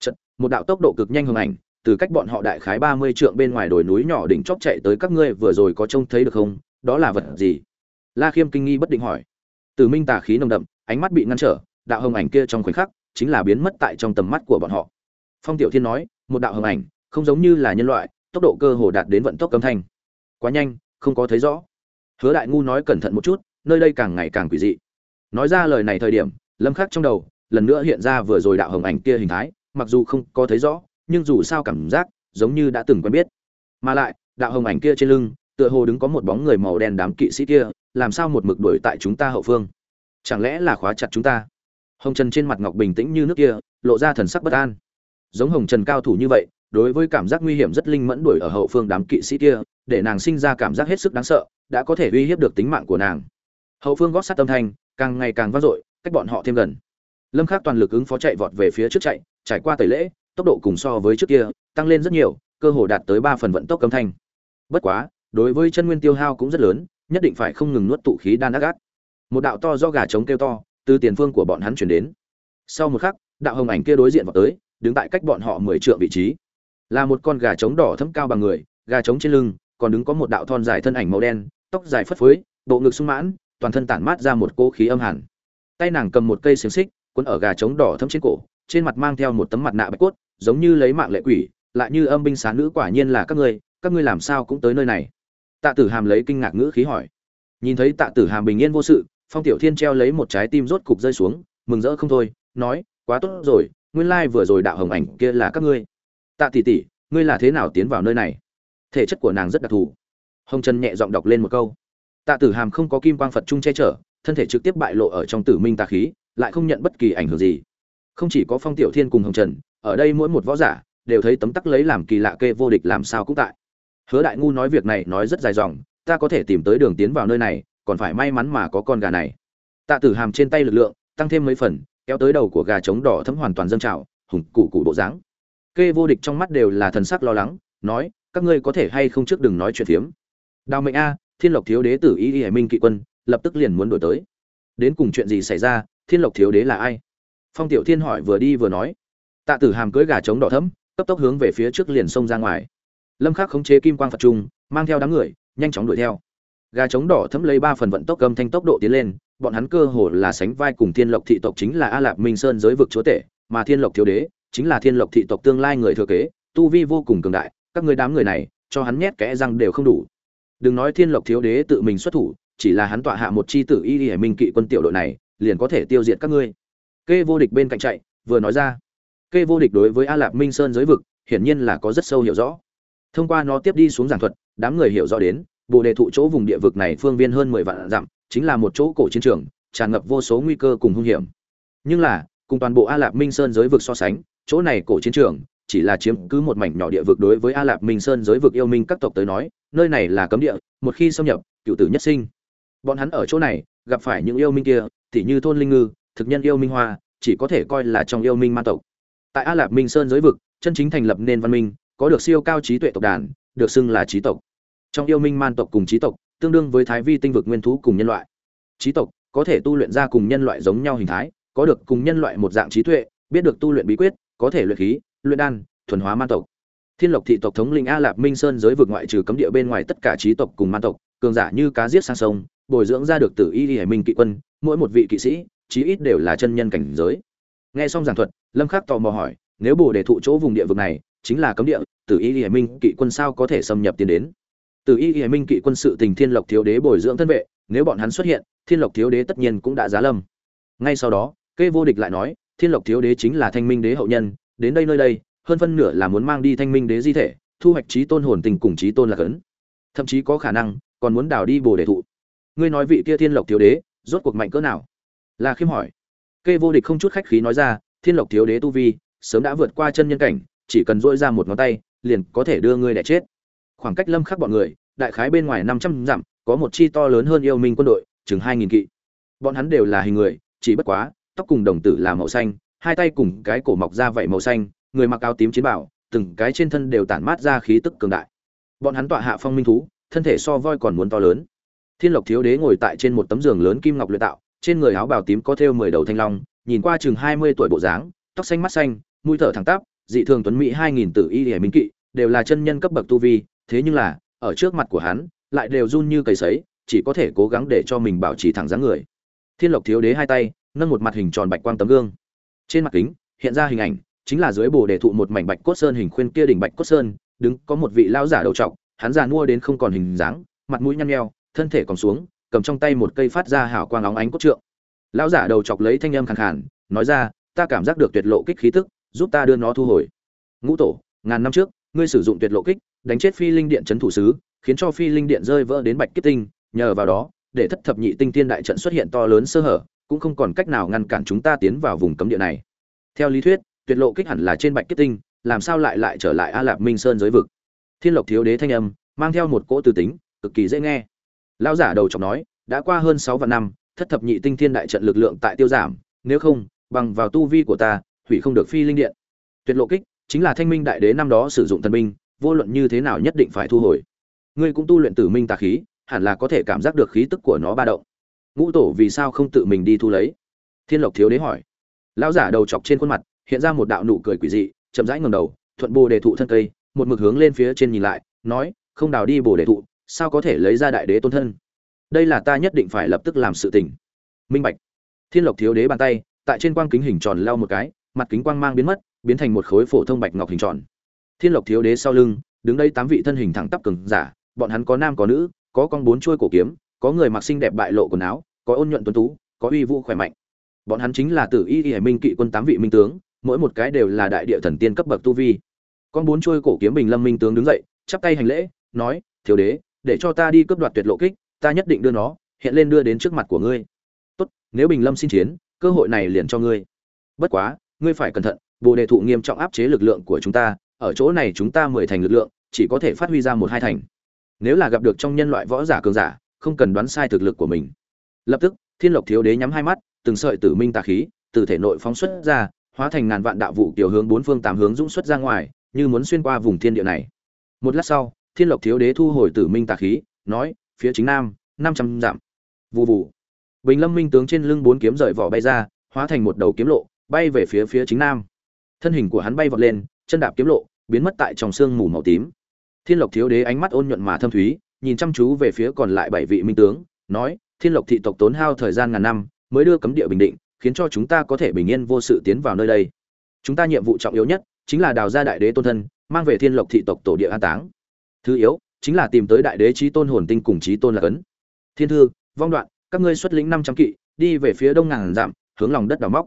Chợt, một đạo tốc độ cực nhanh hùng ảnh từ cách bọn họ đại khái 30 trượng bên ngoài đồi núi nhỏ đỉnh chóp chạy tới các ngươi vừa rồi có trông thấy được không? Đó là vật gì? La khiêm kinh nghi bất định hỏi tử minh tà khí nồng đậm, ánh mắt bị ngăn trở, đạo hồng ảnh kia trong khoảnh khắc chính là biến mất tại trong tầm mắt của bọn họ. Phong tiểu thiên nói, một đạo hồng ảnh, không giống như là nhân loại, tốc độ cơ hồ đạt đến vận tốc âm thanh. Quá nhanh, không có thấy rõ. Hứa đại ngu nói cẩn thận một chút, nơi đây càng ngày càng quỷ dị. Nói ra lời này thời điểm, lâm khắc trong đầu, lần nữa hiện ra vừa rồi đạo hồng ảnh kia hình thái, mặc dù không có thấy rõ, nhưng dù sao cảm giác giống như đã từng quen biết. Mà lại, đạo hồng ảnh kia trên lưng tựa hồ đứng có một bóng người màu đen đám kỵ sĩ kia, làm sao một mực đuổi tại chúng ta hậu phương? Chẳng lẽ là khóa chặt chúng ta? Hồng trần trên mặt ngọc bình tĩnh như nước kia, lộ ra thần sắc bất an. Giống hồng trần cao thủ như vậy, đối với cảm giác nguy hiểm rất linh mẫn đuổi ở hậu phương đám kỵ sĩ kia, để nàng sinh ra cảm giác hết sức đáng sợ, đã có thể uy hiếp được tính mạng của nàng. Hậu phương gót sát tâm thanh, càng ngày càng vang dội, cách bọn họ thêm gần. Lâm khắc toàn lực ứng phó chạy vọt về phía trước chạy, trải qua tẩy lễ, tốc độ cùng so với trước kia, tăng lên rất nhiều, cơ hồ đạt tới ba phần vận tốc âm thanh. Bất quá đối với chân nguyên tiêu hao cũng rất lớn, nhất định phải không ngừng nuốt tụ khí đan ác ác. Một đạo to do gà trống kêu to, từ tiền phương của bọn hắn chuyển đến. Sau một khắc, đạo hồng ảnh kia đối diện vào tới, đứng tại cách bọn họ mười trượng vị trí. Là một con gà trống đỏ thấm cao bằng người, gà trống trên lưng, còn đứng có một đạo thon dài thân ảnh màu đen, tóc dài phất phới, bộ ngực sung mãn, toàn thân tản mát ra một cỗ khí âm hẳn tay nàng cầm một cây xiềng xích, cuốn ở gà trống đỏ thấm trên cổ, trên mặt mang theo một tấm mặt nạ bạch cốt, giống như lấy mạng lệ quỷ, lại như âm binh xá nữ quả nhiên là các ngươi các ngươi làm sao cũng tới nơi này tạ tử hàm lấy kinh ngạc ngữ khí hỏi. Nhìn thấy tạ tử hàm bình yên vô sự, phong tiểu thiên treo lấy một trái tim rốt cục rơi xuống, mừng rỡ không thôi, nói, quá tốt rồi, nguyên lai vừa rồi đạo hồng ảnh kia là các ngươi. Tạ tỷ tỷ, ngươi là thế nào tiến vào nơi này? Thể chất của nàng rất đặc thù. Hồng trần nhẹ giọng đọc lên một câu. Tạ tử hàm không có kim quang phật trung che chở, thân thể trực tiếp bại lộ ở trong tử minh tà khí, lại không nhận bất kỳ ảnh hưởng gì. Không chỉ có phong tiểu thiên cùng hồng trần, ở đây mỗi một võ giả đều thấy tấm tắc lấy làm kỳ lạ kê vô địch làm sao cũng tại hứa đại ngu nói việc này nói rất dài dòng, ta có thể tìm tới đường tiến vào nơi này, còn phải may mắn mà có con gà này. Tạ tử hàm trên tay lực lượng, tăng thêm mấy phần, kéo tới đầu của gà trống đỏ thấm hoàn toàn dâng trào, hùng cụ cụ bộ dáng. Kê vô địch trong mắt đều là thần sắc lo lắng, nói, các ngươi có thể hay không trước đừng nói chuyện phiếm. Đào mệnh a, thiên lộc thiếu đế tử ý y hải minh kỵ quân, lập tức liền muốn đổi tới. Đến cùng chuyện gì xảy ra, thiên lộc thiếu đế là ai? Phong tiểu thiên hỏi vừa đi vừa nói. Tạ tử hàm cưỡi gà trống đỏ thấm, cấp tốc hướng về phía trước liền xông ra ngoài lâm khắc khống chế kim quang phật trung, mang theo đám người, nhanh chóng đuổi theo. Gà trống đỏ thấm lấy ba phần vận tốc cầm thanh tốc độ tiến lên, bọn hắn cơ hồ là sánh vai cùng thiên lộc thị tộc chính là a lạp minh sơn giới vực chúa tể, mà thiên lộc thiếu đế chính là thiên lộc thị tộc tương lai người thừa kế, tu vi vô cùng cường đại, các người đám người này, cho hắn nhét kẽ răng đều không đủ. Đừng nói thiên lộc thiếu đế tự mình xuất thủ, chỉ là hắn tọa hạ một chi tử y hải minh kỵ quân tiểu đội này, liền có thể tiêu diệt các ngươi. Kê vô địch bên cạnh chạy, vừa nói ra. Kê vô địch đối với a lạp minh sơn giới vực, hiển nhiên là có rất sâu hiểu rõ thông qua nó tiếp đi xuống giảng thuật, đám người hiểu rõ đến, bồ đề thụ chỗ vùng địa vực này phương viên hơn mười vạn dặm, chính là một chỗ cổ chiến trường, tràn ngập vô số nguy cơ cùng hung hiểm. Nhưng là, cùng toàn bộ a lạp minh sơn giới vực so sánh, chỗ này cổ chiến trường, chỉ là chiếm cứ một mảnh nhỏ địa vực đối với a lạp minh sơn giới vực yêu minh các tộc tới nói, nơi này là cấm địa, một khi xâm nhập, cựu tử nhất sinh. Bọn hắn ở chỗ này, gặp phải những yêu minh kia, tỉ như thôn linh ngư, thực nhân yêu minh hoa, chỉ có thể coi là trong yêu minh ma tộc. Tại a lạp minh sơn giới vực, chân chính thành lập nên văn minh có được siêu cao trí tuệ tộc đàn, được xưng là trí tộc. Trong yêu minh man tộc cùng trí tộc, tương đương với thái vi tinh vực nguyên thú cùng nhân loại. Trí tộc có thể tu luyện ra cùng nhân loại giống nhau hình thái, có được cùng nhân loại một dạng trí tuệ, biết được tu luyện bí quyết, có thể luyện khí, luyện đan, thuần hóa man tộc. Thiên lộc thị tộc thống linh a lạp minh sơn giới vực ngoại trừ cấm địa bên ngoài tất cả trí tộc cùng man tộc, cường giả như cá giết sang sông, bồi dưỡng ra được tử y hải minh kỵ quân, mỗi một vị kỵ sĩ, chí ít đều là chân nhân cảnh giới. Nghe xong giảng thuật, lâm khắc tò mò hỏi, nếu bồ đề thụ chỗ vùng địa vực này chính là cấm địa, từ y hải minh kỵ quân sao có thể xâm nhập tiến đến? Từ y hải minh kỵ quân sự tình thiên lộc thiếu đế bồi dưỡng thân vệ, nếu bọn hắn xuất hiện, thiên lộc thiếu đế tất nhiên cũng đã giá lâm. Ngay sau đó, kê vô địch lại nói, thiên lộc thiếu đế chính là thanh minh đế hậu nhân, đến đây nơi đây, hơn phân nửa là muốn mang đi thanh minh đế di thể, thu hoạch trí tôn hồn tình cùng trí tôn là cấn thậm chí có khả năng, còn muốn đào đi bồ đề thụ. Ngươi nói vị kia thiên lộc thiếu đế, rốt cuộc mạnh cỡ nào? Là khiêm hỏi. Kê vô địch không chút khách khí nói ra, thiên lộc thiếu đế tu vi, sớm đã vượt qua chân nhân cảnh chỉ cần dỗi ra một ngón tay, liền có thể đưa ngươi đẻ chết. Khoảng cách lâm khắc bọn người, đại khái bên ngoài năm trăm dặm, có một chi to lớn hơn yêu minh quân đội, chừng hai nghìn kỵ. Bọn hắn đều là hình người, chỉ bất quá, tóc cùng đồng tử là màu xanh, hai tay cùng cái cổ mọc ra vảy màu xanh, người mặc áo tím chiến bảo, từng cái trên thân đều tản mát ra khí tức cường đại. Bọn hắn tọa hạ phong minh thú, thân thể so voi còn muốn to lớn. Thiên lộc thiếu đế ngồi tại trên một tấm giường lớn kim ngọc luyện tạo, trên người áo bào tím có thêu mười đầu thanh long, nhìn qua chừng hai mươi tuổi bộ dáng, tóc xanh mắt xanh, mũi thở thẳng tắp dị thường tuấn mỹ hai nghìn tử y hiển minh kỵ, đều là chân nhân cấp bậc tu vi, thế nhưng là, ở trước mặt của hắn, lại đều run như cầy sấy, chỉ có thể cố gắng để cho mình bảo trì thẳng dáng người. Thiên lộc thiếu đế hai tay, nâng một mặt hình tròn bạch quang tấm gương. Trên mặt kính, hiện ra hình ảnh, chính là dưới bồ đề thụ một mảnh bạch cốt sơn hình khuyên kia đỉnh bạch cốt sơn, đứng có một vị lão giả đầu trọc, hắn già nua đến không còn hình dáng, mặt mũi nhăn nheo, thân thể còn xuống, cầm trong tay một cây phát ra hào quang óng ánh cốt trượng. Lão giả đầu chọc lấy thanh âm khàn khàn, nói ra, ta cảm giác được tuyệt lộ kích khí tức giúp ta đưa nó thu hồi. Ngũ tổ, ngàn năm trước, ngươi sử dụng tuyệt lộ kích, đánh chết phi linh điện chấn thủ sứ, khiến cho phi linh điện rơi vỡ đến bạch kết tinh. Nhờ vào đó, để thất thập nhị tinh tiên đại trận xuất hiện to lớn sơ hở, cũng không còn cách nào ngăn cản chúng ta tiến vào vùng cấm địa này. Theo lý thuyết, tuyệt lộ kích hẳn là trên bạch kết tinh, làm sao lại lại trở lại a lạp minh sơn giới vực? Thiên lộc thiếu đế thanh âm, mang theo một cỗ từ tính, cực kỳ dễ nghe. Lão giả đầu chọc nói, đã qua hơn sáu vạn năm, thất thập nhị tinh thiên đại trận lực lượng tại tiêu giảm, nếu không, bằng vào tu vi của ta hủy không được phi linh điện. Tuyệt lộ kích, chính là thanh minh đại đế năm đó sử dụng thần binh, vô luận như thế nào nhất định phải thu hồi. Ngươi cũng tu luyện tử minh tà khí, hẳn là có thể cảm giác được khí tức của nó ba động. Ngũ tổ vì sao không tự mình đi thu lấy? Thiên lộc thiếu đế hỏi. Lão giả đầu chọc trên khuôn mặt, hiện ra một đạo nụ cười quỷ dị, chậm rãi ngầm đầu, thuận bồ đề thụ thân cây, một mực hướng lên phía trên nhìn lại, nói, không đào đi bồ đề thụ, sao có thể lấy ra đại đế tôn thân? Đây là ta nhất định phải lập tức làm sự tình. Minh bạch. Thiên lộc thiếu đế bàn tay, tại trên quang kính hình tròn lao một cái mặt kính quang mang biến mất, biến thành một khối phổ thông bạch ngọc hình tròn. Thiên lộc thiếu đế sau lưng, đứng đây tám vị thân hình thẳng tắp cường giả, bọn hắn có nam có nữ, có con bốn chuôi cổ kiếm, có người mặc xinh đẹp bại lộ quần áo, có ôn nhuận tuấn tú, có uy vũ khỏe mạnh. Bọn hắn chính là tử y y hải minh kỵ quân tám vị minh tướng, mỗi một cái đều là đại địa thần tiên cấp bậc tu vi. Con bốn chuôi cổ kiếm bình lâm minh tướng đứng dậy, chắp tay hành lễ, nói, thiếu đế, để cho ta đi cướp đoạt tuyệt lộ kích, ta nhất định đưa nó, hiện lên đưa đến trước mặt của ngươi. Tốt, nếu bình lâm xin chiến, cơ hội này liền cho ngươi. Bất quá ngươi phải cẩn thận, bồ đề thụ nghiêm trọng áp chế lực lượng của chúng ta, ở chỗ này chúng ta mười thành lực lượng, chỉ có thể phát huy ra một hai thành. Nếu là gặp được trong nhân loại võ giả cường giả, không cần đoán sai thực lực của mình. Lập tức, thiên lộc thiếu đế nhắm hai mắt, từng sợi tử minh tà khí, từ thể nội phóng xuất ra, hóa thành ngàn vạn đạo vụ kiểu hướng bốn phương tám hướng dũng xuất ra ngoài, như muốn xuyên qua vùng thiên địa này. Một lát sau, thiên lộc thiếu đế thu hồi tử minh tà khí, nói, phía chính nam, năm trăm dặm. Vụ vụ bình lâm minh tướng trên lưng bốn kiếm rời vỏ bay ra, hóa thành một đầu kiếm lộ bay về phía phía chính nam. Thân hình của hắn bay vọt lên, chân đạp kiếm lộ, biến mất tại trong sương mù màu tím. Thiên lộc thiếu đế ánh mắt ôn nhuận mà thâm thúy, nhìn chăm chú về phía còn lại bảy vị minh tướng, nói, thiên lộc thị tộc tốn hao thời gian ngàn năm, mới đưa cấm địa bình định, khiến cho chúng ta có thể bình yên vô sự tiến vào nơi đây. Chúng ta nhiệm vụ trọng yếu nhất chính là đào ra đại đế tôn thân, mang về thiên lộc thị tộc tổ địa an táng. Thứ yếu, chính là tìm tới đại đế trí tôn hồn tinh cùng trí tôn là cấn. Thiên thư, vong đoạn, các ngươi xuất lĩnh năm trăm kỵ, đi về phía đông ngàn dặm, hướng lòng đất đào móc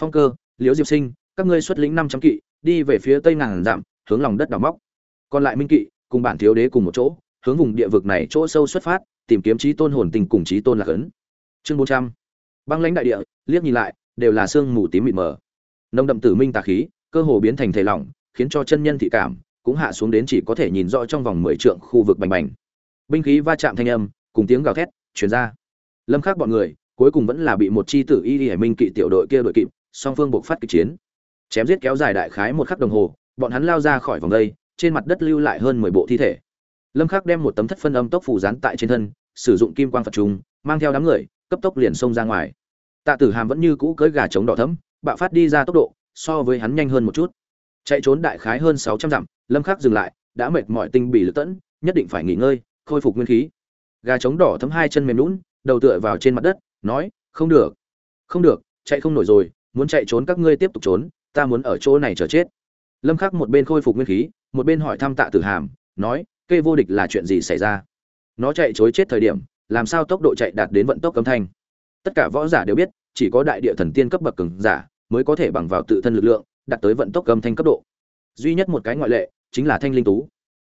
phong cơ, liễu diệp sinh, các ngươi xuất lĩnh năm trăm kỵ, đi về phía tây ngàn dặm, hướng lòng đất đào móc. Còn lại minh kỵ, cùng bản thiếu đế cùng một chỗ, hướng vùng địa vực này chỗ sâu xuất phát, tìm kiếm trí tôn hồn tình cùng trí tôn lạc ấn. Chương bốn trăm. Băng lãnh đại địa, liếc nhìn lại, đều là sương mù tím mịt mờ. Nông đậm tử minh tà khí, cơ hồ biến thành thể lỏng, khiến cho chân nhân thị cảm, cũng hạ xuống đến chỉ có thể nhìn rõ trong vòng mười trượng khu vực bành bành. Binh khí va chạm thanh âm, cùng tiếng gào thét chuyển ra. Lâm khắc bọn người, cuối cùng vẫn là bị một chi tử y y hải minh kỵ tiểu đội kia đội kịp song phương buộc phát kịch chiến. Chém giết kéo dài đại khái một khắc đồng hồ, bọn hắn lao ra khỏi vòng đây, trên mặt đất lưu lại hơn mười bộ thi thể. Lâm khắc đem một tấm thất phân âm tốc phủ dán tại trên thân, sử dụng kim quang phật trùng, mang theo đám người, cấp tốc liền xông ra ngoài. Tạ tử hàm vẫn như cũ cưỡi gà trống đỏ thấm bạo phát đi ra tốc độ, so với hắn nhanh hơn một chút. Chạy trốn đại khái hơn sáu trăm dặm, lâm khắc dừng lại, đã mệt mỏi tinh bị lực tẫn, nhất định phải nghỉ ngơi, khôi phục nguyên khí. Gà trống đỏ thấm hai chân mềm lún đầu tựa vào trên mặt đất, nói, không được không được, chạy không nổi rồi muốn chạy trốn các ngươi tiếp tục trốn, ta muốn ở chỗ này chờ chết. Lâm khắc một bên khôi phục nguyên khí, một bên hỏi thăm tạ tử hàm, nói, kê vô địch là chuyện gì xảy ra? Nó chạy chối chết thời điểm, làm sao tốc độ chạy đạt đến vận tốc cấm thanh? Tất cả võ giả đều biết, chỉ có đại địa thần tiên cấp bậc cường giả mới có thể bằng vào tự thân lực lượng, đạt tới vận tốc cấm thanh cấp độ. Duy nhất một cái ngoại lệ, chính là thanh linh tú.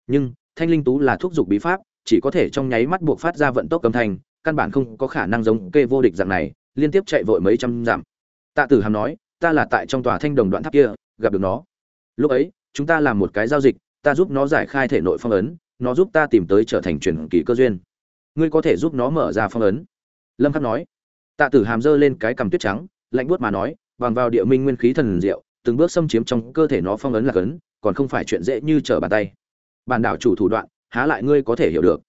Nhưng, thanh linh tú là thuốc dục bí pháp, chỉ có thể trong nháy mắt buộc phát ra vận tốc cấm thanh, căn bản không có khả năng giống kê vô địch dạng này, liên tiếp chạy vội mấy trăm dặm tạ tử hàm nói, ta là tại trong tòa thanh đồng đoạn tháp kia, gặp được nó. Lúc ấy, chúng ta làm một cái giao dịch, ta giúp nó giải khai thể nội phong ấn, nó giúp ta tìm tới trở thành truyền kỳ cơ duyên. Ngươi có thể giúp nó mở ra phong ấn. Lâm khắc nói. Tạ tử hàm giơ lên cái cằm tuyết trắng, lạnh buốt mà nói, bằng vào địa minh nguyên khí thần diệu, từng bước xâm chiếm trong cơ thể nó phong ấn là cấn, còn không phải chuyện dễ như trở bàn tay. Bản đảo chủ thủ đoạn, há lại ngươi có thể hiểu được.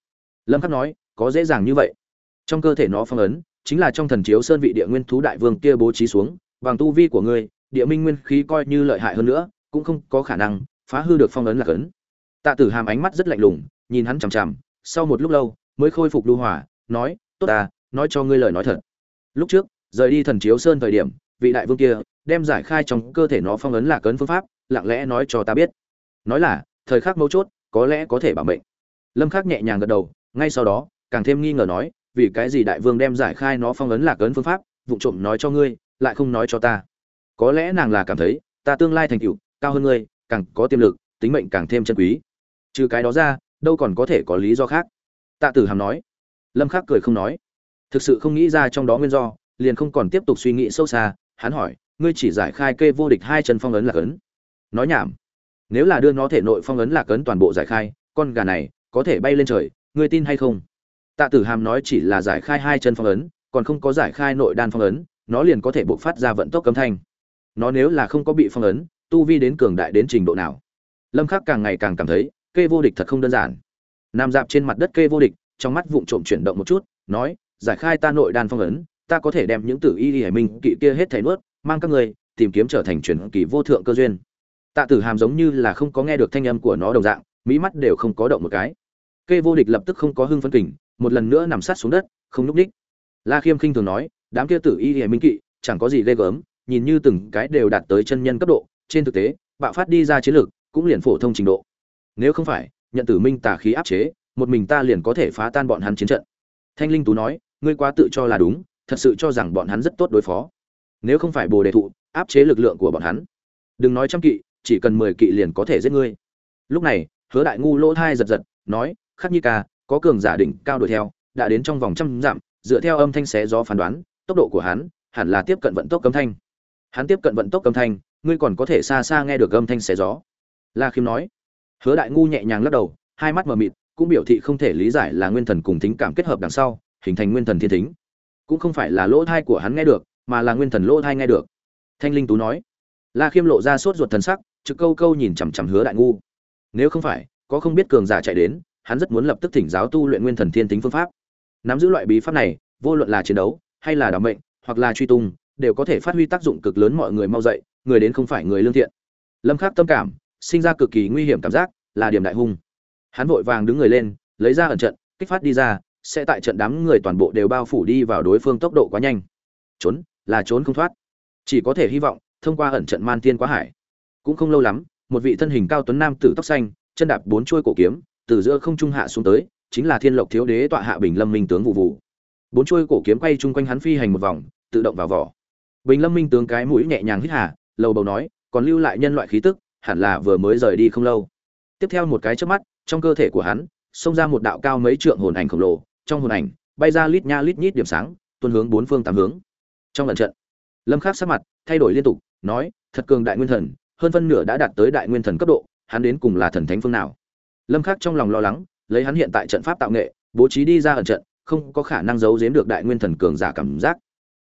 Lâm khắc nói, có dễ dàng như vậy. Trong cơ thể nó phong ấn chính là trong thần chiếu sơn vị địa nguyên thú đại vương kia bố trí xuống, bằng tu vi của ngươi, địa minh nguyên khí coi như lợi hại hơn nữa, cũng không có khả năng phá hư được phong ấn là cấn tạ tử hàm ánh mắt rất lạnh lùng, nhìn hắn chằm chằm, sau một lúc lâu, mới khôi phục lưu hỏa nói, tốt ta, nói cho ngươi lời nói thật. Lúc trước, rời đi thần chiếu sơn thời điểm, vị đại vương kia đem giải khai trong cơ thể nó phong ấn là cấn phương pháp, lặng lẽ nói cho ta biết. Nói là, thời khắc mấu chốt, có lẽ có thể bảo mệnh. Lâm khắc nhẹ nhàng gật đầu, ngay sau đó, càng thêm nghi ngờ nói vì cái gì đại vương đem giải khai nó phong ấn lạc ấn phương pháp vụ trộm nói cho ngươi, lại không nói cho ta. Có lẽ nàng là cảm thấy, ta tương lai thành tựu, cao hơn ngươi, càng có tiềm lực, tính mệnh càng thêm chân quý. Trừ cái đó ra, đâu còn có thể có lý do khác. Tạ tử hàm nói. Lâm khắc cười không nói. Thực sự không nghĩ ra trong đó nguyên do, liền không còn tiếp tục suy nghĩ sâu xa, hắn hỏi, ngươi chỉ giải khai kê vô địch hai chân phong ấn lạc ấn. Nói nhảm. Nếu là đưa nó thể nội phong ấn lạc ấn toàn bộ giải khai, con gà này có thể bay lên trời, ngươi tin hay không? Tạ tử hàm nói chỉ là giải khai hai chân phong ấn, còn không có giải khai nội đan phong ấn, nó liền có thể bộc phát ra vận tốc cấm thanh. Nó nếu là không có bị phong ấn, tu vi đến cường đại đến trình độ nào? Lâm khắc càng ngày càng cảm thấy, kê vô địch thật không đơn giản. Nam dạp trên mặt đất kê vô địch, trong mắt vụng trộm chuyển động một chút, nói, giải khai ta nội đan phong ấn, ta có thể đem những tử y hải minh kỵ kia hết thảy nuốt, mang các người, tìm kiếm trở thành truyền kỳ vô thượng cơ duyên. Tạ tử hàm giống như là không có nghe được thanh âm của nó đồng dạng mỹ mắt đều không có động một cái. Kê vô địch lập tức không có hưng phấn kình một lần nữa nằm sát xuống đất, không nút ních. la khiêm khinh thường nói, đám kia tử y hải minh kỵ, chẳng có gì ghê gớm, nhìn như từng cái đều đạt tới chân nhân cấp độ, trên thực tế, bạo phát đi ra chiến lược, cũng liền phổ thông trình độ. Nếu không phải, nhận tử minh tà khí áp chế, một mình ta liền có thể phá tan bọn hắn chiến trận. Thanh linh tú nói, ngươi quá tự cho là đúng, thật sự cho rằng bọn hắn rất tốt đối phó. Nếu không phải bồ đề thụ áp chế lực lượng của bọn hắn, đừng nói trăm kỵ, chỉ cần mười kỵ liền có thể giết ngươi. Lúc này, hứa đại ngu lỗ thai giật giật, nói, khắc nhi ca có cường giả đỉnh cao đuổi theo, đã đến trong vòng trăm dặm, dựa theo âm thanh xé gió phán đoán, tốc độ của hắn hẳn là tiếp cận vận tốc cấm thanh. Hắn tiếp cận vận tốc cấm thanh, ngươi còn có thể xa xa nghe được âm thanh xé gió. La khiêm nói. Hứa đại ngu nhẹ nhàng lắc đầu, hai mắt mờ mịt, cũng biểu thị không thể lý giải là nguyên thần cùng thính cảm kết hợp đằng sau, hình thành nguyên thần thiên thính. Cũng không phải là lỗ thai của hắn nghe được, mà là nguyên thần lỗ thai nghe được. Thanh linh tú nói. La khiêm lộ ra sốt ruột thần sắc, trực câu câu nhìn chằm chằm hứa đại ngu. Nếu không phải, có không biết cường giả chạy đến hắn rất muốn lập tức thỉnh giáo tu luyện nguyên thần thiên tính phương pháp. Nắm giữ loại bí pháp này, vô luận là chiến đấu, hay là đảm mệnh, hoặc là truy tung, đều có thể phát huy tác dụng cực lớn mọi người mau dậy, người đến không phải người lương thiện. Lâm khắc tâm cảm, sinh ra cực kỳ nguy hiểm cảm giác, là điểm đại hung. Hắn vội vàng đứng người lên, lấy ra ẩn trận, kích phát đi ra, sẽ tại trận đám người toàn bộ đều bao phủ đi vào đối phương tốc độ quá nhanh. Trốn, là trốn không thoát. Chỉ có thể hy vọng, thông qua ẩn trận man tiên quá hải. Cũng không lâu lắm, một vị thân hình cao tuấn nam tử tóc xanh, chân đạp bốn chuôi cổ kiếm từ giữa không trung hạ xuống tới, chính là thiên lộc thiếu đế tọa hạ bình lâm minh tướng vụ vụ. Bốn chuôi cổ kiếm quay chung quanh hắn phi hành một vòng, tự động vào vỏ. Bình lâm minh tướng cái mũi nhẹ nhàng hít hà, lầu bầu nói, còn lưu lại nhân loại khí tức, hẳn là vừa mới rời đi không lâu. Tiếp theo một cái chớp mắt, trong cơ thể của hắn, xông ra một đạo cao mấy trượng hồn ảnh khổng lồ, trong hồn ảnh, bay ra lít nha lít nhít điểm sáng, tuôn hướng bốn phương tám hướng. Trong lần trận, lâm khắc sắc mặt thay đổi liên tục, nói, thật cường đại nguyên thần, hơn phân nửa đã đạt tới đại nguyên thần cấp độ, hắn đến cùng là thần thánh phương nào? Lâm khắc trong lòng lo lắng, lấy hắn hiện tại trận pháp tạo nghệ, bố trí đi ra ẩn trận, không có khả năng giấu giếm được đại nguyên thần cường giả cảm giác.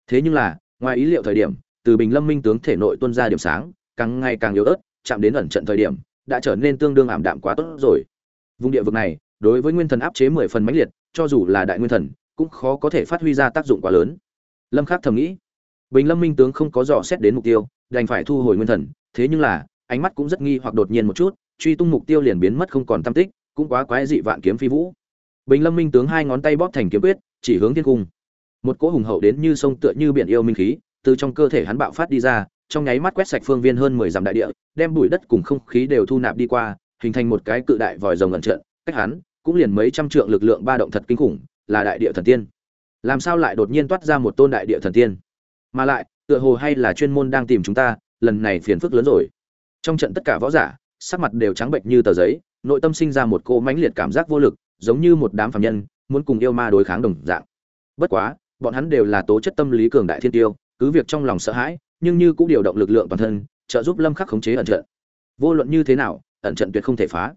Thế nhưng là, ngoài ý liệu thời điểm, từ bình lâm minh tướng thể nội tuôn ra điểm sáng, càng ngày càng yếu ớt, chạm đến ẩn trận thời điểm, đã trở nên tương đương ảm đạm quá tốt rồi. Vùng địa vực này, đối với nguyên thần áp chế mười phần mãnh liệt, cho dù là đại nguyên thần, cũng khó có thể phát huy ra tác dụng quá lớn. Lâm khắc thầm nghĩ, bình lâm minh tướng không có dò xét đến mục tiêu, đành phải thu hồi nguyên thần, thế nhưng là, ánh mắt cũng rất nghi hoặc đột nhiên một chút truy tung mục tiêu liền biến mất không còn tâm tích, cũng quá quái dị vạn kiếm phi vũ. Bình lâm minh tướng hai ngón tay bóp thành kiếm quyết, chỉ hướng thiên cung. Một cỗ hùng hậu đến như sông tựa như biển yêu minh khí, từ trong cơ thể hắn bạo phát đi ra, trong nháy mắt quét sạch phương viên hơn mười dặm đại địa, đem bụi đất cùng không khí đều thu nạp đi qua, hình thành một cái cự đại vòi rồng ẩn trận, cách hắn cũng liền mấy trăm trượng lực lượng ba động thật kinh khủng, là đại địa thần tiên. Làm sao lại đột nhiên toát ra một tôn đại địa thần tiên? Mà lại, tựa hồ hay là chuyên môn đang tìm chúng ta, lần này phiền phức lớn rồi. Trong trận tất cả võ giả sắc mặt đều trắng bệnh như tờ giấy, nội tâm sinh ra một cô mãnh liệt cảm giác vô lực, giống như một đám phạm nhân, muốn cùng yêu ma đối kháng đồng dạng. Bất quá, bọn hắn đều là tố chất tâm lý cường đại thiên tiêu, cứ việc trong lòng sợ hãi, nhưng như cũng điều động lực lượng toàn thân, trợ giúp lâm khắc khống chế ẩn trận. Vô luận như thế nào, ẩn trận tuyệt không thể phá.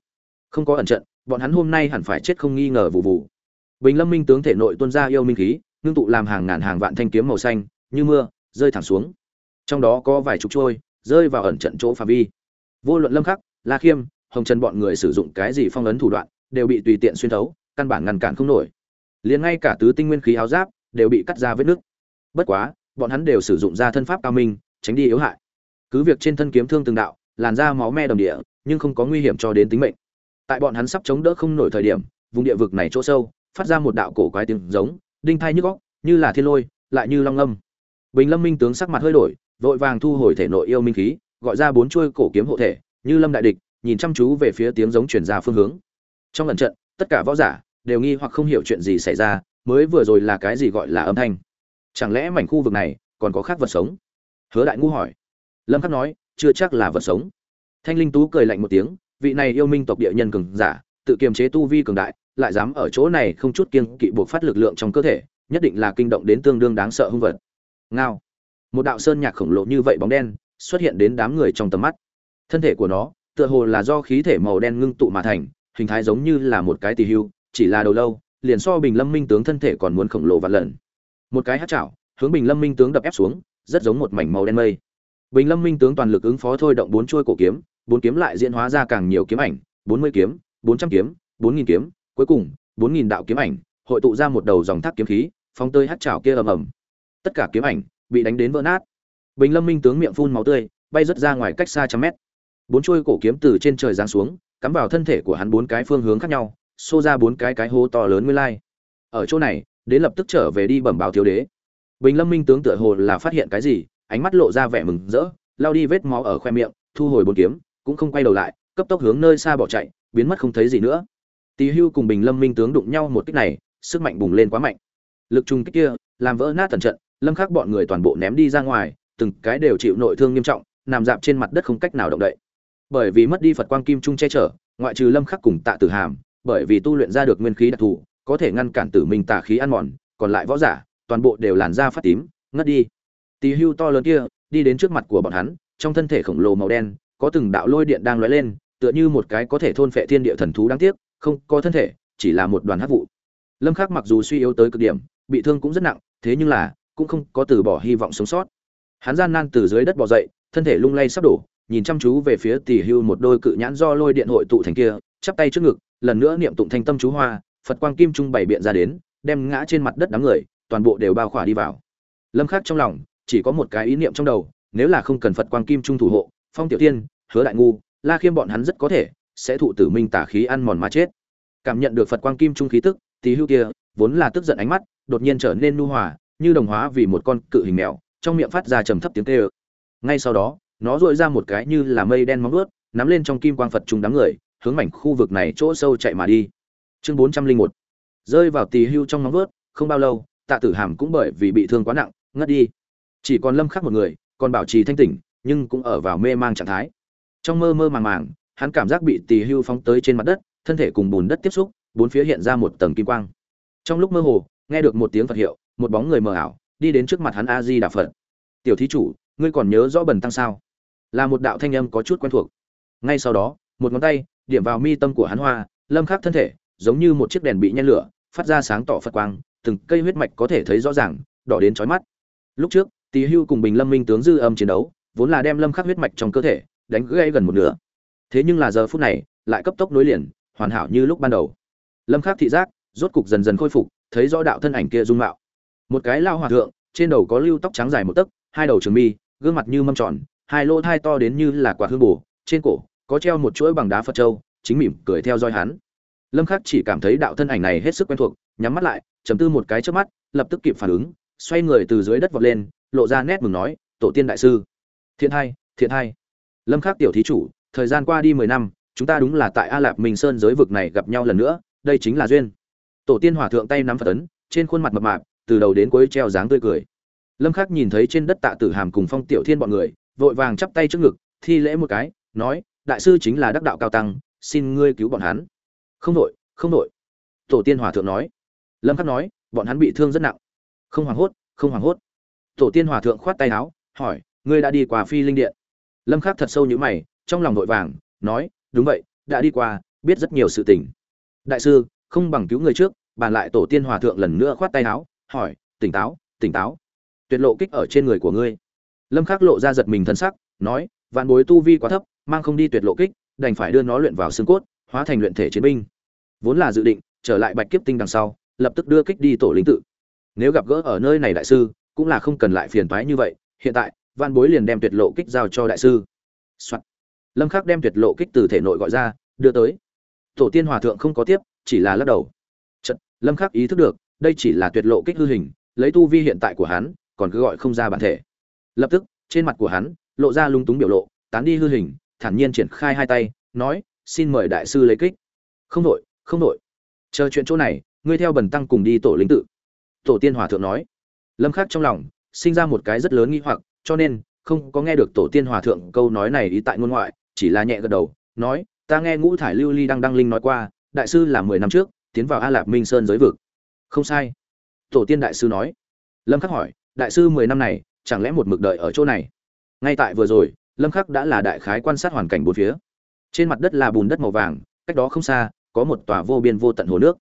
Không có ẩn trận, bọn hắn hôm nay hẳn phải chết không nghi ngờ vụ vụ. Bình lâm minh tướng thể nội tuôn ra yêu minh khí, ngưng tụ làm hàng ngàn hàng vạn thanh kiếm màu xanh, như mưa, rơi thẳng xuống. Trong đó có vài chục trôi, rơi vào ẩn trận chỗ phạm vi. Vô luận lâm khắc la khiêm, hồng trần bọn người sử dụng cái gì phong ấn thủ đoạn, đều bị tùy tiện xuyên thấu, căn bản ngăn cản không nổi. Liền ngay cả tứ tinh nguyên khí áo giáp, đều bị cắt ra vết nứt. Bất quá, bọn hắn đều sử dụng ra thân pháp cao minh, tránh đi yếu hại. Cứ việc trên thân kiếm thương từng đạo, làn da máu me đồng địa, nhưng không có nguy hiểm cho đến tính mệnh. Tại bọn hắn sắp chống đỡ không nổi thời điểm, vùng địa vực này chỗ sâu, phát ra một đạo cổ quái tiếng giống, đinh thai nhức góc như là thiên lôi, lại như long âm. Bình lâm minh tướng sắc mặt hơi đổi, vội vàng thu hồi thể nội yêu minh khí, gọi ra bốn chuôi cổ kiếm hộ thể như lâm đại địch, nhìn chăm chú về phía tiếng giống truyền ra phương hướng. Trong lần trận, tất cả võ giả đều nghi hoặc không hiểu chuyện gì xảy ra, mới vừa rồi là cái gì gọi là âm thanh? Chẳng lẽ mảnh khu vực này còn có khác vật sống? Hứa đại ngu hỏi. Lâm khắc nói, chưa chắc là vật sống. Thanh linh tú cười lạnh một tiếng, vị này yêu minh tộc địa nhân cường giả, tự kiềm chế tu vi cường đại, lại dám ở chỗ này không chút kiêng kỵ buộc phát lực lượng trong cơ thể, nhất định là kinh động đến tương đương đáng sợ hung vật. Ngao. Một đạo sơn nhạc khổng lồ như vậy bóng đen, xuất hiện đến đám người trong tầm mắt thân thể của nó, tựa hồ là do khí thể màu đen ngưng tụ mà thành, hình thái giống như là một cái tỳ hưu, chỉ là đầu lâu, liền so bình lâm minh tướng thân thể còn muốn khổng lồ vạn lần. Một cái hát chảo, hướng bình lâm minh tướng đập ép xuống, rất giống một mảnh màu đen mây. Bình lâm minh tướng toàn lực ứng phó thôi động bốn chuôi cổ kiếm, bốn kiếm lại diễn hóa ra càng nhiều kiếm ảnh, bốn mươi kiếm, bốn trăm kiếm, bốn nghìn kiếm, cuối cùng, bốn nghìn đạo kiếm ảnh, hội tụ ra một đầu dòng thác kiếm khí phong tơi hát chảo kia ầm ầm. Tất cả kiếm ảnh bị đánh đến vỡ nát. Bình lâm minh tướng miệng phun máu tươi, bay rớt ra ngoài cách xa trăm mét bốn chuôi cổ kiếm từ trên trời giáng xuống, cắm vào thân thể của hắn bốn cái phương hướng khác nhau, xô ra bốn cái cái hố to lớn nguyên lai. Ở chỗ này, đến lập tức trở về đi bẩm báo thiếu đế. Bình lâm minh tướng tựa hồ là phát hiện cái gì, ánh mắt lộ ra vẻ mừng rỡ lao đi vết máu ở khoe miệng, thu hồi bốn kiếm, cũng không quay đầu lại, cấp tốc hướng nơi xa bỏ chạy, biến mất không thấy gì nữa. Tỳ hưu cùng bình lâm minh tướng đụng nhau một kích này, sức mạnh bùng lên quá mạnh. Lực trùng kích kia, làm vỡ nát tần trận, lâm khắc bọn người toàn bộ ném đi ra ngoài, từng cái đều chịu nội thương nghiêm trọng, nằm dạp trên mặt đất không cách nào động đậy bởi vì mất đi phật quang kim trung che chở, ngoại trừ lâm khắc cùng tạ tử hàm, bởi vì tu luyện ra được nguyên khí đặc thù, có thể ngăn cản tử minh tà khí ăn mòn, còn lại võ giả, toàn bộ đều làn da phát tím, ngất đi. Tỳ hưu to lớn kia, đi đến trước mặt của bọn hắn, trong thân thể khổng lồ màu đen, có từng đạo lôi điện đang lóe lên, tựa như một cái có thể thôn phệ thiên địa thần thú đáng tiếc, không có thân thể, chỉ là một đoàn hắc vụ. Lâm khắc mặc dù suy yếu tới cực điểm, bị thương cũng rất nặng, thế nhưng là, cũng không có từ bỏ hy vọng sống sót. Hắn gian nan từ dưới đất bò dậy, thân thể lung lay sắp đổ nhìn chăm chú về phía tỷ hưu một đôi cự nhãn do lôi điện hội tụ thành kia, chắp tay trước ngực, lần nữa niệm tụng thanh tâm chú hoa, phật quang kim trung bày biện ra đến, đem ngã trên mặt đất đám người, toàn bộ đều bao khỏa đi vào. Lâm khắc trong lòng, chỉ có một cái ý niệm trong đầu, nếu là không cần phật quang kim trung thủ hộ, phong tiểu tiên, hứa đại ngu, la khiêm bọn hắn rất có thể sẽ thụ tử minh tả khí ăn mòn mà chết. Cảm nhận được phật quang kim trung khí tức tỷ hưu kia, vốn là tức giận ánh mắt, đột nhiên trở nên nu hòa, như đồng hóa vì một con cự hình mèo, trong miệng phát ra trầm thấp tiếng kêu. Ngay sau đó nó dội ra một cái như là mây đen móng vuốt, nắm lên trong kim quang phật trùng đám người, hướng mảnh khu vực này chỗ sâu chạy mà đi. Chương bốn trăm linh một. Rơi vào tỳ hưu trong móng vuốt, không bao lâu, tạ tử hàm cũng bởi vì bị thương quá nặng, ngất đi. Chỉ còn lâm khắc một người, còn bảo trì thanh tỉnh, nhưng cũng ở vào mê mang trạng thái. Trong mơ mơ màng màng, hắn cảm giác bị tỳ hưu phóng tới trên mặt đất, thân thể cùng bùn đất tiếp xúc, bốn phía hiện ra một tầng kim quang. Trong lúc mơ hồ, nghe được một tiếng phật hiệu, một bóng người mờ ảo, đi đến trước mặt hắn a di đà phật. Tiểu thí chủ, ngươi còn nhớ rõ bần tăng sao? Là một đạo thanh âm có chút quen thuộc. Ngay sau đó, một ngón tay điểm vào mi tâm của hắn hoa, lâm khắc thân thể, giống như một chiếc đèn bị nhen lửa, phát ra sáng tỏ phật quang, từng cây huyết mạch có thể thấy rõ ràng, đỏ đến chói mắt. Lúc trước, tỳ hưu cùng bình lâm minh tướng dư âm chiến đấu, vốn là đem lâm khắc huyết mạch trong cơ thể đánh gãy gần một nửa. Thế nhưng là giờ phút này, lại cấp tốc nối liền, hoàn hảo như lúc ban đầu. Lâm khắc thị giác, rốt cục dần dần khôi phục, thấy rõ đạo thân ảnh kia dung mạo. Một cái lao hòa thượng, trên đầu có lưu tóc trắng dài một tấc, hai đầu trường mi, gương mặt như mâm tròn hai lỗ thai to đến như là quả hương bù trên cổ có treo một chuỗi bằng đá phật châu, chính mỉm cười theo dõi hắn. Lâm khắc chỉ cảm thấy đạo thân ảnh này hết sức quen thuộc, nhắm mắt lại chấm tư một cái trước mắt, lập tức kịp phản ứng, xoay người từ dưới đất vọt lên, lộ ra nét mừng nói, tổ tiên đại sư. Thiện hai thiện hai. Lâm khắc tiểu thí chủ, thời gian qua đi mười năm, chúng ta đúng là tại a lạp minh sơn giới vực này gặp nhau lần nữa, đây chính là duyên. Tổ tiên hòa thượng tay nắm phật ấn, trên khuôn mặt mập mạp, từ đầu đến cuối treo dáng tươi cười. Lâm khắc nhìn thấy trên đất tạ tử hàm cùng phong tiểu thiên bọn người vội vàng chắp tay trước ngực, thi lễ một cái, nói, đại sư chính là đắc đạo cao tăng, xin ngươi cứu bọn hắn. Không đội không đội. Tổ tiên hòa thượng nói. Lâm khắc nói, bọn hắn bị thương rất nặng. Không hoảng hốt, không hoảng hốt. Tổ tiên hòa thượng khoát tay áo, hỏi, ngươi đã đi qua phi linh điện? Lâm khắc thật sâu như mày, trong lòng vội vàng, nói, đúng vậy, đã đi qua, biết rất nhiều sự tình. Đại sư, không bằng cứu người trước. Bàn lại tổ tiên hòa thượng lần nữa khoát tay áo, hỏi, tỉnh táo tỉnh táo. Tuyệt lộ kích ở trên người của ngươi lâm khắc lộ ra giật mình thân sắc nói vạn bối tu vi quá thấp mang không đi tuyệt lộ kích đành phải đưa nó luyện vào xương cốt hóa thành luyện thể chiến binh. Vốn là dự định trở lại bạch kiếp tinh đằng sau lập tức đưa kích đi tổ linh tự. Nếu gặp gỡ ở nơi này đại sư cũng là không cần lại phiền toái như vậy hiện tại vạn bối liền đem tuyệt lộ kích giao cho đại sư、Soạn. lâm khắc đem tuyệt lộ kích từ thể nội gọi ra đưa tới. Tổ tiên hòa thượng không có tiếp chỉ là lắc đầu. Chật, lâm khắc ý thức được đây chỉ là tuyệt lộ kích hư hình lấy tu vi hiện tại của hắn còn cứ gọi không ra bản thể lập tức, trên mặt của hắn, lộ ra lung túng biểu lộ, tán đi hư hình, thản nhiên triển khai hai tay, nói, xin mời đại sư lấy kích. Không đội không đội. Chờ chuyện chỗ này, ngươi theo bần tăng cùng đi tổ lính tự. Tổ tiên hòa thượng nói. Lâm khắc trong lòng, sinh ra một cái rất lớn nghi hoặc, cho nên, không có nghe được tổ tiên hòa thượng câu nói này ý tại ngôn ngoại, chỉ là nhẹ gật đầu, nói, ta nghe ngũ thải lưu ly đăng đăng linh nói qua, đại sư là mười năm trước, tiến vào a lạp minh sơn giới vực. Không sai. Tổ tiên đại sư nói. Lâm khắc hỏi, đại sư mười năm này chẳng lẽ một mực đợi ở chỗ này? Ngay tại vừa rồi, lâm khắc đã là đại khái quan sát hoàn cảnh bốn phía. Trên mặt đất là bùn đất màu vàng, cách đó không xa, có một tòa vô biên vô tận hồ nước.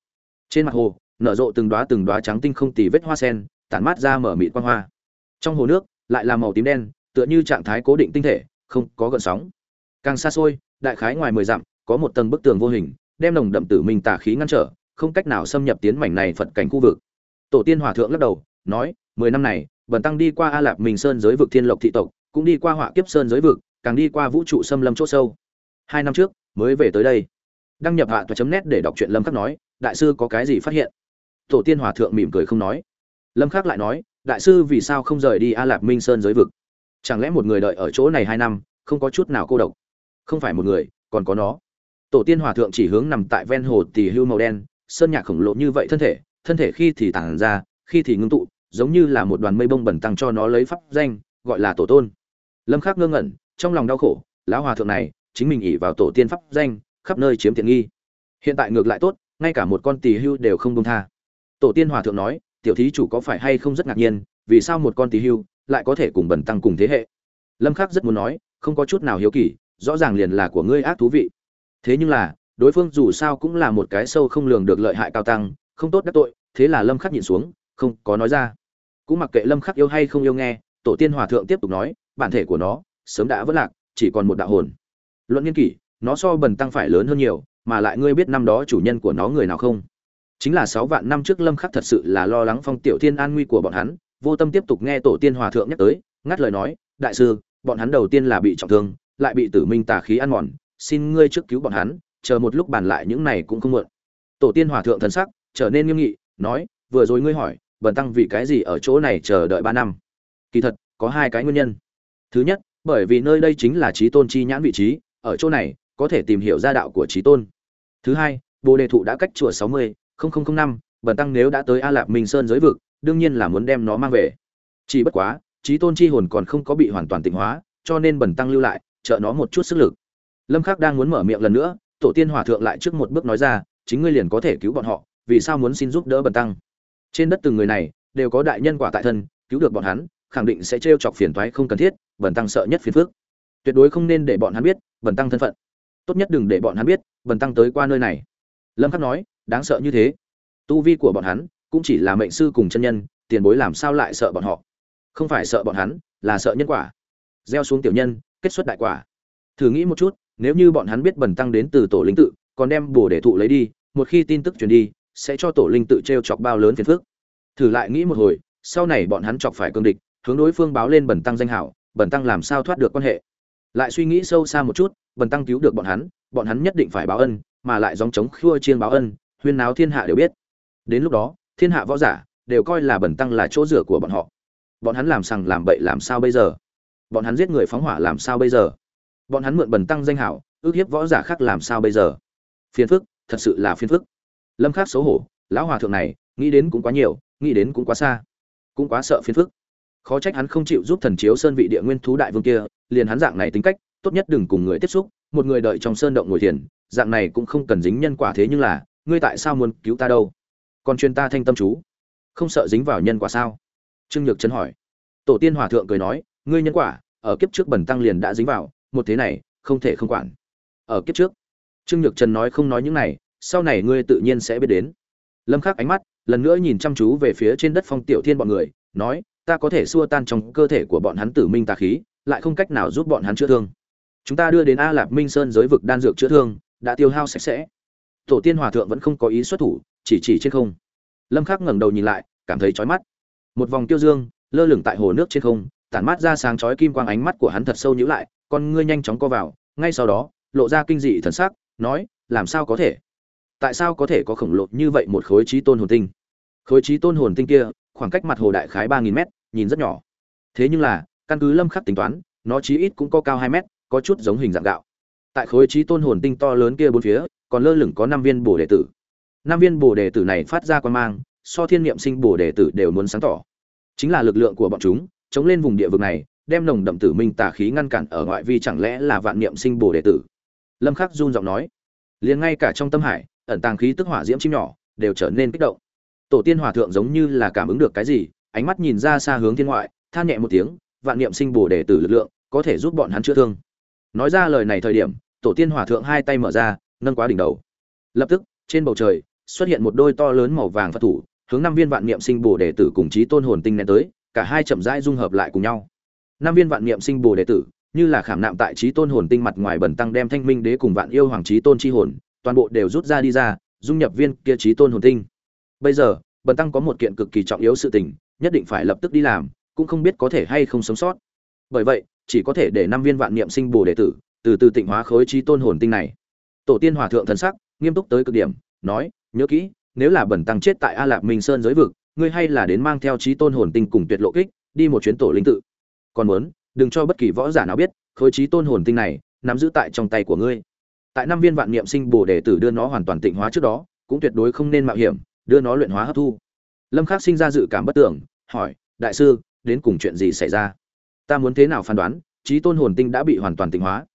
Trên mặt hồ, nở rộ từng đóa từng đóa trắng tinh không tì vết hoa sen, tản mát ra mở mịt quang hoa. Trong hồ nước, lại là màu tím đen, tựa như trạng thái cố định tinh thể, không có gợn sóng. Càng xa xôi, đại khái ngoài mười dặm, có một tầng bức tường vô hình, đem nồng đậm tử minh tà khí ngăn trở, không cách nào xâm nhập tiến mảnh này phật cảnh khu vực. Tổ tiên hòa thượng lắc đầu, nói, mười năm này bần tăng đi qua a lạp minh sơn giới vực thiên lộc thị tộc, cũng đi qua họa kiếp sơn giới vực, càng đi qua vũ trụ xâm lâm chỗ sâu. Hai năm trước, mới về tới đây. Đăng nhập hạ toa chấm nét để đọc truyện lâm khắc nói, đại sư có cái gì phát hiện? Tổ tiên hòa thượng mỉm cười không nói. Lâm khắc lại nói, đại sư vì sao không rời đi a lạp minh sơn giới vực? Chẳng lẽ một người đợi ở chỗ này hai năm, không có chút nào cô độc? Không phải một người, còn có nó. Tổ tiên hòa thượng chỉ hướng nằm tại ven hồ tỳ hưu màu đen, sơn nhạc khổng lồ như vậy thân thể thân thể khi thì tản ra, khi thì ngưng tụ giống như là một đoàn mây bông bẩn tăng cho nó lấy pháp danh, gọi là tổ tôn. Lâm khắc ngơ ngẩn, trong lòng đau khổ, lão hòa thượng này, chính mình ỷ vào tổ tiên pháp danh, khắp nơi chiếm tiện nghi. Hiện tại ngược lại tốt, ngay cả một con tỳ hưu đều không buông tha. Tổ tiên hòa thượng nói, tiểu thí chủ có phải hay không rất ngạc nhiên, vì sao một con tỳ hưu lại có thể cùng bẩn tăng cùng thế hệ? Lâm khắc rất muốn nói, không có chút nào hiếu kỳ, rõ ràng liền là của ngươi ác thú vị. Thế nhưng là, đối phương dù sao cũng là một cái sâu không lường được lợi hại cao tăng, không tốt đắc tội, thế là lâm khắc nhìn xuống, không có nói ra cũng mặc kệ lâm khắc yêu hay không yêu nghe, tổ tiên hòa thượng tiếp tục nói, bản thể của nó sớm đã vỡ lạc, chỉ còn một đạo hồn. Luận nghiên kỷ, nó so bần tăng phải lớn hơn nhiều, mà lại ngươi biết năm đó chủ nhân của nó người nào không? Chính là sáu vạn năm trước lâm khắc thật sự là lo lắng phong tiểu thiên an nguy của bọn hắn, vô tâm tiếp tục nghe tổ tiên hòa thượng nhắc tới, ngắt lời nói, đại sư, bọn hắn đầu tiên là bị trọng thương, lại bị tử minh tà khí ăn mòn, xin ngươi trước cứu bọn hắn, chờ một lúc bàn lại những này cũng không muộn. Tổ tiên hòa thượng thần sắc trở nên nghiêm nghị, nói, vừa rồi ngươi hỏi bần tăng vì cái gì ở chỗ này chờ đợi ba năm? Kỳ thật, có hai cái nguyên nhân. Thứ nhất, bởi vì nơi đây chính là trí tôn chi nhãn vị trí, ở chỗ này, có thể tìm hiểu gia đạo của trí tôn. Thứ hai, bồ đề thụ đã cách chùa sáu mươi năm, bần tăng nếu đã tới a lạp minh sơn giới vực, đương nhiên là muốn đem nó mang về. Chỉ bất quá trí tôn chi hồn còn không có bị hoàn toàn tịnh hóa, cho nên bần tăng lưu lại, trợ nó một chút sức lực. Lâm khắc đang muốn mở miệng lần nữa, tổ tiên hòa thượng lại trước một bước nói ra, chính ngươi liền có thể cứu bọn họ, vì sao muốn xin giúp đỡ bần tăng? Trên đất từng người này đều có đại nhân quả tại thân, cứu được bọn hắn, khẳng định sẽ trêu chọc phiền toái không cần thiết bần tăng sợ nhất phiền phước tuyệt đối không nên để bọn hắn biết bần tăng thân phận. Tốt nhất đừng để bọn hắn biết bần tăng tới qua nơi này. Lâm khắc nói, đáng sợ như thế. Tu vi của bọn hắn cũng chỉ là mệnh sư cùng chân nhân, tiền bối làm sao lại sợ bọn họ? Không phải sợ bọn hắn, là sợ nhân quả. Gieo xuống tiểu nhân, kết xuất đại quả. Thử nghĩ một chút, nếu như bọn hắn biết bần tăng đến từ tổ linh tự, còn đem bồ để thụ lấy đi, một khi tin tức truyền đi sẽ cho tổ linh tự t r e o chọc bao lớn phiền phức. Thử lại nghĩ một hồi, sau này bọn hắn chọc phải cương địch, hướng đối phương báo lên bẩn tăng danh hảo bẩn tăng làm sao thoát được quan hệ. Lại suy nghĩ sâu xa một chút bẩn tăng cứu được bọn hắn bọn hắn nhất định phải báo ân, mà lại dòng chống khua chiên báo ân, huyên náo thiên hạ đều biết. Đến lúc đó, thiên hạ võ giả đều coi là bẩn tăng là chỗ rửa của bọn họ. Bọn hắn làm sằng làm bậy làm sao bây giờ? Bọn hắn giết người phóng hỏa làm sao bây giờ? Bọn hắn mượn bẩn tăng danh hảo, ước hiếp võ giả khác làm sao bây giờ? Phiền phức, thật sự là phiền phức lâm khắc xấu hổ, lão hòa thượng này, nghĩ đến cũng quá nhiều, nghĩ đến cũng quá xa, cũng quá sợ phiền phức. Khó trách hắn không chịu giúp thần chiếu sơn vị địa nguyên thú đại vương kia, liền hắn dạng này tính cách, tốt nhất đừng cùng người tiếp xúc, một người đợi trong sơn động ngồi thiền, dạng này cũng không cần dính nhân quả thế nhưng là, ngươi tại sao muốn cứu ta đâu? Còn truyền ta thanh tâm chú, không sợ dính vào nhân quả sao? Trương nhược trấn hỏi. Tổ tiên hòa thượng cười nói, ngươi nhân quả, ở kiếp trước bẩn tăng liền đã dính vào, một thế này, không thể không quản. Ở kiếp trước. Trương nhược trần nói không nói những này sau này ngươi tự nhiên sẽ biết đến. Lâm khắc ánh mắt, lần nữa nhìn chăm chú về phía trên đất phong tiểu thiên bọn người, nói, ta có thể xua tan trong cơ thể của bọn hắn tử minh tà khí, lại không cách nào giúp bọn hắn chữa thương. Chúng ta đưa đến a lạp minh sơn giới vực đan dược chữa thương, đã tiêu hao sạch sẽ. Tổ tiên hòa thượng vẫn không có ý xuất thủ, chỉ chỉ trên không. Lâm khắc ngẩng đầu nhìn lại, cảm thấy chói mắt. Một vòng tiêu dương, lơ lửng tại hồ nước trên không, tản mát ra sáng chói kim quang ánh mắt của hắn thật sâu nhíu lại, con ngươi nhanh chóng co vào, ngay sau đó, lộ ra kinh dị thần sắc, nói, làm sao có thể? Tại sao có thể có khổng lồ như vậy một khối trí tôn hồn tinh? Khối trí tôn hồn tinh kia, khoảng cách mặt hồ đại khái ba nghìn mét, nhìn rất nhỏ. Thế nhưng là, căn cứ lâm khắc tính toán, nó chí ít cũng có cao hai mét, có chút giống hình dạng gạo. Tại khối trí tôn hồn tinh to lớn kia bốn phía, còn lơ lửng có năm viên bồ đề tử. Năm viên bồ đề tử này phát ra quan mang, so thiên niệm sinh bồ đề tử đều muốn sáng tỏ. Chính là lực lượng của bọn chúng, chống lên vùng địa vực này, đem nồng đậm tử minh tà khí ngăn cản ở ngoại vi chẳng lẽ là vạn niệm sinh bồ đề tử? Lâm khắc run giọng nói. Liền ngay cả trong tâm hải ẩn tàng khí tức hỏa diễm chim nhỏ, đều trở nên kích động. Tổ tiên hòa thượng giống như là cảm ứng được cái gì, ánh mắt nhìn ra xa hướng thiên ngoại, than nhẹ một tiếng, vạn niệm sinh bồ đề tử lực lượng, có thể giúp bọn hắn chữa thương. Nói ra lời này thời điểm, tổ tiên hòa thượng hai tay mở ra, nâng quá đỉnh đầu. Lập tức, trên bầu trời, xuất hiện một đôi to lớn màu vàng phật thủ, hướng năm viên vạn niệm sinh bồ đề tử cùng chí tôn hồn tinh nén tới, cả hai chậm rãi dung hợp lại cùng nhau. Năm viên vạn niệm sinh bồ đề tử, như là khảm nạm tại chí tôn hồn tinh mặt ngoài bẩn tăng đem thanh minh đế cùng vạn yêu hoàng chí tôn chi hồn toàn bộ đều rút ra đi ra, dung nhập viên kia chí tôn hồn tinh. Bây giờ, bần tăng có một kiện cực kỳ trọng yếu sự tình, nhất định phải lập tức đi làm, cũng không biết có thể hay không sống sót. Bởi vậy, chỉ có thể để năm viên vạn niệm sinh bồ đệ tử, từ từ tịnh hóa khối chí tôn hồn tinh này. Tổ tiên hòa thượng thần sắc, nghiêm túc tới cực điểm, nói, nhớ kỹ, nếu là bẩn tăng chết tại a lạc minh sơn giới vực, ngươi hay là đến mang theo trí tôn hồn tinh cùng tuyệt lộ kích, đi một chuyến tổ linh tự. Còn muốn, đừng cho bất kỳ võ giả nào biết, khối trí tôn hồn tinh này nắm giữ tại trong tay của ngươi tại năm viên vạn niệm sinh bồ đề tử đưa nó hoàn toàn tịnh hóa trước đó, cũng tuyệt đối không nên mạo hiểm, đưa nó luyện hóa hấp thu. Lâm khắc sinh ra dự cảm bất tưởng, hỏi, đại sư, đến cùng chuyện gì xảy ra? Ta muốn thế nào phán đoán trí tôn hồn tinh đã bị hoàn toàn tịnh hóa?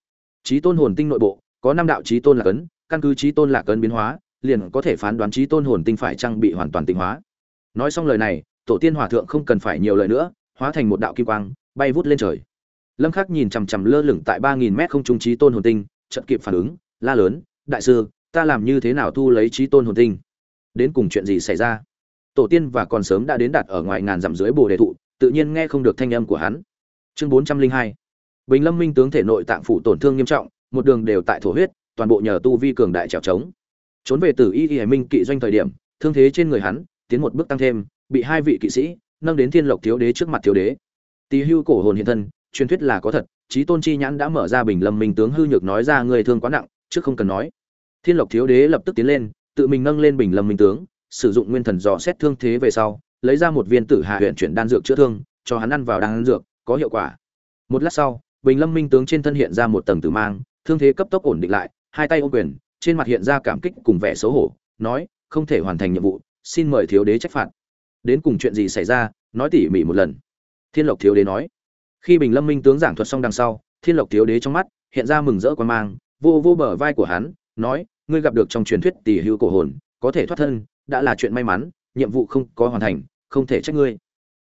Trí tôn hồn tinh nội bộ, có năm đạo trí tôn là cấn căn cứ trí tôn là cấn biến hóa, liền có thể phán đoán trí tôn hồn tinh phải trang bị hoàn toàn tịnh hóa. Nói xong lời này, tổ tiên hòa thượng không cần phải nhiều lời nữa, hóa thành một đạo kim quang, bay vút lên trời. Lâm khắc nhìn chằm chằm lơ lửng tại ba nghìn mét không trung trí tôn hồn tinh, chợt kịp phản ứng la lớn, đại sư, ta làm như thế nào thu lấy trí tôn hồn tinh? Đến cùng chuyện gì xảy ra? Tổ tiên và còn sớm đã đến đặt ở ngoài ngàn dặm dưới bồ đề thụ, tự nhiên nghe không được thanh âm của hắn. Chương bốn trăm linh hai. Bình lâm minh tướng thể nội tạng phủ tổn thương nghiêm trọng, một đường đều tại thổ huyết, toàn bộ nhờ tu vi cường đại trèo trống. Trốn về từ y y hải minh kỵ doanh thời điểm, thương thế trên người hắn tiến một bước tăng thêm, bị hai vị kỵ sĩ nâng đến thiên lộc thiếu đế trước mặt thiếu đế. Tỳ hưu cổ hồn hiện thân, truyền thuyết là có thật, trí tôn chi nhãn đã mở ra bình lâm minh tướng hư nhược nói ra người thương quá nặng trước không cần nói. Thiên lộc thiếu đế lập tức tiến lên, tự mình nâng lên bình lâm minh tướng, sử dụng nguyên thần dò xét thương thế về sau, lấy ra một viên tử hạ huyện chuyển đan dược chữa thương, cho hắn ăn vào đan dược, có hiệu quả. Một lát sau, bình lâm minh tướng trên thân hiện ra một tầng tử mang, thương thế cấp tốc ổn định lại, hai tay ô quyền, trên mặt hiện ra cảm kích cùng vẻ xấu hổ, nói, không thể hoàn thành nhiệm vụ, xin mời thiếu đế trách phạt. Đến cùng chuyện gì xảy ra, nói tỉ mỉ một lần. Thiên lộc thiếu đế nói. Khi bình lâm minh tướng giảng thuật xong đằng sau, thiên lộc thiếu đế trong mắt hiện ra mừng rỡ quan mang vô vô bờ vai của hắn, nói, ngươi gặp được trong truyền thuyết tỷ hưu cổ hồn, có thể thoát thân, đã là chuyện may mắn, nhiệm vụ không có hoàn thành, không thể trách ngươi.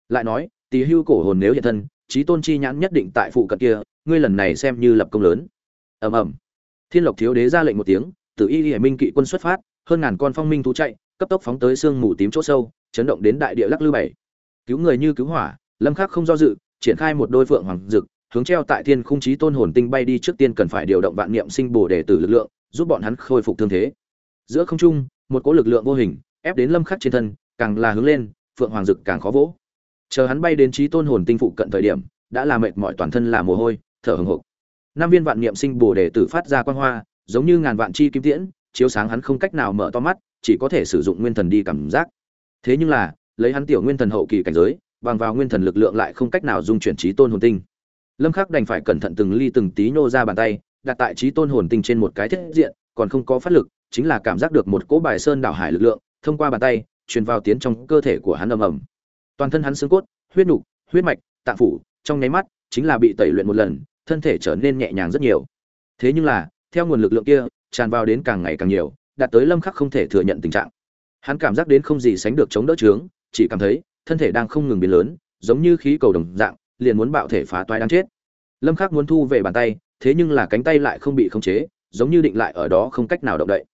Lại nói tỷ hưu cổ hồn nếu hiện thân trí tôn chi nhãn nhất định tại phụ cận kia, ngươi lần này xem như lập công lớn. Ầm ầm. Thiên lộc thiếu đế ra lệnh một tiếng tự y hải minh kỵ quân xuất phát, hơn ngàn con phong minh thú chạy, cấp tốc phóng tới sương mù tím chỗ sâu, chấn động đến đại địa lắc lư bảy. Cứu người như cứu hỏa, lâm khắc không do dự, triển khai một đôi phượng hoàng dực hướng treo tại thiên khung trí tôn hồn tinh bay đi trước tiên cần phải điều động vạn niệm sinh bổ để tử lực lượng, giúp bọn hắn khôi phục thương thế. Giữa không trung, một cỗ lực lượng vô hình, ép đến lâm khắc trên thân, càng là hướng lên, phượng hoàng dực càng khó vỗ. Chờ hắn bay đến trí tôn hồn tinh phụ cận thời điểm, đã là mệt mỏi toàn thân là mồ hôi, thở hổn hộc. Nam viên vạn niệm sinh bổ để tử phát ra quang hoa, giống như ngàn vạn chi kim tiễn, chiếu sáng hắn không cách nào mở to mắt, chỉ có thể sử dụng nguyên thần đi cảm giác. Thế nhưng là, lấy hắn tiểu nguyên thần hậu kỳ cảnh giới, bằng vào nguyên thần lực lượng lại không cách nào dung chuyển trí tôn hồn tinh lâm khắc đành phải cẩn thận từng ly từng tí nhô ra bàn tay, đặt tại trí tôn hồn tinh trên một cái thiết diện, còn không có phát lực, chính là cảm giác được một cỗ bài sơn đảo hải lực lượng, thông qua bàn tay, truyền vào tiến trong cơ thể của hắn ầm ầm. Toàn thân hắn xương cốt, huyết nục, huyết mạch, tạng phủ, trong nháy mắt, chính là bị tẩy luyện một lần, thân thể trở nên nhẹ nhàng rất nhiều. Thế nhưng là, theo nguồn lực lượng kia, tràn vào đến càng ngày càng nhiều, đạt tới lâm khắc không thể thừa nhận tình trạng. Hắn cảm giác đến không gì sánh được chống đỡ trướng chỉ cảm thấy thân thể đang không ngừng biến lớn, giống như khí cầu đồng dạng liền muốn bạo thể phá toái đáng chết. Lâm khắc muốn thu về bàn tay, thế nhưng là cánh tay lại không bị khống chế, giống như định lại ở đó không cách nào động đậy.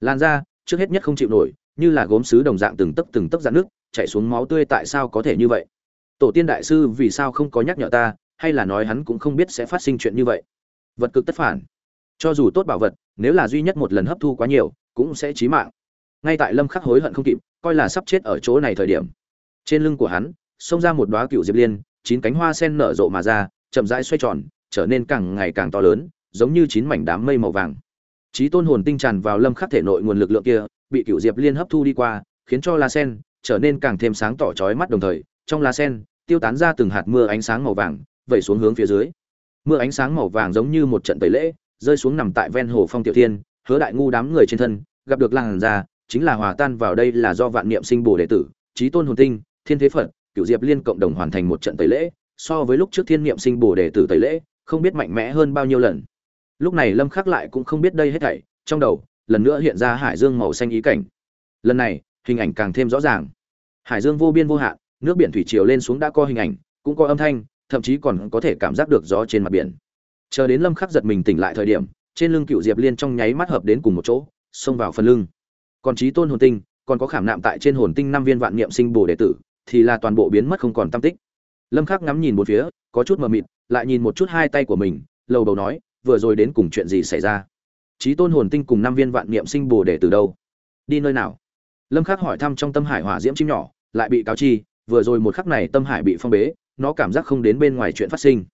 Lan ra trước hết nhất không chịu nổi, như là gốm sứ đồng dạng từng tấc từng tấc dạn nước chảy xuống máu tươi tại sao có thể như vậy? Tổ tiên đại sư vì sao không có nhắc nhở ta, hay là nói hắn cũng không biết sẽ phát sinh chuyện như vậy? Vật cực tất phản. Cho dù tốt bảo vật, nếu là duy nhất một lần hấp thu quá nhiều, cũng sẽ chí mạng. Ngay tại lâm khắc hối hận không kịp, coi là sắp chết ở chỗ này thời điểm. Trên lưng của hắn, xông ra một đóa cựu diệp liên chín cánh hoa sen nở rộ mà ra, chậm rãi xoay tròn, trở nên càng ngày càng to lớn, giống như chín mảnh đám mây màu vàng. Trí tôn hồn tinh tràn vào lâm khắc thể nội nguồn lực lượng kia, bị cựu diệp liên hấp thu đi qua, khiến cho la sen trở nên càng thêm sáng tỏ chói mắt đồng thời, trong la sen, tiêu tán ra từng hạt mưa ánh sáng màu vàng, vẩy xuống hướng phía dưới. Mưa ánh sáng màu vàng giống như một trận tẩy lễ, rơi xuống nằm tại ven hồ phong tiểu thiên, hứa đại ngu đám người trên thân, gặp được làng già, chính là hòa tan vào đây là do vạn niệm sinh bổ đệ tử trí tôn hồn tinh, thiên thế phật cựu diệp liên cộng đồng hoàn thành một trận tẩy lễ, so với lúc trước thiên niệm sinh bồ đệ tử tẩy lễ, không biết mạnh mẽ hơn bao nhiêu lần. Lúc này lâm khắc lại cũng không biết đây hết thảy, trong đầu, lần nữa hiện ra hải dương màu xanh ý cảnh. Lần này, hình ảnh càng thêm rõ ràng. Hải dương vô biên vô hạn, nước biển thủy triều lên xuống đã có hình ảnh, cũng có âm thanh, thậm chí còn có thể cảm giác được gió trên mặt biển. Chờ đến lâm khắc giật mình tỉnh lại thời điểm, trên lưng cựu diệp liên trong nháy mắt hợp đến cùng một chỗ, xông vào phần lưng. Còn trí tôn hồn tinh, còn có khảm nạm tại trên hồn tinh năm viên vạn niệm sinh bồ đệ tử thì là toàn bộ biến mất không còn tâm tích. Lâm khắc ngắm nhìn một phía, có chút mờ mịt, lại nhìn một chút hai tay của mình, lầu đầu nói, vừa rồi đến cùng chuyện gì xảy ra? Trí tôn hồn tinh cùng năm viên vạn niệm sinh bồ đề từ đâu? Đi nơi nào? Lâm khắc hỏi thăm trong tâm hải hỏa diễm chim nhỏ, lại bị cáo chi, vừa rồi một khắc này tâm hải bị phong bế, nó cảm giác không đến bên ngoài chuyện phát sinh.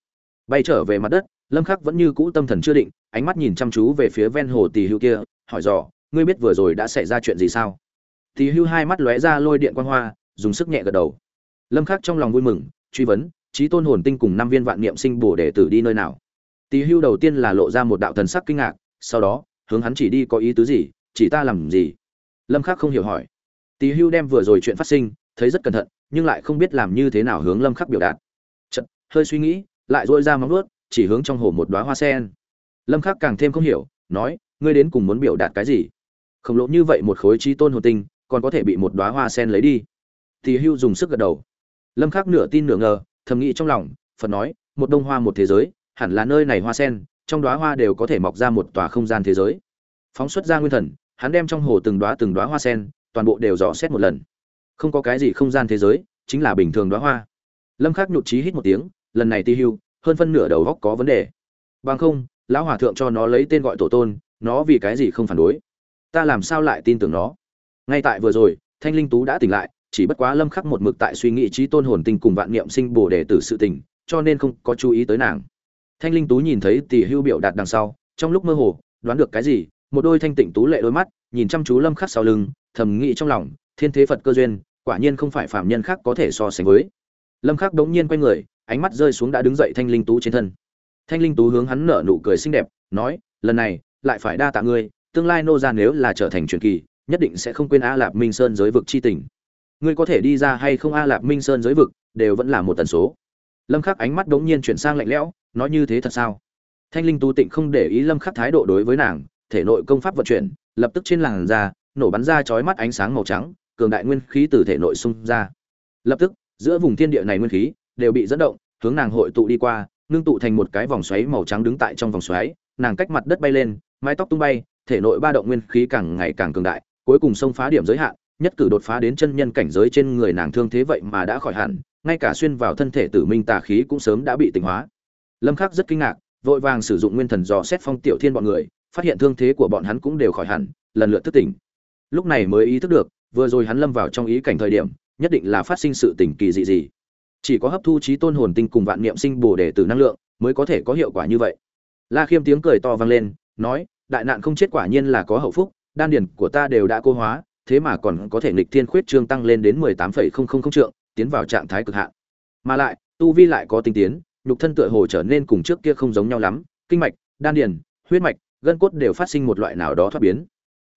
Bay trở về mặt đất, lâm khắc vẫn như cũ tâm thần chưa định, ánh mắt nhìn chăm chú về phía ven hồ tỳ hưu kia, hỏi dò, ngươi biết vừa rồi đã xảy ra chuyện gì sao? Tỳ hưu hai mắt lóe ra lôi điện quang hoa dùng sức nhẹ gật đầu. Lâm khắc trong lòng vui mừng, truy vấn trí tôn hồn tinh cùng năm viên vạn niệm sinh bổ đệ tử đi nơi nào? Tỳ hưu đầu tiên là lộ ra một đạo thần sắc kinh ngạc, sau đó, hướng hắn chỉ đi có ý tứ gì, chỉ ta làm gì? Lâm khắc không hiểu hỏi. Tỳ hưu đem vừa rồi chuyện phát sinh, thấy rất cẩn thận, nhưng lại không biết làm như thế nào hướng lâm khắc biểu đạt. Chợt, hơi suy nghĩ, lại dội ra móng vuốt, chỉ hướng trong hồ một đóa hoa sen. Lâm khắc càng thêm không hiểu, nói, ngươi đến cùng muốn biểu đạt cái gì? Khổng lồ như vậy một khối trí tôn hồn tinh, còn có thể bị một đóa hoa sen lấy đi tỳ hưu dùng sức gật đầu. Lâm khắc nửa tin nửa ngờ, thầm nghĩ trong lòng, phật nói, một đông hoa một thế giới, hẳn là nơi này hoa sen, trong đóa hoa đều có thể mọc ra một tòa không gian thế giới. Phóng xuất ra nguyên thần, hắn đem trong hồ từng đóa từng đóa hoa sen, toàn bộ đều dò xét một lần. Không có cái gì không gian thế giới, chính là bình thường đóa hoa. Lâm khắc nhụt chí hít một tiếng, lần này Tỷ hưu, hơn phân nửa đầu góc có vấn đề. Bằng không, lão hòa thượng cho nó lấy tên gọi tổ tôn, nó vì cái gì không phản đối? Ta làm sao lại tin tưởng nó? Ngay tại vừa rồi, thanh linh tú đã tỉnh lại chỉ bất quá lâm khắc một mực tại suy nghĩ trí tôn hồn tinh cùng vạn niệm sinh bổ đề tử sự tình, cho nên không có chú ý tới nàng. Thanh linh tú nhìn thấy tỷ hưu biểu đạt đằng sau, trong lúc mơ hồ, đoán được cái gì, một đôi thanh tịnh tú lệ đôi mắt, nhìn chăm chú lâm khắc sau lưng, thầm nghĩ trong lòng, thiên thế phật cơ duyên, quả nhiên không phải phạm nhân khác có thể so sánh với. Lâm khắc đống nhiên quay người, ánh mắt rơi xuống đã đứng dậy thanh linh tú trên thân. Thanh linh tú hướng hắn nở nụ cười xinh đẹp, nói, lần này, lại phải đa tạ ngươi, tương lai nô gia nếu là trở thành truyền kỳ, nhất định sẽ không quên a lạp minh sơn giới vực chi tình ngươi có thể đi ra hay không a lạp minh sơn giới vực đều vẫn là một tần số lâm khắc ánh mắt đống nhiên chuyển sang lạnh lẽo nói như thế thật sao thanh linh Tu tịnh không để ý lâm khắc thái độ đối với nàng thể nội công pháp vận chuyển lập tức trên làn da nổ bắn ra chói mắt ánh sáng màu trắng cường đại nguyên khí từ thể nội xung ra lập tức giữa vùng thiên địa này nguyên khí đều bị dẫn động hướng nàng hội tụ đi qua ngưng tụ thành một cái vòng xoáy màu trắng đứng tại trong vòng xoáy nàng cách mặt đất bay lên mái tóc tung bay thể nội ba động nguyên khí càng ngày càng cường đại cuối cùng xông phá điểm giới hạn nhất cử đột phá đến chân nhân cảnh giới trên người nàng thương thế vậy mà đã khỏi hẳn, ngay cả xuyên vào thân thể tử minh tà khí cũng sớm đã bị tịnh hóa. Lâm khắc rất kinh ngạc, vội vàng sử dụng nguyên thần dò xét phong tiểu thiên bọn người, phát hiện thương thế của bọn hắn cũng đều khỏi hẳn, lần lượt thức tỉnh. Lúc này mới ý thức được, vừa rồi hắn lâm vào trong ý cảnh thời điểm, nhất định là phát sinh sự tình kỳ dị gì. Chỉ có hấp thu trí tôn hồn tinh cùng vạn niệm sinh bổ đề từ năng lượng, mới có thể có hiệu quả như vậy. La khiêm tiếng cười to vang lên, nói, đại nạn không chết quả nhiên là có hậu phúc, đan điền của ta đều đã cô hóa thế mà còn có thể nghịch thiên khuyết trương tăng lên đến mười tám phẩy không không không trượng, tiến vào trạng thái cực hạn. Mà lại, tu vi lại có tinh tiến, nhục thân tựa hồ trở nên cùng trước kia không giống nhau lắm, kinh mạch, đan điền, huyết mạch, gân cốt đều phát sinh một loại nào đó thoát biến.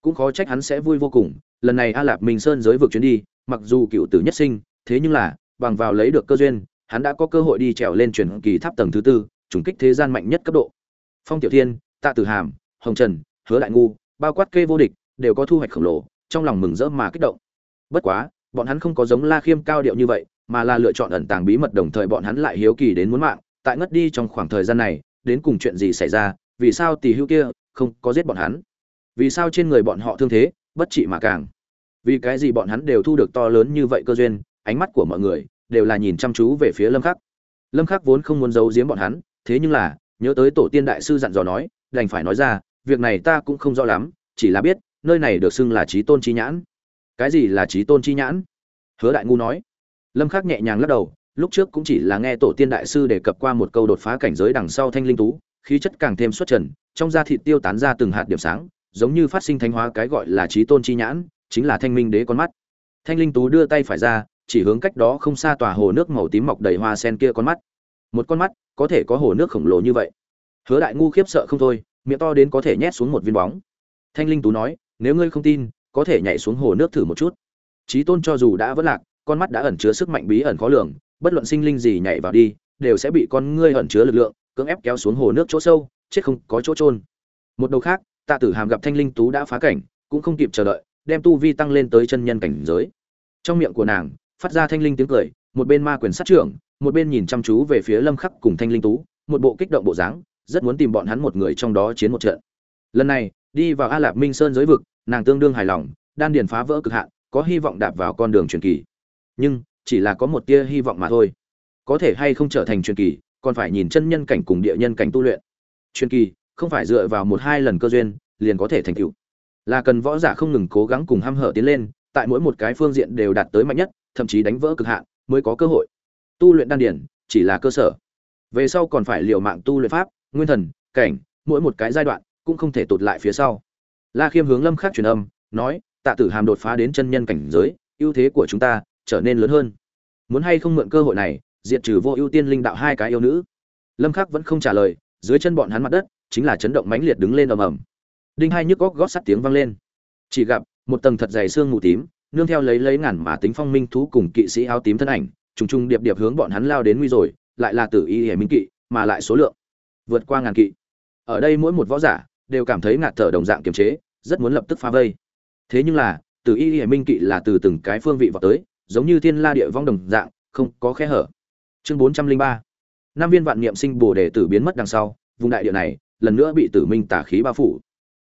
Cũng khó trách hắn sẽ vui vô cùng, lần này a lạp minh sơn giới vực chuyến đi, mặc dù cựu tử nhất sinh, thế nhưng là, bằng vào lấy được cơ duyên, hắn đã có cơ hội đi trèo lên truyền kỳ tháp tầng thứ tư, trùng kích thế gian mạnh nhất cấp độ. Phong tiểu thiên, tạ tử hàm, hồng trần, hứa đại ngu, bao quát kê vô địch, đều có thu hoạch khổng lồ trong lòng mừng rỡ mà kích động. Bất quá, bọn hắn không có giống la khiêm cao điệu như vậy, mà là lựa chọn ẩn tàng bí mật đồng thời bọn hắn lại hiếu kỳ đến muốn mạng. Tại ngất đi trong khoảng thời gian này, đến cùng chuyện gì xảy ra, vì sao tỷ hưu kia không có giết bọn hắn? Vì sao trên người bọn họ thương thế, bất trị mà càng? Vì cái gì bọn hắn đều thu được to lớn như vậy cơ duyên, ánh mắt của mọi người đều là nhìn chăm chú về phía lâm khắc. Lâm khắc vốn không muốn giấu giếm bọn hắn, thế nhưng là, nhớ tới tổ tiên đại sư dặn dò nói, đành phải nói ra, việc này ta cũng không rõ lắm, chỉ là biết nơi này được xưng là trí tôn chi nhãn. Cái gì là trí tôn chi nhãn? Hứa đại ngu nói. Lâm khắc nhẹ nhàng lắc đầu, lúc trước cũng chỉ là nghe tổ tiên đại sư đề cập qua một câu đột phá cảnh giới đằng sau thanh linh tú, khí chất càng thêm xuất trần, trong da thịt tiêu tán ra từng hạt điểm sáng, giống như phát sinh thanh hóa cái gọi là trí tôn chi nhãn, chính là thanh minh đế con mắt. Thanh linh tú đưa tay phải ra, chỉ hướng cách đó không xa tòa hồ nước màu tím mọc đầy hoa sen kia con mắt. Một con mắt, có thể có hồ nước khổng lồ như vậy. Hứa đại ngu khiếp sợ không thôi, miệng to đến có thể nhét xuống một viên bóng. Thanh linh tú nói nếu ngươi không tin, có thể nhảy xuống hồ nước thử một chút. Trí tôn cho dù đã vất lạc, con mắt đã ẩn chứa sức mạnh bí ẩn khó lường, bất luận sinh linh gì nhảy vào đi, đều sẽ bị con ngươi ẩn chứa lực lượng, cưỡng ép kéo xuống hồ nước chỗ sâu, chết không có chỗ trôn một đầu khác, tạ tử hàm gặp thanh linh tú đã phá cảnh, cũng không kịp chờ đợi, đem tu vi tăng lên tới chân nhân cảnh giới. Trong miệng của nàng, phát ra thanh linh tiếng cười, một bên ma quyền sát trưởng, một bên nhìn chăm chú về phía lâm khắc cùng thanh linh tú, một bộ kích động bộ dáng, rất muốn tìm bọn hắn một người trong đó chiến một trận. Lần này, đi vào a lạp minh sơn giới vực nàng tương đương hài lòng, đan điền phá vỡ cực hạn, có hy vọng đạp vào con đường truyền kỳ. Nhưng, chỉ là có một tia hy vọng mà thôi. Có thể hay không trở thành truyền kỳ, còn phải nhìn chân nhân cảnh cùng địa nhân cảnh tu luyện. Truyền kỳ, không phải dựa vào một hai lần cơ duyên, liền có thể thành tựu. Là cần võ giả không ngừng cố gắng cùng ham hở tiến lên, tại mỗi một cái phương diện đều đạt tới mạnh nhất, thậm chí đánh vỡ cực hạn, mới có cơ hội. Tu luyện đan điển chỉ là cơ sở. Về sau còn phải liều mạng tu luyện pháp, nguyên thần, cảnh, mỗi một cái giai đoạn, cũng không thể tụt lại phía sau la khiêm hướng lâm khắc truyền âm, nói, tạ tử hàm đột phá đến chân nhân cảnh giới, ưu thế của chúng ta trở nên lớn hơn. Muốn hay không mượn cơ hội này, diệt trừ vô ưu tiên linh đạo hai cái yêu nữ? Lâm khắc vẫn không trả lời, dưới chân bọn hắn mặt đất, chính là chấn động mãnh liệt đứng lên ầm ầm. Đinh hai nhức góc gót sắt tiếng vang lên. Chỉ gặp, một tầng thật dày xương mù tím, nương theo lấy lấy ngàn mà tính phong minh thú cùng kỵ sĩ áo tím thân ảnh, trùng trùng điệp điệp hướng bọn hắn lao đến nguy rồi, lại là tử y hệ minh kỵ, mà lại số lượng vượt qua ngàn kỵ. Ở đây mỗi một võ giả đều cảm thấy ngạt thở đồng dạng kiềm chế, rất muốn lập tức phá vây. Thế nhưng là tử y hề minh kỵ là từ từng cái phương vị vào tới, giống như thiên la địa vong đồng dạng, không có khe hở. Chương bốn trăm linh ba. Năm viên vạn niệm sinh bồ đề tử biến mất đằng sau, vùng đại địa này, lần nữa bị tử minh tả khí bao phủ.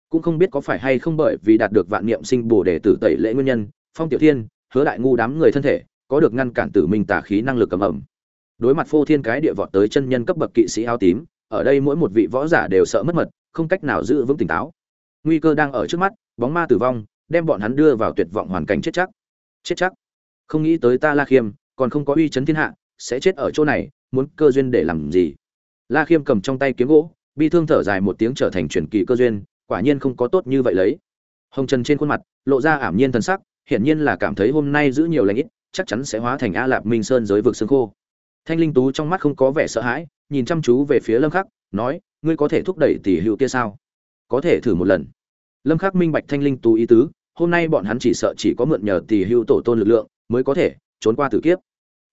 Cũng không biết có phải hay không bởi vì đạt được vạn niệm sinh bổ đề tử tẩy lễ nguyên nhân, phong tiểu thiên, hứa đại ngu đám người thân thể, có được ngăn cản tử minh tà khí năng lực cầm ẩm đối mặt phô thiên cái địa vọt tới chân nhân cấp bậc kỵ sĩ áo tím, ở đây mỗi một vị võ giả đều sợ mất mật không cách nào giữ vững tỉnh táo. Nguy cơ đang ở trước mắt, bóng ma tử vong, đem bọn hắn đưa vào tuyệt vọng hoàn cảnh chết chắc. Chết chắc? Không nghĩ tới ta la khiêm, còn không có uy chấn thiên hạ, sẽ chết ở chỗ này, muốn cơ duyên để làm gì? La khiêm cầm trong tay kiếm gỗ, bi thương thở dài một tiếng trở thành truyền kỳ cơ duyên, quả nhiên không có tốt như vậy lấy. Hồng trần trên khuôn mặt, lộ ra ảm nhiên thần sắc, hiển nhiên là cảm thấy hôm nay giữ nhiều lãnh ít, chắc chắn sẽ hóa thành a lạp minh sơn giới vực xương khô. Thanh linh tú trong mắt không có vẻ sợ hãi, nhìn chăm chú về phía lâm khắc nói, ngươi có thể thúc đẩy tỷ hữu kia sao? Có thể thử một lần. Lâm khắc minh bạch thanh linh tú ý tứ, hôm nay bọn hắn chỉ sợ chỉ có mượn nhờ tỷ hữu tổ tôn lực lượng mới có thể trốn qua tử kiếp.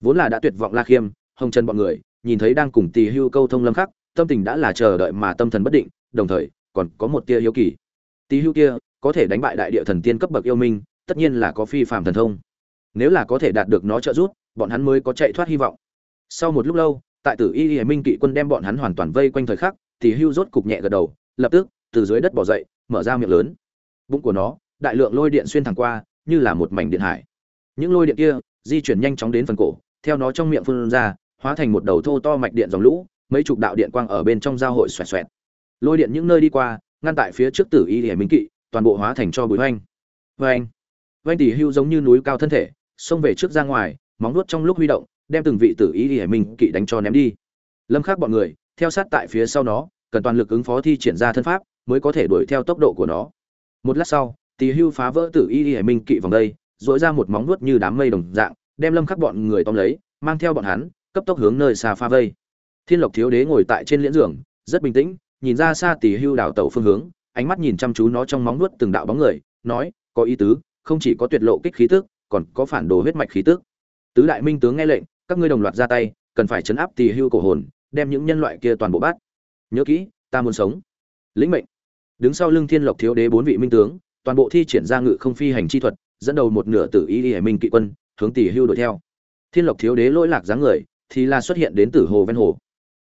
Vốn là đã tuyệt vọng la khiêm, hồng trần bọn người, nhìn thấy đang cùng tỷ hữu câu thông lâm khắc, tâm tình đã là chờ đợi mà tâm thần bất định, đồng thời, còn có một tia hiếu kỳ. Tỷ hữu kia, có thể đánh bại đại địa thần tiên cấp bậc yêu minh, tất nhiên là có phi phàm thần thông. Nếu là có thể đạt được nó trợ giúp, bọn hắn mới có chạy thoát hy vọng. Sau một lúc lâu tại tử y y minh kỵ quân đem bọn hắn hoàn toàn vây quanh thời khắc, thì hưu rốt cục nhẹ gật đầu, lập tức, từ dưới đất bỏ dậy, mở ra miệng lớn. Bụng của nó, đại lượng lôi điện xuyên thẳng qua, như là một mảnh điện hải. Những lôi điện kia, di chuyển nhanh chóng đến phần cổ, theo nó trong miệng phun ra, hóa thành một đầu thô to mạch điện dòng lũ, mấy chục đạo điện quang ở bên trong giao hội xoẹt xoẹt. Lôi điện những nơi đi qua, ngăn tại phía trước tử y y minh kỵ, toàn bộ hóa thành cho bụi hoanh hoanh vâng. hoanh vâng, tỷ hưu giống như núi cao thân thể, xông về trước ra ngoài, móng nuốt trong lúc huy động đem từng vị tử ý y hải minh kỵ đánh cho ném đi. Lâm khắc bọn người, theo sát tại phía sau nó, cần toàn lực ứng phó thi triển ra thân pháp, mới có thể đuổi theo tốc độ của nó. Một lát sau tỷ hưu phá vỡ tử y hải minh kỵ vòng đây dội ra một móng nuốt như đám mây đồng dạng, đem lâm khắc bọn người tóm lấy, mang theo bọn hắn, cấp tốc hướng nơi xa pha vây. Thiên lộc thiếu đế ngồi tại trên liễn giường, rất bình tĩnh, nhìn ra xa tỷ hưu đảo tàu phương hướng, ánh mắt nhìn chăm chú nó trong móng nuốt từng đạo bóng người, nói, có ý tứ, không chỉ có tuyệt lộ kích khí tức, còn có phản đồ huyết mạch khí tức. Tứ đại minh tướng nghe lệnh các ngươi đồng loạt ra tay, cần phải chấn áp tỳ hưu cổ hồn, đem những nhân loại kia toàn bộ bắt. Nhớ kỹ, ta muốn sống. Lĩnh mệnh. Đứng sau lưng thiên lộc thiếu đế bốn vị minh tướng, toàn bộ thi triển ra ngự không phi hành chi thuật, dẫn đầu một nửa tử y y hải minh kỵ quân, hướng tỷ hưu đuổi theo. Thiên lộc thiếu đế lỗi lạc dáng người, thì là xuất hiện đến tử hồ ven hồ.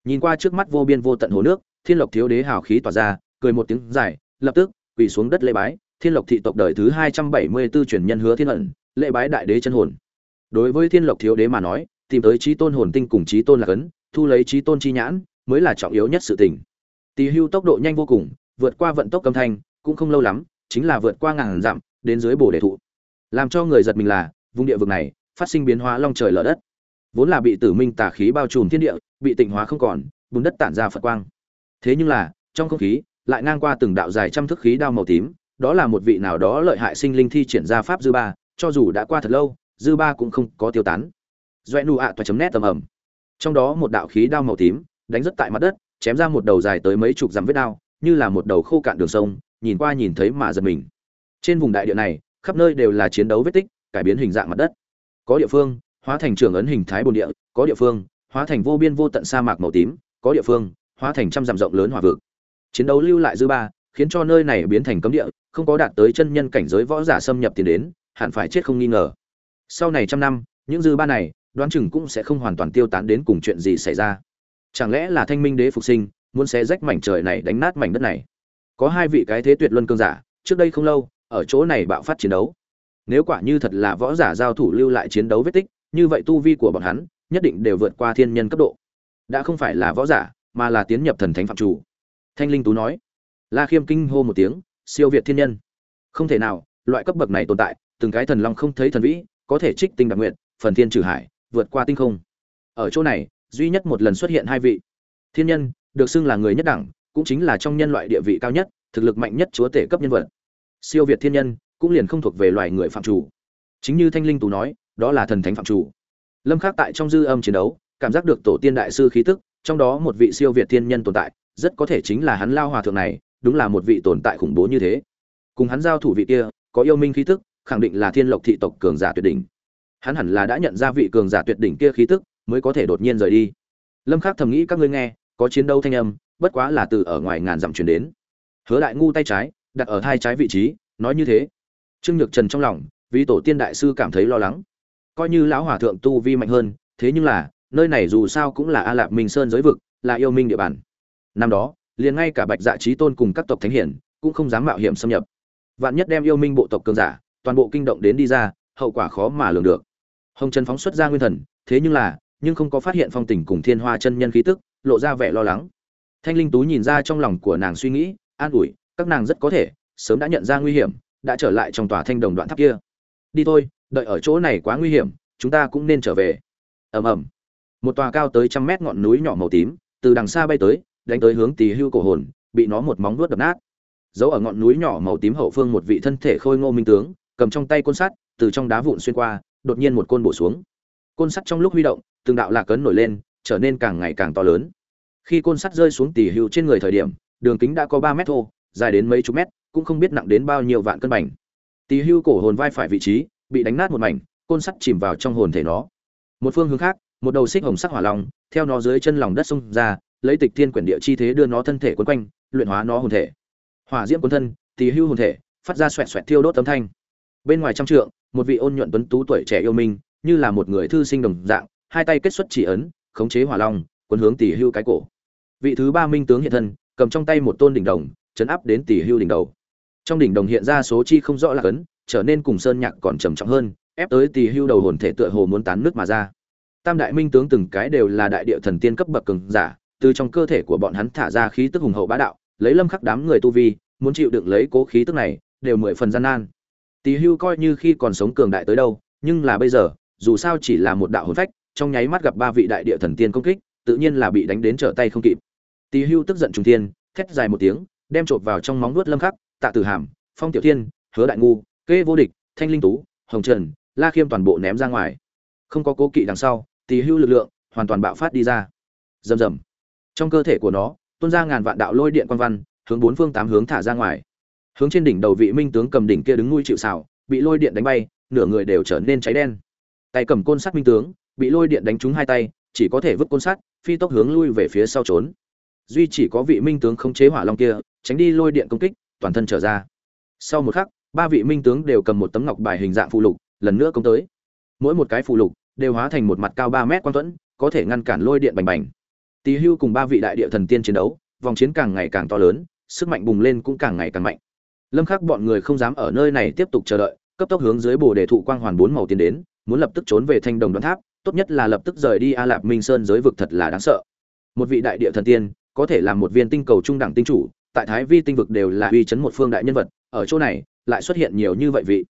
Nhìn qua trước mắt vô biên vô tận hồ nước, thiên lộc thiếu đế hào khí tỏa ra, cười một tiếng dài, lập tức, quỳ xuống đất lễ bái. Thiên lộc thị tộc đời thứ hai trăm bảy mươi 274 truyền nhân hứa thiên ẩn, lễ bái đại đế chân hồn. Đối với thiên lộc thiếu đế mà nói tìm tới trí tôn hồn tinh cùng trí tôn là cấn thu lấy trí tôn chi nhãn, mới là trọng yếu nhất sự tình. Tỳ hưu tốc độ nhanh vô cùng, vượt qua vận tốc âm thanh, cũng không lâu lắm, chính là vượt qua ngàn dặm, đến dưới bồ đề thụ. Làm cho người giật mình là, vùng địa vực này, phát sinh biến hóa long trời lở đất. Vốn là bị tử minh tà khí bao trùm thiên địa, bị tịnh hóa không còn, bùn đất tản ra phật quang. Thế nhưng là, trong không khí, lại ngang qua từng đạo dài trăm thước khí đao màu tím, đó là một vị nào đó lợi hại sinh linh thi triển ra pháp dư ba, cho dù đã qua thật lâu, dư ba cũng không có tiêu tán doẹ nụ ạ toa chấm nét tầm ẩm. Trong đó một đạo khí đao màu tím, đánh rất tại mặt đất, chém ra một đầu dài tới mấy chục dặm vết đao, như là một đầu khô cạn đường sông, nhìn qua nhìn thấy mà giật mình. Trên vùng đại địa này, khắp nơi đều là chiến đấu vết tích, cải biến hình dạng mặt đất. Có địa phương, hóa thành trường ấn hình thái bồn địa, có địa phương, hóa thành vô biên vô tận sa mạc màu tím, có địa phương, hóa thành trăm dặm rộng lớn hòa vực. Chiến đấu lưu lại dư ba, khiến cho nơi này biến thành cấm địa, không có đạt tới chân nhân cảnh giới võ giả xâm nhập tiền đến, hẳn phải chết không nghi ngờ. Sau này trăm năm, những dư ba này đoán chừng cũng sẽ không hoàn toàn tiêu tán đến cùng chuyện gì xảy ra. Chẳng lẽ là thanh minh đế phục sinh, muốn xé rách mảnh trời này đánh nát mảnh đất này? Có hai vị cái thế tuyệt luân cương giả, trước đây không lâu, ở chỗ này bạo phát chiến đấu. Nếu quả như thật là võ giả giao thủ lưu lại chiến đấu vết tích, như vậy tu vi của bọn hắn nhất định đều vượt qua thiên nhân cấp độ. Đã không phải là võ giả, mà là tiến nhập thần thánh phạm chủ. Thanh linh tú nói. La khiêm kinh hô một tiếng, siêu việt thiên nhân. Không thể nào, loại cấp bậc này tồn tại, từng cái thần long không thấy thần vĩ, có thể trích tinh đặc nguyện phần thiên trừ hải vượt qua tinh không. Ở chỗ này, duy nhất một lần xuất hiện hai vị. Thiên nhân, được xưng là người nhất đẳng, cũng chính là trong nhân loại địa vị cao nhất, thực lực mạnh nhất chúa tể cấp nhân vật. Siêu việt thiên nhân, cũng liền không thuộc về loài người phạm chủ. Chính như thanh linh tú nói, đó là thần thánh phạm chủ. Lâm khắc tại trong dư âm chiến đấu, cảm giác được tổ tiên đại sư khí tức, trong đó một vị siêu việt thiên nhân tồn tại, rất có thể chính là hắn lao hòa thượng này, đúng là một vị tồn tại khủng bố như thế. Cùng hắn giao thủ vị kia, có yêu minh khí tức, khẳng định là thiên lộc thị tộc cường giả tuyệt đỉnh hắn hẳn là đã nhận ra vị cường giả tuyệt đỉnh kia khí tức, mới có thể đột nhiên rời đi. Lâm khắc thầm nghĩ các ngươi nghe, có chiến đấu thanh âm, bất quá là từ ở ngoài ngàn dặm truyền đến. Hứa đại ngu tay trái, đặt ở hai trái vị trí, nói như thế. Trương nhược trần trong lòng, vì tổ tiên đại sư cảm thấy lo lắng. Coi như lão hòa thượng tu vi mạnh hơn, thế nhưng là, nơi này dù sao cũng là a lạp minh sơn giới vực, là yêu minh địa bàn. Năm đó, liền ngay cả bạch dạ chí tôn cùng các tộc thánh hiển, cũng không dám mạo hiểm xâm nhập. Vạn nhất đem yêu minh bộ tộc cường giả, toàn bộ kinh động đến đi ra, hậu quả khó mà lường được hồng trần phóng xuất ra nguyên thần, thế nhưng là, nhưng không có phát hiện phong tình cùng thiên hoa chân nhân khí tức, lộ ra vẻ lo lắng. Thanh linh tú nhìn ra trong lòng của nàng suy nghĩ, an ủi, các nàng rất có thể, sớm đã nhận ra nguy hiểm, đã trở lại trong tòa thanh đồng đoạn tháp kia. Đi thôi, đợi ở chỗ này quá nguy hiểm, chúng ta cũng nên trở về. Ầm ầm. Một tòa cao tới trăm mét ngọn núi nhỏ màu tím, từ đằng xa bay tới, đánh tới hướng tỳ hưu cổ hồn, bị nó một móng vuốt đập nát. Giấu ở ngọn núi nhỏ màu tím hậu phương một vị thân thể khôi ngô minh tướng, cầm trong tay côn sắt, từ trong đá vụn xuyên qua đột nhiên một côn bổ xuống. Côn sắt trong lúc huy động, từng đạo lạc cấn nổi lên, trở nên càng ngày càng to lớn. Khi côn sắt rơi xuống tỉ hưu trên người thời điểm, đường kính đã có ba mét thô, dài đến mấy chục mét, cũng không biết nặng đến bao nhiêu vạn cân bảnh. tỉ hưu cổ hồn vai phải vị trí, bị đánh nát một mảnh, côn sắt chìm vào trong hồn thể nó. Một phương hướng khác, một đầu xích hồng sắc hỏa long, theo nó dưới chân lòng đất xông ra, lấy tịch thiên quyển địa chi thế đưa nó thân thể quấn quanh, luyện hóa nó hồn thể. Hỏa diễm cuốn thân, tỉ hưu hồn thể, phát ra xoẹt xoẹt thiêu đốt âm thanh. Bên ngoài trăm trượng một vị ôn nhuận tuấn tú tuổi trẻ yêu minh, như là một người thư sinh đồng dạng, hai tay kết xuất chỉ ấn, khống chế hỏa long, cuốn hướng tỷ hưu cái cổ. Vị thứ ba minh tướng hiện thân, cầm trong tay một tôn đỉnh đồng, chấn áp đến tỷ hưu đỉnh đầu. Trong đỉnh đồng hiện ra số chi không rõ là cấn trở nên cùng sơn nhạc còn trầm trọng hơn, ép tới tỷ hưu đầu hồn thể tựa hồ muốn tán nước mà ra. Tam đại minh tướng từng cái đều là đại địa thần tiên cấp bậc cường giả, từ trong cơ thể của bọn hắn thả ra khí tức hùng hậu bá đạo, lấy lâm khắc đám người tu vi, muốn chịu đựng lấy cố khí tức này, đều mười phần gian nan tỷ hưu coi như khi còn sống cường đại tới đâu, nhưng là bây giờ, dù sao chỉ là một đạo hồn phách, trong nháy mắt gặp ba vị đại địa thần tiên công kích, tự nhiên là bị đánh đến trở tay không kịp. Tỷ hưu tức giận trùng thiên, thét dài một tiếng, đem trộn vào trong móng nuốt lâm khắc, tạ tử hàm, phong tiểu thiên, hứa đại ngu, kê vô địch, thanh linh tú, hồng trần, la khiêm toàn bộ ném ra ngoài. Không có cố kỵ đằng sau tỷ hưu lực lượng hoàn toàn bạo phát đi ra. Rầm rầm. Trong cơ thể của nó, tuôn ra ngàn vạn đạo lôi điện quan văn, hướng bốn phương tám hướng thả ra ngoài hướng trên đỉnh đầu vị minh tướng cầm đỉnh kia đứng nuôi chịu xào, bị lôi điện đánh bay, nửa người đều trở nên cháy đen. Tay cầm côn sắt minh tướng, bị lôi điện đánh trúng hai tay, chỉ có thể vứt côn sắt, phi tốc hướng lui về phía sau trốn. Duy chỉ có vị minh tướng không chế hỏa long kia, tránh đi lôi điện công kích, toàn thân trở ra. Sau một khắc, ba vị minh tướng đều cầm một tấm ngọc bài hình dạng phụ lục, lần nữa công tới. Mỗi một cái phụ lục đều hóa thành một mặt cao ba mét quan tuẫn, có thể ngăn cản lôi điện bành bành. Tỳ hưu cùng ba vị đại địa thần tiên chiến đấu, vòng chiến càng ngày càng to lớn, sức mạnh bùng lên cũng càng ngày càng mạnh lâm khắc bọn người không dám ở nơi này tiếp tục chờ đợi cấp tốc hướng dưới bồ đề thụ quang hoàn bốn màu tiến đến muốn lập tức trốn về thanh đồng đoạn tháp tốt nhất là lập tức rời đi a lạp minh sơn giới vực thật là đáng sợ. Một vị đại địa thần tiên có thể làm một viên tinh cầu trung đẳng tinh chủ tại thái vi tinh vực đều là uy chấn một phương đại nhân vật ở chỗ này lại xuất hiện nhiều như vậy vị.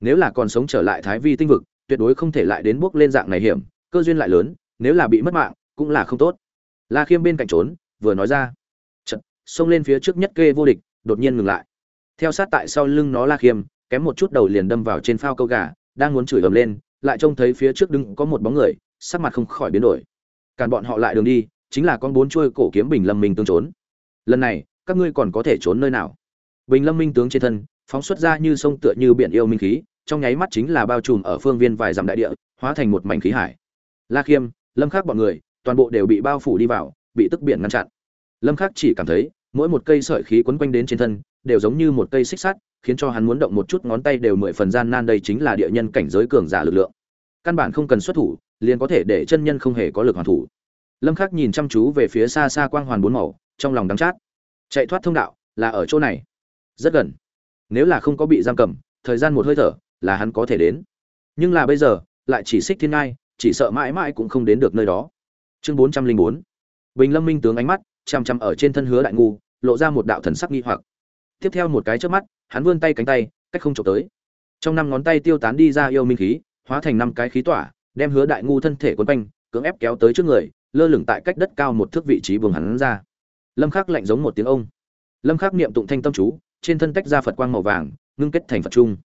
Nếu là còn sống trở lại thái vi tinh vực tuyệt đối không thể lại đến bước lên dạng này hiểm cơ duyên lại lớn nếu là bị mất mạng cũng là không tốt. La khiêm bên cạnh trốn vừa nói ra. Chật, xông lên phía trước nhất kê vô địch đột nhiên ngừng lại theo sát tại sau lưng nó la khiêm, kém một chút đầu liền đâm vào trên phao câu gà, đang muốn chửi ầm lên, lại trông thấy phía trước đứng có một bóng người, sắc mặt không khỏi biến đổi. Cản bọn họ lại đường đi, chính là con bốn chuôi cổ kiếm bình lâm minh tướng trốn. Lần này, các ngươi còn có thể trốn nơi nào? Bình lâm minh tướng trên thân, phóng xuất ra như sông tựa như biển yêu minh khí, trong nháy mắt chính là bao trùm ở phương viên vài dặm đại địa, hóa thành một mảnh khí hải. La khiêm, lâm khắc bọn người, toàn bộ đều bị bao phủ đi vào, bị tức biển ngăn chặn. Lâm khắc chỉ cảm thấy, mỗi một cây sợi khí quấn quanh đến trên thân đều giống như một cây xích sắt, khiến cho hắn muốn động một chút ngón tay đều mười phần gian nan. Đây chính là địa nhân cảnh giới cường giả lực lượng. Căn bản không cần xuất thủ, liền có thể để chân nhân không hề có lực hoàn thủ. Lâm khắc nhìn chăm chú về phía xa xa quang hoàn bốn màu, trong lòng đắng chát. Chạy thoát thông đạo, là ở chỗ này. Rất gần. Nếu là không có bị giam cầm, thời gian một hơi thở, là hắn có thể đến. Nhưng là bây giờ, lại chỉ xích thiên ngai, chỉ sợ mãi mãi cũng không đến được nơi đó. Chương 404 bình lâm minh tướng ánh mắt chằm chằm ở trên thân hứa đại ngu, lộ ra một đạo thần sắc nghi hoặc tiếp theo một cái chớp mắt, hắn vươn tay cánh tay, cách không trộm tới. Trong năm ngón tay tiêu tán đi ra yêu minh khí, hóa thành năm cái khí tỏa, đem hứa đại ngu thân thể quấn quanh, cưỡng ép kéo tới trước người, lơ lửng tại cách đất cao một thước vị trí buồng hắn ra. Lâm khắc lạnh giống một tiếng ông. Lâm khắc niệm tụng thanh tâm chú, trên thân tách ra phật quang màu vàng, ngưng kết thành phật trung.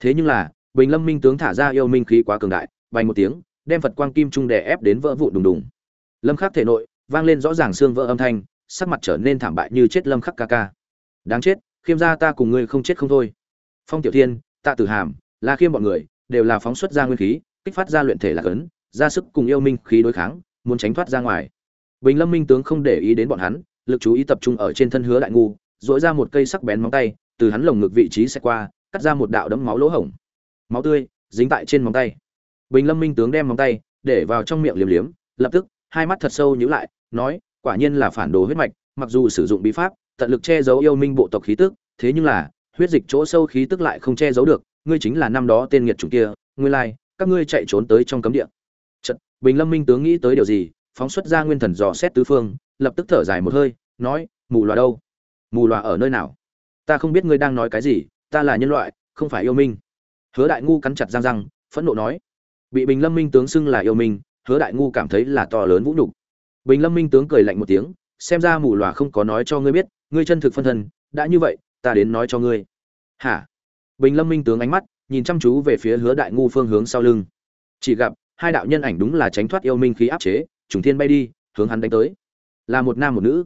Thế nhưng là, bình lâm minh tướng thả ra yêu minh khí quá cường đại, bay một tiếng, đem phật quang kim trung đè ép đến vỡ vụn đùng đùng. Lâm khắc thể nội, vang lên rõ ràng xương vỡ âm thanh, sắc mặt trở nên thảm bại như chết lâm khắc ca ca. Đáng chết khiêm gia ta cùng ngươi không chết không thôi. Phong tiểu thiên, tạ tử hàm, la khiêm bọn người đều là phóng xuất ra nguyên khí, kích phát ra luyện thể là cấn ra sức cùng yêu minh khí đối kháng, muốn tránh thoát ra ngoài. Bình lâm minh tướng không để ý đến bọn hắn, lực chú ý tập trung ở trên thân hứa đại ngu dỗi ra một cây sắc bén móng tay, từ hắn lồng ngực vị trí xe qua, cắt ra một đạo đấm máu lỗ hổng. Máu tươi dính tại trên móng tay. Bình lâm minh tướng đem móng tay để vào trong miệng liếm liếm, lập tức hai mắt thật sâu nhíu lại, nói, quả nhiên là phản đồ huyết mạch, mặc dù sử dụng bí pháp tận lực che giấu yêu minh bộ tộc khí tức thế nhưng là huyết dịch chỗ sâu khí tức lại không che giấu được ngươi chính là năm đó tên nghiệt chủng kia ngươi lai các ngươi chạy trốn tới trong cấm địa. Chợt, bình lâm minh tướng nghĩ tới điều gì phóng xuất ra nguyên thần dò xét tứ phương lập tức thở dài một hơi nói mù loà đâu? Mù loà ở nơi nào? Ta không biết ngươi đang nói cái gì ta là nhân loại không phải yêu minh. Hứa đại ngu cắn chặt răng răng phẫn nộ nói. Bị bình lâm minh tướng xưng là yêu minh hứa đại ngu cảm thấy là to lớn vũ nhục. Bình lâm minh tướng cười lạnh một tiếng xem ra mù loà không có nói cho ngươi biết ngươi chân thực phân thân, đã như vậy, ta đến nói cho ngươi. Hả? Bình lâm minh tướng ánh mắt, nhìn chăm chú về phía hứa đại ngu phương hướng sau lưng. Chỉ gặp, hai đạo nhân ảnh đúng là tránh thoát yêu minh khí áp chế, trùng thiên bay đi, hướng hắn đánh tới. Là một nam một nữ.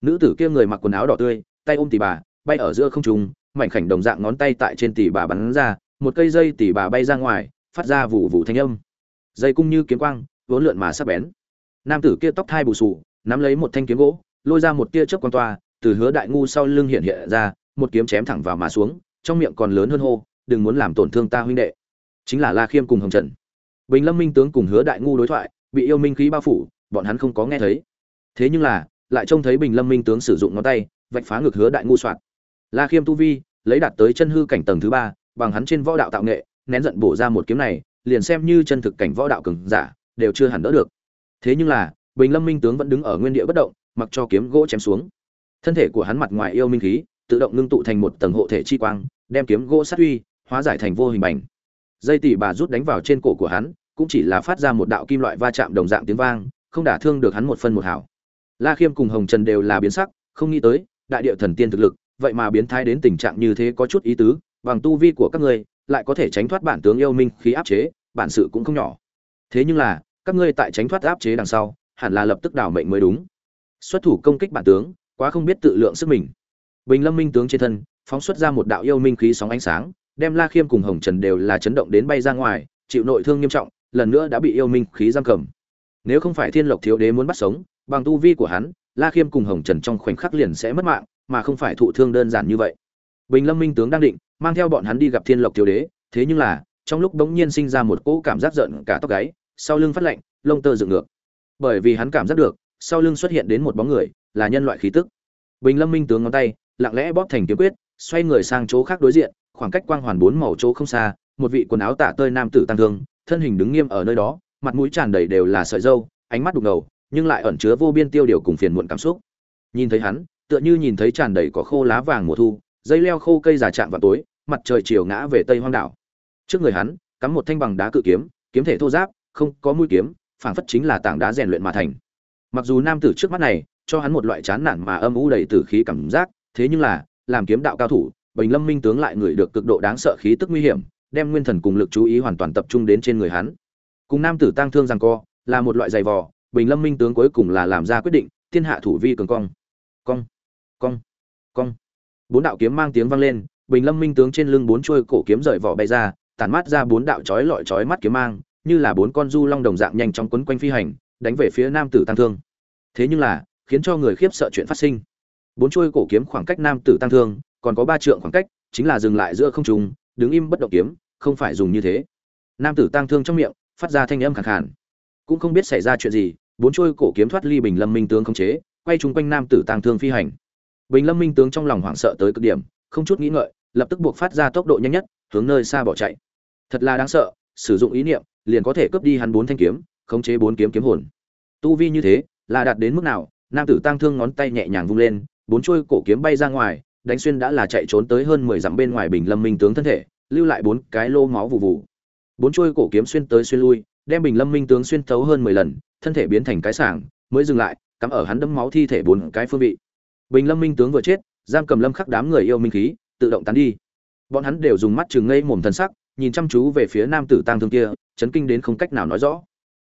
Nữ tử kia người mặc quần áo đỏ tươi, tay ôm tỷ bà, bay ở giữa không trung, mảnh khảnh đồng dạng ngón tay tại trên tỷ bà bắn ra, một cây dây tỷ bà bay ra ngoài, phát ra vụ vụ thanh âm. Dây cung như kiếm quang, vốn lượn mà sắc bén. Nam tử kia tóc thai bù sù, nắm lấy một thanh kiếm gỗ, lôi ra một tia chớp quan toa từ hứa đại ngu sau lưng hiện hiện ra, một kiếm chém thẳng vào mà xuống, trong miệng còn lớn hơn hô, đừng muốn làm tổn thương ta huynh đệ. Chính là la khiêm cùng hồng trần. Bình lâm minh tướng cùng hứa đại ngu đối thoại, bị yêu minh khí bao phủ, bọn hắn không có nghe thấy. Thế nhưng là, lại trông thấy bình lâm minh tướng sử dụng ngón tay, vạch phá ngực hứa đại ngu soạt. La khiêm tu vi, lấy đạt tới chân hư cảnh tầng thứ ba, bằng hắn trên võ đạo tạo nghệ, nén giận bổ ra một kiếm này, liền xem như chân thực cảnh võ đạo cường giả, đều chưa hẳn đỡ được. Thế nhưng là, bình lâm minh tướng vẫn đứng ở nguyên địa bất động, mặc cho kiếm gỗ chém xuống thân thể của hắn mặt ngoài yêu minh khí, tự động ngưng tụ thành một tầng hộ thể chi quang, đem kiếm gỗ sát uy, hóa giải thành vô hình bành. Dây tỉ bà rút đánh vào trên cổ của hắn, cũng chỉ là phát ra một đạo kim loại va chạm đồng dạng tiếng vang, không đả thương được hắn một phân một hảo. La khiêm cùng hồng trần đều là biến sắc, không nghĩ tới, đại địa thần tiên thực lực, vậy mà biến thái đến tình trạng như thế có chút ý tứ, bằng tu vi của các ngươi, lại có thể tránh thoát bản tướng yêu minh khí áp chế, bản sự cũng không nhỏ. Thế nhưng là, các ngươi tại tránh thoát áp chế đằng sau, hẳn là lập tức đảo mệnh mới đúng. Xuất thủ công kích bản tướng quá không biết tự lượng sức mình. Bình lâm minh tướng trên thân, phóng xuất ra một đạo yêu minh khí sóng ánh sáng, đem la khiêm cùng hồng trần đều là chấn động đến bay ra ngoài, chịu nội thương nghiêm trọng, lần nữa đã bị yêu minh khí giam cầm. Nếu không phải thiên lộc thiếu đế muốn bắt sống, bằng tu vi của hắn, la khiêm cùng hồng trần trong khoảnh khắc liền sẽ mất mạng, mà không phải thụ thương đơn giản như vậy. Bình lâm minh tướng đang định, mang theo bọn hắn đi gặp thiên lộc thiếu đế, thế nhưng là, trong lúc bỗng nhiên sinh ra một cỗ cảm giác giận cả tóc gáy, sau lưng phát lạnh, lông tơ dựng ngược. Bởi vì hắn cảm giác được, sau lưng xuất hiện đến một bóng người là nhân loại khí tức. Bình lâm minh tướng ngón tay, lặng lẽ bóp thành kiếm quyết, xoay người sang chỗ khác đối diện, khoảng cách quang hoàn bốn màu chỗ không xa, một vị quần áo tả tơi nam tử tăng thương, thân hình đứng nghiêm ở nơi đó, mặt mũi tràn đầy đều là sợi dâu, ánh mắt đục ngầu, nhưng lại ẩn chứa vô biên tiêu điều cùng phiền muộn cảm xúc. Nhìn thấy hắn, tựa như nhìn thấy tràn đầy có khô lá vàng mùa thu, dây leo khô cây già chạm vào tối, mặt trời chiều ngã về tây hoang đảo. Trước người hắn, cắm một thanh bằng đá cự kiếm kiếm thể thô giáp, không có mũi kiếm, phảng phất chính là tảng đá rèn luyện mà thành. Mặc dù nam tử trước mắt này cho hắn một loại chán nản mà âm u đầy tử khí cảm giác, thế nhưng là, làm kiếm đạo cao thủ, bình lâm minh tướng lại người được cực độ đáng sợ khí tức nguy hiểm, đem nguyên thần cùng lực chú ý hoàn toàn tập trung đến trên người hắn. Cùng nam tử tăng thương rằng co, là một loại dày vò, bình lâm minh tướng cuối cùng là làm ra quyết định, thiên hạ thủ vi cường cong. Cong cong cong. Bốn đạo kiếm mang tiếng vang lên, bình lâm minh tướng trên lưng bốn chuôi cổ kiếm rời vỏ bay ra, tản mát ra bốn đạo chói lọi chói mắt kiếm mang, như là bốn con du long đồng dạng nhanh chóng quấn quanh phi hành, đánh về phía nam tử tăng thương. Thế nhưng là khiến cho người khiếp sợ chuyện phát sinh. Bốn chuôi cổ kiếm khoảng cách nam tử tăng thương, còn có ba trượng khoảng cách, chính là dừng lại giữa không trung, đứng im bất động kiếm, không phải dùng như thế. Nam tử tăng thương trong miệng, phát ra thanh âm khàn khàn. Cũng không biết xảy ra chuyện gì, bốn chuôi cổ kiếm thoát ly bình lâm minh tướng không chế, quay chung quanh nam tử tăng thương phi hành. Bình lâm minh tướng trong lòng hoảng sợ tới cực điểm, không chút nghĩ ngợi, lập tức buộc phát ra tốc độ nhanh nhất, hướng nơi xa bỏ chạy. Thật là đáng sợ, sử dụng ý niệm, liền có thể cướp đi hắn bốn thanh kiếm, khống chế bốn kiếm kiếm hồn. Tu vi như thế, là đạt đến mức nào nam tử tăng thương ngón tay nhẹ nhàng vung lên, bốn chuôi cổ kiếm bay ra ngoài, đánh xuyên đã là chạy trốn tới hơn mười dặm bên ngoài bình lâm minh tướng thân thể, lưu lại bốn cái lô máu vụ vụ. Bốn chuôi cổ kiếm xuyên tới xuyên lui, đem bình lâm minh tướng xuyên thấu hơn mười lần, thân thể biến thành cái sảng, mới dừng lại, cắm ở hắn đấm máu thi thể bốn cái phương vị. Bình lâm minh tướng vừa chết, giam cầm lâm khắc đám người yêu minh khí, tự động tán đi. Bọn hắn đều dùng mắt chừng ngây mồm thần sắc, nhìn chăm chú về phía nam tử tang thương kia, chấn kinh đến không cách nào nói rõ.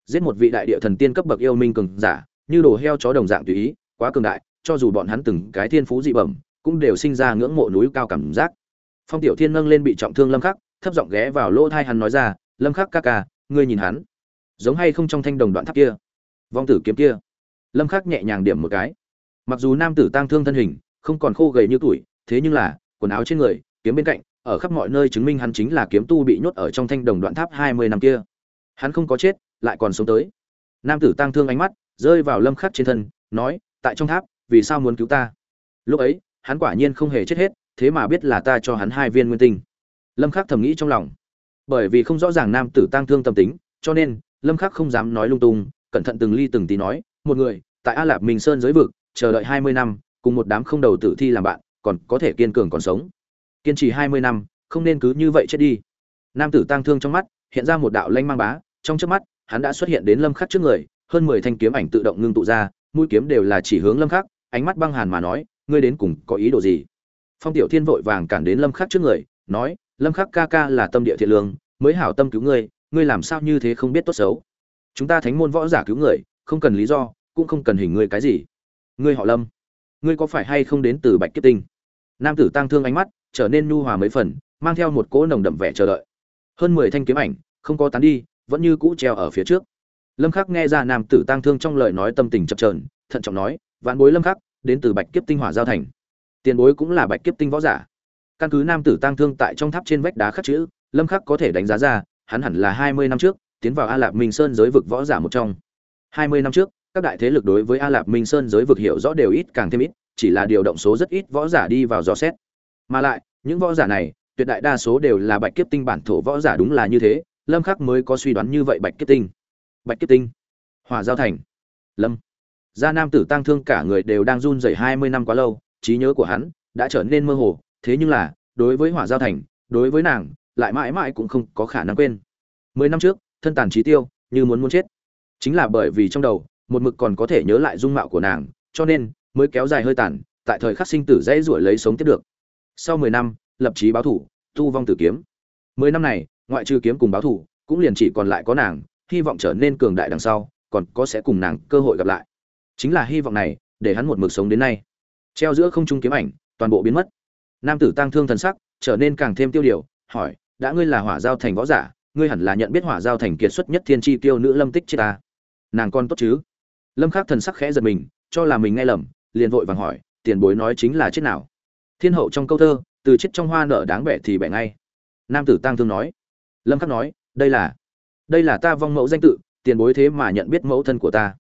Giết một vị đại địa thần tiên cấp bậc yêu minh cường giả như đồ heo chó đồng dạng tùy ý, quá cường đại, cho dù bọn hắn từng cái thiên phú dị bẩm, cũng đều sinh ra ngưỡng mộ núi cao cảm giác. Phong tiểu thiên nâng lên bị trọng thương lâm khắc, thấp giọng ghé vào lỗ tai hắn nói ra, lâm khắc ca ca, ngươi nhìn hắn, giống hay không trong thanh đồng đoạn tháp kia, vong tử kiếm kia? Lâm khắc nhẹ nhàng điểm một cái. Mặc dù nam tử tang thương thân hình, không còn khô gầy như tuổi, thế nhưng là, quần áo trên người, kiếm bên cạnh, ở khắp mọi nơi chứng minh hắn chính là kiếm tu bị nhốt ở trong thanh đồng đoạn tháp hai mươi năm kia. Hắn không có chết, lại còn sống tới. Nam tử tang thương ánh mắt rơi vào lâm khắc trên thân, nói, tại trong tháp, vì sao muốn cứu ta? Lúc ấy, hắn quả nhiên không hề chết hết, thế mà biết là ta cho hắn hai viên nguyên tinh. Lâm khắc thầm nghĩ trong lòng. Bởi vì không rõ ràng nam tử tăng thương tâm tính, cho nên, lâm khắc không dám nói lung tung, cẩn thận từng ly từng tí nói, một người, tại a lạp minh sơn giới vực, chờ đợi 20 năm, cùng một đám không đầu tử thi làm bạn, còn có thể kiên cường còn sống. Kiên trì 20 năm, không nên cứ như vậy chết đi. Nam tử tăng thương trong mắt, hiện ra một đạo lanh mang bá, trong chớp mắt, hắn đã xuất hiện đến lâm khắc trước người hơn 10 thanh kiếm ảnh tự động ngưng tụ ra, mũi kiếm đều là chỉ hướng lâm khắc, ánh mắt băng hàn mà nói, ngươi đến cùng có ý đồ gì? Phong tiểu thiên vội vàng cản đến lâm khắc trước người, nói, lâm khắc ca ca là tâm địa thiện lương, mới hảo tâm cứu ngươi ngươi làm sao như thế không biết tốt xấu? Chúng ta thánh môn võ giả cứu người, không cần lý do, cũng không cần hình ngươi cái gì. Ngươi họ lâm, ngươi có phải hay không đến từ bạch kiếp tinh? Nam tử tăng thương ánh mắt trở nên nhu hòa mấy phần, mang theo một cỗ nồng đậm vẻ chờ đợi. Hơn mười thanh kiếm ảnh, không có tán đi, vẫn như cũ treo ở phía trước lâm khắc nghe ra nam tử tăng thương trong lời nói tâm tình chập chờn, thận trọng nói vạn bối lâm khắc, đến từ bạch kiếp tinh hỏa giao thành. Tiền bối cũng là bạch kiếp tinh võ giả. Căn cứ nam tử tăng thương tại trong tháp trên vách đá khắc chữ, lâm khắc có thể đánh giá ra, hắn hẳn là 20 năm trước, tiến vào a lạp minh sơn giới vực võ giả một trong. 20 năm trước, các đại thế lực đối với a lạp minh sơn giới vực hiểu rõ đều ít càng thêm ít, chỉ là điều động số rất ít võ giả đi vào dò xét. Mà lại, những võ giả này, tuyệt đại đa số đều là bạch kiếp tinh bản thổ võ giả đúng là như thế, lâm khắc mới có suy đoán như vậy bạch kiếp tinh bạch kiếp tinh. Hỏa giao thành. Lâm. Gia nam tử tăng thương cả người đều đang run rẩy 20 năm quá lâu, trí nhớ của hắn đã trở nên mơ hồ, thế nhưng là, đối với hỏa giao thành, đối với nàng, lại mãi mãi cũng không có khả năng quên. Mười năm trước, thân tàn trí tiêu, như muốn muốn chết. Chính là bởi vì trong đầu, một mực còn có thể nhớ lại dung mạo của nàng, cho nên mới kéo dài hơi tàn, tại thời khắc sinh tử dễ ruổi lấy sống tiếp được. Sau mười năm, lập chí báo thủ tu vong tử kiếm. Mười năm này, ngoại trừ kiếm cùng báo thủ, cũng liền chỉ còn lại có nàng hy vọng trở nên cường đại đằng sau, còn có sẽ cùng nàng cơ hội gặp lại. Chính là hy vọng này, để hắn một mực sống đến nay. Treo giữa không trung kiếm ảnh, toàn bộ biến mất. Nam tử tăng thương thần sắc, trở nên càng thêm tiêu điều, hỏi, đã ngươi là hỏa giao thành võ giả, ngươi hẳn là nhận biết hỏa giao thành kiệt xuất nhất thiên tri tiêu nữ lâm tích chết ta. Nàng con tốt chứ? Lâm khắc thần sắc khẽ giật mình, cho là mình nghe lầm, liền vội vàng hỏi, tiền bối nói chính là chết nào? Thiên hậu trong câu thơ, từ chết trong hoa nở đáng bẻ thì bẻ ngay. Nam tử tăng thương nói. Lâm khắc nói, đây là đây là ta vong mẫu danh tự tiền bối thế mà nhận biết mẫu thân của ta.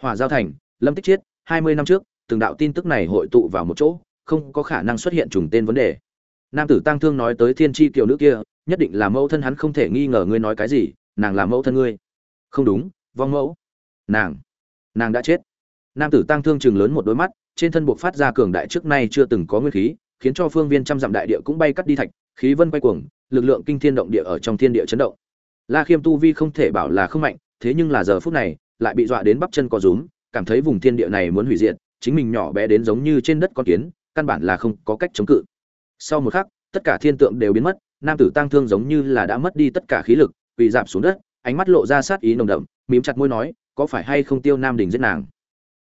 Hỏa giao thành lâm tích Tiết, hai mươi năm trước từng đạo tin tức này hội tụ vào một chỗ không có khả năng xuất hiện trùng tên vấn đề. Nam tử tăng thương nói tới thiên tri kiều nữ kia nhất định là mẫu thân hắn không thể nghi ngờ ngươi nói cái gì nàng là mẫu thân ngươi. Không đúng vong mẫu. Nàng nàng đã chết. Nam tử tăng thương chừng lớn một đôi mắt trên thân buộc phát ra cường đại trước nay chưa từng có nguyên khí khiến cho phương viên trăm dặm đại địa cũng bay cắt đi thạch khí vân quay cuồng lực lượng kinh thiên động địa ở trong thiên địa chấn động la khiêm tu vi không thể bảo là không mạnh, thế nhưng là giờ phút này, lại bị dọa đến bắp chân co rúm, cảm thấy vùng thiên địa này muốn hủy diệt, chính mình nhỏ bé đến giống như trên đất con kiến, căn bản là không có cách chống cự. Sau một khắc, tất cả thiên tượng đều biến mất, nam tử tăng thương giống như là đã mất đi tất cả khí lực, quỳ rạp xuống đất, ánh mắt lộ ra sát ý nồng đậm, mím chặt môi nói, có phải hay không tiêu nam đình giết nàng?